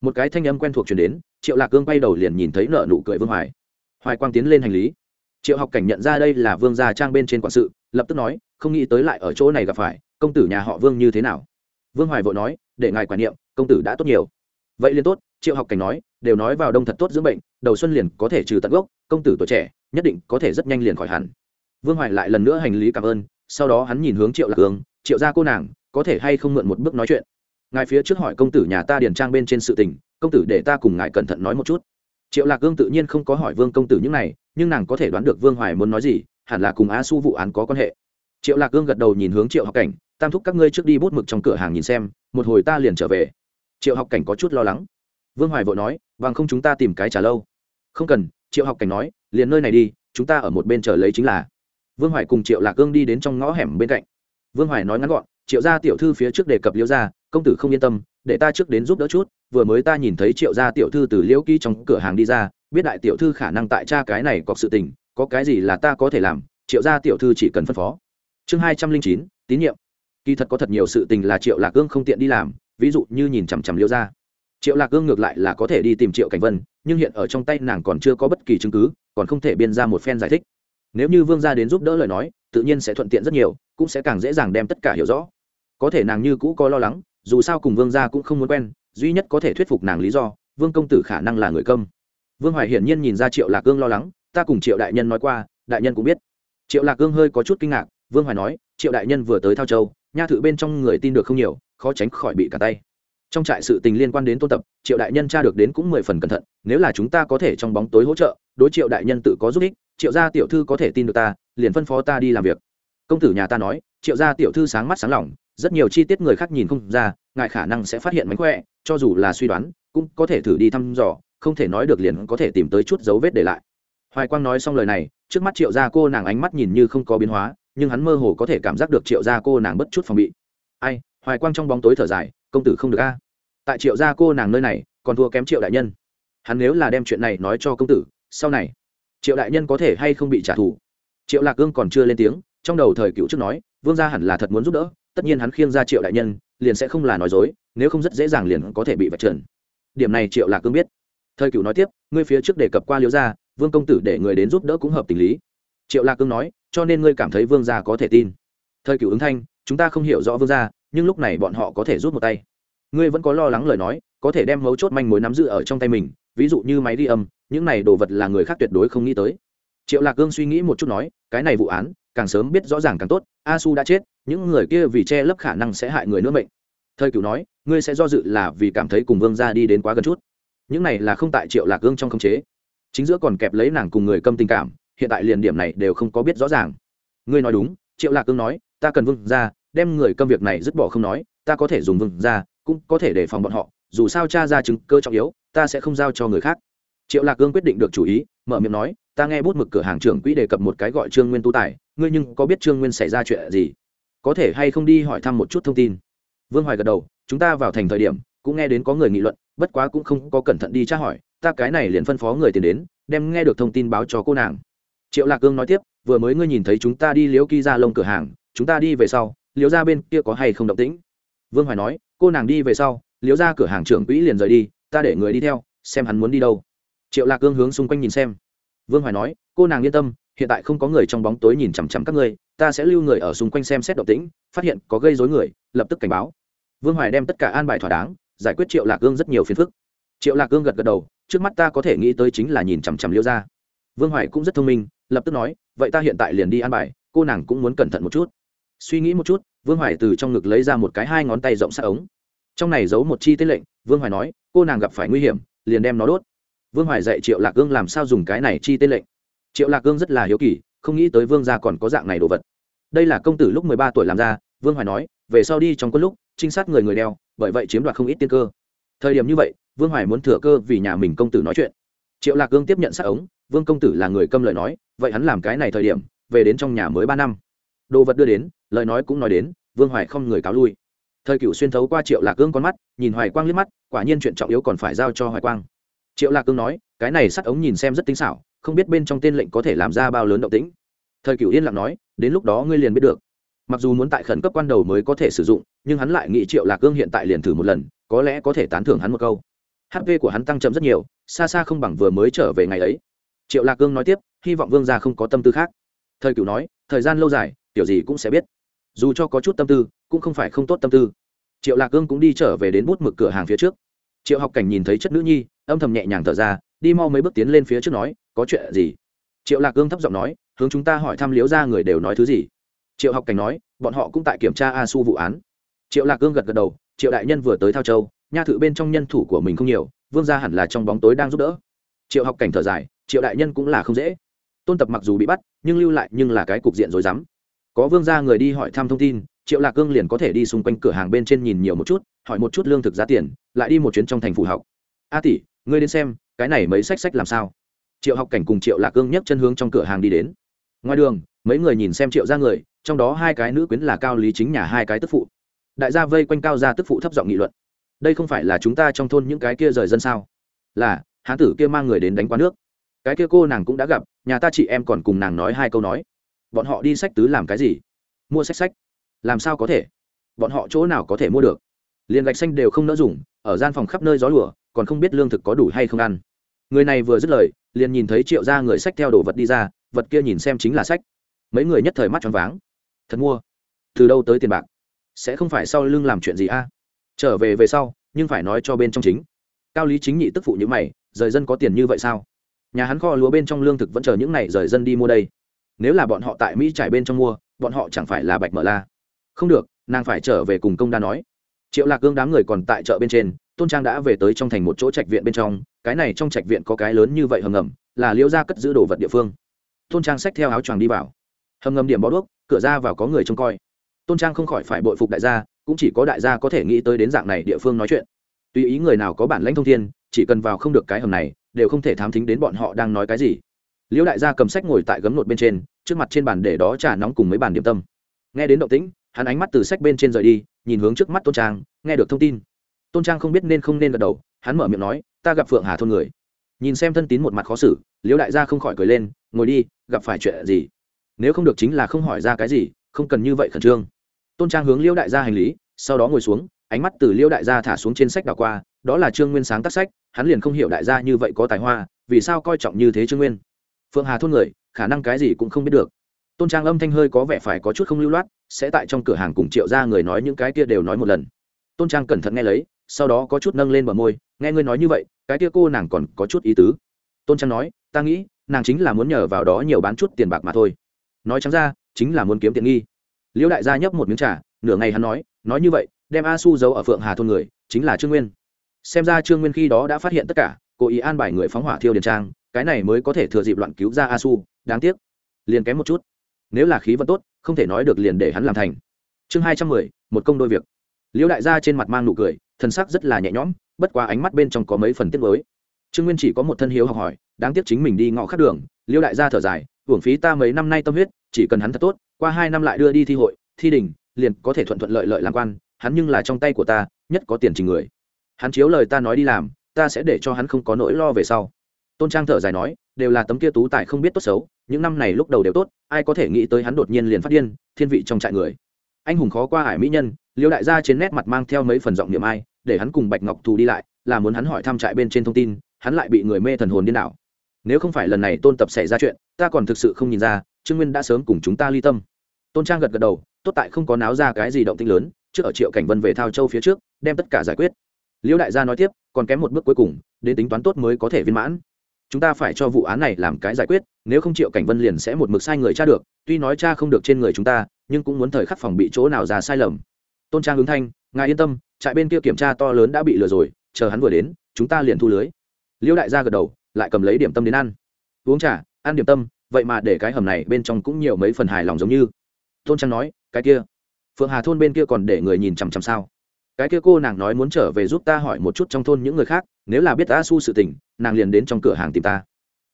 một cái thanh âm quen thuộc chuyển đến, triệu lạc cương bay đầu liền nhìn thấy nợ nụ cười vương hoài. Hoài quang tiến lên hành lý. Triệu học cảnh nhận ra đây là vương gia trang bên trên quản sự, lập tức nói, không nghĩ tới lại ở chỗ này gặp phải, công tử nhà họ vương như thế nào? Vương hoài vội nói, để ngài quản niệm, công tử đã tốt nhiều. Vậy liền tốt, triệu học cảnh nói, đều nói vào đông thật tốt dưỡng bệnh, đầu xuân liền có thể trừ tận gốc, công tử tuổi trẻ, nhất định có thể rất nhanh liền khỏi hẳn. Vương hoài lại lần nữa hành lý cảm ơn, sau đó hắn nhìn hướng triệu lạc cương, triệu gia cô nàng, có thể hay không mượn một bước nói chuyện? Ngài phía trước hỏi công tử nhà ta điền trang bên trên sự tình, công tử để ta cùng ngài cẩn thận nói một chút. Triệu lạc cương tự nhiên không có hỏi vương công tử những này, nhưng nàng có thể đoán được vương hoài muốn nói gì, hẳn là cùng á su vụ án có quan hệ. Triệu lạc cương gật đầu nhìn hướng triệu học cảnh, tam thúc các ngươi trước đi bút mực trong cửa hàng nhìn xem, một hồi ta liền trở về. Triệu học cảnh có chút lo lắng. Vương hoài vội nói, bằng không chúng ta tìm cái trả lâu. Không cần, triệu học cảnh nói, liền nơi này đi, chúng ta ở một bên chờ lấy chính là. Vương hoài cùng triệu lạc cương đi đến trong ngõ hẻm bên cạnh. Vương hoài nói ngắn gọn triệu gia tiểu thư phía trước đề cập liễu gia, công tử không yên tâm, để ta trước đến giúp đỡ chút, vừa mới ta nhìn thấy triệu gia tiểu thư từ liễu ký trong cửa hàng đi ra, biết đại tiểu thư khả năng tại cha cái này có sự tình, có cái gì là ta có thể làm, triệu gia tiểu thư chỉ cần phân phó. Chương hai trăm linh chín, tín nhiệm. Kỳ thật có thật nhiều sự tình là triệu lạc cương không tiện đi làm, ví dụ như nhìn chằm chằm liễu gia. Triệu lạc cương ngược lại là có thể đi tìm triệu cảnh vân, nhưng hiện ở trong tay nàng còn chưa có bất kỳ chứng cứ, còn không thể biên ra một phen giải thích. Nếu như vương gia đến giúp đỡ lời nói, tự nhiên sẽ thuận tiện rất nhiều, cũng sẽ càng dễ dàng đem tất cả hiểu rõ có thể nàng như cũ có lo lắng, dù sao cùng vương gia cũng không muốn quen, duy nhất có thể thuyết phục nàng lý do, vương công tử khả năng là người công vương hoài hiển nhiên nhìn ra triệu lạc cương lo lắng, ta cùng triệu đại nhân nói qua, đại nhân cũng biết. Triệu lạc cương hơi có chút kinh ngạc, vương hoài nói, triệu đại nhân vừa tới thao châu, nha thự bên trong người tin được không nhiều, khó tránh khỏi bị cả tay. Trong trại sự tình liên quan đến tôn tập, triệu đại nhân tra được đến cũng mười phần cẩn thận, nếu là chúng ta có thể trong bóng tối hỗ trợ, đối triệu đại nhân tự có giúp ích, triệu gia tiểu thư có thể tin được ta, liền phân phó ta đi làm việc. Công tử nhà ta nói, triệu gia tiểu thư sáng mắt sáng lòng rất nhiều chi tiết người khác nhìn không ra, ngại khả năng sẽ phát hiện mánh khỏe, cho dù là suy đoán, cũng có thể thử đi thăm dò, không thể nói được liền có thể tìm tới chút dấu vết để lại. Hoài quang nói xong lời này, trước mắt triệu gia cô nàng ánh mắt nhìn như không có biến hóa, nhưng hắn mơ hồ có thể cảm giác được triệu gia cô nàng bất chút phòng bị. Ai, hoài quang trong bóng tối thở dài, công tử không được a. Tại triệu gia cô nàng nơi này, còn thua kém triệu đại nhân. Hắn nếu là đem chuyện này nói cho công tử, sau này, triệu đại nhân có thể hay không bị trả thù? Triệu lạc ương còn chưa lên tiếng, trong đầu thời cựu trước nói, vương gia hẳn là thật muốn giúp đỡ tất nhiên hắn khiêng ra triệu đại nhân, liền sẽ không là nói dối, nếu không rất dễ dàng liền có thể bị vạch trần. Điểm này triệu lạc cương biết. Thời cựu nói tiếp, ngươi phía trước đề cập qua liễu gia, vương công tử để người đến giúp đỡ cũng hợp tình lý. Triệu lạc cương nói, cho nên ngươi cảm thấy vương gia có thể tin. Thời cựu ứng thanh, chúng ta không hiểu rõ vương gia, nhưng lúc này bọn họ có thể rút một tay. Ngươi vẫn có lo lắng lời nói, có thể đem mấu chốt manh mối nắm giữ ở trong tay mình, ví dụ như máy ghi âm, những này đồ vật là người khác tuyệt đối không nghĩ tới. Triệu lạc cương suy nghĩ một chút nói, cái này vụ án càng sớm biết rõ ràng càng tốt, a su đã chết, những người kia vì che lấp khả năng sẽ hại người nữa mệnh. Thời cửu nói, ngươi sẽ do dự là vì cảm thấy cùng vương gia đi đến quá gần chút. Những này là không tại triệu lạc cương trong khống chế. Chính giữa còn kẹp lấy nàng cùng người câm tình cảm, hiện tại liền điểm này đều không có biết rõ ràng. Ngươi nói đúng, triệu lạc cương nói, ta cần vương gia, đem người câm việc này dứt bỏ không nói, ta có thể dùng vương gia, cũng có thể đề phòng bọn họ, dù sao cha ra chứng cơ trọng yếu, ta sẽ không giao cho người khác. Triệu lạc cương quyết định được chủ ý, mở miệng nói, ta nghe bút mực cửa hàng trưởng quỹ đề cập một cái gọi trương nguyên tu tài ngươi nhưng có biết trương nguyên xảy ra chuyện gì? Có thể hay không đi hỏi thăm một chút thông tin? Vương hoài gật đầu, chúng ta vào thành thời điểm, cũng nghe đến có người nghị luận, bất quá cũng không có cẩn thận đi tra hỏi, ta cái này liền phân phó người tiền đến, đem nghe được thông tin báo cho cô nàng. Triệu lạc cương nói tiếp, vừa mới ngươi nhìn thấy chúng ta đi liếu ky ra lông cửa hàng, chúng ta đi về sau liếu ra bên kia có hay không động tĩnh? Vương hoài nói, cô nàng đi về sau liếu ra cửa hàng trưởng quỹ liền rời đi, ta để người đi theo, xem hắn muốn đi đâu. Triệu lạc cương hướng xung quanh nhìn xem. Vương hoài nói, cô nàng yên tâm hiện tại không có người trong bóng tối nhìn chằm chằm các ngươi, ta sẽ lưu người ở xung quanh xem xét động tĩnh, phát hiện có gây dối người, lập tức cảnh báo. Vương hoài đem tất cả an bài thỏa đáng, giải quyết triệu lạc cương rất nhiều phiền phức. Triệu lạc cương gật gật đầu, trước mắt ta có thể nghĩ tới chính là nhìn chằm chằm liêu ra vương hoài cũng rất thông minh, lập tức nói, vậy ta hiện tại liền đi an bài, cô nàng cũng muốn cẩn thận một chút. Suy nghĩ một chút, vương hoài từ trong ngực lấy ra một cái hai ngón tay rộng sát ống. Trong này giấu một chi tiết lệnh, vương hoài nói, cô nàng gặp phải nguy hiểm, liền đem nó đốt. Vương hoài dạy triệu lạc cương làm sao dùng cái này chi tiết lệnh triệu lạc cương rất là hiếu kỳ, không nghĩ tới vương gia còn có dạng này đồ vật. Đây là công tử lúc mười ba tuổi làm ra, vương hoài nói, về sau đi trong quân lúc, trinh sát người người đeo, bởi vậy chiếm đoạt không ít tiên cơ. Thời điểm như vậy, vương hoài muốn thừa cơ vì nhà mình công tử nói chuyện. Triệu lạc cương tiếp nhận sát ống, vương công tử là người câm lời nói, vậy hắn làm cái này thời điểm, về đến trong nhà mới ba năm. Đồ vật đưa đến, lời nói cũng nói đến, vương hoài không người cáo lui. Thời cựu xuyên thấu qua triệu lạc cương con mắt, nhìn hoài quang liếc mắt, quả nhiên chuyện trọng yếu còn phải giao cho hoài quang. Triệu lạc cương nói, cái này sắt ống nhìn xem rất tinh xảo không biết bên trong tên lệnh có thể làm ra bao lớn động tĩnh. Thời cửu yên lặng nói, đến lúc đó ngươi liền biết được. Mặc dù muốn tại khẩn cấp quan đầu mới có thể sử dụng, nhưng hắn lại nghĩ triệu lạc cương hiện tại liền thử một lần, có lẽ có thể tán thưởng hắn một câu. Hp của hắn tăng chậm rất nhiều, xa xa không bằng vừa mới trở về ngày ấy. Triệu lạc cương nói tiếp, hy vọng vương gia không có tâm tư khác. Thời cửu nói, thời gian lâu dài tiểu gì cũng sẽ biết. Dù cho có chút tâm tư, cũng không phải không tốt tâm tư. Triệu lạc cương cũng đi trở về đến bút mực cửa hàng phía trước. Triệu học cảnh nhìn thấy chất nữ nhi, âm thầm nhẹ nhàng thở ra, đi mau mấy bước tiến lên phía trước nói có chuyện gì? Triệu lạc cương thấp giọng nói, hướng chúng ta hỏi thăm liếu ra người đều nói thứ gì? Triệu học cảnh nói, bọn họ cũng tại kiểm tra a su vụ án. Triệu lạc cương gật gật đầu, triệu đại nhân vừa tới thao châu, nha thự bên trong nhân thủ của mình không nhiều, vương gia hẳn là trong bóng tối đang giúp đỡ. Triệu học cảnh thở dài, triệu đại nhân cũng là không dễ. Tôn tập mặc dù bị bắt, nhưng lưu lại nhưng là cái cục diện rồi dám có vương gia người đi hỏi thăm thông tin, triệu lạc cương liền có thể đi xung quanh cửa hàng bên trên nhìn nhiều một chút, hỏi một chút lương thực giá tiền, lại đi một chuyến trong thành phủ học. A tỷ, ngươi đến xem, cái này mấy sách sách làm sao? Triệu học cảnh cùng triệu lạc cương nhấc chân hướng trong cửa hàng đi đến. Ngoài đường, mấy người nhìn xem triệu ra người, trong đó hai cái nữ quyến là cao lý chính nhà hai cái tức phụ. Đại gia vây quanh cao gia tức phụ thấp giọng nghị luận. Đây không phải là chúng ta trong thôn những cái kia rời dân sao? Là, hán tử kia mang người đến đánh quán nước. Cái kia cô nàng cũng đã gặp, nhà ta chị em còn cùng nàng nói hai câu nói. Bọn họ đi sách tứ làm cái gì? Mua sách sách. Làm sao có thể? Bọn họ chỗ nào có thể mua được? Liền gạch xanh đều không nỡ dùng, ở gian phòng khắp nơi gió lùa, còn không biết lương thực có đủ hay không ăn người này vừa dứt lời, liền nhìn thấy triệu ra người sách theo đồ vật đi ra, vật kia nhìn xem chính là sách. Mấy người nhất thời mắt tròn váng. Thật mua? Từ đâu tới tiền bạc? Sẽ không phải sau lưng làm chuyện gì a? À? Trở về về sau, nhưng phải nói cho bên trong chính. Cao lý chính nhị tức phụ như mày, rời dân có tiền như vậy sao? Nhà hắn kho lúa bên trong lương thực vẫn chờ những này rời dân đi mua đây. Nếu là bọn họ tại mỹ trải bên trong mua, bọn họ chẳng phải là bạch mở la. Không được, nàng phải trở về cùng công đa nói. Triệu lạc gương đám người còn tại chợ bên trên, tôn trang đã về tới trong thành một chỗ trạch viện bên trong cái này trong trạch viện có cái lớn như vậy hầm ngầm, là liễu gia cất giữ đồ vật địa phương. Tôn trang xách theo áo choàng đi vào. Hầm ngầm điểm bó đuốc, cửa ra vào có người trông coi. Tôn trang không khỏi phải bội phục đại gia, cũng chỉ có đại gia có thể nghĩ tới đến dạng này địa phương nói chuyện. Tùy ý người nào có bản lãnh thông thiên, chỉ cần vào không được cái hầm này, đều không thể thám thính đến bọn họ đang nói cái gì. Liễu đại gia cầm sách ngồi tại gấm nột bên trên, trước mặt trên bàn để đó trà nóng cùng mấy bàn điểm tâm. Nghe đến động tĩnh, hắn ánh mắt từ sách bên trên rời đi, nhìn hướng trước mắt tôn trang, nghe được thông tin. Tôn trang không biết nên không nên gật đầu, hắn mở miệng nói ta gặp phượng hà thôn người. Nhìn xem thân tín một mặt khó xử, liễu đại gia không khỏi cười lên, ngồi đi, gặp phải chuyện gì? Nếu không được chính là không hỏi ra cái gì, không cần như vậy khẩn trương. Tôn trang hướng liễu đại gia hành lý, sau đó ngồi xuống, ánh mắt từ liễu đại gia thả xuống trên sách đảo qua, đó là trương nguyên sáng tác sách, hắn liền không hiểu đại gia như vậy có tài hoa, vì sao coi trọng như thế trương nguyên. Phượng hà thôn người, khả năng cái gì cũng không biết được. Tôn trang âm thanh hơi có vẻ phải có chút không lưu loát, sẽ tại trong cửa hàng cùng triệu ra người nói những cái kia đều nói một lần. Tôn trang cẩn thận nghe lấy sau đó có chút nâng lên bờ môi, nghe ngươi nói như vậy, cái kia cô nàng còn có chút ý tứ. Tôn trang nói, ta nghĩ, nàng chính là muốn nhờ vào đó nhiều bán chút tiền bạc mà thôi. Nói trắng ra, chính là muốn kiếm tiện nghi. Liễu đại gia nhấp một miếng trà, nửa ngày hắn nói nói như vậy, đem a su giấu ở phượng hà thôn người, chính là trương nguyên. Xem ra trương nguyên khi đó đã phát hiện tất cả, cố ý an bài người phóng hỏa thiêu điền trang, cái này mới có thể thừa dịp loạn cứu ra a su đáng tiếc. Liền kém một chút. Nếu là khí vận tốt, không thể nói được liền để hắn làm thành. Chương hai trăm mười, một công đôi việc liễu đại gia trên mặt mang nụ cười thân sắc rất là nhẹ nhõm, bất quá ánh mắt bên trong có mấy phần tiết mới trương nguyên chỉ có một thân hiếu học hỏi, đáng tiếc chính mình đi ngõ khắc đường, liễu đại gia thở dài, hưởng phí ta mấy năm nay tâm huyết, chỉ cần hắn thật tốt, qua hai năm lại đưa đi thi hội, thi đình, liền có thể thuận thuận lợi lợi làm quan, hắn nhưng là trong tay của ta, nhất có tiền trình người. Hắn chiếu lời ta nói đi làm, ta sẽ để cho hắn không có nỗi lo về sau. Tôn trang thở dài nói, đều là tấm kia tú tài không biết tốt xấu, những năm này lúc đầu đều tốt, ai có thể nghĩ tới hắn đột nhiên liền phát điên, thiên vị trong trại người anh hùng khó qua hải mỹ nhân, liêu đại gia trên nét mặt mang theo mấy phần giọng niệm ai, để hắn cùng bạch ngọc thù đi lại, là muốn hắn hỏi thăm trại bên trên thông tin, hắn lại bị người mê thần hồn điên đảo. Nếu không phải lần này tôn tập xảy ra chuyện, ta còn thực sự không nhìn ra, trương nguyên đã sớm cùng chúng ta ly tâm. Tôn trang gật gật đầu, tốt tại không có náo ra cái gì động tinh lớn, trước ở triệu cảnh vân về thao châu phía trước, đem tất cả giải quyết. Liêu đại gia nói tiếp, còn kém một bước cuối cùng, đến tính toán tốt mới có thể viên mãn chúng ta phải cho vụ án này làm cái giải quyết, nếu không triệu cảnh vân liền sẽ một mực sai người cha được, tuy nói cha không được trên người chúng ta, nhưng cũng muốn thời khắc phòng bị chỗ nào ra sai lầm. Tôn trang ứng thanh, ngài yên tâm, trại bên kia kiểm tra to lớn đã bị lừa rồi, chờ hắn vừa đến, chúng ta liền thu lưới. Liễu đại gia gật đầu, lại cầm lấy điểm tâm đến ăn. Uống trà, ăn điểm tâm, vậy mà để cái hầm này bên trong cũng nhiều mấy phần hài lòng giống như. Tôn trang nói, cái kia, phượng hà thôn bên kia còn để người nhìn chằm chằm sao? Cái kia cô nàng nói muốn trở về giúp ta hỏi một chút trong thôn những người khác, nếu là biết a su sự tình, nàng liền đến trong cửa hàng tìm ta.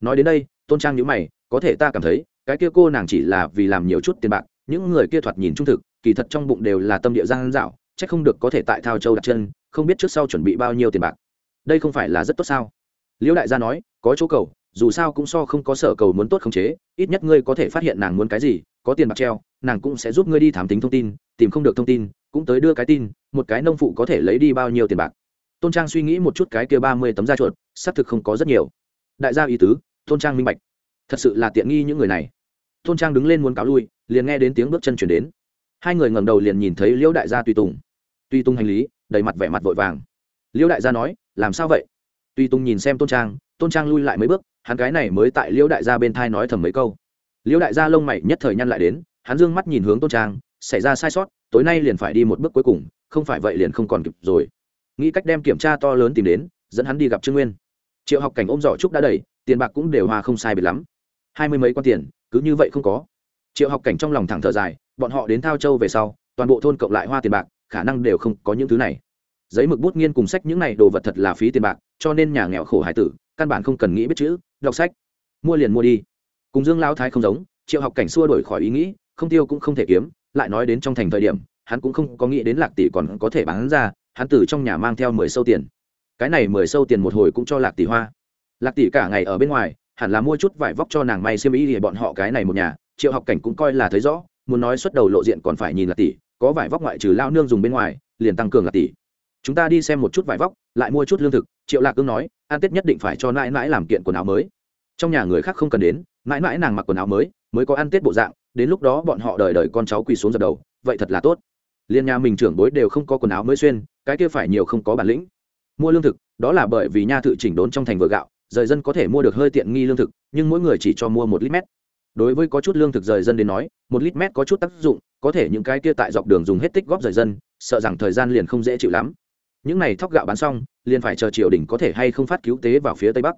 Nói đến đây, tôn trang nhữ mày, có thể ta cảm thấy, cái kia cô nàng chỉ là vì làm nhiều chút tiền bạc, những người kia thoạt nhìn trung thực, kỳ thật trong bụng đều là tâm địa gian dạo c h ắ c không được có thể tại thao châu đặt chân, không biết trước sau chuẩn bị bao nhiêu tiền bạc. Đây không phải là rất tốt sao? Liễu đại gia nói, có chỗ cầu, dù sao cũng so không có sở cầu muốn tốt khống chế, ít nhất ngươi có thể phát hiện nàng muốn cái gì, có tiền bạc treo, nàng cũng sẽ giúp ngươi đi thám tính thông tin, tìm không được thông tin cũng tới đưa cái tin, một cái nông phụ có thể lấy đi bao nhiêu tiền bạc. Tôn trang suy nghĩ một chút cái kia ba mươi tấm da chuột, xác thực không có rất nhiều. Đại gia ý tứ, tôn trang minh bạch. Thật sự là tiện nghi những người này. Tôn trang đứng lên muốn cáo lui, liền nghe đến tiếng bước chân chuyển đến. Hai người ngẩng đầu liền nhìn thấy liễu đại gia tùy tùng. Tùy tùng hành lý, đầy mặt vẻ mặt vội vàng. Liễu đại gia nói, làm sao vậy? Tùy tùng nhìn xem tôn trang tôn trang lui lại mấy bước, hắn cái này mới tại liễu đại gia bên thai nói thầm mấy câu. Liễu đại gia lông mày nhất thời nhăn lại đến, hắn dương mắt nhìn hướng tôn trang, xảy ra sai sót tối nay liền phải đi một bước cuối cùng, không phải vậy liền không còn kịp rồi. Nghĩ cách đem kiểm tra to lớn tìm đến, dẫn hắn đi gặp trương nguyên. Triệu học cảnh ôm giỏ trúc đã đầy, tiền bạc cũng đều hòa không sai biệt lắm. Hai mươi mấy con tiền, cứ như vậy không có. Triệu học cảnh trong lòng thẳng thở dài, bọn họ đến thao châu về sau, toàn bộ thôn cộng lại hoa tiền bạc, khả năng đều không có những thứ này. Giấy mực bút nghiên cùng sách những này đồ vật thật là phí tiền bạc, cho nên nhà nghèo khổ hải tử, căn bản không cần nghĩ biết chữ, đọc sách. Mua liền mua đi. Cùng dương lao thái không giống, triệu học cảnh xua đổi khỏi ý nghĩ, không tiêu cũng không thể kiếm lại nói đến trong thành thời điểm, hắn cũng không có nghĩ đến lạc tỷ còn có thể bán ra, hắn từ trong nhà mang theo mười sâu tiền. Cái này mười sâu tiền một hồi cũng cho lạc tỷ hoa. Lạc tỷ cả ngày ở bên ngoài, hẳn là mua chút vải vóc cho nàng may xiêm y thì bọn họ cái này một nhà, triệu học cảnh cũng coi là thấy rõ, muốn nói xuất đầu lộ diện còn phải nhìn lạc tỷ, có vải vóc ngoại trừ lao nương dùng bên ngoài, liền tăng cường lạc tỷ. Chúng ta đi xem một chút vải vóc, lại mua chút lương thực, triệu lạc cương nói an tết nhất định phải cho nãi nãi làm kiện quần áo mới. Trong nhà người khác không cần đến, mãi mãi nàng mặc quần áo mới mới có ăn tết bộ dạng đến lúc đó bọn họ đời đời con cháu quỳ xuống dập đầu, vậy thật là tốt. Liên nhà mình trưởng bối đều không có quần áo mới xuyên, cái kia phải nhiều không có bản lĩnh. Mua lương thực, đó là bởi vì nha thự chỉnh đốn trong thành vừa gạo, rời dân có thể mua được hơi tiện nghi lương thực, nhưng mỗi người chỉ cho mua một lít mét. Đối với có chút lương thực rời dân đến nói, một lít mét có chút tác dụng, có thể những cái kia tại dọc đường dùng hết tích góp rời dân, sợ rằng thời gian liền không dễ chịu lắm. Những này thóc gạo bán xong, liền phải chờ triều đình có thể hay không phát cứu tế vào phía tây bắc.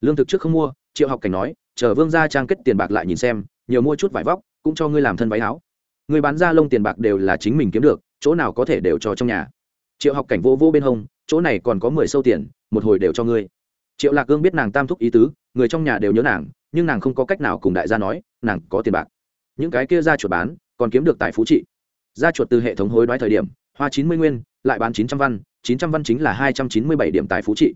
Lương thực trước không mua, triệu học cảnh nói, chờ vương gia trang kết tiền bạc lại nhìn xem, nhiều mua chút vải vóc cũng cho ngươi làm thân váy áo. Người bán ra lông tiền bạc đều là chính mình kiếm được, chỗ nào có thể đều cho trong nhà. Triệu học cảnh vô vô bên hông, chỗ này còn có mười sâu tiền, một hồi đều cho ngươi. Triệu lạc cương biết nàng tam thúc ý tứ, người trong nhà đều nhớ nàng, nhưng nàng không có cách nào cùng đại gia nói, nàng có tiền bạc. Những cái kia ra chuột bán, còn kiếm được tài phú trị. Ra chuột từ hệ thống hối đoái thời điểm, hoa chín mươi nguyên, lại bán chín trăm văn, chín trăm văn chính là hai trăm chín mươi bảy điểm tài phú trị.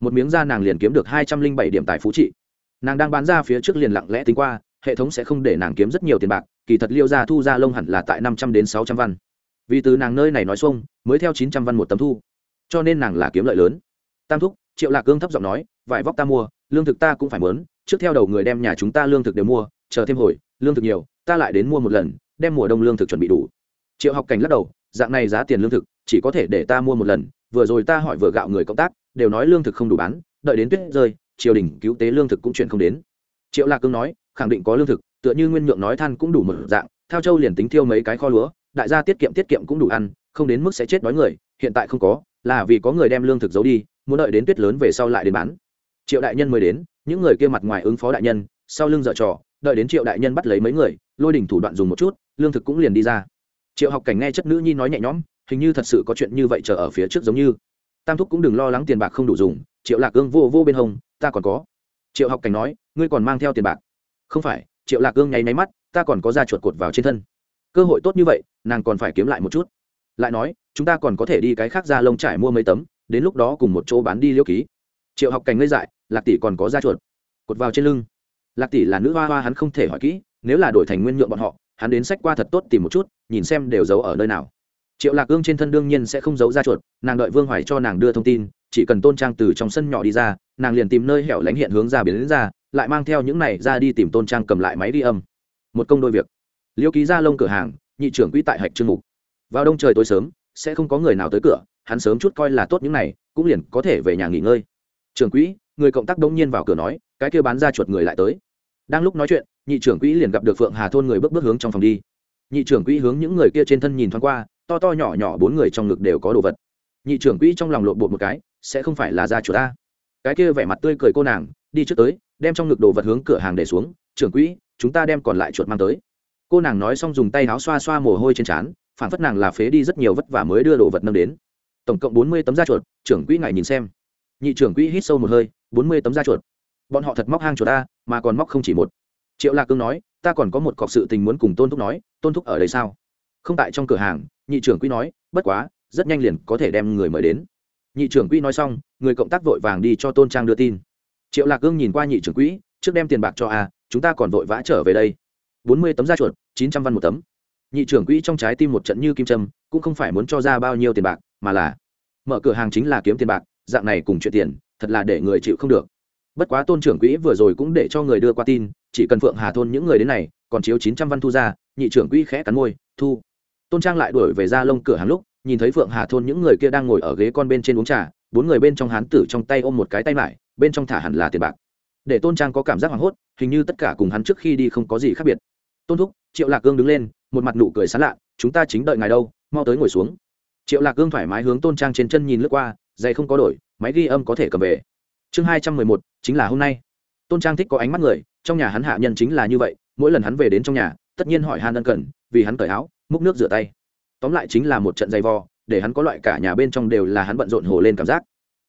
Một miếng da nàng liền kiếm được hai trăm linh bảy điểm tài phú trị. Nàng đang bán ra phía trước liền lặng lẽ tính qua hệ thống sẽ không để nàng kiếm rất nhiều tiền bạc, kỳ thật liêu ra thu ra lông hẳn là tại năm trăm đến sáu trăm văn. Vì từ nàng nơi này nói xuông, mới theo chín trăm văn một tấm thu. Cho nên nàng là kiếm lợi lớn. Tam thúc, triệu lạc cương thấp giọng nói, vải vóc ta mua, lương thực ta cũng phải mớn trước theo đầu người đem nhà chúng ta lương thực đều mua, chờ thêm hồi, lương thực nhiều, ta lại đến mua một lần, đem mùa đông lương thực chuẩn bị đủ. Triệu học cảnh lắc đầu, dạng này giá tiền lương thực, chỉ có thể để ta mua một lần, vừa rồi ta hỏi vừa gạo người cộng tác, đều nói lương thực không đủ bán, đợi đến tuyết rơi, triều đình cứu tế lương thực cũng chuyện không đến. Triệu lạc cương nói khẳng định có lương thực, tựa như nguyên nhượng nói than cũng đủ một dạng theo châu liền tính thiêu mấy cái kho lúa, đại gia tiết kiệm tiết kiệm cũng đủ ăn, không đến mức sẽ chết đói người, hiện tại không có, là vì có người đem lương thực giấu đi, muốn đợi đến tuyết lớn về sau lại đến bán. Triệu đại nhân mới đến, những người kia mặt ngoài ứng phó đại nhân, sau lưng dở trò, đợi đến triệu đại nhân bắt lấy mấy người, lôi đỉnh thủ đoạn dùng một chút, lương thực cũng liền đi ra. Triệu học cảnh nghe chất nữ nhi nói nhẹ nhõm, hình như thật sự có chuyện như vậy chờ ở phía trước giống như. Tam thúc cũng đừng lo lắng tiền bạc không đủ dùng, triệu lạc ương vô vô bên hông, ta còn có. Triệu học cảnh nói, ngươi còn mang theo tiền bạc không phải, triệu lạc gương nháy máy mắt, ta còn có da chuột cột vào trên thân. Cơ hội tốt như vậy, nàng còn phải kiếm lại một chút. Lại nói, chúng ta còn có thể đi cái khác ra lông trải mua mấy tấm, đến lúc đó cùng một chỗ bán đi liêu ký. Triệu học cảnh ngây dại, lạc tỷ còn có da chuột cột vào trên lưng. Lạc tỷ là nữ hoa hoa hắn không thể hỏi kỹ, nếu là đổi thành nguyên nhượng bọn họ, hắn đến sách qua thật tốt tìm một chút, nhìn xem đều giấu ở nơi nào. Triệu lạc ương trên thân đương nhiên sẽ không giấu ra chuột, nàng đợi vương hoài cho nàng đưa thông tin, chỉ cần tôn trang từ trong sân nhỏ đi ra, nàng liền tìm nơi hẻo lánh hiện hướng ra biến đến ra lại mang theo những này ra đi tìm tôn trang cầm lại máy đi âm. Một công đôi việc. Liêu ký ra lông cửa hàng, nhị trưởng quỹ tại hạch trương mục. Vào đông trời tối sớm, sẽ không có người nào tới cửa, hắn sớm chút coi là tốt những này, cũng liền có thể về nhà nghỉ ngơi. Trưởng quỹ, người cộng tác đông nhiên vào cửa nói, cái kia bán ra chuột người lại tới. Đang lúc nói chuyện, nhị trưởng quỹ liền gặp được phượng hà thôn người bước bước hướng trong phòng đi. Nhị trưởng quỹ hướng những người kia trên thân nhìn thoáng qua, to to nhỏ nhỏ bốn người trong ngực đều có đồ vật. Nhị trưởng quỹ trong lòng lộn bột một cái, sẽ không phải là ra chuột ta. Cái kia vẻ mặt tươi cười cô nàng, đi trước tới đem trong ngực đồ vật hướng cửa hàng để xuống, trưởng quỹ, chúng ta đem còn lại chuột mang tới. Cô nàng nói xong dùng tay áo xoa xoa mồ hôi trên trán, phản phất nàng là phế đi rất nhiều vất vả mới đưa đồ vật nâng đến. Tổng cộng bốn mươi tấm da chuột, trưởng quỹ ngài nhìn xem. Nhị trưởng quỹ hít sâu một hơi, bốn mươi tấm da chuột. Bọn họ thật móc hang chuột ta, mà còn móc không chỉ một. Triệu lạc cương nói, ta còn có một cọc sự tình muốn cùng tôn thúc nói, tôn thúc ở đây sao? Không tại trong cửa hàng, nhị trưởng quỹ nói, bất quá, rất nhanh liền có thể đem người mời đến. Nhị trưởng quỹ nói xong, người cộng tác vội vàng đi cho tôn trang đưa tin triệu lạc cương nhìn qua nhị trưởng quỹ, trước đem tiền bạc cho a, chúng ta còn vội vã trở về đây. Bốn mươi tấm da chuột, chín trăm văn một tấm. Nhị trưởng quỹ trong trái tim một trận như kim trâm cũng không phải muốn cho ra bao nhiêu tiền bạc, mà là mở cửa hàng chính là kiếm tiền bạc, dạng này cùng chuyện tiền, thật là để người chịu không được. Bất quá tôn trưởng quỹ vừa rồi cũng để cho người đưa qua tin, chỉ cần phượng hà thôn những người đến này, còn chiếu chín trăm văn thu ra, nhị trưởng quỹ khẽ cắn môi, thu. Tôn trang lại đuổi về ra lông cửa hàng lúc, nhìn thấy phượng hà thôn những người kia đang ngồi ở ghế con bên trên uống trà, bốn người bên trong hán tử trong tay ôm một cái tay lại bên trong thả hẳn là tiền bạc. Để tôn trang có cảm giác hoảng hốt, hình như tất cả cùng hắn trước khi đi không có gì khác biệt. Tôn thúc, triệu lạc cương đứng lên, một mặt nụ cười sán lạ, chúng ta chính đợi ngài đâu, mau tới ngồi xuống. Triệu lạc cương thoải mái hướng tôn trang trên chân nhìn lướt qua, giày không có đổi, máy ghi âm có thể cầm về. Chương hai trăm mười một, chính là hôm nay. Tôn trang thích có ánh mắt người, trong nhà hắn hạ nhân chính là như vậy, mỗi lần hắn về đến trong nhà, tất nhiên hỏi han ân cần, vì hắn cởi áo, múc nước rửa tay. Tóm lại chính là một trận dày vò, để hắn có loại cả nhà bên trong đều là hắn bận rộn hồ lên cảm giác.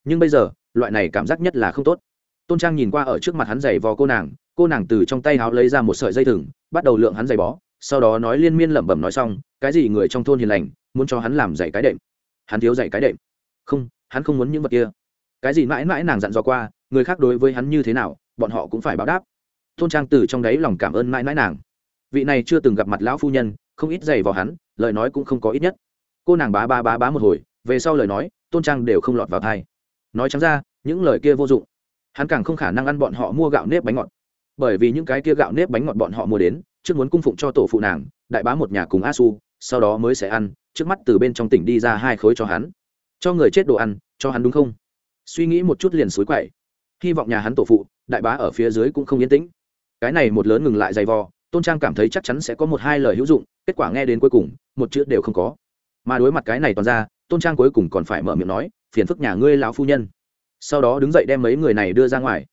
Nhưng bây giờ loại này cảm giác nhất là không tốt. Tôn trang nhìn qua ở trước mặt hắn giày vò cô nàng cô nàng từ trong tay háo lấy ra một sợi dây thừng, bắt đầu lượng hắn giày bó, sau đó nói liên miên lẩm bẩm nói xong, cái gì người trong thôn hiền lành, muốn cho hắn làm giày cái đệm? Hắn thiếu giày cái đệm. Không, hắn không muốn những vật kia. Cái gì mãi mãi nàng dặn dò qua, người khác đối với hắn như thế nào, bọn họ cũng phải báo đáp. Tôn trang từ trong đáy lòng cảm ơn mãi mãi nàng. Vị này chưa từng gặp mặt lão phu nhân, không ít giày vào hắn, lời nói cũng không có ít nhất. Cô nàng bá bá bá bá một hồi, về sau lời nói, tôn trang đều không lọt vào thai nói trắng ra, những lời kia vô dụng. Hắn càng không khả năng ăn bọn họ mua gạo nếp bánh ngọt. Bởi vì những cái kia gạo nếp bánh ngọt bọn họ mua đến, trước muốn cung phụng cho tổ phụ nàng, đại bá một nhà cùng a su sau đó mới sẽ ăn, trước mắt từ bên trong tỉnh đi ra hai khối cho hắn. Cho người chết đồ ăn, cho hắn đúng không? Suy nghĩ một chút liền suối quậy. Hy vọng nhà hắn tổ phụ, đại bá ở phía dưới cũng không yên tĩnh. Cái này một lớn ngừng lại dày vò, tôn trang cảm thấy chắc chắn sẽ có một hai lời hữu dụng, kết quả nghe đến cuối cùng, một chữ đều không có. Mà đối mặt cái này toàn ra, tôn trang cuối cùng còn phải mở miệng nói phiền phức nhà ngươi lão phu nhân. Sau đó đứng dậy đem mấy người này đưa ra ngoài.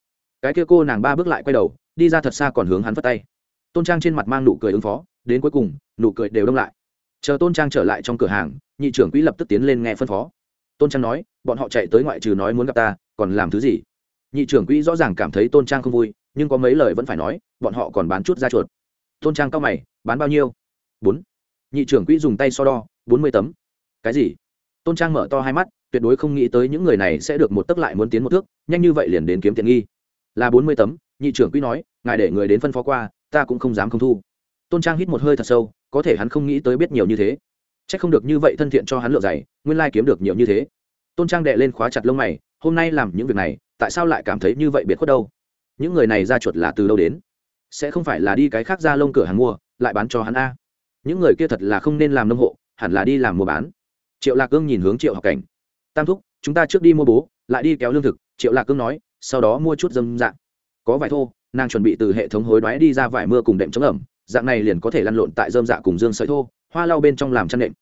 Cái kia cô nàng ba bước lại quay đầu, đi ra thật xa còn hướng hắn phất tay. Tôn trang trên mặt mang nụ cười ứng phó, đến cuối cùng, nụ cười đều đông lại. Chờ tôn trang trở lại trong cửa hàng, nhị trưởng quỹ lập tức tiến lên nghe phân phó. Tôn trang nói, bọn họ chạy tới ngoại trừ nói muốn gặp ta, còn làm thứ gì? Nhị trưởng quỹ rõ ràng cảm thấy tôn trang không vui, nhưng có mấy lời vẫn phải nói, bọn họ còn bán chút ra chuột. Tôn trang cao mày, bán bao nhiêu? Bốn. Nhị trưởng quỹ dùng tay so đo, bốn mươi tấm. Cái gì? Tôn trang mở to hai mắt tuyệt đối không nghĩ tới những người này sẽ được một tấc lại muốn tiến một thước, nhanh như vậy liền đến kiếm tiện nghi. Là bốn mươi tấm, nhị trưởng quý nói, ngài để người đến phân phó qua, ta cũng không dám không thu. Tôn trang hít một hơi thật sâu, có thể hắn không nghĩ tới biết nhiều như thế. C h ắ c không được như vậy thân thiện cho hắn lựa dày, nguyên lai kiếm được nhiều như thế. Tôn trang đệ lên khóa chặt lông mày, hôm nay làm những việc này, tại sao lại cảm thấy như vậy biệt khuất đâu? Những người này ra chuột là từ đâu đến? Sẽ không phải là đi cái khác ra lông cửa hàng mua, lại bán cho hắn a. Những người kia thật là không nên làm nông hộ, hẳn là đi làm mua bán. Triệu lạc cương nhìn hướng triệu học cảnh tam thúc, chúng ta trước đi mua bố, lại đi kéo lương thực, triệu lạc cương nói, sau đó mua chút dâm dạng. Có vải thô, nàng chuẩn bị từ hệ thống hối đoái đi ra vải mưa cùng đệm chống ẩm, dạng này liền có thể lăn lộn tại dơm dạ cùng dương sợi thô, hoa lau bên trong làm chăn nệm.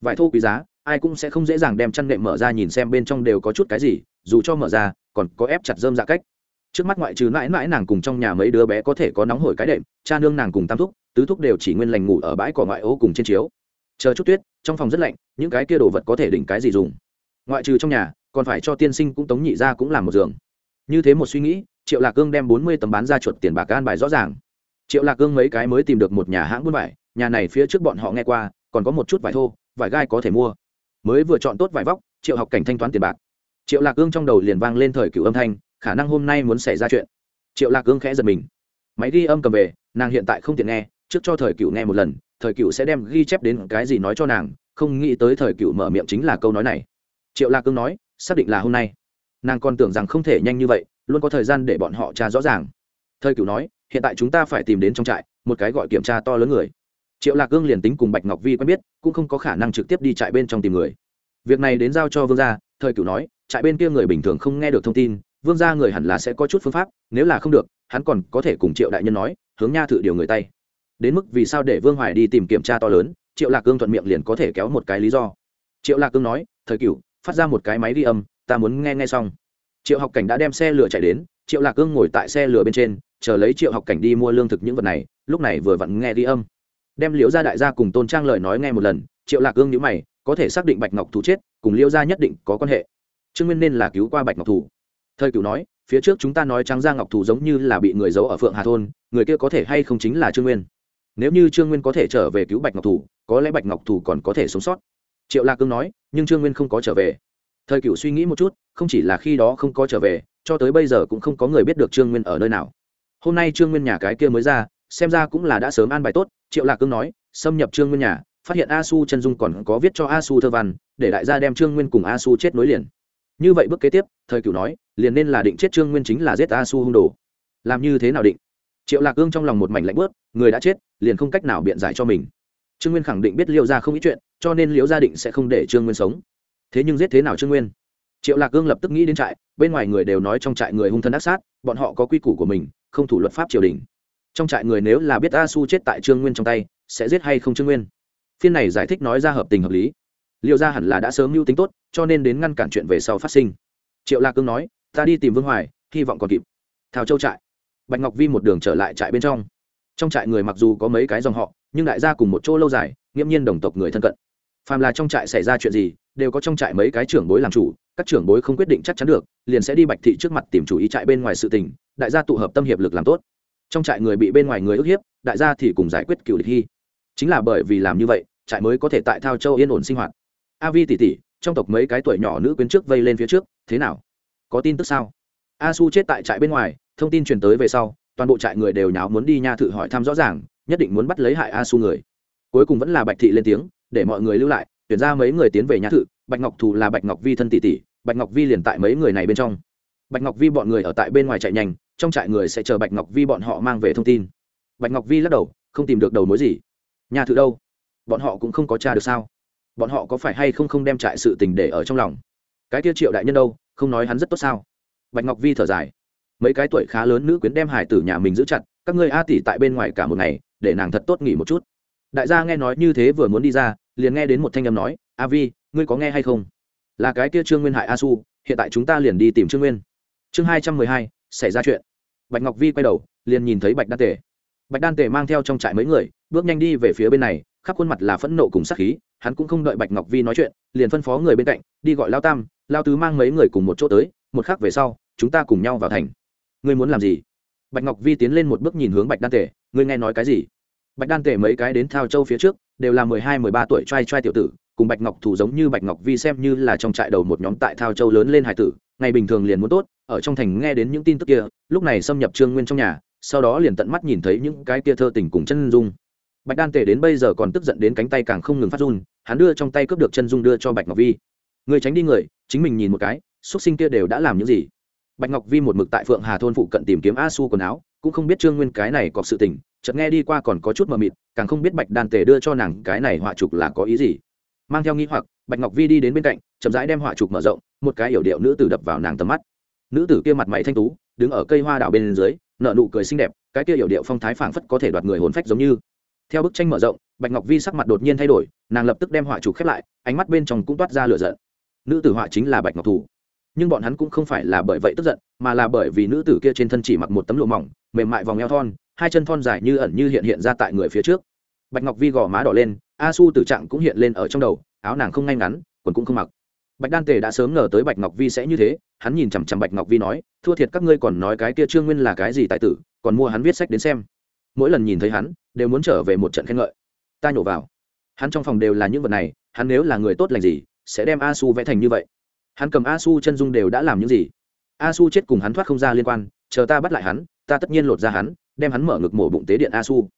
Vải thô quý giá, ai cũng sẽ không dễ dàng đem chăn nệm mở ra nhìn xem bên trong đều có chút cái gì, dù cho mở ra, còn có ép chặt dơm dạ cách. Trước mắt ngoại trừ mãi mãi nàng cùng trong nhà mấy đứa bé có thể có nóng hổi cái đệm, cha nương nàng cùng tam thúc, tứ thúc đều chỉ nguyên lành ngủ ở bãi cỏ ngoại ô cùng trên chiếu. Chờ chút tuyết, trong phòng rất lạnh, những cái kia đồ vật có thể đỉnh cái gì dùng? Ngoại trừ trong nhà, còn phải cho tiên sinh cũng tống nhị ra cũng làm một giường. Như thế một suy nghĩ, triệu lạc cương đem bốn mươi tấm bán ra chuột tiền bạc an bài rõ ràng. Triệu lạc cương mấy cái mới tìm được một nhà hãng buôn vải, nhà này phía trước bọn họ nghe qua, còn có một chút vải thô, vải gai có thể mua. Mới vừa chọn tốt vải vóc, triệu học cảnh thanh toán tiền bạc. Triệu lạc cương trong đầu liền vang lên thời cựu âm thanh, khả năng hôm nay muốn xảy ra chuyện. Triệu lạc cương khẽ giật mình. Máy ghi âm cầm về, nàng hiện tại không tiện nghe, trước cho thời cựu nghe một lần, thời cựu sẽ đem ghi chép đến cái gì nói cho nàng, không nghĩ tới thời cựu mở miệng chính là câu nói này triệu lạc cương nói, xác định là hôm nay. Nàng còn tưởng rằng không thể nhanh như vậy, luôn có thời gian để bọn họ tra rõ ràng. Thời Cửu nói, hiện tại chúng ta phải tìm đến trong trại, một cái gọi kiểm tra to lớn người. Triệu lạc cương liền tính cùng bạch ngọc vi quen biết, cũng không có khả năng trực tiếp đi trại bên trong tìm người. Việc này đến giao cho vương gia, thời Cửu nói, trại bên kia người bình thường không nghe được thông tin, vương gia người hẳn là sẽ có chút phương pháp, nếu là không được, hắn còn có thể cùng triệu đại nhân nói, hướng nha thử điều người tay. Đến mức vì sao để vương hoài đi tìm kiểm tra to lớn, triệu lạc cương thuận miệng liền có thể kéo một cái lý do. Triệu lạc cương nói, thời Cửu phát ra một cái máy ghi âm, ta muốn nghe nghe xong. Triệu học cảnh đã đem xe lửa chạy đến, triệu lạc cương ngồi tại xe lửa bên trên, chờ lấy triệu học cảnh đi mua lương thực những vật này, lúc này vừa vặn nghe ghi âm. Đem liễu gia đại gia cùng tôn trang lời nói nghe một lần, triệu lạc cương nhữ mày, có thể xác định bạch ngọc thủ chết, cùng liễu gia nhất định có quan hệ. Trương nguyên nên là cứu qua bạch ngọc thủ. Thời cửu nói, phía trước chúng ta nói trắng ra ngọc thủ giống như là bị người giấu ở phượng hà thôn, người kia có thể hay không chính là trương nguyên. Nếu như trương nguyên có thể trở về cứu bạch ngọc thủ, có lẽ bạch ngọc thủ còn có thể sống sót triệu lạc cương nói, nhưng trương nguyên không có trở về. Thời cựu suy nghĩ một chút, không chỉ là khi đó không có trở về, cho tới bây giờ cũng không có người biết được trương nguyên ở nơi nào. Hôm nay trương nguyên nhà cái kia mới ra, xem ra cũng là đã sớm an bài tốt, triệu lạc cương nói, xâm nhập trương nguyên nhà, phát hiện a su chân dung còn có viết cho a su thơ văn, để đại gia đem trương nguyên cùng a su chết nối liền. Như vậy bước kế tiếp, thời cựu nói, liền nên là định chết trương nguyên chính là giết a su hung đồ. Làm như thế nào định? Triệu lạc cương trong lòng một mảnh lạnh bớt người đã chết, liền không cách nào biện giải cho mình. Trương nguyên khẳng định biết liêu ra không ít chuyện cho nên liễu gia định sẽ không để trương nguyên sống. Thế nhưng giết thế nào trương nguyên? Triệu lạc cương lập tức nghĩ đến trại, bên ngoài người đều nói trong trại người hung thân ác sát, bọn họ có quy củ của mình, không thủ luật pháp triều đình. Trong trại người nếu là biết a su chết tại trương nguyên trong tay, sẽ giết hay không trương nguyên? Phiên này giải thích nói ra hợp tình hợp lý. Liệu ra hẳn là đã sớm mưu tính tốt, cho nên đến ngăn cản chuyện về sau phát sinh. Triệu lạc cương nói, ta đi tìm vương hoài, hy vọng còn kịp. Thảo châu trại. Bạch ngọc vi một đường trở lại trại bên trong. Trong trại người mặc dù có mấy cái dòng họ, nhưng đại gia cùng một chỗ lâu dài, nghiễm nhiên đồng tộc người thân cận phàm là trong trại xảy ra chuyện gì, đều có trong trại mấy cái trưởng bối làm chủ, các trưởng bối không quyết định chắc chắn được, liền sẽ đi bạch thị trước mặt tìm chủ ý trại bên ngoài sự tình, đại gia tụ hợp tâm hiệp lực làm tốt. Trong trại người bị bên ngoài người ức hiếp, đại gia thì cùng giải quyết cựu địch hy. Chính là bởi vì làm như vậy, trại mới có thể tại thao châu yên ổn sinh hoạt. A vi tỉ tỉ trong tộc mấy cái tuổi nhỏ nữ quyến trước vây lên phía trước, thế nào? Có tin tức sao? A su chết tại trại bên ngoài, thông tin truyền tới về sau, toàn bộ trại người đều nháo muốn đi nha thử hỏi thăm rõ ràng, nhất định muốn bắt lấy hại a su người. Cuối cùng vẫn là bạch thị lên tiếng để mọi người lưu lại, tuyển ra mấy người tiến về nhà thự, bạch ngọc thù là bạch ngọc vi thân tỷ tỷ, bạch ngọc vi liền tại mấy người này bên trong. Bạch ngọc vi bọn người ở tại bên ngoài chạy nhanh, trong trại người sẽ chờ bạch ngọc vi bọn họ mang về thông tin. Bạch ngọc vi lắc đầu, không tìm được đầu mối gì. Nhà thự đâu? Bọn họ cũng không có t r a được sao? Bọn họ có phải hay không không đem trại sự tình để ở trong lòng? Cái tiêu triệu đại nhân đâu? Không nói hắn rất tốt sao? Bạch ngọc vi thở dài. Mấy cái tuổi khá lớn nữ quyến đem hải tử nhà mình giữ chặt, các ngươi a tỷ tại bên ngoài cả một ngày, để nàng thật tốt nghỉ một chút. Đại gia nghe nói như thế vừa muốn đi ra liền nghe đến một thanh âm nói, a vi, ngươi có nghe hay không? Là cái kia trương nguyên hại a su hiện tại chúng ta liền đi tìm trương nguyên. Chương hai trăm mười hai, xảy ra chuyện. Bạch ngọc vi quay đầu, liền nhìn thấy bạch đan tề. Bạch đan tề mang theo trong trại mấy người, bước nhanh đi về phía bên này, khắp khuôn mặt là phẫn nộ cùng sắc khí, hắn cũng không đợi bạch ngọc vi nói chuyện, liền phân phó người bên cạnh, đi gọi lao tam, lao tứ mang mấy người cùng một chỗ tới, một khắc về sau, chúng ta cùng nhau vào thành. Ngươi muốn làm gì? Bạch ngọc vi tiến lên một bước nhìn hướng bạch đan tề, ngươi nghe nói cái gì? Bạch đan tề mấy cái đến thao châu phía trước đều là mười hai, mười ba tuổi trai trai tiểu tử, cùng bạch ngọc thủ giống như bạch ngọc vi xem như là trong trại đầu một nhóm tại thao châu lớn lên hải tử, ngày bình thường liền muốn tốt, ở trong thành nghe đến những tin tức kia, lúc này xâm nhập trương nguyên trong nhà, sau đó liền tận mắt nhìn thấy những cái kia thơ tình cùng chân dung. Bạch đan tể đến bây giờ còn tức giận đến cánh tay càng không ngừng phát run, hắn đưa trong tay cướp được chân dung đưa cho bạch ngọc vi. Người tránh đi người, chính mình nhìn một cái, xuất sinh kia đều đã làm những gì? Bạch ngọc vi một mực tại phượng hà thôn phụ cận tìm kiếm a su quần áo cũng không biết trương nguyên cái này có sự tình, chợt nghe đi qua còn có chút mờ mịt, càng không biết bạch đan tề đưa cho nàng cái này họa trục là có ý gì. Mang theo nghi hoặc, bạch ngọc vi đi đến bên cạnh, chậm rãi đem họa trục mở rộng, một cái yểu điệu nữ tử đập vào nàng tầm mắt. Nữ tử kia mặt mày thanh tú, đứng ở cây hoa đảo bên dưới nợ nụ cười xinh đẹp, cái kia yểu điệu phong thái phảng phất có thể đoạt người hồn phách giống như. Theo bức tranh mở rộng, bạch ngọc vi sắc mặt đột nhiên thay đổi, nàng lập tức đem họa trục khép lại, ánh mắt bên trong cũng toát ra lửa giận. Nữ tử họa chính là bạch ngọc thủ nhưng bọn hắn cũng không phải là bởi vậy tức giận, mà là bởi vì nữ tử kia trên thân chỉ mặc một tấm lụa mỏng, mềm mại vòng eo thon, hai chân thon dài như ẩn như hiện hiện ra tại người phía trước. Bạch ngọc vi gò má đỏ lên, a su tử trạng cũng hiện lên ở trong đầu, áo nàng không ngay ngắn, quần cũng không mặc. Bạch đan tề đã sớm ngờ tới bạch ngọc vi sẽ như thế, hắn nhìn chằm chằm bạch ngọc vi nói, thua thiệt các ngươi còn nói cái kia trương nguyên là cái gì tài tử, còn mua hắn viết sách đến xem. Mỗi lần nhìn thấy hắn, đều muốn trở về một trận khen ngợi. Ta nhổ vào. Hắn trong phòng đều là những vật này, hắn nếu là người tốt lành gì, sẽ đem a su vẽ thành như vậy hắn cầm a su chân dung đều đã làm những gì? A su chết cùng hắn thoát không ra liên quan, chờ ta bắt lại hắn, ta tất nhiên lột ra hắn, đem hắn mở ngực mổ bụng tế điện a su.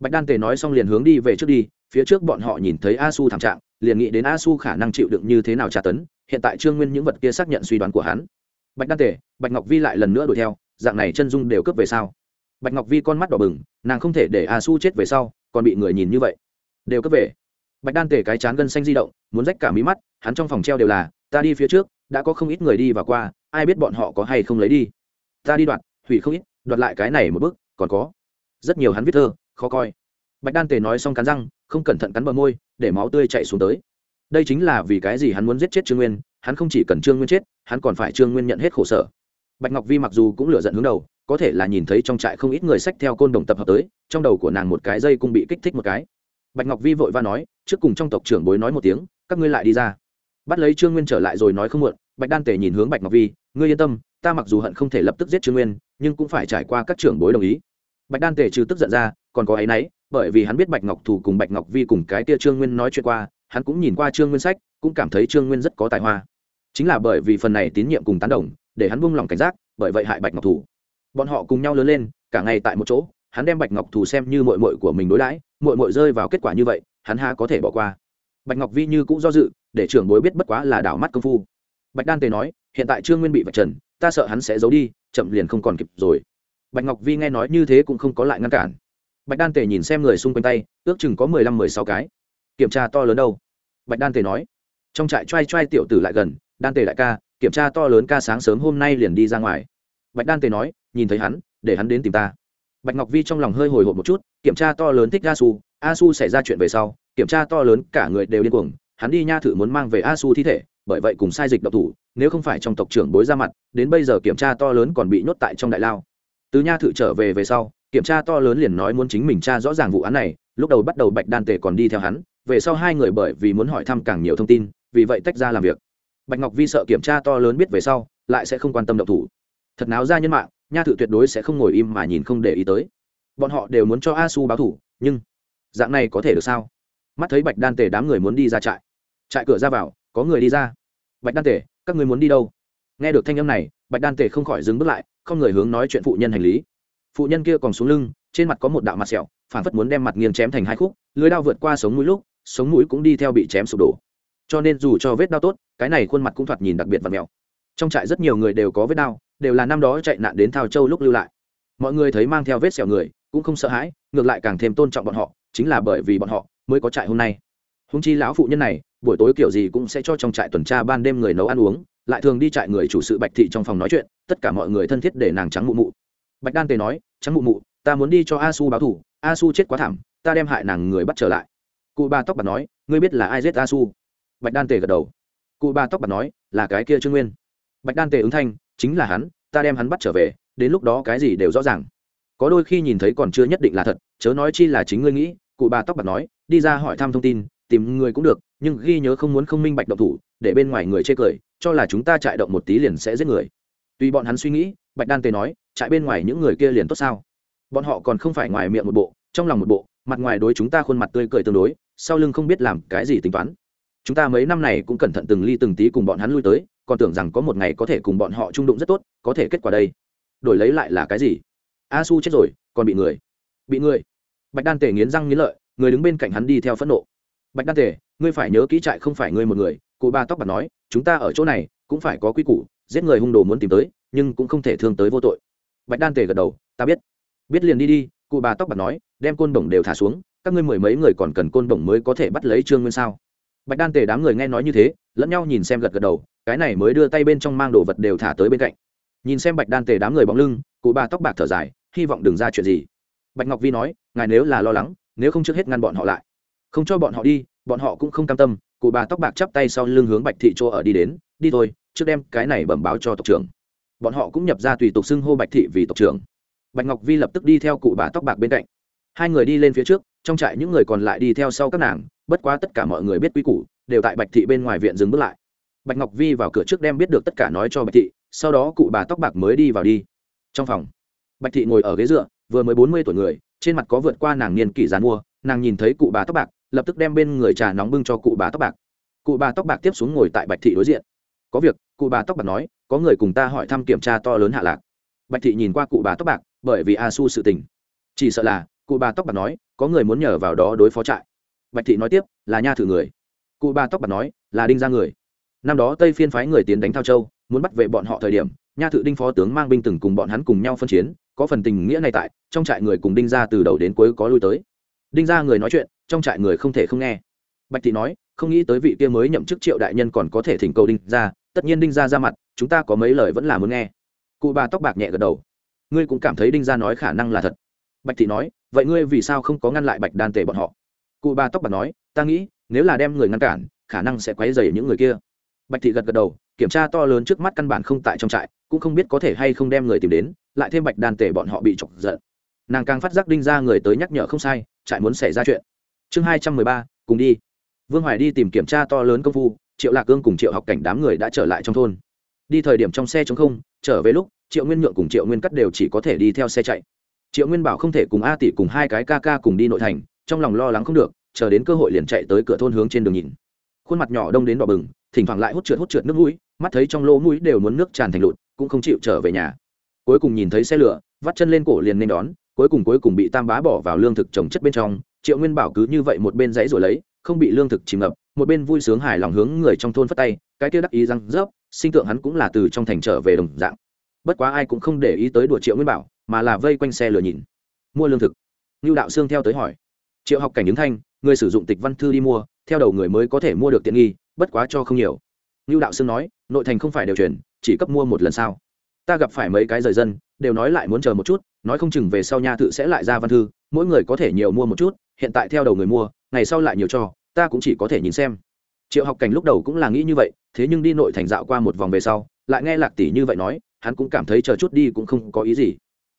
Bạch đan tề nói xong liền hướng đi về trước đi, phía trước bọn họ nhìn thấy a su thảm trạng, liền nghĩ đến a su khả năng chịu đựng như thế nào tra tấn, hiện tại trương nguyên những vật kia xác nhận suy đoán của hắn. Bạch đan tề, bạch ngọc vi lại lần nữa đuổi theo, dạng này chân dung đều cướp về sau bạch ngọc vi con mắt đỏ bừng, nàng không thể để a su chết về sau, còn bị người nhìn như vậy. Đều cướp về. Bạch đan tề cái chán gân xanh di động, muốn rách cả mí mắt, hắn trong phòng treo đều là ta đi phía trước, đã có không ít người đi và qua, ai biết bọn họ có hay không lấy đi. Ta đi đoạt, hủy không ít, đoạt lại cái này một bước còn có. Rất nhiều hắn viết thơ, khó coi. Bạch đan tề nói xong cắn răng, không cẩn thận cắn bờ môi, để máu tươi chạy xuống tới. Đây chính là vì cái gì hắn muốn giết chết trương nguyên, hắn không chỉ cần trương nguyên chết, hắn còn phải trương nguyên nhận hết khổ sở. Bạch ngọc vi mặc dù cũng lựa giận hướng đầu, có thể là nhìn thấy trong trại không ít người sách theo côn đồng tập hợp tới, trong đầu của nàng một cái dây cũng bị kích thích một cái. Bạch ngọc vi vội va nói, trước cùng trong tộc trưởng bối nói một tiếng, các ngươi lại đi ra bắt lấy trương nguyên trở lại rồi nói không muộn, bạch đan tể nhìn hướng bạch ngọc vi, ngươi yên tâm, ta mặc dù hận không thể lập tức giết trương nguyên, nhưng cũng phải trải qua các trưởng bối đồng ý. Bạch đan tể trừ tức giận ra, còn có áy náy, bởi vì hắn biết bạch ngọc thủ cùng bạch ngọc vi cùng cái tia trương nguyên nói chuyện qua, hắn cũng nhìn qua trương nguyên sách, cũng cảm thấy trương nguyên rất có tài hoa. Chính là bởi vì phần này tín nhiệm cùng tán đồng, để hắn buông lòng cảnh giác, bởi vậy hại bạch ngọc thủ. Bọn họ cùng nhau lớn lên, cả ngày tại một chỗ, hắn đem bạch ngọc thủ xem như mội mội của mình đối đãi mội mội rơi vào kết quả như vậy, hắn ha có thể bỏ qua bạch ngọc vi như cũng do dự, để trưởng bối biết bất quá là đảo mắt công phu. Bạch đan tề nói, hiện tại trương nguyên bị vạch trần, ta sợ hắn sẽ giấu đi, chậm liền không còn kịp rồi. Bạch ngọc vi nghe nói như thế cũng không có lại ngăn cản. Bạch đan tề nhìn xem người xung quanh tay, ước chừng có mười lăm, mười sáu cái. Kiểm tra to lớn đâu? Bạch đan tề nói. Trong trại t r a i t r a i tiểu tử lại gần, đan tề đại ca, kiểm tra to lớn ca sáng sớm hôm nay liền đi ra ngoài. Bạch đan tề nói, nhìn thấy hắn, để hắn đến tìm ta. Bạch ngọc vi trong lòng hơi hồi hộp một chút, kiểm tra to lớn thích a su a su xảy ra chuyện về sau kiểm tra to lớn, cả người đều điên cuồng. Hắn đi nha thử muốn mang về a su thi thể, bởi vậy cùng sai dịch độc thủ, nếu không phải trong tộc trưởng bối ra mặt, đến bây giờ kiểm tra to lớn còn bị nhốt tại trong đại lao. Từ nha thự trở về về sau, kiểm tra to lớn liền nói muốn chính mình tra rõ ràng vụ án này, lúc đầu bắt đầu bạch đan tề còn đi theo hắn, về sau hai người bởi vì muốn hỏi thăm càng nhiều thông tin, vì vậy tách ra làm việc. Bạch ngọc vi sợ kiểm tra to lớn biết về sau, lại sẽ không quan tâm độc thủ. Thật náo ra nhân mạng, nha thự tuyệt đối sẽ không ngồi im mà nhìn không để ý tới. Bọn họ đều muốn cho a su báo thủ, nhưng dạng này có thể được sao? Mắt thấy bạch đan tề đám người muốn đi ra trại. Trại cửa ra vào, có người đi ra. Bạch đan tề, các người muốn đi đâu? Nghe được thanh âm này, bạch đan tề không khỏi dừng bước lại, không người hướng nói chuyện phụ nhân hành lý. Phụ nhân kia còn xuống lưng, trên mặt có một đạo mặt sẹo phản phất muốn đem mặt nghiêng chém thành hai khúc, lưới đao vượt qua sống mũi lúc, sống mũi cũng đi theo bị chém sụp đổ. Cho nên dù cho vết đau tốt, cái này khuôn mặt cũng thoạt nhìn đặc biệt và mẹo. Trong trại rất nhiều người đều có vết đau, đều là năm đó chạy nạn đến thao châu lúc lưu lại. Mọi người thấy mang theo vết sẹo người, cũng không sợ hãi, ngược lại càng thêm tôn trọng bọn họ, chính là bởi vì bọn họ mới có trại hôm nay. Húng chi lão phụ nhân này, buổi tối kiểu gì cũng sẽ cho trong trại tuần tra ban đêm người nấu ăn uống, lại thường đi trại người chủ sự bạch thị trong phòng nói chuyện, tất cả mọi người thân thiết để nàng trắng mụ mụ. Bạch đan tề nói, trắng mụ mụ, ta muốn đi cho a su báo thủ a su chết quá thảm, ta đem hại nàng người bắt trở lại. Cụ ba tóc bạc nói, ngươi biết là ai giết a su bạch đan tề gật đầu. Cụ ba tóc bạc nói, là cái kia trương nguyên. Bạch đan tề ứng thanh, chính là hắn, ta đem hắn bắt trở về, đến lúc đó cái gì đều rõ ràng. Có đôi khi nhìn thấy còn chưa nhất định là thật, chớ nói chi là chính ngươi nghĩ, cụ bà tóc bạc nói đi ra hỏi thăm thông tin, tìm người cũng được, nhưng ghi nhớ không muốn không minh bạch động thủ, để bên ngoài người chê cười, cho là chúng ta chạy động một tí liền sẽ giết người. Tuy bọn hắn suy nghĩ, bạch đan tề nói chạy bên ngoài những người kia liền tốt sao? Bọn họ còn không phải ngoài miệng một bộ, trong lòng một bộ, mặt ngoài đối chúng ta khuôn mặt tươi cười tương đối, sau lưng không biết làm cái gì tính toán. Chúng ta mấy năm này cũng cẩn thận từng ly từng tí cùng bọn hắn lui tới, còn tưởng rằng có một ngày có thể cùng bọn họ trung đụng rất tốt, có thể kết quả đây. Đổi lấy lại là cái gì? A su chết rồi, còn bị người. Bị người. Bạch đan tề nghiến răng nghiến lợi người đứng bên cạnh hắn đi theo phẫn nộ. Bạch đan tề, ngươi phải nhớ kỹ trại không phải ngươi một người. Cụ ba tóc bạc nói, chúng ta ở chỗ này, cũng phải có quy củ, giết người hung đồ muốn tìm tới, nhưng cũng không thể thương tới vô tội. Bạch đan tề gật đầu, ta biết. Biết liền đi đi, cụ bà tóc bạc nói, đem côn bổng đều thả xuống, các ngươi mười mấy người còn cần côn bổng mới có thể bắt lấy trương nguyên sao? Bạch đan tề đám người nghe nói như thế, lẫn nhau nhìn xem gật gật đầu, cái này mới đưa tay bên trong mang đồ vật đều thả tới bên cạnh. Nhìn xem bạch đan tề đám người bóng lưng, cụ bà tóc bạc thở dài, hy vọng đừng ra chuyện gì. Bạch ngọc vi nói, ngài nếu là lo lắng nếu không trước hết ngăn bọn họ lại. Không cho bọn họ đi, bọn họ cũng không cam tâm, cụ bà tóc bạc chắp tay sau lưng hướng bạch thị chỗ ở đi đến, đi thôi, trước đem cái này bẩm báo cho tộc trưởng. Bọn họ cũng nhập ra tùy tục xưng hô bạch thị vì tộc trưởng. Bạch ngọc vi lập tức đi theo cụ bà tóc bạc bên cạnh. Hai người đi lên phía trước, trong trại những người còn lại đi theo sau các nàng, bất quá tất cả mọi người biết quy củ, đều tại bạch thị bên ngoài viện dừng bước lại. Bạch ngọc vi vào cửa trước đem biết được tất cả nói cho bạch thị, sau đó cụ bà tóc bạc mới đi vào đi. Trong phòng, bạch thị ngồi ở ghế dựa, vừa mới bốn mươi tuổi người trên mặt có vượt qua nàng niên kỷ giàn mua nàng nhìn thấy cụ bà tóc bạc, lập tức đem bên người trà nóng bưng cho cụ bà tóc bạc. Cụ bà tóc bạc tiếp xuống ngồi tại bạch thị đối diện. Có việc, cụ bà tóc bạc nói, có người cùng ta hỏi thăm kiểm tra to lớn hạ lạc. Bạch thị nhìn qua cụ bà tóc bạc, bởi vì a su sự tình. Chỉ sợ là, cụ bà tóc bạc nói, có người muốn nhờ vào đó đối phó trại. Bạch thị nói tiếp, là nha thử người. Cụ bà tóc bạc nói, là đinh ra người. Năm đó tây phiên phái người tiến đánh thao châu, muốn bắt về bọn họ thời điểm, nha thự đinh phó tướng mang binh từng cùng bọn hắn cùng nhau phân chiến có phần tình nghĩa này tại, trong trại người cùng đinh ra từ đầu đến cuối có lui tới. Đinh ra người nói chuyện, trong trại người không thể không nghe. Bạch thị nói, không nghĩ tới vị kia mới nhậm chức triệu đại nhân còn có thể thỉnh cầu đinh ra tất nhiên đinh ra ra mặt, chúng ta có mấy lời vẫn là muốn nghe. Cụ bà tóc bạc nhẹ gật đầu. Ngươi cũng cảm thấy đinh ra nói khả năng là thật. Bạch thị nói, vậy ngươi vì sao không có ngăn lại bạch đan tề bọn họ? Cụ bà tóc bạc nói, ta nghĩ, nếu là đem người ngăn cản, khả năng sẽ quấy dày những người kia. Bạch thị gật gật đầu, kiểm tra to lớn trước mắt căn bản không tại trong trại, cũng không biết có thể hay không đem người tìm đến lại thêm bạch đan tể bọn họ bị chọc giận. Nàng càng phát giác đinh ra người tới nhắc nhở không sai, trại muốn xảy ra chuyện. Chương hai trăm mười ba, cùng đi. Vương hoài đi tìm kiểm tra to lớn công phu, triệu lạc cương cùng triệu học cảnh đám người đã trở lại trong thôn. Đi thời điểm trong xe chống không, trở về lúc, triệu nguyên nhượng cùng triệu nguyên cắt đều chỉ có thể đi theo xe chạy. Triệu nguyên bảo không thể cùng a tỷ cùng hai cái ca ca cùng đi nội thành, trong lòng lo lắng không được, chờ đến cơ hội liền chạy tới cửa thôn hướng trên đường nhìn. Khuôn mặt nhỏ đông đến đỏ bừng, thỉnh thoảng lại hút trượt hút trượt nước mũi, mắt thấy trong lỗ mũi đều muốn nước tràn thành lụt, cũng không chịu trở về nhà cuối cùng nhìn thấy xe lửa, vắt chân lên cổ liền nên đón, cuối cùng cuối cùng bị tam bá bỏ vào lương thực trồng chất bên trong, triệu nguyên bảo cứ như vậy một bên dãy rồi lấy, không bị lương thực chìm ngập, một bên vui sướng hài lòng hướng người trong thôn phất tay, cái kia đắc ý răng rớp, sinh tượng hắn cũng là từ trong thành trở về đồng dạng. Bất quá ai cũng không để ý tới đùa triệu nguyên bảo, mà là vây quanh xe lửa nhìn, mua lương thực. Như đạo sương theo tới hỏi, triệu học cảnh ứng thanh, người sử dụng tịch văn thư đi mua, theo đầu người mới có thể mua được tiện nghi, bất quá cho không nhiều. Như đạo sương nói, nội thành không phải đều chuyển chỉ cấp mua một lần sao? Ta gặp phải mấy cái rời dân, đều nói lại muốn chờ một chút, nói không chừng về sau nha tự sẽ lại ra văn thư, mỗi người có thể nhiều mua một chút, hiện tại theo đầu người mua, ngày sau lại nhiều cho, ta cũng chỉ có thể nhìn xem. Triệu học cảnh lúc đầu cũng là nghĩ như vậy, thế nhưng đi nội thành dạo qua một vòng về sau, lại nghe lạc tỷ như vậy nói, hắn cũng cảm thấy chờ chút đi cũng không có ý gì.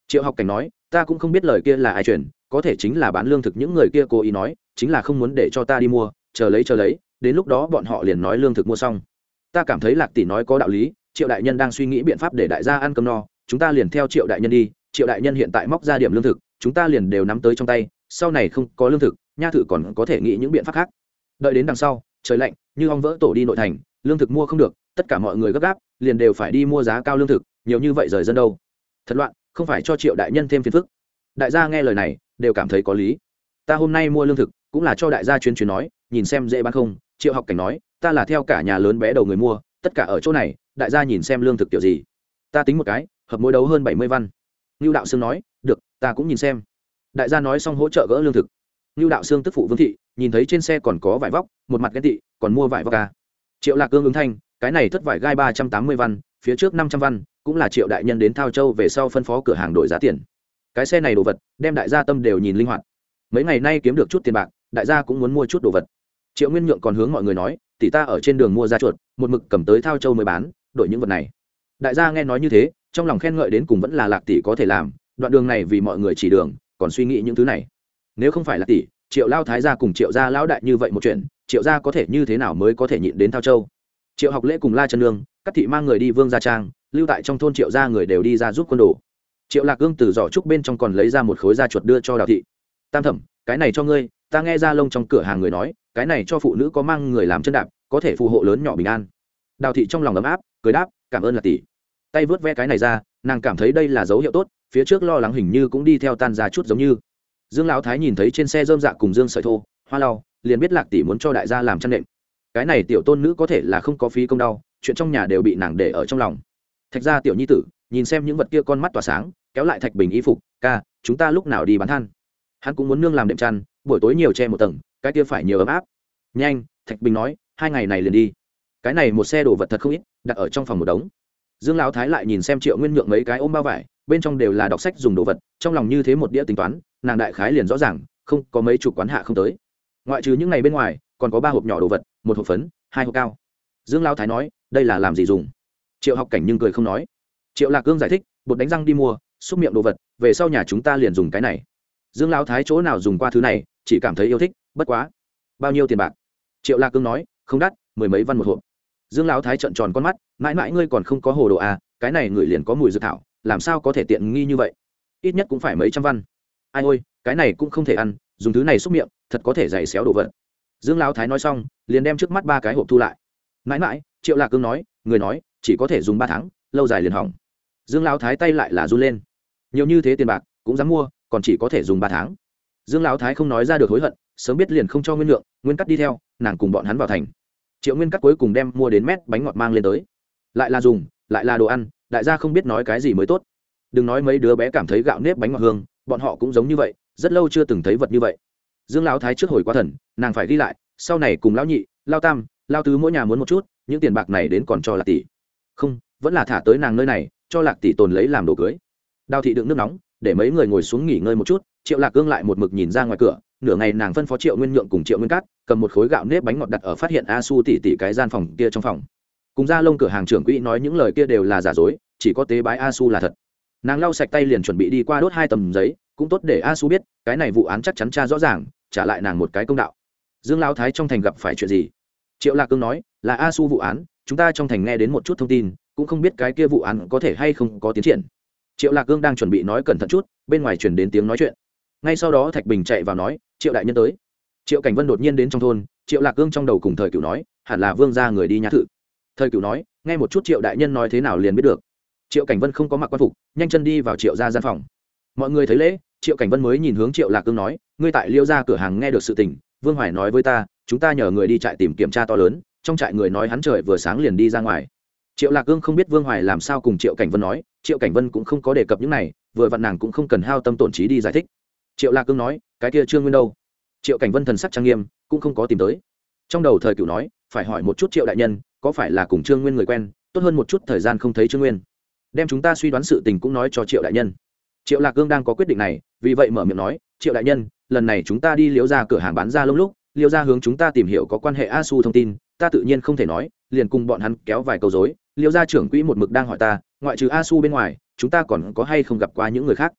Triệu học cảnh nói, ta cũng không biết lời kia là ai truyền, có thể chính là bán lương thực những người kia cố ý nói, chính là không muốn để cho ta đi mua, chờ lấy chờ lấy, đến lúc đó bọn họ liền nói lương thực mua xong. Ta cảm thấy lạc tỷ nói có đạo lý triệu đại nhân đang suy nghĩ biện pháp để đại gia ăn cơm no, chúng ta liền theo triệu đại nhân đi, triệu đại nhân hiện tại móc ra điểm lương thực, chúng ta liền đều nắm tới trong tay, sau này không có lương thực, nha thử còn có thể nghĩ những biện pháp khác. Đợi đến đằng sau, trời lạnh, như ong vỡ tổ đi nội thành, lương thực mua không được, tất cả mọi người gấp gáp, liền đều phải đi mua giá cao lương thực, nhiều như vậy rời dân đâu. Thật loạn, không phải cho triệu đại nhân thêm phiền phức. Đại gia nghe lời này, đều cảm thấy có lý. Ta hôm nay mua lương thực, cũng là cho đại gia chuyên chuyên nói, nhìn xem dễ bán không, triệu học cảnh nói, ta là theo cả nhà lớn bé đầu người mua tất cả ở chỗ này, đại gia nhìn xem lương thực kiểu gì. Ta tính một cái, hợp mỗi đấu hơn bảy mươi văn. Ngưu đạo sương nói, được, ta cũng nhìn xem. Đại gia nói xong hỗ trợ gỡ lương thực. Ngưu đạo sương tức phụ vương thị, nhìn thấy trên xe còn có vải vóc, một mặt ghen tị, còn mua vải vóc ca triệu lạc cương ứng thanh, cái này thất vải gai ba trăm tám mươi văn, phía trước năm trăm văn, cũng là triệu đại nhân đến thao châu về sau phân phó cửa hàng đổi giá tiền. Cái xe này đồ vật, đem đại gia tâm đều nhìn linh hoạt. Mấy ngày nay kiếm được chút tiền bạc, đại gia cũng muốn mua chút đồ vật triệu nguyên nhượng còn hướng mọi người nói, tỷ ta ở trên đường mua ra chuột, một mực cầm tới thao châu mới bán, đổi những vật này. Đại gia nghe nói như thế, trong lòng khen ngợi đến cùng vẫn là lạc tỷ có thể làm, đoạn đường này vì mọi người chỉ đường, còn suy nghĩ những thứ này. Nếu không phải là tỷ, triệu lao thái gia cùng triệu gia lão đại như vậy một chuyện, triệu gia có thể như thế nào mới có thể nhịn đến thao châu? Triệu học lễ cùng la chân nương, các thị mang người đi vương gia trang, lưu tại trong thôn triệu gia người đều đi ra giúp quân đồ. Triệu lạc gương từ giỏ trúc bên trong còn lấy ra một khối da chuột đưa cho đào thị. Tam thẩm, cái này cho ngươi ta nghe ra lông trong cửa hàng người nói, cái này cho phụ nữ có mang người làm chân đạp, có thể phù hộ lớn nhỏ bình an. Đào thị trong lòng ấm áp, cười đáp, cảm ơn là tỷ. Tay vớt ve cái này ra, nàng cảm thấy đây là dấu hiệu tốt, phía trước lo lắng hình như cũng đi theo tan ra chút giống như. Dương lão thái nhìn thấy trên xe dơm dạ cùng dương sợi thô, hoa lau, liền biết lạc tỷ muốn cho đại gia làm chăn nệm. Cái này tiểu tôn nữ có thể là không có phí công đau, chuyện trong nhà đều bị nàng để ở trong lòng. Thạch ra tiểu nhi tử, nhìn xem những vật kia con mắt tỏa sáng, kéo lại thạch bình y phục, ca, chúng ta lúc nào đi bán than? Hắn cũng muốn nương làm đệm chăn buổi tối nhiều che một tầng, cái kia phải nhiều ấm áp. Nhanh, thạch bình nói, hai ngày này liền đi. Cái này một xe đồ vật thật không ít, đặt ở trong phòng một đống. Dương lão thái lại nhìn xem triệu nguyên nhượng mấy cái ôm bao vải, bên trong đều là đọc sách dùng đồ vật, trong lòng như thế một đĩa tính toán, nàng đại khái liền rõ ràng, không, có mấy chục quán hạ không tới. Ngoại trừ những ngày bên ngoài, còn có ba hộp nhỏ đồ vật, một hộp phấn, hai hộp cao. Dương lão thái nói, đây là làm gì dùng? Triệu học cảnh nhưng cười không nói. Triệu lạc cương giải thích, bột đánh răng đi mua, xúc miệng đồ vật, về sau nhà chúng ta liền dùng cái này. Dương lão thái chỗ nào dùng qua thứ này chỉ cảm thấy yêu thích, bất quá. Bao nhiêu tiền bạc? Triệu lạc cương nói, không đắt, mười mấy văn một hộp. Dương lão thái trợn tròn con mắt, mãi mãi ngươi còn không có hồ đồ à cái này người liền có mùi dược thảo, làm sao có thể tiện nghi như vậy? Ít nhất cũng phải mấy trăm văn. Ai ôi, cái này cũng không thể ăn, dùng thứ này xúc miệng, thật có thể dày xéo đồ vật. Dương lão thái nói xong, liền đem trước mắt ba cái hộp thu lại. Mãi mãi, triệu lạc cương nói, người nói, chỉ có thể dùng ba tháng, lâu dài liền hỏng. Dương lão thái tay lại là run lên. Nhiều như thế tiền bạc, cũng dám mua, còn chỉ có thể dùng ba tháng dương lão thái không nói ra được hối hận, sớm biết liền không cho nguyên lượng, nguyên cắt đi theo, nàng cùng bọn hắn vào thành. Triệu nguyên cắt cuối cùng đem mua đến mét bánh ngọt mang lên tới. Lại là dùng, lại là đồ ăn, đại gia không biết nói cái gì mới tốt. Đừng nói mấy đứa bé cảm thấy gạo nếp bánh ngọt hương, bọn họ cũng giống như vậy, rất lâu chưa từng thấy vật như vậy. Dương lão thái trước hồi quá thần, nàng phải ghi lại, sau này cùng lão nhị lao tam lao tứ mỗi nhà muốn một chút, những tiền bạc này đến còn cho lạc tỷ. Không, vẫn là thả tới nàng nơi này, cho lạc tỷ tồn lấy làm đồ cưới. Đào thị đựng nước nóng, để mấy người ngồi xuống nghỉ ngơi một chút triệu lạc cương lại một mực nhìn ra ngoài cửa, nửa ngày nàng phân phó triệu nguyên nhượng cùng triệu nguyên cát, cầm một khối gạo nếp bánh ngọt đặt ở phát hiện a su tỉ tỉ cái gian phòng kia trong phòng. Cùng ra lông cửa hàng trưởng quỹ nói những lời kia đều là giả dối, chỉ có tế bái a su là thật. Nàng lau sạch tay liền chuẩn bị đi qua đốt hai tầm giấy, cũng tốt để a su biết, cái này vụ án chắc chắn cha rõ ràng, trả lại nàng một cái công đạo. Dương lao thái trong thành gặp phải chuyện gì? Triệu lạc cương nói, là a su vụ án, chúng ta trong thành nghe đến một chút thông tin, cũng không biết cái kia vụ án có thể hay không có tiến triển. Triệu lạc cương đang chuẩn bị nói cẩn thận chút, bên ngoài chuyển đến tiếng nói chuyện ngay sau đó thạch bình chạy vào nói, triệu đại nhân tới. Triệu cảnh vân đột nhiên đến trong thôn, triệu lạc cương trong đầu cùng thời cựu nói, hẳn là vương ra người đi nhã thự. Thời cựu nói, nghe một chút triệu đại nhân nói thế nào liền biết được. Triệu cảnh vân không có mặc quan phục, nhanh chân đi vào triệu ra gian phòng. Mọi người thấy lễ, triệu cảnh vân mới nhìn hướng triệu lạc cương nói, ngươi tại liêu ra cửa hàng nghe được sự tình, vương hoài nói với ta, chúng ta nhờ người đi trại tìm kiểm tra to lớn, trong trại người nói hắn trời vừa sáng liền đi ra ngoài. Triệu lạc cương không biết vương hoài làm sao cùng triệu cảnh vân nói, triệu cảnh vân cũng không có đề cập những này, vừa vặn nàng cũng không cần hao tâm tổn trí đi giải thích triệu lạc cương nói, cái kia trương nguyên đâu? Triệu cảnh vân thần sắc trang nghiêm, cũng không có tìm tới. Trong đầu thời cựu nói, phải hỏi một chút triệu đại nhân, có phải là cùng trương nguyên người quen, tốt hơn một chút thời gian không thấy trương nguyên. Đem chúng ta suy đoán sự tình cũng nói cho triệu đại nhân. Triệu lạc cương đang có quyết định này, vì vậy mở miệng nói, triệu đại nhân, lần này chúng ta đi liễu ra cửa hàng bán ra lông lúc, liễu ra hướng chúng ta tìm hiểu có quan hệ a su thông tin, ta tự nhiên không thể nói, liền cùng bọn hắn kéo vài câu dối liễu ra trưởng quỹ một mực đang hỏi ta, ngoại trừ a su bên ngoài, chúng ta còn có hay không gặp qua những người khác?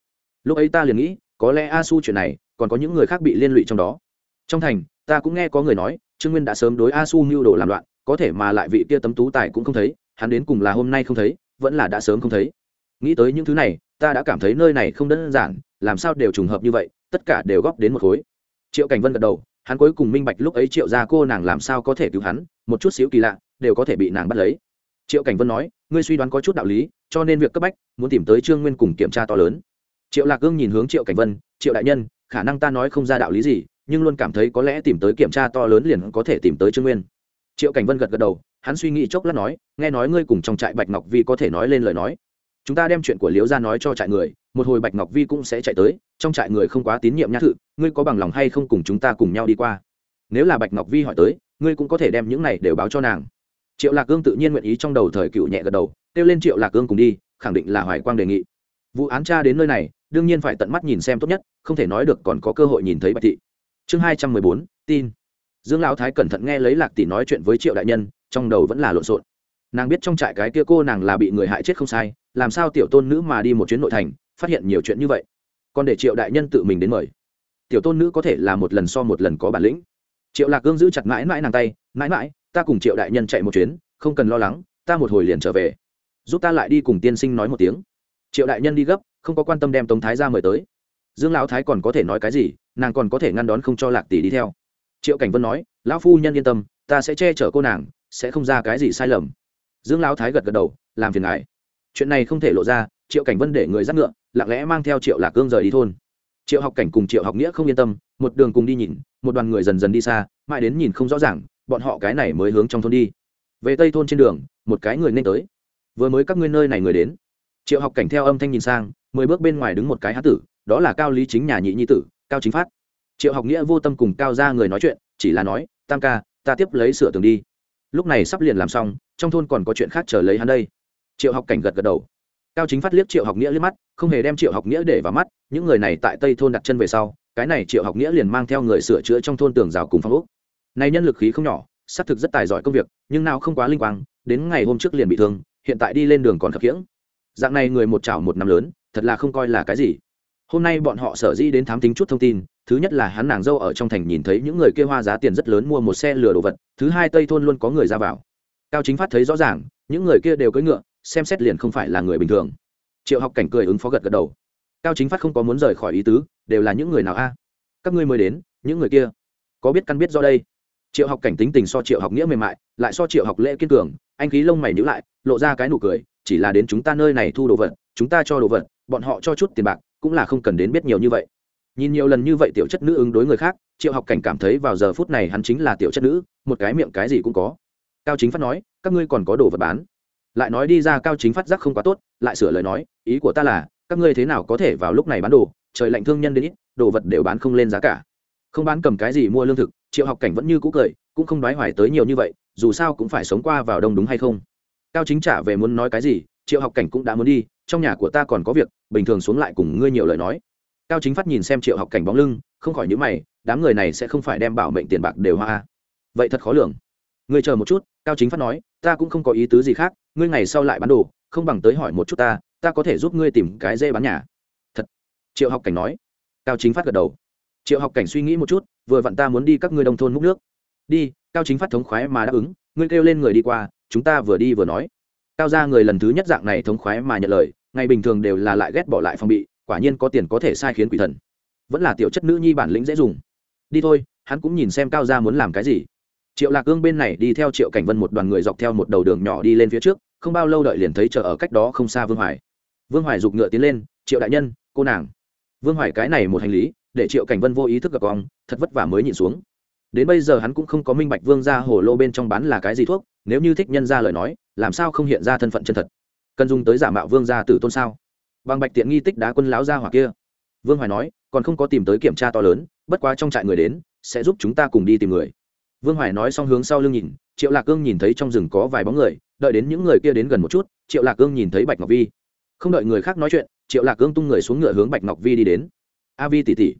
Lúc ấy ta liền nghĩ có lẽ a su chuyện này còn có những người khác bị liên lụy trong đó. Trong thành, ta cũng nghe có người nói, trương nguyên đã sớm đối a su mưu đồ làm loạn, có thể mà lại vị kia tấm tú tài cũng không thấy, hắn đến cùng là hôm nay không thấy, vẫn là đã sớm không thấy. Nghĩ tới những thứ này, ta đã cảm thấy nơi này không đơn giản, làm sao đều trùng hợp như vậy, tất cả đều góp đến một khối. Triệu cảnh vân gật đầu, hắn cuối cùng minh bạch lúc ấy triệu ra cô nàng làm sao có thể cứu hắn, một chút xíu kỳ lạ, đều có thể bị nàng bắt lấy. Triệu cảnh vân nói, ngươi suy đoán có chút đạo lý, cho nên việc cấp bách, muốn tìm tới trương nguyên cùng kiểm tra to lớn triệu lạc cương nhìn hướng triệu cảnh vân, triệu đại nhân, khả năng ta nói không ra đạo lý gì, nhưng luôn cảm thấy có lẽ tìm tới kiểm tra to lớn liền có thể tìm tới trương nguyên. Triệu cảnh vân gật gật đầu, hắn suy nghĩ chốc lát nói, nghe nói ngươi cùng trong trại bạch ngọc vi có thể nói lên lời nói. Chúng ta đem chuyện của liễu ra nói cho trại người, một hồi bạch ngọc vi cũng sẽ chạy tới, trong trại người không quá tín nhiệm nhã thự, ngươi có bằng lòng hay không cùng chúng ta cùng nhau đi qua? Nếu là bạch ngọc vi hỏi tới, ngươi cũng có thể đem những này đều báo cho nàng. Triệu lạc cương tự nhiên nguyện ý trong đầu thời cựu nhẹ gật đầu, kêu lên triệu lạc cương cùng đi, khẳng định là hoài quang đề nghị. Vụ án tra đến nơi này đương nhiên phải tận mắt nhìn xem tốt nhất, không thể nói được còn có cơ hội nhìn thấy bạch thị. Chương hai trăm mười bốn, tin. Dương lão thái cẩn thận nghe lấy lạc tỷ nói chuyện với triệu đại nhân, trong đầu vẫn là lộn xộn. Nàng biết trong trại cái kia cô nàng là bị người hại chết không sai, làm sao tiểu tôn nữ mà đi một chuyến nội thành, phát hiện nhiều chuyện như vậy. Còn để triệu đại nhân tự mình đến mời. Tiểu tôn nữ có thể là một lần so một lần có bản lĩnh. Triệu lạc gương giữ chặt mãi mãi nàng tay, mãi mãi, ta cùng triệu đại nhân chạy một chuyến, không cần lo lắng, ta một hồi liền trở về. Giúp ta lại đi cùng tiên sinh nói một tiếng. Triệu đại nhân đi gấp không có quan tâm đem tống thái ra mời tới dương lão thái còn có thể nói cái gì nàng còn có thể ngăn đón không cho lạc tỷ đi theo triệu cảnh vân nói lão phu nhân yên tâm ta sẽ che chở cô nàng sẽ không ra cái gì sai lầm dương lão thái gật gật đầu làm phiền ngài chuyện này không thể lộ ra triệu cảnh vân để người dắt ngựa lặng lẽ mang theo triệu lạc cương rời đi thôn triệu học cảnh cùng triệu học nghĩa không yên tâm một đường cùng đi nhìn một đoàn người dần dần đi xa mãi đến nhìn không rõ ràng bọn họ cái này mới hướng trong thôn đi về tây thôn trên đường một cái người nên tới vừa mới các ngươi nơi này người đến triệu học cảnh theo âm thanh nhìn sang, mười bước bên ngoài đứng một cái hán tử, đó là cao lý chính nhà nhị nhi tử, cao chính phát. Triệu học nghĩa vô tâm cùng cao ra người nói chuyện, chỉ là nói, tam ca, ta tiếp lấy sửa tường đi. Lúc này sắp liền làm xong, trong thôn còn có chuyện khác chờ lấy hắn đây. Triệu học cảnh gật gật đầu. Cao chính phát liếc triệu học nghĩa liếc mắt, không hề đem triệu học nghĩa để vào mắt, những người này tại tây thôn đặt chân về sau, cái này triệu học nghĩa liền mang theo người sửa chữa trong thôn tường rào cùng phong úc này nhân lực khí không nhỏ, xác thực rất tài giỏi công việc, nhưng nào không quá linh quang, đến ngày hôm trước liền bị thương, hiện tại đi lên đường còn khập khiễng dạng này người một chảo một năm lớn, thật là không coi là cái gì. Hôm nay bọn họ sở dĩ đến thám tính chút thông tin, thứ nhất là hắn nàng dâu ở trong thành nhìn thấy những người kia hoa giá tiền rất lớn mua một xe lừa đồ vật, thứ hai tây thôn luôn có người ra vào. Cao chính phát thấy rõ ràng, những người kia đều cưỡi ngựa, xem xét liền không phải là người bình thường. Triệu học cảnh cười ứng phó gật gật đầu. Cao chính phát không có muốn rời khỏi ý tứ, đều là những người nào a? Các ngươi mới đến, những người kia, có biết căn biết do đây? Triệu học cảnh tính tình so triệu học nghĩa mềm mại, lại so triệu học lễ kiên cường anh khí lông mày nhữ lại, lộ ra cái nụ cười, chỉ là đến chúng ta nơi này thu đồ vật, chúng ta cho đồ vật, bọn họ cho chút tiền bạc, cũng là không cần đến biết nhiều như vậy. Nhìn nhiều lần như vậy tiểu chất nữ ứng đối người khác, triệu học cảnh cảm thấy vào giờ phút này hắn chính là tiểu chất nữ, một cái miệng cái gì cũng có. Cao chính phát nói, các ngươi còn có đồ vật bán. Lại nói đi ra, cao chính phát giác không quá tốt, lại sửa lời nói, ý của ta là, các ngươi thế nào có thể vào lúc này bán đồ, trời lạnh thương nhân đến ít, đồ vật đều bán không lên giá cả. Không bán cầm cái gì mua lương thực, triệu học cảnh vẫn như cũ cười cũng không đoái hoài tới nhiều như vậy, dù sao cũng phải sống qua vào đông đúng hay không. Cao chính trả về muốn nói cái gì, triệu học cảnh cũng đã muốn đi, trong nhà của ta còn có việc, bình thường xuống lại cùng ngươi nhiều lời nói. Cao chính phát nhìn xem triệu học cảnh bóng lưng, không khỏi nhữ mày, đám người này sẽ không phải đem bảo mệnh tiền bạc đều hoa à. vậy thật khó lường. Ngươi chờ một chút, cao chính phát nói, ta cũng không có ý tứ gì khác, ngươi ngày sau lại bán đồ, không bằng tới hỏi một chút ta ta có thể giúp ngươi tìm cái dê bán nhà. Thật. Triệu học cảnh nói. Cao chính phát gật đầu. Triệu học cảnh suy nghĩ một chút, vừa vặn ta muốn đi các ngươi đông thôn múc nước đi, cao chính phát thống khoái mà đáp ứng, ngươi kêu lên người đi qua, chúng ta vừa đi vừa nói. Cao ra người lần thứ nhất dạng này thống khoái mà nhận lời, ngày bình thường đều là lại ghét bỏ lại phòng bị, quả nhiên có tiền có thể sai khiến quỷ thần. Vẫn là tiểu chất nữ nhi bản lĩnh dễ dùng. Đi thôi, hắn cũng nhìn xem cao ra muốn làm cái gì. Triệu lạc ương bên này đi theo triệu cảnh vân một đoàn người dọc theo một đầu đường nhỏ đi lên phía trước, không bao lâu đợi liền thấy chợ ở cách đó không xa vương hoài. Vương hoài giục ngựa tiến lên, triệu đại nhân, cô nàng. Vương hoài cái này một hành lý, để triệu cảnh vân vô ý thức gặp cong thật vất vả mới nhìn xuống đến bây giờ hắn cũng không có minh bạch vương ra hồ lô bên trong bán là cái gì thuốc, nếu như thích nhân ra lời nói, làm sao không hiện ra thân phận chân thật? Cần dùng tới giả mạo vương gia tử tôn sao? Bằng bạch tiện nghi tích đá quân láo ra hoặc kia. Vương hoài nói, còn không có tìm tới kiểm tra to lớn, bất quá trong trại người đến, sẽ giúp chúng ta cùng đi tìm người. Vương hoài nói xong hướng sau lưng nhìn, triệu lạc cương nhìn thấy trong rừng có vài bóng người, đợi đến những người kia đến gần một chút, triệu lạc cương nhìn thấy bạch ngọc vi. Không đợi người khác nói chuyện, triệu lạc cương tung người xuống ngựa hướng bạch ngọc vi đi đến. A vi tỉ tỉ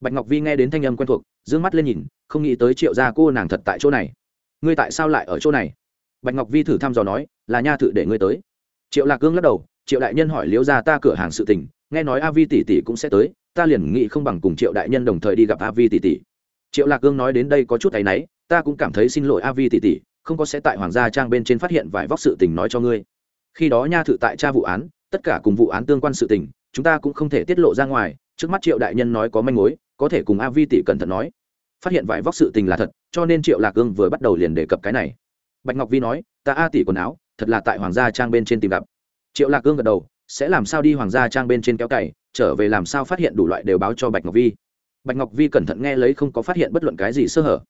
bạch ngọc vi nghe đến thanh âm quen thuộc d ư ơ n g mắt lên nhìn, không nghĩ tới triệu gia cô nàng thật tại chỗ này. Ngươi tại sao lại ở chỗ này? Bạch ngọc vi thử thăm dò nói, là nha thự để ngươi tới. Triệu lạc cương lắc đầu, triệu đại nhân hỏi liễu ra ta cửa hàng sự tình, nghe nói a vi tỷ tỷ cũng sẽ tới, ta liền nghĩ không bằng cùng triệu đại nhân đồng thời đi gặp a vi tỷ tỷ. Triệu lạc cương nói đến đây có chút áy náy, ta cũng cảm thấy xin lỗi a vi tỷ tỷ, không có sẽ tại hoàng gia trang bên trên phát hiện vài vóc sự tình nói cho ngươi. Khi đó nha thự tại tra vụ án, tất cả cùng vụ án tương quan sự tình, chúng ta cũng không thể tiết lộ ra ngoài, trước mắt triệu đại nhân nói có manh mối có thể cùng a vi tỷ cẩn thận nói. Phát hiện vải vóc sự tình là thật, cho nên triệu lạc ương vừa bắt đầu liền đề cập cái này. Bạch ngọc vi nói, ta a tỷ quần áo, thật là tại hoàng gia trang bên trên tìm gặp. Triệu lạc ương gật đầu, sẽ làm sao đi hoàng gia trang bên trên kéo cày, trở về làm sao phát hiện đủ loại đều báo cho bạch ngọc vi. Bạch ngọc vi cẩn thận nghe lấy không có phát hiện bất luận cái gì sơ hở.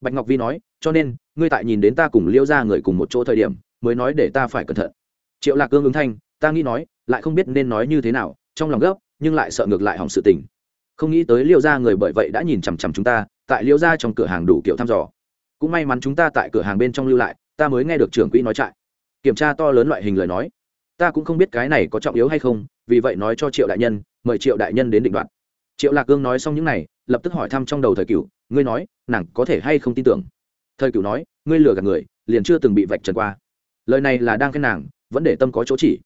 Bạch ngọc vi nói, cho nên, ngươi tại nhìn đến ta cùng liêu ra người cùng một chỗ thời điểm, mới nói để ta phải cẩn thận. Triệu lạc ương ứng thanh, ta nghĩ nói, lại không biết nên nói như thế nào, trong lòng gấp, nhưng lại sợ ngược lại hỏng sự tình không nghĩ tới liêu gia người bởi vậy đã nhìn chằm chằm chúng ta, tại liêu gia trong cửa hàng đủ kiểu thăm dò. Cũng may mắn chúng ta tại cửa hàng bên trong lưu lại, ta mới nghe được trưởng quỹ nói trại. Kiểm tra to lớn loại hình lời nói. Ta cũng không biết cái này có trọng yếu hay không, vì vậy nói cho triệu đại nhân, mời triệu đại nhân đến định đoạt. triệu lạc cương nói xong những này, lập tức hỏi thăm trong đầu thời cửu, ngươi nói, nàng có thể hay không tin tưởng? Thời cửu nói, ngươi lừa gạt người, liền chưa từng bị vạch trần qua. Lời này là đang khen nàng, vẫn để tâm có chỗ chỉ.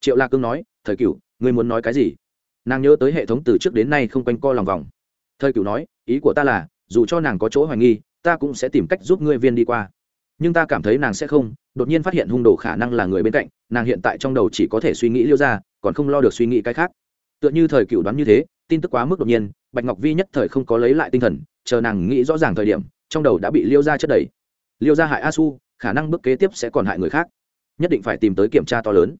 Triệu lạc cương nói, thời cửu, ngươi muốn nói cái gì? Nàng nhớ tới hệ thống từ trước đến nay không quanh co lòng vòng. Thời cửu nói, ý của ta là, dù cho nàng có chỗ hoài nghi, ta cũng sẽ tìm cách giúp ngươi viên đi qua. Nhưng ta cảm thấy nàng sẽ không, đột nhiên phát hiện hung đồ khả năng là người bên cạnh, nàng hiện tại trong đầu chỉ có thể suy nghĩ liêu ra còn không lo được suy nghĩ cái khác. Tựa như thời cựu đoán như thế, tin tức quá mức đột nhiên, bạch ngọc vi nhất thời không có lấy lại tinh thần, chờ nàng nghĩ rõ ràng thời điểm, trong đầu đã bị liêu ra chất đầy liêu gia hại a su khả năng bước kế tiếp sẽ còn hại người khác. Nhất định phải tìm tới kiểm tra to lớn.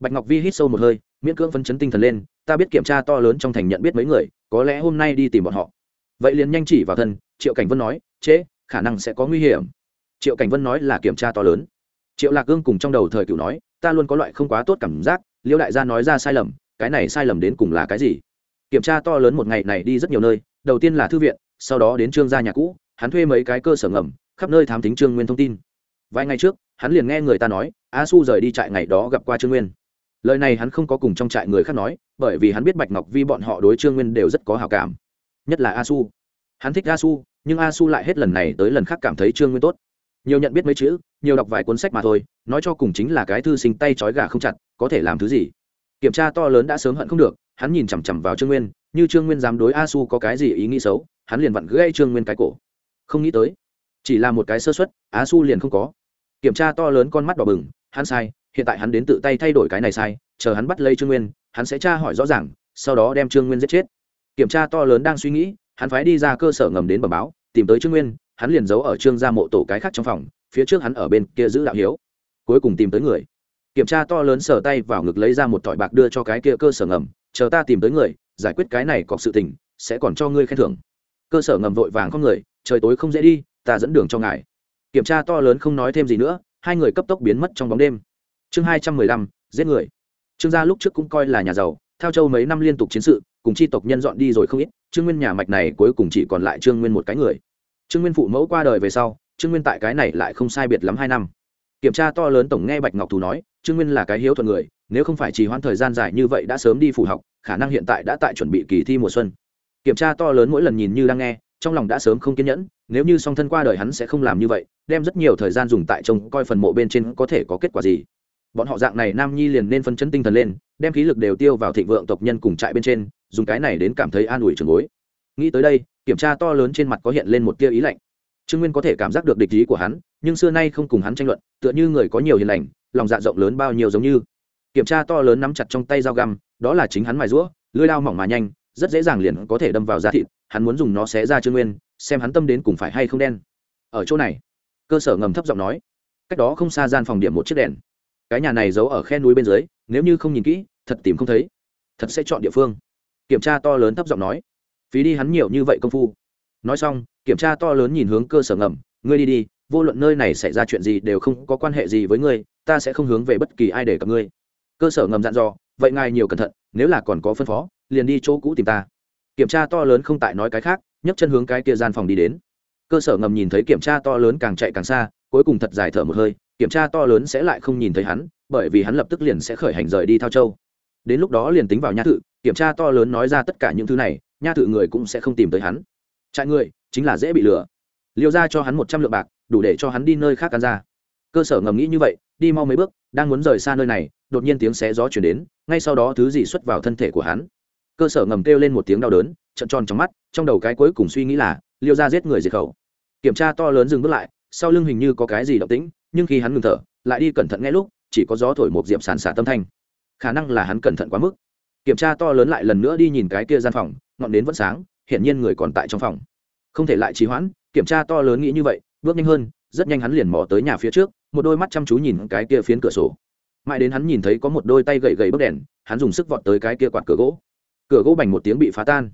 Bạch ngọc vi hít sâu một hơi, miễn cưỡng phấn chấn tinh thần lên ta biết kiểm tra to lớn trong thành nhận biết mấy người, có lẽ hôm nay đi tìm bọn họ. Vậy liền nhanh chỉ vào thân, triệu cảnh vân nói chế khả năng sẽ có nguy hiểm. Triệu cảnh vân nói là kiểm tra to lớn. Triệu lạc gương cùng trong đầu thời cựu nói, ta luôn có loại không quá tốt cảm giác, liêu đại gia nói ra sai lầm, cái này sai lầm đến cùng là cái gì? Kiểm tra to lớn một ngày này đi rất nhiều nơi, đầu tiên là thư viện, sau đó đến trương gia nhà cũ, hắn thuê mấy cái cơ sở ngầm, khắp nơi thám tính trương nguyên thông tin. Vài ngày trước, hắn liền nghe người ta nói, a su rời đi trại ngày đó gặp qua trương nguyên lời này hắn không có cùng trong trại người khác nói, bởi vì hắn biết bạch ngọc vi bọn họ đối trương nguyên đều rất có hào cảm. Nhất là a su hắn thích a su nhưng a su lại hết lần này tới lần khác cảm thấy trương nguyên tốt. Nhiều nhận biết mấy chữ, nhiều đọc vài cuốn sách mà thôi, nói cho cùng chính là cái thư sinh tay trói gà không chặt, có thể làm thứ gì? Kiểm tra to lớn đã sớm hận không được, hắn nhìn chằm chằm vào trương nguyên, như trương nguyên dám đối a su có cái gì ý nghĩ xấu, hắn liền vặn gãy trương nguyên cái cổ. Không nghĩ tới, chỉ là một cái sơ xuất a su liền không có. Kiểm tra to lớn con mắt đỏ bừng, hắn sai hiện tại hắn đến tự tay thay đổi cái này sai, chờ hắn bắt lấy trương nguyên, hắn sẽ tra hỏi rõ ràng, sau đó đem trương nguyên giết chết. Kiểm tra to lớn đang suy nghĩ, hắn phái đi ra cơ sở ngầm đến bờ báo, tìm tới trương nguyên, hắn liền giấu ở trương gia mộ tổ cái khác trong phòng, phía trước hắn ở bên kia giữ đạo hiếu. Cuối cùng tìm tới người. Kiểm tra to lớn sờ tay vào ngực lấy ra một thỏi bạc đưa cho cái kia cơ sở ngầm, chờ ta tìm tới người, giải quyết cái này có sự tình, sẽ còn cho ngươi khen thưởng. Cơ sở ngầm vội vàng con người, trời tối không dễ đi, ta dẫn đường cho ngài. Kiểm tra to lớn không nói thêm gì nữa, hai người cấp tốc biến mất trong bóng đêm chương hai trăm mười lăm, giết người. Trương gia lúc trước cũng coi là nhà giàu theo châu mấy năm liên tục chiến sự, cùng chi tộc nhân dọn đi rồi không ít, trương nguyên nhà mạch này cuối cùng chỉ còn lại trương nguyên một cái người. Trương nguyên phụ mẫu qua đời về sau, trương nguyên tại cái này lại không sai biệt lắm hai năm. Kiểm tra to lớn tổng nghe bạch ngọc thù nói, trương nguyên là cái hiếu thuận người, nếu không phải trì hoãn thời gian dài như vậy đã sớm đi phủ học, khả năng hiện tại đã tại chuẩn bị kỳ thi mùa xuân. Kiểm tra to lớn mỗi lần nhìn như đang nghe, trong lòng đã sớm không kiên nhẫn, nếu như song thân qua đời hắn sẽ không làm như vậy, đem rất nhiều thời gian dùng tại trông coi phần mộ bên trên có thể có kết quả gì bọn họ dạng này nam nhi liền nên phân chấn tinh thần lên, đem khí lực đều tiêu vào thịnh vượng tộc nhân cùng trại bên trên, dùng cái này đến cảm thấy an ủi trường bối. Nghĩ tới đây, kiểm tra to lớn trên mặt có hiện lên một tia ý lạnh. Trương nguyên có thể cảm giác được địch ý của hắn, nhưng xưa nay không cùng hắn tranh luận, tựa như người có nhiều hiền lành, lòng dạ rộng lớn bao nhiêu giống như. Kiểm tra to lớn nắm chặt trong tay dao găm, đó là chính hắn mài rũa lưỡi lao mỏng mà nhanh, rất dễ dàng liền có thể đâm vào da thịt, hắn muốn dùng nó xé ra trương nguyên, xem hắn tâm đến cùng phải hay không đen. Ở chỗ này, cơ sở ngầm thấp giọng nói, cách đó không xa gian phòng điểm một chiếc đèn cái nhà này giấu ở khe núi bên dưới, nếu như không nhìn kỹ, thật tìm không thấy. Thật sẽ chọn địa phương. Kiểm tra to lớn thấp giọng nói. Phí đi hắn nhiều như vậy công phu. Nói xong, kiểm tra to lớn nhìn hướng cơ sở ngầm. Ngươi đi đi, vô luận nơi này xảy ra chuyện gì đều không có quan hệ gì với ngươi, ta sẽ không hướng về bất kỳ ai để gặp ngươi. Cơ sở ngầm dặn dò, vậy ngài nhiều cẩn thận, nếu là còn có phân phó, liền đi chỗ cũ tìm ta. Kiểm tra to lớn không tại nói cái khác, nhấc chân hướng cái kia gian phòng đi đến. Cơ sở ngầm nhìn thấy kiểm tra to lớn càng chạy càng xa, cuối cùng thật dài thở một hơi kiểm tra to lớn sẽ lại không nhìn thấy hắn, bởi vì hắn lập tức liền sẽ khởi hành rời đi thao châu. Đến lúc đó liền tính vào nha thự, kiểm tra to lớn nói ra tất cả những thứ này, nha thự người cũng sẽ không tìm tới hắn. Trại người, chính là dễ bị lừa. Liêu ra cho hắn một trăm lượng bạc, đủ để cho hắn đi nơi khác cắn ra. Cơ sở ngầm nghĩ như vậy, đi mau mấy bước, đang muốn rời xa nơi này, đột nhiên tiếng xé gió chuyển đến, ngay sau đó thứ gì xuất vào thân thể của hắn. Cơ sở ngầm kêu lên một tiếng đau đớn trận tròn trong mắt, trong đầu cái cuối cùng suy nghĩ là, liêu ra giết người diệt khẩu. Kiểm tra to lớn dừng bước lại, sau lưng hình như có cái gì động tĩnh nhưng khi hắn ngừng thở, lại đi cẩn thận nghe lúc, chỉ có gió thổi một diệm sàn xả tâm thanh. Khả năng là hắn cẩn thận quá mức. Kiểm tra to lớn lại lần nữa đi nhìn cái kia gian phòng, ngọn đến vẫn sáng, hiển nhiên người còn tại trong phòng. Không thể lại trì hoãn, kiểm tra to lớn nghĩ như vậy, bước nhanh hơn, rất nhanh hắn liền mò tới nhà phía trước, một đôi mắt chăm chú nhìn cái kia phiến cửa sổ. Mãi đến hắn nhìn thấy có một đôi tay gậy gậy bấc đèn, hắn dùng sức vọt tới cái kia quạt cửa gỗ. Cửa gỗ bành một tiếng bị phá tan.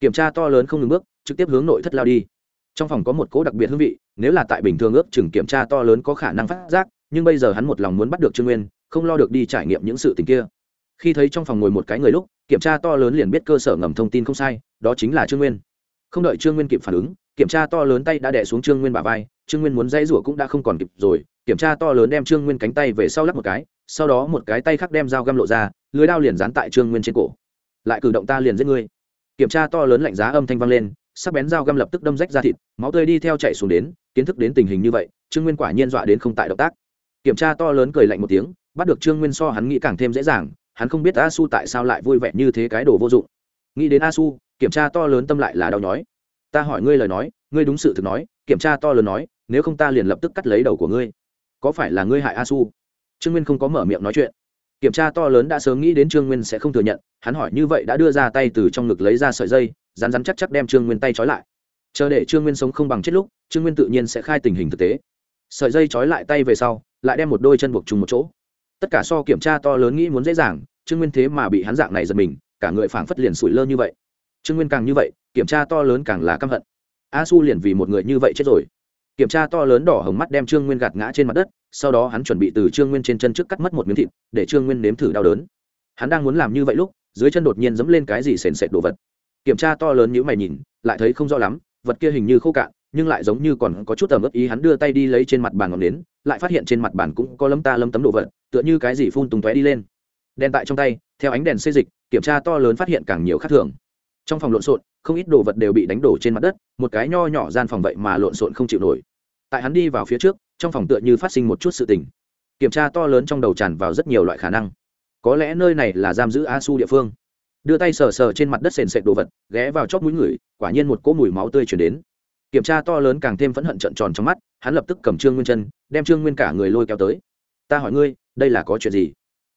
Kiểm tra to lớn không ngừng bước, trực tiếp hướng nội thất lao đi trong phòng có một cỗ đặc biệt hương vị, nếu là tại bình thường ước chừng kiểm tra to lớn có khả năng phát giác, nhưng bây giờ hắn một lòng muốn bắt được trương nguyên, không lo được đi trải nghiệm những sự tình kia. Khi thấy trong phòng ngồi một cái người lúc, kiểm tra to lớn liền biết cơ sở ngầm thông tin không sai, đó chính là trương nguyên. Không đợi trương nguyên kịp phản ứng, kiểm tra to lớn tay đã đẻ xuống trương nguyên bà vai, trương nguyên muốn dãy rủa cũng đã không còn kịp rồi, kiểm tra to lớn đem trương nguyên cánh tay về sau lắp một cái, sau đó một cái tay khác đem dao găm lộ ra, lưới đao liền dán tại trương nguyên trên cổ. Lại cử động ta liền giết ngươi. Kiểm tra to lớn lạnh giá âm thanh vang lên sắc bén dao găm lập tức đâm rách ra thịt, máu tươi đi theo chạy xuống đến, kiến thức đến tình hình như vậy, trương nguyên quả nhiên dọa đến không tại động tác. Kiểm tra to lớn cười lạnh một tiếng, bắt được trương nguyên so hắn nghĩ càng thêm dễ dàng, hắn không biết a su tại sao lại vui vẻ như thế cái đồ vô dụng. Nghĩ đến a su kiểm tra to lớn tâm lại là đau nhói. Ta hỏi ngươi lời nói, ngươi đúng sự thực nói, kiểm tra to lớn nói, nếu không ta liền lập tức cắt lấy đầu của ngươi. Có phải là ngươi hại a su trương nguyên không có mở miệng nói chuyện. Kiểm tra to lớn đã sớm nghĩ đến trương nguyên sẽ không thừa nhận, hắn hỏi như vậy đã đưa ra tay từ trong ngực lấy ra sợi dây rắn rắn chắc chắc đem trương nguyên tay trói lại. Chờ để trương nguyên sống không bằng chết lúc, trương nguyên tự nhiên sẽ khai tình hình thực tế. Sợi dây trói lại tay về sau, lại đem một đôi chân buộc chung một chỗ. Tất cả so kiểm tra to lớn nghĩ muốn dễ dàng, trương nguyên thế mà bị hắn dạng này giật mình, cả người phảng phất liền sủi lơ như vậy. Trương nguyên càng như vậy, kiểm tra to lớn càng là căm hận. A su liền vì một người như vậy chết rồi. Kiểm tra to lớn đỏ hồng mắt đem trương nguyên gạt ngã trên mặt đất, sau đó hắn chuẩn bị từ trương nguyên trên chân trước cắt mất một miếng thịt, để trương nguyên nếm thử đau đớn. Hắn đang muốn làm như vậy lúc, dưới chân đột nhiên dẫm lên cái gì sền sệt đồ vật kiểm tra to lớn như mày nhìn, lại thấy không rõ lắm, vật kia hình như khô cạn, nhưng lại giống như còn có chút tầm ướp ý hắn đưa tay đi lấy trên mặt bàn ngọn nến, lại phát hiện trên mặt bàn cũng có lấm ta lấm tấm đồ vật, tựa như cái gì phun tùng tóe đi lên. Đèn tại trong tay, theo ánh đèn xê dịch, kiểm tra to lớn phát hiện càng nhiều khác thường. Trong phòng lộn xộn, không ít đồ vật đều bị đánh đổ trên mặt đất, một cái nho nhỏ gian phòng vậy mà lộn xộn không chịu nổi. Tại hắn đi vào phía trước, trong phòng tựa như phát sinh một chút sự tình. Kiểm tra to lớn trong đầu tràn vào rất nhiều loại khả năng. Có lẽ nơi này là giam giữ a su địa phương đưa tay sờ sờ trên mặt đất sền sệt đồ vật, ghé vào chóp mũi người, quả nhiên một cỗ mùi máu tươi chuyển đến. Kiểm tra to lớn càng thêm phẫn hận trận tròn trong mắt, hắn lập tức cầm trương nguyên chân, đem trương nguyên cả người lôi kéo tới. Ta hỏi ngươi, đây là có chuyện gì?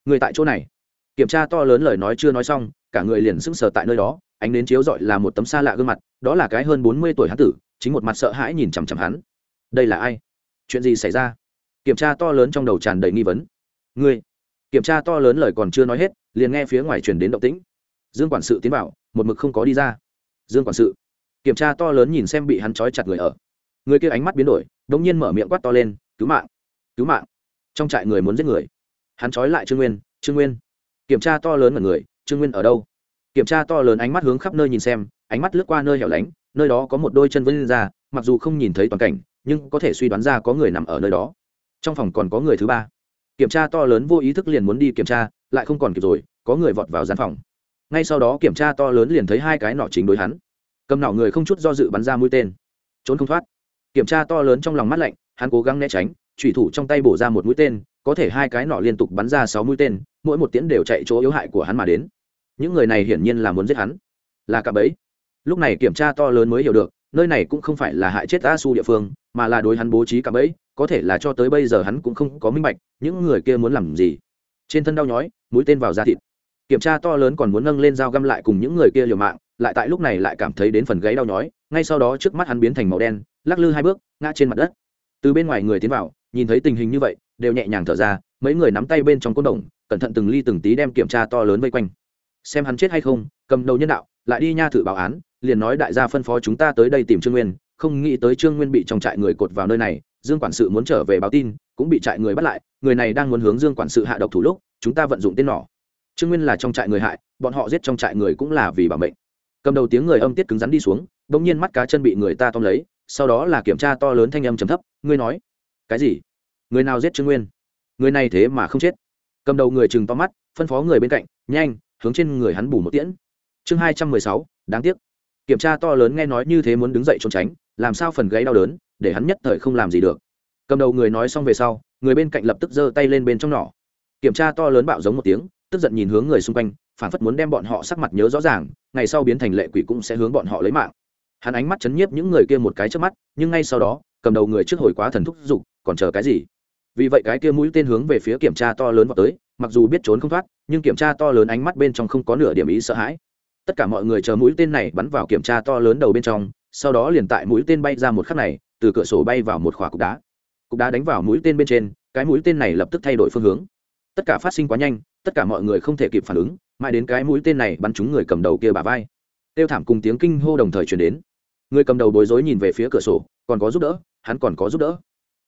Người tại chỗ này. Kiểm tra to lớn lời nói chưa nói xong, cả người liền sững sờ tại nơi đó, ánh đến chiếu rọi là một tấm xa lạ gương mặt, đó là cái hơn bốn mươi tuổi hán tử, chính một mặt sợ hãi nhìn chằm chằm hắn. Đây là ai? Chuyện gì xảy ra? Kiểm tra to lớn trong đầu tràn đầy nghi vấn. Ngươi? Kiểm tra to lớn lời còn chưa nói hết, liền nghe phía ngoài truyền đến động tĩnh dương quản sự tiến vào, một mực không có đi ra. Dương quản sự, kiểm tra to lớn nhìn xem bị hắn trói chặt người ở. Người kia ánh mắt biến đổi đ ỗ n g nhiên mở miệng quát to lên, cứu mạng cứu mạng. Trong trại người muốn giết người. Hắn trói lại trương nguyên trương nguyên, kiểm tra to lớn ở người, trương nguyên ở đâu? Kiểm tra to lớn ánh mắt hướng khắp nơi nhìn xem, ánh mắt lướt qua nơi hẻo lánh, nơi đó có một đôi chân vân ra, mặc dù không nhìn thấy toàn cảnh, nhưng có thể suy đoán ra có người nằm ở nơi đó. Trong phòng còn có người thứ ba. Kiểm tra to lớn vô ý thức liền muốn đi kiểm tra, lại không còn kịp rồi, có người vọt vào gian phòng ngay sau đó kiểm tra to lớn liền thấy hai cái nỏ chính đối hắn. Cầm nỏ người không chút do dự bắn ra mũi tên. Trốn không thoát. Kiểm tra to lớn trong lòng mắt lạnh hắn cố gắng né tránh thủy thủ trong tay bổ ra một mũi tên có thể hai cái nọ liên tục bắn ra sáu mũi tên mỗi một tiễn đều chạy chỗ yếu hại của hắn mà đến. Những người này hiển nhiên là muốn giết hắn. Là cả bấy lúc này kiểm tra to lớn mới hiểu được nơi này cũng không phải là hại chết a su địa phương mà là đối hắn bố trí cả bấy, có thể là cho tới bây giờ hắn cũng không có minh bạch những người kia muốn làm gì. Trên thân đau nhói mũi tên vào da thịt kiểm tra to lớn còn muốn nâng lên dao găm lại cùng những người kia liều mạng, lại tại lúc này lại cảm thấy đến phần gáy đau nhói, ngay sau đó trước mắt hắn biến thành màu đen, lắc lư hai bước, ngã trên mặt đất. Từ bên ngoài người tiến vào, nhìn thấy tình hình như vậy, đều nhẹ nhàng thở ra, mấy người nắm tay bên trong côn đồng, cẩn thận từng ly từng tí đem kiểm tra to lớn vây quanh. Xem hắn chết hay không, cầm đầu nhân đạo, lại đi nha thử báo án, liền nói đại gia phân phó chúng ta tới đây tìm trương nguyên, không nghĩ tới trương nguyên bị trong trại người cột vào nơi này, dương quản sự muốn trở về báo tin, cũng bị trại người bắt lại, người này đang muốn hướng dương quản sự hạ độc thủ lúc, chúng ta vận dụng tên nỏ trương nguyên là trong trại người hại, bọn họ giết trong trại người cũng là vì bảo mệnh. Cầm đầu tiếng người âm tiết cứng rắn đi xuống đ ỗ n g nhiên mắt cá chân bị người ta tóm lấy, sau đó là kiểm tra to lớn thanh âm trầm thấp, ngươi nói, cái gì? Người nào giết trương nguyên? Người này thế mà không chết. Cầm đầu người chừng to mắt, phân phó người bên cạnh, nhanh, hướng trên người hắn bù một tiễn. Chương hai trăm mười sáu, đáng tiếc. Kiểm tra to lớn nghe nói như thế muốn đứng dậy trốn tránh, làm sao phần gáy đau đớn, để hắn nhất thời không làm gì được. Cầm đầu người nói xong về sau, người bên cạnh lập tức giơ tay lên bên trong nỏ. Kiểm tra to lớn bạo giống một tiếng tức giận nhìn hướng người xung quanh phản phất muốn đem bọn họ sắc mặt nhớ rõ ràng, ngày sau biến thành lệ quỷ cũng sẽ hướng bọn họ lấy mạng. Hắn ánh mắt chấn nhiếp những người kia một cái trước mắt, nhưng ngay sau đó, cầm đầu người trước hồi quá thần thúc giục, còn chờ cái gì? Vì vậy cái kia mũi tên hướng về phía kiểm tra to lớn vào tới, mặc dù biết trốn không thoát, nhưng kiểm tra to lớn ánh mắt bên trong không có nửa điểm ý sợ hãi. Tất cả mọi người chờ mũi tên này bắn vào kiểm tra to lớn đầu bên trong, sau đó liền tại mũi tên bay ra một khắc này, từ cửa sổ bay vào một khỏa cục đá. Cục đá đánh vào mũi tên bên trên, cái mũi tên này lập tức thay đổi phương hướng. Tất cả phát sinh quá nhanh tất cả mọi người không thể kịp phản ứng, mãi đến cái mũi tên này bắn trúng người cầm đầu kia bà vai. Tiêu thảm cùng tiếng kinh hô đồng thời chuyển đến. Người cầm đầu bối rối nhìn về phía cửa sổ, còn có giúp đỡ, hắn còn có giúp đỡ.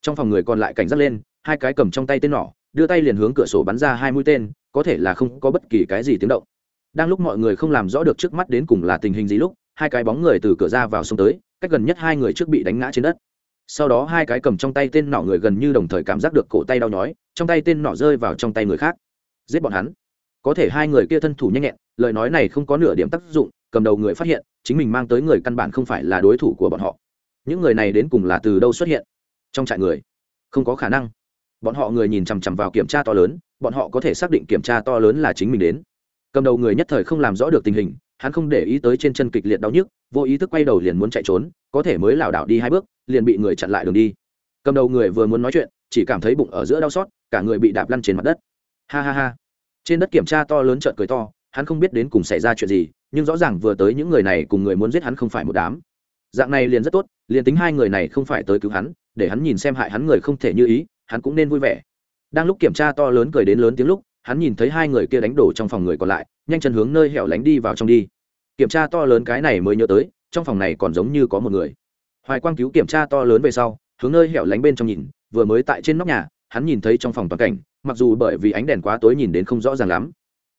Trong phòng người còn lại cảnh giác lên, hai cái cầm trong tay tên nỏ đưa tay liền hướng cửa sổ bắn ra hai mũi tên, có thể là không có bất kỳ cái gì tiếng động. Đang lúc mọi người không làm rõ được trước mắt đến cùng là tình hình gì lúc, hai cái bóng người từ cửa ra vào xuống tới, cách gần nhất hai người trước bị đánh ngã trên đất. Sau đó hai cái cầm trong tay tên nỏ người gần như đồng thời cảm giác được cổ tay đau nhói, trong tay tên nỏ rơi vào trong tay người khác giết bọn hắn. Có thể hai người kia thân thủ nhanh nhẹn, lời nói này không có nửa điểm tác dụng, cầm đầu người phát hiện, chính mình mang tới người căn bản không phải là đối thủ của bọn họ. Những người này đến cùng là từ đâu xuất hiện? Trong trại người. Không có khả năng. Bọn họ người nhìn chằm chằm vào kiểm tra to lớn, bọn họ có thể xác định kiểm tra to lớn là chính mình đến. Cầm đầu người nhất thời không làm rõ được tình hình, hắn không để ý tới trên chân kịch liệt đau nhức, vô ý thức quay đầu liền muốn chạy trốn, có thể mới lảo đảo đi hai bước, liền bị người chặn lại đường đi. Cầm đầu người vừa muốn nói chuyện, chỉ cảm thấy bụng ở giữa đau xót, cả người bị đạp lăn trên mặt đất ha ha ha. Trên đất kiểm tra to lớn trợn cười to, hắn không biết đến cùng xảy ra chuyện gì, nhưng rõ ràng vừa tới những người này cùng người muốn giết hắn không phải một đám. Dạng này liền rất tốt, liền tính hai người này không phải tới cứu hắn, để hắn nhìn xem hại hắn người không thể như ý, hắn cũng nên vui vẻ. Đang lúc kiểm tra to lớn cười đến lớn tiếng lúc, hắn nhìn thấy hai người kia đánh đổ trong phòng người còn lại, nhanh chân hướng nơi hẻo lánh đi vào trong đi. Kiểm tra to lớn cái này mới nhớ tới, trong phòng này còn giống như có một người. Hoài quang cứu kiểm tra to lớn về sau, hướng nơi hẻo lánh bên trong nhìn, vừa mới tại trên nóc nhà, hắn nhìn thấy trong phòng toàn cảnh mặc dù bởi vì ánh đèn quá tối nhìn đến không rõ ràng lắm,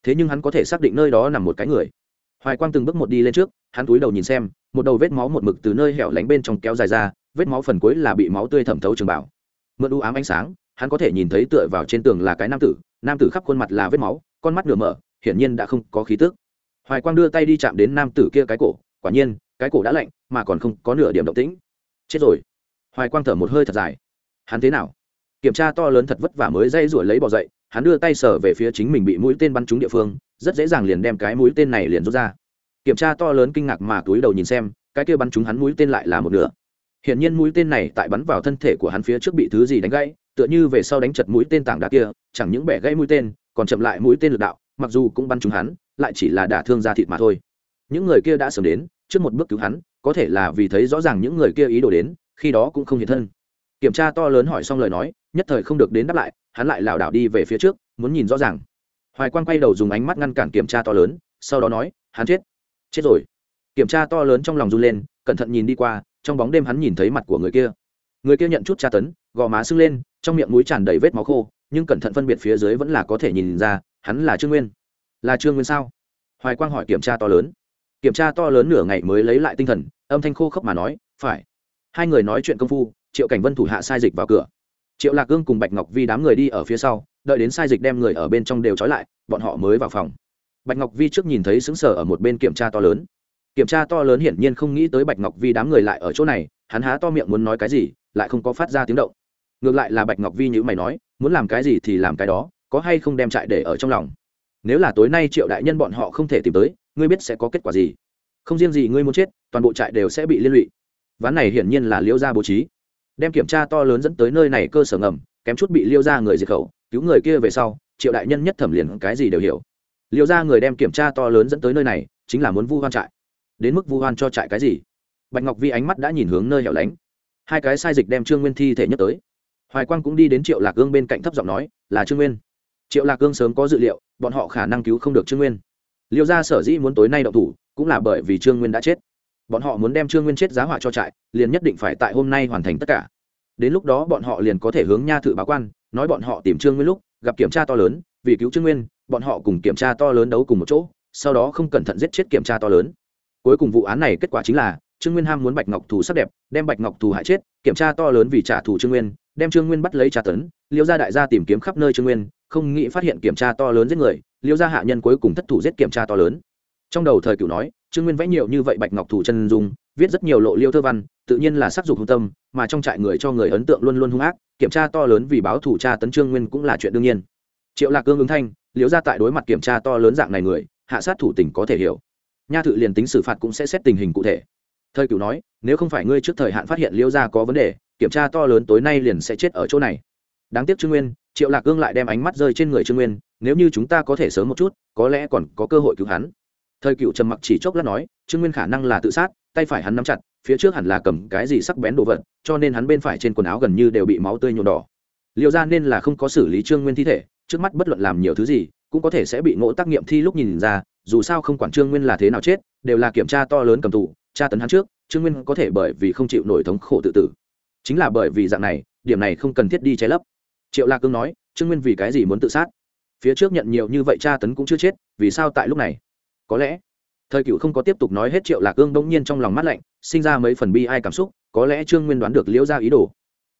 thế nhưng hắn có thể xác định nơi đó nằm một cái người. Hoài quang từng bước một đi lên trước, hắn túi đầu nhìn xem, một đầu vết máu một mực từ nơi hẻo lánh bên trong kéo dài ra, vết máu phần cuối là bị máu tươi thẩm thấu trường bảo mượn u ám ánh sáng, hắn có thể nhìn thấy tựa vào trên tường là cái nam tử nam tử khắp khuôn mặt là vết máu, con mắt nửa mở, hiển nhiên đã không có khí tức. Hoài quang đưa tay đi chạm đến nam tử kia cái cổ, quả nhiên, cái cổ đã lạnh, mà còn không có nửa điểm động tĩnh. Chết rồi. Hoài quang thở một hơi thật dài. Hắn thế nào? Kiểm tra to lớn thật vất vả mới dây ruổi lấy bỏ dậy, hắn đưa tay sở về phía chính mình bị mũi tên bắn trúng địa phương, rất dễ dàng liền đem cái mũi tên này liền rút ra. Kiểm tra to lớn kinh ngạc mà túi đầu nhìn xem, cái kia bắn trúng hắn mũi tên lại là một nửa. Hiển nhiên mũi tên này tại bắn vào thân thể của hắn phía trước bị thứ gì đánh gãy, tựa như về sau đánh chật mũi tên tảng đá kia, chẳng những bẻ gãy mũi tên, còn chậm lại mũi tên lực đạo, mặc dù cũng bắn trúng hắn, lại chỉ là đả thương da thịt mà thôi. Những người kia đã sớm đến, trước một bước cứu hắn, có thể là vì thấy rõ ràng những người kia ý đồ đến, khi đó cũng không hiện thân. Kiểm tra to lớn hỏi xong lời nói nhất thời không được đến đáp lại, hắn lại lảo đảo đi về phía trước, muốn nhìn rõ ràng. Hoài Quang quay đầu dùng ánh mắt ngăn cản kiểm tra to lớn, sau đó nói, hắn chết. Chết rồi. Kiểm tra to lớn trong lòng run lên, cẩn thận nhìn đi qua, trong bóng đêm hắn nhìn thấy mặt của người kia. Người kia nhận chút tra tấn, gò má sưng lên, trong miệng mũi tràn đầy vết máu khô, nhưng cẩn thận phân biệt phía dưới vẫn là có thể nhìn ra, hắn là trương nguyên. Là trương nguyên sao? Hoài quang hỏi kiểm tra to lớn. Kiểm tra to lớn nửa ngày mới lấy lại tinh thần, âm thanh khô khốc mà nói, phải. Hai người nói chuyện công phu, triệu cảnh vân thủ hạ sai dịch vào cửa triệu lạc gương cùng bạch ngọc vi đám người đi ở phía sau, đợi đến sai dịch đem người ở bên trong đều trói lại, bọn họ mới vào phòng. Bạch ngọc vi trước nhìn thấy xứng sở ở một bên kiểm tra to lớn. Kiểm tra to lớn hiển nhiên không nghĩ tới bạch ngọc vi đám người lại ở chỗ này, hắn há to miệng muốn nói cái gì, lại không có phát ra tiếng động. Ngược lại là bạch ngọc vi như mày nói, muốn làm cái gì thì làm cái đó, có hay không đem trại để ở trong lòng? Nếu là tối nay triệu đại nhân bọn họ không thể tìm tới, ngươi biết sẽ có kết quả gì? Không riêng gì ngươi muốn chết, toàn bộ trại đều sẽ bị liên lụy. Ván này hiển nhiên là Liễu gia bố trí đem kiểm tra to lớn dẫn tới nơi này cơ sở ngầm, kém chút bị liêu gia người diệt khẩu, cứu người kia về sau, triệu đại nhân nhất thẩm liền cái gì đều hiểu. Liêu gia người đem kiểm tra to lớn dẫn tới nơi này, chính là muốn vu hoan trại. Đến mức vu hoan cho trại cái gì? Bạch ngọc vi ánh mắt đã nhìn hướng nơi hẻo lánh. Hai cái sai dịch đem trương nguyên thi thể nhất tới. Hoài quang cũng đi đến triệu lạc gương bên cạnh thấp giọng nói, là trương nguyên. Triệu lạc gương sớm có dự liệu, bọn họ khả năng cứu không được trương nguyên. Liêu gia sở dĩ muốn tối nay động thủ, cũng là bởi vì trương nguyên đã chết bọn họ muốn đem trương nguyên chết giá họa cho trại, liền nhất định phải tại hôm nay hoàn thành tất cả. Đến lúc đó bọn họ liền có thể hướng nha thự báo quan, nói bọn họ tìm trương nguyên lúc, gặp kiểm tra to lớn, vì cứu trương nguyên, bọn họ cùng kiểm tra to lớn đấu cùng một chỗ, sau đó không cẩn thận giết chết kiểm tra to lớn. Cuối cùng vụ án này kết quả chính là, trương nguyên ham muốn bạch ngọc thù sắc đẹp, đem bạch ngọc thù hại chết, kiểm tra to lớn vì trả thù trương nguyên, đem trương nguyên bắt lấy tra tấn, liêu gia đại gia tìm kiếm khắp nơi trương nguyên, không nghĩ phát hiện kiểm tra to lớn giết người, liêu gia hạ nhân cuối cùng thất thủ giết kiểm tra to lớn. Trong đầu thời cửu nói trương nguyên vẽ nhiều như vậy bạch ngọc thủ chân dung, viết rất nhiều lộ liêu thơ văn, tự nhiên là sắc dục hung tâm, mà trong trại người cho người ấn tượng luôn luôn hung ác, kiểm tra to lớn vì báo thủ tra tấn trương nguyên cũng là chuyện đương nhiên. Triệu lạc cương ứng thanh, liếu ra tại đối mặt kiểm tra to lớn dạng này người, hạ sát thủ tỉnh có thể hiểu. Nha thự liền tính xử phạt cũng sẽ xét tình hình cụ thể. Thời cửu nói, nếu không phải ngươi trước thời hạn phát hiện liêu gia có vấn đề, kiểm tra to lớn tối nay liền sẽ chết ở chỗ này. Đáng tiếc trương nguyên, triệu lạc cương lại đem ánh mắt rơi trên người trương nguyên, nếu như chúng ta có thể sớm một chút, có lẽ còn có cơ hội cứu hắn thời cựu trầm mặc chỉ chốc lát nói, trương nguyên khả năng là tự sát, tay phải hắn nắm chặt, phía trước hẳn là cầm cái gì sắc bén đồ vật, cho nên hắn bên phải trên quần áo gần như đều bị máu tươi nhuộm đỏ. Liệu ra nên là không có xử lý trương nguyên thi thể, trước mắt bất luận làm nhiều thứ gì, cũng có thể sẽ bị ngộ tác nghiệm thi lúc nhìn ra, dù sao không quản trương nguyên là thế nào chết, đều là kiểm tra to lớn cầm tù, tra tấn hắn trước, trương nguyên có thể bởi vì không chịu nổi thống khổ tự tử. Chính là bởi vì dạng này, điểm này không cần thiết đi che lấp. Triệu lạc cương nói, trương nguyên vì cái gì muốn tự sát? Phía trước nhận nhiều như vậy tra tấn cũng chưa chết, vì sao tại lúc này? Có lẽ thời cựu không có tiếp tục nói hết triệu lạc ương đông nhiên trong lòng mắt lạnh, sinh ra mấy phần bi ai cảm xúc, có lẽ trương nguyên đoán được liễu gia ý đồ.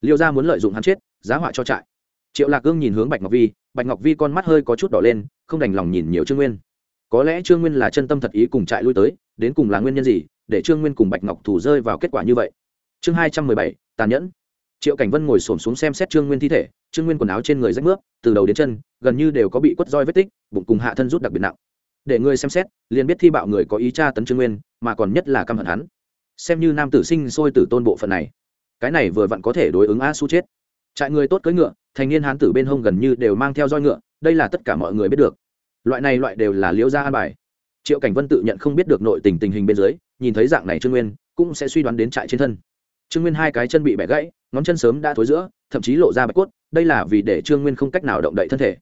Liễu gia muốn lợi dụng hắn chết, giá họa cho trại. Triệu lạc ương nhìn hướng bạch ngọc vi, bạch ngọc vi con mắt hơi có chút đỏ lên, không đành lòng nhìn nhiều trương nguyên. Có lẽ trương nguyên là chân tâm thật ý cùng trại lui tới, đến cùng là nguyên nhân gì, để trương nguyên cùng bạch ngọc thủ rơi vào kết quả như vậy. Chương hai trăm mười bảy, tàn nhẫn. Triệu cảnh vân ngồi s ổ m xuống xem xét trương nguyên thi thể, trương nguyên quần áo trên người rách nước từ đầu đến chân, gần như đều có bị quất roi vết tích, bụng cùng hạ thân rút đặc biệt nặng để ngươi xem xét, liền biết thi bạo người có ý tra tấn trương nguyên, mà còn nhất là căm hận hắn. Xem như nam tử sinh sôi tử tôn bộ phận này, cái này vừa vặn có thể đối ứng a su chết. Trại người tốt cưỡi ngựa, thành niên hán tử bên hông gần như đều mang theo roi ngựa, đây là tất cả mọi người biết được. Loại này loại đều là liễu gia an bài. Triệu cảnh vân tự nhận không biết được nội tình tình hình bên dưới, nhìn thấy dạng này trương nguyên, cũng sẽ suy đoán đến trại trên thân. Trương nguyên hai cái chân bị bẻ gãy, ngón chân sớm đã thối giữa, thậm chí lộ ra bạch cốt, đây là vì để trương nguyên không cách nào động đậy thân thể.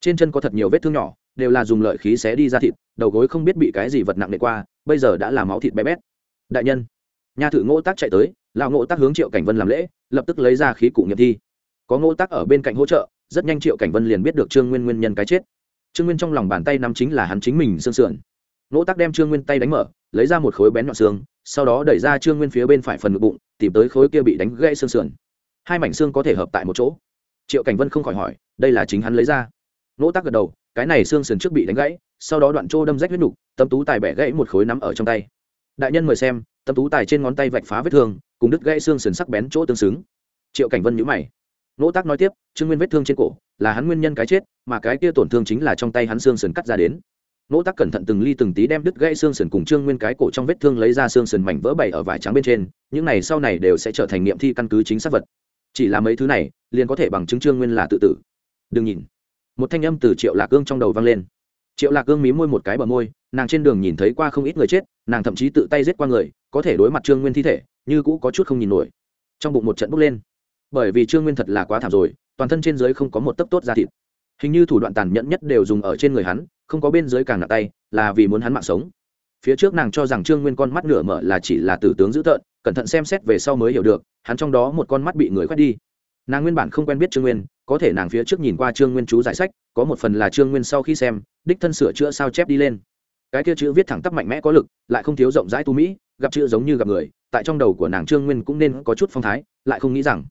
Trên chân có thật nhiều vết thương nhỏ đều là dùng lợi khí xé đi ra thịt, đầu gối không biết bị cái gì vật nặng nề qua, bây giờ đã là máu thịt bé bét. Đại nhân, nhà thử ngỗ tác chạy tới, lão ngỗ tác hướng triệu cảnh vân làm lễ, lập tức lấy ra khí cụ nghiệm thi. Có ngỗ tác ở bên cạnh hỗ trợ, rất nhanh triệu cảnh vân liền biết được trương nguyên nguyên nhân cái chết. Trương nguyên trong lòng bàn tay nắm chính là hắn chính mình xương sườn. Ngỗ tác đem trương nguyên tay đánh mở, lấy ra một khối bén nhọn xương, sau đó đẩy ra trương nguyên phía bên phải phần ngực bụng, tìm tới khối kia bị đánh gãy xương sườn. Hai mảnh xương có thể hợp tại một chỗ. Triệu cảnh vân không khỏi hỏi, đây là chính hắn lấy ra. Ngỗ tác gật đầu cái này xương sườn trước bị đánh gãy, sau đó đoạn trô đâm rách huyết nục tâm tú tài bẻ gãy một khối nắm ở trong tay. Đại nhân mời xem tâm tú tài trên ngón tay vạch phá vết thương, cùng đứt gãy xương sườn sắc bén chỗ tương xứng. Triệu cảnh vân nhữ mày. Nỗ tác nói tiếp, trương nguyên vết thương trên cổ, là hắn nguyên nhân cái chết, mà cái kia tổn thương chính là trong tay hắn xương sườn cắt ra đến. Nỗ tác cẩn thận từng ly từng tí đem đứt gãy xương sườn cùng trương nguyên cái cổ trong vết thương lấy ra xương sườn mảnh vỡ bày ở vải trắng bên trên, những này sau này đều sẽ trở thành nghiệm thi căn cứ chính xác vật. Chỉ là mấy thứ này, liền có thể bằng chứng trương nguyên là tự tử. Đừng nhìn một thanh âm từ triệu lạc cương trong đầu vang lên triệu lạc cương mí môi một cái bờ môi nàng trên đường nhìn thấy qua không ít người chết nàng thậm chí tự tay giết qua người có thể đối mặt trương nguyên thi thể như cũ có chút không nhìn nổi trong bụng một trận bốc lên bởi vì trương nguyên thật là quá thảm rồi toàn thân trên dưới không có một tấc tốt ra thịt hình như thủ đoạn tàn nhẫn nhất đều dùng ở trên người hắn không có bên dưới càng nặng tay là vì muốn hắn mạng sống phía trước nàng cho rằng trương nguyên con mắt nửa mở là chỉ là tử tướng dữ tợn cẩn thận xem xét về sau mới hiểu được hắn trong đó một con mắt bị người khoét đi nàng nguyên bản không quen biết trương nguyên có thể nàng phía trước nhìn qua trương nguyên chú giải sách, có một phần là trương nguyên sau khi xem, đích thân sửa chữa sao chép đi lên. Cái kia chữ viết thẳng tắp mạnh mẽ có lực, lại không thiếu rộng rãi tu mỹ, gặp chữ giống như gặp người, tại trong đầu của nàng trương nguyên cũng nên có chút phong thái, lại không nghĩ rằng,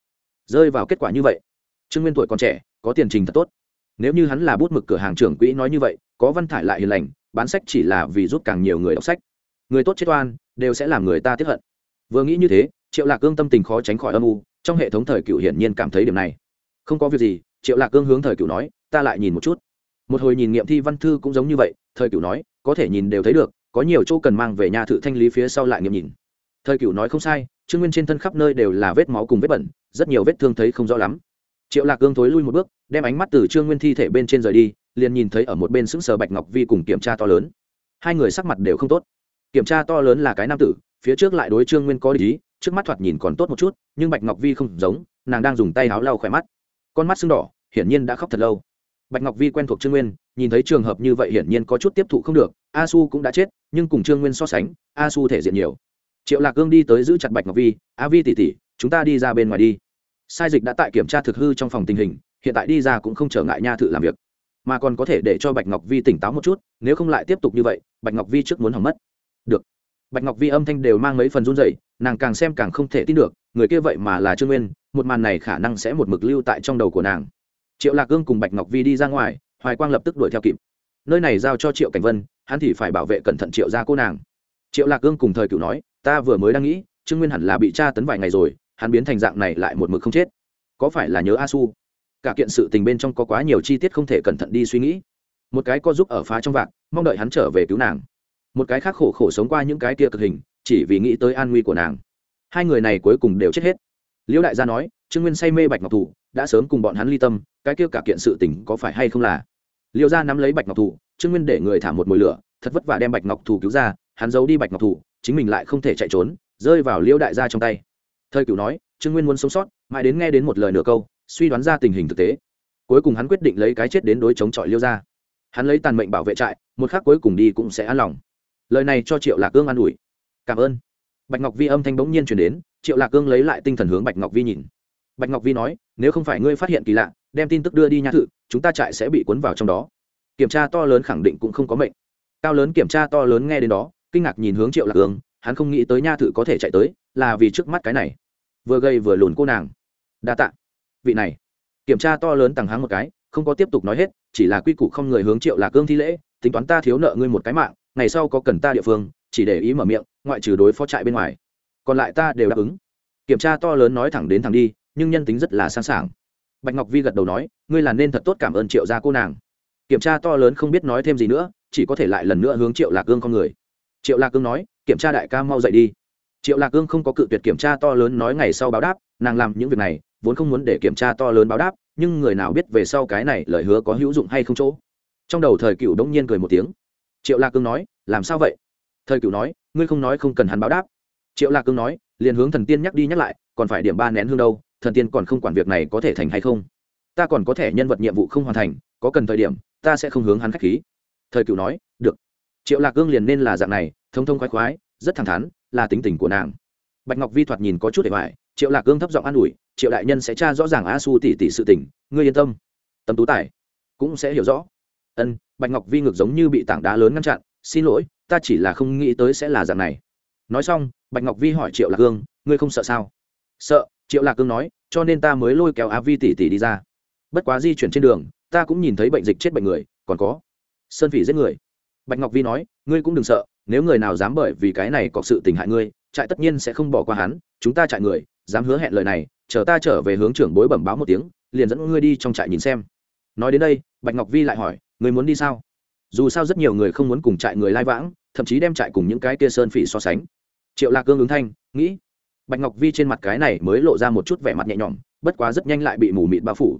rơi vào kết quả như vậy. Trương nguyên tuổi còn trẻ, có tiền trình thật tốt. Nếu như hắn là bút mực cửa hàng trưởng quỹ nói như vậy, có văn thải lại hiền lành, bán sách chỉ là vì giúp càng nhiều người đọc sách. Người tốt chết oan, đều sẽ làm người ta tiếp hận. Vừa nghĩ như thế, triệu lạc cương tâm tình khó tránh khỏi âm u, trong hệ thống thời cựu hiển nhiên cảm thấy điểm này không có việc gì, triệu lạc cương hướng thời cửu nói, ta lại nhìn một chút. Một hồi nhìn nghiệm thi văn thư cũng giống như vậy, thời cửu nói, có thể nhìn đều thấy được, có nhiều chỗ cần mang về nhà thự thanh lý phía sau lại nghiệm nhìn. Thời cửu nói không sai, trương nguyên trên thân khắp nơi đều là vết máu cùng vết bẩn, rất nhiều vết thương thấy không rõ lắm. Triệu lạc cương thối lui một bước, đem ánh mắt từ trương nguyên thi thể bên trên rời đi, liền nhìn thấy ở một bên sững sờ bạch ngọc vi cùng kiểm tra to lớn. Hai người sắc mặt đều không tốt. Kiểm tra to lớn là cái nam tử, phía trước lại đối trương nguyên có lý, trước mắt thoạt nhìn còn tốt một chút, nhưng bạch ngọc vi không giống, nàng đang dùng tay áo lau khỏe mắt con mắt sưng đỏ, hiển nhiên đã khóc thật lâu. Bạch ngọc vi quen thuộc trương nguyên, nhìn thấy trường hợp như vậy hiển nhiên có chút tiếp thụ không được, a su cũng đã chết, nhưng cùng trương nguyên so sánh, a su thể diện nhiều. Triệu lạc cương đi tới giữ chặt bạch ngọc vi, a vi tỉ tỉ chúng ta đi ra bên ngoài đi. Sai dịch đã tại kiểm tra thực hư trong phòng tình hình, hiện tại đi ra cũng không trở ngại nha thự làm việc. Mà còn có thể để cho bạch ngọc vi tỉnh táo một chút, nếu không lại tiếp tục như vậy, bạch ngọc vi trước muốn hỏng mất. Được. Bạch ngọc vi âm thanh đều mang mấy phần run dậy nàng càng xem càng không thể tin được, người kia vậy mà là trương nguyên một màn này khả năng sẽ một mực lưu tại trong đầu của nàng. Triệu lạc gương cùng bạch ngọc vi đi ra ngoài, hoài quang lập tức đuổi theo kịp. Nơi này giao cho triệu cảnh vân, hắn thì phải bảo vệ cẩn thận triệu ra cô nàng. Triệu lạc gương cùng thời cựu nói, ta vừa mới đang nghĩ, trương nguyên hẳn là bị tra tấn vài ngày rồi, hắn biến thành dạng này lại một mực không chết. Có phải là nhớ a su cả kiện sự tình bên trong có quá nhiều chi tiết không thể cẩn thận đi suy nghĩ. Một cái co giúp ở phá trong vạc, mong đợi hắn trở về cứu nàng. Một cái khác khổ khổ sống qua những cái kia cực hình, chỉ vì nghĩ tới an nguy của nàng. Hai người này cuối cùng đều chết hết liễu đại gia nói, trương nguyên say mê bạch ngọc thủ, đã sớm cùng bọn hắn ly tâm, cái kia cả kiện sự tình có phải hay không là? Liễu gia nắm lấy bạch ngọc thủ, trương nguyên để người thả một mồi lửa, thật vất vả đem bạch ngọc thủ cứu ra, hắn giấu đi bạch ngọc thủ, chính mình lại không thể chạy trốn, rơi vào liễu đại gia trong tay. Thời cửu nói, trương nguyên muốn sống sót, mãi đến nghe đến một lời nửa câu, suy đoán ra tình hình thực tế. Cuối cùng hắn quyết định lấy cái chết đến đối chống chọi liêu gia. Hắn lấy tàn mệnh bảo vệ trại, một khắc cuối cùng đi cũng sẽ an lòng. Lời này cho triệu lạc ương an ủi. Cảm ơn. Bạch ngọc vi âm thanh bỗng nhiên chuyển đến triệu lạc cương lấy lại tinh thần hướng bạch ngọc vi nhìn. Bạch ngọc vi nói, nếu không phải ngươi phát hiện kỳ lạ, đem tin tức đưa đi nha thự, chúng ta trại sẽ bị cuốn vào trong đó. Kiểm tra to lớn khẳng định cũng không có mệnh. Cao lớn kiểm tra to lớn nghe đến đó, kinh ngạc nhìn hướng triệu lạc cương hắn không nghĩ tới nha thự có thể chạy tới, là vì trước mắt cái này. Vừa gây vừa lùn cô nàng. Đa tạ. Vị này. Kiểm tra to lớn tằng háng một cái, không có tiếp tục nói hết, chỉ là quy củ không người hướng triệu lạc cương thi lễ, tính toán ta thiếu nợ ngươi một cái mạng, ngày sau có cần ta địa phương, chỉ để ý mở miệng, ngoại trừ đối phó trại bên ngoài còn lại ta đều đáp ứng. Kiểm tra to lớn nói thẳng đến thẳng đi, nhưng nhân tính rất là sẵn sàng bạch ngọc vi gật đầu nói, ngươi là nên thật tốt cảm ơn triệu gia cô nàng. Kiểm tra to lớn không biết nói thêm gì nữa, chỉ có thể lại lần nữa hướng triệu lạc cương con người. Triệu lạc cương nói, kiểm tra đại ca mau dậy đi. Triệu lạc cương không có cự tuyệt kiểm tra to lớn nói ngày sau báo đáp, nàng làm những việc này, vốn không muốn để kiểm tra to lớn báo đáp, nhưng người nào biết về sau cái này lời hứa có hữu dụng hay không chỗ. Trong đầu thời cựu đông nhiên cười một tiếng. Triệu lạc cương nói, làm sao vậy? Thời cựu nói, ngươi không nói không cần hắn báo đáp triệu lạc cương nói, liền hướng thần tiên nhắc đi nhắc lại, còn phải điểm ba nén hương đâu, thần tiên còn không quản việc này có thể thành hay không? Ta còn có thể nhân vật nhiệm vụ không hoàn thành, có cần thời điểm, ta sẽ không hướng hắn khách khí. Thời cựu nói, được. Triệu lạc Cương liền nên là dạng này, thông thông khoái khoái, rất thẳng thắn, là tính tình của nàng. Bạch ngọc vi thoạt nhìn có chút để hoài triệu lạc Cương thấp giọng an ủi, triệu đại nhân sẽ tra rõ ràng a su tỷ tỷ sự tình, ngươi yên tâm. Tâm tú tài cũng sẽ hiểu rõ. Ân, bạch ngọc vi ngược giống như bị tảng đá lớn ngăn chặn, xin lỗi, ta chỉ là không nghĩ tới sẽ là dạng này. Nói xong bạch ngọc vi hỏi triệu lạc hương, ngươi không sợ sao? Sợ, triệu lạc hương nói, cho nên ta mới lôi kéo á vi tỷ tỷ đi ra. Bất quá di chuyển trên đường, ta cũng nhìn thấy bệnh dịch chết bệnh người, còn có sơn phỉ giết người. Bạch ngọc vi nói, ngươi cũng đừng sợ, nếu người nào dám bởi vì cái này có sự tình hại ngươi, trại tất nhiên sẽ không bỏ qua hắn, chúng ta trại người, dám hứa hẹn lời này, chờ ta trở về hướng trưởng bối bẩm báo một tiếng, liền dẫn ngươi đi trong trại nhìn xem. Nói đến đây, bạch ngọc vi lại hỏi, ngươi muốn đi sao? Dù sao rất nhiều người không muốn cùng trại người lai vãng, thậm chí đem trại cùng những cái kia sơn phỉ so sánh triệu lạc cương ứng thanh, nghĩ. Bạch ngọc vi trên mặt cái này mới lộ ra một chút vẻ mặt nhẹ nhõm, bất quá rất nhanh lại bị mù mịt bao phủ.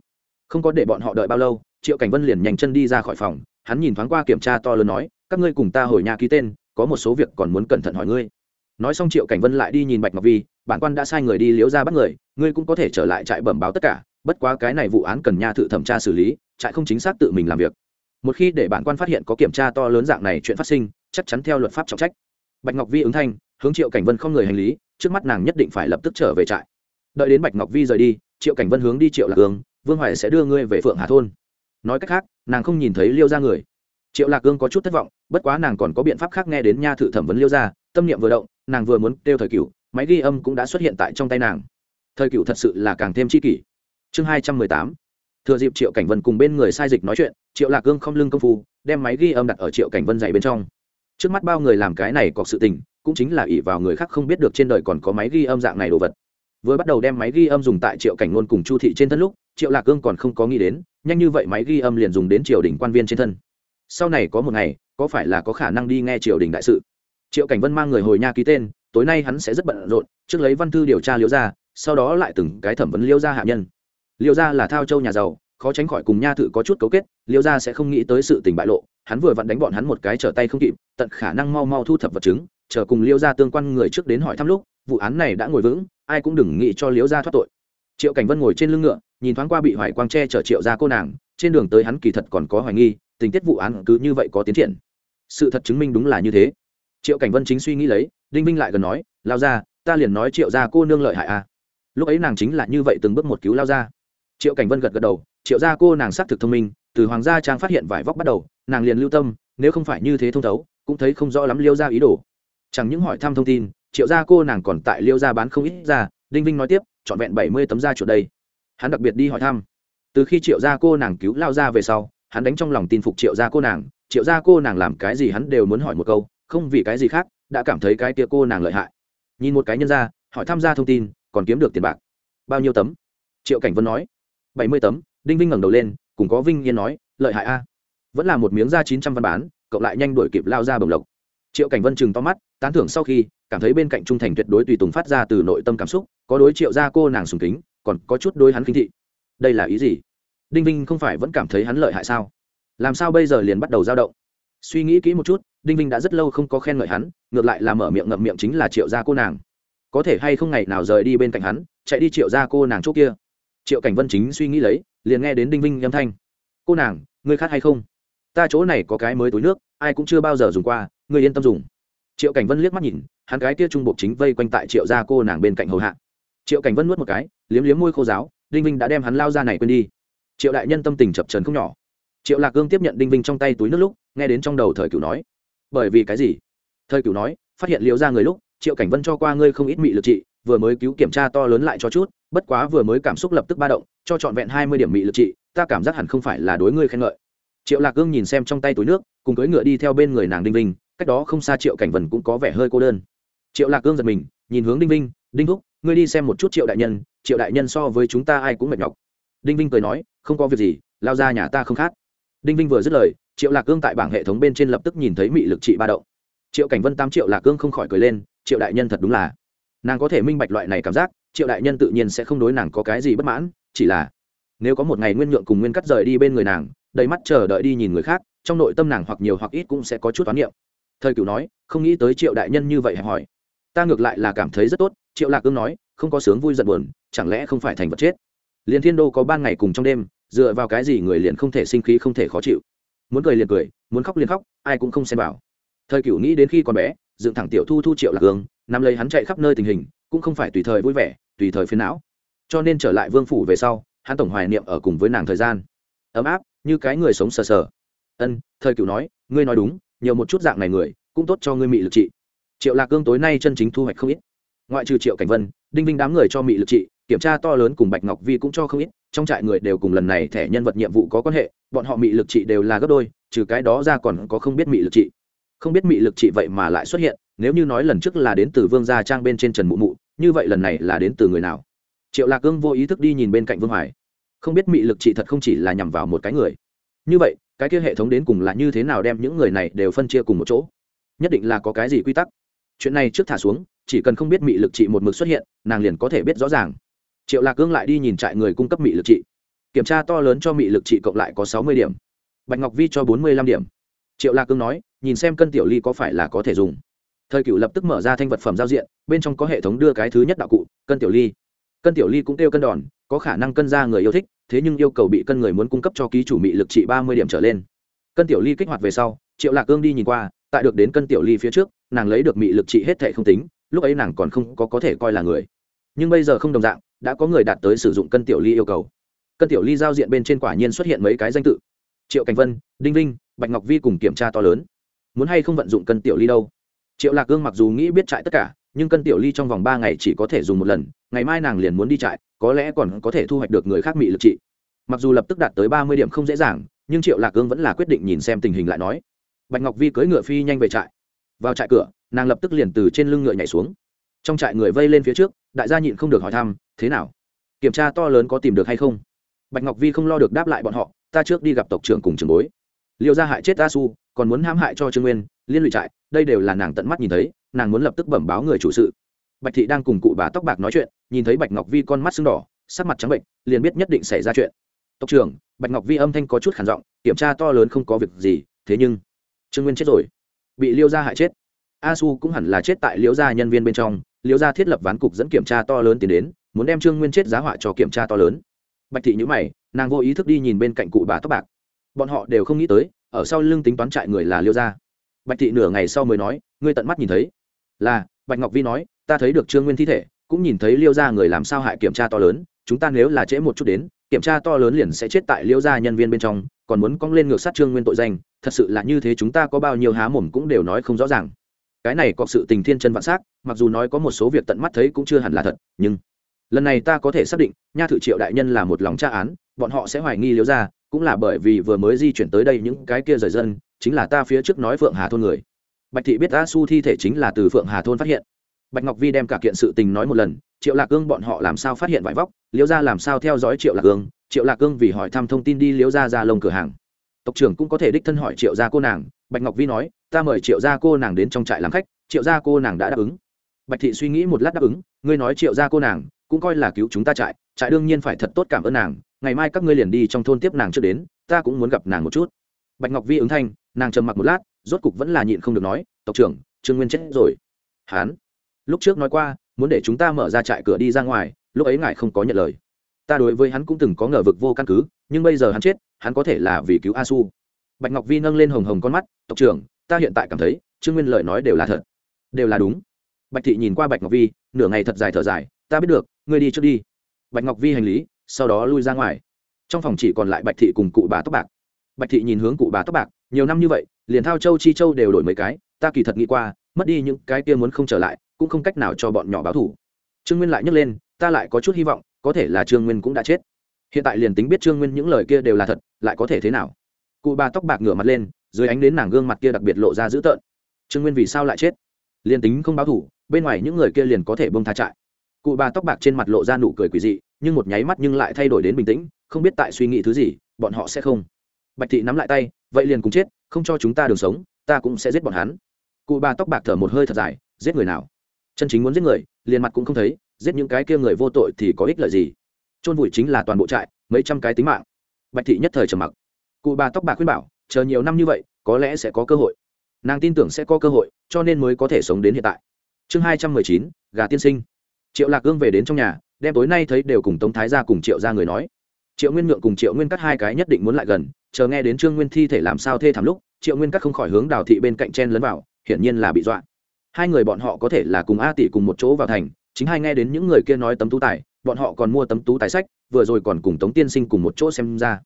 Không có để bọn họ đợi bao lâu, triệu cảnh vân liền nhanh chân đi ra khỏi phòng, hắn nhìn thoáng qua kiểm tra to lớn nói, các ngươi cùng ta hồi nhà ký tên, có một số việc còn muốn cẩn thận hỏi ngươi. Nói xong triệu cảnh vân lại đi nhìn bạch ngọc vi, bản quan đã sai người đi liễu ra bắt người, ngươi cũng có thể trở lại trại bẩm báo tất cả, bất quá cái này vụ án cần nha thự thẩm tra xử lý, trại không chính xác tự mình làm việc. Một khi để bản quan phát hiện có kiểm tra to lớn dạng này chuyện phát sinh, chắc chắn theo luật pháp trọng trách bạch ngọc vi ứng thanh, hướng triệu cảnh vân không người hành lý, trước mắt nàng nhất định phải lập tức trở về trại. Đợi đến bạch ngọc vi rời đi, triệu cảnh vân hướng đi triệu lạc ương, vương hoài sẽ đưa ngươi về phượng hà thôn. Nói cách khác, nàng không nhìn thấy liêu ra người. Triệu lạc ương có chút thất vọng, bất quá nàng còn có biện pháp khác nghe đến nha thự thẩm vấn liêu ra tâm niệm vừa động, nàng vừa muốn kêu thời cựu máy ghi âm cũng đã xuất hiện tại trong tay nàng. Thời cựu thật sự là càng thêm chi kỷ. Chương hai trăm mười tám. Thừa dịp triệu cảnh vân cùng bên người sai dịch nói chuyện, triệu lạc cương không lưng công phu, đem máy ghi âm đặt ở triệu cảnh vân dạy bên trong trước mắt bao người làm cái này có sự tình, cũng chính là ỷ vào người khác không biết được trên đời còn có máy ghi âm dạng này đồ vật. Vừa bắt đầu đem máy ghi âm dùng tại triệu cảnh ngôn cùng chu thị trên thân lúc, triệu lạc cương còn không có nghĩ đến, nhanh như vậy máy ghi âm liền dùng đến triều đình quan viên trên thân. Sau này có một ngày, có phải là có khả năng đi nghe triều đình đại sự? Triệu cảnh vân mang người hồi nha ký tên, tối nay hắn sẽ rất bận rộn, trước lấy văn thư điều tra liễu ra sau đó lại từng cái thẩm vấn liễu ra hạ nhân. Liễu ra là thao châu nhà giàu khó tránh khỏi cùng nha thự có chút cấu kết liễu ra sẽ không nghĩ tới sự tình bại lộ, hắn vừa vặn đánh bọn hắn một cái trở tay không kịp, tận khả năng mau mau thu thập vật chứng, chờ cùng liễu ra tương quan người trước đến hỏi thăm lúc, vụ án này đã ngồi vững, ai cũng đừng nghĩ cho liễu ra thoát tội. Triệu cảnh vân ngồi trên lưng ngựa, nhìn thoáng qua bị hoài quang tre chở triệu ra cô nàng, trên đường tới hắn kỳ thật còn có hoài nghi, tình tiết vụ án cứ như vậy có tiến triển. Sự thật chứng minh đúng là như thế. Triệu cảnh vân chính suy nghĩ lấy, đinh vinh lại gần nói, lao ra ta liền nói triệu ra cô nương lợi hại à. Lúc ấy nàng chính là như vậy từng bước một cứu lao ra triệu cảnh vân gật gật đầu triệu gia cô nàng xác thực thông minh, từ hoàng gia trang phát hiện vải vóc bắt đầu, nàng liền lưu tâm, nếu không phải như thế thông thấu, cũng thấy không rõ lắm liêu ra ý đồ. Chẳng những hỏi thăm thông tin, triệu gia cô nàng còn tại liêu ra bán không ít ra, đinh vinh nói tiếp, trọn vẹn bảy mươi tấm da chuột đây. Hắn đặc biệt đi hỏi thăm. Từ khi triệu gia cô nàng cứu lao ra về sau, hắn đánh trong lòng tin phục triệu gia cô nàng, triệu gia cô nàng làm cái gì hắn đều muốn hỏi một câu, không vì cái gì khác, đã cảm thấy cái tia cô nàng lợi hại. Nhìn một cái nhân ra hỏi tham gia thông tin, còn kiếm được tiền bạc. Bao nhiêu tấm? Triệu cảnh vân nói, bảy mươi tấm đinh vinh ngẩng đầu lên, cùng có vinh yên nói, lợi hại a. Vẫn là một miếng da chín trăm văn bán cộng lại nhanh đuổi kịp lao ra bồng lộc. Triệu cảnh vân chừng to mắt, tán thưởng sau khi, cảm thấy bên cạnh trung thành tuyệt đối tùy tùng phát ra từ nội tâm cảm xúc, có đối triệu gia cô nàng sùng kính, còn có chút đối hắn khinh thị. Đây là ý gì? Đinh vinh không phải vẫn cảm thấy hắn lợi hại sao? Làm sao bây giờ liền bắt đầu dao động? Suy nghĩ kỹ một chút, đinh vinh đã rất lâu không có khen ngợi hắn, ngược lại là mở miệng ngậm miệng chính là triệu gia cô nàng. Có thể hay không ngày nào rời đi bên cạnh hắn, chạy đi triệu gia cô nàng chỗ kia? Triệu cảnh vân chính suy nghĩ lấy liền nghe đến đinh vinh âm thanh. Cô nàng, ngươi khát hay không? Ta chỗ này có cái mới túi nước, ai cũng chưa bao giờ dùng qua, ngươi yên tâm dùng. Triệu cảnh vân liếc mắt nhìn, hắn cái kia trung bộ chính vây quanh tại triệu gia cô nàng bên cạnh hầu hạ. Triệu cảnh vân nuốt một cái, liếm liếm môi khô giáo, đinh vinh đã đem hắn lao ra này quên đi. Triệu đại nhân tâm tình chập trần không nhỏ. Triệu lạc cương tiếp nhận đinh vinh trong tay túi nước lúc, nghe đến trong đầu thời cửu nói, bởi vì cái gì? Thời cửu nói, phát hiện liễu ra người lúc, triệu cảnh vân cho qua ngươi không ít mị lực trị vừa mới cứu kiểm tra to lớn lại cho chút, bất quá vừa mới cảm xúc lập tức ba động, cho trọn vẹn hai mươi điểm mị lực trị, ta cảm giác hẳn không phải là đối ngươi khen ngợi. Triệu lạc cương nhìn xem trong tay túi nước, cùng cưỡi ngựa đi theo bên người nàng đinh vinh, cách đó không xa triệu cảnh vân cũng có vẻ hơi cô đơn. Triệu lạc cương giật mình, nhìn hướng đinh vinh, đinh thúc, ngươi đi xem một chút triệu đại nhân, triệu đại nhân so với chúng ta ai cũng mệt nhọc. Đinh vinh cười nói, không có việc gì, lao ra nhà ta không khác. Đinh vinh vừa dứt lời, triệu lạc cương tại bảng hệ thống bên trên lập tức nhìn thấy mị lực trị ba động. Triệu cảnh vân tam triệu lạc cương không khỏi cười lên, triệu đại nhân thật đúng là nàng có thể minh bạch loại này cảm giác, triệu đại nhân tự nhiên sẽ không đối nàng có cái gì bất mãn, chỉ là, nếu có một ngày nguyên nhượng cùng nguyên cắt rời đi bên người nàng, đầy mắt chờ đợi đi nhìn người khác, trong nội tâm nàng hoặc nhiều hoặc ít cũng sẽ có chút toán niệm. Thời cửu nói, không nghĩ tới triệu đại nhân như vậy hẹp hỏi ta ngược lại là cảm thấy rất tốt, triệu lạc cương nói, không có sướng vui giận buồn, chẳng lẽ không phải thành vật chết? Liền thiên đô có ban ngày cùng trong đêm, dựa vào cái gì người liền không thể sinh khí không thể khó chịu? Muốn cười liền cười, muốn khóc liền khóc, ai cũng không xem vào. Thời cửu nghĩ đến khi còn bé, dựng thẳng tiểu thu thu triệu lạc cương nắm lấy hắn chạy khắp nơi tình hình, cũng không phải tùy thời vui vẻ, tùy thời phiền não. Cho nên trở lại vương phủ về sau, hắn tổng hoài niệm ở cùng với nàng thời gian. Ấm áp, như cái người sống sờ sờ. Ân, thời cửu nói, ngươi nói đúng, nhiều một chút dạng này người, cũng tốt cho ngươi mị lực trị. Triệu lạc cương tối nay chân chính thu hoạch không ít. Ngoại trừ triệu cảnh vân, đinh vinh đám người cho mị lực trị, kiểm tra to lớn cùng bạch ngọc vi cũng cho không ít, trong trại người đều cùng lần này thẻ nhân vật nhiệm vụ có quan hệ, bọn họ mị lực trị đều là gấp đôi, trừ cái đó ra còn có không biết mị lực trị. Không biết mị lực trị vậy mà lại xuất hiện nếu như nói lần trước là đến từ vương gia trang bên trên trần mụ mụ, như vậy lần này là đến từ người nào? Triệu lạc cương vô ý thức đi nhìn bên cạnh vương hoài. Không biết mị lực trị thật không chỉ là nhằm vào một cái người. Như vậy, cái kia hệ thống đến cùng là như thế nào đem những người này đều phân chia cùng một chỗ? Nhất định là có cái gì quy tắc. Chuyện này trước thả xuống, chỉ cần không biết mị lực trị một mực xuất hiện, nàng liền có thể biết rõ ràng. Triệu lạc cương lại đi nhìn trại người cung cấp mị lực trị kiểm tra to lớn cho mị lực trị cộng lại có sáu mươi điểm. Bạch ngọc vi cho bốn mươi lăm điểm. Triệu lạc cương nói, nhìn xem cân tiểu ly có phải là có thể dùng thời cựu lập tức mở ra thanh vật phẩm giao diện, bên trong có hệ thống đưa cái thứ nhất đạo cụ, cân tiểu ly. Cân tiểu ly cũng kêu cân đòn, có khả năng cân ra người yêu thích, thế nhưng yêu cầu bị cân người muốn cung cấp cho ký chủ mị lực trị ba mươi điểm trở lên. Cân tiểu ly kích hoạt về sau, triệu lạc cương đi nhìn qua, tại được đến cân tiểu ly phía trước, nàng lấy được mị lực trị hết thệ không tính, lúc ấy nàng còn không có có thể coi là người. Nhưng bây giờ không đồng dạng, đã có người đạt tới sử dụng cân tiểu ly yêu cầu. Cân tiểu ly giao diện bên trên quả nhiên xuất hiện mấy cái danh tự. Triệu cảnh vân, đinh vinh, bạch ngọc vi cùng kiểm tra to lớn. Muốn hay không vận dụng cân tiểu ly đâu? Triệu lạc gương mặc dù nghĩ biết trại tất cả, nhưng cân tiểu ly trong vòng ba ngày chỉ có thể dùng một lần, ngày mai nàng liền muốn đi trại, có lẽ còn có thể thu hoạch được người khác mị lực trị. Mặc dù lập tức đạt tới ba mươi điểm không dễ dàng, nhưng triệu lạc gương vẫn là quyết định nhìn xem tình hình lại nói. Bạch ngọc vi cưỡi ngựa phi nhanh về trại. Vào trại cửa, nàng lập tức liền từ trên lưng ngựa nhảy xuống. Trong trại người vây lên phía trước, đại gia nhịn không được hỏi thăm, thế nào? Kiểm tra to lớn có tìm được hay không? Bạch ngọc vi không lo được đáp lại bọn họ, ta trước đi gặp tộc trưởng cùng trường bối. Liệu ra hại chết a su còn muốn hãm hại cho trương nguyên, liên lụy trại, đây đều là nàng tận mắt nhìn thấy, nàng muốn lập tức bẩm báo người chủ sự. Bạch thị đang cùng cụ bà tóc bạc nói chuyện, nhìn thấy bạch ngọc vi con mắt sưng đỏ, sắc mặt trắng bệnh, liền biết nhất định xảy ra chuyện. Tộc trưởng, bạch ngọc vi âm thanh có chút khản giọng, kiểm tra to lớn không có việc gì, thế nhưng trương nguyên chết rồi. Bị liêu gia hại chết. A su cũng hẳn là chết tại liêu gia nhân viên bên trong, liêu gia thiết lập ván cục dẫn kiểm tra to lớn tiến đến, muốn đem trương nguyên chết giá họa cho kiểm tra to lớn. Bạch thị nhữ mày, nàng vô ý thức đi nhìn bên cạnh cụ bà tóc bạc. Bọn họ đều không nghĩ tới ở sau lưng tính toán trại người là liêu gia. Bạch thị nửa ngày sau mới nói, ngươi tận mắt nhìn thấy. Là, bạch ngọc vi nói, ta thấy được trương nguyên thi thể, cũng nhìn thấy liêu gia người làm sao hại kiểm tra to lớn, chúng ta nếu là trễ một chút đến, kiểm tra to lớn liền sẽ chết tại liêu gia nhân viên bên trong, còn muốn cong lên ngược sát trương nguyên tội danh, thật sự là như thế chúng ta có bao nhiêu há mồm cũng đều nói không rõ ràng. Cái này có sự tình thiên chân vạn s á c mặc dù nói có một số việc tận mắt thấy cũng chưa hẳn là thật, nhưng lần này ta có thể xác định, nha thự triệu đại nhân là một lòng tra án, bọn họ sẽ hoài nghi liêu gia cũng là bởi vì vừa mới di chuyển tới đây những cái kia rời dân, chính là ta phía trước nói phượng hà thôn người. Bạch thị biết a su thi thể chính là từ phượng hà thôn phát hiện. Bạch ngọc vi đem cả kiện sự tình nói một lần, triệu lạc cương bọn họ làm sao phát hiện vải vóc, liễu ra làm sao theo dõi triệu lạc cương, triệu lạc cương vì hỏi thăm thông tin đi liễu ra ra lông cửa hàng. Tộc trưởng cũng có thể đích thân hỏi triệu gia cô nàng, bạch ngọc vi nói, ta mời triệu gia cô nàng đến trong trại làm khách, triệu gia cô nàng đã đáp ứng. Bạch thị suy nghĩ một lát đáp ứng, ngươi nói triệu gia cô nàng, cũng coi là cứu chúng ta trại trại đương nhiên phải thật tốt cảm ơn nàng ngày mai các ngươi liền đi trong thôn tiếp nàng trước đến, ta cũng muốn gặp nàng một chút. Bạch ngọc vi ứng thanh, nàng trầm mặc một lát, rốt cục vẫn là nhịn không được nói, tộc trưởng, trương nguyên chết rồi. Hán, lúc trước nói qua, muốn để chúng ta mở ra trại cửa đi ra ngoài, lúc ấy ngài không có nhận lời. Ta đối với hắn cũng từng có ngờ vực vô căn cứ, nhưng bây giờ hắn chết, hắn có thể là vì cứu a su bạch ngọc vi nâng lên hồng hồng con mắt, tộc trưởng, ta hiện tại cảm thấy, trương nguyên lời nói đều là thật. Đều là đúng. Bạch thị nhìn qua bạch ngọc vi, nửa ngày thật dài thở dài, ta biết được, ngươi đi trước đi. Bạch ngọc vi hành lý sau đó lui ra ngoài. Trong phòng chỉ còn lại bạch thị cùng cụ bà tóc bạc. Bạch thị nhìn hướng cụ bà tóc bạc, nhiều năm như vậy, liền thao châu chi châu đều đổi mấy cái, ta kỳ thật nghĩ qua, mất đi những cái kia muốn không trở lại, cũng không cách nào cho bọn nhỏ báo thủ trương nguyên lại nhấc lên, ta lại có chút hy vọng, có thể là trương nguyên cũng đã chết. Hiện tại liền tính biết trương nguyên những lời kia đều là thật, lại có thể thế nào? Cụ bà tóc bạc ngửa mặt lên, dưới ánh đến nàng gương mặt kia đặc biệt lộ ra dữ tợn. Trương nguyên vì sao lại chết? Liền tính không báo thủ bên ngoài những người kia liền có thể bông tha trại cụ bà tóc bạc trên mặt lộ ra nụ cười quỷ dị, nhưng một nháy mắt nhưng lại thay đổi đến bình tĩnh, không biết tại suy nghĩ thứ gì, bọn họ sẽ không. Bạch thị nắm lại tay, vậy liền cùng chết, không cho chúng ta đường sống, ta cũng sẽ giết bọn hắn. Cụ bà tóc bạc thở một hơi thật dài, giết người nào? Chân chính muốn giết người, liền mặt cũng không thấy, giết những cái kia người vô tội thì có ích lợi gì? Chôn vùi chính là toàn bộ trại, mấy trăm cái tính mạng. Bạch thị nhất thời trầm mặc. Cụ bà tóc bạc khuyên bảo, chờ nhiều năm như vậy, có lẽ sẽ có cơ hội. Nàng tin tưởng sẽ có cơ hội, cho nên mới có thể sống đến hiện tại. Chương hai trăm mười chín, gà tiên sinh triệu lạc gương về đến trong nhà, đem tối nay thấy đều cùng tống thái ra cùng triệu ra người nói. Triệu nguyên nhượng cùng triệu nguyên cắt hai cái nhất định muốn lại gần, chờ nghe đến trương nguyên thi thể làm sao thê thảm lúc, triệu nguyên cắt không khỏi hướng đào thị bên cạnh chen lấn vào, hiển nhiên là bị dọa. Hai người bọn họ có thể là cùng a tỷ cùng một chỗ vào thành, chính hai nghe đến những người kia nói tấm tú tài, bọn họ còn mua tấm tú tài sách, vừa rồi còn cùng tống tiên sinh cùng một chỗ xem ra.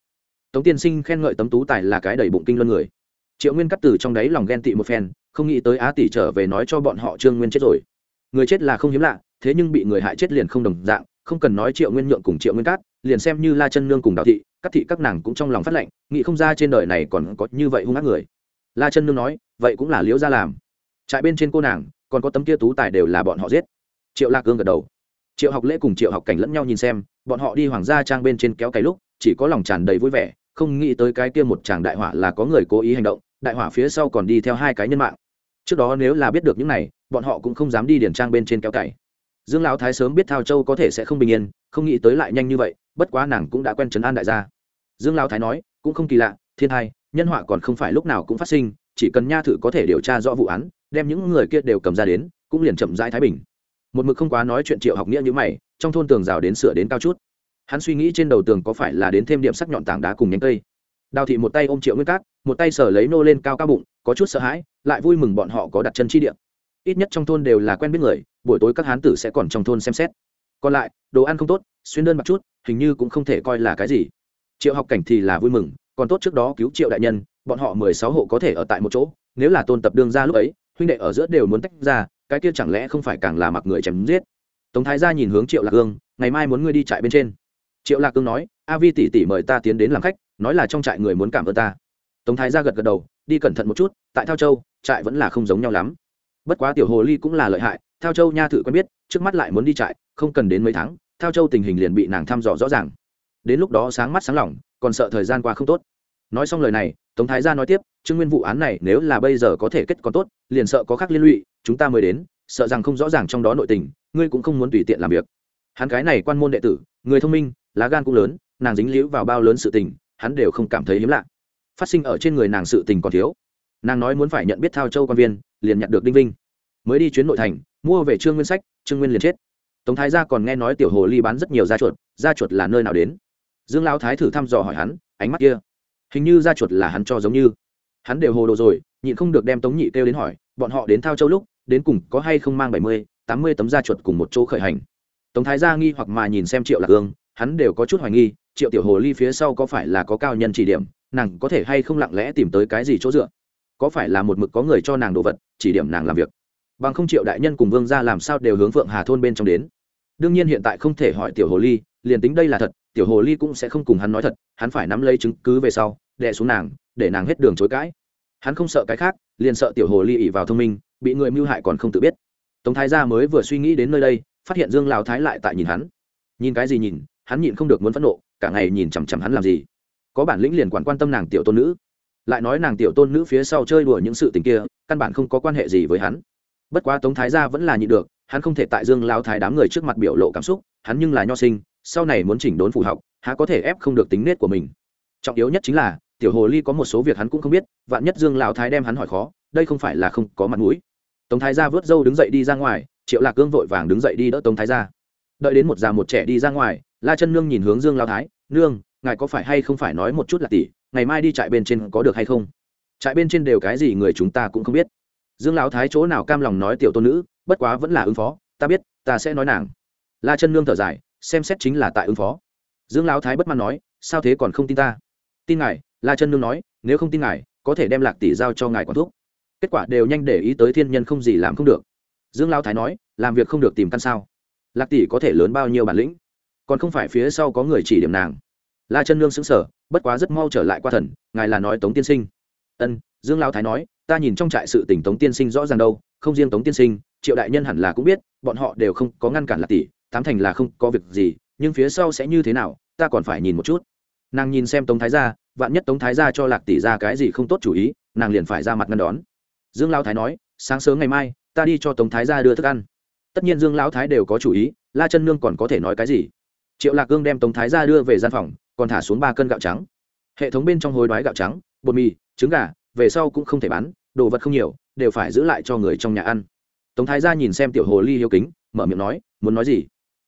Tống tiên sinh khen ngợi tấm tú tài là cái đầy bụng kinh luân người. Triệu nguyên cắt từ trong đáy lòng ghen tị một phen, không nghĩ tới á tỷ trở về nói cho bọn họ trương nguyên chết rồi. Người chết là không hiếm lạ thế nhưng bị người hại chết liền không đồng dạng, không cần nói triệu nguyên nhượng cùng triệu nguyên cát, liền xem như la chân nương cùng đào thị các thị các nàng cũng trong lòng phát lệnh, nghĩ không ra trên đời này còn có như vậy hung ác người. La chân nương nói, vậy cũng là liễu ra làm. Trại bên trên cô nàng, còn có tấm kia tú tài đều là bọn họ giết. Triệu lạc cương gật đầu. Triệu học lễ cùng triệu học cảnh lẫn nhau nhìn xem, bọn họ đi hoàng gia trang bên trên kéo cái lúc, chỉ có lòng tràn đầy vui vẻ, không nghĩ tới cái kia một chàng đại hỏa là có người cố ý hành động, đại hỏa phía sau còn đi theo hai cái nhân mạng. Trước đó nếu là biết được những này, bọn họ cũng không dám đi điển trang bên trên kéo cày dương lão thái sớm biết thao châu có thể sẽ không bình yên, không nghĩ tới lại nhanh như vậy, bất quá nàng cũng đã quen trấn an đại gia. Dương lão thái nói, cũng không kỳ lạ, thiên hai nhân họa còn không phải lúc nào cũng phát sinh, chỉ cần nha thử có thể điều tra rõ vụ án, đem những người kia đều cầm ra đến, cũng liền chậm rãi thái bình. Một mực không quá nói chuyện triệu học nghĩa như mày, trong thôn tường rào đến sửa đến cao chút. Hắn suy nghĩ trên đầu tường có phải là đến thêm điểm sắc nhọn tảng đá cùng nhánh cây. Đào thị một tay ôm triệu nguyên cát, một tay sở lấy nô lên cao cao bụng, có chút sợ hãi, lại vui mừng bọn họ có đặt chân chi điện ít nhất trong thôn đều là quen biết người buổi tối các hán tử sẽ còn trong thôn xem xét. Còn lại, đồ ăn không tốt, xuyên đơn mặc chút, hình như cũng không thể coi là cái gì. Triệu học cảnh thì là vui mừng, còn tốt trước đó cứu triệu đại nhân, bọn họ mười sáu hộ có thể ở tại một chỗ, nếu là tôn tập đương ra lúc ấy, huynh đệ ở giữa đều muốn tách ra, cái kia chẳng lẽ không phải càng là mặc người chém giết? Tống thái gia nhìn hướng triệu lạc hương, ngày mai muốn ngươi đi trại bên trên. Triệu lạc cương nói, a vi tỷ tỷ mời ta tiến đến làm khách, nói là trong trại người muốn cảm ơn ta. Tống thái gia gật gật đầu, đi cẩn thận một chút, tại thao châu, trại vẫn là không giống nhau lắm. Bất quá tiểu hồ ly cũng là lợi hại thao châu nha thự quen biết, trước mắt lại muốn đi trại, không cần đến mấy tháng, thao châu tình hình liền bị nàng thăm dò rõ ràng. Đến lúc đó sáng mắt sáng lỏng còn sợ thời gian qua không tốt. Nói xong lời này, tống thái gia nói tiếp chứng nguyên vụ án này nếu là bây giờ có thể kết còn tốt, liền sợ có khác liên lụy, chúng ta mới đến, sợ rằng không rõ ràng trong đó nội tình, ngươi cũng không muốn tùy tiện làm việc. Hắn cái này quan môn đệ tử, người thông minh, lá gan cũng lớn, nàng dính liễu vào bao lớn sự tình, hắn đều không cảm thấy hiếm lạ. Phát sinh ở trên người nàng sự tình còn thiếu. Nàng nói muốn phải nhận biết thao châu quan viên, liền nhận được đinh vinh. Mới đi chuyến nội thành mua về trương nguyên sách, trương nguyên liền chết. Tống thái gia còn nghe nói tiểu hồ ly bán rất nhiều da chuột da chuột là nơi nào đến? Dương lão thái thử thăm dò hỏi hắn, ánh mắt kia, hình như da chuột là hắn cho giống như. Hắn đều hồ đồ rồi, nhịn không được đem tống nhị kêu đến hỏi, bọn họ đến thao châu lúc, đến cùng có hay không mang bảy mươi, tám mươi tấm da chuột cùng một chỗ khởi hành. Tống thái gia nghi hoặc mà nhìn xem triệu lạc hương, hắn đều có chút hoài nghi, triệu tiểu hồ ly phía sau có phải là có cao nhân chỉ điểm, nàng có thể hay không lặng lẽ tìm tới cái gì chỗ dựa? Có phải là một mực có người cho nàng đồ vật, chỉ điểm nàng làm việc? Bằng không triệu đại nhân cùng vương gia làm sao đều hướng phượng hà thôn bên trong đến. Đương nhiên hiện tại không thể hỏi tiểu hồ ly, liền tính đây là thật, tiểu hồ ly cũng sẽ không cùng hắn nói thật, hắn phải nắm lấy chứng cứ về sau, đè xuống nàng, để nàng hết đường chối cãi. Hắn không sợ cái khác, liền sợ tiểu hồ ly ỉ vào thông minh, bị người mưu hại còn không tự biết. Tống thái gia mới vừa suy nghĩ đến nơi đây, phát hiện dương lao thái lại tại nhìn hắn. Nhìn cái gì nhìn, hắn nhịn không được muốn phẫn nộ, cả ngày nhìn chằm chằm hắn làm gì. Có bản lĩnh liền quản quan tâm nàng tiểu tôn nữ. Lại nói nàng tiểu tôn nữ phía sau chơi đùa những sự tình kia, căn bản không có quan hệ gì với hắn bất quá tống thái gia vẫn là nhịn được, hắn không thể tại dương lao thái đám người trước mặt biểu lộ cảm xúc, hắn nhưng là nho sinh, sau này muốn chỉnh đốn phù học, há có thể ép không được tính nết của mình. Trọng yếu nhất chính là, tiểu hồ ly có một số việc hắn cũng không biết, vạn nhất dương lao thái đem hắn hỏi khó, đây không phải là không có mặt mũi. Tống thái gia vớt râu đứng dậy đi ra ngoài, triệu lạc cương vội vàng đứng dậy đi đỡ tống thái gia. Đợi đến một già một trẻ đi ra ngoài, la chân nương nhìn hướng dương lao thái, nương, ngài có phải hay không phải nói một chút là tỷ, ngày mai đi trại bên trên có được hay không? Trại bên trên đều cái gì người chúng ta cũng không biết dương lão thái chỗ nào cam lòng nói tiểu tôn nữ, bất quá vẫn là ứng phó, ta biết, ta sẽ nói nàng. La chân nương thở dài, xem xét chính là tại ứng phó. Dương lão thái bất mãn nói, sao thế còn không tin ta? Tin ngài, la chân nương nói, nếu không tin ngài, có thể đem lạc tỷ giao cho ngài quản thuốc kết quả đều nhanh để ý tới thiên nhân không gì làm không được. Dương lão thái nói, làm việc không được tìm căn sao. Lạc tỷ có thể lớn bao nhiêu bản lĩnh? Còn không phải phía sau có người chỉ điểm nàng. La chân nương xứng sở bất quá rất mau trở lại qua thần, ngài là nói tống tiên sinh. Ân dương lão thái nói, ta nhìn trong trại sự tỉnh tống tiên sinh rõ ràng đâu, không riêng tống tiên sinh, triệu đại nhân hẳn là cũng biết, bọn họ đều không có ngăn cản lạc tỷ tám thành là không có việc gì, nhưng phía sau sẽ như thế nào, ta còn phải nhìn một chút. Nàng nhìn xem tống thái gia, vạn nhất tống thái gia cho lạc tỷ ra cái gì không tốt chủ ý, nàng liền phải ra mặt ngăn đón. Dương lão thái nói, sáng sớm ngày mai, ta đi cho tống thái gia đưa thức ăn. Tất nhiên dương lão thái đều có chủ ý, la chân nương còn có thể nói cái gì? Triệu lạc cương đem tống thái gia đưa về gian phòng, còn thả xuống ba cân gạo trắng. Hệ thống bên trong hối đoái gạo trắng, bột mì, trứng gà về sau cũng không thể bán, đồ vật không nhiều, đều phải giữ lại cho người trong nhà ăn. Tống thái gia nhìn xem tiểu hồ ly hiếu kính, mở miệng nói, muốn nói gì?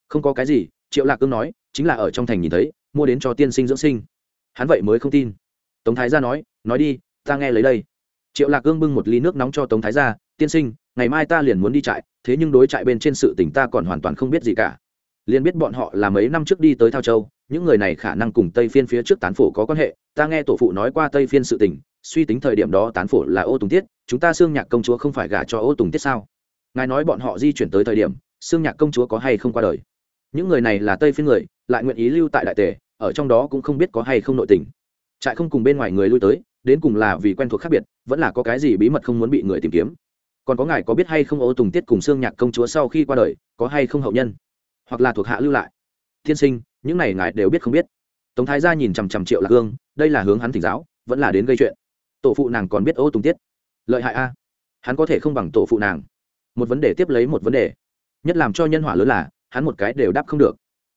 Không có cái gì. Triệu lạc cương nói, chính là ở trong thành nhìn thấy, mua đến cho tiên sinh dưỡng sinh. Hắn vậy mới không tin. Tống thái gia nói nói đi, ta nghe lấy đây. Triệu lạc cương bưng một ly nước nóng cho tống thái gia, tiên sinh, ngày mai ta liền muốn đi trại, thế nhưng đối trại bên trên sự tỉnh ta còn hoàn toàn không biết gì cả liền biết bọn họ là mấy năm trước đi tới thao châu, những người này khả năng cùng tây phiên phía trước tán phổ có quan hệ. Ta nghe tổ phụ nói qua tây phiên sự tình, suy tính thời điểm đó tán phổ là ô tùng tiết, chúng ta xương nhạc công chúa không phải gả cho ô tùng tiết sao? Ngài nói bọn họ di chuyển tới thời điểm xương nhạc công chúa có hay không qua đời? Những người này là tây phiên người, lại nguyện ý lưu tại đại tề, ở trong đó cũng không biết có hay không nội tình. Trại không cùng bên ngoài người lui tới, đến cùng là vì quen thuộc khác biệt, vẫn là có cái gì bí mật không muốn bị người tìm kiếm. Còn có ngài có biết hay không ô tùng tiết cùng xương nhạc công chúa sau khi qua đời, có hay không hậu nhân? Hoặc là thuộc hạ lưu lại. Thiên sinh, những này ngài đều biết không biết. Tống thái gia nhìn chằm chằm triệu lạc hương, đây là hướng hắn thỉnh giáo, vẫn là đến gây chuyện. Tổ phụ nàng còn biết ô tùng tiết. Lợi hại a. Hắn có thể không bằng tổ phụ nàng. Một vấn đề tiếp lấy một vấn đề. Nhất làm cho nhân hỏa lớn là, hắn một cái đều đáp không được.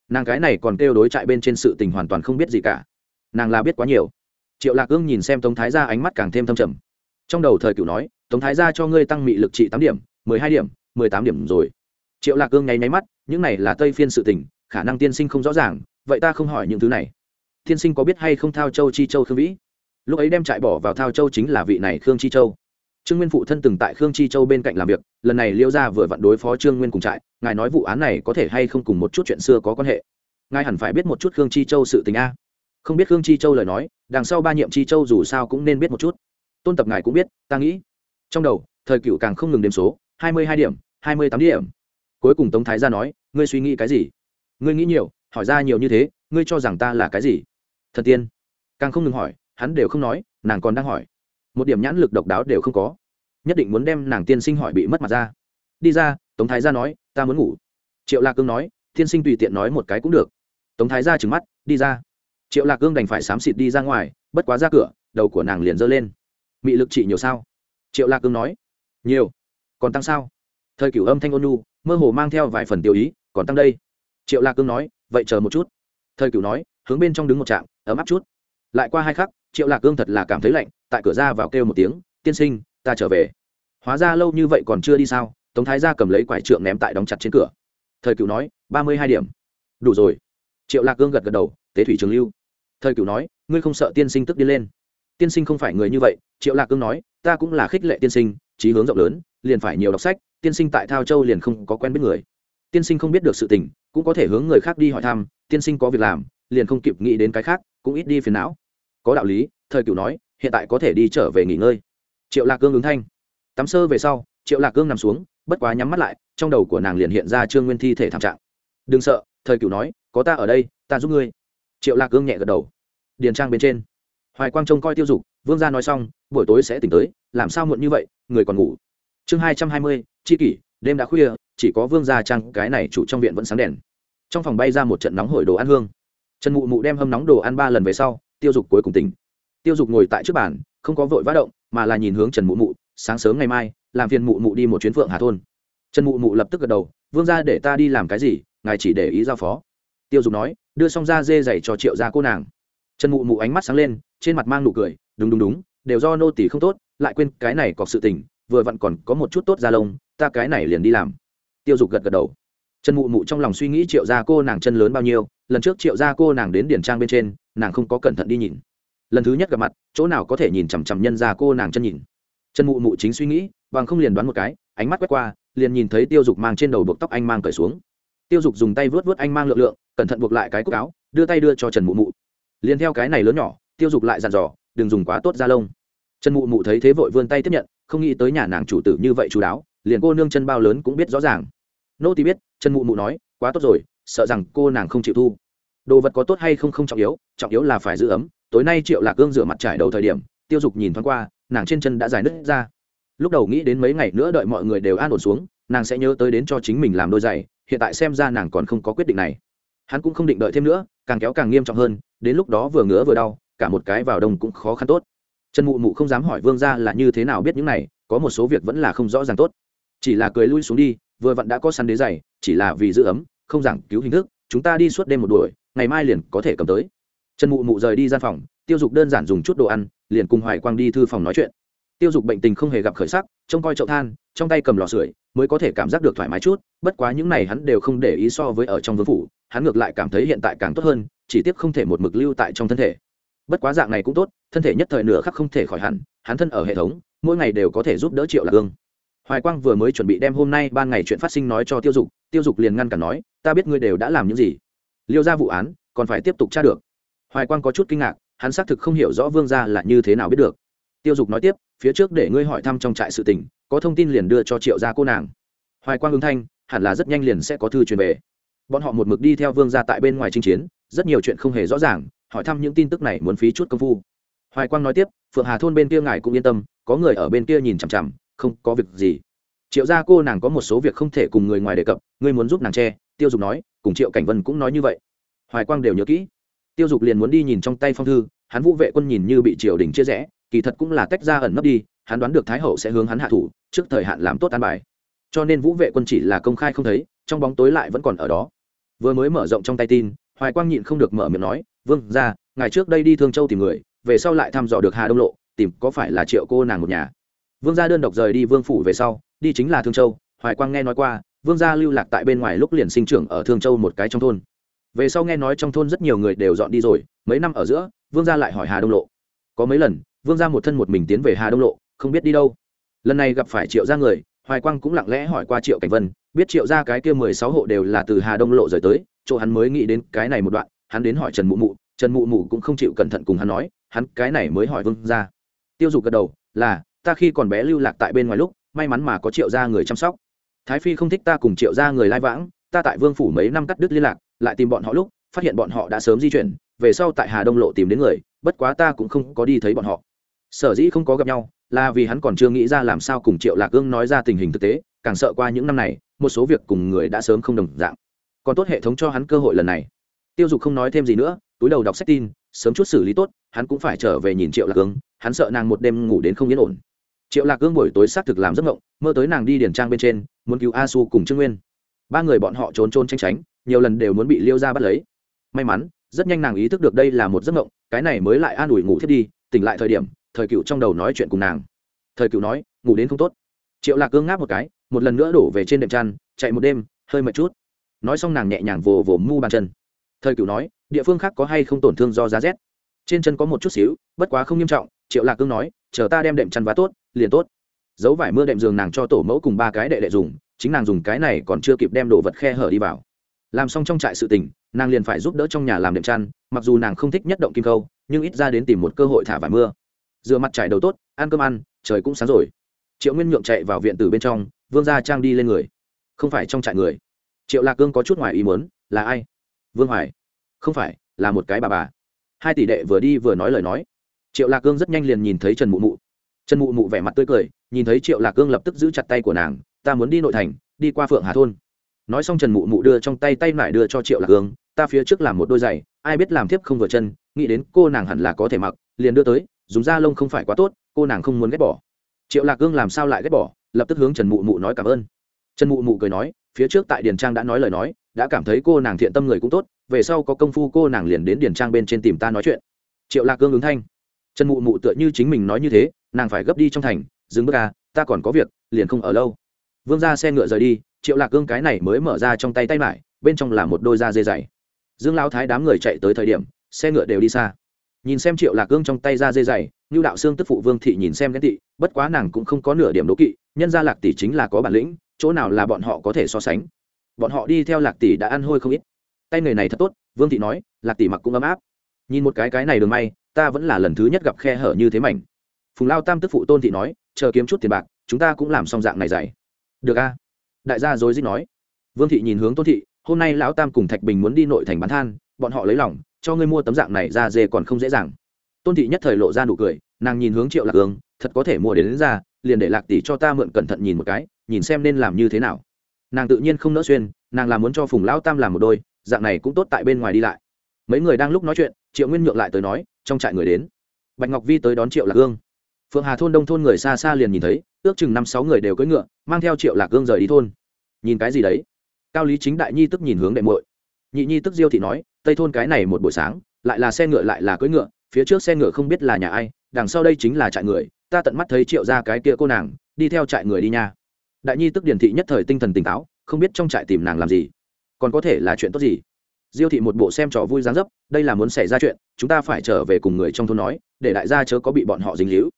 Nàng cái này còn kêu đối trại bên trên sự tình hoàn toàn không biết gì cả. Nàng là biết quá nhiều. Triệu lạc ương nhìn xem tống thái gia ánh mắt càng thêm thâm trầm. Trong đầu thời cựu nói, tống thái gia cho ngươi tăng mị lực trị tám điểm, mười hai điểm, mười tám điểm rồi triệu lạc Cương nháy nháy mắt, những này là tây phiên sự tình, khả năng tiên sinh không rõ ràng, vậy ta không hỏi những thứ này. Tiên sinh có biết hay không thao châu chi châu khương vĩ? Lúc ấy đem trại bỏ vào thao châu chính là vị này khương chi châu. Trương nguyên phụ thân từng tại khương chi châu bên cạnh làm việc, lần này liêu ra vừa vặn đối phó trương nguyên cùng trại, ngài nói vụ án này có thể hay không cùng một chút chuyện xưa có quan hệ? Ngài hẳn phải biết một chút khương chi châu sự tình a. Không biết khương chi châu lời nói, đằng sau ba nhiệm chi châu dù sao cũng nên biết một chút. Tôn tập ngài cũng biết, ta nghĩ. Trong đầu, thời cựu càng không ngừng đếm số, hai mươi hai điểm, hai mươi tám điểm cuối cùng tống thái ra nói, ngươi suy nghĩ cái gì? Ngươi nghĩ nhiều, hỏi ra nhiều như thế, ngươi cho rằng ta là cái gì? Thần tiên. Càng không ngừng hỏi, hắn đều không nói, nàng còn đang hỏi. Một điểm nhãn lực độc đáo đều không có. Nhất định muốn đem nàng tiên sinh hỏi bị mất mặt ra. Đi ra, tống thái gia nói, ta muốn ngủ. Triệu lạc cương nói, tiên sinh tùy tiện nói một cái cũng được. Tống thái gia trừng mắt, đi ra. Triệu lạc cương đành phải xám xịt đi ra ngoài, bất quá ra cửa, đầu của nàng liền giơ lên. Mị lực trị nhiều sao? Triệu lạc cương nói, nhiều. Còn tăng sao? Thời cửu âm thanh ôn nhu mơ hồ mang theo vài phần tiêu ý, còn tăng đây. Triệu lạc cương nói, vậy chờ một chút. Thời cửu nói, hướng bên trong đứng một trạm, ấm áp chút. Lại qua hai khắc, triệu lạc cương thật là cảm thấy lạnh, tại cửa ra vào kêu một tiếng, tiên sinh, ta trở về. Hóa ra lâu như vậy còn chưa đi sao, tống thái ra cầm lấy quải trượng ném tại đóng chặt trên cửa. Thời cửu nói, ba mươi hai điểm. Đủ rồi. Triệu lạc cương gật gật đầu, tế thủy trường lưu. Thời cửu nói, ngươi không sợ tiên sinh tức đi lên? Tiên sinh không phải người như vậy. Triệu lạc cương nói, ta cũng là khích lệ tiên sinh trí hướng rộng lớn, liền phải nhiều đọc sách tiên sinh tại thao châu liền không có quen biết người. Tiên sinh không biết được sự tình, cũng có thể hướng người khác đi hỏi thăm, tiên sinh có việc làm, liền không kịp nghĩ đến cái khác, cũng ít đi phiền não. Có đạo lý, thời cửu nói, hiện tại có thể đi trở về nghỉ ngơi. Triệu lạc cương ứng thanh. Tắm sơ về sau, triệu lạc cương nằm xuống, bất quá nhắm mắt lại, trong đầu của nàng liền hiện ra trương nguyên thi thể thảm trạng. Đừng sợ, thời cửu nói, có ta ở đây, ta giúp ngươi. Triệu lạc cương nhẹ gật đầu. Điền trang bên trên. Hoài quang trông coi tiêu dục, vương gia nói xong, buổi tối sẽ tỉnh tới, làm sao muộn như vậy, người còn ngủ chương hai trăm hai mươi, chi kỷ, đêm đã khuya, chỉ có vương gia trang cái này chủ trong viện vẫn sáng đèn. Trong phòng bay ra một trận nóng hổi đồ ăn hương. Trần mụ mụ đem hâm nóng đồ ăn ba lần về sau, tiêu dục cuối cùng tỉnh. Tiêu dục ngồi tại trước bàn, không có vội vã động, mà là nhìn hướng trần mụ mụ, sáng sớm ngày mai, làm phiền mụ mụ đi một chuyến phượng hà thôn. Trần mụ mụ lập tức gật đầu, vương ra để ta đi làm cái gì, ngài chỉ để ý giao phó. Tiêu dục nói, đưa xong ra dê dày cho triệu ra cô nàng. Trần mụ mụ ánh mắt sáng lên, trên mặt mang nụ cười, đúng đúng đúng, đều do nô tỷ không tốt, lại quên cái này có sự tình vừa vặn còn có một chút tốt da lông, ta cái này liền đi làm. Tiêu dục gật gật đầu. Trần mụ mụ trong lòng suy nghĩ triệu gia cô nàng chân lớn bao nhiêu, lần trước triệu gia cô nàng đến điển trang bên trên, nàng không có cẩn thận đi nhìn. Lần thứ nhất gặp mặt, chỗ nào có thể nhìn chằm chằm nhân ra cô nàng chân nhìn. Trần mụ mụ chính suy nghĩ, bằng không liền đoán một cái, ánh mắt quét qua, liền nhìn thấy tiêu dục mang trên đầu buộc tóc anh mang cởi xuống. Tiêu dục dùng tay vớt vớt anh mang lượng lượng, cẩn thận buộc lại cái cúc áo, đưa tay đưa cho trần mụ mụ. Liền theo cái này lớn nhỏ, tiêu dục lại dặn dò, đừng dùng quá tốt da lông. Trần mụ mụ thấy thế vội vươn tay tiếp nhận không nghĩ tới nhà nàng chủ tử như vậy chú đáo, liền cô nương chân bao lớn cũng biết rõ ràng. Nô thì biết, chân mụ mụ nói, quá tốt rồi, sợ rằng cô nàng không chịu thu. Đồ vật có tốt hay không không trọng yếu trọng yếu là phải giữ ấm. Tối nay triệu lạc gương rửa mặt trải đầu thời điểm, tiêu dục nhìn thoáng qua, nàng trên chân đã dài nứt ra. Lúc đầu nghĩ đến mấy ngày nữa đợi mọi người đều an ổn xuống, nàng sẽ nhớ tới đến cho chính mình làm đôi giày, hiện tại xem ra nàng còn không có quyết định này. Hắn cũng không định đợi thêm nữa, càng kéo càng nghiêm trọng hơn, đến lúc đó vừa ngứa vừa đau, cả một cái vào đông cũng khó khăn tốt trần mụ mụ không dám hỏi vương ra là như thế nào biết những này, có một số việc vẫn là không rõ ràng tốt. Chỉ là cười lui xuống đi, vừa vặn đã có săn đế giày, chỉ là vì giữ ấm, không giảng cứu hình thức, chúng ta đi suốt đêm một đuổi ngày mai liền có thể cầm tới. Trần mụ mụ rời đi gian phòng, tiêu dục đơn giản dùng chút đồ ăn, liền cùng hoài quang đi thư phòng nói chuyện. Tiêu dục bệnh tình không hề gặp khởi sắc, trông coi chậu than, trong tay cầm lò sưởi, mới có thể cảm giác được thoải mái chút, bất quá những này hắn đều không để ý so với ở trong vương phủ, hắn ngược lại cảm thấy hiện tại càng tốt hơn, chỉ tiếc không thể một mực lưu tại trong thân thể bất quá dạng này cũng tốt, thân thể nhất thời nửa khắc không thể khỏi hẳn, hắn thân ở hệ thống, mỗi ngày đều có thể giúp đỡ triệu lạc hương. Hoài quang vừa mới chuẩn bị đem hôm nay ban ngày chuyện phát sinh nói cho tiêu dục tiêu dục liền ngăn cản nói, ta biết ngươi đều đã làm những gì. Liêu ra vụ án, còn phải tiếp tục tra được. Hoài quang có chút kinh ngạc, hắn xác thực không hiểu rõ vương gia là như thế nào biết được. Tiêu dục nói tiếp, phía trước để ngươi hỏi thăm trong trại sự tình, có thông tin liền đưa cho triệu gia cô nàng. Hoài quang ứng thanh, hẳn là rất nhanh liền sẽ có thư truyền về. Bọn họ một mực đi theo vương gia tại bên ngoài chinh chiến, rất nhiều chuyện không hề rõ ràng hỏi thăm những tin tức này muốn phí chút công phu. Hoài quang nói tiếp, phượng hà thôn bên kia ngài cũng yên tâm, có người ở bên kia nhìn chằm chằm, không có việc gì. Triệu gia cô nàng có một số việc không thể cùng người ngoài đề cập, ngươi muốn giúp nàng che, tiêu dục nói, cùng triệu cảnh vân cũng nói như vậy. Hoài quang đều nhớ kỹ. Tiêu dục liền muốn đi nhìn trong tay phong thư, hắn vũ vệ quân nhìn như bị triều đình chia rẽ, kỳ thật cũng là tách ra ẩn nấp đi, hắn đoán được thái hậu sẽ hướng hắn hạ thủ, trước thời hạn làm tốt an bài. Cho nên vũ vệ quân chỉ là công khai không thấy, trong bóng tối lại vẫn còn ở đó. Vừa mới mở rộng trong tay tin, hoài quang nhịn không được mở miệng nói vương ra ngày trước đây đi thương châu tìm người, về sau lại thăm dò được hà đông lộ, tìm có phải là triệu cô nàng một nhà. Vương gia đơn độc rời đi vương phủ về sau, đi chính là thương châu, hoài quang nghe nói qua, vương gia lưu lạc tại bên ngoài lúc liền sinh trưởng ở thương châu một cái trong thôn. Về sau nghe nói trong thôn rất nhiều người đều dọn đi rồi, mấy năm ở giữa, vương gia lại hỏi hà đông lộ. Có mấy lần, vương gia một thân một mình tiến về hà đông lộ, không biết đi đâu. Lần này gặp phải triệu gia người, hoài quang cũng lặng lẽ hỏi qua triệu cảnh vân, biết triệu gia cái kia mười sáu hộ đều là từ hà đông lộ rời tới, chỗ hắn mới nghĩ đến cái này một đoạn hắn đến hỏi trần mụ mụ, trần mụ mụ cũng không chịu cẩn thận cùng hắn nói, hắn cái này mới hỏi vương gia. Tiêu dục gật đầu, là, ta khi còn bé lưu lạc tại bên ngoài lúc, may mắn mà có triệu gia người chăm sóc. Thái phi không thích ta cùng triệu gia người lai vãng, ta tại vương phủ mấy năm cắt đứt liên lạc, lại tìm bọn họ lúc, phát hiện bọn họ đã sớm di chuyển, về sau tại hà đông lộ tìm đến người, bất quá ta cũng không có đi thấy bọn họ. Sở dĩ không có gặp nhau, là vì hắn còn chưa nghĩ ra làm sao cùng triệu lạc ương nói ra tình hình thực tế, càng sợ qua những năm này, một số việc cùng người đã sớm không đồng dạng. Còn tốt hệ thống cho hắn cơ hội lần này tiêu dục không nói thêm gì nữa, túi đầu đọc sách tin, sớm chút xử lý tốt, hắn cũng phải trở về nhìn triệu lạc Cương. hắn sợ nàng một đêm ngủ đến không yên ổn. Triệu lạc Cương buổi tối xác thực làm giấc ngộng mơ tới nàng đi điển trang bên trên, muốn cứu a su cùng trương nguyên. Ba người bọn họ trốn trốn tranh tránh, nhiều lần đều muốn bị liêu ra bắt lấy. May mắn, rất nhanh nàng ý thức được đây là một giấc ngộng cái này mới lại an ủi ngủ thiết đi, tỉnh lại thời điểm, thời cựu trong đầu nói chuyện cùng nàng. Thời cựu nói, ngủ đến không tốt. Triệu lạc cương ngáp một cái, một lần nữa đổ về trên đệm chăn, chạy một đêm, hơi mệt chút. Nói xong nàng nhẹ nhàng vồ vồ mu bàn chân thời cựu nói, địa phương khác có hay không tổn thương do giá rét? Trên chân có một chút xíu, bất quá không nghiêm trọng, triệu lạc cương nói, chờ ta đem đệm chăn vá tốt, liền tốt. Giấu vải mưa đệm giường nàng cho tổ mẫu cùng ba cái đệ đệ dùng, chính nàng dùng cái này còn chưa kịp đem đồ vật khe hở đi vào. Làm xong trong trại sự tình, nàng liền phải giúp đỡ trong nhà làm đệm chăn, mặc dù nàng không thích nhất động kim câu nhưng ít ra đến tìm một cơ hội thả vải mưa. Rửa mặt trải đầu tốt, ăn cơm ăn, trời cũng sáng rồi. Triệu nguyên nhượng chạy vào viện từ bên trong, vương gia trang đi lên người. Không phải trong trại người. Triệu lạc cương có chút ngoài ý muốn, là ai? Vương hoài không phải là một cái bà bà hai tỷ đệ vừa đi vừa nói lời nói triệu lạc cương rất nhanh liền nhìn thấy trần mụ mụ trần mụ mụ vẻ mặt tươi cười nhìn thấy triệu lạc cương lập tức giữ chặt tay của nàng ta muốn đi nội thành đi qua phượng hà thôn nói xong trần mụ mụ đưa trong tay tay lại đưa cho triệu lạc cương ta phía trước làm một đôi giày ai biết làm thiếp không vừa chân nghĩ đến cô nàng hẳn là có thể mặc liền đưa tới dùng da lông không phải quá tốt cô nàng không muốn ghét bỏ triệu lạc cương làm sao lại ghét bỏ lập tức hướng trần mụ mụ nói cảm ơn trần mụ mụ cười nói phía trước tại điền trang đã nói lời nói, đã cảm thấy cô nàng thiện tâm người cũng tốt, về sau có công phu cô nàng liền đến điền trang bên trên tìm ta nói chuyện. Triệu lạc cương ứng thanh. Trần mụ mụ tựa như chính mình nói như thế, nàng phải gấp đi trong thành, dừng bước à ta còn có việc, liền không ở lâu. Vương ra xe ngựa rời đi, triệu lạc cương cái này mới mở ra trong tay tay mải, bên trong là một đôi da dê dày. Dương lao thái đám người chạy tới thời điểm, xe ngựa đều đi xa. Nhìn xem triệu lạc cương trong tay da dê dày Nưu đạo xương tức phụ vương thị nhìn xem cái tị, bất quá nàng cũng không có nửa điểm đố kỵ, nhân ra lạc tỷ chính là có bản lĩnh, chỗ nào là bọn họ có thể so sánh. Bọn họ đi theo lạc tỷ đã ăn hôi không ít. Tay người này thật tốt, vương thị nói, lạc tỷ mặc cũng ấm áp. Nhìn một cái cái này đường may, ta vẫn là lần thứ nhất gặp khe hở như thế mảnh. Phùng lao tam tức phụ tôn thị nói, chờ kiếm chút tiền bạc, chúng ta cũng làm xong dạng này dạy. được a. Đại gia rối rít nói. Vương thị nhìn hướng tôn thị, hôm nay lão tam cùng thạch bình muốn đi nội thành bán than, bọn họ lấy lòng, cho ngươi mua tấm dạng này ra dê còn không dễ dàng tôn thị nhất thời lộ ra nụ cười nàng nhìn hướng triệu lạc ương thật có thể mua đến, đến ra liền để lạc tỷ cho ta mượn cẩn thận nhìn một cái nhìn xem nên làm như thế nào. Nàng tự nhiên không nỡ xuyên nàng là muốn cho phùng lão tam làm một đôi dạng này cũng tốt tại bên ngoài đi lại. Mấy người đang lúc nói chuyện triệu nguyên nhượng lại tới nói trong trại người đến. Bạch ngọc vi tới đón triệu lạc ương. Phượng hà thôn đông thôn người xa xa liền nhìn thấy ước chừng năm sáu người đều cưỡi ngựa mang theo triệu lạc ương rời đi thôn. Nhìn cái gì đấy? Cao lý chính đại nhi tức nhìn hướng đệ muội. Nhị nhi tức diêu thị nói tây thôn cái này một buổi sáng lại là xe ngựa lại là cưỡi ngựa phía trước xe ngựa không biết là nhà ai, đằng sau đây chính là trại người, ta tận mắt thấy triệu ra cái kia cô nàng, đi theo trại người đi nha. Đại nhi tức điển thị nhất thời tinh thần tỉnh táo, không biết trong trại tìm nàng làm gì. Còn có thể là chuyện tốt gì? Diêu thị một bộ xem trò vui dáng dấp, đây là muốn xảy ra chuyện, chúng ta phải trở về cùng người trong thôn nói, để đại gia chớ có bị bọn họ dính líu.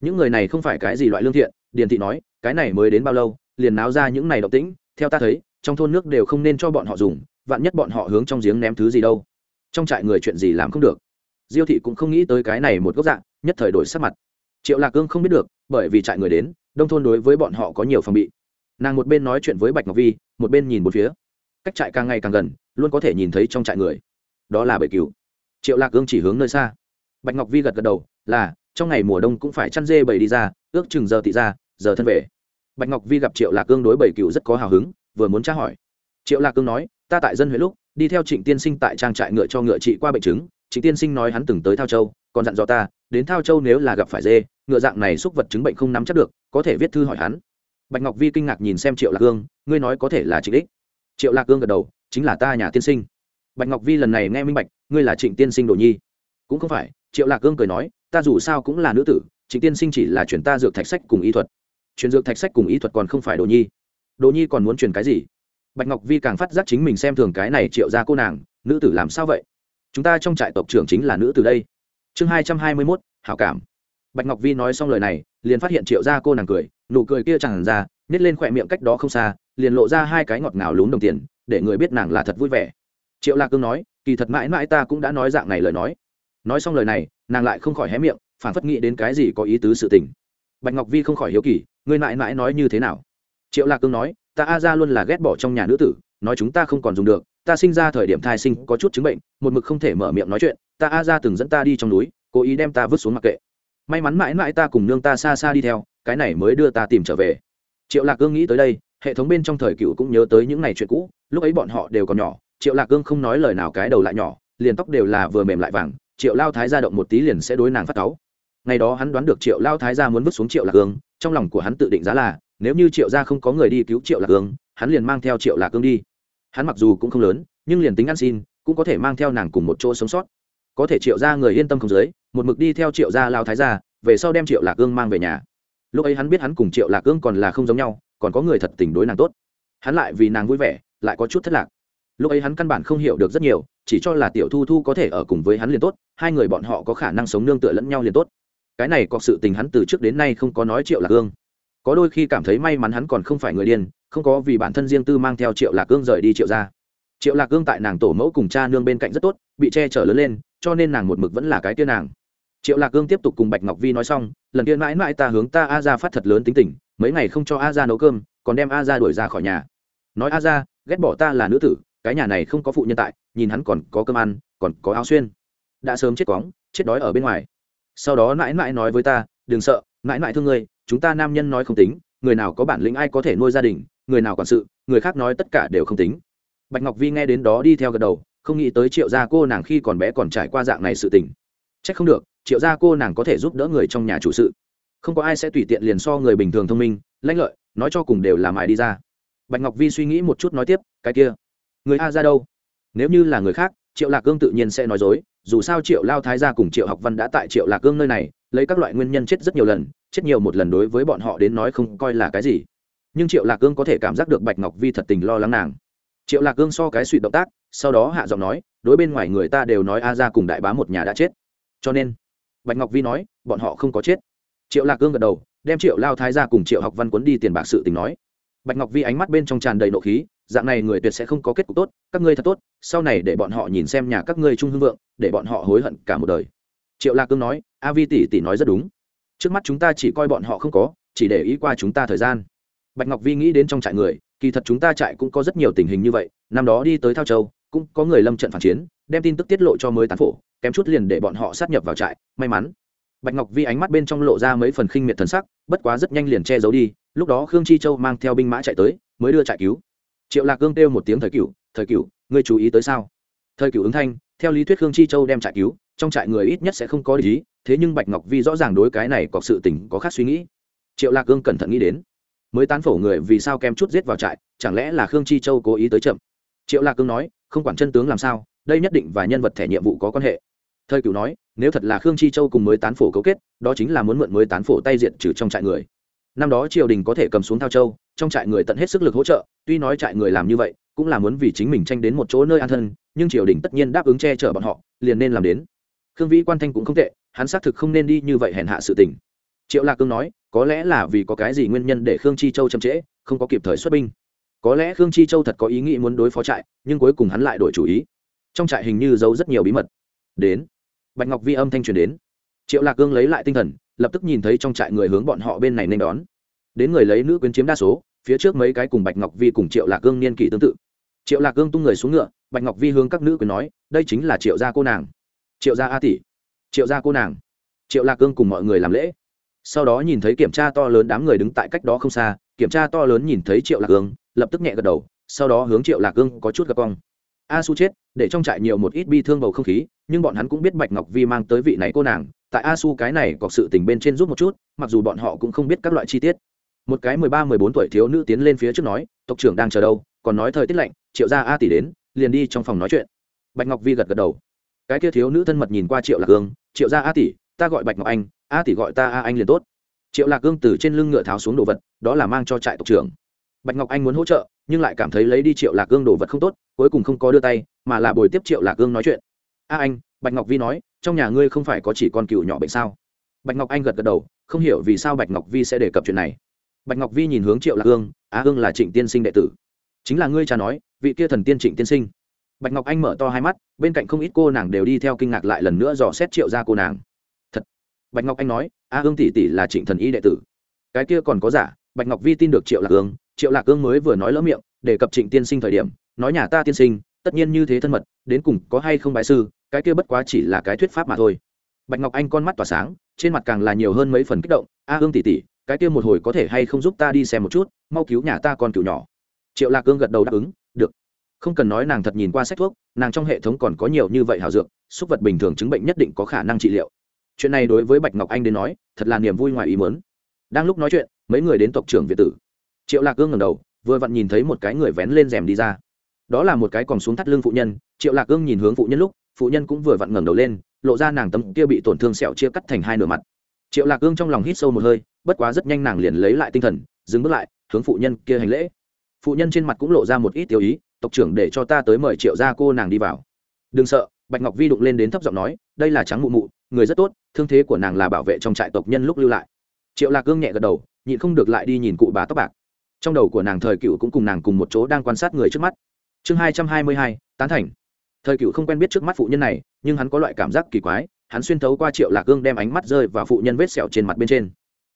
Những người này không phải cái gì loại lương thiện điền thị nói, cái này mới đến bao lâu, liền náo ra những này động tĩnh, theo ta thấy, trong thôn nước đều không nên cho bọn họ dùng, vạn nhất bọn họ hướng trong giếng ném thứ gì đâu. Trong trại người chuyện gì làm không được? Diêu thị cũng không nghĩ tới cái này một gốc dạng, nhất thời đổi sắc mặt. Triệu lạc cương không biết được, bởi vì trại người đến đông thôn đối với bọn họ có nhiều phòng bị. Nàng một bên nói chuyện với bạch ngọc vi, một bên nhìn một phía. Cách trại càng ngày càng gần, luôn có thể nhìn thấy trong trại người. Đó là bể cứu triệu lạc cương chỉ hướng nơi xa. Bạch ngọc vi gật gật đầu, là, trong ngày mùa đông cũng phải chăn dê bầy đi ra, ước chừng giờ thị ra, giờ thân về. Bạch ngọc vi gặp triệu lạc cương đối bầy cựu rất có hào hứng, vừa muốn tra hỏi. Triệu lạc cương nói, ta tại dân huyện lúc, đi theo trịnh tiên sinh tại trang trại ngựa cho ngựa trị qua bệnh chứng trịnh tiên sinh nói hắn từng tới thao châu, còn dặn dò ta, đến thao châu nếu là gặp phải dê, ngựa dạng này xúc vật chứng bệnh không nắm chắc được, có thể viết thư hỏi hắn. Bạch ngọc vi kinh ngạc nhìn xem triệu lạc hương, ngươi nói có thể là trịnh đích. Triệu lạc hương gật đầu, chính là ta nhà tiên sinh. Bạch ngọc vi lần này nghe minh bạch, ngươi là trịnh tiên sinh đồ nhi. Cũng không phải, triệu lạc hương cười nói, ta dù sao cũng là nữ tử, trịnh tiên sinh chỉ là chuyển ta dược thạch sách cùng y thuật. Chuyển dược thạch sách cùng y thuật còn không phải đồ nhi. Đồ nhi còn muốn truyền cái gì? Bạch ngọc vi càng phát giác chính mình xem thường cái này triệu ra cô nàng, nữ tử làm sao vậy? Chúng ta trong trại tộc trưởng chính là nữ tử đây. Chương hai trăm hai mươi mốt, hảo cảm. Bạch ngọc vi nói xong lời này, liền phát hiện triệu ra cô nàng cười, nụ cười kia chẳng ra nhét lên khỏe miệng cách đó không xa, liền lộ ra hai cái ngọt ngào lún đồng tiền, để người biết nàng là thật vui vẻ. Triệu lạc cương nói, kỳ thật mãi mãi ta cũng đã nói dạng này lời nói. Nói xong lời này, nàng lại không khỏi hé miệng, phản phất nghĩ đến cái gì có ý tứ sự tình. Bạch ngọc vi không khỏi hiếu kỳ, người mãi mãi nói như thế nào? Triệu lạc cương nói, ta a ra luôn là ghét bỏ trong nhà nữ tử, nói chúng ta không còn dùng được ta sinh ra thời điểm thai sinh có chút chứng bệnh, một mực không thể mở miệng nói chuyện, ta a ra từng dẫn ta đi trong núi, cố ý đem ta vứt xuống mặc kệ. May mắn mãi mãi ta cùng nương ta xa xa đi theo, cái này mới đưa ta tìm trở về. Triệu lạc cương nghĩ tới đây, hệ thống bên trong thời cựu cũng nhớ tới những ngày chuyện cũ, lúc ấy bọn họ đều còn nhỏ, triệu lạc cương không nói lời nào cái đầu lại nhỏ, liền tóc đều là vừa mềm lại vàng, triệu lao thái ra động một tí liền sẽ đối nàng phát cáu. Ngày đó hắn đoán được triệu lao thái ra muốn vứt xuống triệu lạc cương, trong lòng của hắn tự định giá là, nếu như triệu gia không có người đi cứu triệu lạc cương, hắn liền mang theo triệu lạc cương đi hắn mặc dù cũng không lớn, nhưng liền tính ăn xin, cũng có thể mang theo nàng cùng một chỗ sống sót. Có thể triệu gia người yên tâm không dưới, một mực đi theo triệu gia lao thái gia, về sau đem triệu lạc cương mang về nhà. Lúc ấy hắn biết hắn cùng triệu lạc cương còn là không giống nhau, còn có người thật tình đối nàng tốt. Hắn lại vì nàng vui vẻ, lại có chút thất lạc. Lúc ấy hắn căn bản không hiểu được rất nhiều, chỉ cho là tiểu thu thu có thể ở cùng với hắn liền tốt, hai người bọn họ có khả năng sống nương tựa lẫn nhau liền tốt. Cái này có sự tình hắn từ trước đến nay không có nói triệu lạc cương có đôi khi cảm thấy may mắn hắn còn không phải người điên không có vì bản thân riêng tư mang theo triệu lạc cương rời đi triệu ra triệu lạc cương tại nàng tổ mẫu cùng cha nương bên cạnh rất tốt, bị che chở lớn lên, cho nên nàng một mực vẫn là cái tia nàng. Triệu lạc cương tiếp tục cùng bạch ngọc vi nói xong, lần tiên mãi mãi ta hướng ta a ra phát thật lớn tính tình, mấy ngày không cho a ra nấu cơm, còn đem a ra đuổi ra khỏi nhà. Nói a ra ghét bỏ ta là nữ tử, cái nhà này không có phụ nhân tại, nhìn hắn còn có cơm ăn, còn có áo xuyên. Đã sớm chết cóng chết đói ở bên ngoài. Sau đó mãi mãi nói với ta, đừng sợ, mãi mãi thương ngươi, chúng ta nam nhân nói không tính, người nào có bản lĩnh ai có thể nuôi gia đình người nào quản sự, người khác nói tất cả đều không tính. Bạch ngọc vi nghe đến đó đi theo gật đầu, không nghĩ tới triệu gia cô nàng khi còn bé còn trải qua dạng này sự tình. C h ắ c không được, triệu gia cô nàng có thể giúp đỡ người trong nhà chủ sự. Không có ai sẽ tùy tiện liền so người bình thường thông minh, lãnh lợi, nói cho cùng đều làm ai đi ra. Bạch ngọc vi suy nghĩ một chút nói tiếp, cái kia, người a ra đâu? Nếu như là người khác, triệu lạc cương tự nhiên sẽ nói dối, dù sao triệu lao thái gia cùng triệu học văn đã tại triệu lạc cương nơi này, lấy các loại nguyên nhân chết rất nhiều lần, chết nhiều một lần đối với bọn họ đến nói không coi là cái gì nhưng triệu lạc cương có thể cảm giác được bạch ngọc vi thật tình lo lắng nàng triệu lạc cương so cái suy động tác sau đó hạ giọng nói đối bên ngoài người ta đều nói a ra cùng đại bá một nhà đã chết cho nên bạch ngọc vi nói bọn họ không có chết triệu lạc cương gật đầu đem triệu lao thái ra cùng triệu học văn quấn đi tiền bạc sự tình nói bạch ngọc vi ánh mắt bên trong tràn đầy nộ khí dạng này người tuyệt sẽ không có kết cục tốt các ngươi thật tốt sau này để bọn họ nhìn xem nhà các ngươi trung hưng vượng để bọn họ hối hận cả một đời triệu lạc cương nói a vi tỷ tỷ nói rất đúng trước mắt chúng ta chỉ coi bọn họ không có chỉ để ý qua chúng ta thời gian bạch ngọc vi nghĩ đến trong trại người, kỳ thật chúng ta trại cũng có rất nhiều tình hình như vậy, năm đó đi tới thao châu, cũng có người lâm trận phản chiến, đem tin tức tiết lộ cho mới tán phổ, kém chút liền để bọn họ sát nhập vào trại, may mắn. Bạch ngọc vi ánh mắt bên trong lộ ra mấy phần khinh miệt thần sắc, bất quá rất nhanh liền che giấu đi, lúc đó khương chi châu mang theo binh mã chạy tới, mới đưa trại cứu. Triệu lạc cương kêu một tiếng thời cựu thời cựu ngươi chú ý tới sao? Thời cựu ứng thanh, theo lý thuyết khương chi châu đem trại cứu, trong trại người ít nhất sẽ không có lý thế nhưng bạch ngọc vi rõ ràng đối cái này có sự tình có khác suy nghĩ. Triệu lạc cương cẩn thận nghĩ đến mới tán phổ người vì sao kem chút giết vào trại, chẳng lẽ là khương chi châu cố ý tới chậm? Triệu lạc cương nói, không quản chân tướng làm sao, đây nhất định và nhân vật thẻ nhiệm vụ có quan hệ. Thời cửu nói, nếu thật là khương chi châu cùng mới tán phổ cấu kết, đó chính là muốn mượn mới tán phổ tay diện trừ trong trại người. Năm đó triều đình có thể cầm xuống thao châu, trong trại người tận hết sức lực hỗ trợ, tuy nói trại người làm như vậy, cũng là muốn vì chính mình tranh đến một chỗ nơi an thân, nhưng triều đình tất nhiên đáp ứng che chở bọn họ, liền nên làm đến. Khương vĩ quan thanh cũng không tệ, hắn xác thực không nên đi như vậy hèn hạ sự tình triệu lạc cương nói, có lẽ là vì có cái gì nguyên nhân để khương chi châu chậm trễ, không có kịp thời xuất binh. Có lẽ khương chi châu thật có ý nghĩ muốn đối phó trại, nhưng cuối cùng hắn lại đổi chủ ý. Trong trại hình như giấu rất nhiều bí mật. Đến. Bạch ngọc vi âm thanh truyền đến. Triệu lạc cương lấy lại tinh thần, lập tức nhìn thấy trong trại người hướng bọn họ bên này nên đón. Đến người lấy nữ quyến chiếm đa số, phía trước mấy cái cùng bạch ngọc vi cùng triệu lạc cương niên kỷ tương tự. Triệu lạc cương tung người xuống ngựa, bạch ngọc vi hướng các nữ quyến nói, đây chính là triệu gia cô nàng. Triệu gia a tỷ. Triệu gia cô nàng. Triệu lạc cương cùng mọi người làm lễ sau đó nhìn thấy kiểm tra to lớn đám người đứng tại cách đó không xa, kiểm tra to lớn nhìn thấy triệu lạc cương lập tức nhẹ gật đầu, sau đó hướng triệu lạc cương có chút gặp cong. A su chết, để trong trại nhiều một ít bi thương bầu không khí, nhưng bọn hắn cũng biết bạch ngọc vi mang tới vị này cô nàng, tại a su cái này có sự tình bên trên giúp một chút, mặc dù bọn họ cũng không biết các loại chi tiết. Một cái mười ba, mười bốn tuổi thiếu nữ tiến lên phía trước nói, tộc trưởng đang chờ đâu? Còn nói thời tiết lạnh, triệu gia a tỷ đến, liền đi trong phòng nói chuyện. Bạch ngọc vi gật gật đầu. Cái kia thiếu nữ thân mật nhìn qua triệu lạc hương triệu gia a tỷ, ta gọi bạch ngọc anh a tỷ gọi ta a anh liền tốt. Triệu lạc cương từ trên lưng ngựa tháo xuống đồ vật, đó là mang cho trại tộc trưởng. Bạch ngọc anh muốn hỗ trợ, nhưng lại cảm thấy lấy đi triệu lạc cương đồ vật không tốt, cuối cùng không có đưa tay, mà là bồi tiếp triệu lạc cương nói chuyện. A anh, bạch ngọc vi nói, trong nhà ngươi không phải có chỉ con cừu nhỏ bệnh sao? Bạch ngọc anh gật gật đầu, không hiểu vì sao bạch ngọc vi sẽ đề cập chuyện này. Bạch ngọc vi nhìn hướng triệu lạc cương á hương là trịnh tiên sinh đệ tử. Chính là ngươi cha nói, vị kia thần tiên trịnh tiên sinh. Bạch ngọc anh mở to hai mắt, bên cạnh không ít cô nàng đều đi theo kinh ngạc lại lần nữa dò xét triệu ra cô nàng bạch ngọc anh nói, a hương tỷ tỷ là trịnh thần y đệ tử. Cái kia còn có giả, bạch ngọc vi tin được triệu lạc hương triệu lạc hương mới vừa nói lỡ miệng để cập trịnh tiên sinh thời điểm, nói nhà ta tiên sinh, tất nhiên như thế thân mật, đến cùng có hay không bài sư, cái kia bất quá chỉ là cái thuyết pháp mà thôi. Bạch ngọc anh con mắt tỏa sáng, trên mặt càng là nhiều hơn mấy phần kích động, a hương tỷ tỷ, cái kia một hồi có thể hay không giúp ta đi xem một chút, mau cứu nhà ta con cựu nhỏ. Triệu lạc cương gật đầu đáp ứng, được. Không cần nói nàng thật nhìn qua sách thuốc, nàng trong hệ thống còn có nhiều như vậy hảo dược súc vật bình thường chứng bệnh nhất định có khả năng trị liệu chuyện này đối với bạch ngọc anh đến nói, thật là niềm vui ngoài ý mớn đang lúc nói chuyện, mấy người đến tộc trưởng việt tử. Triệu lạc ương ngầm đầu, vừa vặn nhìn thấy một cái người vén lên rèm đi ra. Đó là một cái còn xuống thắt lưng phụ nhân, triệu lạc ương nhìn hướng phụ nhân lúc, phụ nhân cũng vừa vặn ngẩng đầu lên, lộ ra nàng tấm kia bị tổn thương sẹo chia cắt thành hai nửa mặt. Triệu lạc ương trong lòng hít sâu một hơi, bất quá rất nhanh nàng liền lấy lại tinh thần, dừng bước lại, hướng phụ nhân kia hành lễ. Phụ nhân trên mặt cũng lộ ra một ít tiêu ý, tộc trưởng để cho ta tới mời triệu gia cô nàng đi vào. Đừng sợ bạch ngọc vi đụng lên đến thấp giọng nói, đây là trắng mụ mụ, người rất tốt, thương thế của nàng là bảo vệ trong trại tộc nhân lúc lưu lại. Triệu lạc cương nhẹ gật đầu, nhịn không được lại đi nhìn cụ bà tóc bạc. Trong đầu của nàng thời cựu cũng cùng nàng cùng một chỗ đang quan sát người trước mắt. Chương hai trăm hai mươi hai, tán thành. Thời cựu không quen biết trước mắt phụ nhân này, nhưng hắn có loại cảm giác kỳ quái, hắn xuyên thấu qua triệu lạc cương đem ánh mắt rơi vào phụ nhân vết sẹo trên mặt bên trên.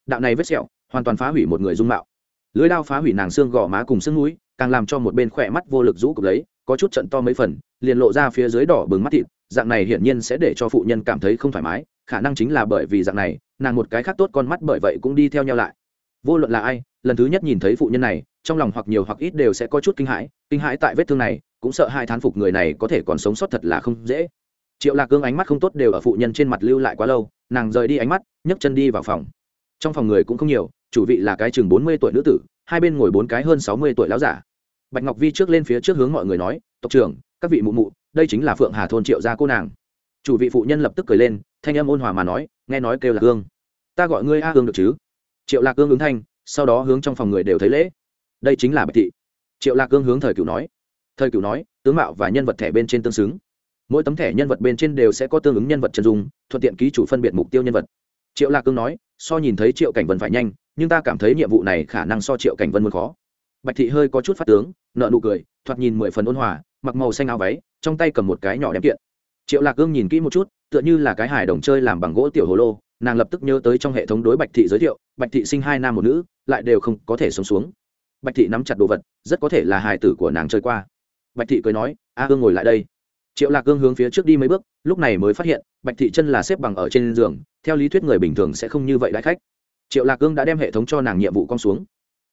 Đạo này vết sẹo, hoàn toàn phá hủy một người dung mạo. Lưới đao phá hủy nàng xương gò má cùng xương núi càng làm cho một bên khỏe mắt vô lực rũ cục lấy có chút trận to mấy phần, liền lộ ra phía dưới đỏ bừng mắt thịt, dạng này hiển nhiên sẽ để cho phụ nhân cảm thấy không thoải mái, khả năng chính là bởi vì dạng này, nàng một cái khác tốt con mắt bởi vậy cũng đi theo nhau lại. Vô luận là ai, lần thứ nhất nhìn thấy phụ nhân này, trong lòng hoặc nhiều hoặc ít đều sẽ có chút kinh hãi kinh hãi tại vết thương này, cũng sợ hai thán phục người này có thể còn sống sót thật là không dễ. Triệu lạc cương ánh mắt không tốt đều ở phụ nhân trên mặt lưu lại quá lâu, nàng rời đi ánh mắt, nhấc chân đi vào phòng. Trong phòng người cũng không nhiều, chủ vị là cái chừng bốn mươi tuổi nữ tử, hai bên ngồi bốn cái hơn sáu mươi tuổi láo giả bạch ngọc vi trước lên phía trước hướng mọi người nói, tộc trưởng, các vị mụ mụ, đây chính là phượng hà thôn triệu gia cô nàng. Chủ vị phụ nhân lập tức cười lên, thanh âm ôn hòa mà nói, nghe nói kêu là hương. Ta gọi ngươi a hương được chứ? Triệu lạc hương ứng thanh, sau đó hướng trong phòng người đều thấy lễ. Đây chính là bạch thị. Triệu lạc hương hướng thời cửu nói. Thời cửu nói, tướng mạo và nhân vật thẻ bên trên tương xứng. Mỗi tấm thẻ nhân vật bên trên đều sẽ có tương ứng nhân vật chân dung, thuận tiện ký chủ phân biệt mục tiêu nhân vật. Triệu lạc cương nói, so nhìn thấy triệu cảnh vân phải nhanh, nhưng ta cảm thấy nhiệm vụ này khả năng so triệu cảnh vân muốn khó bạch thị hơi có chút phát tướng nợ nụ cười, thoạt nhìn mười phần ôn hòa, mặc màu xanh áo váy, trong tay cầm một cái nhỏ đem kiện. Triệu lạc cương nhìn kỹ một chút, tựa như là cái hài đồng chơi làm bằng gỗ tiểu hồ lô, nàng lập tức nhớ tới trong hệ thống đối bạch thị giới thiệu, bạch thị sinh hai nam một nữ, lại đều không có thể sống xuống. Bạch thị nắm chặt đồ vật, rất có thể là hài tử của nàng chơi qua. Bạch thị cười nói, a hương ngồi lại đây. Triệu lạc cương hướng phía trước đi mấy bước, lúc này mới phát hiện, bạch thị chân là xếp bằng ở trên giường, theo lý thuyết người bình thường sẽ không như vậy đãi khách. Triệu lạc cương đã đem hệ thống cho nàng nhiệm vụ con xuống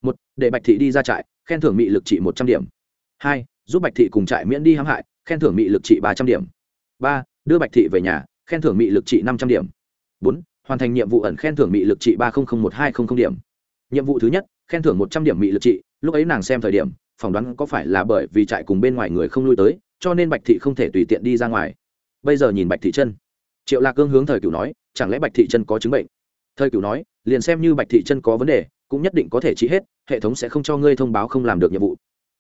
một, để bạch thị đi ra trại, khen thưởng mị lực trị một trăm điểm. Hai, giúp bạch thị cùng trại miễn đi hãm hại, khen thưởng mị lực trị ba trăm điểm. Ba, đưa bạch thị về nhà, khen thưởng mị lực trị năm trăm điểm. Bốn, hoàn thành nhiệm vụ ẩn khen thưởng mị lực trị ba một hai trăm linh điểm. Nhiệm vụ thứ nhất, khen thưởng một trăm điểm mị lực trị, lúc ấy nàng xem thời điểm, phỏng đoán có phải là bởi vì trại cùng bên ngoài người không lui tới, cho nên bạch thị không thể tùy tiện đi ra ngoài. Bây giờ nhìn bạch thị chân. Triệu lạc cương hướng thời cửu nói, chẳng lẽ bạch thị chân có chứng bệnh? Thời cửu nói, liền xem như bạch thị chân có vấn đề cũng nhất định có thể trị hết, hệ thống sẽ không cho ngươi thông báo không làm được nhiệm vụ.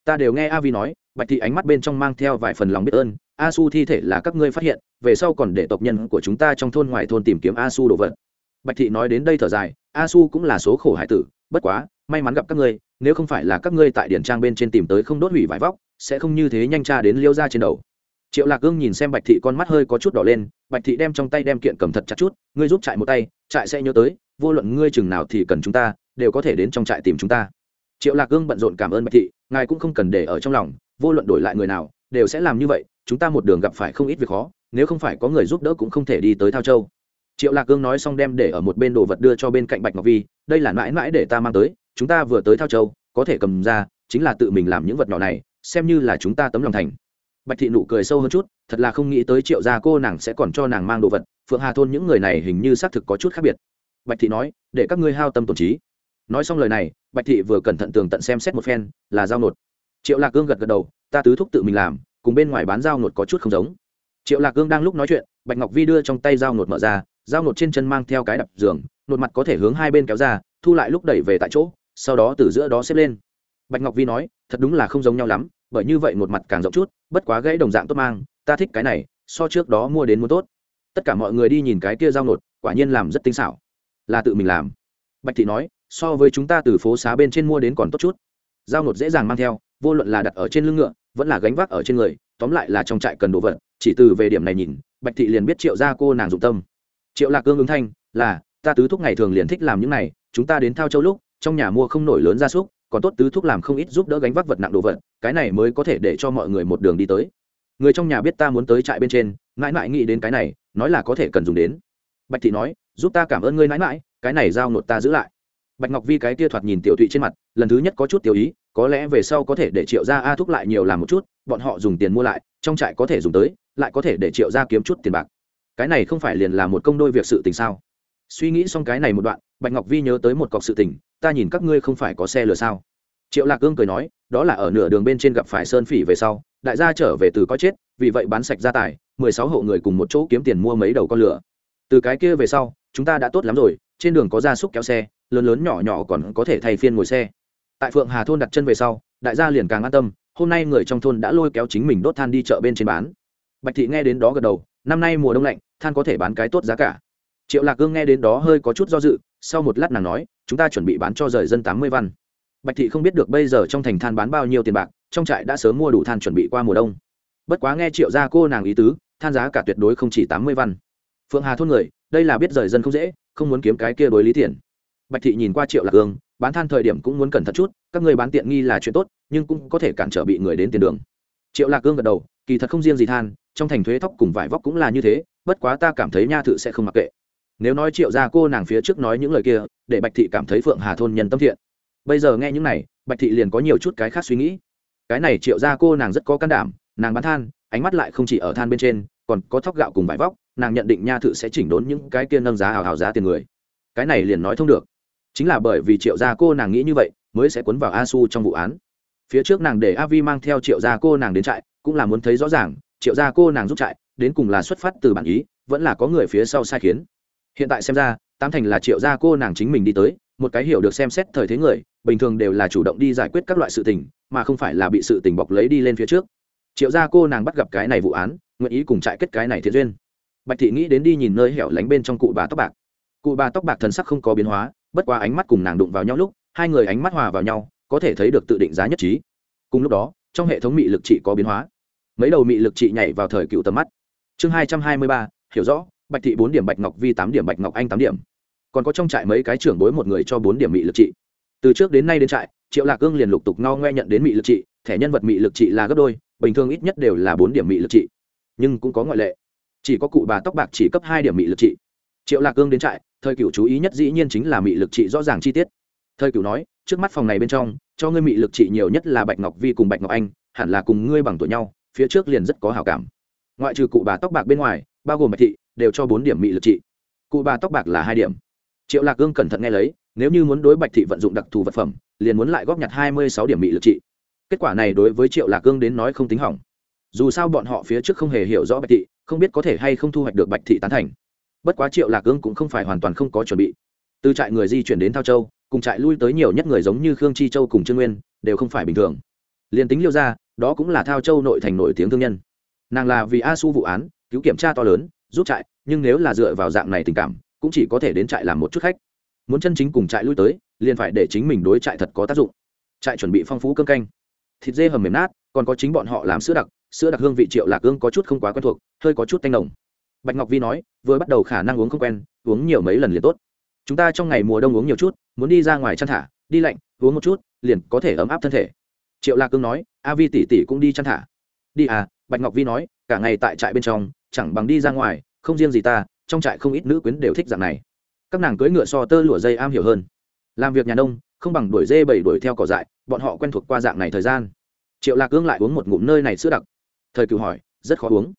Ta đều nghe a vi nói, bạch thị ánh mắt bên trong mang theo vài phần lòng biết ơn, a su thi thể là các ngươi phát hiện, về sau còn để tộc nhân của chúng ta trong thôn ngoài thôn tìm kiếm a su đồ vật. Bạch thị nói đến đây thở dài, a su cũng là số khổ hải tử, bất quá, may mắn gặp các ngươi, nếu không phải là các ngươi tại điển trang bên trên tìm tới không đốt hủy vải vóc, sẽ không như thế nhanh tra đến liêu ra trên đầu. Triệu lạc gương nhìn xem bạch thị con mắt hơi có chút đỏ lên, bạch thị đem trong tay đem kiện cầm thật chặt chút, ngươi giúp trại một tay, trại sẽ nhớ tới vô luận ngươi chừng nào thì cần chúng ta, đều có thể đến trong trại tìm chúng ta. Triệu lạc gương bận rộn cảm ơn bạch thị, ngài cũng không cần để ở trong lòng, vô luận đổi lại người nào, đều sẽ làm như vậy, chúng ta một đường gặp phải không ít việc khó, nếu không phải có người giúp đỡ cũng không thể đi tới thao châu. Triệu lạc gương nói xong đem để ở một bên đồ vật đưa cho bên cạnh bạch ngọc vi, đây là mãi mãi để ta mang tới, chúng ta vừa tới thao châu, có thể cầm ra, chính là tự mình làm những vật nhỏ này, xem như là chúng ta tấm lòng thành. Bạch thị nụ cười sâu hơn chút, thật là không nghĩ tới triệu gia cô nàng sẽ còn cho nàng mang đồ vật, phượng hà thôn những người này hình như xác thực có chút khác biệt bạch thị nói, để các ngươi hao tâm tổn trí. Nói xong lời này, bạch thị vừa cẩn thận tường tận xem xét một phen, là giao nột triệu lạc cương gật gật đầu, ta tứ thúc tự mình làm, cùng bên ngoài bán dao nột có chút không giống. Triệu lạc cương đang lúc nói chuyện, bạch ngọc vi đưa trong tay dao nột mở ra dao nột trên chân mang theo cái đập giường nột mặt có thể hướng hai bên kéo ra, thu lại lúc đẩy về tại chỗ, sau đó từ giữa đó xếp lên. Bạch ngọc vi nói, thật đúng là không giống nhau lắm, bởi như vậy một mặt càng rộng chút, bất quá gãy đồng dạng tốt mang, ta thích cái này, so trước đó mua đến mua tốt. Tất cả mọi người đi nhìn cái kia dao nột quả nhiên làm rất tinh xảo là tự mình làm. Bạch thị nói, so với chúng ta từ phố xá bên trên mua đến còn tốt chút. Dao nột dễ dàng mang theo, vô luận là đặt ở trên lưng ngựa, vẫn là gánh vác ở trên người, tóm lại là trong trại cần đồ vật, chỉ từ về điểm này nhìn, bạch thị liền biết triệu ra cô nàng dụng tâm. Triệu lạc cương ứng thanh, là, ta tứ thúc ngày thường liền thích làm những này, chúng ta đến thao châu lúc, trong nhà mua không nổi lớn gia súc, còn tốt tứ thúc làm không ít giúp đỡ gánh vác vật nặng đồ vật, cái này mới có thể để cho mọi người một đường đi tới. Người trong nhà biết ta muốn tới trại bên trên, mãi mãi nghĩ đến cái này, nói là có thể cần dùng đến. Bạch thị nói giúp ta cảm ơn ngươi mãi mãi, cái này giao nộp ta giữ lại. Bạch ngọc vi cái kia thoạt nhìn tiểu thụy trên mặt, lần thứ nhất có chút tiểu ý, có lẽ về sau có thể để triệu gia a thúc lại nhiều làm một chút, bọn họ dùng tiền mua lại, trong trại có thể dùng tới, lại có thể để triệu gia kiếm chút tiền bạc. Cái này không phải liền là một công đôi việc sự tình sao? Suy nghĩ xong cái này một đoạn, bạch ngọc vi nhớ tới một cọc sự tình, ta nhìn các ngươi không phải có xe lừa sao? Triệu lạc cương cười nói, đó là ở nửa đường bên trên gặp phải sơn phỉ về sau, đại gia trở về từ có chết, vì vậy bán sạch gia tài, mười sáu hộ người cùng một chỗ kiếm tiền mua mấy đầu con lửa. Từ cái kia về sau chúng ta đã tốt lắm rồi, trên đường có gia súc kéo xe, lớn lớn nhỏ nhỏ còn có thể thay phiên ngồi xe. Tại phượng hà thôn đặt chân về sau, đại gia liền càng an tâm, hôm nay người trong thôn đã lôi kéo chính mình đốt than đi chợ bên trên bán. Bạch thị nghe đến đó gật đầu, năm nay mùa đông lạnh, than có thể bán cái tốt giá cả. Triệu lạc cương nghe đến đó hơi có chút do dự, sau một lát nàng nói, chúng ta chuẩn bị bán cho rời dân tám mươi văn. Bạch thị không biết được bây giờ trong thành than bán bao nhiêu tiền bạc, trong trại đã sớm mua đủ than chuẩn bị qua mùa đông. Bất quá nghe triệu gia cô nàng ý tứ, than giá cả tuyệt đối không chỉ tám mươi văn. Phượng hà thôn người đây là biết rời dân không dễ, không muốn kiếm cái kia đối lý tiền. Bạch thị nhìn qua triệu lạc cương bán than thời điểm cũng muốn cẩn thận chút, các người bán tiện nghi là chuyện tốt, nhưng cũng có thể cản trở bị người đến tiền đường. Triệu lạc cương gật đầu, kỳ thật không riêng gì than, trong thành thuế thóc cùng vải vóc cũng là như thế, bất quá ta cảm thấy nha thự sẽ không mặc kệ. Nếu nói triệu gia cô nàng phía trước nói những lời kia, để bạch thị cảm thấy phượng hà thôn nhân tâm thiện. Bây giờ nghe những này, bạch thị liền có nhiều chút cái khác suy nghĩ. Cái này triệu gia cô nàng rất có can đảm, nàng bán than, ánh mắt lại không chỉ ở than bên trên, còn có thóc gạo cùng vải vóc nàng nhận định nha thự sẽ chỉnh đốn những cái kia nâng giá hào hào giá tiền người. Cái này liền nói thông được. Chính là bởi vì triệu gia cô nàng nghĩ như vậy, mới sẽ cuốn vào a su trong vụ án. Phía trước nàng để a vi mang theo triệu gia cô nàng đến trại, cũng là muốn thấy rõ ràng, triệu gia cô nàng giúp trại, đến cùng là xuất phát từ bản ý, vẫn là có người phía sau sai khiến. Hiện tại xem ra, tám thành là triệu gia cô nàng chính mình đi tới, một cái hiểu được xem xét thời thế người, bình thường đều là chủ động đi giải quyết các loại sự tình, mà không phải là bị sự tình bọc lấy đi lên phía trước. Triệu gia cô nàng bắt gặp cái này vụ án, nguyện ý cùng trại kết cái này thiện duyên bạch thị nghĩ đến đi nhìn nơi hẻo lánh bên trong cụ bà tóc bạc. Cụ bà tóc bạc thần sắc không có biến hóa, bất qua ánh mắt cùng nàng đụng vào nhau lúc, hai người ánh mắt hòa vào nhau, có thể thấy được tự định giá nhất trí. Cùng lúc đó, trong hệ thống mị lực trị có biến hóa. Mấy đầu mị lực trị nhảy vào thời cựu tầm mắt. Chương hai trăm hai mươi ba, hiểu rõ, bạch thị bốn điểm bạch ngọc vi tám điểm bạch ngọc anh tám điểm. Còn có trong trại mấy cái trưởng bối một người cho bốn điểm mị lực trị. Từ trước đến nay đến trại, triệu lạc cương liền lục tục ngao ngoe nhận đến mị lực trị, thẻ nhân vật mị lực trị là gấp đôi, bình thường ít nhất đều là bốn điểm mị lực trị. Nhưng cũng có ngoại lệ chỉ có cụ bà tóc bạc chỉ cấp hai điểm mị lực trị. Triệu lạc cương đến trại, thời cựu chú ý nhất dĩ nhiên chính là mị lực trị rõ ràng chi tiết. Thời cựu nói, trước mắt phòng này bên trong, cho ngươi mị lực trị nhiều nhất là bạch ngọc vi cùng bạch ngọc anh, hẳn là cùng ngươi bằng tuổi nhau, phía trước liền rất có hào cảm. Ngoại trừ cụ bà tóc bạc bên ngoài, bao gồm bạch thị, đều cho bốn điểm mị lực trị. Cụ bà tóc bạc là hai điểm. Triệu lạc cương cẩn thận nghe lấy, nếu như muốn đối bạch thị vận dụng đặc thù vật phẩm, liền muốn lại góp nhặt hai mươi sáu điểm mị lực trị. Kết quả này đối với triệu lạc cương đến nói không tính hỏng dù sao bọn họ phía trước không hề hiểu rõ bạch thị, không biết có thể hay không thu hoạch được bạch thị tán thành. Bất quá triệu lạc ương cũng không phải hoàn toàn không có chuẩn bị. Từ trại người di chuyển đến thao châu, cùng trại lui tới nhiều nhất người giống như khương chi châu cùng trương nguyên, đều không phải bình thường. Liền tính liêu ra đó cũng là thao châu nội thành nổi tiếng thương nhân. Nàng là vì a su vụ án, cứu kiểm tra to lớn, giúp trại, nhưng nếu là dựa vào dạng này tình cảm, cũng chỉ có thể đến trại làm một chút khách. Muốn chân chính cùng trại lui tới, liền phải để chính mình đối trại thật có tác dụng. Trại chuẩn bị phong phú cơm canh. Thịt dê hầm mềm nát còn có chính bọn họ làm sữa đặc sữa đặc hương vị triệu lạc hương có chút không quá quen thuộc, hơi có chút tanh nồng. Bạch ngọc vi nói, vừa bắt đầu khả năng uống không quen, uống nhiều mấy lần liền tốt. Chúng ta trong ngày mùa đông uống nhiều chút, muốn đi ra ngoài chăn thả, đi lạnh, uống một chút, liền có thể ấm áp thân thể. Triệu lạc cương nói, a vi tỷ tỷ cũng đi chăn thả. Đi à bạch ngọc vi nói, cả ngày tại trại bên trong, chẳng bằng đi ra ngoài, không riêng gì ta, trong trại không ít nữ quyến đều thích dạng này. Các nàng cưỡi ngựa so tơ lụa dây am hiểu hơn. Làm việc nhà nông, không bằng đuổi dê bầy đuổi theo cỏ dại, bọn họ quen thuộc qua dạng này thời gian triệu lạc cương lại uống một ngụm nơi này sữa đặc. Thời cựu hỏi, rất khó uống.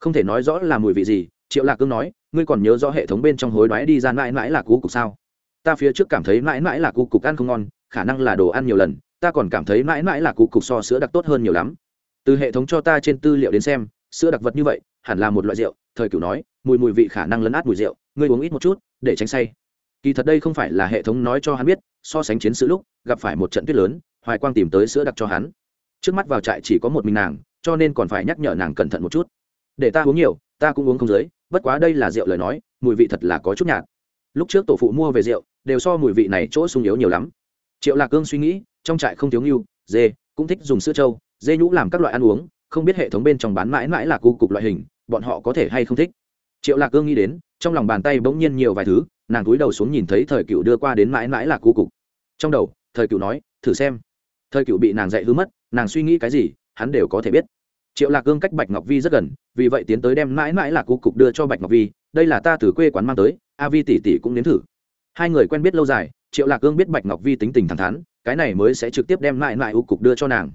Không thể nói rõ là mùi vị gì. Triệu lạc cương nói, ngươi còn nhớ rõ hệ thống bên trong hối đoái đi ra mãi mãi là cú cục sao? Ta phía trước cảm thấy mãi mãi là cú cục ăn không ngon, khả năng là đồ ăn nhiều lần. Ta còn cảm thấy mãi mãi là cú cục so sữa đặc tốt hơn nhiều lắm. Từ hệ thống cho ta trên tư liệu đến xem, sữa đặc vật như vậy, hẳn là một loại rượu. Thời cửu nói, mùi mùi vị khả năng lấn át mùi rượu, ngươi uống ít một chút, để tránh say. Kỳ thật đây không phải là hệ thống nói cho hắn biết, so sánh chiến sự lúc, gặp phải một trận tuyết lớn, hoài quang tìm tới sữa đặc cho hắn trước mắt vào trại chỉ có một mình nàng, cho nên còn phải nhắc nhở nàng cẩn thận một chút. Để ta uống nhiều, ta cũng uống không dưới, bất quá đây là rượu lời nói, mùi vị thật là có chút nhạt. Lúc trước tổ phụ mua về rượu, đều so mùi vị này chỗ sung yếu nhiều lắm. Triệu lạc cương suy nghĩ, trong trại không thiếu ngưu, dê, cũng thích dùng sữa trâu, dê nhũ làm các loại ăn uống, không biết hệ thống bên trong bán mãi mãi là cu cục loại hình, bọn họ có thể hay không thích. Triệu lạc cương nghĩ đến, trong lòng bàn tay bỗng nhiên nhiều vài thứ, nàng cúi đầu xuống nhìn thấy thời cựu đưa qua đến mãi mãi là cu cục. Trong đầu, thời cựu nói, thử xem. Thời cựu bị nàng dạy hư mất nàng suy nghĩ cái gì, hắn đều có thể biết. Triệu lạc cương cách bạch ngọc vi rất gần, vì vậy tiến tới đem mãi mãi là cô cục đưa cho bạch ngọc vi, đây là ta từ quê quán mang tới, a vi tỷ tỷ cũng nếm thử. Hai người quen biết lâu dài, triệu lạc cương biết bạch ngọc vi tính tình thẳng thắn, cái này mới sẽ trực tiếp đem mãi mãi u cục đưa cho nàng.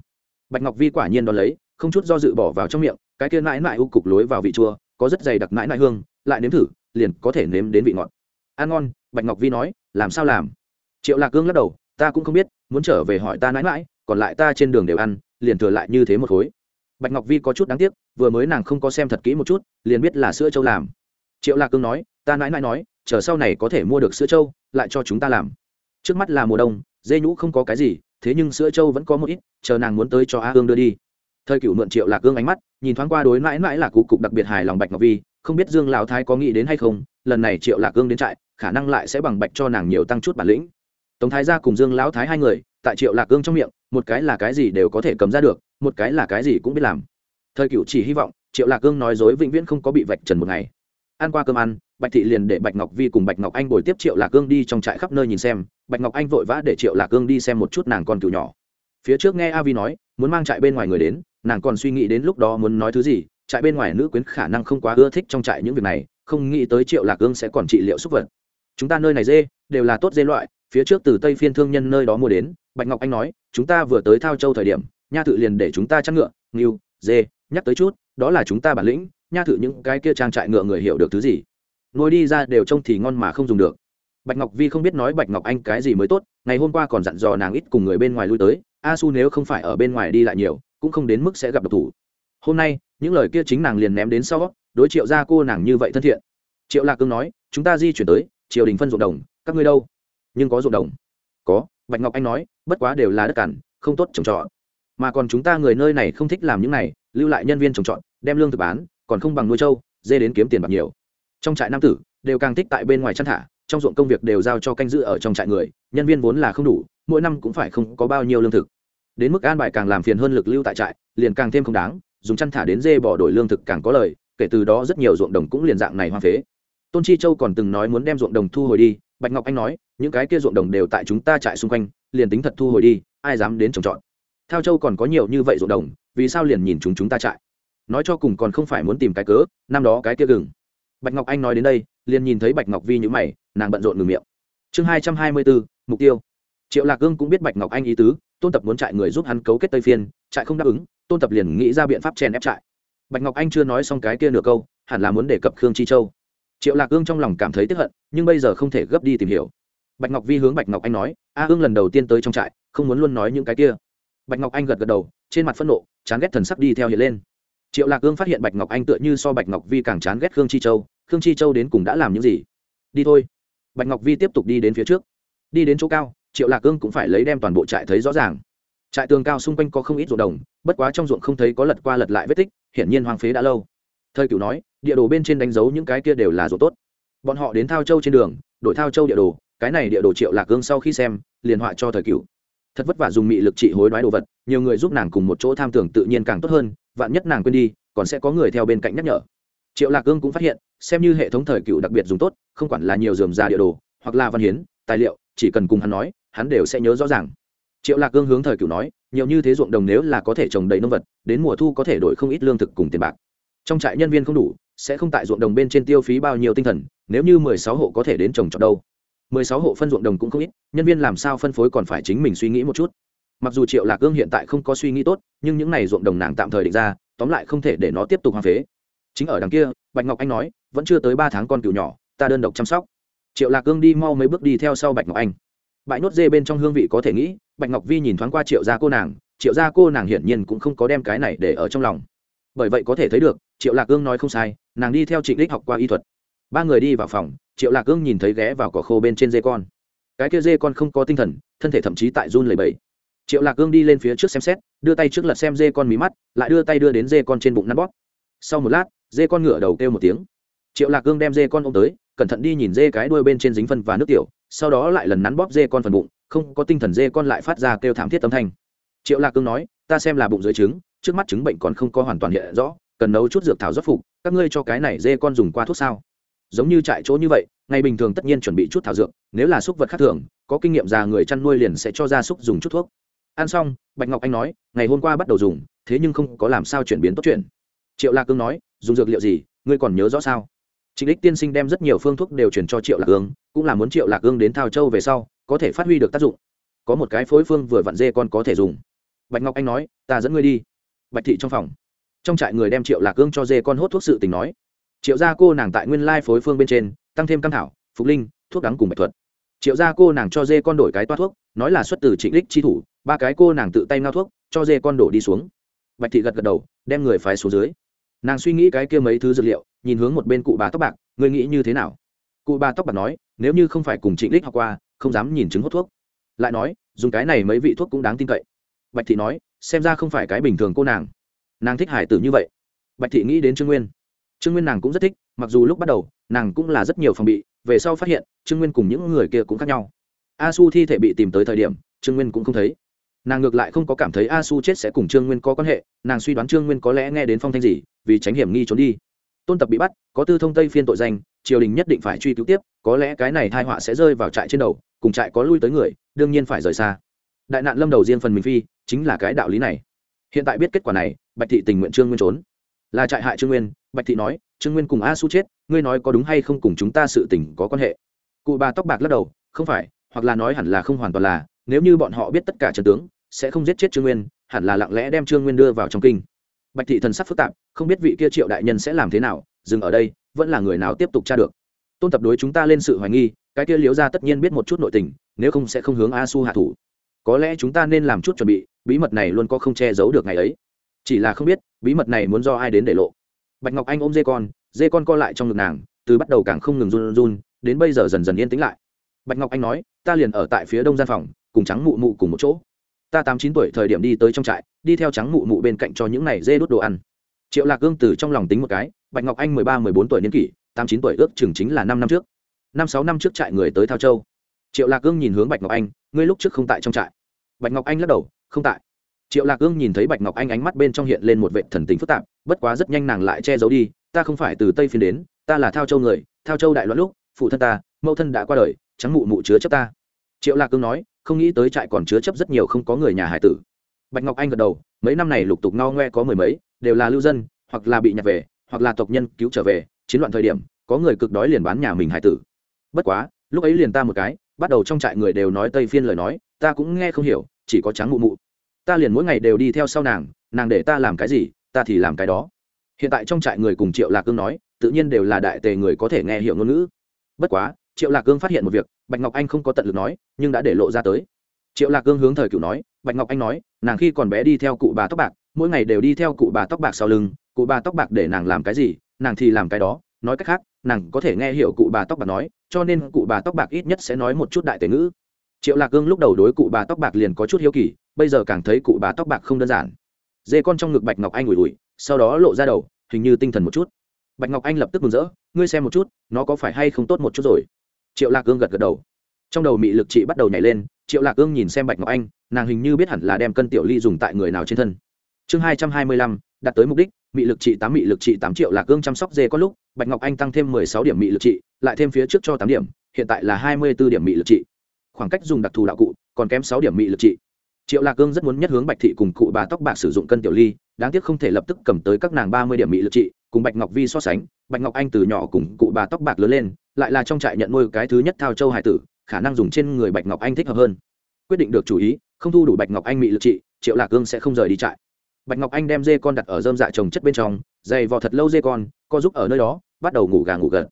Bạch ngọc vi quả nhiên đón lấy, không chút do dự bỏ vào trong miệng, cái kia mãi mãi u cục lối vào vị chua, có rất dày đặc mãi mãi hương, lại nếm thử, liền có thể nếm đến vị ngọt. Ăn ngon, bạch ngọc vi nói, làm sao làm? Triệu lạc cương lắc đầu, ta cũng không biết, muốn trở về hỏi ta mãi mãi còn lại ta trên đường đều ăn, liền thừa lại như thế một khối. Bạch ngọc vi có chút đáng tiếc, vừa mới nàng không có xem thật kỹ một chút, liền biết là sữa châu làm. Triệu lạc cương nói, ta mãi mãi nói, chờ sau này có thể mua được sữa trâu, lại cho chúng ta làm. Trước mắt là mùa đông, dê nhũ không có cái gì, thế nhưng sữa trâu vẫn có một ít, chờ nàng muốn tới cho a hương đưa đi. Thời cựu mượn triệu lạc cương ánh mắt, nhìn thoáng qua đối mãi mãi là cụ cục đặc biệt hài lòng bạch ngọc vi, không biết dương lão thái có nghĩ đến hay không, lần này triệu lạc cương đến trại, khả năng lại sẽ bằng bạch cho nàng nhiều tăng chút bản lĩnh. Tống thái gia cùng dương lão thái hai người tại triệu lạc cương trong miệng, một cái là cái gì đều có thể cầm ra được, một cái là cái gì cũng biết làm. Thời cựu chỉ hy vọng, triệu lạc cương nói dối vĩnh viễn không có bị vạch trần một ngày. Ăn qua cơm ăn, bạch thị liền để bạch ngọc vi cùng bạch ngọc anh bồi tiếp triệu lạc cương đi trong trại khắp nơi nhìn xem. Bạch ngọc anh vội vã để triệu lạc cương đi xem một chút nàng con cựu nhỏ. Phía trước nghe a vi nói, muốn mang trại bên ngoài người đến, nàng còn suy nghĩ đến lúc đó muốn nói thứ gì, trại bên ngoài nữ quyến khả năng không quá ưa thích trong trại những việc này, không nghĩ tới triệu lạc cương sẽ còn trị liệu xúc vật. Chúng ta nơi này dê, đều là tốt dê loại, phía trước từ tây phiên thương nhân nơi đó mua đến bạch ngọc anh nói, chúng ta vừa tới thao châu thời điểm, nha thự liền để chúng ta chăn ngựa nghiêu dê, nhắc tới chút, đó là chúng ta bản lĩnh, nha thự những cái kia trang trại ngựa người hiểu được thứ gì. Nuôi đi ra đều trông thì ngon mà không dùng được. Bạch ngọc vi không biết nói bạch ngọc anh cái gì mới tốt, ngày hôm qua còn dặn dò nàng ít cùng người bên ngoài lui tới, a su nếu không phải ở bên ngoài đi lại nhiều, cũng không đến mức sẽ gặp độc thủ. Hôm nay, những lời kia chính nàng liền ném đến sau, đối triệu ra cô nàng như vậy thân thiện. Triệu lạc cương nói, chúng ta di chuyển tới, triều đình phân ruộng đồng, các ngươi đâu? Nhưng có ruộng đồng. Có bạch ngọc anh nói, bất quá đều là đất cằn, không tốt trồng trọt. Mà còn chúng ta người nơi này không thích làm những này, lưu lại nhân viên trồng trọt, đem lương thực bán, còn không bằng nuôi trâu, dê đến kiếm tiền bạc nhiều. Trong trại nam tử, đều càng thích tại bên ngoài chăn thả, trong ruộng công việc đều giao cho canh giữ ở trong trại người, nhân viên vốn là không đủ, mỗi năm cũng phải không có bao nhiêu lương thực. Đến mức an bài càng làm phiền hơn lực lưu tại trại, liền càng thêm không đáng, dùng chăn thả đến dê bỏ đổi lương thực càng có lời kể từ đó rất nhiều ruộng đồng cũng liền dạng này hoang phế. Tôn chi châu còn từng nói muốn đem ruộng đồng thu hồi đi bạch ngọc anh nói, những cái kia ruộng đồng đều tại chúng ta trại xung quanh, liền tính thật thu hồi đi, ai dám đến trồng trọt? Thao châu còn có nhiều như vậy ruộng đồng, vì sao liền nhìn chúng chúng ta trại? Nói cho cùng còn không phải muốn tìm cái cớ, năm đó cái kia gừng. Bạch ngọc anh nói đến đây, liền nhìn thấy bạch ngọc vi nhữ mày, nàng bận rộn ngừng miệng. Chương hai trăm hai mươi bốn mục tiêu. Triệu lạc cương cũng biết bạch ngọc anh ý tứ, tôn tập muốn trại người giúp hắn cấu kết tây phiên, trại không đáp ứng, tôn tập liền nghĩ ra biện pháp chèn ép trại. Bạch ngọc anh chưa nói xong cái kia nửa câu, hẳn là muốn đề cập khương chi châu triệu lạc ương trong lòng cảm thấy tiếp hận, nhưng bây giờ không thể gấp đi tìm hiểu. Bạch ngọc vi hướng bạch ngọc anh nói, a ương lần đầu tiên tới trong trại, không muốn luôn nói những cái kia. Bạch ngọc anh gật gật đầu, trên mặt phẫn nộ, chán ghét thần sắc đi theo hiện lên. Triệu lạc ương phát hiện bạch ngọc anh tựa như so bạch ngọc vi càng chán ghét khương chi châu, khương chi châu đến cùng đã làm những gì? Đi thôi. Bạch ngọc vi tiếp tục đi đến phía trước. Đi đến chỗ cao, triệu lạc ương cũng phải lấy đem toàn bộ trại thấy rõ ràng. Trại tường cao xung quanh có không ít ruộng đồng, bất quá trong ruộng không thấy có lật qua lật lại vết tích, hiển nhiên hoang phế đã lâu. Thời cửu nói địa đồ bên trên đánh dấu những cái kia đều là ruộng tốt. Bọn họ đến thao châu trên đường, đổi thao châu địa đồ, cái này địa đồ triệu lạc cương sau khi xem, liền họa cho thời cửu thật vất vả dùng mị lực trị hối đoái đồ vật, nhiều người giúp nàng cùng một chỗ tham tưởng tự nhiên càng tốt hơn, vạn nhất nàng quên đi, còn sẽ có người theo bên cạnh nhắc nhở. Triệu lạc cương cũng phát hiện, xem như hệ thống thời cựu đặc biệt dùng tốt, không quản là nhiều dườm ra địa đồ, hoặc là văn hiến, tài liệu, chỉ cần cùng hắn nói, hắn đều sẽ nhớ rõ ràng. Triệu lạc cương hướng thời cựu nói, nhiều như thế ruộng đồng nếu là có thể trồng đầy nông vật, đến mùa thu có thể đổi không ít lương thực cùng tiền bạc. Trong trại nhân viên không đủ sẽ không tại ruộng đồng bên trên tiêu phí bao nhiêu tinh thần, nếu như mười sáu hộ có thể đến trồng trọt đâu. Mười sáu hộ phân ruộng đồng cũng không ít, nhân viên làm sao phân phối còn phải chính mình suy nghĩ một chút. Mặc dù triệu lạc ương hiện tại không có suy nghĩ tốt, nhưng những n à y ruộng đồng nàng tạm thời định ra, tóm lại không thể để nó tiếp tục hoang phế. Chính ở đằng kia, bạch ngọc anh nói, vẫn chưa tới ba tháng con cừu nhỏ, ta đơn độc chăm sóc. Triệu lạc cương đi mau mấy bước đi theo sau bạch ngọc anh. Bãi nốt dê bên trong hương vị có thể nghĩ, bạch ngọc vi nhìn thoáng qua triệu gia cô nàng, triệu gia cô nàng hiển nhiên cũng không có đem cái này để ở trong lòng. Bởi vậy có thể thấy được, triệu lạc cương nói không sai nàng đi theo trịnh đích học qua y thuật. Ba người đi vào phòng, triệu lạc cương nhìn thấy ghé vào cỏ khô bên trên dê con. Cái kia dê con không có tinh thần, thân thể thậm chí tại run lầy bẫy triệu lạc cương đi lên phía trước xem xét, đưa tay trước lật xem dê con mí mắt, lại đưa tay đưa đến dê con trên bụng nắn bóp. Sau một lát, dê con ngựa đầu kêu một tiếng. Triệu lạc cương đem dê con ôm tới, cẩn thận đi nhìn dê cái đuôi bên trên dính phân và nước tiểu, sau đó lại lần nắn bóp dê con phần bụng, không có tinh thần dê con lại phát ra kêu thảm thiết âm thanh. Triệu lạc cương nói, ta xem là bụng dưới trứng, trước mắt chứng bệnh còn không có hoàn toàn hiện rõ cần nấu chút dược thảo rót phục các ngươi cho cái này dê con dùng qua thuốc sao? Giống như trại chỗ như vậy ngày bình thường tất nhiên chuẩn bị chút thảo dược nếu là súc vật khác thường có kinh nghiệm già người chăn nuôi liền sẽ cho gia súc dùng chút thuốc. Ăn xong bạch ngọc anh nói ngày hôm qua bắt đầu dùng thế nhưng không có làm sao chuyển biến tốt chuyện. Triệu lạc cương nói dùng dược liệu gì ngươi còn nhớ rõ sao? Trịnh đích tiên sinh đem rất nhiều phương thuốc đều chuyển cho triệu lạc Cương, cũng là muốn triệu lạc Cương đến thao châu về sau có thể phát huy được tác dụng. Có một cái phối phương vừa vặn dê con có thể dùng. Bạch ngọc anh nói ta dẫn ngươi đi. Bạch thị trong phòng trong trại người đem triệu lạc ương cho dê con hốt thuốc sự tình nói. Triệu gia cô nàng tại nguyên lai phối phương bên trên, tăng thêm cam thảo, phục linh, thuốc đắng cùng bạch thuật. Triệu gia cô nàng cho dê con đổi cái toa thuốc, nói là xuất từ trịnh đích chi thủ, ba cái cô nàng tự tay ngao thuốc, cho dê con đổ đi xuống. Bạch thị gật gật đầu, đem người phái xuống dưới. Nàng suy nghĩ cái kia mấy thứ dược liệu, nhìn hướng một bên cụ bà tóc bạc người nghĩ như thế nào? Cụ bà tóc bạc nói, nếu như không phải cùng trịnh đích học qua, không dám nhìn chứng hút thuốc. Lại nói, dùng cái này mấy vị thuốc cũng đáng tin cậy. Bạch thị nói, xem ra không phải cái bình thường cô nàng nàng thích hải tử như vậy. Bạch thị nghĩ đến trương nguyên. Trương nguyên nàng cũng rất thích, mặc dù lúc bắt đầu, nàng cũng là rất nhiều phòng bị, về sau phát hiện, trương nguyên cùng những người kia cũng khác nhau. A su thi thể bị tìm tới thời điểm, trương nguyên cũng không thấy. Nàng ngược lại không có cảm thấy a su chết sẽ cùng trương nguyên có quan hệ, nàng suy đoán trương nguyên có lẽ nghe đến phong thanh gì, vì tránh hiểm nghi trốn đi. Tôn tập bị bắt, có tư thông tây phiên tội danh, triều đình nhất định phải truy cứu tiếp, có lẽ cái này thai họa sẽ rơi vào trại trên đầu, cùng trại có lui tới người, đương nhiên phải rời xa. Đại nạn lâm đầu riêng phần mình phi, chính là cái đạo lý này. Hiện tại biết kết quả này bạch thị tình nguyện trương nguyên trốn. Là trại hại trương nguyên, bạch thị nói, trương nguyên cùng a su chết, ngươi nói có đúng hay không cùng chúng ta sự tình có quan hệ? Cụ bà tóc bạc lắc đầu, không phải, hoặc là nói hẳn là không hoàn toàn là, nếu như bọn họ biết tất cả trận tướng, sẽ không giết chết trương nguyên, hẳn là lặng lẽ đem trương nguyên đưa vào trong kinh. Bạch thị thần sắc phức tạp, không biết vị kia triệu đại nhân sẽ làm thế nào, dừng ở đây, vẫn là người nào tiếp tục tra được. Tôn tập đối chúng ta lên sự hoài nghi, cái kia liếu ra tất nhiên biết một chút nội tình, nếu không sẽ không hướng a su hạ thủ. Có lẽ chúng ta nên làm chút chuẩn bị, bí mật này luôn có không che giấu được ngày ấy chỉ là không biết, bí mật này muốn do ai đến để lộ. Bạch ngọc anh ôm dê con dê con co lại trong ngực nàng, từ bắt đầu càng không ngừng run run, đến bây giờ dần dần yên tĩnh lại. Bạch ngọc anh nói, ta liền ở tại phía đông gian phòng, cùng trắng mụ mụ cùng một chỗ. Ta tám chín tuổi thời điểm đi tới trong trại, đi theo trắng mụ mụ bên cạnh cho những này dê đốt đồ ăn. Triệu lạc gương từ trong lòng tính một cái, bạch ngọc anh mười ba, mười bốn tuổi niên kỷ, tám chín tuổi ước chừng chính là năm năm trước. Năm sáu năm trước trại người tới thao châu. Triệu lạc gương nhìn hướng bạch ngọc anh, ngươi lúc trước không tại trong trại? Bạch ngọc anh lắc đầu, không tại triệu lạc ương nhìn thấy bạch ngọc anh ánh mắt bên trong hiện lên một vệ thần tính phức tạp, bất quá rất nhanh nàng lại che giấu đi, ta không phải từ tây phiên đến, ta là thao châu người, thao châu đại loạn lúc, phụ thân ta, mẫu thân đã qua đời, trắng mụ mụ chứa chấp ta. Triệu lạc cương nói, không nghĩ tới trại còn chứa chấp rất nhiều không có người nhà hải tử. Bạch ngọc anh gật đầu, mấy năm này lục tục no ngoe có mười mấy, đều là lưu dân, hoặc là bị nhặt về, hoặc là tộc nhân cứu trở về, chiến loạn thời điểm, có người cực đói liền bán nhà mình hải tử. Bất quá, lúc ấy liền ta một cái, bắt đầu trong trại người đều nói tây phiên lời nói, ta cũng nghe không hiểu, chỉ có trắng mụ mụ ta liền mỗi ngày đều đi theo sau nàng nàng để ta làm cái gì, ta thì làm cái đó. Hiện tại trong trại người cùng triệu lạc cương nói, tự nhiên đều là đại tề người có thể nghe hiểu ngôn ngữ. Bất quá, triệu lạc cương phát hiện một việc, bạch ngọc anh không có tận lực nói, nhưng đã để lộ ra tới. Triệu lạc cương hướng thời cựu nói, bạch ngọc anh nói, nàng khi còn bé đi theo cụ bà tóc bạc, mỗi ngày đều đi theo cụ bà tóc bạc sau lưng, cụ bà tóc bạc để nàng làm cái gì, nàng thì làm cái đó. Nói cách khác, nàng có thể nghe hiểu cụ bà tóc bạc nói, cho nên cụ bà tóc bạc ít nhất sẽ nói một chút đại tề ngữ. Triệu lạc cương lúc đầu đối cụ bà tóc bạc liền có chút hiếu kỳ bây giờ càng thấy cụ bà tóc bạc không đơn giản. Dê con trong ngực bạch ngọc anh ủi ủi, sau đó lộ ra đầu, hình như tinh thần một chút. Bạch ngọc anh lập tức mừng rỡ, ngươi xem một chút, nó có phải hay không tốt một chút rồi? Triệu lạc ương gật gật đầu. Trong đầu mị lực chị bắt đầu nhảy lên, triệu lạc ương nhìn xem bạch ngọc anh, nàng hình như biết hẳn là đem cân tiểu ly dùng tại người nào trên thân. Chương hai trăm hai mươi lăm, đạt tới mục đích, mị lực trị tám, mị lực trị tám triệu lạc ương chăm sóc dê có lúc, bạch ngọc anh tăng thêm mười sáu điểm mị lực trị lại thêm phía trước cho tám điểm, hiện tại là hai mươi b ố điểm mị lực trị khoảng cách dùng đặc thù đạo cụ còn kém sáu điểm mị lực trị triệu lạc cương rất muốn nhất hướng bạch thị cùng cụ bà tóc bạc sử dụng cân tiểu ly, đáng tiếc không thể lập tức cầm tới các nàng ba mươi điểm mỹ lực trị, cùng bạch ngọc vi so sánh, bạch ngọc anh từ nhỏ cùng cụ bà tóc bạc lớn lên, lại là trong trại nhận nuôi cái thứ nhất thao châu hải tử, khả năng dùng trên người bạch ngọc anh thích hợp hơn. Quyết định được chủ ý, không thu đủ bạch ngọc anh mỹ lực trị, triệu lạc cương sẽ không rời đi trại. Bạch ngọc anh đem dê con đặt ở dơm dạ trồng chất bên trong, dày vò thật lâu dê con, co giúp ở nơi đó, bắt đầu ngủ gà ngủ gật.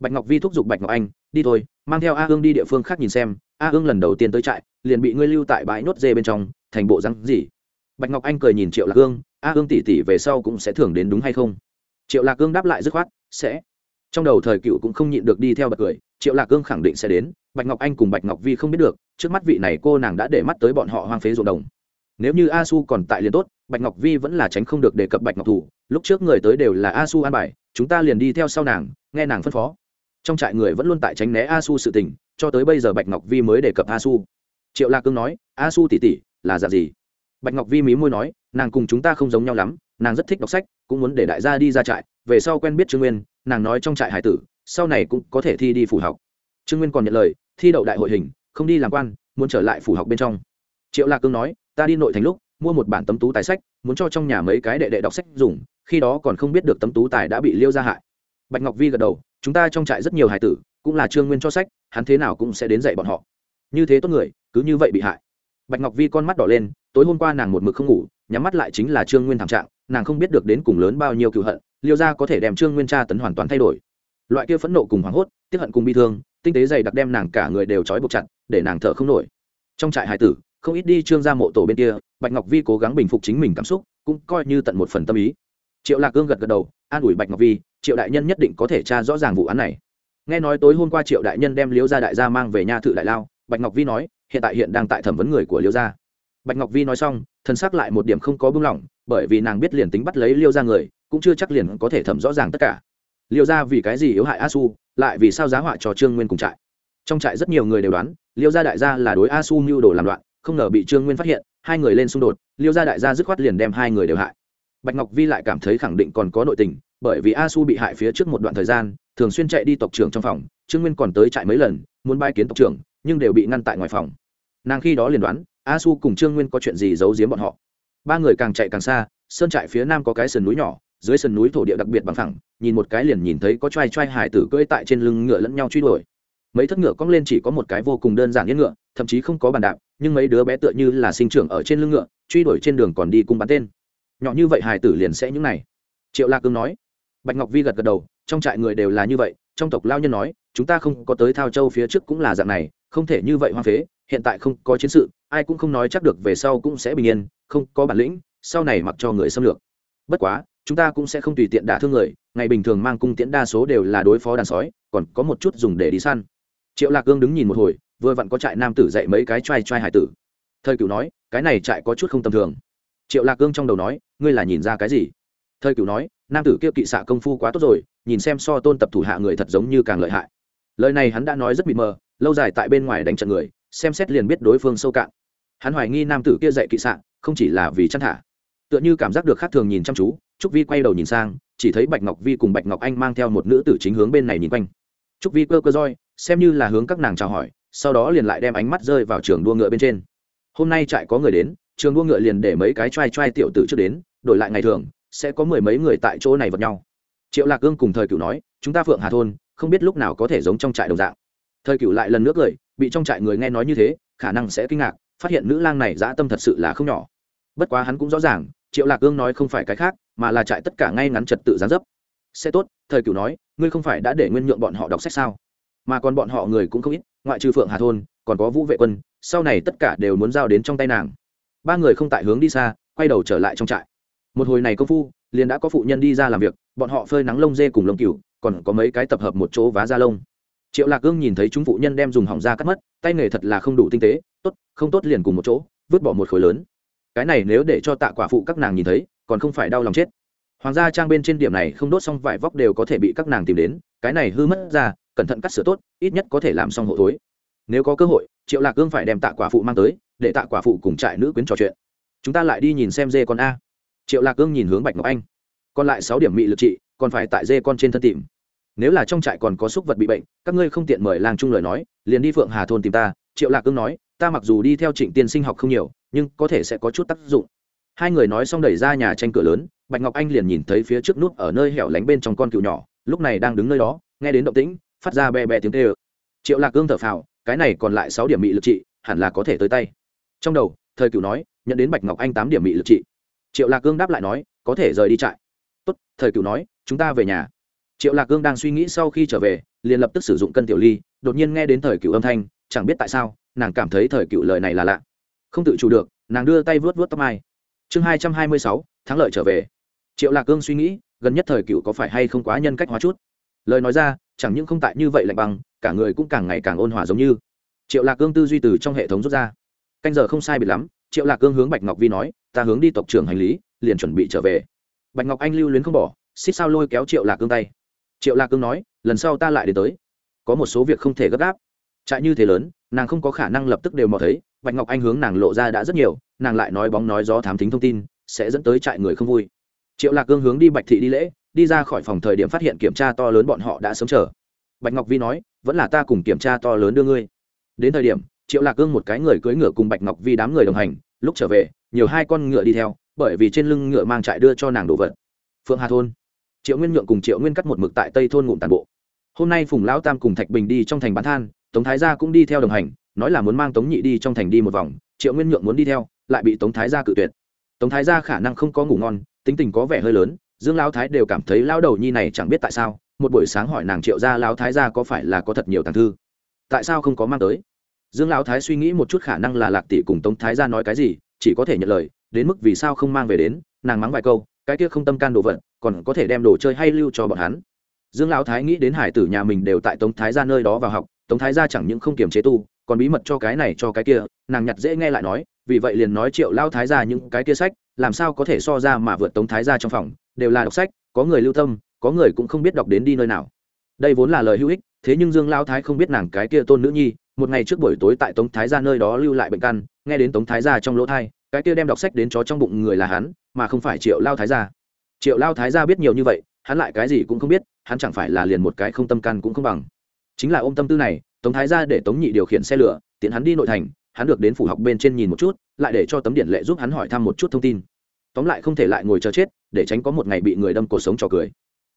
Bạch ngọc vi thúc giục bạch ngọc anh, đi thôi, mang theo a hương đi địa phương khác nhìn xem, a hương lần đầu tiên tới trại liền bị ngươi lưu tại bãi nốt dê bên trong, thành bộ rắn gì? Bạch ngọc anh cười nhìn triệu lạc hương, a hương tỉ tỉ về sau cũng sẽ thưởng đến đúng hay không? Triệu lạc hương đáp lại dứt khoát, sẽ. Trong đầu thời cựu cũng không nhịn được đi theo bật cười, triệu lạc hương khẳng định sẽ đến, bạch ngọc anh cùng bạch ngọc vi không biết được, trước mắt vị này cô nàng đã để mắt tới bọn họ hoang phế ruộng đồng. Nếu như a su còn tại liền tốt, bạch ngọc vi vẫn là tránh không được đề cập bạch ngọc thủ, lúc trước người tới đều là a su an bài, chúng ta liền đi theo sau nàng, nghe nàng phân phó. Trong trại người vẫn luôn tại tránh né a su sự tình, cho tới bây giờ bạch ngọc vi mới đề cập a su triệu lạc cương nói, a su tỉ tỉ là giả gì? Bạch ngọc vi mí môi nói, nàng cùng chúng ta không giống nhau lắm, nàng rất thích đọc sách, cũng muốn để đại gia đi ra trại, về sau quen biết trương nguyên, nàng nói trong trại hải tử, sau này cũng có thể thi đi phủ học. Trương nguyên còn nhận lời, thi đậu đại hội hình, không đi làm quan, muốn trở lại phủ học bên trong. Triệu lạc cương nói, ta đi nội thành lúc, mua một bản tấm tú tài sách, muốn cho trong nhà mấy cái đệ đệ đọc sách dùng, khi đó còn không biết được tấm tú tài đã bị liêu ra hại. Bạch ngọc vi gật đầu, chúng ta trong trại rất nhiều Hải tử, cũng là trương nguyên cho sách, hắn thế nào cũng sẽ đến dạy bọn họ như thế tốt người, cứ như vậy bị hại. Bạch ngọc vi con mắt đỏ lên, tối hôm qua nàng một mực không ngủ, nhắm mắt lại chính là trương nguyên thảm trạng, nàng không biết được đến cùng lớn bao nhiêu cựu hận, liêu ra có thể đem trương nguyên tra tấn hoàn toàn thay đổi. Loại kia phẫn nộ cùng hoảng hốt tiếp hận cùng bi thương, tinh tế dày đặc đem nàng cả người đều trói buộc chặt, để nàng thở không nổi. Trong trại hải tử, không ít đi trương ra mộ tổ bên kia, bạch ngọc vi cố gắng bình phục chính mình cảm xúc, cũng coi như tận một phần tâm ý. Triệu lạc cương gật gật đầu, an ủi bạch ngọc vi, triệu đại nhân nhất định có thể tra rõ ràng vụ án này. Nghe nói tối hôm qua triệu đại nhân đem liễu gia đại gia mang về nhà thự đại lao bạch ngọc vi nói, hiện tại hiện đang tại thẩm vấn người của Liêu gia. Bạch ngọc vi nói xong thân xác lại một điểm không có bưng lỏng, bởi vì nàng biết liền tính bắt lấy liêu gia người, cũng chưa chắc liền có thể thẩm rõ ràng tất cả. Liêu gia vì cái gì yếu hại a su lại vì sao giá họa cho trương nguyên cùng trại? Trong trại rất nhiều người đều đoán, liêu gia đại gia là đối a su mưu đồ làm loạn, không ngờ bị trương nguyên phát hiện, hai người lên xung đột, liêu gia đại gia dứt khoát liền đem hai người đều hại. Bạch ngọc vi lại cảm thấy khẳng định còn có nội tình, bởi vì a su bị hại phía trước một đoạn thời gian, thường xuyên chạy đi tộc trưởng trong phòng, trương nguyên còn tới trại mấy lần, muốn bay kiến tộc trưởng nhưng đều bị ngăn tại ngoài phòng. Nàng khi đó liền đoán a su cùng trương nguyên có chuyện gì giấu giếm bọn họ. Ba người càng chạy càng xa sơn trại phía nam có cái sườn núi nhỏ dưới sườn núi thổ địa đặc biệt bằng phẳng, nhìn một cái liền nhìn thấy có t r a i t r a i hải tử cưỡi tại trên lưng ngựa lẫn nhau truy đuổi. Mấy thất ngựa cong lên chỉ có một cái vô cùng đơn giản yên ngựa thậm chí không có bàn đạp nhưng mấy đứa bé tựa như là sinh trưởng ở trên lưng ngựa truy đuổi trên đường còn đi cùng bắn tên. Nhỏ như vậy hải tử liền sẽ những này. Triệu lạc cương nói. Bạch ngọc vi gật gật đầu trong trại người đều là như vậy trong tộc lao nhân nói chúng ta không có tới thao châu phía trước cũng là dạng này không thể như vậy hoang phế, hiện tại không có chiến sự, ai cũng không nói chắc được về sau cũng sẽ bình yên, không có bản lĩnh, sau này mặc cho người xâm lược. Bất quá, chúng ta cũng sẽ không tùy tiện đả thương người, ngày bình thường mang cung tiễn đa số đều là đối phó đàn sói, còn có một chút dùng để đi săn. Triệu lạc gương đứng nhìn một hồi, vừa vặn có trại nam tử dạy mấy cái t r a i t r a i hải tử. Thời cửu nói, cái này trại có chút không tầm thường. Triệu lạc gương trong đầu nói, ngươi là nhìn ra cái gì? Thời cửu nói, nam tử kia kỵ xạ công phu quá tốt rồi, nhìn xem so tôn tập thủ hạ người thật giống như càng lợi hại. Lời này hắn đã nói rất mịt mờ lâu dài tại bên ngoài đánh trận người, xem xét liền biết đối phương sâu cạn. Hắn hoài nghi nam tử kia dạy kỵ sạn không chỉ là vì chăn thả, tựa như cảm giác được khác thường nhìn chăm chú, trúc vi quay đầu nhìn sang, chỉ thấy bạch ngọc vi cùng bạch ngọc anh mang theo một nữ tử chính hướng bên này nhìn quanh. Trúc vi cơ cơ roi, xem như là hướng các nàng chào hỏi, sau đó liền lại đem ánh mắt rơi vào trường đua ngựa bên trên. Hôm nay trại có người đến, trường đua ngựa liền để mấy cái t r a i t r a i tiểu tử trước đến, đổi lại ngày thường, sẽ có mười mấy người tại chỗ này vật nhau. Triệu lạc ương cùng thời cựu nói, chúng ta phượng hà thôn, không biết lúc nào có thể giống trong trại đồng dạng thời cựu lại lần nữa cười, bị trong trại người nghe nói như thế, khả năng sẽ kinh ngạc, phát hiện nữ lang này dã tâm thật sự là không nhỏ. Bất quá hắn cũng rõ ràng, triệu lạc ương nói không phải cái khác, mà là trại tất cả ngay ngắn trật tự gián dấp. Sẽ tốt, thời cựu nói, ngươi không phải đã để nguyên nhượng bọn họ đọc sách sao? Mà còn bọn họ người cũng không ít, ngoại trừ phượng hà thôn, còn có vũ vệ quân, sau này tất cả đều muốn giao đến trong tay nàng. Ba người không tại hướng đi xa, quay đầu trở lại trong trại. Một hồi này công phu, liền đã có phụ nhân đi ra làm việc, bọn họ phơi nắng lông dê cùng lông cừu, còn có mấy cái tập hợp một chỗ vá da lông triệu lạc gương nhìn thấy chúng phụ nhân đem dùng hỏng ra cắt mất, tay nghề thật là không đủ tinh tế, tốt, không tốt liền cùng một chỗ, vứt bỏ một khối lớn. Cái này nếu để cho tạ quả phụ các nàng nhìn thấy, còn không phải đau lòng chết. Hoàng gia trang bên trên điểm này không đốt xong vải vóc đều có thể bị các nàng tìm đến, cái này hư mất ra, cẩn thận cắt sửa tốt, ít nhất có thể làm xong hộ thối. Nếu có cơ hội, triệu lạc gương phải đem tạ quả phụ mang tới, để tạ quả phụ cùng trại nữ quyến trò chuyện. Chúng ta lại đi nhìn xem dê con a. Triệu lạc gương nhìn hướng bạch ngọc anh. Còn lại sáu điểm mị lực trị, còn phải tại dê con trên thân tìm nếu là trong trại còn có súc vật bị bệnh, các ngươi không tiện mời làng trung lời nói, liền đi phượng hà thôn tìm ta, triệu lạc cương nói, ta mặc dù đi theo trịnh tiên sinh học không nhiều, nhưng có thể sẽ có chút tác dụng. Hai người nói xong đẩy ra nhà tranh cửa lớn, bạch ngọc anh liền nhìn thấy phía trước nút ở nơi hẻo lánh bên trong con cựu nhỏ, lúc này đang đứng nơi đó, nghe đến động tĩnh, phát ra bè bè tiếng tê ơ triệu lạc cương thở phào, cái này còn lại sáu điểm mị lực trị, hẳn là có thể tới tay. Trong đầu, thời cựu nói, nhận đến bạch ngọc anh tám điểm mị lực trị. Triệu lạc cương đáp lại nói, có thể rời đi trại. Tốt, thời cựu nói, chúng ta về nhà triệu lạc cương đang suy nghĩ sau khi trở về, liền lập tức sử dụng cân tiểu ly, đột nhiên nghe đến thời cựu âm thanh, chẳng biết tại sao, nàng cảm thấy thời cựu lời này là lạ. Không tự chủ được, nàng đưa tay vớt vớt tóc mai. Chương hai trăm hai mươi sáu, thắng lợi trở về. Triệu lạc cương suy nghĩ, gần nhất thời cựu có phải hay không quá nhân cách hóa chút? Lời nói ra, chẳng những không tại như vậy lạnh bằng cả người cũng càng ngày càng ôn hòa giống như. Triệu lạc cương tư duy từ trong hệ thống rút ra. Canh giờ không sai biệt lắm, triệu lạc cương hướng bạch ngọc vi nói, ta hướng đi tộc trưởng hành lý, liền chuẩn bị trở về. Bạch ngọc anh lưu luyến không bỏ, xích sao lôi kéo triệu lạc cương tay triệu lạc cương nói, lần sau ta lại đến tới. Có một số việc không thể gấp gáp. Trại như thế lớn, nàng không có khả năng lập tức đều mò thấy. Bạch ngọc anh hướng nàng lộ ra đã rất nhiều, nàng lại nói bóng nói gió thám thính thông tin, sẽ dẫn tới trại người không vui. Triệu lạc cương hướng đi bạch thị đi lễ, đi ra khỏi phòng thời điểm phát hiện kiểm tra to lớn bọn họ đã sớm chờ. Bạch ngọc vi nói, vẫn là ta cùng kiểm tra to lớn đưa ngươi. Đến thời điểm, triệu lạc cương một cái người cưỡi ngựa cùng bạch ngọc vi đám người đồng hành, lúc trở về, nhiều hai con ngựa đi theo, bởi vì trên lưng ngựa mang trại đưa cho nàng đồ vật. Phượng hà thôn triệu nguyên nhượng cùng triệu nguyên cắt một mực tại tây thôn ngụm tàn bộ. Hôm nay phùng lão tam cùng thạch bình đi trong thành bán than, tống thái gia cũng đi theo đồng hành, nói là muốn mang tống nhị đi trong thành đi một vòng, triệu nguyên nhượng muốn đi theo, lại bị tống thái gia cự tuyệt. Tống thái gia khả năng không có ngủ ngon, tính tình có vẻ hơi lớn, dương lão thái đều cảm thấy Lão đầu nhi này chẳng biết tại sao, một buổi sáng hỏi nàng triệu gia lão thái gia có phải là có thật nhiều tàng thư. Tại sao không có mang tới? Dương lão thái suy nghĩ một chút khả năng là lạc tỷ cùng tống thái gia nói cái gì, chỉ có thể nhận lời, đến mức vì sao không mang về đến, nàng mắng vài câu cái kia không tâm can đồ vật, còn có thể đem đồ chơi hay lưu cho bọn hắn. Dương lão thái nghĩ đến hải tử nhà mình đều tại tống thái gia nơi đó vào học, tống thái gia chẳng những không kiềm chế tu, còn bí mật cho cái này cho cái kia, nàng nhặt dễ nghe lại nói, vì vậy liền nói triệu lao thái ra những cái kia sách, làm sao có thể so ra mà vượt tống thái ra trong phòng, đều là đọc sách, có người lưu tâm, có người cũng không biết đọc đến đi nơi nào. Đây vốn là lời hữu ích, thế nhưng dương lao thái không biết nàng cái kia tôn nữ nhi, một ngày trước buổi tối tại tống thái ra nơi đó lưu lại bệnh căn, nghe đến tống thái ra trong lỗ thai, cái kia đem đọc sách đến chó trong bụng người là hắn mà không phải triệu lao thái gia. Triệu lao thái gia biết nhiều như vậy, hắn lại cái gì cũng không biết, hắn chẳng phải là liền một cái không tâm can cũng không bằng. Chính là ôm tâm tư này, tống thái gia để tống nhị điều khiển xe lửa, tiện hắn đi nội thành, hắn được đến phủ học bên trên nhìn một chút, lại để cho tấm điện lệ giúp hắn hỏi thăm một chút thông tin. Tóm lại không thể lại ngồi chờ chết, để tránh có một ngày bị người đâm cuộc sống trò cười.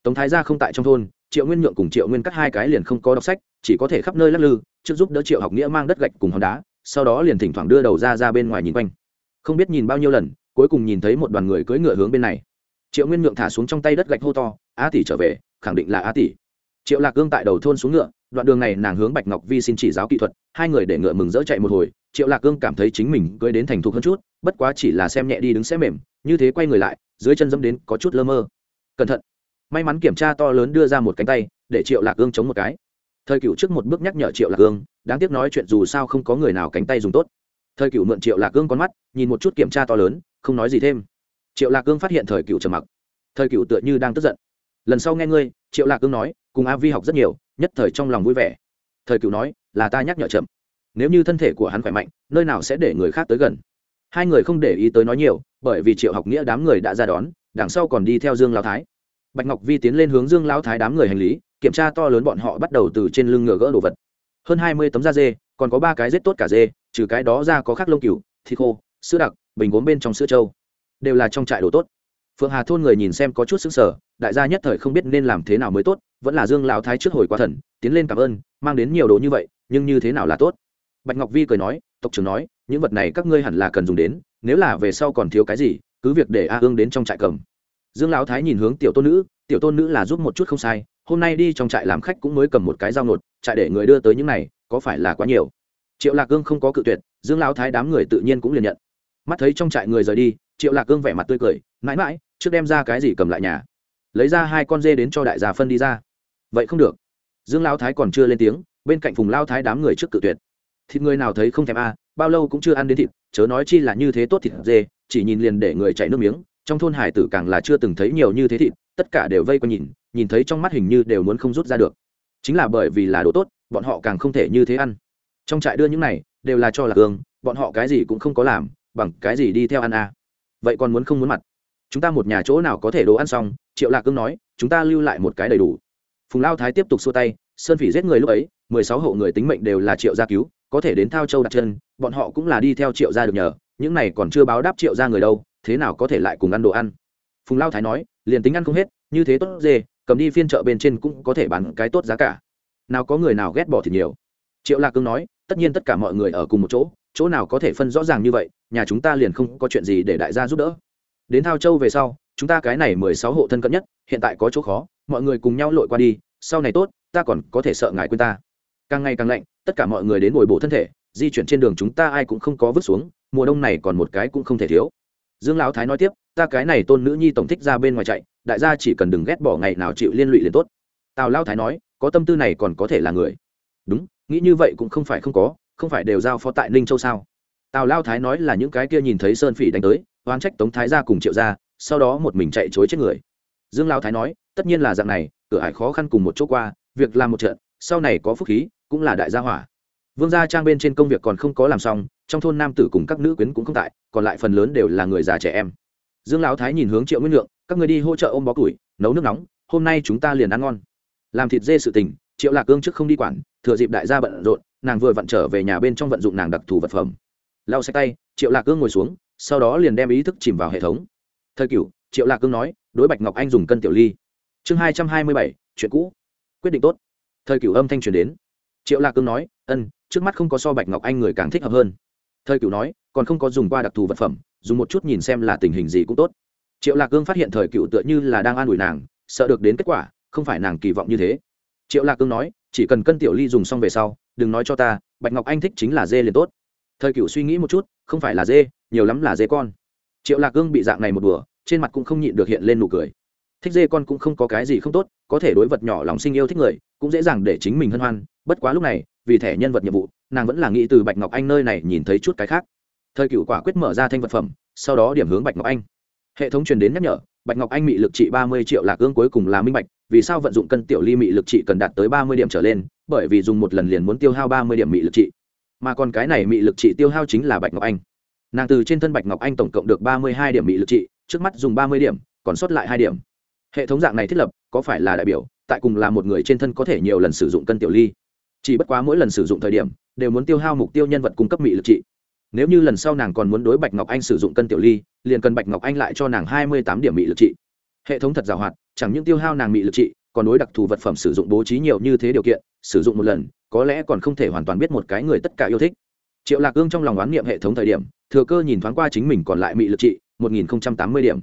Tống thái gia không tại trong thôn, triệu nguyên nhượng cùng triệu nguyên cắt hai cái liền không có đọc sách, chỉ có thể khắp nơi lắc lư, trước giúp đỡ triệu học nghĩa mang đất gạch cùng hòn đá, sau đó liền thỉnh thoảng đưa đầu ra ra bên ngoài nhìn quanh. Không biết nhìn bao nhiêu lần cuối cùng nhìn thấy một đoàn người cưỡi ngựa hướng bên này. Triệu nguyên nhượng thả xuống trong tay đất gạch hô to, a tỷ trở về, khẳng định là a tỷ. Triệu lạc gương tại đầu thôn xuống ngựa, đoạn đường này nàng hướng bạch ngọc vi xin chỉ giáo kỹ thuật, hai người để ngựa mừng rỡ chạy một hồi, triệu lạc cương cảm thấy chính mình cưới đến thành thục hơn chút, bất quá chỉ là xem nhẹ đi đứng sẽ mềm, như thế quay người lại, dưới chân dẫm đến có chút lơ mơ. Cẩn thận. May mắn kiểm tra to lớn đưa ra một cánh tay, để triệu lạc cương chống một cái. Thời cựu trước một bước nhắc nhở triệu lạc cương đáng tiếc nói chuyện dù sao không có người nào cánh tay dùng tốt. Thời cựu mượn triệu lạc cương con mắt, nhìn một chút kiểm tra to lớn không nói gì thêm. Triệu lạc cương phát hiện thời cựu trầm mặc. Thời cựu tựa như đang tức giận. Lần sau nghe ngươi, triệu lạc cương nói, cùng a vi học rất nhiều, nhất thời trong lòng vui vẻ. Thời cựu nói, là ta nhắc nhở chậm. Nếu như thân thể của hắn khỏe mạnh, nơi nào sẽ để người khác tới gần? Hai người không để ý tới nói nhiều, bởi vì triệu học nghĩa đám người đã ra đón, đằng sau còn đi theo dương lao thái. Bạch ngọc vi tiến lên hướng dương lao thái đám người hành lý, kiểm tra to lớn bọn họ bắt đầu từ trên lưng ngựa gỡ đồ vật. Hơn hai mươi tấm da dê, còn có ba cái rết tốt cả dê, trừ cái đó ra có khắc lông cừu, thịt khô sữa đặc, bình gốm bên trong sữa trâu. Đều là trong trại đồ tốt. Phượng hà thôn người nhìn xem có chút xứng sở đại gia nhất thời không biết nên làm thế nào mới tốt, vẫn là dương lão thái trước hồi quá thần, tiến lên cảm ơn, mang đến nhiều đồ như vậy, nhưng như thế nào là tốt? Bạch ngọc vi cười nói, tộc trưởng nói, những vật này các ngươi hẳn là cần dùng đến, nếu là về sau còn thiếu cái gì, cứ việc để a ương đến trong trại cầm. Dương lão thái nhìn hướng tiểu tôn nữ, tiểu tôn nữ là giúp một chút không sai, hôm nay đi trong trại làm khách cũng mới cầm một cái dao nột, trại để người đưa tới những này, có phải là quá nhiều? Triệu lạc gương không có cự tuyệt, dương lão thái đám người tự nhiên cũng liền nhận mắt thấy trong trại người rời đi, triệu lạc cương vẻ mặt tươi cười, mãi mãi, trước đem ra cái gì cầm lại nhà? Lấy ra hai con dê đến cho đại gia phân đi ra. Vậy không được. Dương lao thái còn chưa lên tiếng, bên cạnh phùng lao thái đám người trước cự tuyệt. Thịt người nào thấy không thèm a, bao lâu cũng chưa ăn đến thịt, chớ nói chi là như thế tốt thịt dê, chỉ nhìn liền để người chạy nước miếng, trong thôn hải tử càng là chưa từng thấy nhiều như thế thịt, tất cả đều vây quanh nhìn nhìn thấy trong mắt hình như đều muốn không rút ra được. Chính là bởi vì là đồ tốt, bọn họ càng không thể như thế ăn. Trong trại đưa những này, đều là cho là hương bọn họ cái gì cũng không có làm bằng cái gì đi theo ăn à. vậy còn muốn không muốn mặt? Chúng ta một nhà chỗ nào có thể đồ ăn xong? Triệu lạc cương nói, chúng ta lưu lại một cái đầy đủ. Phùng lao thái tiếp tục xua tay, sơn phỉ giết người lúc ấy, mười sáu hộ người tính mệnh đều là triệu gia cứu, có thể đến thao châu đặt chân, bọn họ cũng là đi theo triệu gia được nhờ, những này còn chưa báo đáp triệu gia người đâu, thế nào có thể lại cùng ăn đồ ăn? Phùng lao thái nói, liền tính ăn không hết, như thế tốt dê, cầm đi phiên chợ bên trên cũng có thể bán cái tốt giá cả. Nào có người nào ghét bỏ thì nhiều. Triệu lạc cương nói, tất nhiên tất cả mọi người ở cùng một chỗ chỗ nào có thể phân rõ ràng như vậy, nhà chúng ta liền không có chuyện gì để đại gia giúp đỡ. Đến thao châu về sau, chúng ta cái này mười sáu hộ thân cận nhất, hiện tại có chỗ khó, mọi người cùng nhau lội qua đi, sau này tốt, ta còn có thể sợ ngài quên ta. Càng ngày càng lạnh, tất cả mọi người đến ngồi bổ thân thể, di chuyển trên đường chúng ta ai cũng không có vứt xuống, mùa đông này còn một cái cũng không thể thiếu. Dương lão thái nói tiếp, ta cái này tôn nữ nhi tổng thích ra bên ngoài chạy, đại gia chỉ cần đừng ghét bỏ ngày nào chịu liên lụy liền tốt. Tào lao thái nói, có tâm tư này còn có thể là người. Đúng, nghĩ như vậy cũng không phải không có không phải đều giao phó tại ninh châu sao? Tào lao thái nói là những cái kia nhìn thấy sơn phỉ đánh tới, oán trách tống thái ra cùng triệu ra sau đó một mình chạy chối chết người. Dương lao thái nói, tất nhiên là dạng này, cửa hải khó khăn cùng một chỗ qua, việc làm một trận, sau này có phúc khí, cũng là đại gia hỏa. Vương gia trang bên trên công việc còn không có làm xong, trong thôn nam tử cùng các nữ quyến cũng không tại, còn lại phần lớn đều là người già trẻ em. Dương lão thái nhìn hướng triệu nguyên lượng, các người đi hỗ trợ ôm bó củi, nấu nước nóng, hôm nay chúng ta liền ăn ngon. Làm thịt dê sự tình, triệu lạc cương trước không đi quản, thừa dịp đại gia bận rộn nàng vừa vặn trở về nhà bên trong vận dụng nàng đặc thù vật phẩm. Lau xe tay, triệu lạc cương ngồi xuống, sau đó liền đem ý thức chìm vào hệ thống. Thời cửu, triệu lạc cương nói, đối bạch ngọc anh dùng cân tiểu ly. Chương hai trăm hai mươi bảy, chuyện cũ. Quyết định tốt. Thời cửu âm thanh truyền đến. Triệu lạc cương nói, ân, trước mắt không có so bạch ngọc anh người càng thích hợp hơn. Thời cửu nói, còn không có dùng qua đặc thù vật phẩm, dùng một chút nhìn xem là tình hình gì cũng tốt. Triệu lạc cương phát hiện thời cựu tựa như là đang an ủi nàng, sợ được đến kết quả, không phải nàng kỳ vọng như thế. Triệu lạc cương nói chỉ cần cân tiểu ly dùng xong về sau, đừng nói cho ta, bạch ngọc anh thích chính là dê liền tốt. Thời cựu suy nghĩ một chút, không phải là dê, nhiều lắm là dê con. Triệu lạc cương bị dạng này một bữa trên mặt cũng không nhịn được hiện lên nụ cười. Thích dê con cũng không có cái gì không tốt, có thể đối vật nhỏ lòng sinh yêu thích người, cũng dễ dàng để chính mình hân hoan, bất quá lúc này, vì thẻ nhân vật nhiệm vụ, nàng vẫn là nghĩ từ bạch ngọc anh nơi này nhìn thấy chút cái khác. Thời cựu quả quyết mở ra thanh vật phẩm, sau đó điểm hướng bạch ngọc anh. Hệ thống truyền đến nhắc nhở, bạch ngọc anh bị lực trị ba mươi triệu lạc gương cuối cùng là minh bạch vì sao vận dụng cân tiểu ly mị lực trị cần đạt tới ba mươi điểm trở lên, bởi vì dùng một lần liền muốn tiêu hao ba mươi điểm mị lực trị. Mà còn cái này mị lực trị tiêu hao chính là bạch ngọc anh. Nàng từ trên thân bạch ngọc anh tổng cộng được ba mươi hai điểm mị lực trị, trước mắt dùng ba mươi điểm, còn sót lại hai điểm. Hệ thống dạng này thiết lập, có phải là đại biểu, tại cùng là một người trên thân có thể nhiều lần sử dụng cân tiểu ly? Chỉ bất quá mỗi lần sử dụng thời điểm, đều muốn tiêu hao mục tiêu nhân vật cung cấp mị lực trị. Nếu như lần sau nàng còn muốn đối bạch ngọc anh sử dụng cân tiểu ly, liền cần bạch ngọc anh lại cho nàng hai mươi tám điểm mị lực trị hệ thống thật giàu hoạt, chẳng những tiêu hao nàng mị lực trị, còn đối đặc thù vật phẩm sử dụng bố trí nhiều như thế điều kiện, sử dụng một lần, có lẽ còn không thể hoàn toàn biết một cái người tất cả yêu thích. Triệu lạc ương trong lòng oán niệm hệ thống thời điểm, thừa cơ nhìn thoáng qua chính mình còn lại mị lực trị, một nghìn tám mươi điểm.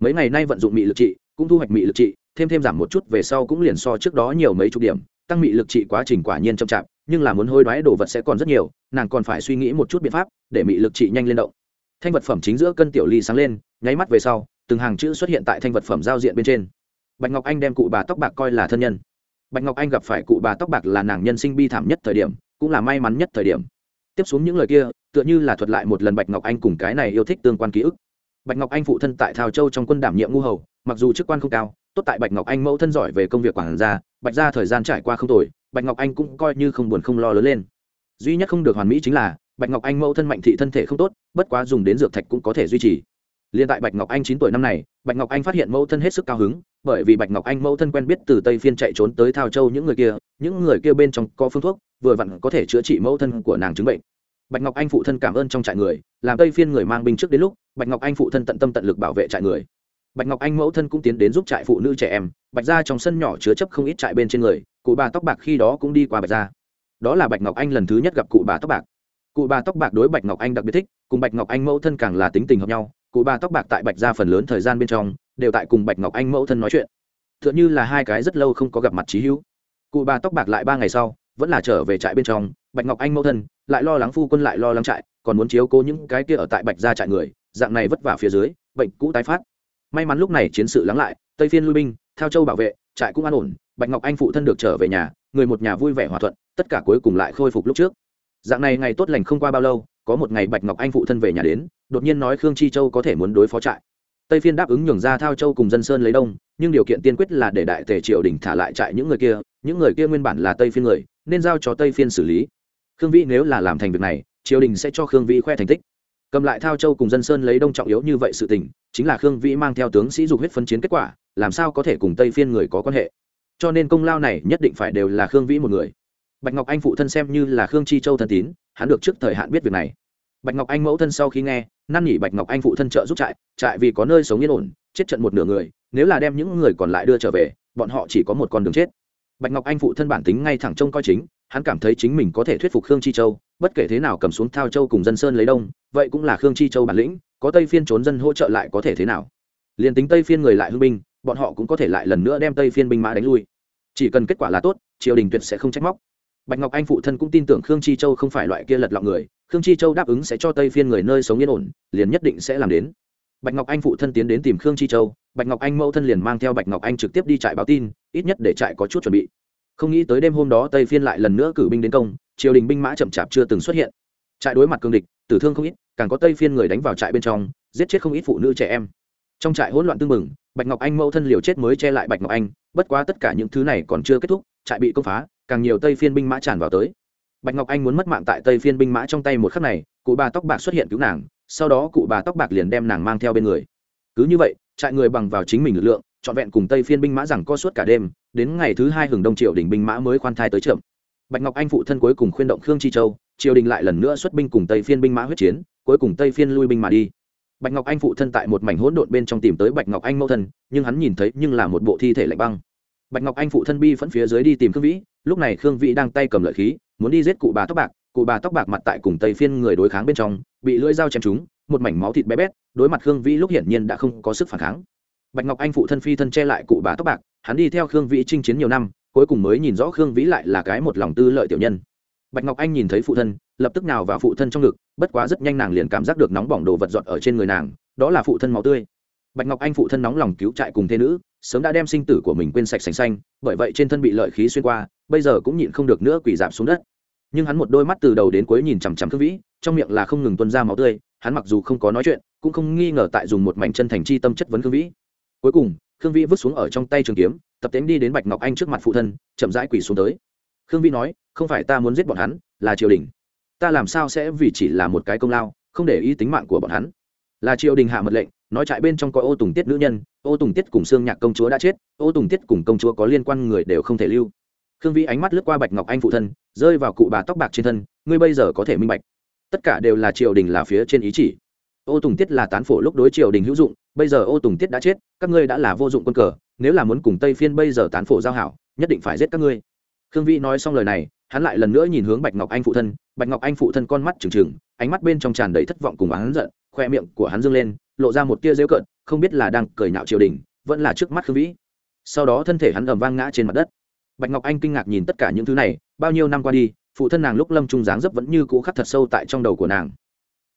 Mấy ngày nay vận dụng mị lực trị, cũng thu hoạch mị lực trị, thêm thêm giảm một chút về sau cũng liền so trước đó nhiều mấy chục điểm, tăng mị lực trị quá trình quả nhiên chậm chạp, nhưng là muốn hối đoái đồ vật sẽ còn rất nhiều, nàng còn phải suy nghĩ một chút biện pháp để mị lực trị nhanh lên động. Thanh vật phẩm chính giữa cân tiểu ly sáng lên, nháy mắt về sau từng hàng chữ xuất hiện tại thanh vật phẩm giao diện bên trên. Bạch ngọc anh đem cụ bà tóc bạc coi là thân nhân. Bạch ngọc anh gặp phải cụ bà tóc bạc là nàng nhân sinh bi thảm nhất thời điểm, cũng là may mắn nhất thời điểm. Tiếp xuống những lời kia, tựa như là thuật lại một lần bạch ngọc anh cùng cái này yêu thích tương quan ký ức. Bạch ngọc anh phụ thân tại thao châu trong quân đảm nhiệm ngu hầu, mặc dù chức quan không cao, tốt tại bạch ngọc anh mẫu thân giỏi về công việc quản gia, bạch ra thời gian trải qua không tồi, bạch ngọc anh cũng coi như không buồn không lo lớn lên. Duy nhất không được hoàn mỹ chính là, bạch ngọc anh mẫu thân mạnh thị thân thể không tốt, bất quá dùng đến dược thạch cũng có thể duy trì liên tại bạch ngọc anh chín tuổi năm này bạch ngọc anh phát hiện mẫu thân hết sức cao hứng bởi vì bạch ngọc anh mẫu thân quen biết từ tây phiên chạy trốn tới thao châu những người kia những người kia bên trong có phương thuốc vừa vặn có thể chữa trị mẫu thân của nàng chứng bệnh. Bạch ngọc anh phụ thân cảm ơn trong trại người làm tây phiên người mang binh trước đến lúc bạch ngọc anh phụ thân tận tâm tận lực bảo vệ trại người. Bạch ngọc anh mẫu thân cũng tiến đến giúp trại phụ nữ trẻ em bạch gia trong sân nhỏ chứa chấp không ít trại bên trên người cụ bà tóc bạc khi đó cũng đi qua bạch gia, đó là bạch ngọc anh lần thứ nhất gặp cụ bà tóc bạc. Cụ bà tóc bạc đối bạch ngọc anh đặc biệt thích cùng bạch ngọc anh mẫu thân càng là tính tình hợp nhau cụ bà tóc bạc tại bạch ra phần lớn thời gian bên trong, đều tại cùng bạch ngọc anh mẫu thân nói chuyện. T h ư ợ n h ư là hai cái rất lâu không có gặp mặt trí hữu. Cụ bà tóc bạc lại ba ngày sau, vẫn là trở về trại bên trong, bạch ngọc anh mẫu thân lại lo lắng phu quân lại lo lắng trại, còn muốn chiếu cố những cái kia ở tại bạch ra trại người, dạng này vất vả phía dưới, bệnh cũ tái phát. May mắn lúc này chiến sự lắng lại, tây phiên lui binh theo châu bảo vệ, trại cũng an ổn, bạch ngọc anh phụ thân được trở về nhà, người một nhà vui vẻ hòa thuận, tất cả cuối cùng lại khôi phục lúc trước. Dạng này ngày tốt lành không qua bao lâu có một ngày bạch ngọc anh phụ thân về nhà đến, đột nhiên nói khương chi châu có thể muốn đối phó trại. Tây phiên đáp ứng nhường ra thao châu cùng dân sơn lấy đông, nhưng điều kiện tiên quyết là để đại tề triều đình thả lại trại những người kia, những người kia nguyên bản là tây phiên người, nên giao cho tây phiên xử lý. Khương vĩ nếu là làm thành việc này, triều đình sẽ cho khương vĩ khoe thành tích. Cầm lại thao châu cùng dân sơn lấy đông trọng yếu như vậy sự tình, chính là khương vĩ mang theo tướng sĩ dục huyết phân chiến kết quả, làm sao có thể cùng tây phiên người có quan hệ? Cho nên công lao này nhất định phải đều là khương vĩ một người. Bạch ngọc anh phụ thân xem như là khương chi châu thân tín hắn được trước thời hạn biết việc này. Bạch ngọc anh mẫu thân sau khi nghe, năn nỉ bạch ngọc anh phụ thân trợ giúp trại trại vì có nơi sống yên ổn, chết trận một nửa người, nếu là đem những người còn lại đưa trở về, bọn họ chỉ có một con đường chết. Bạch ngọc anh phụ thân bản tính ngay thẳng trông coi chính, hắn cảm thấy chính mình có thể thuyết phục khương chi châu, bất kể thế nào cầm xuống thao châu cùng dân sơn lấy đông, vậy cũng là khương chi châu bản lĩnh, có tây phiên trốn dân hỗ trợ lại có thể thế nào? Liền tính tây phiên người lại hưng binh, bọn họ cũng có thể lại lần nữa đem tây phiên binh mã đánh lui. Chỉ cần kết quả là tốt, triều đình tuyệt sẽ không trách móc bạch ngọc anh phụ thân cũng tin tưởng khương chi châu không phải loại kia lật lọng người, khương chi châu đáp ứng sẽ cho tây phiên người nơi sống yên ổn, liền nhất định sẽ làm đến. Bạch ngọc anh phụ thân tiến đến tìm khương chi châu, bạch ngọc anh mẫu thân liền mang theo bạch ngọc anh trực tiếp đi trại báo tin, ít nhất để trại có chút chuẩn bị. Không nghĩ tới đêm hôm đó tây phiên lại lần nữa cử binh đến công, triều đình binh mã chậm chạp chưa từng xuất hiện. Trại đối mặt cương địch, tử thương không ít, càng có tây phiên người đánh vào trại bên trong, giết chết không ít phụ nữ trẻ em. Trong trại hỗn loạn tương mừng bạch ngọc anh mẫu thân liều chết mới che lại bạch ngọc anh, bất quá tất cả những thứ này còn chưa kết thúc trại bị công phá, càng nhiều tây phiên binh mã tràn vào tới. Bạch ngọc anh muốn mất mạng tại tây phiên binh mã trong tay một khắc này, cụ bà tóc bạc xuất hiện cứu nàng, sau đó cụ bà tóc bạc liền đem nàng mang theo bên người. Cứ như vậy, trại người bằng vào chính mình lực lượng, trọn vẹn cùng tây phiên binh mã rằng co suốt cả đêm, đến ngày thứ hai hừng đông triều đình binh mã mới khoan thai tới chậm bạch ngọc anh phụ thân cuối cùng khuyên động khương chi châu, triều đình lại lần nữa xuất binh cùng tây phiên binh mã huyết chiến, cuối cùng tây phiên lui binh mà đi. Bạch ngọc anh phụ thân tại một mảnh hỗn độn bên trong tìm tới bạch ngọc anh mẫu thân, nhưng hắn nhìn thấy nhưng là một bộ thi thể lạnh băng bạch ngọc anh phụ thân bi phẫn phía dưới đi tìm khương vĩ, lúc này khương vĩ đang tay cầm lợi khí, muốn đi giết cụ bà tóc bạc, cụ bà tóc bạc mặt tại cùng tây phiên người đối kháng bên trong, bị lưỡi dao chém trúng, một mảnh máu thịt bé bét, đối mặt khương vĩ lúc hiển nhiên đã không có sức phản kháng. Bạch ngọc anh phụ thân phi thân che lại cụ bà tóc bạc, hắn đi theo khương vĩ chinh chiến nhiều năm, cuối cùng mới nhìn rõ khương vĩ lại là cái một lòng tư lợi tiểu nhân. Bạch ngọc anh nhìn thấy phụ thân, lập tức nào vào phụ thân trong ngực, bất quá rất nhanh nàng liền cảm giác được nóng bỏng đồ vật dọn ở trên người nàng, đó là phụ thân máu tươi. Bạch ngọc anh phụ thân nóng lòng cứu trại cùng thế nữ sớm đã đem sinh tử của mình quên sạch sành xanh, bởi vậy trên thân bị lợi khí xuyên qua, bây giờ cũng nhịn không được nữa quỳ giảm xuống đất. Nhưng hắn một đôi mắt từ đầu đến cuối nhìn chằm chằm khương vĩ, trong miệng là không ngừng tuân ra máu tươi, hắn mặc dù không có nói chuyện, cũng không nghi ngờ tại dùng một mảnh chân thành chi tâm chất vấn khương vĩ. Cuối cùng, khương vĩ vứt xuống ở trong tay trường kiếm, tập tễnh đi đến bạch ngọc anh trước mặt phụ thân, chậm rãi quỳ xuống tới. Khương vĩ nói, không phải ta muốn giết bọn hắn, là triều đình. Ta làm sao sẽ vì chỉ là một cái công lao, không để ý tính mạng của bọn hắn. Là triều đình hạ mật lệnh nói trại bên trong có ô tùng tiết nữ nhân, ô tùng tiết cùng xương nhạc công chúa đã chết, ô tùng tiết cùng công chúa có liên quan người đều không thể lưu. Khương vĩ ánh mắt lướt qua bạch ngọc anh phụ thân, rơi vào cụ bà tóc bạc trên thân, ngươi bây giờ có thể minh bạch. Tất cả đều là triều đình là phía trên ý chỉ. Ô tùng tiết là tán phổ lúc đối triều đình hữu dụng, bây giờ ô tùng tiết đã chết, các ngươi đã là vô dụng quân cờ, nếu là muốn cùng tây phiên bây giờ tán phổ giao hảo, nhất định phải giết các ngươi. Khương vĩ nói xong lời này, hắn lại lần nữa nhìn hướng bạch ngọc anh phụ thân, bạch ngọc anh phụ thân con mắt trừng trừng, ánh mắt bên trong tràn đầy thất vọng cùng hắn giận, khoe miệng của hắn dâng lên lộ ra một tia dễu cợt, không biết là đang cười nhạo triều đình, vẫn là trước mắt khương vĩ. Sau đó thân thể hắn ầm vang ngã trên mặt đất. Bạch ngọc anh kinh ngạc nhìn tất cả những thứ này, bao nhiêu năm qua đi, phụ thân nàng lúc lâm trung dáng dấp vẫn như cũ khắc thật sâu tại trong đầu của nàng.